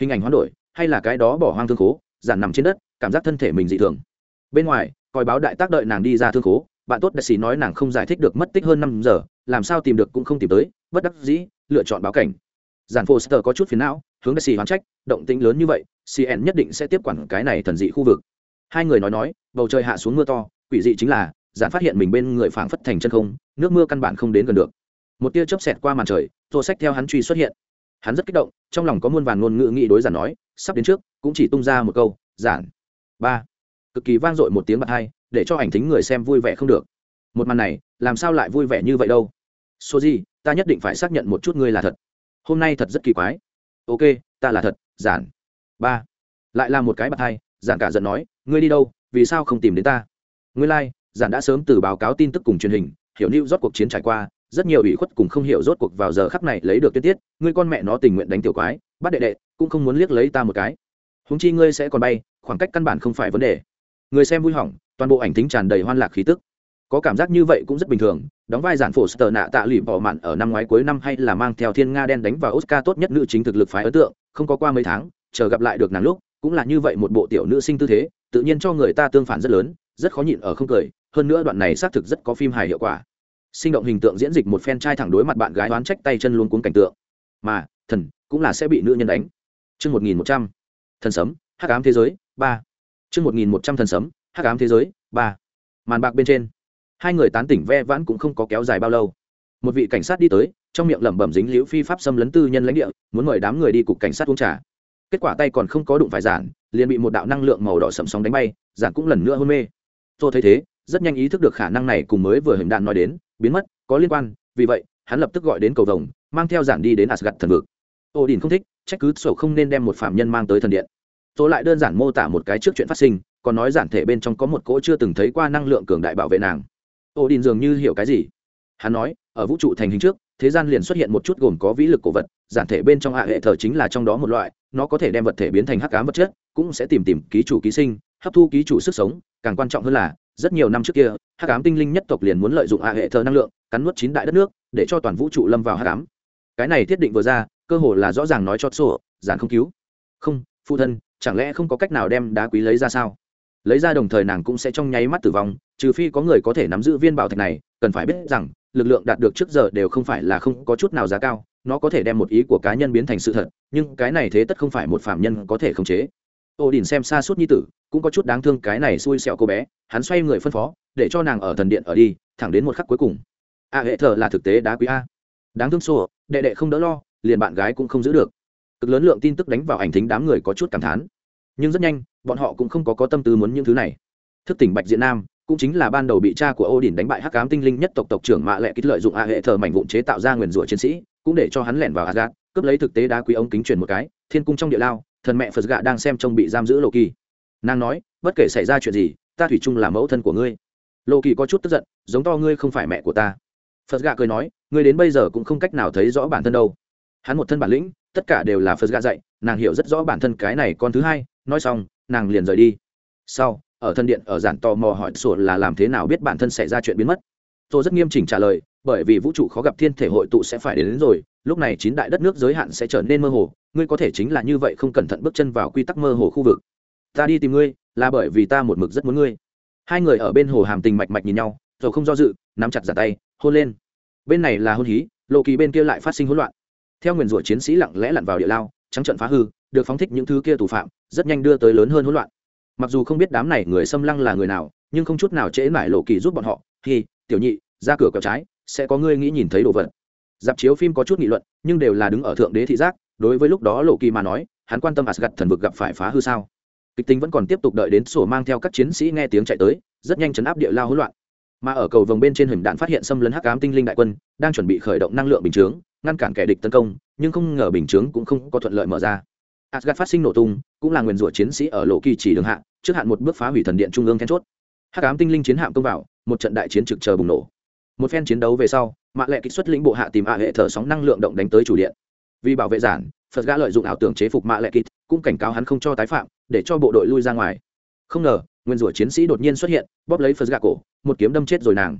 Speaker 1: Hình ảnh hoán đổi, hay là cái đó bỏ hoang thương khố, giản nằm trên đất, cảm giác thân thể mình dị thường. Bên ngoài, coi báo đại tác đợi nàng đi ra thương khố, bạn tốt đại sĩ nói nàng không giải thích được mất tích hơn năm giờ, làm sao tìm được cũng không tìm tới, bất đắc dĩ, lựa chọn báo cảnh. Giản foster có chút phiền não, hướng đại sĩ hoán trách, động tĩnh lớn như vậy cn nhất định sẽ tiếp quản cái này thần dị khu vực. Hai người nói nói, bầu trời hạ xuống mưa to, quỷ dị chính là giản phát hiện mình bên người phảng phất thành chân không nước mưa căn bản không đến gần được. Một tia chớp xẹt qua màn trời tô sách theo hắn truy xuất hiện. Hắn rất kích động trong lòng có muôn vàn ngôn ngữ nghĩ đối giản nói sắp đến trước cũng chỉ tung ra một câu giản. Ba. Cực kỳ vang dội một tiếng bật hai để cho ảnh thính người xem vui vẻ không được. Một màn này làm sao lại vui vẻ như vậy đâu? Số gì ta nhất định phải xác nhận một chút ngươi là thật. Hôm nay thật rất kỳ quái. Ok ta là thật giản. Ba. Lại là một cái bật hai giản cả giận nói ngươi đi đâu vì sao không tìm đến ta? Ngươi lai、like, giản đã sớm từ báo cáo tin tức cùng truyền hình, hiểu lưu rót cuộc chiến trải qua, rất nhiều ủy khuất cùng không hiểu rốt cuộc vào giờ khắc này lấy được tuyết tiết, ngươi con mẹ nó tình nguyện đánh tiểu quái, bắt đệ đệ, cũng không muốn liếc lấy ta một cái. Húng chi ngươi sẽ còn bay, khoảng cách căn bản không phải vấn đề. Người xem vui hỏng, toàn bộ ảnh tính tràn đầy hoan lạc khí tức. Có cảm giác như vậy cũng rất bình thường, đóng vai giản phổ sờ nạ tạ lụy bỏ mạn ở năm ngoái cuối năm hay là mang theo thiên nga đen đánh vào oscar tốt nhất nữ chính thực lực phái ấn tượng, không có qua mấy tháng, chờ gặp lại được nàng lúc, cũng là như vậy một bộ tiểu nữ sinh tư thế, tự nhiên cho người ta tương phản rất lớn, rất khó nhịn ở không cười hơn nữa đoạn này xác thực rất có phim hài hiệu quả. Sinh động hình tượng diễn dịch một phen trai thẳng đối mặt bạn gái đoán trách tay chân luôn cuốn cảnh tượng. Mà, thần, cũng là sẽ bị nữ nhân đánh. Chương một nghìn một trăm, thần sấm, hắc ám thế giới, ba. Chương một nghìn một trăm, thần sấm, hắc ám thế giới, ba. Màn bạc bên trên, hai người tán tỉnh ve vãn cũng không có kéo dài bao lâu. Một vị cảnh sát đi tới, trong miệng lẩm bẩm dính liễu phi pháp xâm lấn tư nhân lãnh địa, muốn mời đám người đi cục cảnh sát uống trà. Kết quả tay còn không có đụng phải giản, liền bị một đạo năng lượng màu đỏ sậm sóng đánh bay, giản cũng lần nữa hôn mê. Tôi thấy thế rất nhanh ý thức được khả năng này cùng mới vừa hình đạn nói đến, biến mất, có liên quan, vì vậy, hắn lập tức gọi đến cầu vồng, mang theo giản đi đến asgad thần vực. Ô đình không thích, trách cứ sổ không nên đem một phạm nhân mang tới thần điện. Tôi lại đơn giản mô tả một cái trước chuyện phát sinh, còn nói giản thể bên trong có một cỗ chưa từng thấy qua năng lượng cường đại bảo vệ nàng. Ô đình dường như hiểu cái gì? Hắn nói, ở vũ trụ thành hình trước, thế gian liền xuất hiện một chút gồm có vĩ lực cổ vật, giản thể bên trong hạ hệ thờ chính là trong đó một loại, nó có thể đem vật thể biến thành hắc cám vật chất, cũng sẽ tìm tìm ký chủ ký sinh, hấp thu ký chủ sức sống, càng quan trọng hơn là rất nhiều năm trước kia, hắc ám tinh linh nhất tộc liền muốn lợi dụng hạ hệ thờ năng lượng, cắn nuốt chín đại đất nước, để cho toàn vũ trụ lâm vào hắc ám. Cái này thiết định vừa ra, cơ hồ là rõ ràng nói cho sổ giản không cứu. Không, phụ thân, chẳng lẽ không có cách nào đem đá quý lấy ra sao? Lấy ra đồng thời nàng cũng sẽ trong nháy mắt tử vong, trừ phi có người có thể nắm giữ viên bảo thạch này, cần phải biết rằng, lực lượng đạt được trước giờ đều không phải là không có chút nào giá cao, nó có thể đem một ý của cá nhân biến thành sự thật, nhưng cái này thế tất không phải một phạm nhân có thể khống chế ô đình xem xa suốt nhi tử, cũng có chút đáng thương cái này xui xẹo cô bé, hắn xoay người phân phó, để cho nàng ở thần điện ở đi, thẳng đến một khắc cuối cùng. A hệ thờ là thực tế đá quý a. Đáng thương sổ đệ đệ không đỡ lo, liền bạn gái cũng không giữ được. Cực lớn lượng tin tức đánh vào ảnh thính đám người có chút cảm thán. Nhưng rất nhanh, bọn họ cũng không có có tâm tư muốn những thứ này. Thức tỉnh bạch diện nam, cũng chính là ban đầu bị cha của ô đình đánh bại hắc cám tinh linh nhất tộc tộc trưởng mạ lệ kích lợi dụng a hệ thờ mảnh vụn chế tạo ra nguyền rủa chiến sĩ, cũng để cho hắn lẻn vào asgad cướp lấy thực tế đá quý ống kính truyền một cái, thiên cung trong địa lao thần mẹ phật gạ đang xem trông bị giam giữ lộ kỳ. Nàng nói bất kể xảy ra chuyện gì ta thủy chung là mẫu thân của ngươi. Lộ kỳ có chút tức giận giống to ngươi không phải mẹ của ta. Phật gạ cười nói ngươi đến bây giờ cũng không cách nào thấy rõ bản thân đâu. Hắn một thân bản lĩnh tất cả đều là phật gạ dạy nàng hiểu rất rõ bản thân cái này con thứ hai nói xong nàng liền rời đi. Sau ở thân điện ở giản tò mò hỏi sổ là làm thế nào biết bản thân xảy ra chuyện biến mất. Tôi rất nghiêm chỉnh trả lời bởi vì vũ trụ khó gặp thiên thể hội tụ sẽ phải đến, đến rồi lúc này chín đại đất nước giới hạn sẽ trở nên mơ hồ, ngươi có thể chính là như vậy không cẩn thận bước chân vào quy tắc mơ hồ khu vực. Ta đi tìm ngươi, là bởi vì ta một mực rất muốn ngươi. Hai người ở bên hồ hàm tình mạch mạch nhìn nhau, rồi không do dự, nắm chặt giả tay, hôn lên. Bên này là hôn hí, lộ kỳ bên kia lại phát sinh hỗn loạn. Theo nguyền rủa chiến sĩ lặng lẽ lặn vào địa lao, trắng trận phá hư, được phóng thích những thứ kia thủ phạm, rất nhanh đưa tới lớn hơn hỗn loạn. Mặc dù không biết đám này người xâm lăng là người nào, nhưng không chút nào trễ mãi lộ kỳ giúp bọn họ. Thì tiểu nhị, ra cửa quẹo trái, sẽ có ngươi nghĩ nhìn thấy đồ vật dạp chiếu phim có chút nghị luận, nhưng đều là đứng ở thượng đế thị giác, đối với lúc đó lộ kỳ mà nói, hắn quan tâm asgad thần vực gặp phải phá hư sao. Kịch tính vẫn còn tiếp tục đợi đến sổ mang theo các chiến sĩ nghe tiếng chạy tới, rất nhanh chấn áp địa lao hỗn loạn. Mà ở cầu vòng bên trên hình đạn phát hiện xâm lấn hắc ám tinh linh đại quân, đang chuẩn bị khởi động năng lượng bình chướng, ngăn cản kẻ địch tấn công, nhưng không ngờ bình chướng cũng không có thuận lợi mở ra. Asgad phát sinh nổ tung, cũng là nguyền rủa chiến sĩ ở lộ kỳ chỉ đường hạ, trước hạn một bước phá hủy thần điện trung ương then chốt. Hắc ám tinh linh chiến hạm công vào, một trận đại chiến trực chờ bùng nổ. Một phen chiến đấu về sau mạ lệ kích xuất lĩnh bộ hạ tìm hạ hệ thờ sóng năng lượng động đánh tới chủ điện. Vì bảo vệ giản, phật gã lợi dụng ảo tưởng chế phục mạ lệ kích, cũng cảnh cáo hắn không cho tái phạm, để cho bộ đội lui ra ngoài. Không ngờ, nguyên rủa chiến sĩ đột nhiên xuất hiện, bóp lấy phật gã cổ, một kiếm đâm chết rồi nàng.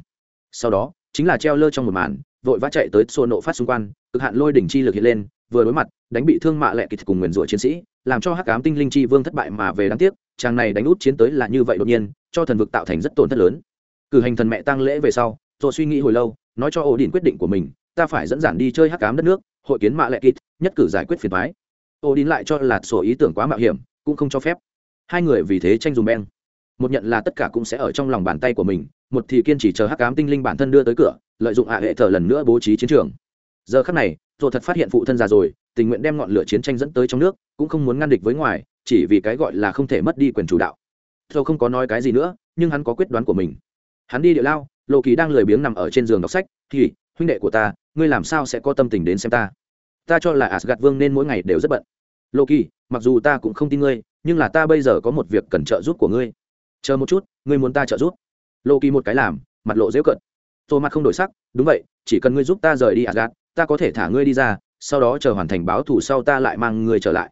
Speaker 1: Sau đó, chính là treo lơ trong một màn, vội vã chạy tới xô nộ phát xung quanh cực hạn lôi đỉnh chi lực hiện lên, vừa đối mặt, đánh bị thương mạ lệ kịch cùng nguyên rủa chiến sĩ, làm cho hắc ám tinh linh chi vương thất bại mà về đáng tiếc, chàng này đánh út chiến tới là như vậy đột nhiên, cho thần vực tạo thành rất tổn thất lớn. Cử hành thần mẹ tăng lễ về sau rồi suy nghĩ hồi lâu nói cho ổ đỉnh quyết định của mình, ta phải dẫn dản đi chơi hắc cám đất nước, hội kiến mạ lệ kít nhất cử giải quyết phiền thoái ổ đỉnh lại cho là sổ ý tưởng quá mạo hiểm, cũng không cho phép. Hai người vì thế tranh dùng beng. Một nhận là tất cả cũng sẽ ở trong lòng bàn tay của mình, một thì kiên trì chờ hắc cám tinh linh bản thân đưa tới cửa, lợi dụng hạ hệ thờ lần nữa bố trí chiến trường. Giờ khắc này rồi thật phát hiện phụ thân già rồi, tình nguyện đem ngọn lửa chiến tranh dẫn tới trong nước, cũng không muốn ngăn địch với ngoài, chỉ vì cái gọi là không thể mất đi quyền chủ đạo. Thôi không có nói cái gì nữa, nhưng hắn có quyết đoán của mình. Hắn đi địa lao lộ kỳ đang lười biếng nằm ở trên giường đọc sách thì huynh đệ của ta, ngươi làm sao sẽ có tâm tình đến xem ta? Ta cho là asgad vương nên mỗi ngày đều rất bận. Lộ kỳ, mặc dù ta cũng không tin ngươi, nhưng là ta bây giờ có một việc cần trợ giúp của ngươi. Chờ một chút, ngươi muốn ta trợ giúp. Lộ kỳ một cái làm, mặt lộ dễu cận. Tô mặt không đổi sắc, đúng vậy, chỉ cần ngươi giúp ta rời đi asgad ta có thể thả ngươi đi ra, sau đó chờ hoàn thành báo thủ sau ta lại mang ngươi trở lại.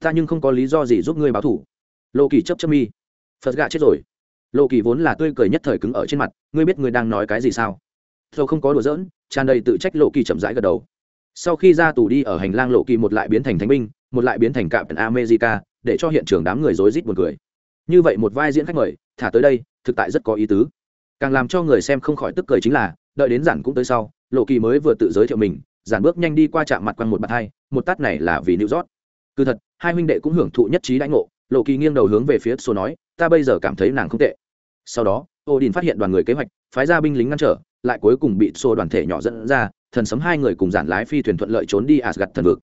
Speaker 1: Ta nhưng không có lý do gì giúp ngươi báo thủ lộ kỳ chấp chấp mi. Phật gạ chết rồi lộ kỳ vốn là tươi cười nhất thời cứng ở trên mặt, ngươi biết ngươi đang nói cái gì sao? Thâu không có đùa giỡn, tràn đầy tự trách lộ kỳ chậm rãi gật đầu. Sau khi ra tù đi ở hành lang lộ kỳ một lại biến thành thánh binh, một lại biến thành cạm america, để cho hiện trường đám người rối rít buồn cười. Như vậy một vai diễn khách mời, thả tới đây, thực tại rất có ý tứ. Càng làm cho người xem không khỏi tức cười chính là, đợi đến giản cũng tới sau lộ kỳ mới vừa tự giới thiệu mình, giản bước nhanh đi qua chạm mặt quanh một bàn hai, một tát này là vì nữ rót cứ thật, hai huynh đệ cũng hưởng thụ nhất trí đãi ngộ lộ kỳ nghiêng đầu hướng về phía số nói, ta bây giờ cảm thấy nàng không tệ. Sau đó, odin phát hiện đoàn người kế hoạch, phái ra binh lính ngăn trở, lại cuối cùng bị xô đoàn thể nhỏ dẫn ra, thần sấm hai người cùng giản lái phi thuyền thuận lợi trốn đi asgad thần vực.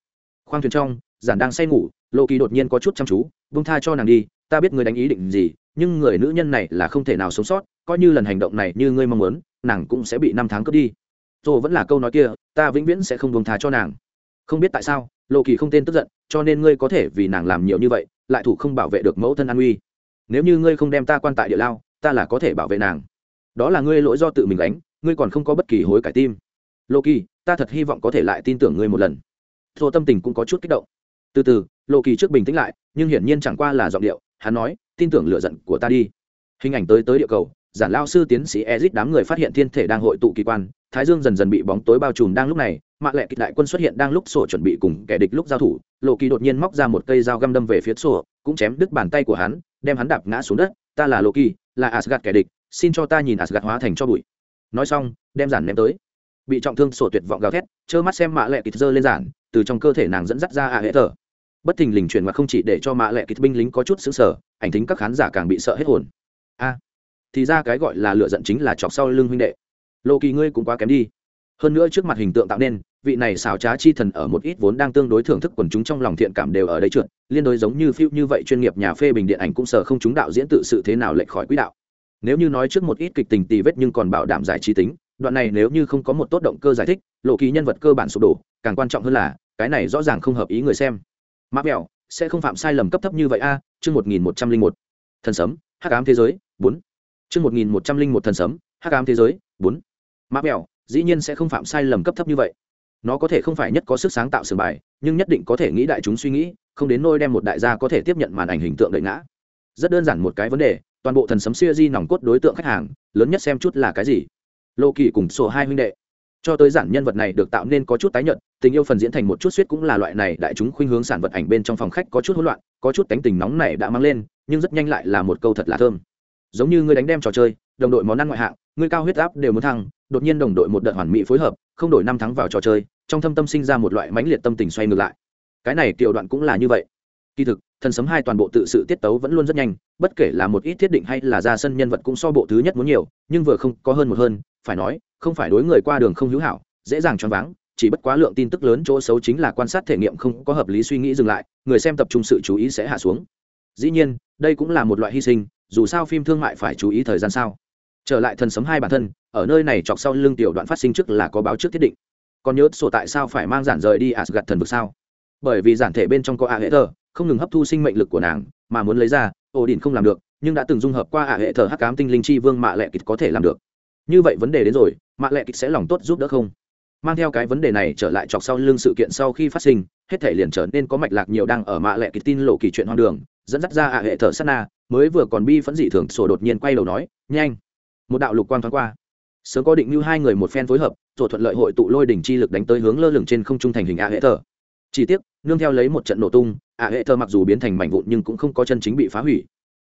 Speaker 1: Khoang thuyền trong, giản đang say ngủ, lộ kỳ đột nhiên có chút chăm chú bông tha cho nàng đi, ta biết người đánh ý định gì, nhưng người nữ nhân này là không thể nào sống sót, coi như lần hành động này như ngươi mong muốn, nàng cũng sẽ bị năm tháng cướp đi. Rồi vẫn là câu nói kia, ta vĩnh viễn sẽ không bông tha cho nàng. Không biết tại sao, lộ kỳ không tên tức giận, cho nên ngươi có thể vì nàng làm nhiều như vậy lại thủ không bảo vệ được mẫu thân an uy nếu như ngươi không đem ta quan tại địa lao, ta là có thể bảo vệ nàng. Đó là ngươi lỗi do tự mình đánh ngươi còn không có bất kỳ hối cải tim. Loki, ta thật hy vọng có thể lại tin tưởng ngươi một lần. Thô tâm tình cũng có chút kích động. Từ từ, loki trước bình tĩnh lại, nhưng hiển nhiên chẳng qua là giọng điệu, hắn nói, tin tưởng lựa giận của ta đi. Hình ảnh tới tới địa cầu, giản lao sư tiến sĩ ezit đám người phát hiện thiên thể đang hội tụ kỳ quan, thái dương dần dần bị bóng tối bao trùm đang lúc này mạ lệ kịch đại quân xuất hiện đang lúc sổ chuẩn bị cùng kẻ địch lúc giao thủ, lộ kỳ đột nhiên móc ra một cây dao găm đâm về phía sổ, cũng chém đứt bàn tay của hắn, đem hắn đạp ngã xuống đất. Ta là lộ kỳ, là asgad kẻ địch, xin cho ta nhìn asgad hóa thành cho bụi. Nói xong, đem giản ném tới. Bị trọng thương, sổ tuyệt vọng gào thét, trơ mắt xem mạ lệ kịch dơ lên giản, từ trong cơ thể nàng dẫn dắt ra a hệ thờ bất thình lình chuyển mà không chỉ để cho mạ lệ kịch binh lính có chút xứng sở ảnh thính các khán giả càng bị sợ hết hồn. A, thì ra cái gọi là lựa giận chính là chọc sau lưng huynh đệ. Lộ kỳ ngươi cũng quá kém đi. Hơn nữa trước mặt hình tượng tạo nên vị này xảo trá chi thần ở một ít vốn đang tương đối thưởng thức quần chúng trong lòng thiện cảm đều ở đây trượt, liên đối giống như phiêu như vậy chuyên nghiệp nhà phê bình điện ảnh cũng sợ không chúng đạo diễn tự sự thế nào lệch khỏi quỹ đạo. Nếu như nói trước một ít kịch tình tì vết nhưng còn bảo đảm giải trí tính, đoạn này nếu như không có một tốt động cơ giải thích, lộ kỳ nhân vật cơ bản sụp đổ, càng quan trọng hơn là, cái này rõ ràng không hợp ý người xem. Mã mẹo, sẽ không phạm sai lầm cấp thấp như vậy a, chương một nghìn một trăm linh một. Thần sấm, hắc ám thế giới, bốn. Chương một nghìn một trăm linh một thần sấm, hắc ám thế giới, bốn. Mã mẹo, dĩ nhiên sẽ không phạm sai lầm cấp thấp như vậy nó có thể không phải nhất có sức sáng tạo sườn bài, nhưng nhất định có thể nghĩ đại chúng suy nghĩ, không đến nôi đem một đại gia có thể tiếp nhận màn ảnh hình tượng đợi ngã. Rất đơn giản một cái vấn đề, toàn bộ thần sấm xuya di nòng cốt đối tượng khách hàng, lớn nhất xem chút là cái gì? Lô kỳ cùng sổ hai huynh đệ. Cho tới giản nhân vật này được tạo nên có chút tái nhận tình yêu phần diễn thành một chút suýt cũng là loại này đại chúng khuynh hướng sản vật ảnh bên trong phòng khách có chút hỗn loạn, có chút tánh tình nóng này đã mang lên, nhưng rất nhanh lại là một câu thật là thơm. Giống như ngươi đánh đem trò chơi, đồng đội món ăn ngoại hạng, ngươi cao huyết áp đều muốn thăng, đột nhiên đồng đội một đợt hoàn mỹ phối hợp, không đổi năm thắng vào trò chơi trong thâm tâm sinh ra một loại mãnh liệt tâm tình xoay ngược lại. Cái này tiểu đoạn cũng là như vậy. Kỳ thực, thần sấm hai toàn bộ tự sự tiết tấu vẫn luôn rất nhanh, bất kể là một ít thiết định hay là ra sân nhân vật cũng so bộ thứ nhất muốn nhiều, nhưng vừa không có hơn một hơn, phải nói, không phải đối người qua đường không hữu hảo, dễ dàng choáng váng, chỉ bất quá lượng tin tức lớn chỗ xấu chính là quan sát thể nghiệm không có hợp lý suy nghĩ dừng lại, người xem tập trung sự chú ý sẽ hạ xuống. Dĩ nhiên, đây cũng là một loại hy sinh, dù sao phim thương mại phải chú ý thời gian sao. Trở lại thần sấm hai bản thân, ở nơi này chọc sau lưng tiểu đoạn phát sinh trước là có báo trước thiết định còn nhớ sổ tại sao phải mang giản rời đi Asgard thần vực sao? Bởi vì giản thể bên trong có a hệ thờ không ngừng hấp thu sinh mệnh lực của nàng mà muốn lấy ra ổ đỉnh không làm được nhưng đã từng dung hợp qua a hệ thờ hắc cám tinh linh chi vương mạ lệ kịch có thể làm được. Như vậy vấn đề đến rồi mạ lệ kịch sẽ lòng tốt giúp đỡ không? Mang theo cái vấn đề này trở lại chọc sau lưng sự kiện sau khi phát sinh hết thể liền trở nên có mạch lạc nhiều đang ở mạ lệ kịch tin lộ kỳ chuyện hoang đường dẫn dắt ra a hệ thờ sana, mới vừa còn bi phẫn dị thường sổ đột nhiên quay đầu nói nhanh. Một đạo lục quang thoáng qua sớm có định như hai người một phen phối hợp rồi thuận lợi hội tụ lôi đỉnh chi lực đánh tới hướng lơ lửng trên không trung thành hình a hệ thờ. Chỉ tiếc, nương theo lấy một trận nổ tung, a hệ thờ mặc dù biến thành mảnh vụn nhưng cũng không có chân chính bị phá hủy.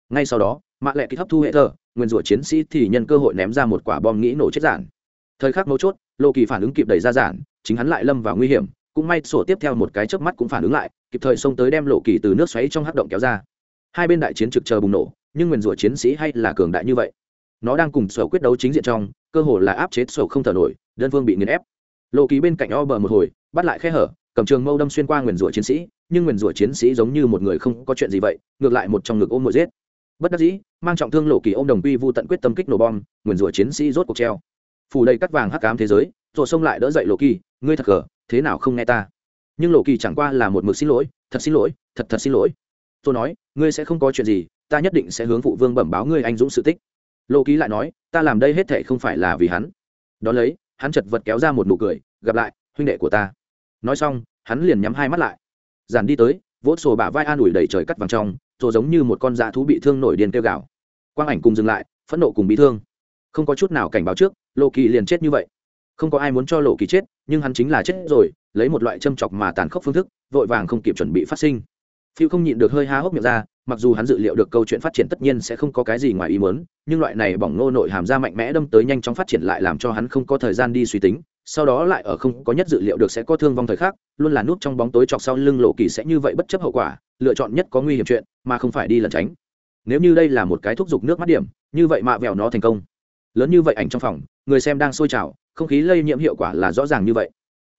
Speaker 1: Ngay sau đó, mạ lệ kích hấp thu hệ thờ, nguyên rủa chiến sĩ thì nhân cơ hội ném ra một quả bom nghĩ nổ chết giản. Thời khắc mấu chốt, lô kỳ phản ứng kịp đẩy ra giản, chính hắn lại lâm vào nguy hiểm, cũng may sổ tiếp theo một cái chớp mắt cũng phản ứng lại, kịp thời xông tới đem lộ kỳ từ nước xoáy trong hắc động kéo ra. Hai bên đại chiến trực chờ bùng nổ, nhưng nguyên rủa chiến sĩ hay là cường đại như vậy nó đang cùng sở quyết đấu chính diện trong, cơ hồ là áp chế sở không thở nổi, đơn phương bị nghiền ép. Lộ ký bên cạnh o bờ một hồi, bắt lại khe hở, cầm trường mâu đâm xuyên qua nguyền rủa chiến sĩ, nhưng nguyền rủa chiến sĩ giống như một người không có chuyện gì vậy, ngược lại một trong ngực ôm mồi giết. Bất đắc dĩ, mang trọng thương lộ kỳ ôm đồng quy vu tận quyết tâm kích nổ bom, nguyền rủa chiến sĩ rốt cuộc treo. Phủ đầy cắt vàng hắc cám thế giới, rồi xông lại đỡ dậy lộ kỳ, ngươi thật gờ, thế nào không nghe ta? Nhưng lộ kỳ chẳng qua là một mực xin lỗi, thật xin lỗi, thật thật xin lỗi. Tôi nói, ngươi sẽ không có chuyện gì, ta nhất định sẽ hướng phụ vương bẩm báo ngươi anh dũng sự tích. Lô ký lại nói, ta làm đây hết thệ không phải là vì hắn. Đón lấy, hắn chật vật kéo ra một nụ cười, gặp lại, huynh đệ của ta. Nói xong, hắn liền nhắm hai mắt lại. Giản đi tới, vỗ sổ bả vai an ủi đầy trời cắt vàng trong rồi giống như một con dã thú bị thương nổi điên kêu gào. Quang ảnh cùng dừng lại, phẫn nộ cùng bị thương. Không có chút nào cảnh báo trước lộ kỳ liền chết như vậy. Không có ai muốn cho lộ kỳ chết, nhưng hắn chính là chết rồi, lấy một loại châm chọc mà tàn khốc phương thức, vội vàng không kịp chuẩn bị phát sinh phiêu không nhịn được hơi há hốc miệng ra, mặc dù hắn dự liệu được câu chuyện phát triển tất nhiên sẽ không có cái gì ngoài ý muốn, nhưng loại này bỏng nô nội hàm ra mạnh mẽ đâm tới nhanh chóng phát triển lại làm cho hắn không có thời gian đi suy tính, sau đó lại ở không có nhất dự liệu được sẽ có thương vong thời khắc, luôn là nút trong bóng tối chọc sau lưng lộ kỳ sẽ như vậy bất chấp hậu quả, lựa chọn nhất có nguy hiểm chuyện, mà không phải đi lẩn tránh. Nếu như đây là một cái thúc giục nước mắt điểm, như vậy mạ vẹo nó thành công. Lớn như vậy ảnh trong phòng, người xem đang sôi trào, không khí lây nhiễm hiệu quả là rõ ràng như vậy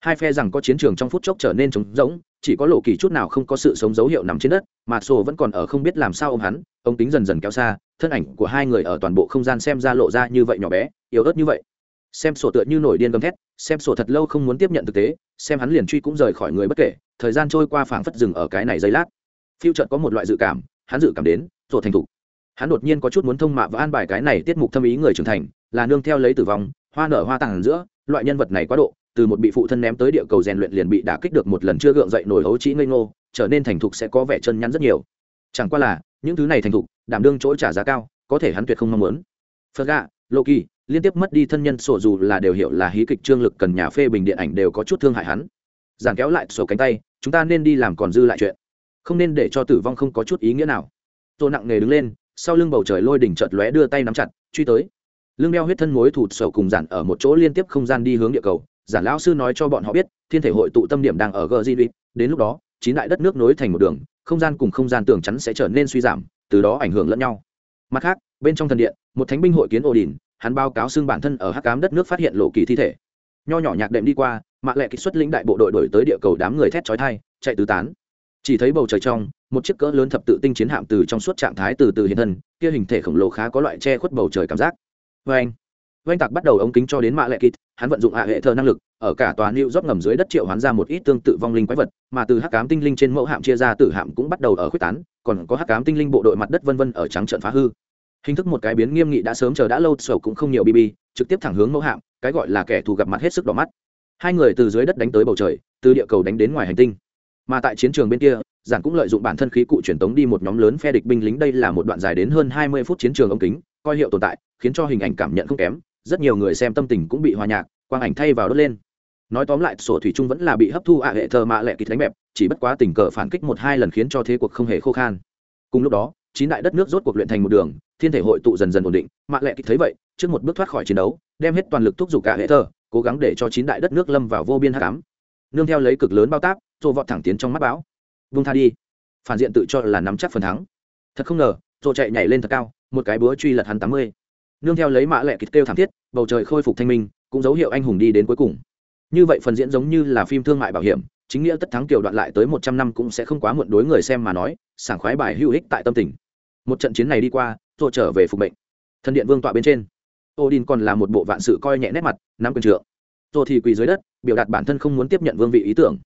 Speaker 1: hai phe rằng có chiến trường trong phút chốc trở nên trống rỗng, chỉ có lộ kỳ chút nào không có sự sống dấu hiệu nằm trên đất, mà sổ vẫn còn ở không biết làm sao ôm hắn, ông tính dần dần kéo xa, thân ảnh của hai người ở toàn bộ không gian xem ra lộ ra như vậy nhỏ bé, yếu ớt như vậy. Xem sổ tựa như nổi điên gầm thét, xem sổ thật lâu không muốn tiếp nhận thực tế, xem hắn liền truy cũng rời khỏi người bất kể, thời gian trôi qua phảng phất rừng ở cái này giây lát. Phiêu trợt có một loại dự cảm, hắn dự cảm đến rồi thành thục. Hắn đột nhiên có chút muốn thông mạ và an bài cái này tiết mục thâm ý người trưởng thành, là nương theo lấy tử vong, hoa nở hoa tàng giữa, loại nhân vật này quá độ từ một bị phụ thân ném tới địa cầu rèn luyện liền bị đả kích được một lần chưa gượng dậy nổi hấu trí ngây ngô, trở nên thành thục sẽ có vẻ chân nhắn rất nhiều. Chẳng qua là, những thứ này thành thục, đảm đương chỗ trả giá cao, có thể hắn tuyệt không mong muốn. Phật gạ, loki, liên tiếp mất đi thân nhân sổ dù là đều hiểu là hí kịch trương lực cần nhà phê bình điện ảnh đều có chút thương hại hắn. Giảng kéo lại sổ cánh tay, chúng ta nên đi làm còn dư lại chuyện. Không nên để cho tử vong không có chút ý nghĩa nào. Tôi nặng nề đứng lên, sau lưng bầu trời lôi đỉnh chợt lóe đưa tay nắm chặt, truy tới. Lưng đeo huyết thân mối thụt sầu cùng giản ở một chỗ liên tiếp không gian đi hướng địa cầu giản lão sư nói cho bọn họ biết, thiên thể hội tụ tâm điểm đang ở gờ di đến lúc đó, chín đại đất nước nối thành một đường, không gian cùng không gian tường chắn sẽ trở nên suy giảm, từ đó ảnh hưởng lẫn nhau. Mặt khác, bên trong thần điện, một thánh binh hội kiến ổ đình hắn báo cáo xưng bản thân ở hắc cám đất nước phát hiện lộ kỳ thi thể. Nho nhỏ nhạc đệm đi qua mạng lệ kích xuất lĩnh đại bộ đội đổi tới địa cầu đám người thét chói thai chạy tứ tán. Chỉ thấy bầu trời trong, một chiếc cỡ lớn thập tự tinh chiến hạm từ trong suốt trạng thái từ từ hiện thân, kia hình thể khổng lồ khá có loại che khuất bầu trời cảm giác. Vê anh oanh tạc bắt đầu ống kính cho đến mạ lệ kít hắn vận dụng hạ hệ thơ năng lực, ở cả tòa new dốc ngầm dưới đất triệu hoán ra một ít tương tự vong linh quái vật, mà từ hắc cám tinh linh trên mẫu hạm chia ra, tử hạm cũng bắt đầu ở khuếch tán, còn có hắc cám tinh linh bộ đội mặt đất vân vân ở trắng trận phá hư. Hình thức một cái biến nghiêm nghị đã sớm chờ đã lâu sầu cũng không nhiều bb trực tiếp thẳng hướng mẫu hạm, cái gọi là kẻ thù gặp mặt hết sức đỏ mắt. Hai người từ dưới đất đánh tới bầu trời, từ địa cầu đánh đến ngoài hành tinh. Mà tại chiến trường bên kia, giản cũng lợi dụng bản thân khí cụ truyền tống đi một nhóm lớn phe địch binh lính, đây là một đoạn dài đến hơn hai mươi phút chiến trường ống kính, coi hiệu tồn tại, khiến cho hình ảnh cảm nhận không kém rất nhiều người xem tâm tình cũng bị hòa nhạc, quang ảnh thay vào đốt lên. Nói tóm lại, sổ thủy trung vẫn là bị hấp thu ạ hệ thơ mạ lệ kịch đánh bẹp, chỉ bất quá tình cờ phản kích một hai lần khiến cho thế cuộc không hề khô khan. Cùng lúc đó, chín đại đất nước rốt cuộc luyện thành một đường, thiên thể hội tụ dần dần ổn định, mạ lệ kịch thấy vậy, trước một bước thoát khỏi chiến đấu, đem hết toàn lực thúc giục cả hệ thơ, cố gắng để cho chín đại đất nước lâm vào vô biên hạ cám nương theo lấy cực lớn bao táp rồi vọt thẳng tiến trong mắt bão. Vung tha đi. Phản diện tự cho là nắm chắc phần thắng. Thật không ngờ rồi chạy nhảy lên thật cao, một cái búa truy lật hắn tám mươi nương theo lấy mã lệ kịch kêu thảm thiết, bầu trời khôi phục thanh minh, cũng dấu hiệu anh hùng đi đến cuối cùng. Như vậy phần diễn giống như là phim thương mại bảo hiểm, chính nghĩa tất thắng kiểu đoạn lại tới một trăm năm cũng sẽ không quá muộn đối người xem mà nói, sảng khoái bài hữu ích tại tâm tình. Một trận chiến này đi qua, rồi trở về phục mệnh. Thần điện vương tọa bên trên, odin còn là một bộ vạn sự coi nhẹ nét mặt, nắm quyền trượng. Rồi thì quỳ dưới đất, biểu đạt bản thân không muốn tiếp nhận vương vị ý tưởng.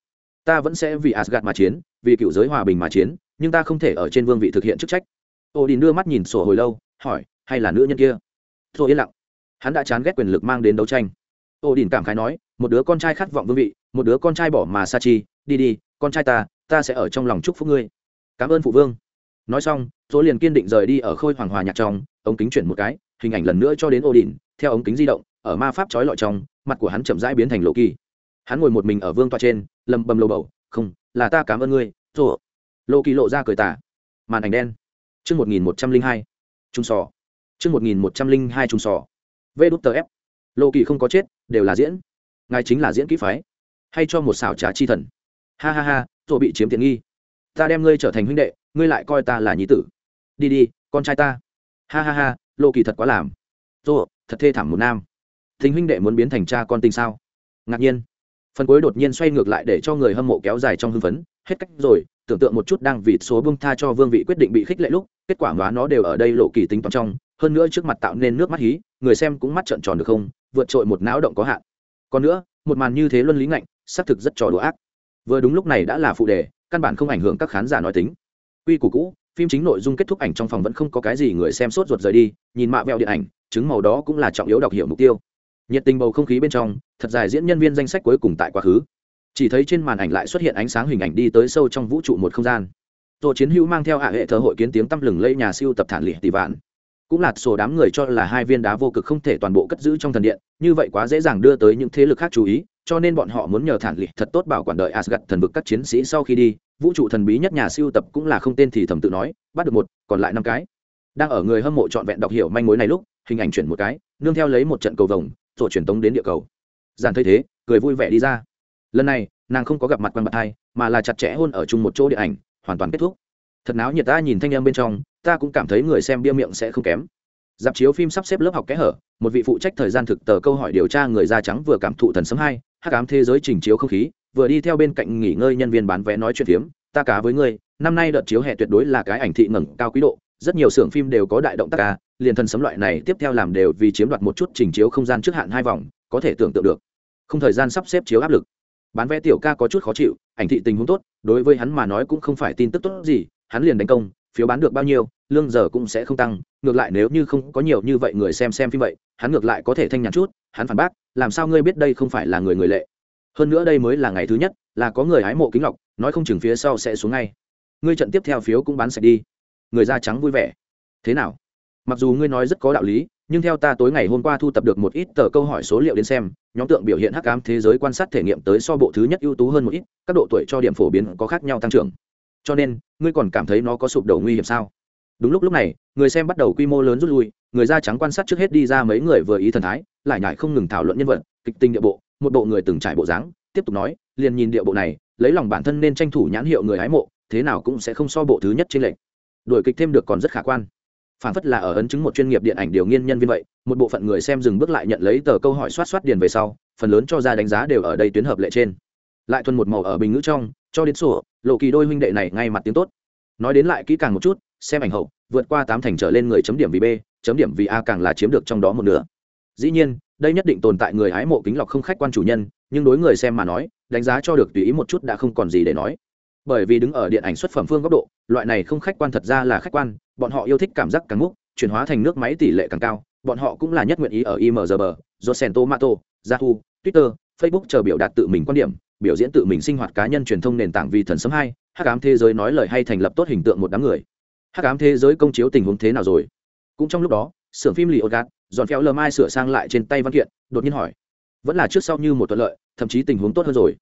Speaker 1: Ta vẫn sẽ vì asgad mà chiến, vì cựu giới hòa bình mà chiến, nhưng ta không thể ở trên vương vị thực hiện chức trách. Odin đưa mắt nhìn sổ hồi lâu, hỏi, hay là nữ nhân kia? Rồi yên lặng. Hắn đã chán ghét quyền lực mang đến đấu tranh. Ô đình cảm khái nói, một đứa con trai khát vọng vương vị, một đứa con trai bỏ mà sa chi, đi đi, con trai ta ta sẽ ở trong lòng chúc phúc ngươi. Cảm ơn phụ vương. Nói xong rồi liền kiên định rời đi ở khôi hoàng hòa nhạc trong, ống kính chuyển một cái, hình ảnh lần nữa cho đến ô đình, theo ống kính di động, ở ma pháp trói lọi trong, mặt của hắn chậm rãi biến thành lộ kỳ. Hắn ngồi một mình ở vương toa trên, lầm bầm lầu bầu, không, là ta cảm ơn ngươi rồi lộ kỳ lộ ra cười tả màn ảnh đen. Chương một nghìn một trăm linh hai. Trung sò chương một nghìn một trăm linh hai sò. Vê đút tờ ép. Lô kỳ không có chết, đều là diễn. Ngài chính là diễn kỹ phái. Hay cho một xảo trá chi thần. Ha ha ha rồi bị chiếm tiện nghi. Ta đem ngươi trở thành huynh đệ, ngươi lại coi ta là nhí tử. Đi đi, con trai ta. Ha ha ha, Lô kỳ thật quá làm. Rồi thật thê thảm một nam. Thính huynh đệ muốn biến thành cha con tình sao? Ngạc nhiên. Phần cuối đột nhiên xoay ngược lại để cho người hâm mộ kéo dài trong hưng phấn. Hết cách rồi, tưởng tượng một chút đang vì số bông tha cho vương vị quyết định bị khích lệ lúc, kết quả hóa nó đều ở đây lộ kỳ tính toán trong hơn nữa trước mặt tạo nên nước mắt hí, người xem cũng mắt trợn tròn được không, vượt trội một não động có hạn. Còn nữa, một màn như thế luân lý ngạnh, xác thực rất trò đùa ác. Vừa đúng lúc này đã là phụ đề, căn bản không ảnh hưởng các khán giả nói tính. Quy củ cũ, phim chính nội dung kết thúc ảnh trong phòng vẫn không có cái gì người xem sốt ruột rời đi, nhìn mạ vẹo điện ảnh, chứng màu đó cũng là trọng yếu đọc hiểu mục tiêu. Nhiệt tình bầu không khí bên trong, thật dài diễn nhân viên danh sách cuối cùng tại quá khứ. Chỉ thấy trên màn ảnh lại xuất hiện ánh sáng hình ảnh đi tới sâu trong vũ trụ một không gian. Tổ chiến hữu mang theo hạ hệ thờ hội kiến tiếng tăm lừng lây nhà siêu tập thản lỉ tỷ vạn cũng là sổ đám người cho là hai viên đá vô cực không thể toàn bộ cất giữ trong thần điện, như vậy quá dễ dàng đưa tới những thế lực khác chú ý, cho nên bọn họ muốn nhờ thản lì thật tốt bảo quản đợi asgad thần vực các chiến sĩ sau khi đi. Vũ trụ thần bí nhất nhà siêu tập cũng là không tên thì thầm tự nói, bắt được một, còn lại năm cái. Đang ở người hâm mộ trọn vẹn đọc hiểu manh mối này lúc, hình ảnh chuyển một cái, nương theo lấy một trận cầu vồng, rồi truyền tống đến địa cầu. Giản thấy thế, cười vui vẻ đi ra. Lần này, nàng không có gặp mặt quan bạc hai mà là chặt chẽ hôn ở chung một chỗ địa ảnh, hoàn toàn kết thúc thật náo nhiệt ta nhìn thanh em bên trong, ta cũng cảm thấy người xem bia miệng sẽ không kém. Dạp chiếu phim sắp xếp lớp học kẽ hở, một vị phụ trách thời gian thực tờ câu hỏi điều tra người da trắng vừa cảm thụ thần sấm hai, hắc ám thế giới trình chiếu không khí, vừa đi theo bên cạnh nghỉ ngơi nhân viên bán vé nói chuyện phiếm, ta cá với ngươi, năm nay đợt chiếu hè tuyệt đối là cái ảnh thị ngẩng cao quý độ, rất nhiều xưởng phim đều có đại động tác ca, liền thần sấm loại này tiếp theo làm đều vì chiếm đoạt một chút trình chiếu không gian trước hạn hai vòng, có thể tưởng tượng được. Không thời gian sắp xếp chiếu áp lực. Bán vé tiểu ca có chút khó chịu, ảnh thị tình huống tốt, đối với hắn mà nói cũng không phải tin tức tốt gì hắn liền đánh công, phiếu bán được bao nhiêu, lương giờ cũng sẽ không tăng, ngược lại nếu như không có nhiều như vậy người xem xem phim vậy, hắn ngược lại có thể thanh nhàn chút, hắn phản bác, làm sao ngươi biết đây không phải là người người lệ? Hơn nữa đây mới là ngày thứ nhất, là có người hái mộ kính lọc, nói không chừng phía sau sẽ xuống ngay. Ngươi trận tiếp theo phiếu cũng bán sạch đi. Người da trắng vui vẻ. Thế nào? Mặc dù ngươi nói rất có đạo lý, nhưng theo ta tối ngày hôm qua thu tập được một ít tờ câu hỏi số liệu đến xem, nhóm tượng biểu hiện hắc ám thế giới quan sát thể nghiệm tới so bộ thứ nhất ưu tú hơn một ít, các độ tuổi cho điểm phổ biến có khác nhau tăng trưởng cho nên, ngươi còn cảm thấy nó có sụp đổ nguy hiểm sao? Đúng lúc lúc này, người xem bắt đầu quy mô lớn rút lui, người da trắng quan sát trước hết đi ra mấy người vừa ý thần thái, lại nhải không ngừng thảo luận nhân vật, kịch tình địa bộ, một bộ người từng trải bộ dáng, tiếp tục nói, liền nhìn địa bộ này, lấy lòng bản thân nên tranh thủ nhãn hiệu người hái mộ, thế nào cũng sẽ không so bộ thứ nhất trên lệnh đổi kịch thêm được còn rất khả quan. Phản phất là ở ấn chứng một chuyên nghiệp điện ảnh điều nghiên nhân viên vậy, một bộ phận người xem dừng bước lại nhận lấy tờ câu hỏi soát soát điền về sau, phần lớn cho ra đánh giá đều ở đây tuyến hợp lệ trên lại thuần một màu ở bình ngữ trong, cho đến sổ, lộ kỳ đôi huynh đệ này ngay mặt tiếng tốt. Nói đến lại kỹ càng một chút, xem ảnh hậu, vượt qua tám thành trở lên người chấm điểm vì b, chấm điểm vì a càng là chiếm được trong đó một nửa. Dĩ nhiên, đây nhất định tồn tại người hái mộ kính lọc không khách quan chủ nhân, nhưng đối người xem mà nói, đánh giá cho được tùy ý một chút đã không còn gì để nói. Bởi vì đứng ở điện ảnh xuất phẩm phương góc độ, loại này không khách quan thật ra là khách quan, bọn họ yêu thích cảm giác càng múc, chuyển hóa thành nước máy tỷ lệ càng cao, bọn họ cũng là nhất nguyện ý ở imgb josento mato yahoo, twitter facebook chờ biểu đạt tự mình quan điểm, biểu diễn tự mình sinh hoạt cá nhân truyền thông nền tảng vì thần sấm hai, hắc ám thế giới nói lời hay thành lập tốt hình tượng một đám người. Hắc ám thế giới công chiếu tình huống thế nào rồi? Cũng trong lúc đó, xưởng phim lì ô gạt dọn phéo lờ mai sửa sang lại trên tay văn kiện, đột nhiên hỏi. Vẫn là trước sau như một thuận lợi, thậm chí tình huống tốt hơn rồi.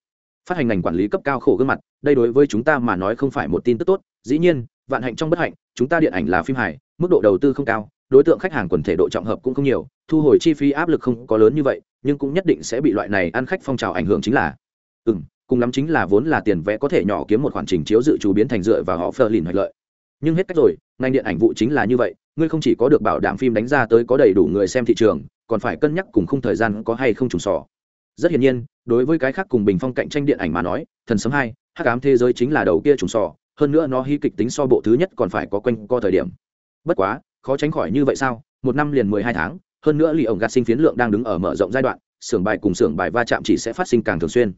Speaker 1: Phát hành ngành quản lý cấp cao khổ gương mặt, đây đối với chúng ta mà nói không phải một tin tức tốt. Dĩ nhiên, vạn hạnh trong bất hạnh, chúng ta điện ảnh là phim hài, mức độ đầu tư không cao, đối tượng khách hàng quần thể độ trọng hợp cũng không nhiều, thu hồi chi phí áp lực không có lớn như vậy nhưng cũng nhất định sẽ bị loại này ăn khách phong trào ảnh hưởng chính là ừ m cùng lắm chính là vốn là tiền vẽ có thể nhỏ kiếm một khoản trình chiếu dự trù biến thành dựa và họ phờ lìn hoạch lợi. Nhưng hết cách rồi, ngành điện ảnh vụ chính là như vậy, ngươi không chỉ có được bảo đảm phim đánh ra tới có đầy đủ người xem thị trường, còn phải cân nhắc cùng khung thời gian có hay không trùng sò. Rất hiển nhiên, đối với cái khác cùng bình phong cạnh tranh điện ảnh mà nói, thần sấm hai, hắc ám thế giới chính là đầu kia trùng sò, hơn nữa nó hy kịch tính so bộ thứ nhất còn phải có quanh co thời điểm. Bất quá, khó tránh khỏi như vậy sao? Một năm liền mười hai tháng hơn nữa lì ổng gạt sinh phiến lượng đang đứng ở mở rộng giai đoạn, xưởng bài cùng xưởng bài va chạm chỉ sẽ phát sinh càng thường xuyên.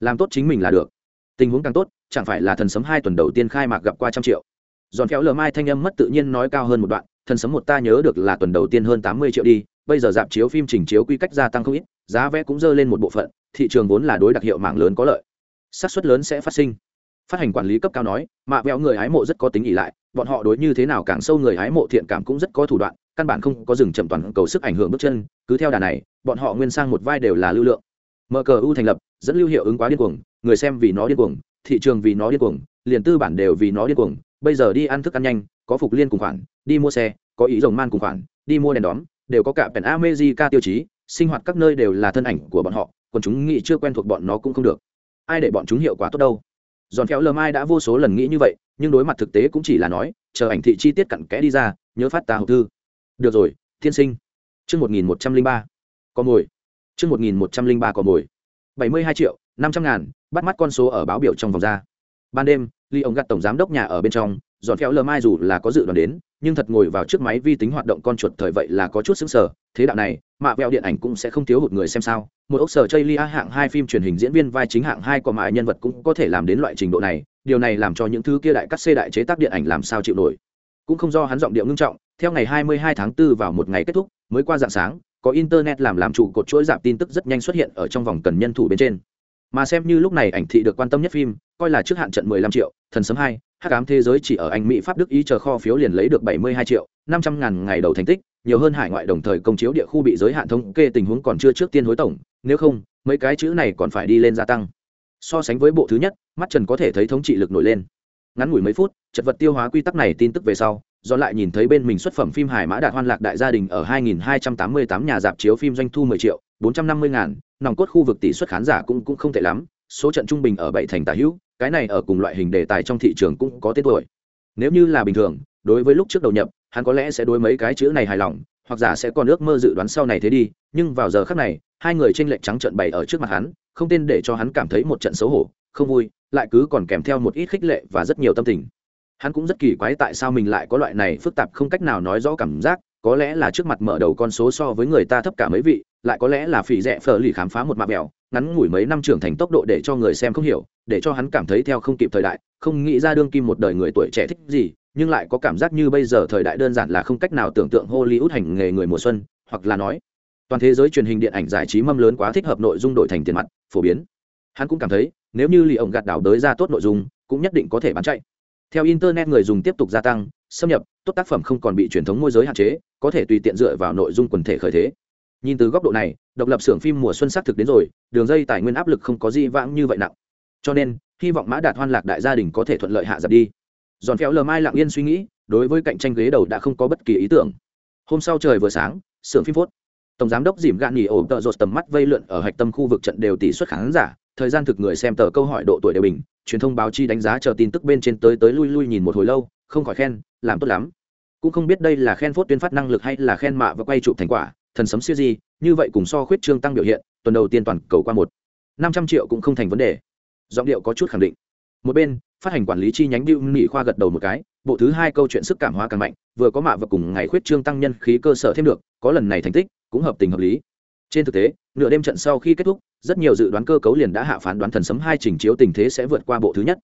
Speaker 1: Làm tốt chính mình là được. Tình huống càng tốt, chẳng phải là thần sấm hai tuần đầu tiên khai mạc gặp qua trăm triệu. Giòn phéo lờ mai thanh âm mất tự nhiên nói cao hơn một đoạn, thần sấm một ta nhớ được là tuần đầu tiên hơn tám mươi triệu đi, bây giờ dạp chiếu phim trình chiếu quy cách gia tăng không ít, giá vé cũng dơ lên một bộ phận, thị trường vốn là đối đặc hiệu mạng lớn có lợi. Xác suất lớn sẽ phát sinh. Phát hành quản lý cấp cao nói, mạ vẹo người hái mộ rất có tính ỉ lại, bọn họ đối như thế nào càng sâu người hái mộ thiện cảm cũng rất có thủ đoạn căn bản không có dừng chậm toàn cầu sức ảnh hưởng bước chân, cứ theo đà này, bọn họ nguyên sang một vai đều là lưu lượng. Mở cờ u thành lập, dẫn lưu hiệu ứng quá điên cuồng, người xem vì nó điên cuồng, thị trường vì nó điên cuồng, liền tư bản đều vì nó điên cuồng. Bây giờ đi ăn thức ăn nhanh, có phục liên cùng khoản, đi mua xe, có ý rồng man cùng khoản, đi mua đèn đóm, đều có cả pèn amejica tiêu chí, sinh hoạt các nơi đều là thân ảnh của bọn họ, còn chúng nghĩ chưa quen thuộc bọn nó cũng không được. Ai để bọn chúng hiệu quả tốt đâu? Giòn phéo lờ mai đã vô số lần nghĩ như vậy, nhưng đối mặt thực tế cũng chỉ là nói, chờ ảnh thị chi tiết cặn kẽ đi ra, nhớ phát tà hộp thư được rồi thiên sinh. Chương một nghìn một trăm linh ba. Có mồi. Chương một nghìn một trăm linh ba có mồi. Bảy mươi hai triệu, năm trăm ngàn, bắt mắt con số ở báo biểu trong vòng ra. Ban đêm ly ông gặt tổng giám đốc nhà ở bên trong, dọn phéo lờ mai dù là có dự đoán đến, nhưng thật ngồi vào trước máy vi tính hoạt động con chuột thời vậy là có chút xứng sở thế đạo này, mạ vẹo điện ảnh cũng sẽ không thiếu hụt người xem sao. Một ốc sở chây lia hạng hai phim truyền hình diễn viên vai chính hạng hai của mại nhân vật cũng có thể làm đến loại trình độ này. Điều này làm cho những thứ kia đại cắt xê đại chế tác điện ảnh làm sao chịu nổi. Cũng không do hắn giọng điệu ngưng trọng theo ngày 22 tháng 4 vào một ngày kết thúc, mới qua dạng sáng, có internet làm làm trụ cột chuỗi giảm tin tức rất nhanh xuất hiện ở trong vòng cần nhân thủ bên trên. Mà xem như lúc này ảnh thị được quan tâm nhất phim, coi là trước hạn trận 15 triệu, thần sấm hai, hắc ám thế giới chỉ ở anh mỹ pháp đức ý chờ kho phiếu liền lấy được 72 triệu 500 ngàn ngày đầu thành tích, nhiều hơn hải ngoại đồng thời công chiếu địa khu bị giới hạn thống kê tình huống còn chưa trước tiên hối tổng, nếu không, mấy cái chữ này còn phải đi lên gia tăng. So sánh với bộ thứ nhất, mắt trần có thể thấy thống trị lực nổi lên. Ngắn ngủi mấy phút, chật vật tiêu hóa quy tắc này tin tức về sau do lại nhìn thấy bên mình xuất phẩm phim hải mã đạt hoan lạc đại gia đình ở 2.288 nhà dạp chiếu phim doanh thu 10 triệu 450 ngàn, nòng cốt khu vực tỷ suất khán giả cũng cũng không tệ lắm, số trận trung bình ở bảy thành tả hữu, cái này ở cùng loại hình đề tài trong thị trường cũng có tên tuổi. Nếu như là bình thường, đối với lúc trước đầu nhập, hắn có lẽ sẽ đối mấy cái chữ này hài lòng, hoặc giả sẽ còn ước mơ dự đoán sau này thế đi, nhưng vào giờ khác này, hai người tranh lệch trắng trận bày ở trước mặt hắn, không tên để cho hắn cảm thấy một trận xấu hổ, không vui, lại cứ còn kèm theo một ít khích lệ và rất nhiều tâm tình hắn cũng rất kỳ quái tại sao mình lại có loại này phức tạp không cách nào nói rõ cảm giác, có lẽ là trước mặt mở đầu con số so với người ta thấp cả mấy vị, lại có lẽ là phỉ rẻ phở lì khám phá một mạng mèo ngắn ngủi mấy năm trưởng thành tốc độ để cho người xem không hiểu, để cho hắn cảm thấy theo không kịp thời đại, không nghĩ ra đương kim một đời người tuổi trẻ thích gì, nhưng lại có cảm giác như bây giờ thời đại đơn giản là không cách nào tưởng tượng hollywood hành nghề người mùa xuân, hoặc là nói, toàn thế giới truyền hình điện ảnh giải trí mâm lớn quá thích hợp nội dung đổi thành tiền mặt, phổ biến. Hắn cũng cảm thấy, nếu như lì ổng gạt đảo đới ra tốt nội dung, cũng nhất định có thể bán chạy theo internet người dùng tiếp tục gia tăng, xâm nhập, tốt tác phẩm không còn bị truyền thống môi giới hạn chế, có thể tùy tiện dựa vào nội dung quần thể khởi thế. Nhìn từ góc độ này, độc lập xưởng phim mùa xuân xác thực đến rồi, đường dây tài nguyên áp lực không có gì vãng như vậy nặng. Cho nên, hy vọng mã đạt hoan lạc đại gia đình có thể thuận lợi hạ dập đi. Giòn phéo lờ mai lặng yên suy nghĩ, đối với cạnh tranh ghế đầu đã không có bất kỳ ý tưởng. Hôm sau trời vừa sáng, xưởng phim phốt. Tổng giám đốc dìm gạn nghỉ ổ tợ rột tầm mắt vây lượn ở hạch tâm khu vực trận đều tỷ suất khán giả thời gian thực người xem tờ câu hỏi độ tuổi đều bình, truyền thông báo chi đánh giá chờ tin tức bên trên tới tới lui lui nhìn một hồi lâu, không khỏi khen, làm tốt lắm. Cũng không biết đây là khen phốt tuyên phát năng lực hay là khen mạ và quay chụp thành quả, thần sấm siêu gì như vậy cùng so khuyết trương tăng biểu hiện, tuần đầu tiên toàn cầu qua một. năm trăm triệu cũng không thành vấn đề. Giọng điệu có chút khẳng định. Một bên, phát hành quản lý chi nhánh điệu nghị khoa gật đầu một cái, bộ thứ hai câu chuyện sức cảm hóa càng mạnh, vừa có mạ và cùng ngày khuyết trương tăng nhân khí cơ sở thêm được, có lần này thành tích, cũng hợp tình hợp lý trên thực tế, nửa đêm trận sau khi kết thúc, rất nhiều dự đoán cơ cấu liền đã hạ phán đoán thần sấm hai trình chiếu tình thế sẽ vượt qua bộ thứ nhất.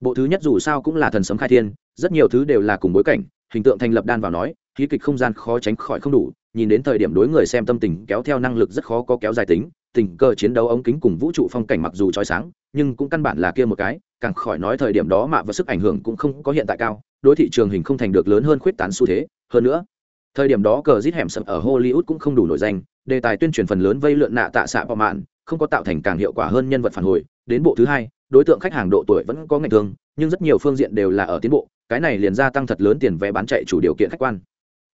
Speaker 1: Bộ thứ nhất dù sao cũng là thần sấm khai thiên, rất nhiều thứ đều là cùng bối cảnh, hình tượng thành lập đan vào nói, khí kịch không gian khó tránh khỏi không đủ, nhìn đến thời điểm đối người xem tâm tình kéo theo năng lực rất khó có kéo dài tính, tình cờ chiến đấu ống kính cùng vũ trụ phong cảnh mặc dù trói sáng, nhưng cũng căn bản là kia một cái, càng khỏi nói thời điểm đó mạ và sức ảnh hưởng cũng không có hiện tại cao, đối thị trường hình không thành được lớn hơn khuyết tán xu thế. Hơn nữa thời điểm đó cờ rít hẻm sập ở hollywood cũng không đủ nổi danh, đề tài tuyên truyền phần lớn vây lượn nạ tạ xạ bọ mạn, không có tạo thành càng hiệu quả hơn nhân vật phản hồi. Đến bộ thứ hai, đối tượng khách hàng độ tuổi vẫn có ngày thương, nhưng rất nhiều phương diện đều là ở tiến bộ, cái này liền gia tăng thật lớn tiền vé bán chạy chủ điều kiện khách quan.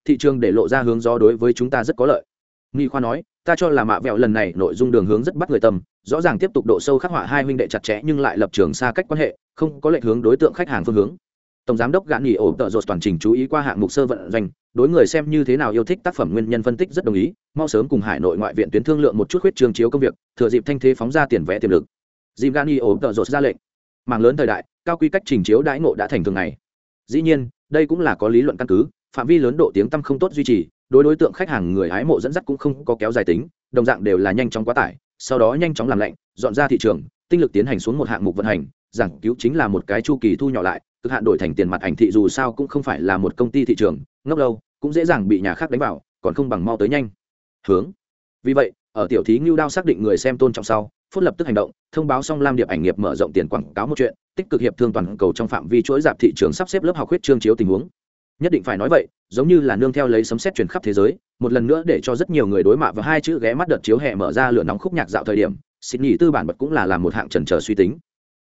Speaker 1: Thị trường để lộ ra hướng gió đối với chúng ta rất có lợi. Nghi khoa nói, ta cho là mạ vẹo lần này nội dung đường hướng rất bắt người tâm, rõ ràng tiếp tục độ sâu khắc họa hai huynh đệ chặt chẽ nhưng lại lập trường xa cách quan hệ, không có lệnh hướng đối tượng khách hàng phương hướng tổng giám đốc gạn nghỉ ổ tợ rột toàn trình chú ý qua hạng mục sơ vận doanh, đối người xem như thế nào yêu thích tác phẩm nguyên nhân phân tích rất đồng ý, mau sớm cùng hải nội ngoại viện tuyến thương lượng một chút khuyết trường chiếu công việc, thừa dịp thanh thế phóng ra tiền vẽ tiềm lực. Dìm gạn nghỉ ổ tợ rột ra lệnh. Mạng lớn thời đại, cao quy cách trình chiếu đãi ngộ đã thành thường ngày. Dĩ nhiên, đây cũng là có lý luận căn cứ, phạm vi lớn độ tiếng tăm không tốt duy trì, đối đối tượng khách hàng người hái mộ dẫn dắt cũng không có kéo dài tính, đồng dạng đều là nhanh chóng quá tải, sau đó nhanh chóng làm lạnh, dọn ra thị trường, tinh lực tiến hành xuống một hạng mục vận hành giảng cứu chính là một cái chu kỳ thu nhỏ lại, cực hạn đổi thành tiền mặt ảnh thị dù sao cũng không phải là một công ty thị trường, ngốc lâu, cũng dễ dàng bị nhà khác đánh vào, còn không bằng mau tới nhanh. Hướng. Vì vậy, ở tiểu thí ngưu đao xác định người xem tôn trọng sau phút lập tức hành động, thông báo xong lam điệp ảnh nghiệp mở rộng tiền quảng cáo một chuyện, tích cực hiệp thương toàn cầu trong phạm vi chuỗi dạp thị trường sắp xếp lớp học huyết trương chiếu tình huống. Nhất định phải nói vậy, giống như là nương theo lấy sấm xét truyền khắp thế giới, một lần nữa để cho rất nhiều người đối mặt và hai chữ ghé mắt đợt chiếu hè mở ra lửa nóng khúc nhạc dạo thời điểm, sydney tư bản bật cũng là làm một hạng trần trờ suy tính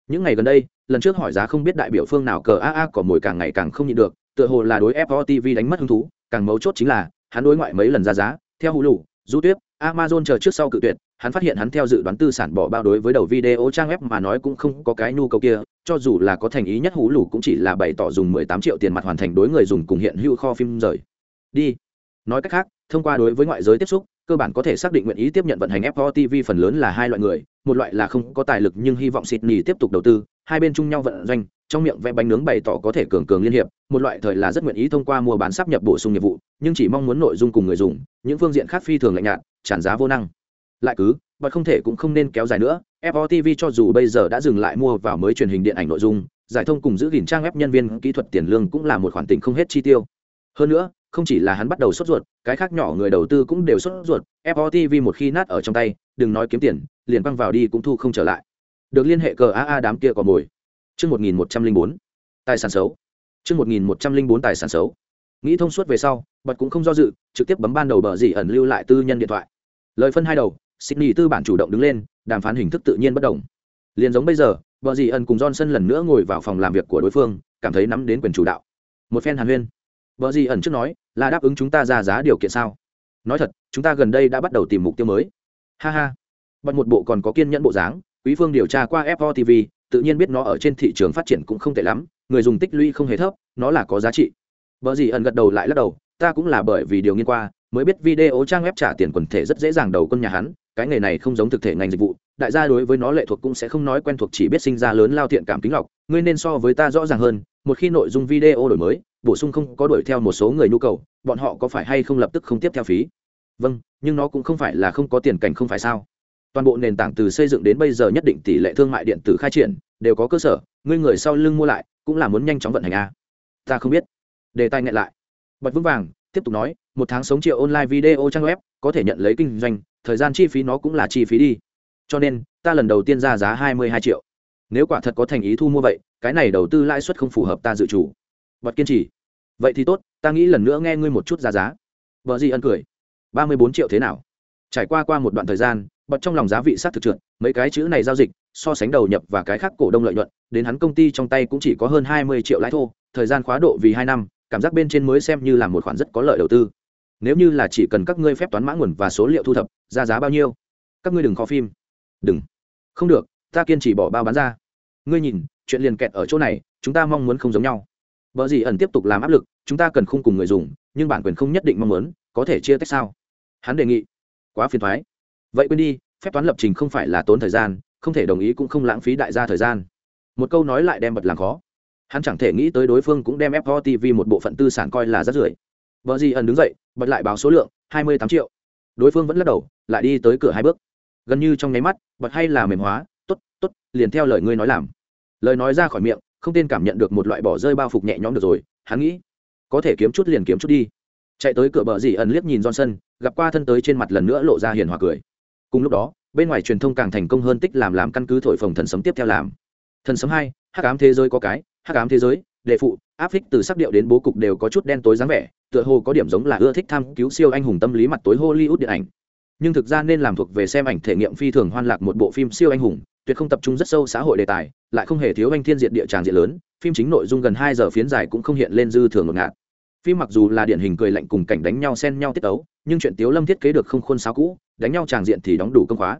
Speaker 1: những ngày gần đây, lần trước hỏi giá không biết đại biểu phương nào cờ a a có mồi càng ngày càng không nhịn được, tựa hồ là đối fo tv đánh mất hứng thú, càng mấu chốt chính là, hắn đối ngoại mấy lần ra giá, theo hulu du tuyết amazon chờ trước sau cự tuyệt, hắn phát hiện hắn theo dự đoán tư sản bỏ bao đối với đầu video trang web mà nói cũng không có cái nhu cầu kia, cho dù là có thành ý nhất hú lù cũng chỉ là bày tỏ dùng 18 triệu tiền mặt hoàn thành đối người dùng cùng hiện hữu kho phim rời. Đi. Nói cách khác, thông qua đối với ngoại giới tiếp xúc cơ bản có thể xác định nguyện ý tiếp nhận vận hành FO TV phần lớn là hai loại người, một loại là không có tài lực nhưng hy vọng Sydney tiếp tục đầu tư, hai bên chung nhau vận doanh, trong miệng vẽ bánh nướng bày tỏ có thể cường cường liên hiệp, một loại thời là rất nguyện ý thông qua mua bán sắp nhập bổ sung nghiệp vụ, nhưng chỉ mong muốn nội dung cùng người dùng, những phương diện khác phi thường lạnh nhạt, tràn giá vô năng. Lại cứ, bật không thể cũng không nên kéo dài nữa, FO TV cho dù bây giờ đã dừng lại mua vào mới truyền hình điện ảnh nội dung, giải thông cùng giữ gìn trang web nhân viên kỹ thuật tiền lương cũng là một khoản tình không hết chi tiêu. Hơn nữa, không chỉ là hắn bắt đầu sốt ruột, cái khác nhỏ người đầu tư cũng đều sốt ruột FOTV một khi nát ở trong tay, đừng nói kiếm tiền, liền băng vào đi cũng thu không trở lại. Được liên hệ cờ aa đám kia có mồi. Chương một nghìn một trăm linh bốn, tài sản xấu. Chương một nghìn một trăm linh bốn, tài sản xấu. Nghĩ thông suốt về sau, bật cũng không do dự, trực tiếp bấm ban đầu bờ dì ẩn lưu lại tư nhân điện thoại. Lời phân hai đầu, sydney tư bản chủ động đứng lên, đàm phán hình thức tự nhiên bất đồng. Liền giống bây giờ, bờ dì ẩn cùng johnson lần nữa ngồi vào phòng làm việc của đối phương, cảm thấy nắm đến quyền chủ đạo. Một phen hàn huyên vợ gì ẩn trước nói, là đáp ứng chúng ta ra giá điều kiện sao? Nói thật, chúng ta gần đây đã bắt đầu tìm mục tiêu mới. Ha ha. Bật một bộ còn có kiên nhẫn bộ dáng, quý phương điều tra qua fo tv tự nhiên biết nó ở trên thị trường phát triển cũng không tệ lắm, người dùng tích lũy không hề thấp, nó là có giá trị. Vợ gì ẩn gật đầu lại lắc đầu, ta cũng là bởi vì điều nghiên qua, mới biết video trang web trả tiền quần thể rất dễ dàng đầu quân nhà hắn, cái nghề này không giống thực thể ngành dịch vụ, đại gia đối với nó lệ thuộc cũng sẽ không nói quen thuộc chỉ biết sinh ra lớn lao thiện cảm kính lọc, ngươi nên so với ta rõ ràng hơn một khi nội dung video đổi mới, bổ sung không có đuổi theo một số người nhu cầu, bọn họ có phải hay không lập tức không tiếp theo phí? Vâng nhưng nó cũng không phải là không có tiền cảnh không phải sao? Toàn bộ nền tảng từ xây dựng đến bây giờ nhất định tỷ lệ thương mại điện tử khai triển, đều có cơ sở, ngươi người sau lưng mua lại, cũng là muốn nhanh chóng vận hành a ta không biết. Đề tài ngại lại. Bật vững vàng, tiếp tục nói, một tháng sống triệu online video trang web, có thể nhận lấy kinh doanh, thời gian chi phí nó cũng là chi phí đi. Cho nên, ta lần đầu tiên ra giá hai mươi hai triệu. Nếu quả thật có thành ý thu mua vậy cái này đầu tư lãi suất không phù hợp ta dự chủ. Bật kiên trì. Vậy thì tốt, ta nghĩ lần nữa nghe ngươi một chút ra giá. Vợ gì ân cười. Ba mươi bốn triệu thế nào? Trải qua qua một đoạn thời gian, bật trong lòng giá vị sát thực trượt, mấy cái chữ này giao dịch, so sánh đầu nhập và cái khác cổ đông lợi nhuận, đến hắn công ty trong tay cũng chỉ có hơn hai mươi triệu lãi thô, thời gian khóa độ vì hai năm, cảm giác bên trên mới xem như là một khoản rất có lợi đầu tư. Nếu như là chỉ cần các ngươi phép toán mã nguồn và số liệu thu thập ra giá bao nhiêu? Các ngươi đừng khó phim. Đừng. Không được, ta kiên trì bỏ bao bán ra. Ngươi nhìn chuyện liền kẹt ở chỗ này, chúng ta mong muốn không giống nhau. Vợ gì ẩn tiếp tục làm áp lực, chúng ta cần không cùng người dùng, nhưng bản quyền không nhất định mong muốn, có thể chia tách sao? Hắn đề nghị. Quá phiền thoái. Vậy quên đi, phép toán lập trình không phải là tốn thời gian, không thể đồng ý cũng không lãng phí đại gia thời gian. Một câu nói lại đem bật làm khó. Hắn chẳng thể nghĩ tới đối phương cũng đem fo tv một bộ phận tư sản coi là rất rưởi. Vợ gì ẩn đứng dậy, bật lại báo số lượng, hai mươi tám triệu. Đối phương vẫn lắc đầu, lại đi tới cửa hai bước. Gần như trong nháy mắt, bật hay là mềm hóa t ố t t ố t liền theo lời ngươi nói làm lời nói ra khỏi miệng, không tên cảm nhận được một loại bỏ rơi bao phục nhẹ nhõm được rồi, hắn nghĩ, có thể kiếm chút liền kiếm chút đi. Chạy tới cửa bờ dì ẩn liếc nhìn johnson, gặp qua thân tới trên mặt lần nữa lộ ra hiền hòa cười. Cùng lúc đó, bên ngoài truyền thông càng thành công hơn tích làm làm căn cứ thổi phồng thần sấm tiếp theo làm. Thần sấm hai, hắc ám thế giới có cái, hắc ám thế giới, đệ phụ, áp phích từ sắc điệu đến bố cục đều có chút đen tối dáng vẻ, tựa hồ có điểm giống là ưa thích tham cứu siêu anh hùng tâm lý mặt tối hollywood điện ảnh. Nhưng thực ra nên làm thuộc về xem ảnh thể nghiệm phi thường hoan lạc một bộ phim siêu anh hùng, tuyệt không tập trung rất sâu xã hội đề tài lại không hề thiếu anh thiên diện địa tràng diện lớn, phim chính nội dung gần hai giờ phiến dài cũng không hiện lên dư thường ngột ngạt. Phim mặc dù là điển hình cười lạnh cùng cảnh đánh nhau xen nhau tiết tấu, nhưng chuyện tiếu lâm thiết kế được không khuôn sáo cũ, đánh nhau tràng diện thì đóng đủ công khóa.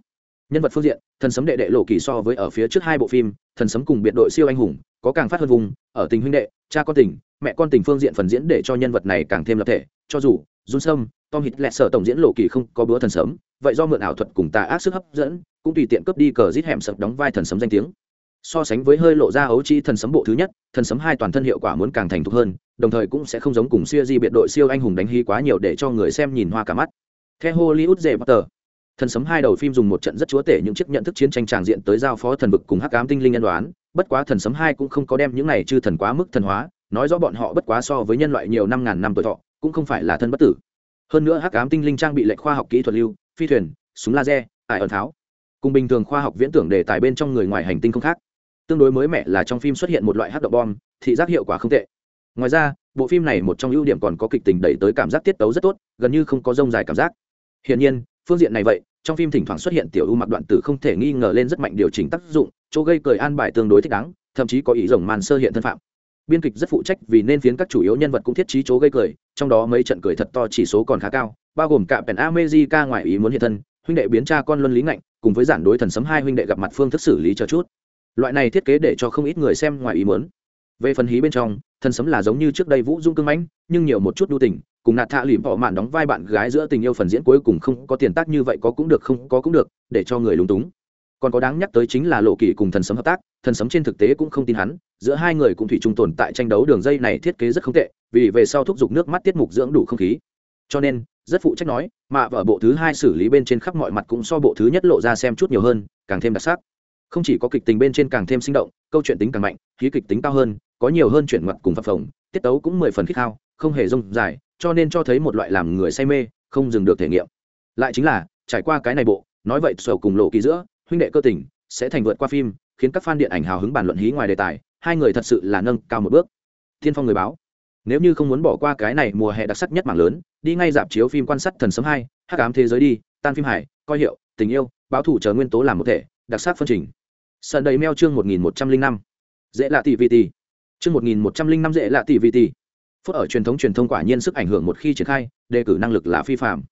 Speaker 1: Nhân vật phương diện, thần sấm đệ đệ lộ kỳ so với ở phía trước hai bộ phim, thần sấm cùng biệt đội siêu anh hùng, có càng phát hơn vùng, ở tình huynh đệ, cha con tình, mẹ con tình phương diện phần diễn để cho nhân vật này càng thêm lập thể, cho dù run sâm tom hít lẹt sở tổng diễn lộ kỳ không có bữa thần sấm, vậy do mượn ảo thuật cùng tà ác sức hấp dẫn, cũng tùy tiện cướp đi cờ rít hẻm sập đóng vai thần sấm danh tiếng so sánh với hơi lộ ra ấu chi thần sấm bộ thứ nhất, thần sấm hai toàn thân hiệu quả muốn càng thành thục hơn, đồng thời cũng sẽ không giống cùng siêu di biệt đội siêu anh hùng đánh hy quá nhiều để cho người xem nhìn hoa cả mắt. Theo hollywood dễ bắt tờ thần sấm hai đầu phim dùng một trận rất chúa tể những chiếc nhận thức chiến tranh tràng diện tới giao phó thần vực cùng hắc ám tinh linh nhân đoán, bất quá thần sấm hai cũng không có đem những này chư thần quá mức thần hóa, nói rõ bọn họ bất quá so với nhân loại nhiều năm ngàn năm tuổi thọ, cũng không phải là thân bất tử. Hơn nữa hắc ám tinh linh trang bị lệnh khoa học kỹ thuật lưu, phi thuyền, súng laser, ải ẩn tháo. Cùng bình thường khoa học viễn tưởng đề tài bên trong người ngoài hành tinh không khác tương đối mới mẻ là trong phim xuất hiện một loại hát động bom, thị giác hiệu quả không tệ. Ngoài ra, bộ phim này một trong ưu điểm còn có kịch tình đẩy tới cảm giác tiết tấu rất tốt, gần như không có rông dài cảm giác. Hiển nhiên, phương diện này vậy, trong phim thỉnh thoảng xuất hiện tiểu ưu mặc đoạn tử không thể nghi ngờ lên rất mạnh điều chỉnh tác dụng, chỗ gây cười an bài tương đối thích đáng, thậm chí có ý rồng màn sơ hiện thân phạm. Biên kịch rất phụ trách vì nên phiến các chủ yếu nhân vật cũng thiết trí chỗ gây cười, trong đó mấy trận cười thật to chỉ số còn khá cao, bao gồm cả pèn amejica ngoài ý muốn hiện thân, huynh đệ biến cha con luân lý ngạnh, cùng với giản đối thần sấm hai huynh đệ gặp mặt phương thức xử lý cho chút loại này thiết kế để cho không ít người xem ngoài ý muốn. Về phần hí bên trong, thần sấm là giống như trước đây vũ dung cưng mãnh, nhưng nhiều một chút đu tình, cùng nạt thạ lìm họ mạn đóng vai bạn gái giữa tình yêu phần diễn cuối cùng không có tiền tác như vậy có cũng được, không có cũng được, để cho người lúng túng. Còn có đáng nhắc tới chính là lộ kỳ cùng thần sấm hợp tác, thần sấm trên thực tế cũng không tin hắn, giữa hai người cũng thủy chung tồn tại tranh đấu đường dây này thiết kế rất không tệ, vì về sau thúc giục nước mắt tiết mục dưỡng đủ không khí. Cho nên, rất phụ trách nói, mà ở bộ thứ hai xử lý bên trên khắp mọi mặt cũng so bộ thứ nhất lộ ra xem chút nhiều hơn, càng thêm đặc sắc không chỉ có kịch tình bên trên càng thêm sinh động, câu chuyện tính càng mạnh, khí kịch tính cao hơn, có nhiều hơn chuyển ngoặt cùng phập phồng, tiết tấu cũng mười phần khích hao không hề rông dài, cho nên cho thấy một loại làm người say mê, không dừng được thể nghiệm. Lại chính là, trải qua cái này bộ, nói vậy sầu cùng lộ kỳ giữa, huynh đệ cơ tình, sẽ thành vượt qua phim, khiến các fan điện ảnh hào hứng bàn luận hí ngoài đề tài, hai người thật sự là nâng cao một bước. Thiên phong người báo. Nếu như không muốn bỏ qua cái này mùa hè đặc sắc nhất mảng lớn, đi ngay dạp chiếu phim quan sát thần sấm hai, hắc ám thế giới đi, tan phim hải, coi hiệu, tình yêu, báo thủ chờ nguyên tố làm một thể, đặc sắc phân trình sân đầy meo chương một nghìn một trăm linh năm. Dễ lạ tỷ vị tỷ chương một nghìn một trăm linh năm dễ lạ tỷ vị tỷ phút ở truyền thống truyền thông quả nhiên sức ảnh hưởng một khi triển khai, đề cử năng lực là phi phạm.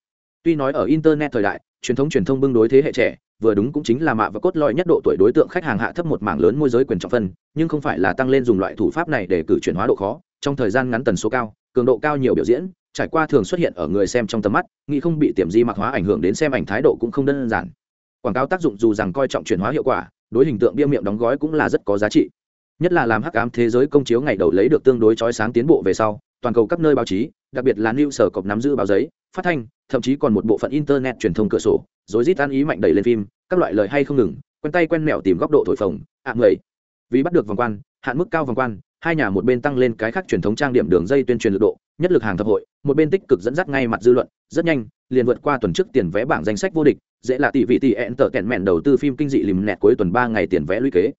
Speaker 1: Tuy nói ở internet thời đại, truyền thống truyền thông bưng đối thế hệ trẻ, vừa đúng cũng chính là mạ và cốt lõi nhất độ tuổi đối tượng khách hàng hạ thấp một mảng lớn môi giới quyền trọng phân, nhưng không phải là tăng lên dùng loại thủ pháp này để cử chuyển hóa độ khó. Trong thời gian ngắn tần số cao, cường độ cao nhiều biểu diễn, trải qua thường xuất hiện ở người xem trong tầm mắt, nghĩ không bị tiềm di mặc hóa ảnh hưởng đến xem ảnh thái độ cũng không đơn giản. Quảng cáo tác dụng dù rằng coi trọng chuyển hóa hiệu quả đối hình tượng bia miệng đóng gói cũng là rất có giá trị. Nhất là làm hắc ám thế giới công chiếu ngày đầu lấy được tương đối chói sáng tiến bộ về sau, toàn cầu các nơi báo chí, đặc biệt là new sở cọc nắm giữ báo giấy, phát thanh, thậm chí còn một bộ phận internet truyền thông cửa sổ rồi rít tan ý mạnh đẩy lên phim, các loại lời hay không ngừng, quen tay quen mẹo tìm góc độ thổi phồng, ạ à người vì bắt được vòng quan, hạn mức cao vòng quan, hai nhà một bên tăng lên cái khác truyền thống trang điểm đường dây tuyên truyền lực độ, nhất lực hàng thập hội một bên tích cực dẫn dắt ngay mặt dư luận, rất nhanh, liền vượt qua tuần trước tiền vé bảng danh sách vô địch, dễ là tỷ vị tỷ ẹn tở tẹn mẹn đầu tư phim kinh dị lìm nẹt cuối tuần ba ngày tiền vé lũy kế.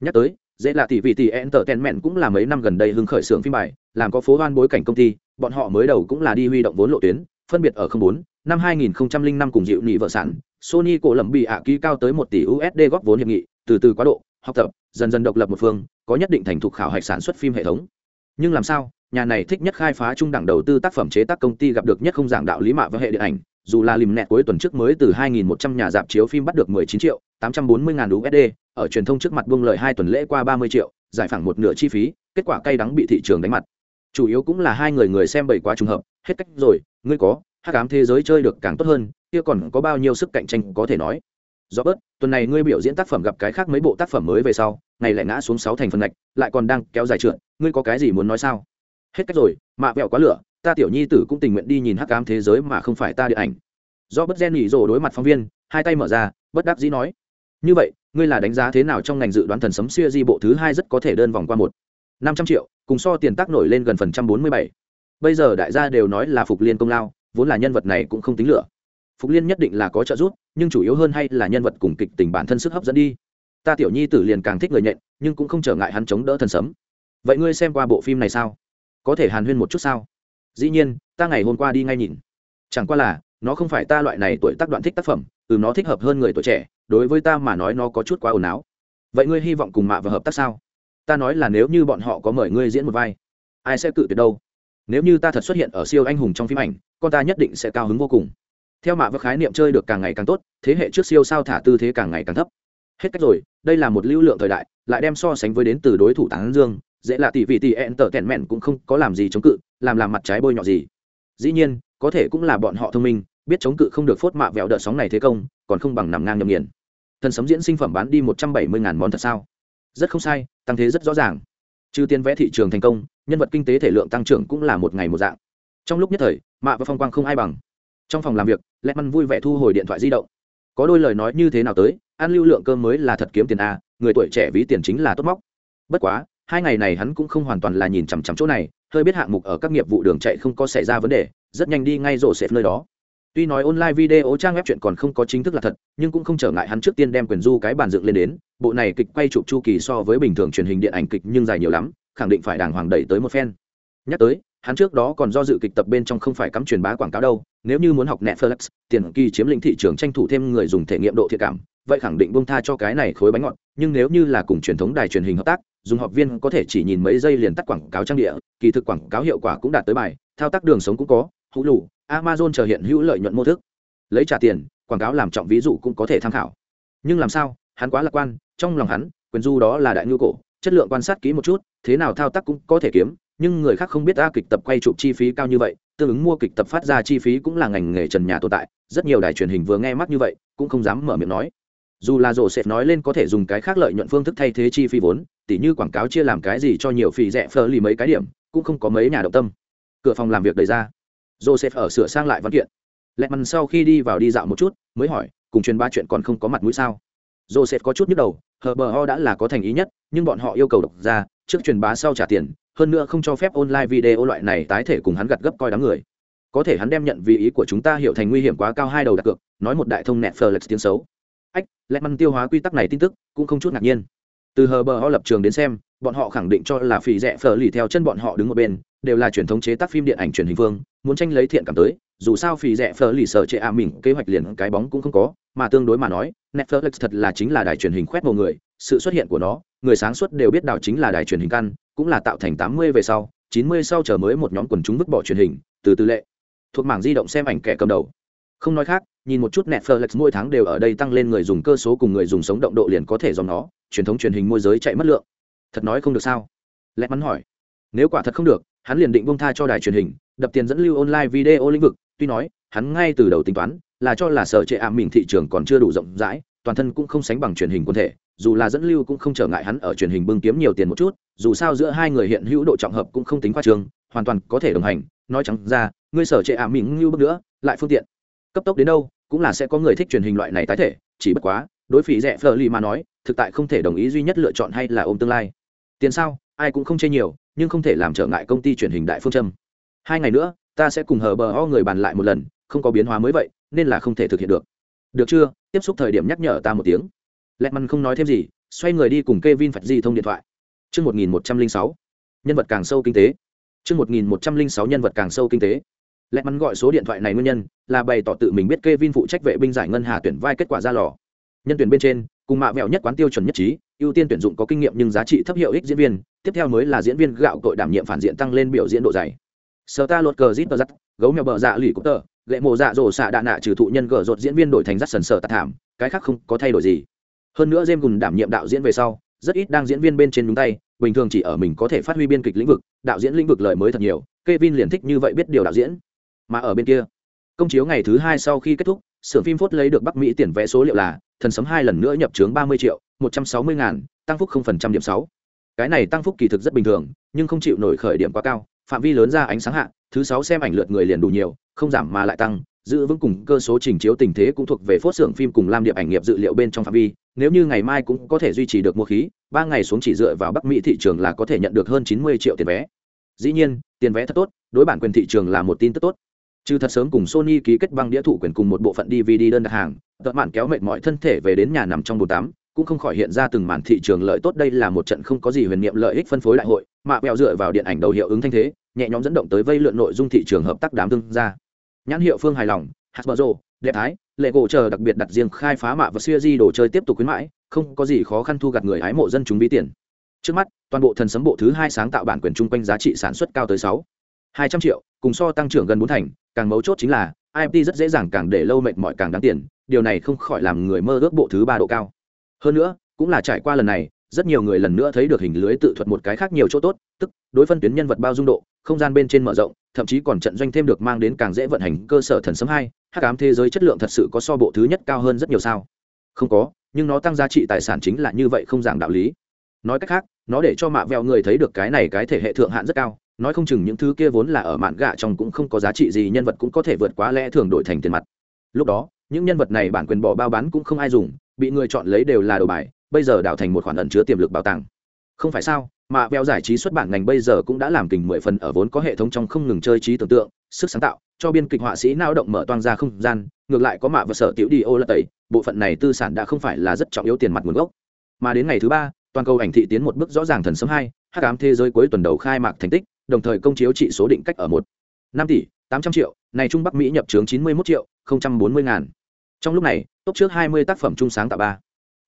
Speaker 1: Nhắc tới, dễ là tỷ vị tỷ ẹn tở tẹn mẹn cũng là mấy năm gần đây hưng khởi xưởng phim bài, làm có phố hoan bối cảnh công ty, bọn họ mới đầu cũng là đi huy động vốn lộ tuyến, phân biệt ở không bốn, năm 2005 cùng dịu nhị vợ sản, sony cổ lầm bị ạ ký cao tới một tỷ usd góp vốn hiệp nghị, từ từ quá độ, học tập, dần dần độc lập một phương, có nhất định thành thục khảo hạch sản xuất phim hệ thống. Nhưng làm sao? Nhà này thích nhất khai phá trung đẳng đầu tư tác phẩm chế tác công ty gặp được nhất không giảng đạo lý mạ và hệ điện ảnh dù là lìm nẹt cuối tuần trước mới từ 2.100 nhà dạp chiếu phim bắt được 19 triệu 840 ngàn USD, ở truyền thông trước mặt buông lời hai tuần lễ qua 30 triệu, giải phẳng một nửa chi phí, kết quả cay đắng bị thị trường đánh mặt. Chủ yếu cũng là hai người người xem bậy quá trùng hợp, hết cách rồi, ngươi có, hắc ám thế giới chơi được càng tốt hơn, kia còn có bao nhiêu sức cạnh tranh có thể nói. Do bớt, tuần này ngươi biểu diễn tác phẩm gặp cái khác mấy bộ tác phẩm mới về sau, ngày lại ngã xuống 6 thành phần ngạch, lại còn đang kéo dài trượt, ngươi có cái gì muốn nói sao? Hết cách rồi, mạ vẹo quá lửa, ta tiểu nhi tử cũng tình nguyện đi nhìn hắc ám thế giới mà không phải ta điện ảnh. Do bất gen nghỉ rồ đối mặt phóng viên hai tay mở ra bất đắc dĩ nói như vậy ngươi là đánh giá thế nào trong ngành dự đoán thần sấm xuya di bộ thứ hai rất có thể đơn vòng qua một? Năm trăm triệu cùng so tiền tác nổi lên gần phần trăm bốn mươi bảy. Bây giờ đại gia đều nói là phục liên công lao vốn là nhân vật này cũng không tính lửa. Phục liên nhất định là có trợ giúp nhưng chủ yếu hơn hay là nhân vật cùng kịch tình bản thân sức hấp dẫn đi. Ta tiểu nhi tử liền càng thích người nhện nhưng cũng không trở ngại hắn chống đỡ thần sấm. Vậy ngươi xem qua bộ phim này sao? Có thể hàn huyên một chút sao? Dĩ nhiên, ta ngày hôm qua đi ngay nhìn. Chẳng qua là, nó không phải ta loại này tuổi tác đoạn thích tác phẩm từ nó thích hợp hơn người tuổi trẻ, đối với ta mà nói nó có chút quá ồn áo vậy ngươi hy vọng cùng mạ và hợp tác sao? Ta nói là nếu như bọn họ có mời ngươi diễn một vai, ai sẽ cự tuyệt đâu? Nếu như ta thật xuất hiện ở siêu anh hùng trong phim ảnh, con ta nhất định sẽ cao hứng vô cùng. Theo mạ và khái niệm chơi được càng ngày càng tốt, thế hệ trước siêu sao thả tư thế càng ngày càng thấp. Hết cách rồi, đây là một lưu lượng thời đại, lại đem so sánh với đến từ đối thủ tán dương dễ là tỷ vị tỷ ẹn tờ tẹn mẹn cũng không có làm gì chống cự, làm làm mặt trái bôi nhọ gì. Dĩ nhiên, có thể cũng là bọn họ thông minh, biết chống cự không được phốt mạ vẹo đợt sóng này thế công, còn không bằng nằm ngang nhầm nghiền. Thần sấm diễn sinh phẩm bán đi một trăm bảy mươi ngàn món thật sao? Rất không sai, tăng thế rất rõ ràng. Trừ tiền vẽ thị trường thành công, nhân vật kinh tế thể lượng tăng trưởng cũng là một ngày một dạng. Trong lúc nhất thời, mạ và phong quang không ai bằng. Trong phòng làm việc lẹ măn vui vẻ thu hồi điện thoại di động. Có đôi lời nói như thế nào tới, ăn lưu lượng cơm mới là thật kiếm tiền a, người tuổi trẻ ví tiền chính là tốt móc. Bất quá hai ngày này hắn cũng không hoàn toàn là nhìn chằm chằm chỗ này, hơi biết hạng mục ở các nghiệp vụ đường chạy không có xảy ra vấn đề, rất nhanh đi ngay rổ xẹp nơi đó. Tuy nói online video trang web chuyện còn không có chính thức là thật, nhưng cũng không trở ngại hắn trước tiên đem quyền du cái bàn dựng lên đến, bộ này kịch quay chụp chu kỳ so với bình thường truyền hình điện ảnh kịch nhưng dài nhiều lắm, khẳng định phải đàng hoàng đẩy tới một phen. Nhắc tới, hắn trước đó còn do dự kịch tập bên trong không phải cắm truyền bá quảng cáo đâu, nếu như muốn học netflix, tiền kỳ chiếm lĩnh thị trường tranh thủ thêm người dùng thể nghiệm độ thiệt cảm, vậy khẳng định bông tha cho cái này khối bánh ngọt, nhưng nếu như là cùng truyền thống đài truyền hình hợp tác dùng học viên có thể chỉ nhìn mấy giây liền tắt quảng cáo trang địa, kỳ thực quảng cáo hiệu quả cũng đạt tới bài, thao tác đường sống cũng có hữu lụ amazon chờ hiện hữu lợi nhuận mô thức. Lấy trả tiền, quảng cáo làm trọng ví dụ cũng có thể tham khảo. Nhưng làm sao, hắn quá lạc quan, trong lòng hắn, quyền du đó là đại ngư cổ, chất lượng quan sát kỹ một chút, thế nào thao tác cũng có thể kiếm, nhưng người khác không biết ta kịch tập quay chụp chi phí cao như vậy, tương ứng mua kịch tập phát ra chi phí cũng là ngành nghề trần nhà tồn tại, rất nhiều đài truyền hình vừa nghe mắt như vậy, cũng không dám mở miệng nói dù là rổ sệt nói lên có thể dùng cái khác lợi nhuận phương thức thay thế chi phí vốn, tỉ như quảng cáo chia làm cái gì cho nhiều phí rẻ phờ lì mấy cái điểm, cũng không có mấy nhà động tâm. Cửa phòng làm việc đẩy ra. Joseph ở sửa sang lại văn kiện. Lẹ mằn sau khi đi vào đi dạo một chút, mới hỏi, cùng truyền ba chuyện còn không có mặt mũi sao? Joseph có chút nhức đầu, hờ bờ ho đã là có thành ý nhất, nhưng bọn họ yêu cầu độc ra, trước truyền bá sau trả tiền, hơn nữa không cho phép online video loại này tái thể cùng hắn gặt gấp coi đám người. Có thể hắn đem nhận vì ý của chúng ta hiểu thành nguy hiểm quá cao hai đầu đặt cược, nói một đại thông nẹt phờ lệch tiếng xấu lẹt măn tiêu hóa quy tắc này tin tức cũng không chút ngạc nhiên. Từ hờ bờ ho lập trường đến xem, bọn họ khẳng định cho là phì rẻ phở lì theo chân bọn họ đứng một bên, đều là truyền thống chế tác phim điện ảnh truyền hình phương muốn tranh lấy thiện cảm tới, dù sao phì rẻ phở lì sở trệ a mình kế hoạch liền cái bóng cũng không có, mà tương đối mà nói, netflix thật là chính là đài truyền hình khoét một người, sự xuất hiện của nó, người sáng suốt đều biết đào chính là đài truyền hình căn, cũng là tạo thành tám mươi về sau, chín mươi sau chờ mới một nhóm quần chúng vứt bỏ truyền hình, từ tư lệ. Thuộc mảng di động xem ảnh kẻ cầm đầu. Không nói khác nhìn một chút netflix mỗi tháng đều ở đây tăng lên người dùng cơ số cùng người dùng sống động độ liền có thể dòng nó, truyền thống truyền hình môi giới chạy mất lượng. Thật nói không được sao? Lẽ mắn hỏi. Nếu quả thật không được, hắn liền định buông tha cho đài truyền hình, đập tiền dẫn lưu online video lĩnh vực, tuy nói, hắn ngay từ đầu tính toán, là cho là sở trệ ảm mình thị trường còn chưa đủ rộng rãi, toàn thân cũng không sánh bằng truyền hình quân thể, dù là dẫn lưu cũng không trở ngại hắn ở truyền hình bưng kiếm nhiều tiền một chút, dù sao giữa hai người hiện hữu độ trọng hợp cũng không tính qua trường hoàn toàn có thể đồng hành, nói trắng ra, ngươi sở trệ ảm mình lưu bước nữa, lại phương tiện cấp tốc đến đâu cũng là sẽ có người thích truyền hình loại này tái thể chỉ bất quá đối phí rẻ phờ lì mà nói thực tại không thể đồng ý duy nhất lựa chọn hay là ôm tương lai. Tiền sao ai cũng không chê nhiều nhưng không thể làm trở ngại công ty truyền hình đại phương châm. Hai ngày nữa ta sẽ cùng hờ bờ ho người bàn lại một lần không có biến hóa mới vậy nên là không thể thực hiện được. Được chưa? Tiếp xúc thời điểm nhắc nhở ta một tiếng. Lẹt măn không nói thêm gì xoay người đi cùng k e vin phạch di thông điện thoại Trước 1106, nhân vật càng sâu kinh tế. Trước 1106 nhân vật càng sâu kinh tế. Lẹt mắn gọi số điện thoại này nguyên nhân là bày tỏ tự mình biết Kevin phụ trách vệ binh giải ngân hà tuyển vai kết quả ra lò. Nhân tuyển bên trên, cùng mạ vẹo nhất quán tiêu chuẩn nhất trí, ưu tiên tuyển dụng có kinh nghiệm nhưng giá trị thấp hiệu ích diễn viên, tiếp theo mới là diễn viên gạo cội đảm nhiệm phản diện tăng lên biểu diễn độ dày. Sở ta lột cờ zit gấu mèo bờ dạ lì cúp tờ, lệ mộ dạ dỗ xạ đạ nạ trừ thụ nhân gờ rột diễn viên đổi thành rắt sần sờ tạt thảm cái khác không có thay đổi gì hơn nữa jem gùn đảm nhiệm đạo diễn về sau rất ít đang diễn viên bên trên đúng tay bình thường chỉ ở mình có thể phát huy biên kịch lĩnh vực đạo diễn lĩnh vực lợi mới thật nhiều Kevin liền thích như vậy biết điều đạo diễn mà ở bên kia. Công chiếu ngày thứ hai sau khi kết thúc, xưởng phim phốt lấy được bắc mỹ tiền vẽ số liệu là thần sấm hai lần nữa nhập trướng ba mươi triệu, một trăm sáu mươi ngàn, tăng phúc không phần trăm điểm sáu. Cái này tăng phúc kỳ thực rất bình thường, nhưng không chịu nổi khởi điểm quá cao, phạm vi lớn ra ánh sáng hạ, thứ sáu xem ảnh lượt người liền đủ nhiều, không giảm mà lại tăng, giữ vững cùng cơ số trình chiếu tình thế cũng thuộc về phốt xưởng phim cùng lam điệp ảnh nghiệp dự liệu bên trong phạm vi, nếu như ngày mai cũng có thể duy trì được mua khí, ba ngày xuống chỉ dựa vào bắc mỹ thị trường là có thể nhận được hơn chín mươi triệu tiền vé. Dĩ nhiên, tiền vé thật tốt, đối bản quyền thị trường là một tin tức tốt trừ thật sớm cùng sony ký kết băng đĩa thủ quyền cùng một bộ phận dvd đơn đặt hàng tợn mạn kéo mệt mọi thân thể về đến nhà nằm trong bồn tắm, cũng không khỏi hiện ra từng màn thị trường lợi tốt đây là một trận không có gì huyền niệm lợi ích phân phối đại hội, mà bèo dựa vào điện ảnh đầu hiệu ứng thanh thế, nhẹ nhõm dẫn động tới vây lượn nội dung thị trường hợp tác đám thương ra nhãn hiệu phương hài lòng, hasbro, đẹp thái lệ gỗ chờ đặc biệt đặt riêng khai phá mạ và xuya di đồ chơi tiếp tục khuyến mãi, không có gì khó khăn thu gặt người hái mộ dân chúng bí tiền. Trước mắt, toàn bộ thần sấm bộ thứ hai sáng tạo bản quyền chung quanh giá trị sản xuất cao tới sáu hai trăm triệu, cùng so tăng trưởng gần bốn thành càng mấu chốt chính là imt rất dễ dàng càng để lâu mệt mỏi càng đáng tiền, điều này không khỏi làm người mơ ước bộ thứ ba độ cao. Hơn nữa, cũng là trải qua lần này, rất nhiều người lần nữa thấy được hình lưới tự thuật một cái khác nhiều chỗ tốt, tức, đối phân tuyến nhân vật bao dung độ, không gian bên trên mở rộng, thậm chí còn trận doanh thêm được mang đến càng dễ vận hành cơ sở thần sấm hai, hắc ám thế giới chất lượng thật sự có so bộ thứ nhất cao hơn rất nhiều sao? Không có, nhưng nó tăng giá trị tài sản chính là như vậy không giảng đạo lý. Nói cách khác, nó để cho mạ vẹo người thấy được cái này cái thể hệ thượng hạn rất cao nói không chừng những thứ kia vốn là ở mạn gạ trong cũng không có giá trị gì, nhân vật cũng có thể vượt quá lẽ thường đổi thành tiền mặt. Lúc đó, những nhân vật này bản quyền bỏ bao bán cũng không ai dùng, bị người chọn lấy đều là đồ bài, bây giờ đảo thành một khoản ẩn chứa tiềm lực bảo tàng. Không phải sao, mà veo giải trí xuất bản ngành bây giờ cũng đã làm kình mười phần ở vốn có hệ thống trong không ngừng chơi trí tưởng tượng, sức sáng tạo, cho biên kịch họa sĩ lao động mở toang ra không gian, ngược lại có mạ và sở tiểu đi ô lật tẩy, bộ phận này tư sản đã không phải là rất trọng yếu tiền mặt nguồn gốc. Mà đến ngày thứ ba, toàn cầu ảnh thị tiến một bước rõ ràng thần sớm hai, hắc ám thế giới cuối tuần đầu khai mạc thành tích đồng thời công chiếu trị số định cách ở một. Năm tỷ, tám trăm triệu, này trung bắc mỹ nhập trướng chín mươi một triệu, không trăm bốn mươi ngàn. Trong lúc này tốt trước hai mươi tác phẩm trung sáng tạo ba.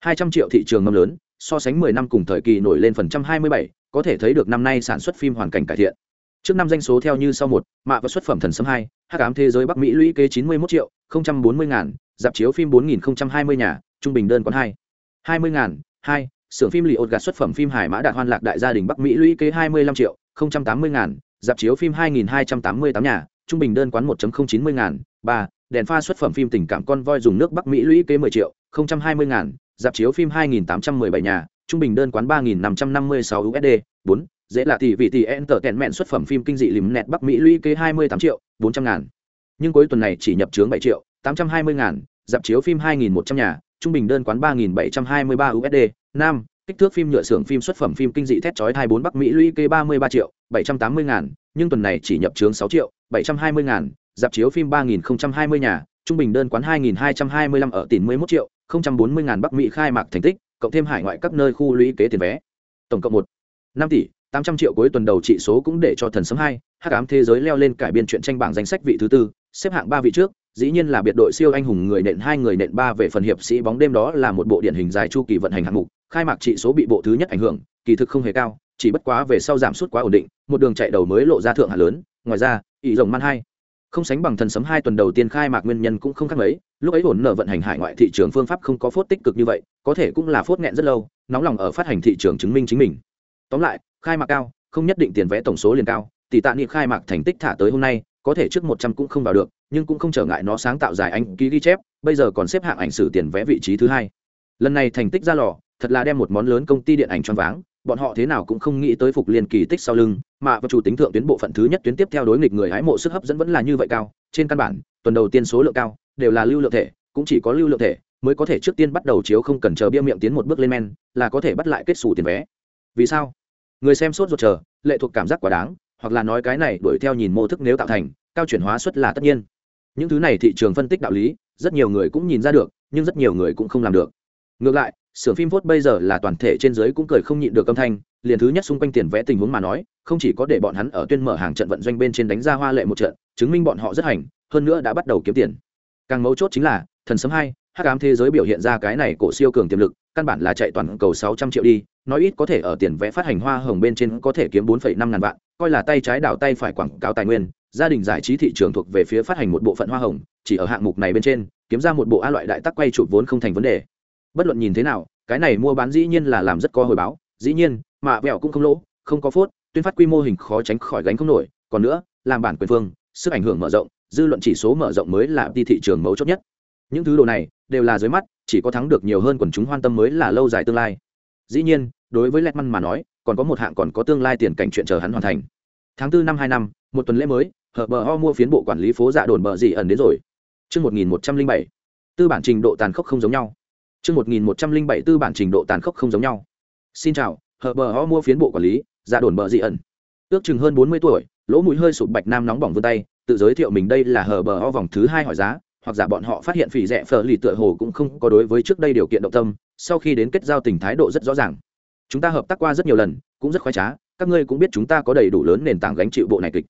Speaker 1: Hai trăm triệu thị trường ngâm lớn, so sánh mười năm cùng thời kỳ nổi lên phần trăm hai mươi bảy, có thể thấy được năm nay sản xuất phim hoàn cảnh cải thiện. Trước năm danh số theo như sau một, mạ và xuất phẩm thần sấm hai, hắc ám thế giới bắc mỹ lũy kế chín mươi một triệu, không trăm bốn mươi ngàn, dạp chiếu phim bốn nghìn không trăm hai mươi nhà, trung bình đơn quán hai. hai mươi ngàn, hai, xưởng phim lì ột gạt xuất phẩm phim hải mã đạt hoan lạc đại gia đình bắc mỹ lũy kế hai mươi lăm triệu tám mươi ngàn, dạp chiếu phim hai nghìn hai trăm tám mươi tám nhà, trung bình đơn quán một chín mươi ngàn, ba, đèn pha xuất phẩm phim tình cảm con voi dùng nước bắc mỹ lũy kế mười triệu, không trăm hai mươi ngàn, dạp chiếu phim hai nghìn tám trăm mười bảy nhà, trung bình đơn quán ba nghìn năm trăm năm mươi sáu usd bốn, dễ là tỷ vị tỷ enter tèn mẹn xuất phẩm phim kinh dị lìm nẹt bắc mỹ lũy kế hai mươi tám triệu, bốn trăm ngàn. Nhưng cuối tuần này chỉ nhập trướng bảy triệu, tám trăm hai mươi ngàn, dạp chiếu phim hai nghìn một trăm nhà, trung bình đơn quán ba nghìn bảy trăm hai mươi ba usd năm kích thước phim nhựa xưởng phim xuất phẩm phim kinh dị thét chói hai bốn bắc mỹ lũy kế ba mươi ba triệu, bảy trăm tám mươi ngàn, nhưng tuần này chỉ nhập chướng sáu triệu, bảy trăm hai mươi ngàn, dạp chiếu phim ba nghìn hai mươi nhà, trung bình đơn quán hai nghìn hai trăm hai mươi lăm ở tỉnh mười một triệu, không trăm bốn mươi ngàn bắc mỹ khai mạc thành tích, cộng thêm hải ngoại các nơi khu lũy kế tiền vé. Tổng cộng một năm tỷ, tám trăm triệu cuối tuần đầu trị số cũng để cho thần sấm hai, hắc ám thế giới leo lên cải biên chuyện tranh bảng danh sách vị thứ tư, xếp hạng ba vị trước dĩ nhiên là biệt đội siêu anh hùng người nện hai người nện ba về phần hiệp sĩ bóng đêm đó là một bộ điển hình dài chu kỳ vận hành hạng mục, khai mạc trị số bị bộ thứ nhất ảnh hưởng, kỳ thực không hề cao, chỉ bất quá về sau giảm sút quá ổn định, một đường chạy đầu mới lộ ra thượng hạ lớn, ngoài ra, ỷ rồng man hai. Không sánh bằng thần sấm hai tuần đầu tiên khai mạc nguyên nhân cũng không khác mấy, lúc ấy ổn nở vận hành hải ngoại thị trường phương pháp không có phốt tích cực như vậy, có thể cũng là phốt nghẹn rất lâu, nóng lòng ở phát hành thị trường chứng minh chính mình. Tóm lại, khai mạc cao, không nhất định tiền vé tổng số liền cao, tỷ tạ nghị khai mạc thành tích thả tới hôm nay, có thể trước một trăm cũng không vào được nhưng cũng không trở ngại nó sáng tạo giải anh ký ghi chép, bây giờ còn xếp hạng ảnh sử tiền vé vị trí thứ hai. Lần này thành tích ra lò, thật là đem một món lớn công ty điện ảnh choáng váng, bọn họ thế nào cũng không nghĩ tới phục liên kỳ tích sau lưng, mà và chủ tính thượng tuyến bộ phận thứ nhất tuyến tiếp theo đối nghịch người hái mộ sức hấp dẫn vẫn là như vậy cao, trên căn bản, tuần đầu tiên số lượng cao, đều là lưu lượng thể, cũng chỉ có lưu lượng thể mới có thể trước tiên bắt đầu chiếu không cần chờ bia miệng tiến một bước lên men, là có thể bắt lại kết xù tiền vé. Vì sao? Người xem sốt ruột chờ, lệ thuộc cảm giác quá đáng, hoặc là nói cái này đuổi theo nhìn mô thức nếu tạo thành, cao chuyển hóa suất là tất nhiên những thứ này thị trường phân tích đạo lý, rất nhiều người cũng nhìn ra được, nhưng rất nhiều người cũng không làm được. Ngược lại, xưởng phim phốt bây giờ là toàn thể trên giới cũng cười không nhịn được âm thanh, liền thứ nhất xung quanh tiền vẽ tình huống mà nói, không chỉ có để bọn hắn ở tuyên mở hàng trận vận doanh bên trên đánh ra hoa lệ một trận, chứng minh bọn họ rất hành, hơn nữa đã bắt đầu kiếm tiền. Càng mấu chốt chính là, thần sấm hai, hắc ám thế giới biểu hiện ra cái này cổ siêu cường tiềm lực, căn bản là chạy toàn cầu sáu trăm triệu đi, nói ít có thể ở tiền vẽ phát hành hoa hồng bên trên có thể kiếm bốn phẩy năm ngàn vạn, coi là tay trái đảo tay phải quảng cáo tài nguyên gia đình giải trí thị trường thuộc về phía phát hành một bộ phận hoa hồng, chỉ ở hạng mục này bên trên, kiếm ra một bộ a loại đại tắc quay chụp vốn không thành vấn đề. Bất luận nhìn thế nào, cái này mua bán dĩ nhiên là làm rất có hồi báo. Dĩ nhiên, mà vẹo cũng không lỗ, không có phốt, tuyên phát quy mô hình khó tránh khỏi gánh không nổi. Còn nữa, làm bản quyền phương sức ảnh hưởng mở rộng, dư luận chỉ số mở rộng mới là đi thị trường mấu chốt nhất. Những thứ đồ này, đều là dưới mắt, chỉ có thắng được nhiều hơn quần chúng hoan tâm mới là lâu dài tương lai. Dĩ nhiên, đối với lẹt măn mà nói, còn có một hạng còn có tương lai tiền cảnh chuyện chờ hắn hoàn thành. Tháng tư năm hai năm, một tuần lễ mới hợp bờ ho mua phiến bộ quản lý phố dạ đồn bờ dị ẩn đến rồi. Chương một nghìn một trăm linh bảy, tư bản trình độ tàn khốc không giống nhau. Chương một nghìn một trăm linh bảy, tư bản trình độ tàn khốc không giống nhau. Xin chào hợp bờ ho mua phiến bộ quản lý dạ đồn bờ dị ẩn. Ước chừng hơn bốn mươi tuổi, lỗ mũi hơi sụp bạch nam nóng bỏng vươn tay, tự giới thiệu mình đây là hờ bờ ho vòng thứ hai hỏi giá, hoặc giả bọn họ phát hiện phỉ rẻ phở lì tựa hồ cũng không có đối với trước đây điều kiện động tâm, sau khi đến kết giao tình thái độ rất rõ ràng. Chúng ta hợp tác qua rất nhiều lần, cũng rất khoái trá, các ngươi cũng biết chúng ta có đầy đủ lớn nền tảng gánh chịu bộ này kịch.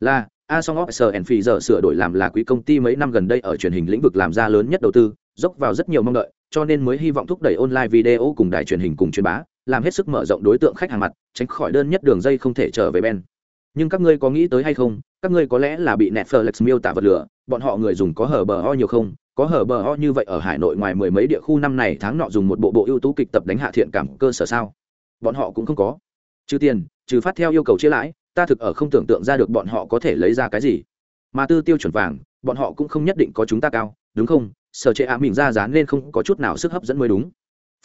Speaker 1: Là a song officer and phi giờ sửa đổi làm là quý công ty mấy năm gần đây ở truyền hình lĩnh vực làm ra lớn nhất đầu tư, dốc vào rất nhiều mong đợi, cho nên mới hy vọng thúc đẩy online video cùng đài truyền hình cùng truyền bá, làm hết sức mở rộng đối tượng khách hàng mặt, tránh khỏi đơn nhất đường dây không thể trở về ben nhưng các ngươi có nghĩ tới hay không? Các ngươi có lẽ là bị netflix miêu tả vật lửa bọn họ người dùng có hở bờ ho nhiều không? Có hở bờ ho như vậy ở hải nội ngoài mười mấy địa khu năm này tháng nọ dùng một bộ bộ ưu tú kịch tập đánh hạ thiện cảm cơ sở sao? Bọn họ cũng không có. Trừ tiền, trừ phát theo yêu cầu chia lãi ta thực ở không tưởng tượng ra được bọn họ có thể lấy ra cái gì. Mà tư tiêu chuẩn vàng, bọn họ cũng không nhất định có chúng ta cao, đúng không? Sở trệ ạ mình ra dán nên không có chút nào sức hấp dẫn mới đúng.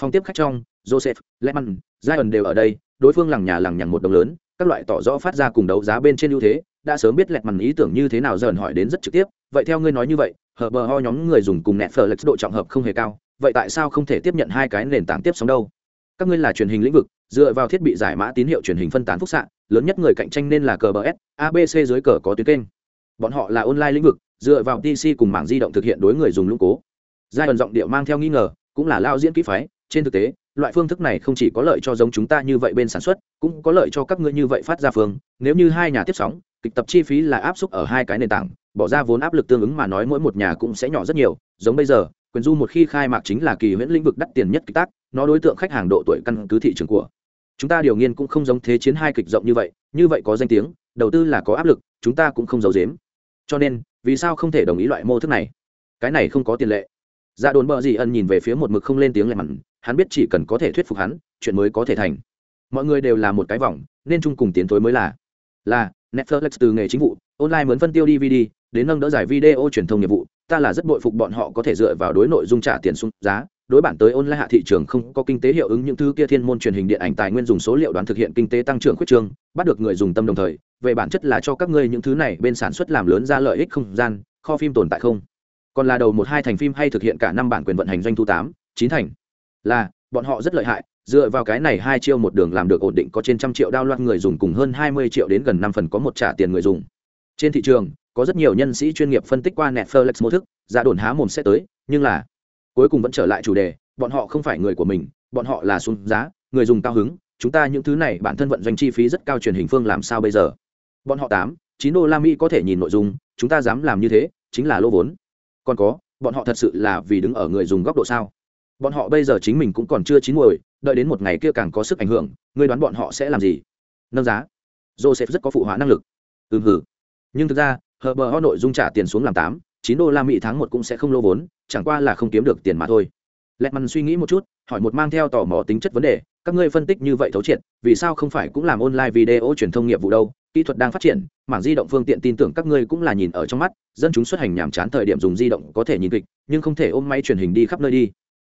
Speaker 1: Phòng tiếp khách trong, joseph lehman zion đều ở đây, đối phương lằng nhà lằng nhằng một đồng lớn, các loại tỏ rõ phát ra cùng đấu giá bên trên ưu thế, đã sớm biết lẹt mằn ý tưởng như thế nào dần hỏi đến rất trực tiếp, vậy theo ngươi nói như vậy, hở bờ ho nhóm người dùng cùng nẹt phở lệch độ trọng hợp không hề cao, vậy tại sao không thể tiếp nhận hai cái nền tảng tiếp sóng đâu? Các ngươi là truyền hình lĩnh vực, dựa vào thiết bị giải mã tín hiệu truyền hình phân tán phúc xạ, lớn nhất người cạnh tranh nên là cờ bờ s abc dưới cờ có tuyến kênh. Bọn họ là online lĩnh vực, dựa vào pc cùng mảng di động thực hiện đối người dùng lũng cố. Giai đoạn giọng điệu mang theo nghi ngờ, cũng là lao diễn kỹ phái, trên thực tế, loại phương thức này không chỉ có lợi cho giống chúng ta như vậy bên sản xuất, cũng có lợi cho các ngươi như vậy phát ra phương, nếu như hai nhà tiếp sóng, kịch tập chi phí là áp suất ở hai cái nền tảng, bỏ ra vốn áp lực tương ứng mà nói mỗi một nhà cũng sẽ nhỏ rất nhiều. Giống bây giờ, quyền du một khi khai mạc chính là kỳ huyễn lĩnh vực đắt tiền nhất kịch tác nó đối tượng khách hàng độ tuổi căn cứ thị trường của. Chúng ta điều nghiên cũng không giống thế chiến hai kịch rộng như vậy như vậy có danh tiếng, đầu tư là có áp lực, chúng ta cũng không giấu dếm cho nên, vì sao không thể đồng ý loại mô thức này? Cái này không có tiền lệ. Dạ đồn bờ gì ân nhìn về phía một mực không lên tiếng lẹ mặn, hắn biết chỉ cần có thể thuyết phục hắn, chuyện mới có thể thành. Mọi người đều là một cái vòng, nên chung cùng tiến thối mới là. Là, netflix từ nghề chính vụ, online muốn phân tiêu dvd, đến nâng đỡ giải video truyền thông nghiệp vụ, ta là rất bội phục bọn họ có thể dựa vào đối nội dung trả tiền xuống giá đối bản tới online hạ thị trường không có kinh tế hiệu ứng những thứ kia thiên môn truyền hình điện ảnh tài nguyên dùng số liệu đoán thực hiện kinh tế tăng trưởng khuyết trương, bắt được người dùng tâm đồng thời, về bản chất là cho các ngươi những thứ này bên sản xuất làm lớn ra lợi ích không gian, kho phim tồn tại không? Còn là đầu một hai thành phim hay thực hiện cả năm bản quyền vận hành doanh thu tám, chín thành. Là, bọn họ rất lợi hại, dựa vào cái này hai chiêu một đường làm được ổn định có trên trăm triệu đao loạt người dùng cùng hơn hai mươi triệu đến gần năm phần có một trả tiền người dùng. Trên thị trường, có rất nhiều nhân sĩ chuyên nghiệp phân tích qua netflix mô thức giả đồn há mồm sẽ tới, nhưng là cuối cùng vẫn trở lại chủ đề, bọn họ không phải người của mình, bọn họ là xuống giá, người dùng cao hứng, chúng ta những thứ này bản thân vận doanh chi phí rất cao truyền hình phương làm sao bây giờ? Bọn họ tám, chín đô la mỹ có thể nhìn nội dung, chúng ta dám làm như thế, chính là lô vốn. Còn có, bọn họ thật sự là vì đứng ở người dùng góc độ sao? Bọn họ bây giờ chính mình cũng còn chưa chín muồi, đợi đến một ngày kia càng có sức ảnh hưởng, ngươi đoán bọn họ sẽ làm gì? Nâng giá. Joseph rất có phụ hóa năng lực. Ừ hử nhưng thực ra hờ bờ ho nội dung trả tiền xuống làm tám chín đô la mỹ tháng một cũng sẽ không lô vốn, chẳng qua là không kiếm được tiền mà thôi. Lẹt suy nghĩ một chút, hỏi một mang theo tò mò tính chất vấn đề, các ngươi phân tích như vậy thấu triệt, vì sao không phải cũng làm online video truyền thông nghiệp vụ đâu, kỹ thuật đang phát triển, mảng di động phương tiện tin tưởng các ngươi cũng là nhìn ở trong mắt, dân chúng xuất hành nhàm chán thời điểm dùng di động có thể nhìn kịch, nhưng không thể ôm máy truyền hình đi khắp nơi đi.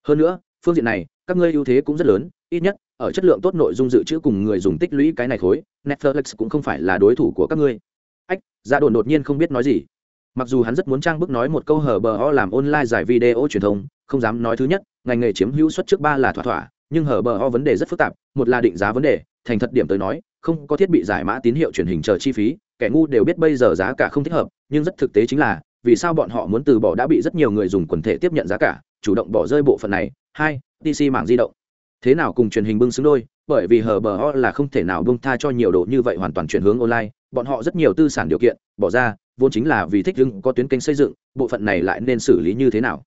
Speaker 1: Hơn nữa, phương diện này, các ngươi ưu thế cũng rất lớn, ít nhất, ở chất lượng tốt nội dung dự trữ cùng người dùng tích lũy cái này khối, netflix cũng không phải là đối thủ của các ngươi. Ách ra đồn đột nhiên không biết nói gì mặc dù hắn rất muốn trang bức nói một câu hở bờ ho làm online giải video truyền thông, không dám nói thứ nhất, ngành nghề chiếm hữu suất trước ba là thỏa thỏa, nhưng hở bờ ho vấn đề rất phức tạp, một là định giá vấn đề, thành thật điểm tới nói, không có thiết bị giải mã tín hiệu truyền hình chờ chi phí, kẻ ngu đều biết bây giờ giá cả không thích hợp, nhưng rất thực tế chính là, vì sao bọn họ muốn từ bỏ đã bị rất nhiều người dùng quần thể tiếp nhận giá cả, chủ động bỏ rơi bộ phận này. Hai dc mạng di động. Thế nào cùng truyền hình bưng xứng đôi, bởi vì hờ bờ ho là không thể nào bưng tha cho nhiều đồ như vậy hoàn toàn chuyển hướng online, bọn họ rất nhiều tư sản điều kiện, bỏ ra vốn chính là vì thích hưng có tuyến kênh xây dựng, bộ phận này lại nên xử lý như thế nào?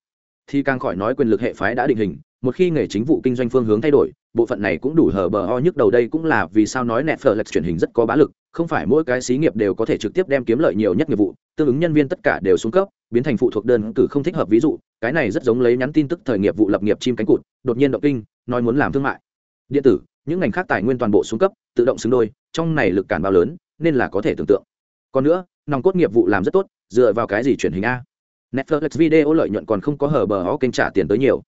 Speaker 1: Thì càng khỏi nói quyền lực hệ phái đã định hình, một khi nghề chính vụ kinh doanh phương hướng thay đổi, bộ phận này cũng đủ hở bờ ho nhức đầu đây cũng là vì sao nói nẹt phở lệch truyền hình rất có bá lực, không phải mỗi cái xí nghiệp đều có thể trực tiếp đem kiếm lợi nhiều nhất nghiệp vụ, tương ứng nhân viên tất cả đều xuống cấp, biến thành phụ thuộc đơn cử không thích hợp ví dụ, cái này rất giống lấy nhắn tin tức thời nghiệp vụ lập nghiệp chim cánh cụt, đột nhiên động kinh, nói muốn làm thương mại. Điện tử, những ngành khác tài nguyên toàn bộ xuống cấp, tự động xứng đôi, trong này lực cản bao lớn, nên là có thể tưởng tượng. Còn nữa nòng cốt nghiệp vụ làm rất tốt, dựa vào cái gì truyền hình a? Netflix video lợi nhuận còn không có hở bờ ho kênh trả tiền tới nhiều.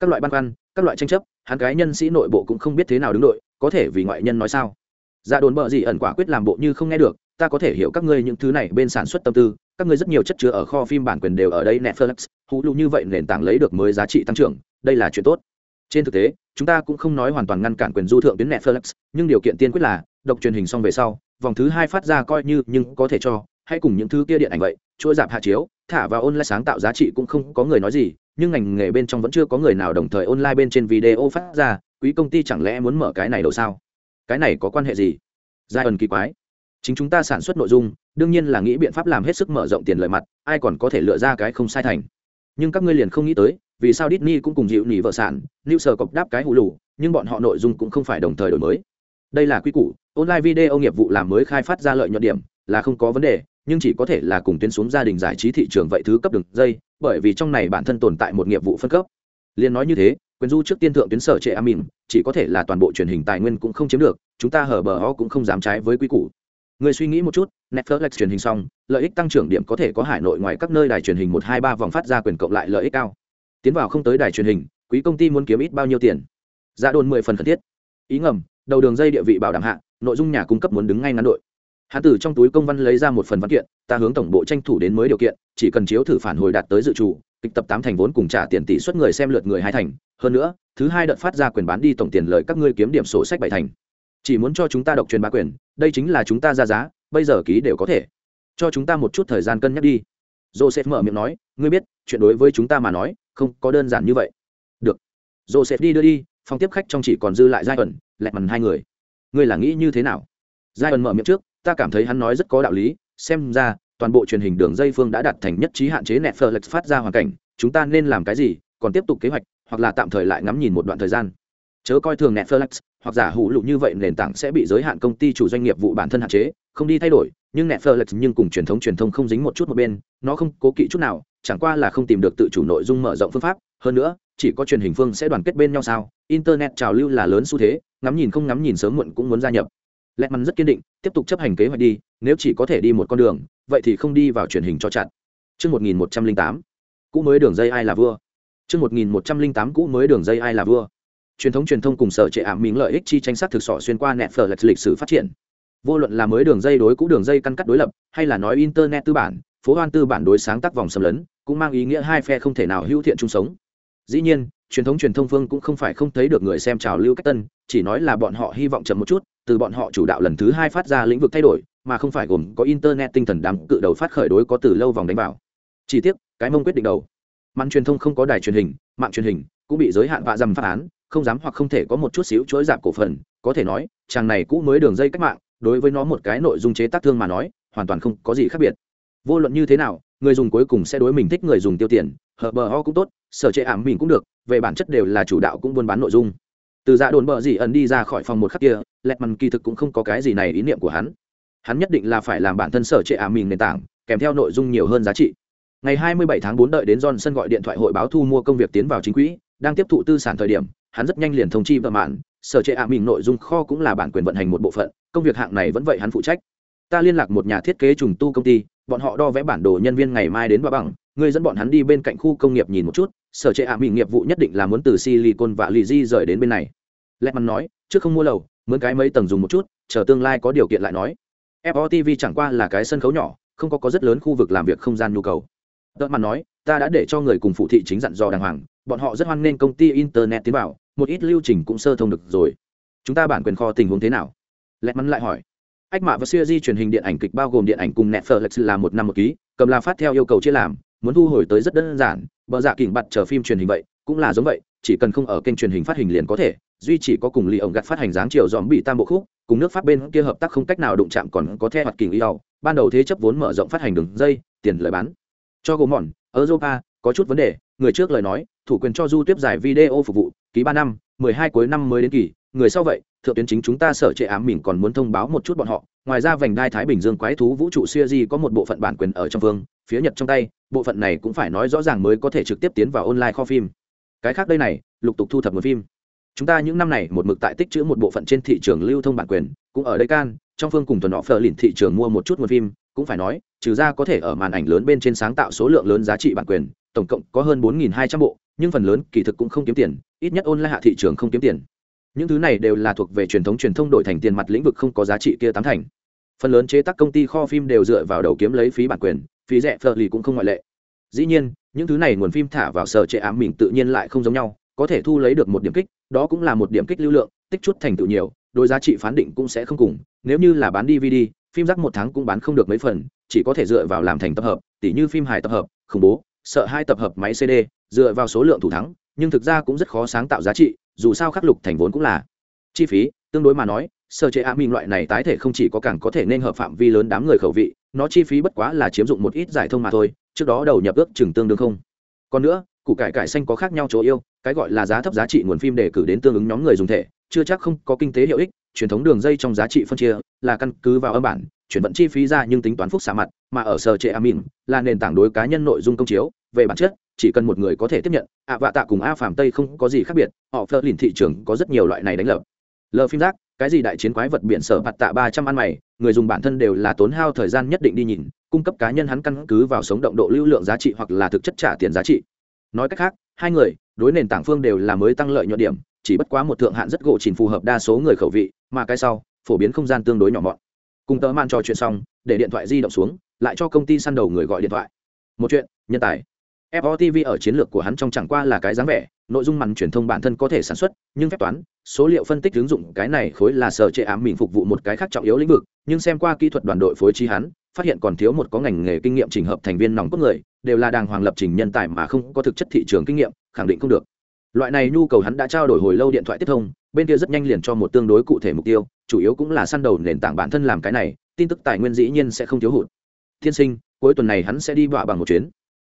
Speaker 1: Các loại băn khoăn, các loại tranh chấp, hắn cái nhân sĩ nội bộ cũng không biết thế nào đứng đội, có thể vì ngoại nhân nói sao? Dạ đồn bợ gì ẩn quả quyết làm bộ như không nghe được, ta có thể hiểu các ngươi những thứ này bên sản xuất tâm tư, các ngươi rất nhiều chất chứa ở kho phim bản quyền đều ở đây, netflix, hú lụ như vậy nền tảng lấy được mới giá trị tăng trưởng, đây là chuyện tốt. Trên thực tế, chúng ta cũng không nói hoàn toàn ngăn cản quyền du thượng tuyến netflix, nhưng điều kiện tiên quyết là, độc truyền hình xong về sau, vòng thứ hai phát ra coi như, nhưng có thể cho hay cùng những thứ kia điện ảnh vậy chuỗi dạp hạ chiếu, thả vào online sáng tạo giá trị cũng không có người nói gì, nhưng ngành nghề bên trong vẫn chưa có người nào đồng thời online bên trên video phát ra, quý công ty chẳng lẽ muốn mở cái này đâu sao? Cái này có quan hệ gì? Giai ẩn kỳ quái. Chính chúng ta sản xuất nội dung, đương nhiên là nghĩ biện pháp làm hết sức mở rộng tiền lợi mặt, ai còn có thể lựa ra cái không sai thành. Nhưng các ngươi liền không nghĩ tới, vì sao Disney cũng cùng dịu nỉ vợ sản lưu sở cọc đáp cái hụ lù, nhưng bọn họ nội dung cũng không phải đồng thời đổi mới. Đây là quy củ, online video nghiệp vụ làm mới khai phát ra lợi nhuận điểm, là không có vấn đề nhưng chỉ có thể là cùng tuyến xuống gia đình giải trí thị trường vậy thứ cấp đường dây, bởi vì trong này bản thân tồn tại một nghiệp vụ phân cấp. Liên nói như thế, quyền du trước tiên thượng tuyến sở trệ amin chỉ có thể là toàn bộ truyền hình tài nguyên cũng không chiếm được, chúng ta hở bờ ho cũng không dám trái với quy củ. Người suy nghĩ một chút, netflix truyền hình xong, lợi ích tăng trưởng điểm có thể có hải nội ngoài các nơi đài truyền hình một hai ba vòng phát ra quyền cộng lại lợi ích cao. Tiến vào không tới đài truyền hình, quý công ty muốn kiếm ít bao nhiêu tiền? Giá đồn mười phần cần thiết. Ý ngầm, đầu đường dây địa vị bảo đảm hạ, nội dung nhà cung cấp muốn đứng ngay ngắn đội hạ tử trong túi công văn lấy ra một phần văn kiện, ta hướng tổng bộ tranh thủ đến mới điều kiện, chỉ cần chiếu thử phản hồi đạt tới dự trù, kịch tập tám thành vốn cùng trả tiền tỷ suất người xem lượt người hai thành. Hơn nữa, thứ hai đợt phát ra quyền bán đi tổng tiền lợi các ngươi kiếm điểm sổ sách bảy thành. Chỉ muốn cho chúng ta độc truyền bá quyền, đây chính là chúng ta ra giá, bây giờ ký đều có thể. Cho chúng ta một chút thời gian cân nhắc đi. Joseph mở miệng nói, ngươi biết, chuyện đối với chúng ta mà nói, không có đơn giản như vậy. Được. Joseph đi đưa đi, phòng tiếp khách trong chỉ còn dư lại giai ẩn lẹt mằn hai người. Ngươi là nghĩ như thế nào? Giai ẩn mở miệng trước ta cảm thấy hắn nói rất có đạo lý xem ra toàn bộ truyền hình đường dây phương đã đạt thành nhất trí hạn chế Netflix phát ra hoàn cảnh, chúng ta nên làm cái gì, còn tiếp tục kế hoạch, hoặc là tạm thời lại ngắm nhìn một đoạn thời gian. Chớ coi thường Netflix, hoặc giả hữu lụ như vậy nền tảng sẽ bị giới hạn công ty chủ doanh nghiệp vụ bản thân hạn chế, không đi thay đổi, nhưng Netflix nhưng cùng truyền thống truyền thông không dính một chút một bên, nó không cố kỵ chút nào, chẳng qua là không tìm được tự chủ nội dung mở rộng phương pháp, hơn nữa, chỉ có truyền hình phương sẽ đoàn kết bên nhau sao? Internet trào lưu là lớn xu thế, ngắm nhìn không ngắm nhìn sớm muộn cũng muốn gia nhập lẹt mắn rất kiên định tiếp tục chấp hành kế hoạch đi nếu chỉ có thể đi một con đường vậy thì không đi vào truyền hình cho chặt Trước 1108, cũ mới đường dây ai là vua. Trước 1108 cũ mới đường dây ai là vua. Truyền thống truyền thông cùng sở trệ ảm miếng lợi ích chi tranh sát thực sọ xuyên qua nẹt phở lịch sử phát triển. Vô luận là mới đường dây đối cũ đường dây căn cắt đối lập, hay là nói internet tư bản, phố hoan tư bản đối sáng tác vòng xâm lấn, cũng mang ý nghĩa hai phe không thể nào hữu thiện chung sống. Dĩ nhiên, truyền thống truyền thông phương cũng không phải không thấy được người xem trào lưu cách tân, chỉ nói là bọn họ hy vọng chậm một chút, từ bọn họ chủ đạo lần thứ hai phát ra lĩnh vực thay đổi mà không phải gồm có internet tinh thần đám cự đầu phát khởi đối có từ lâu vòng đánh vào. Chỉ tiếc cái mông quyết định đầu. Màn truyền thông không có đài truyền hình mạng truyền hình cũng bị giới hạn vạ dầm phát án không dám hoặc không thể có một chút xíu chuỗi giảm cổ phần có thể nói chàng này cũ mới đường dây cách mạng đối với nó một cái nội dung chế tác thương mà nói hoàn toàn không có gì khác biệt. Vô luận như thế nào người dùng cuối cùng sẽ đối mình thích người dùng tiêu tiền hợp bờ ho cũng tốt sở chế ảm mình cũng được về bản chất đều là chủ đạo cũng buôn bán nội dung từ dạ đồn bờ dị ẩn đi ra khỏi phòng một khắc kia, lẹt mằn kỳ thực cũng không có cái gì này ý niệm của hắn. Hắn nhất định là phải làm bản thân sở trệ ả mình nền tảng, kèm theo nội dung nhiều hơn giá trị. Ngày 27 tháng 4 đợi đến Johnson gọi điện thoại hội báo thu mua công việc tiến vào chính quỹ, đang tiếp thụ tư sản thời điểm, hắn rất nhanh liền thông chi vợ mạn. Sở trệ ả mình nội dung kho cũng là bản quyền vận hành một bộ phận, công việc hạng này vẫn vậy hắn phụ trách. Ta liên lạc một nhà thiết kế trùng tu công ty, bọn họ đo vẽ bản đồ nhân viên ngày mai đến và bằng, người dẫn bọn hắn đi bên cạnh khu công nghiệp nhìn một chút sở trệ ả mỹ nghiệp vụ nhất định là muốn từ silicon và lì di rời đến bên này. Lẹ mắn nói, trước không mua lầu, mướn cái mấy tầng dùng một chút, chờ tương lai có điều kiện lại nói. FOTV chẳng qua là cái sân khấu nhỏ, không có có rất lớn khu vực làm việc không gian nhu cầu. Tớ mặt nói, ta đã để cho người cùng phụ thị chính dặn dò đàng hoàng, bọn họ rất hoan nghênh công ty internet tiến vào, một ít lưu trình cũng sơ thông được rồi. Chúng ta bản quyền kho tình huống thế nào? Lẹ mắn lại hỏi. Ách mạ và siêu di truyền hình điện ảnh kịch bao gồm điện ảnh cùng netflix là một năm một ký, cầm là phát theo yêu cầu chia làm, muốn thu hồi tới rất đơn giản bờ dạ kỉnh bặt chờ phim truyền hình vậy, cũng là giống vậy, chỉ cần không ở kênh truyền hình phát hình liền có thể, duy chỉ có cùng lì ổng gặt phát hành dáng chiều dòm bị tam bộ khúc, cùng nước pháp bên kia hợp tác không cách nào đụng chạm còn có theo hoạt kình y ẩu ban đầu thế chấp vốn mở rộng phát hành đường dây, tiền lời bán. Cho gồm mòn, europa, có chút vấn đề, người trước lời nói, thủ quyền cho du tiếp giải video phục vụ, ký ba năm, mười hai cuối năm mới đến kỳ. Người sau vậy, thượng tuyến chính chúng ta sở trệ ám mình còn muốn thông báo một chút bọn họ. Ngoài ra vành đai thái bình dương quái thú vũ trụ siêu di có một bộ phận bản quyền ở trong vương phía nhật trong tay, bộ phận này cũng phải nói rõ ràng mới có thể trực tiếp tiến vào online kho phim. Cái khác đây này, lục tục thu thập nguồn phim. Chúng ta những năm này một mực tại tích chữ một bộ phận trên thị trường lưu thông bản quyền, cũng ở đây can, trong phương cùng tuần họ phờ lìn thị trường mua một chút nguồn phim, cũng phải nói, trừ ra có thể ở màn ảnh lớn bên trên sáng tạo số lượng lớn giá trị bản quyền, tổng cộng có hơn bốn hai trăm bộ, nhưng phần lớn kỳ thực cũng không kiếm tiền, ít nhất online hạ thị trường không kiếm tiền. Những thứ này đều là thuộc về truyền thống truyền thông đổi thành tiền mặt lĩnh vực không có giá trị kia tám thành. Phần lớn chế tác công ty kho phim đều dựa vào đầu kiếm lấy phí bản quyền phí rẻ phờ lì cũng không ngoại lệ. Dĩ nhiên, những thứ này nguồn phim thả vào sở chế ám mình tự nhiên lại không giống nhau, có thể thu lấy được một điểm kích, đó cũng là một điểm kích lưu lượng, tích chút thành tựu nhiều đôi giá trị phán định cũng sẽ không cùng, nếu như là bán dvd phim rắc một tháng cũng bán không được mấy phần, chỉ có thể dựa vào làm thành tập hợp, tỉ như phim hài tập hợp, khủng bố, sợ hai tập hợp máy cd dựa vào số lượng thủ thắng, nhưng thực ra cũng rất khó sáng tạo giá trị, dù sao khắc lục thành vốn cũng là chi phí, tương đối mà nói sơ chế a minh loại này tái thể không chỉ có càng có thể nên hợp phạm vi lớn đám người khẩu vị nó chi phí bất quá là chiếm dụng một ít giải thông mà thôi, trước đó đầu nhập ước chừng tương đương không. Còn nữa, củ cải cải xanh có khác nhau chỗ yêu, cái gọi là giá thấp giá trị nguồn phim để cử đến tương ứng nhóm người dùng thể, chưa chắc không có kinh tế hiệu ích, truyền thống đường dây trong giá trị phân chia là căn cứ vào âm bản, chuyển vận chi phí ra nhưng tính toán phúc xả mặt, mà ở sở trệ amin, là nền tảng đối cá nhân nội dung công chiếu, về bản chất, chỉ cần một người có thể tiếp nhận, ạ vạ tạ cùng a phàm tây không có gì khác biệt, họ phơ lìn thị trường có rất nhiều loại này đánh lập lờ phim rác, cái gì đại chiến quái vật biển sở mặt tạ ba trăm ăn mày người dùng bản thân đều là tốn hao thời gian nhất định đi nhìn, cung cấp cá nhân hắn căn cứ vào sống động độ lưu lượng giá trị hoặc là thực chất trả tiền giá trị. Nói cách khác, hai người, đối nền tảng phương đều là mới tăng lợi nhuận điểm, chỉ bất quá một thượng hạn rất gỗ chỉnh phù hợp đa số người khẩu vị, mà cái sau, phổ biến không gian tương đối nhỏ mọn. Cùng tớ man trò chuyện xong, để điện thoại di động xuống, lại cho công ty săn đầu người gọi điện thoại. Một chuyện, nhân tài. FOTV ở chiến lược của hắn trong chẳng qua là cái dáng vẻ, nội dung màn truyền thông bản thân có thể sản xuất, nhưng phép toán, số liệu phân tích ứng dụng cái này khối là sở chế ám mình phục vụ một cái khác trọng yếu lĩnh vực, nhưng xem qua kỹ thuật đoàn đội phối trí hắn, phát hiện còn thiếu một có ngành nghề kinh nghiệm trình hợp thành viên nòng cốt người, đều là đàng hoàng lập trình nhân tài mà không có thực chất thị trường kinh nghiệm, khẳng định không được. Loại này nhu cầu hắn đã trao đổi hồi lâu điện thoại tiếp thông, bên kia rất nhanh liền cho một tương đối cụ thể mục tiêu, chủ yếu cũng là săn đầu nền tảng bản thân làm cái này, tin tức tài nguyên dĩ nhiên sẽ không thiếu hụt. Thiên sinh, cuối tuần này hắn sẽ đi vạ bằng một chuyến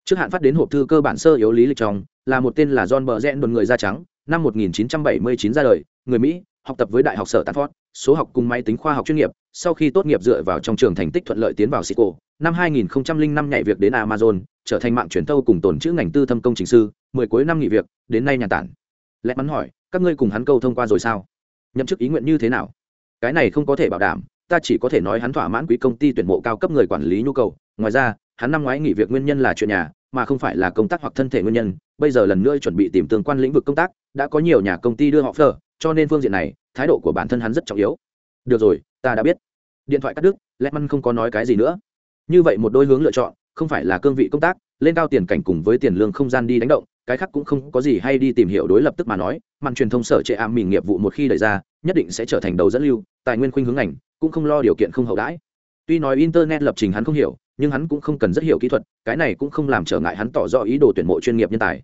Speaker 1: trước hạn phát đến hộp thư cơ bản sơ yếu lý lịch trong là một tên là john bờ rẽn đồn người da trắng năm 1979 ra đời người mỹ học tập với đại học sở stanford số học cùng máy tính khoa học chuyên nghiệp sau khi tốt nghiệp dựa vào trong trường thành tích thuận lợi tiến vào Cisco, năm 2005 nhảy việc đến Amazon, trở thành mạng truyền thâu cùng tổn chữ ngành tư thâm công trình sư, 10 cuối năm nghỉ việc, đến nay nhà tản. Lẽ mắn hỏi, các ngươi cùng hắn câu thông qua rồi sao? Nhậm chức ý nguyện như thế nào? Cái này không có thể bảo đảm, ta chỉ có thể nói hắn thỏa mãn quý công ty tuyển mộ cao cấp người quản lý nhu cầu, ngoài ra, hắn năm ngoái nghỉ việc nguyên nhân là chuyện nhà, mà không phải là công tác hoặc thân thể nguyên nhân, bây giờ lần nữa chuẩn bị tìm tương quan lĩnh vực công tác, đã có nhiều nhà công ty đưa họ phờ cho nên phương diện này, thái độ của bản thân hắn rất trọng yếu. Được rồi, ta đã biết. Điện thoại cắt đứt lẽ măn không có nói cái gì nữa. Như vậy một đôi hướng lựa chọn, không phải là cương vị công tác, lên cao tiền cảnh cùng với tiền lương không gian đi đánh động, cái khác cũng không có gì hay đi tìm hiểu đối lập tức mà nói, màn truyền thông sở trệ ảm mình nghiệp vụ một khi đẩy ra, nhất định sẽ trở thành đầu dẫn lưu, tài nguyên khuynh hướng ảnh, cũng không lo điều kiện không hậu đãi. Tuy nói internet lập trình hắn không hiểu nhưng hắn cũng không cần rất hiểu kỹ thuật, cái này cũng không làm trở ngại hắn tỏ rõ ý đồ tuyển mộ chuyên nghiệp nhân tài.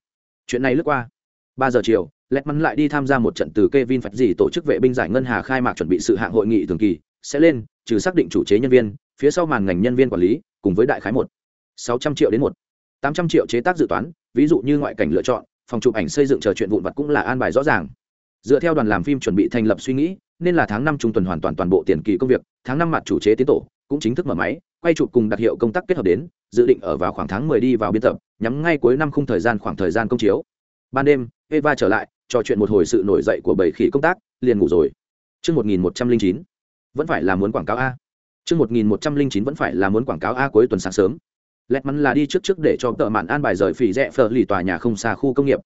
Speaker 1: Chuyện này lướt qua. Ba giờ chiều lẹt mắn lại đi tham gia một trận từ k e vin phạch gì tổ chức vệ binh giải ngân hà khai mạc chuẩn bị sự hạng hội nghị thường kỳ, sẽ lên, trừ xác định chủ chế nhân viên, phía sau màn ngành nhân viên quản lý, cùng với đại khái một, sáu trăm triệu đến một, tám trăm triệu chế tác dự toán, ví dụ như ngoại cảnh lựa chọn, phòng chụp ảnh xây dựng chờ chuyện vụn vặt cũng là an bài rõ ràng. Dựa theo đoàn làm phim chuẩn bị thành lập suy nghĩ, nên là tháng năm trung tuần hoàn toàn toàn bộ tiền kỳ công việc, tháng năm mặt chủ chế tiến tổ, cũng chính thức mở máy quay chụp cùng đặc hiệu công tác kết hợp đến, dự định ở vào khoảng tháng 10 đi vào biên tập, nhắm ngay cuối năm khung thời gian khoảng thời gian công chiếu. Ban đêm, eva trở lại, trò chuyện một hồi sự nổi dậy của bảy khỉ công tác, liền ngủ rồi. Chương 1109 vẫn phải là muốn quảng cáo a. Chương 1109 vẫn phải là muốn quảng cáo a cuối tuần sáng sớm. Lẹt mắn là đi trước trước để cho tợ mạn an bài rời phỉ rẽ phở lì tòa nhà không xa khu công nghiệp.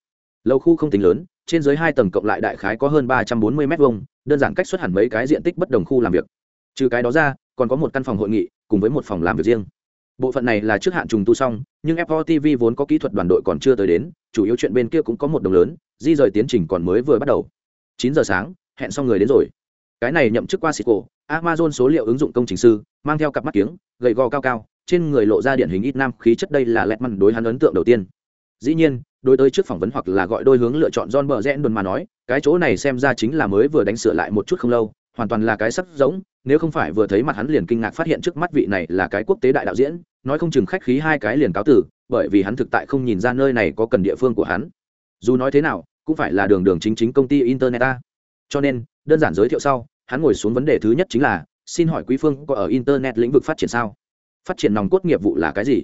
Speaker 1: Lâu khu không tính lớn, trên dưới hai tầng cộng lại đại khái có hơn ba trăm bốn mươi m hai đơn giản cách xuất hẳn mấy cái diện tích bất đồng khu làm việc. Trừ cái đó ra, còn có một căn phòng hội nghị cùng với một phòng làm việc riêng. Bộ phận này là trước hạn trùng tu xong, nhưng FOTV vốn có kỹ thuật đoàn đội còn chưa tới đến, chủ yếu chuyện bên kia cũng có một đồng lớn, di rời tiến trình còn mới vừa bắt đầu. Chín giờ sáng, hẹn xong người đến rồi. Cái này nhậm chức qua xịt cổ amazon số liệu ứng dụng công trình sư, mang theo cặp mắt kiếng, gầy gò cao cao, trên người lộ ra điển hình ít nam khí chất đây là lẹt măn đối hắn ấn tượng đầu tiên. Dĩ nhiên, đối tới trước phỏng vấn hoặc là gọi đôi hướng lựa chọn John bờ rẽ đồn mà nói, cái chỗ này xem ra chính là mới vừa đánh sửa lại một chút không lâu hoàn toàn là cái sắc giống, nếu không phải vừa thấy mặt hắn liền kinh ngạc phát hiện trước mắt vị này là cái quốc tế đại đạo diễn, nói không chừng khách khí hai cái liền cáo tử bởi vì hắn thực tại không nhìn ra nơi này có cần địa phương của hắn. Dù nói thế nào, cũng phải là đường đường chính chính công ty internet ta cho nên, đơn giản giới thiệu sau, hắn ngồi xuống vấn đề thứ nhất chính là, xin hỏi quý phương có ở internet lĩnh vực phát triển sao? Phát triển nòng cốt nghiệp vụ là cái gì?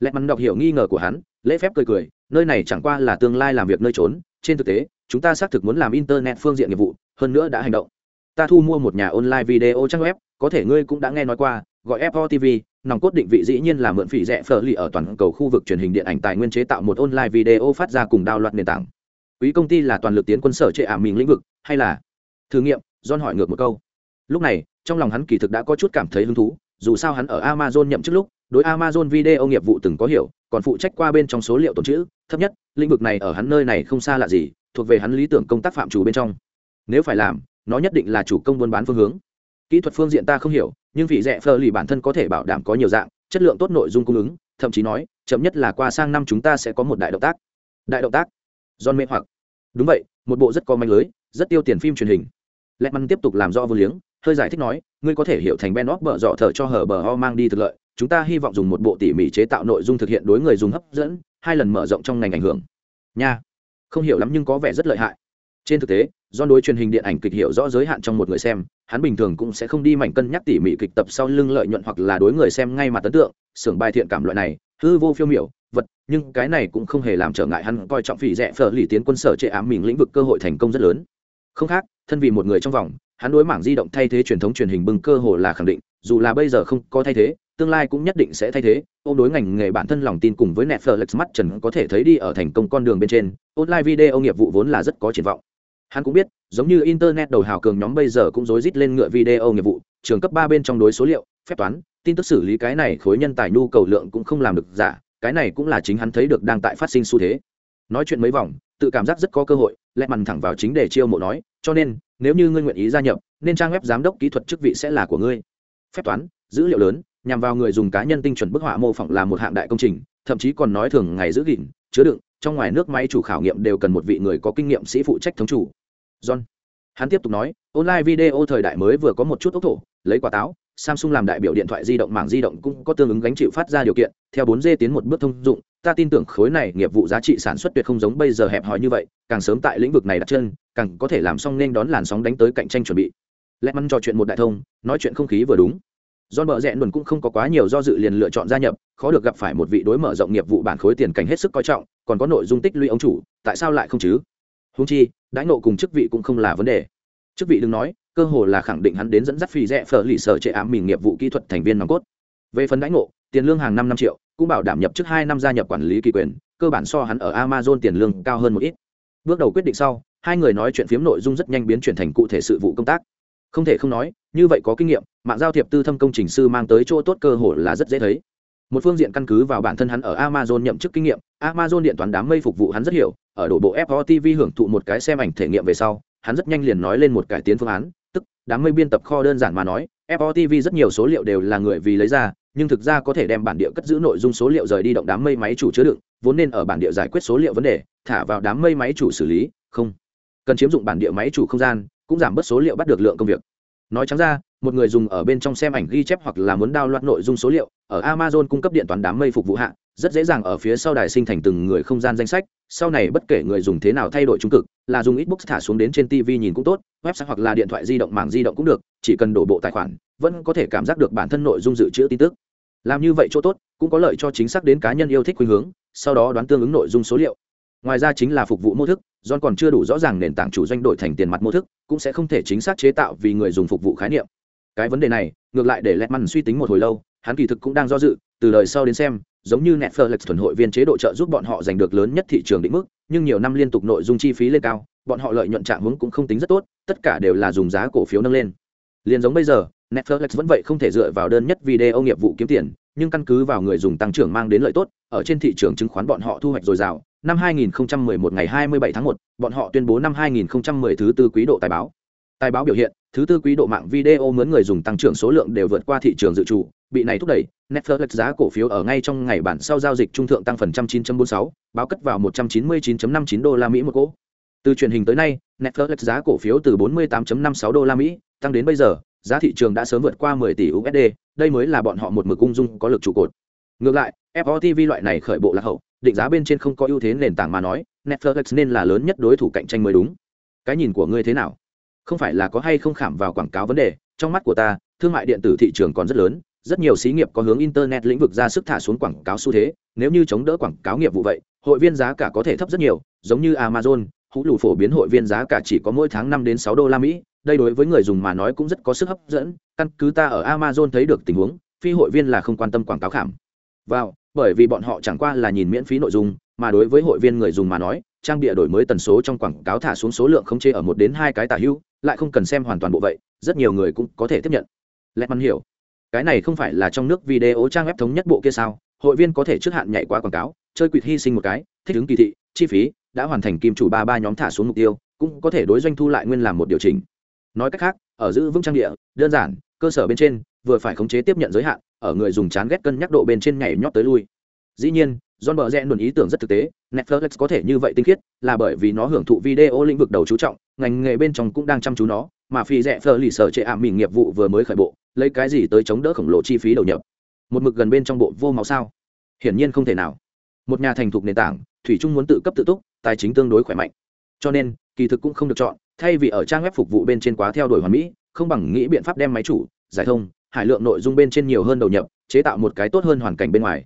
Speaker 1: Lẽ mắn đọc hiểu nghi ngờ của hắn, lễ phép cười cười, nơi này chẳng qua là tương lai làm việc nơi trốn, trên thực tế, chúng ta xác thực muốn làm internet phương diện nghiệp vụ, hơn nữa đã hành động ta thu mua một nhà online video trang web có thể ngươi cũng đã nghe nói qua gọi Apple TV, nòng cốt định vị dĩ nhiên là mượn phỉ rẻ phở lì ở toàn cầu khu vực truyền hình điện ảnh tài nguyên chế tạo một online video phát ra cùng đao loạt nền tảng. Quý công ty là toàn lực tiến quân sở trệ ảm mình lĩnh vực, hay là thử nghiệm? John hỏi ngược một câu. Lúc này, trong lòng hắn kỳ thực đã có chút cảm thấy hứng thú, dù sao hắn ở Amazon nhậm chức lúc, đối Amazon video nghiệp vụ từng có hiểu, còn phụ trách qua bên trong số liệu tồn trữ, thấp nhất, lĩnh vực này ở hắn nơi này không xa lạ gì, thuộc về hắn lý tưởng công tác phạm chủ bên trong. Nếu phải làm, nó nhất định là chủ công buôn bán phương hướng. Kỹ thuật phương diện ta không hiểu, nhưng vị rẻ phơ lì bản thân có thể bảo đảm có nhiều dạng, chất lượng tốt nội dung cung ứng, thậm chí nói, chậm nhất là qua sang năm chúng ta sẽ có một đại động tác. Đại động tác? John mê hoặc. Đúng vậy, một bộ rất có manh lưới, rất tiêu tiền phim truyền hình. Lẹ măn tiếp tục làm rõ vô liếng, hơi giải thích nói, ngươi có thể hiểu thành ben óc bở dọ thở cho hở bờ ho mang đi thực lợi, chúng ta hy vọng dùng một bộ tỉ mỉ chế tạo nội dung thực hiện đối người dùng hấp dẫn, hai lần mở rộng trong ngành ảnh hưởng. Nha. Không hiểu lắm nhưng có vẻ rất lợi hại trên thực tế, do đối truyền hình điện ảnh kịch hiểu rõ giới hạn trong một người xem, hắn bình thường cũng sẽ không đi mảnh cân nhắc tỉ mỉ kịch tập sau lưng lợi nhuận hoặc là đối người xem ngay mặt ấn tượng, xưởng bài thiện cảm loại này, hư vô phiêu miểu, vật, nhưng cái này cũng không hề làm trở ngại hắn coi trọng phỉ rẻ phở lì tiến quân sở chệ ám mình lĩnh vực cơ hội thành công rất lớn. Không khác, thân vì một người trong vòng, hắn đối mảng di động thay thế truyền thống truyền hình bưng cơ hồ là khẳng định, dù là bây giờ không có thay thế, tương lai cũng nhất định sẽ thay thế. Ô đối ngành nghề bản thân lòng tin cùng với netflix mắt trần có thể thấy đi ở thành công con đường bên trên, online video nghiệp vụ vốn là rất có triển vọng hắn cũng biết, giống như internet đầu hào cường nhóm bây giờ cũng rối rít lên ngựa video nghiệp vụ, trường cấp ba bên trong đối số liệu, phép toán, tin tức xử lý cái này khối nhân tài nhu cầu lượng cũng không làm được giả, cái này cũng là chính hắn thấy được đang tại phát sinh xu thế. Nói chuyện mấy vòng, tự cảm giác rất có cơ hội, lẹ mằn thẳng vào chính để chiêu mộ nói, cho nên, nếu như ngươi nguyện ý gia nhập, nên trang web giám đốc kỹ thuật chức vị sẽ là của ngươi. Phép toán, dữ liệu lớn, nhằm vào người dùng cá nhân tinh chuẩn bức họa mô phỏng là một hạng đại công trình, thậm chí còn nói thường ngày giữ gìn, chứa đựng, trong ngoài nước máy chủ khảo nghiệm đều cần một vị người có kinh nghiệm sĩ phụ trách thống chủ john. Hắn tiếp tục nói online video thời đại mới vừa có một chút ốc thổ lấy quả táo samsung làm đại biểu điện thoại di động mảng di động cũng có tương ứng gánh chịu phát ra điều kiện theo 4G tiến một bước thông dụng ta tin tưởng khối này nghiệp vụ giá trị sản xuất tuyệt không giống bây giờ hẹp hòi như vậy càng sớm tại lĩnh vực này đặt chân càng có thể làm xong nên đón làn sóng đánh tới cạnh tranh chuẩn bị. Lẽ mắn trò chuyện một đại thông nói chuyện không khí vừa đúng. John bờ rẹn luôn cũng không có quá nhiều do dự liền lựa chọn gia nhập, khó được gặp phải một vị đối mở rộng nghiệp vụ bản khối tiền cảnh hết sức coi trọng, còn có nội dung tích lũy ông chủ, tại sao lại không chứ? Húng chi, đãi nộ cùng chức vị cũng không là vấn đề. Chức vị đừng nói, cơ hồ là khẳng định hắn đến dẫn dắt phi rẽ phở lì sở trệ ám mình nghiệp vụ kỹ thuật thành viên nòng cốt. Về phần đãi ngộ, tiền lương hàng năm năm triệu, cũng bảo đảm nhập trước hai năm gia nhập quản lý kỳ quyền, cơ bản so hắn ở Amazon tiền lương cao hơn một ít. Bước đầu quyết định sau, hai người nói chuyện phiếm nội dung rất nhanh biến chuyển thành cụ thể sự vụ công tác không thể không nói như vậy có kinh nghiệm mạng giao thiệp tư thâm công trình sư mang tới chỗ tốt cơ hội là rất dễ thấy một phương diện căn cứ vào bản thân hắn ở amazon nhậm chức kinh nghiệm amazon điện toán đám mây phục vụ hắn rất hiểu ở đổ bộ fo tv hưởng thụ một cái xem ảnh thể nghiệm về sau, hắn rất nhanh liền nói lên một cải tiến phương án, tức, đám mây biên tập kho đơn giản mà nói fo tv rất nhiều số liệu đều là người vì lấy ra, nhưng thực ra có thể đem bản địa cất giữ nội dung số liệu rời đi động đám mây máy chủ chứa đựng, vốn nên ở bản địa giải quyết số liệu vấn đề, thả vào đám mây máy chủ xử lý, không cần chiếm dụng bản địa máy chủ không gian, cũng giảm bớt số liệu bắt được lượng công việc. Nói trắng ra, một người dùng ở bên trong xem ảnh ghi chép hoặc là muốn đao loạt nội dung số liệu, ở amazon cung cấp điện toán đám mây phục vụ hạ, rất dễ dàng ở phía sau đài sinh thành từng người không gian danh sách sau này bất kể người dùng thế nào thay đổi trung cực là dùng ít Xbox thả xuống đến trên TV nhìn cũng tốt website hoặc là điện thoại di động mảng di động cũng được chỉ cần đổ bộ tài khoản vẫn có thể cảm giác được bản thân nội dung dự trữ tin tức làm như vậy chỗ tốt cũng có lợi cho chính xác đến cá nhân yêu thích khuynh hướng sau đó đoán tương ứng nội dung số liệu ngoài ra chính là phục vụ mô thức John còn chưa đủ rõ ràng nền tảng chủ doanh đổi thành tiền mặt mô thức, cũng sẽ không thể chính xác chế tạo vì người dùng phục vụ khái niệm. Cái vấn đề này, ngược lại để Letman suy tính một hồi lâu, hắn kỳ thực cũng đang do dự, từ đời sau đến xem, giống như Netflix thuần hội viên chế độ trợ giúp bọn họ giành được lớn nhất thị trường định mức, nhưng nhiều năm liên tục nội dung chi phí lên cao, bọn họ lợi nhuận trạng hướng cũng không tính rất tốt, tất cả đều là dùng giá cổ phiếu nâng lên. Liên giống bây giờ, Netflix vẫn vậy không thể dựa vào đơn nhất video nghiệp vụ kiếm tiền, nhưng căn cứ vào người dùng tăng trưởng mang đến lợi tốt, ở trên thị trường chứng khoán bọn họ thu hoạch dồi dào, năm 2011 ngày 27 tháng 1, bọn họ tuyên bố năm 2010 thứ tư quý độ tài báo. Tài báo biểu hiện, thứ tư quý độ mạng video mướn người dùng tăng trưởng số lượng đều vượt qua thị trường dự trù, bị này thúc đẩy, Netflix giá cổ phiếu ở ngay trong ngày bản sau giao dịch trung thượng tăng phần trăm 9.46, báo cất vào 199.59 đô la Mỹ một cổ. Từ truyền hình tới nay, Netflix giá cổ phiếu từ 48.56 đô la Mỹ tăng đến bây giờ, giá thị trường đã sớm vượt qua 10 tỷ USD, đây mới là bọn họ một mực cung dung có lực trụ cột. Ngược lại, Apple TV loại này khởi bộ lạc hậu, định giá bên trên không có ưu thế nền tảng mà nói netflix nên là lớn nhất đối thủ cạnh tranh mới đúng cái nhìn của ngươi thế nào không phải là có hay không khảm vào quảng cáo vấn đề trong mắt của ta thương mại điện tử thị trường còn rất lớn rất nhiều xí nghiệp có hướng internet lĩnh vực ra sức thả xuống quảng cáo xu thế, nếu như chống đỡ quảng cáo nghiệp vụ vậy, hội viên giá cả có thể thấp rất nhiều, giống như amazon hũ lù phổ biến hội viên giá cả chỉ có mỗi tháng năm đến sáu đô la mỹ, đây đối với người dùng mà nói cũng rất có sức hấp dẫn, căn cứ ta ở amazon thấy được tình huống, phi hội viên là không quan tâm quảng cáo khảm. Vào, bởi vì bọn họ chẳng qua là nhìn miễn phí nội dung, mà đối với hội viên người dùng mà nói, trang bịa đổi mới tần số trong quảng cáo thả xuống số lượng không chê ở một đến hai cái tả hữu, lại không cần xem hoàn toàn bộ vậy, rất nhiều người cũng có thể tiếp nhận. Lẹt mắn hiểu cái này không phải là trong nước video trang web thống nhất bộ kia sao? Hội viên có thể trước hạn nhảy qua quảng cáo chơi quỵt hy sinh một cái thích ứng kỳ thị chi phí đã hoàn thành kim chủ ba ba nhóm thả xuống mục tiêu cũng có thể đối doanh thu lại nguyên làm một điều chỉnh. Nói cách khác ở giữ vững trang địa đơn giản cơ sở bên trên vừa phải khống chế tiếp nhận giới hạn ở người dùng chán ghét cân nhắc độ bên trên nhảy nhót tới lui. Dĩ nhiên John bờ rẽ luận ý tưởng rất thực tế, Netflix có thể như vậy tinh khiết, là bởi vì nó hưởng thụ video lĩnh vực đầu chú trọng, ngành nghề bên trong cũng đang chăm chú nó, mà phi rẻ phở lì sở chế ảm mình nghiệp vụ vừa mới khởi bộ, lấy cái gì tới chống đỡ khổng lồ chi phí đầu nhập. Một mực gần bên trong bộ vô máu sao? Hiển nhiên không thể nào. Một nhà thành thục nền tảng, thủy trung muốn tự cấp tự túc, tài chính tương đối khỏe mạnh. Cho nên, kỳ thực cũng không được chọn, thay vì ở trang web phục vụ bên trên quá theo đuổi hoàn mỹ, không bằng nghĩ biện pháp đem máy chủ, giải thông, hải lượng nội dung bên trên nhiều hơn đầu nhập, chế tạo một cái tốt hơn hoàn cảnh bên ngoài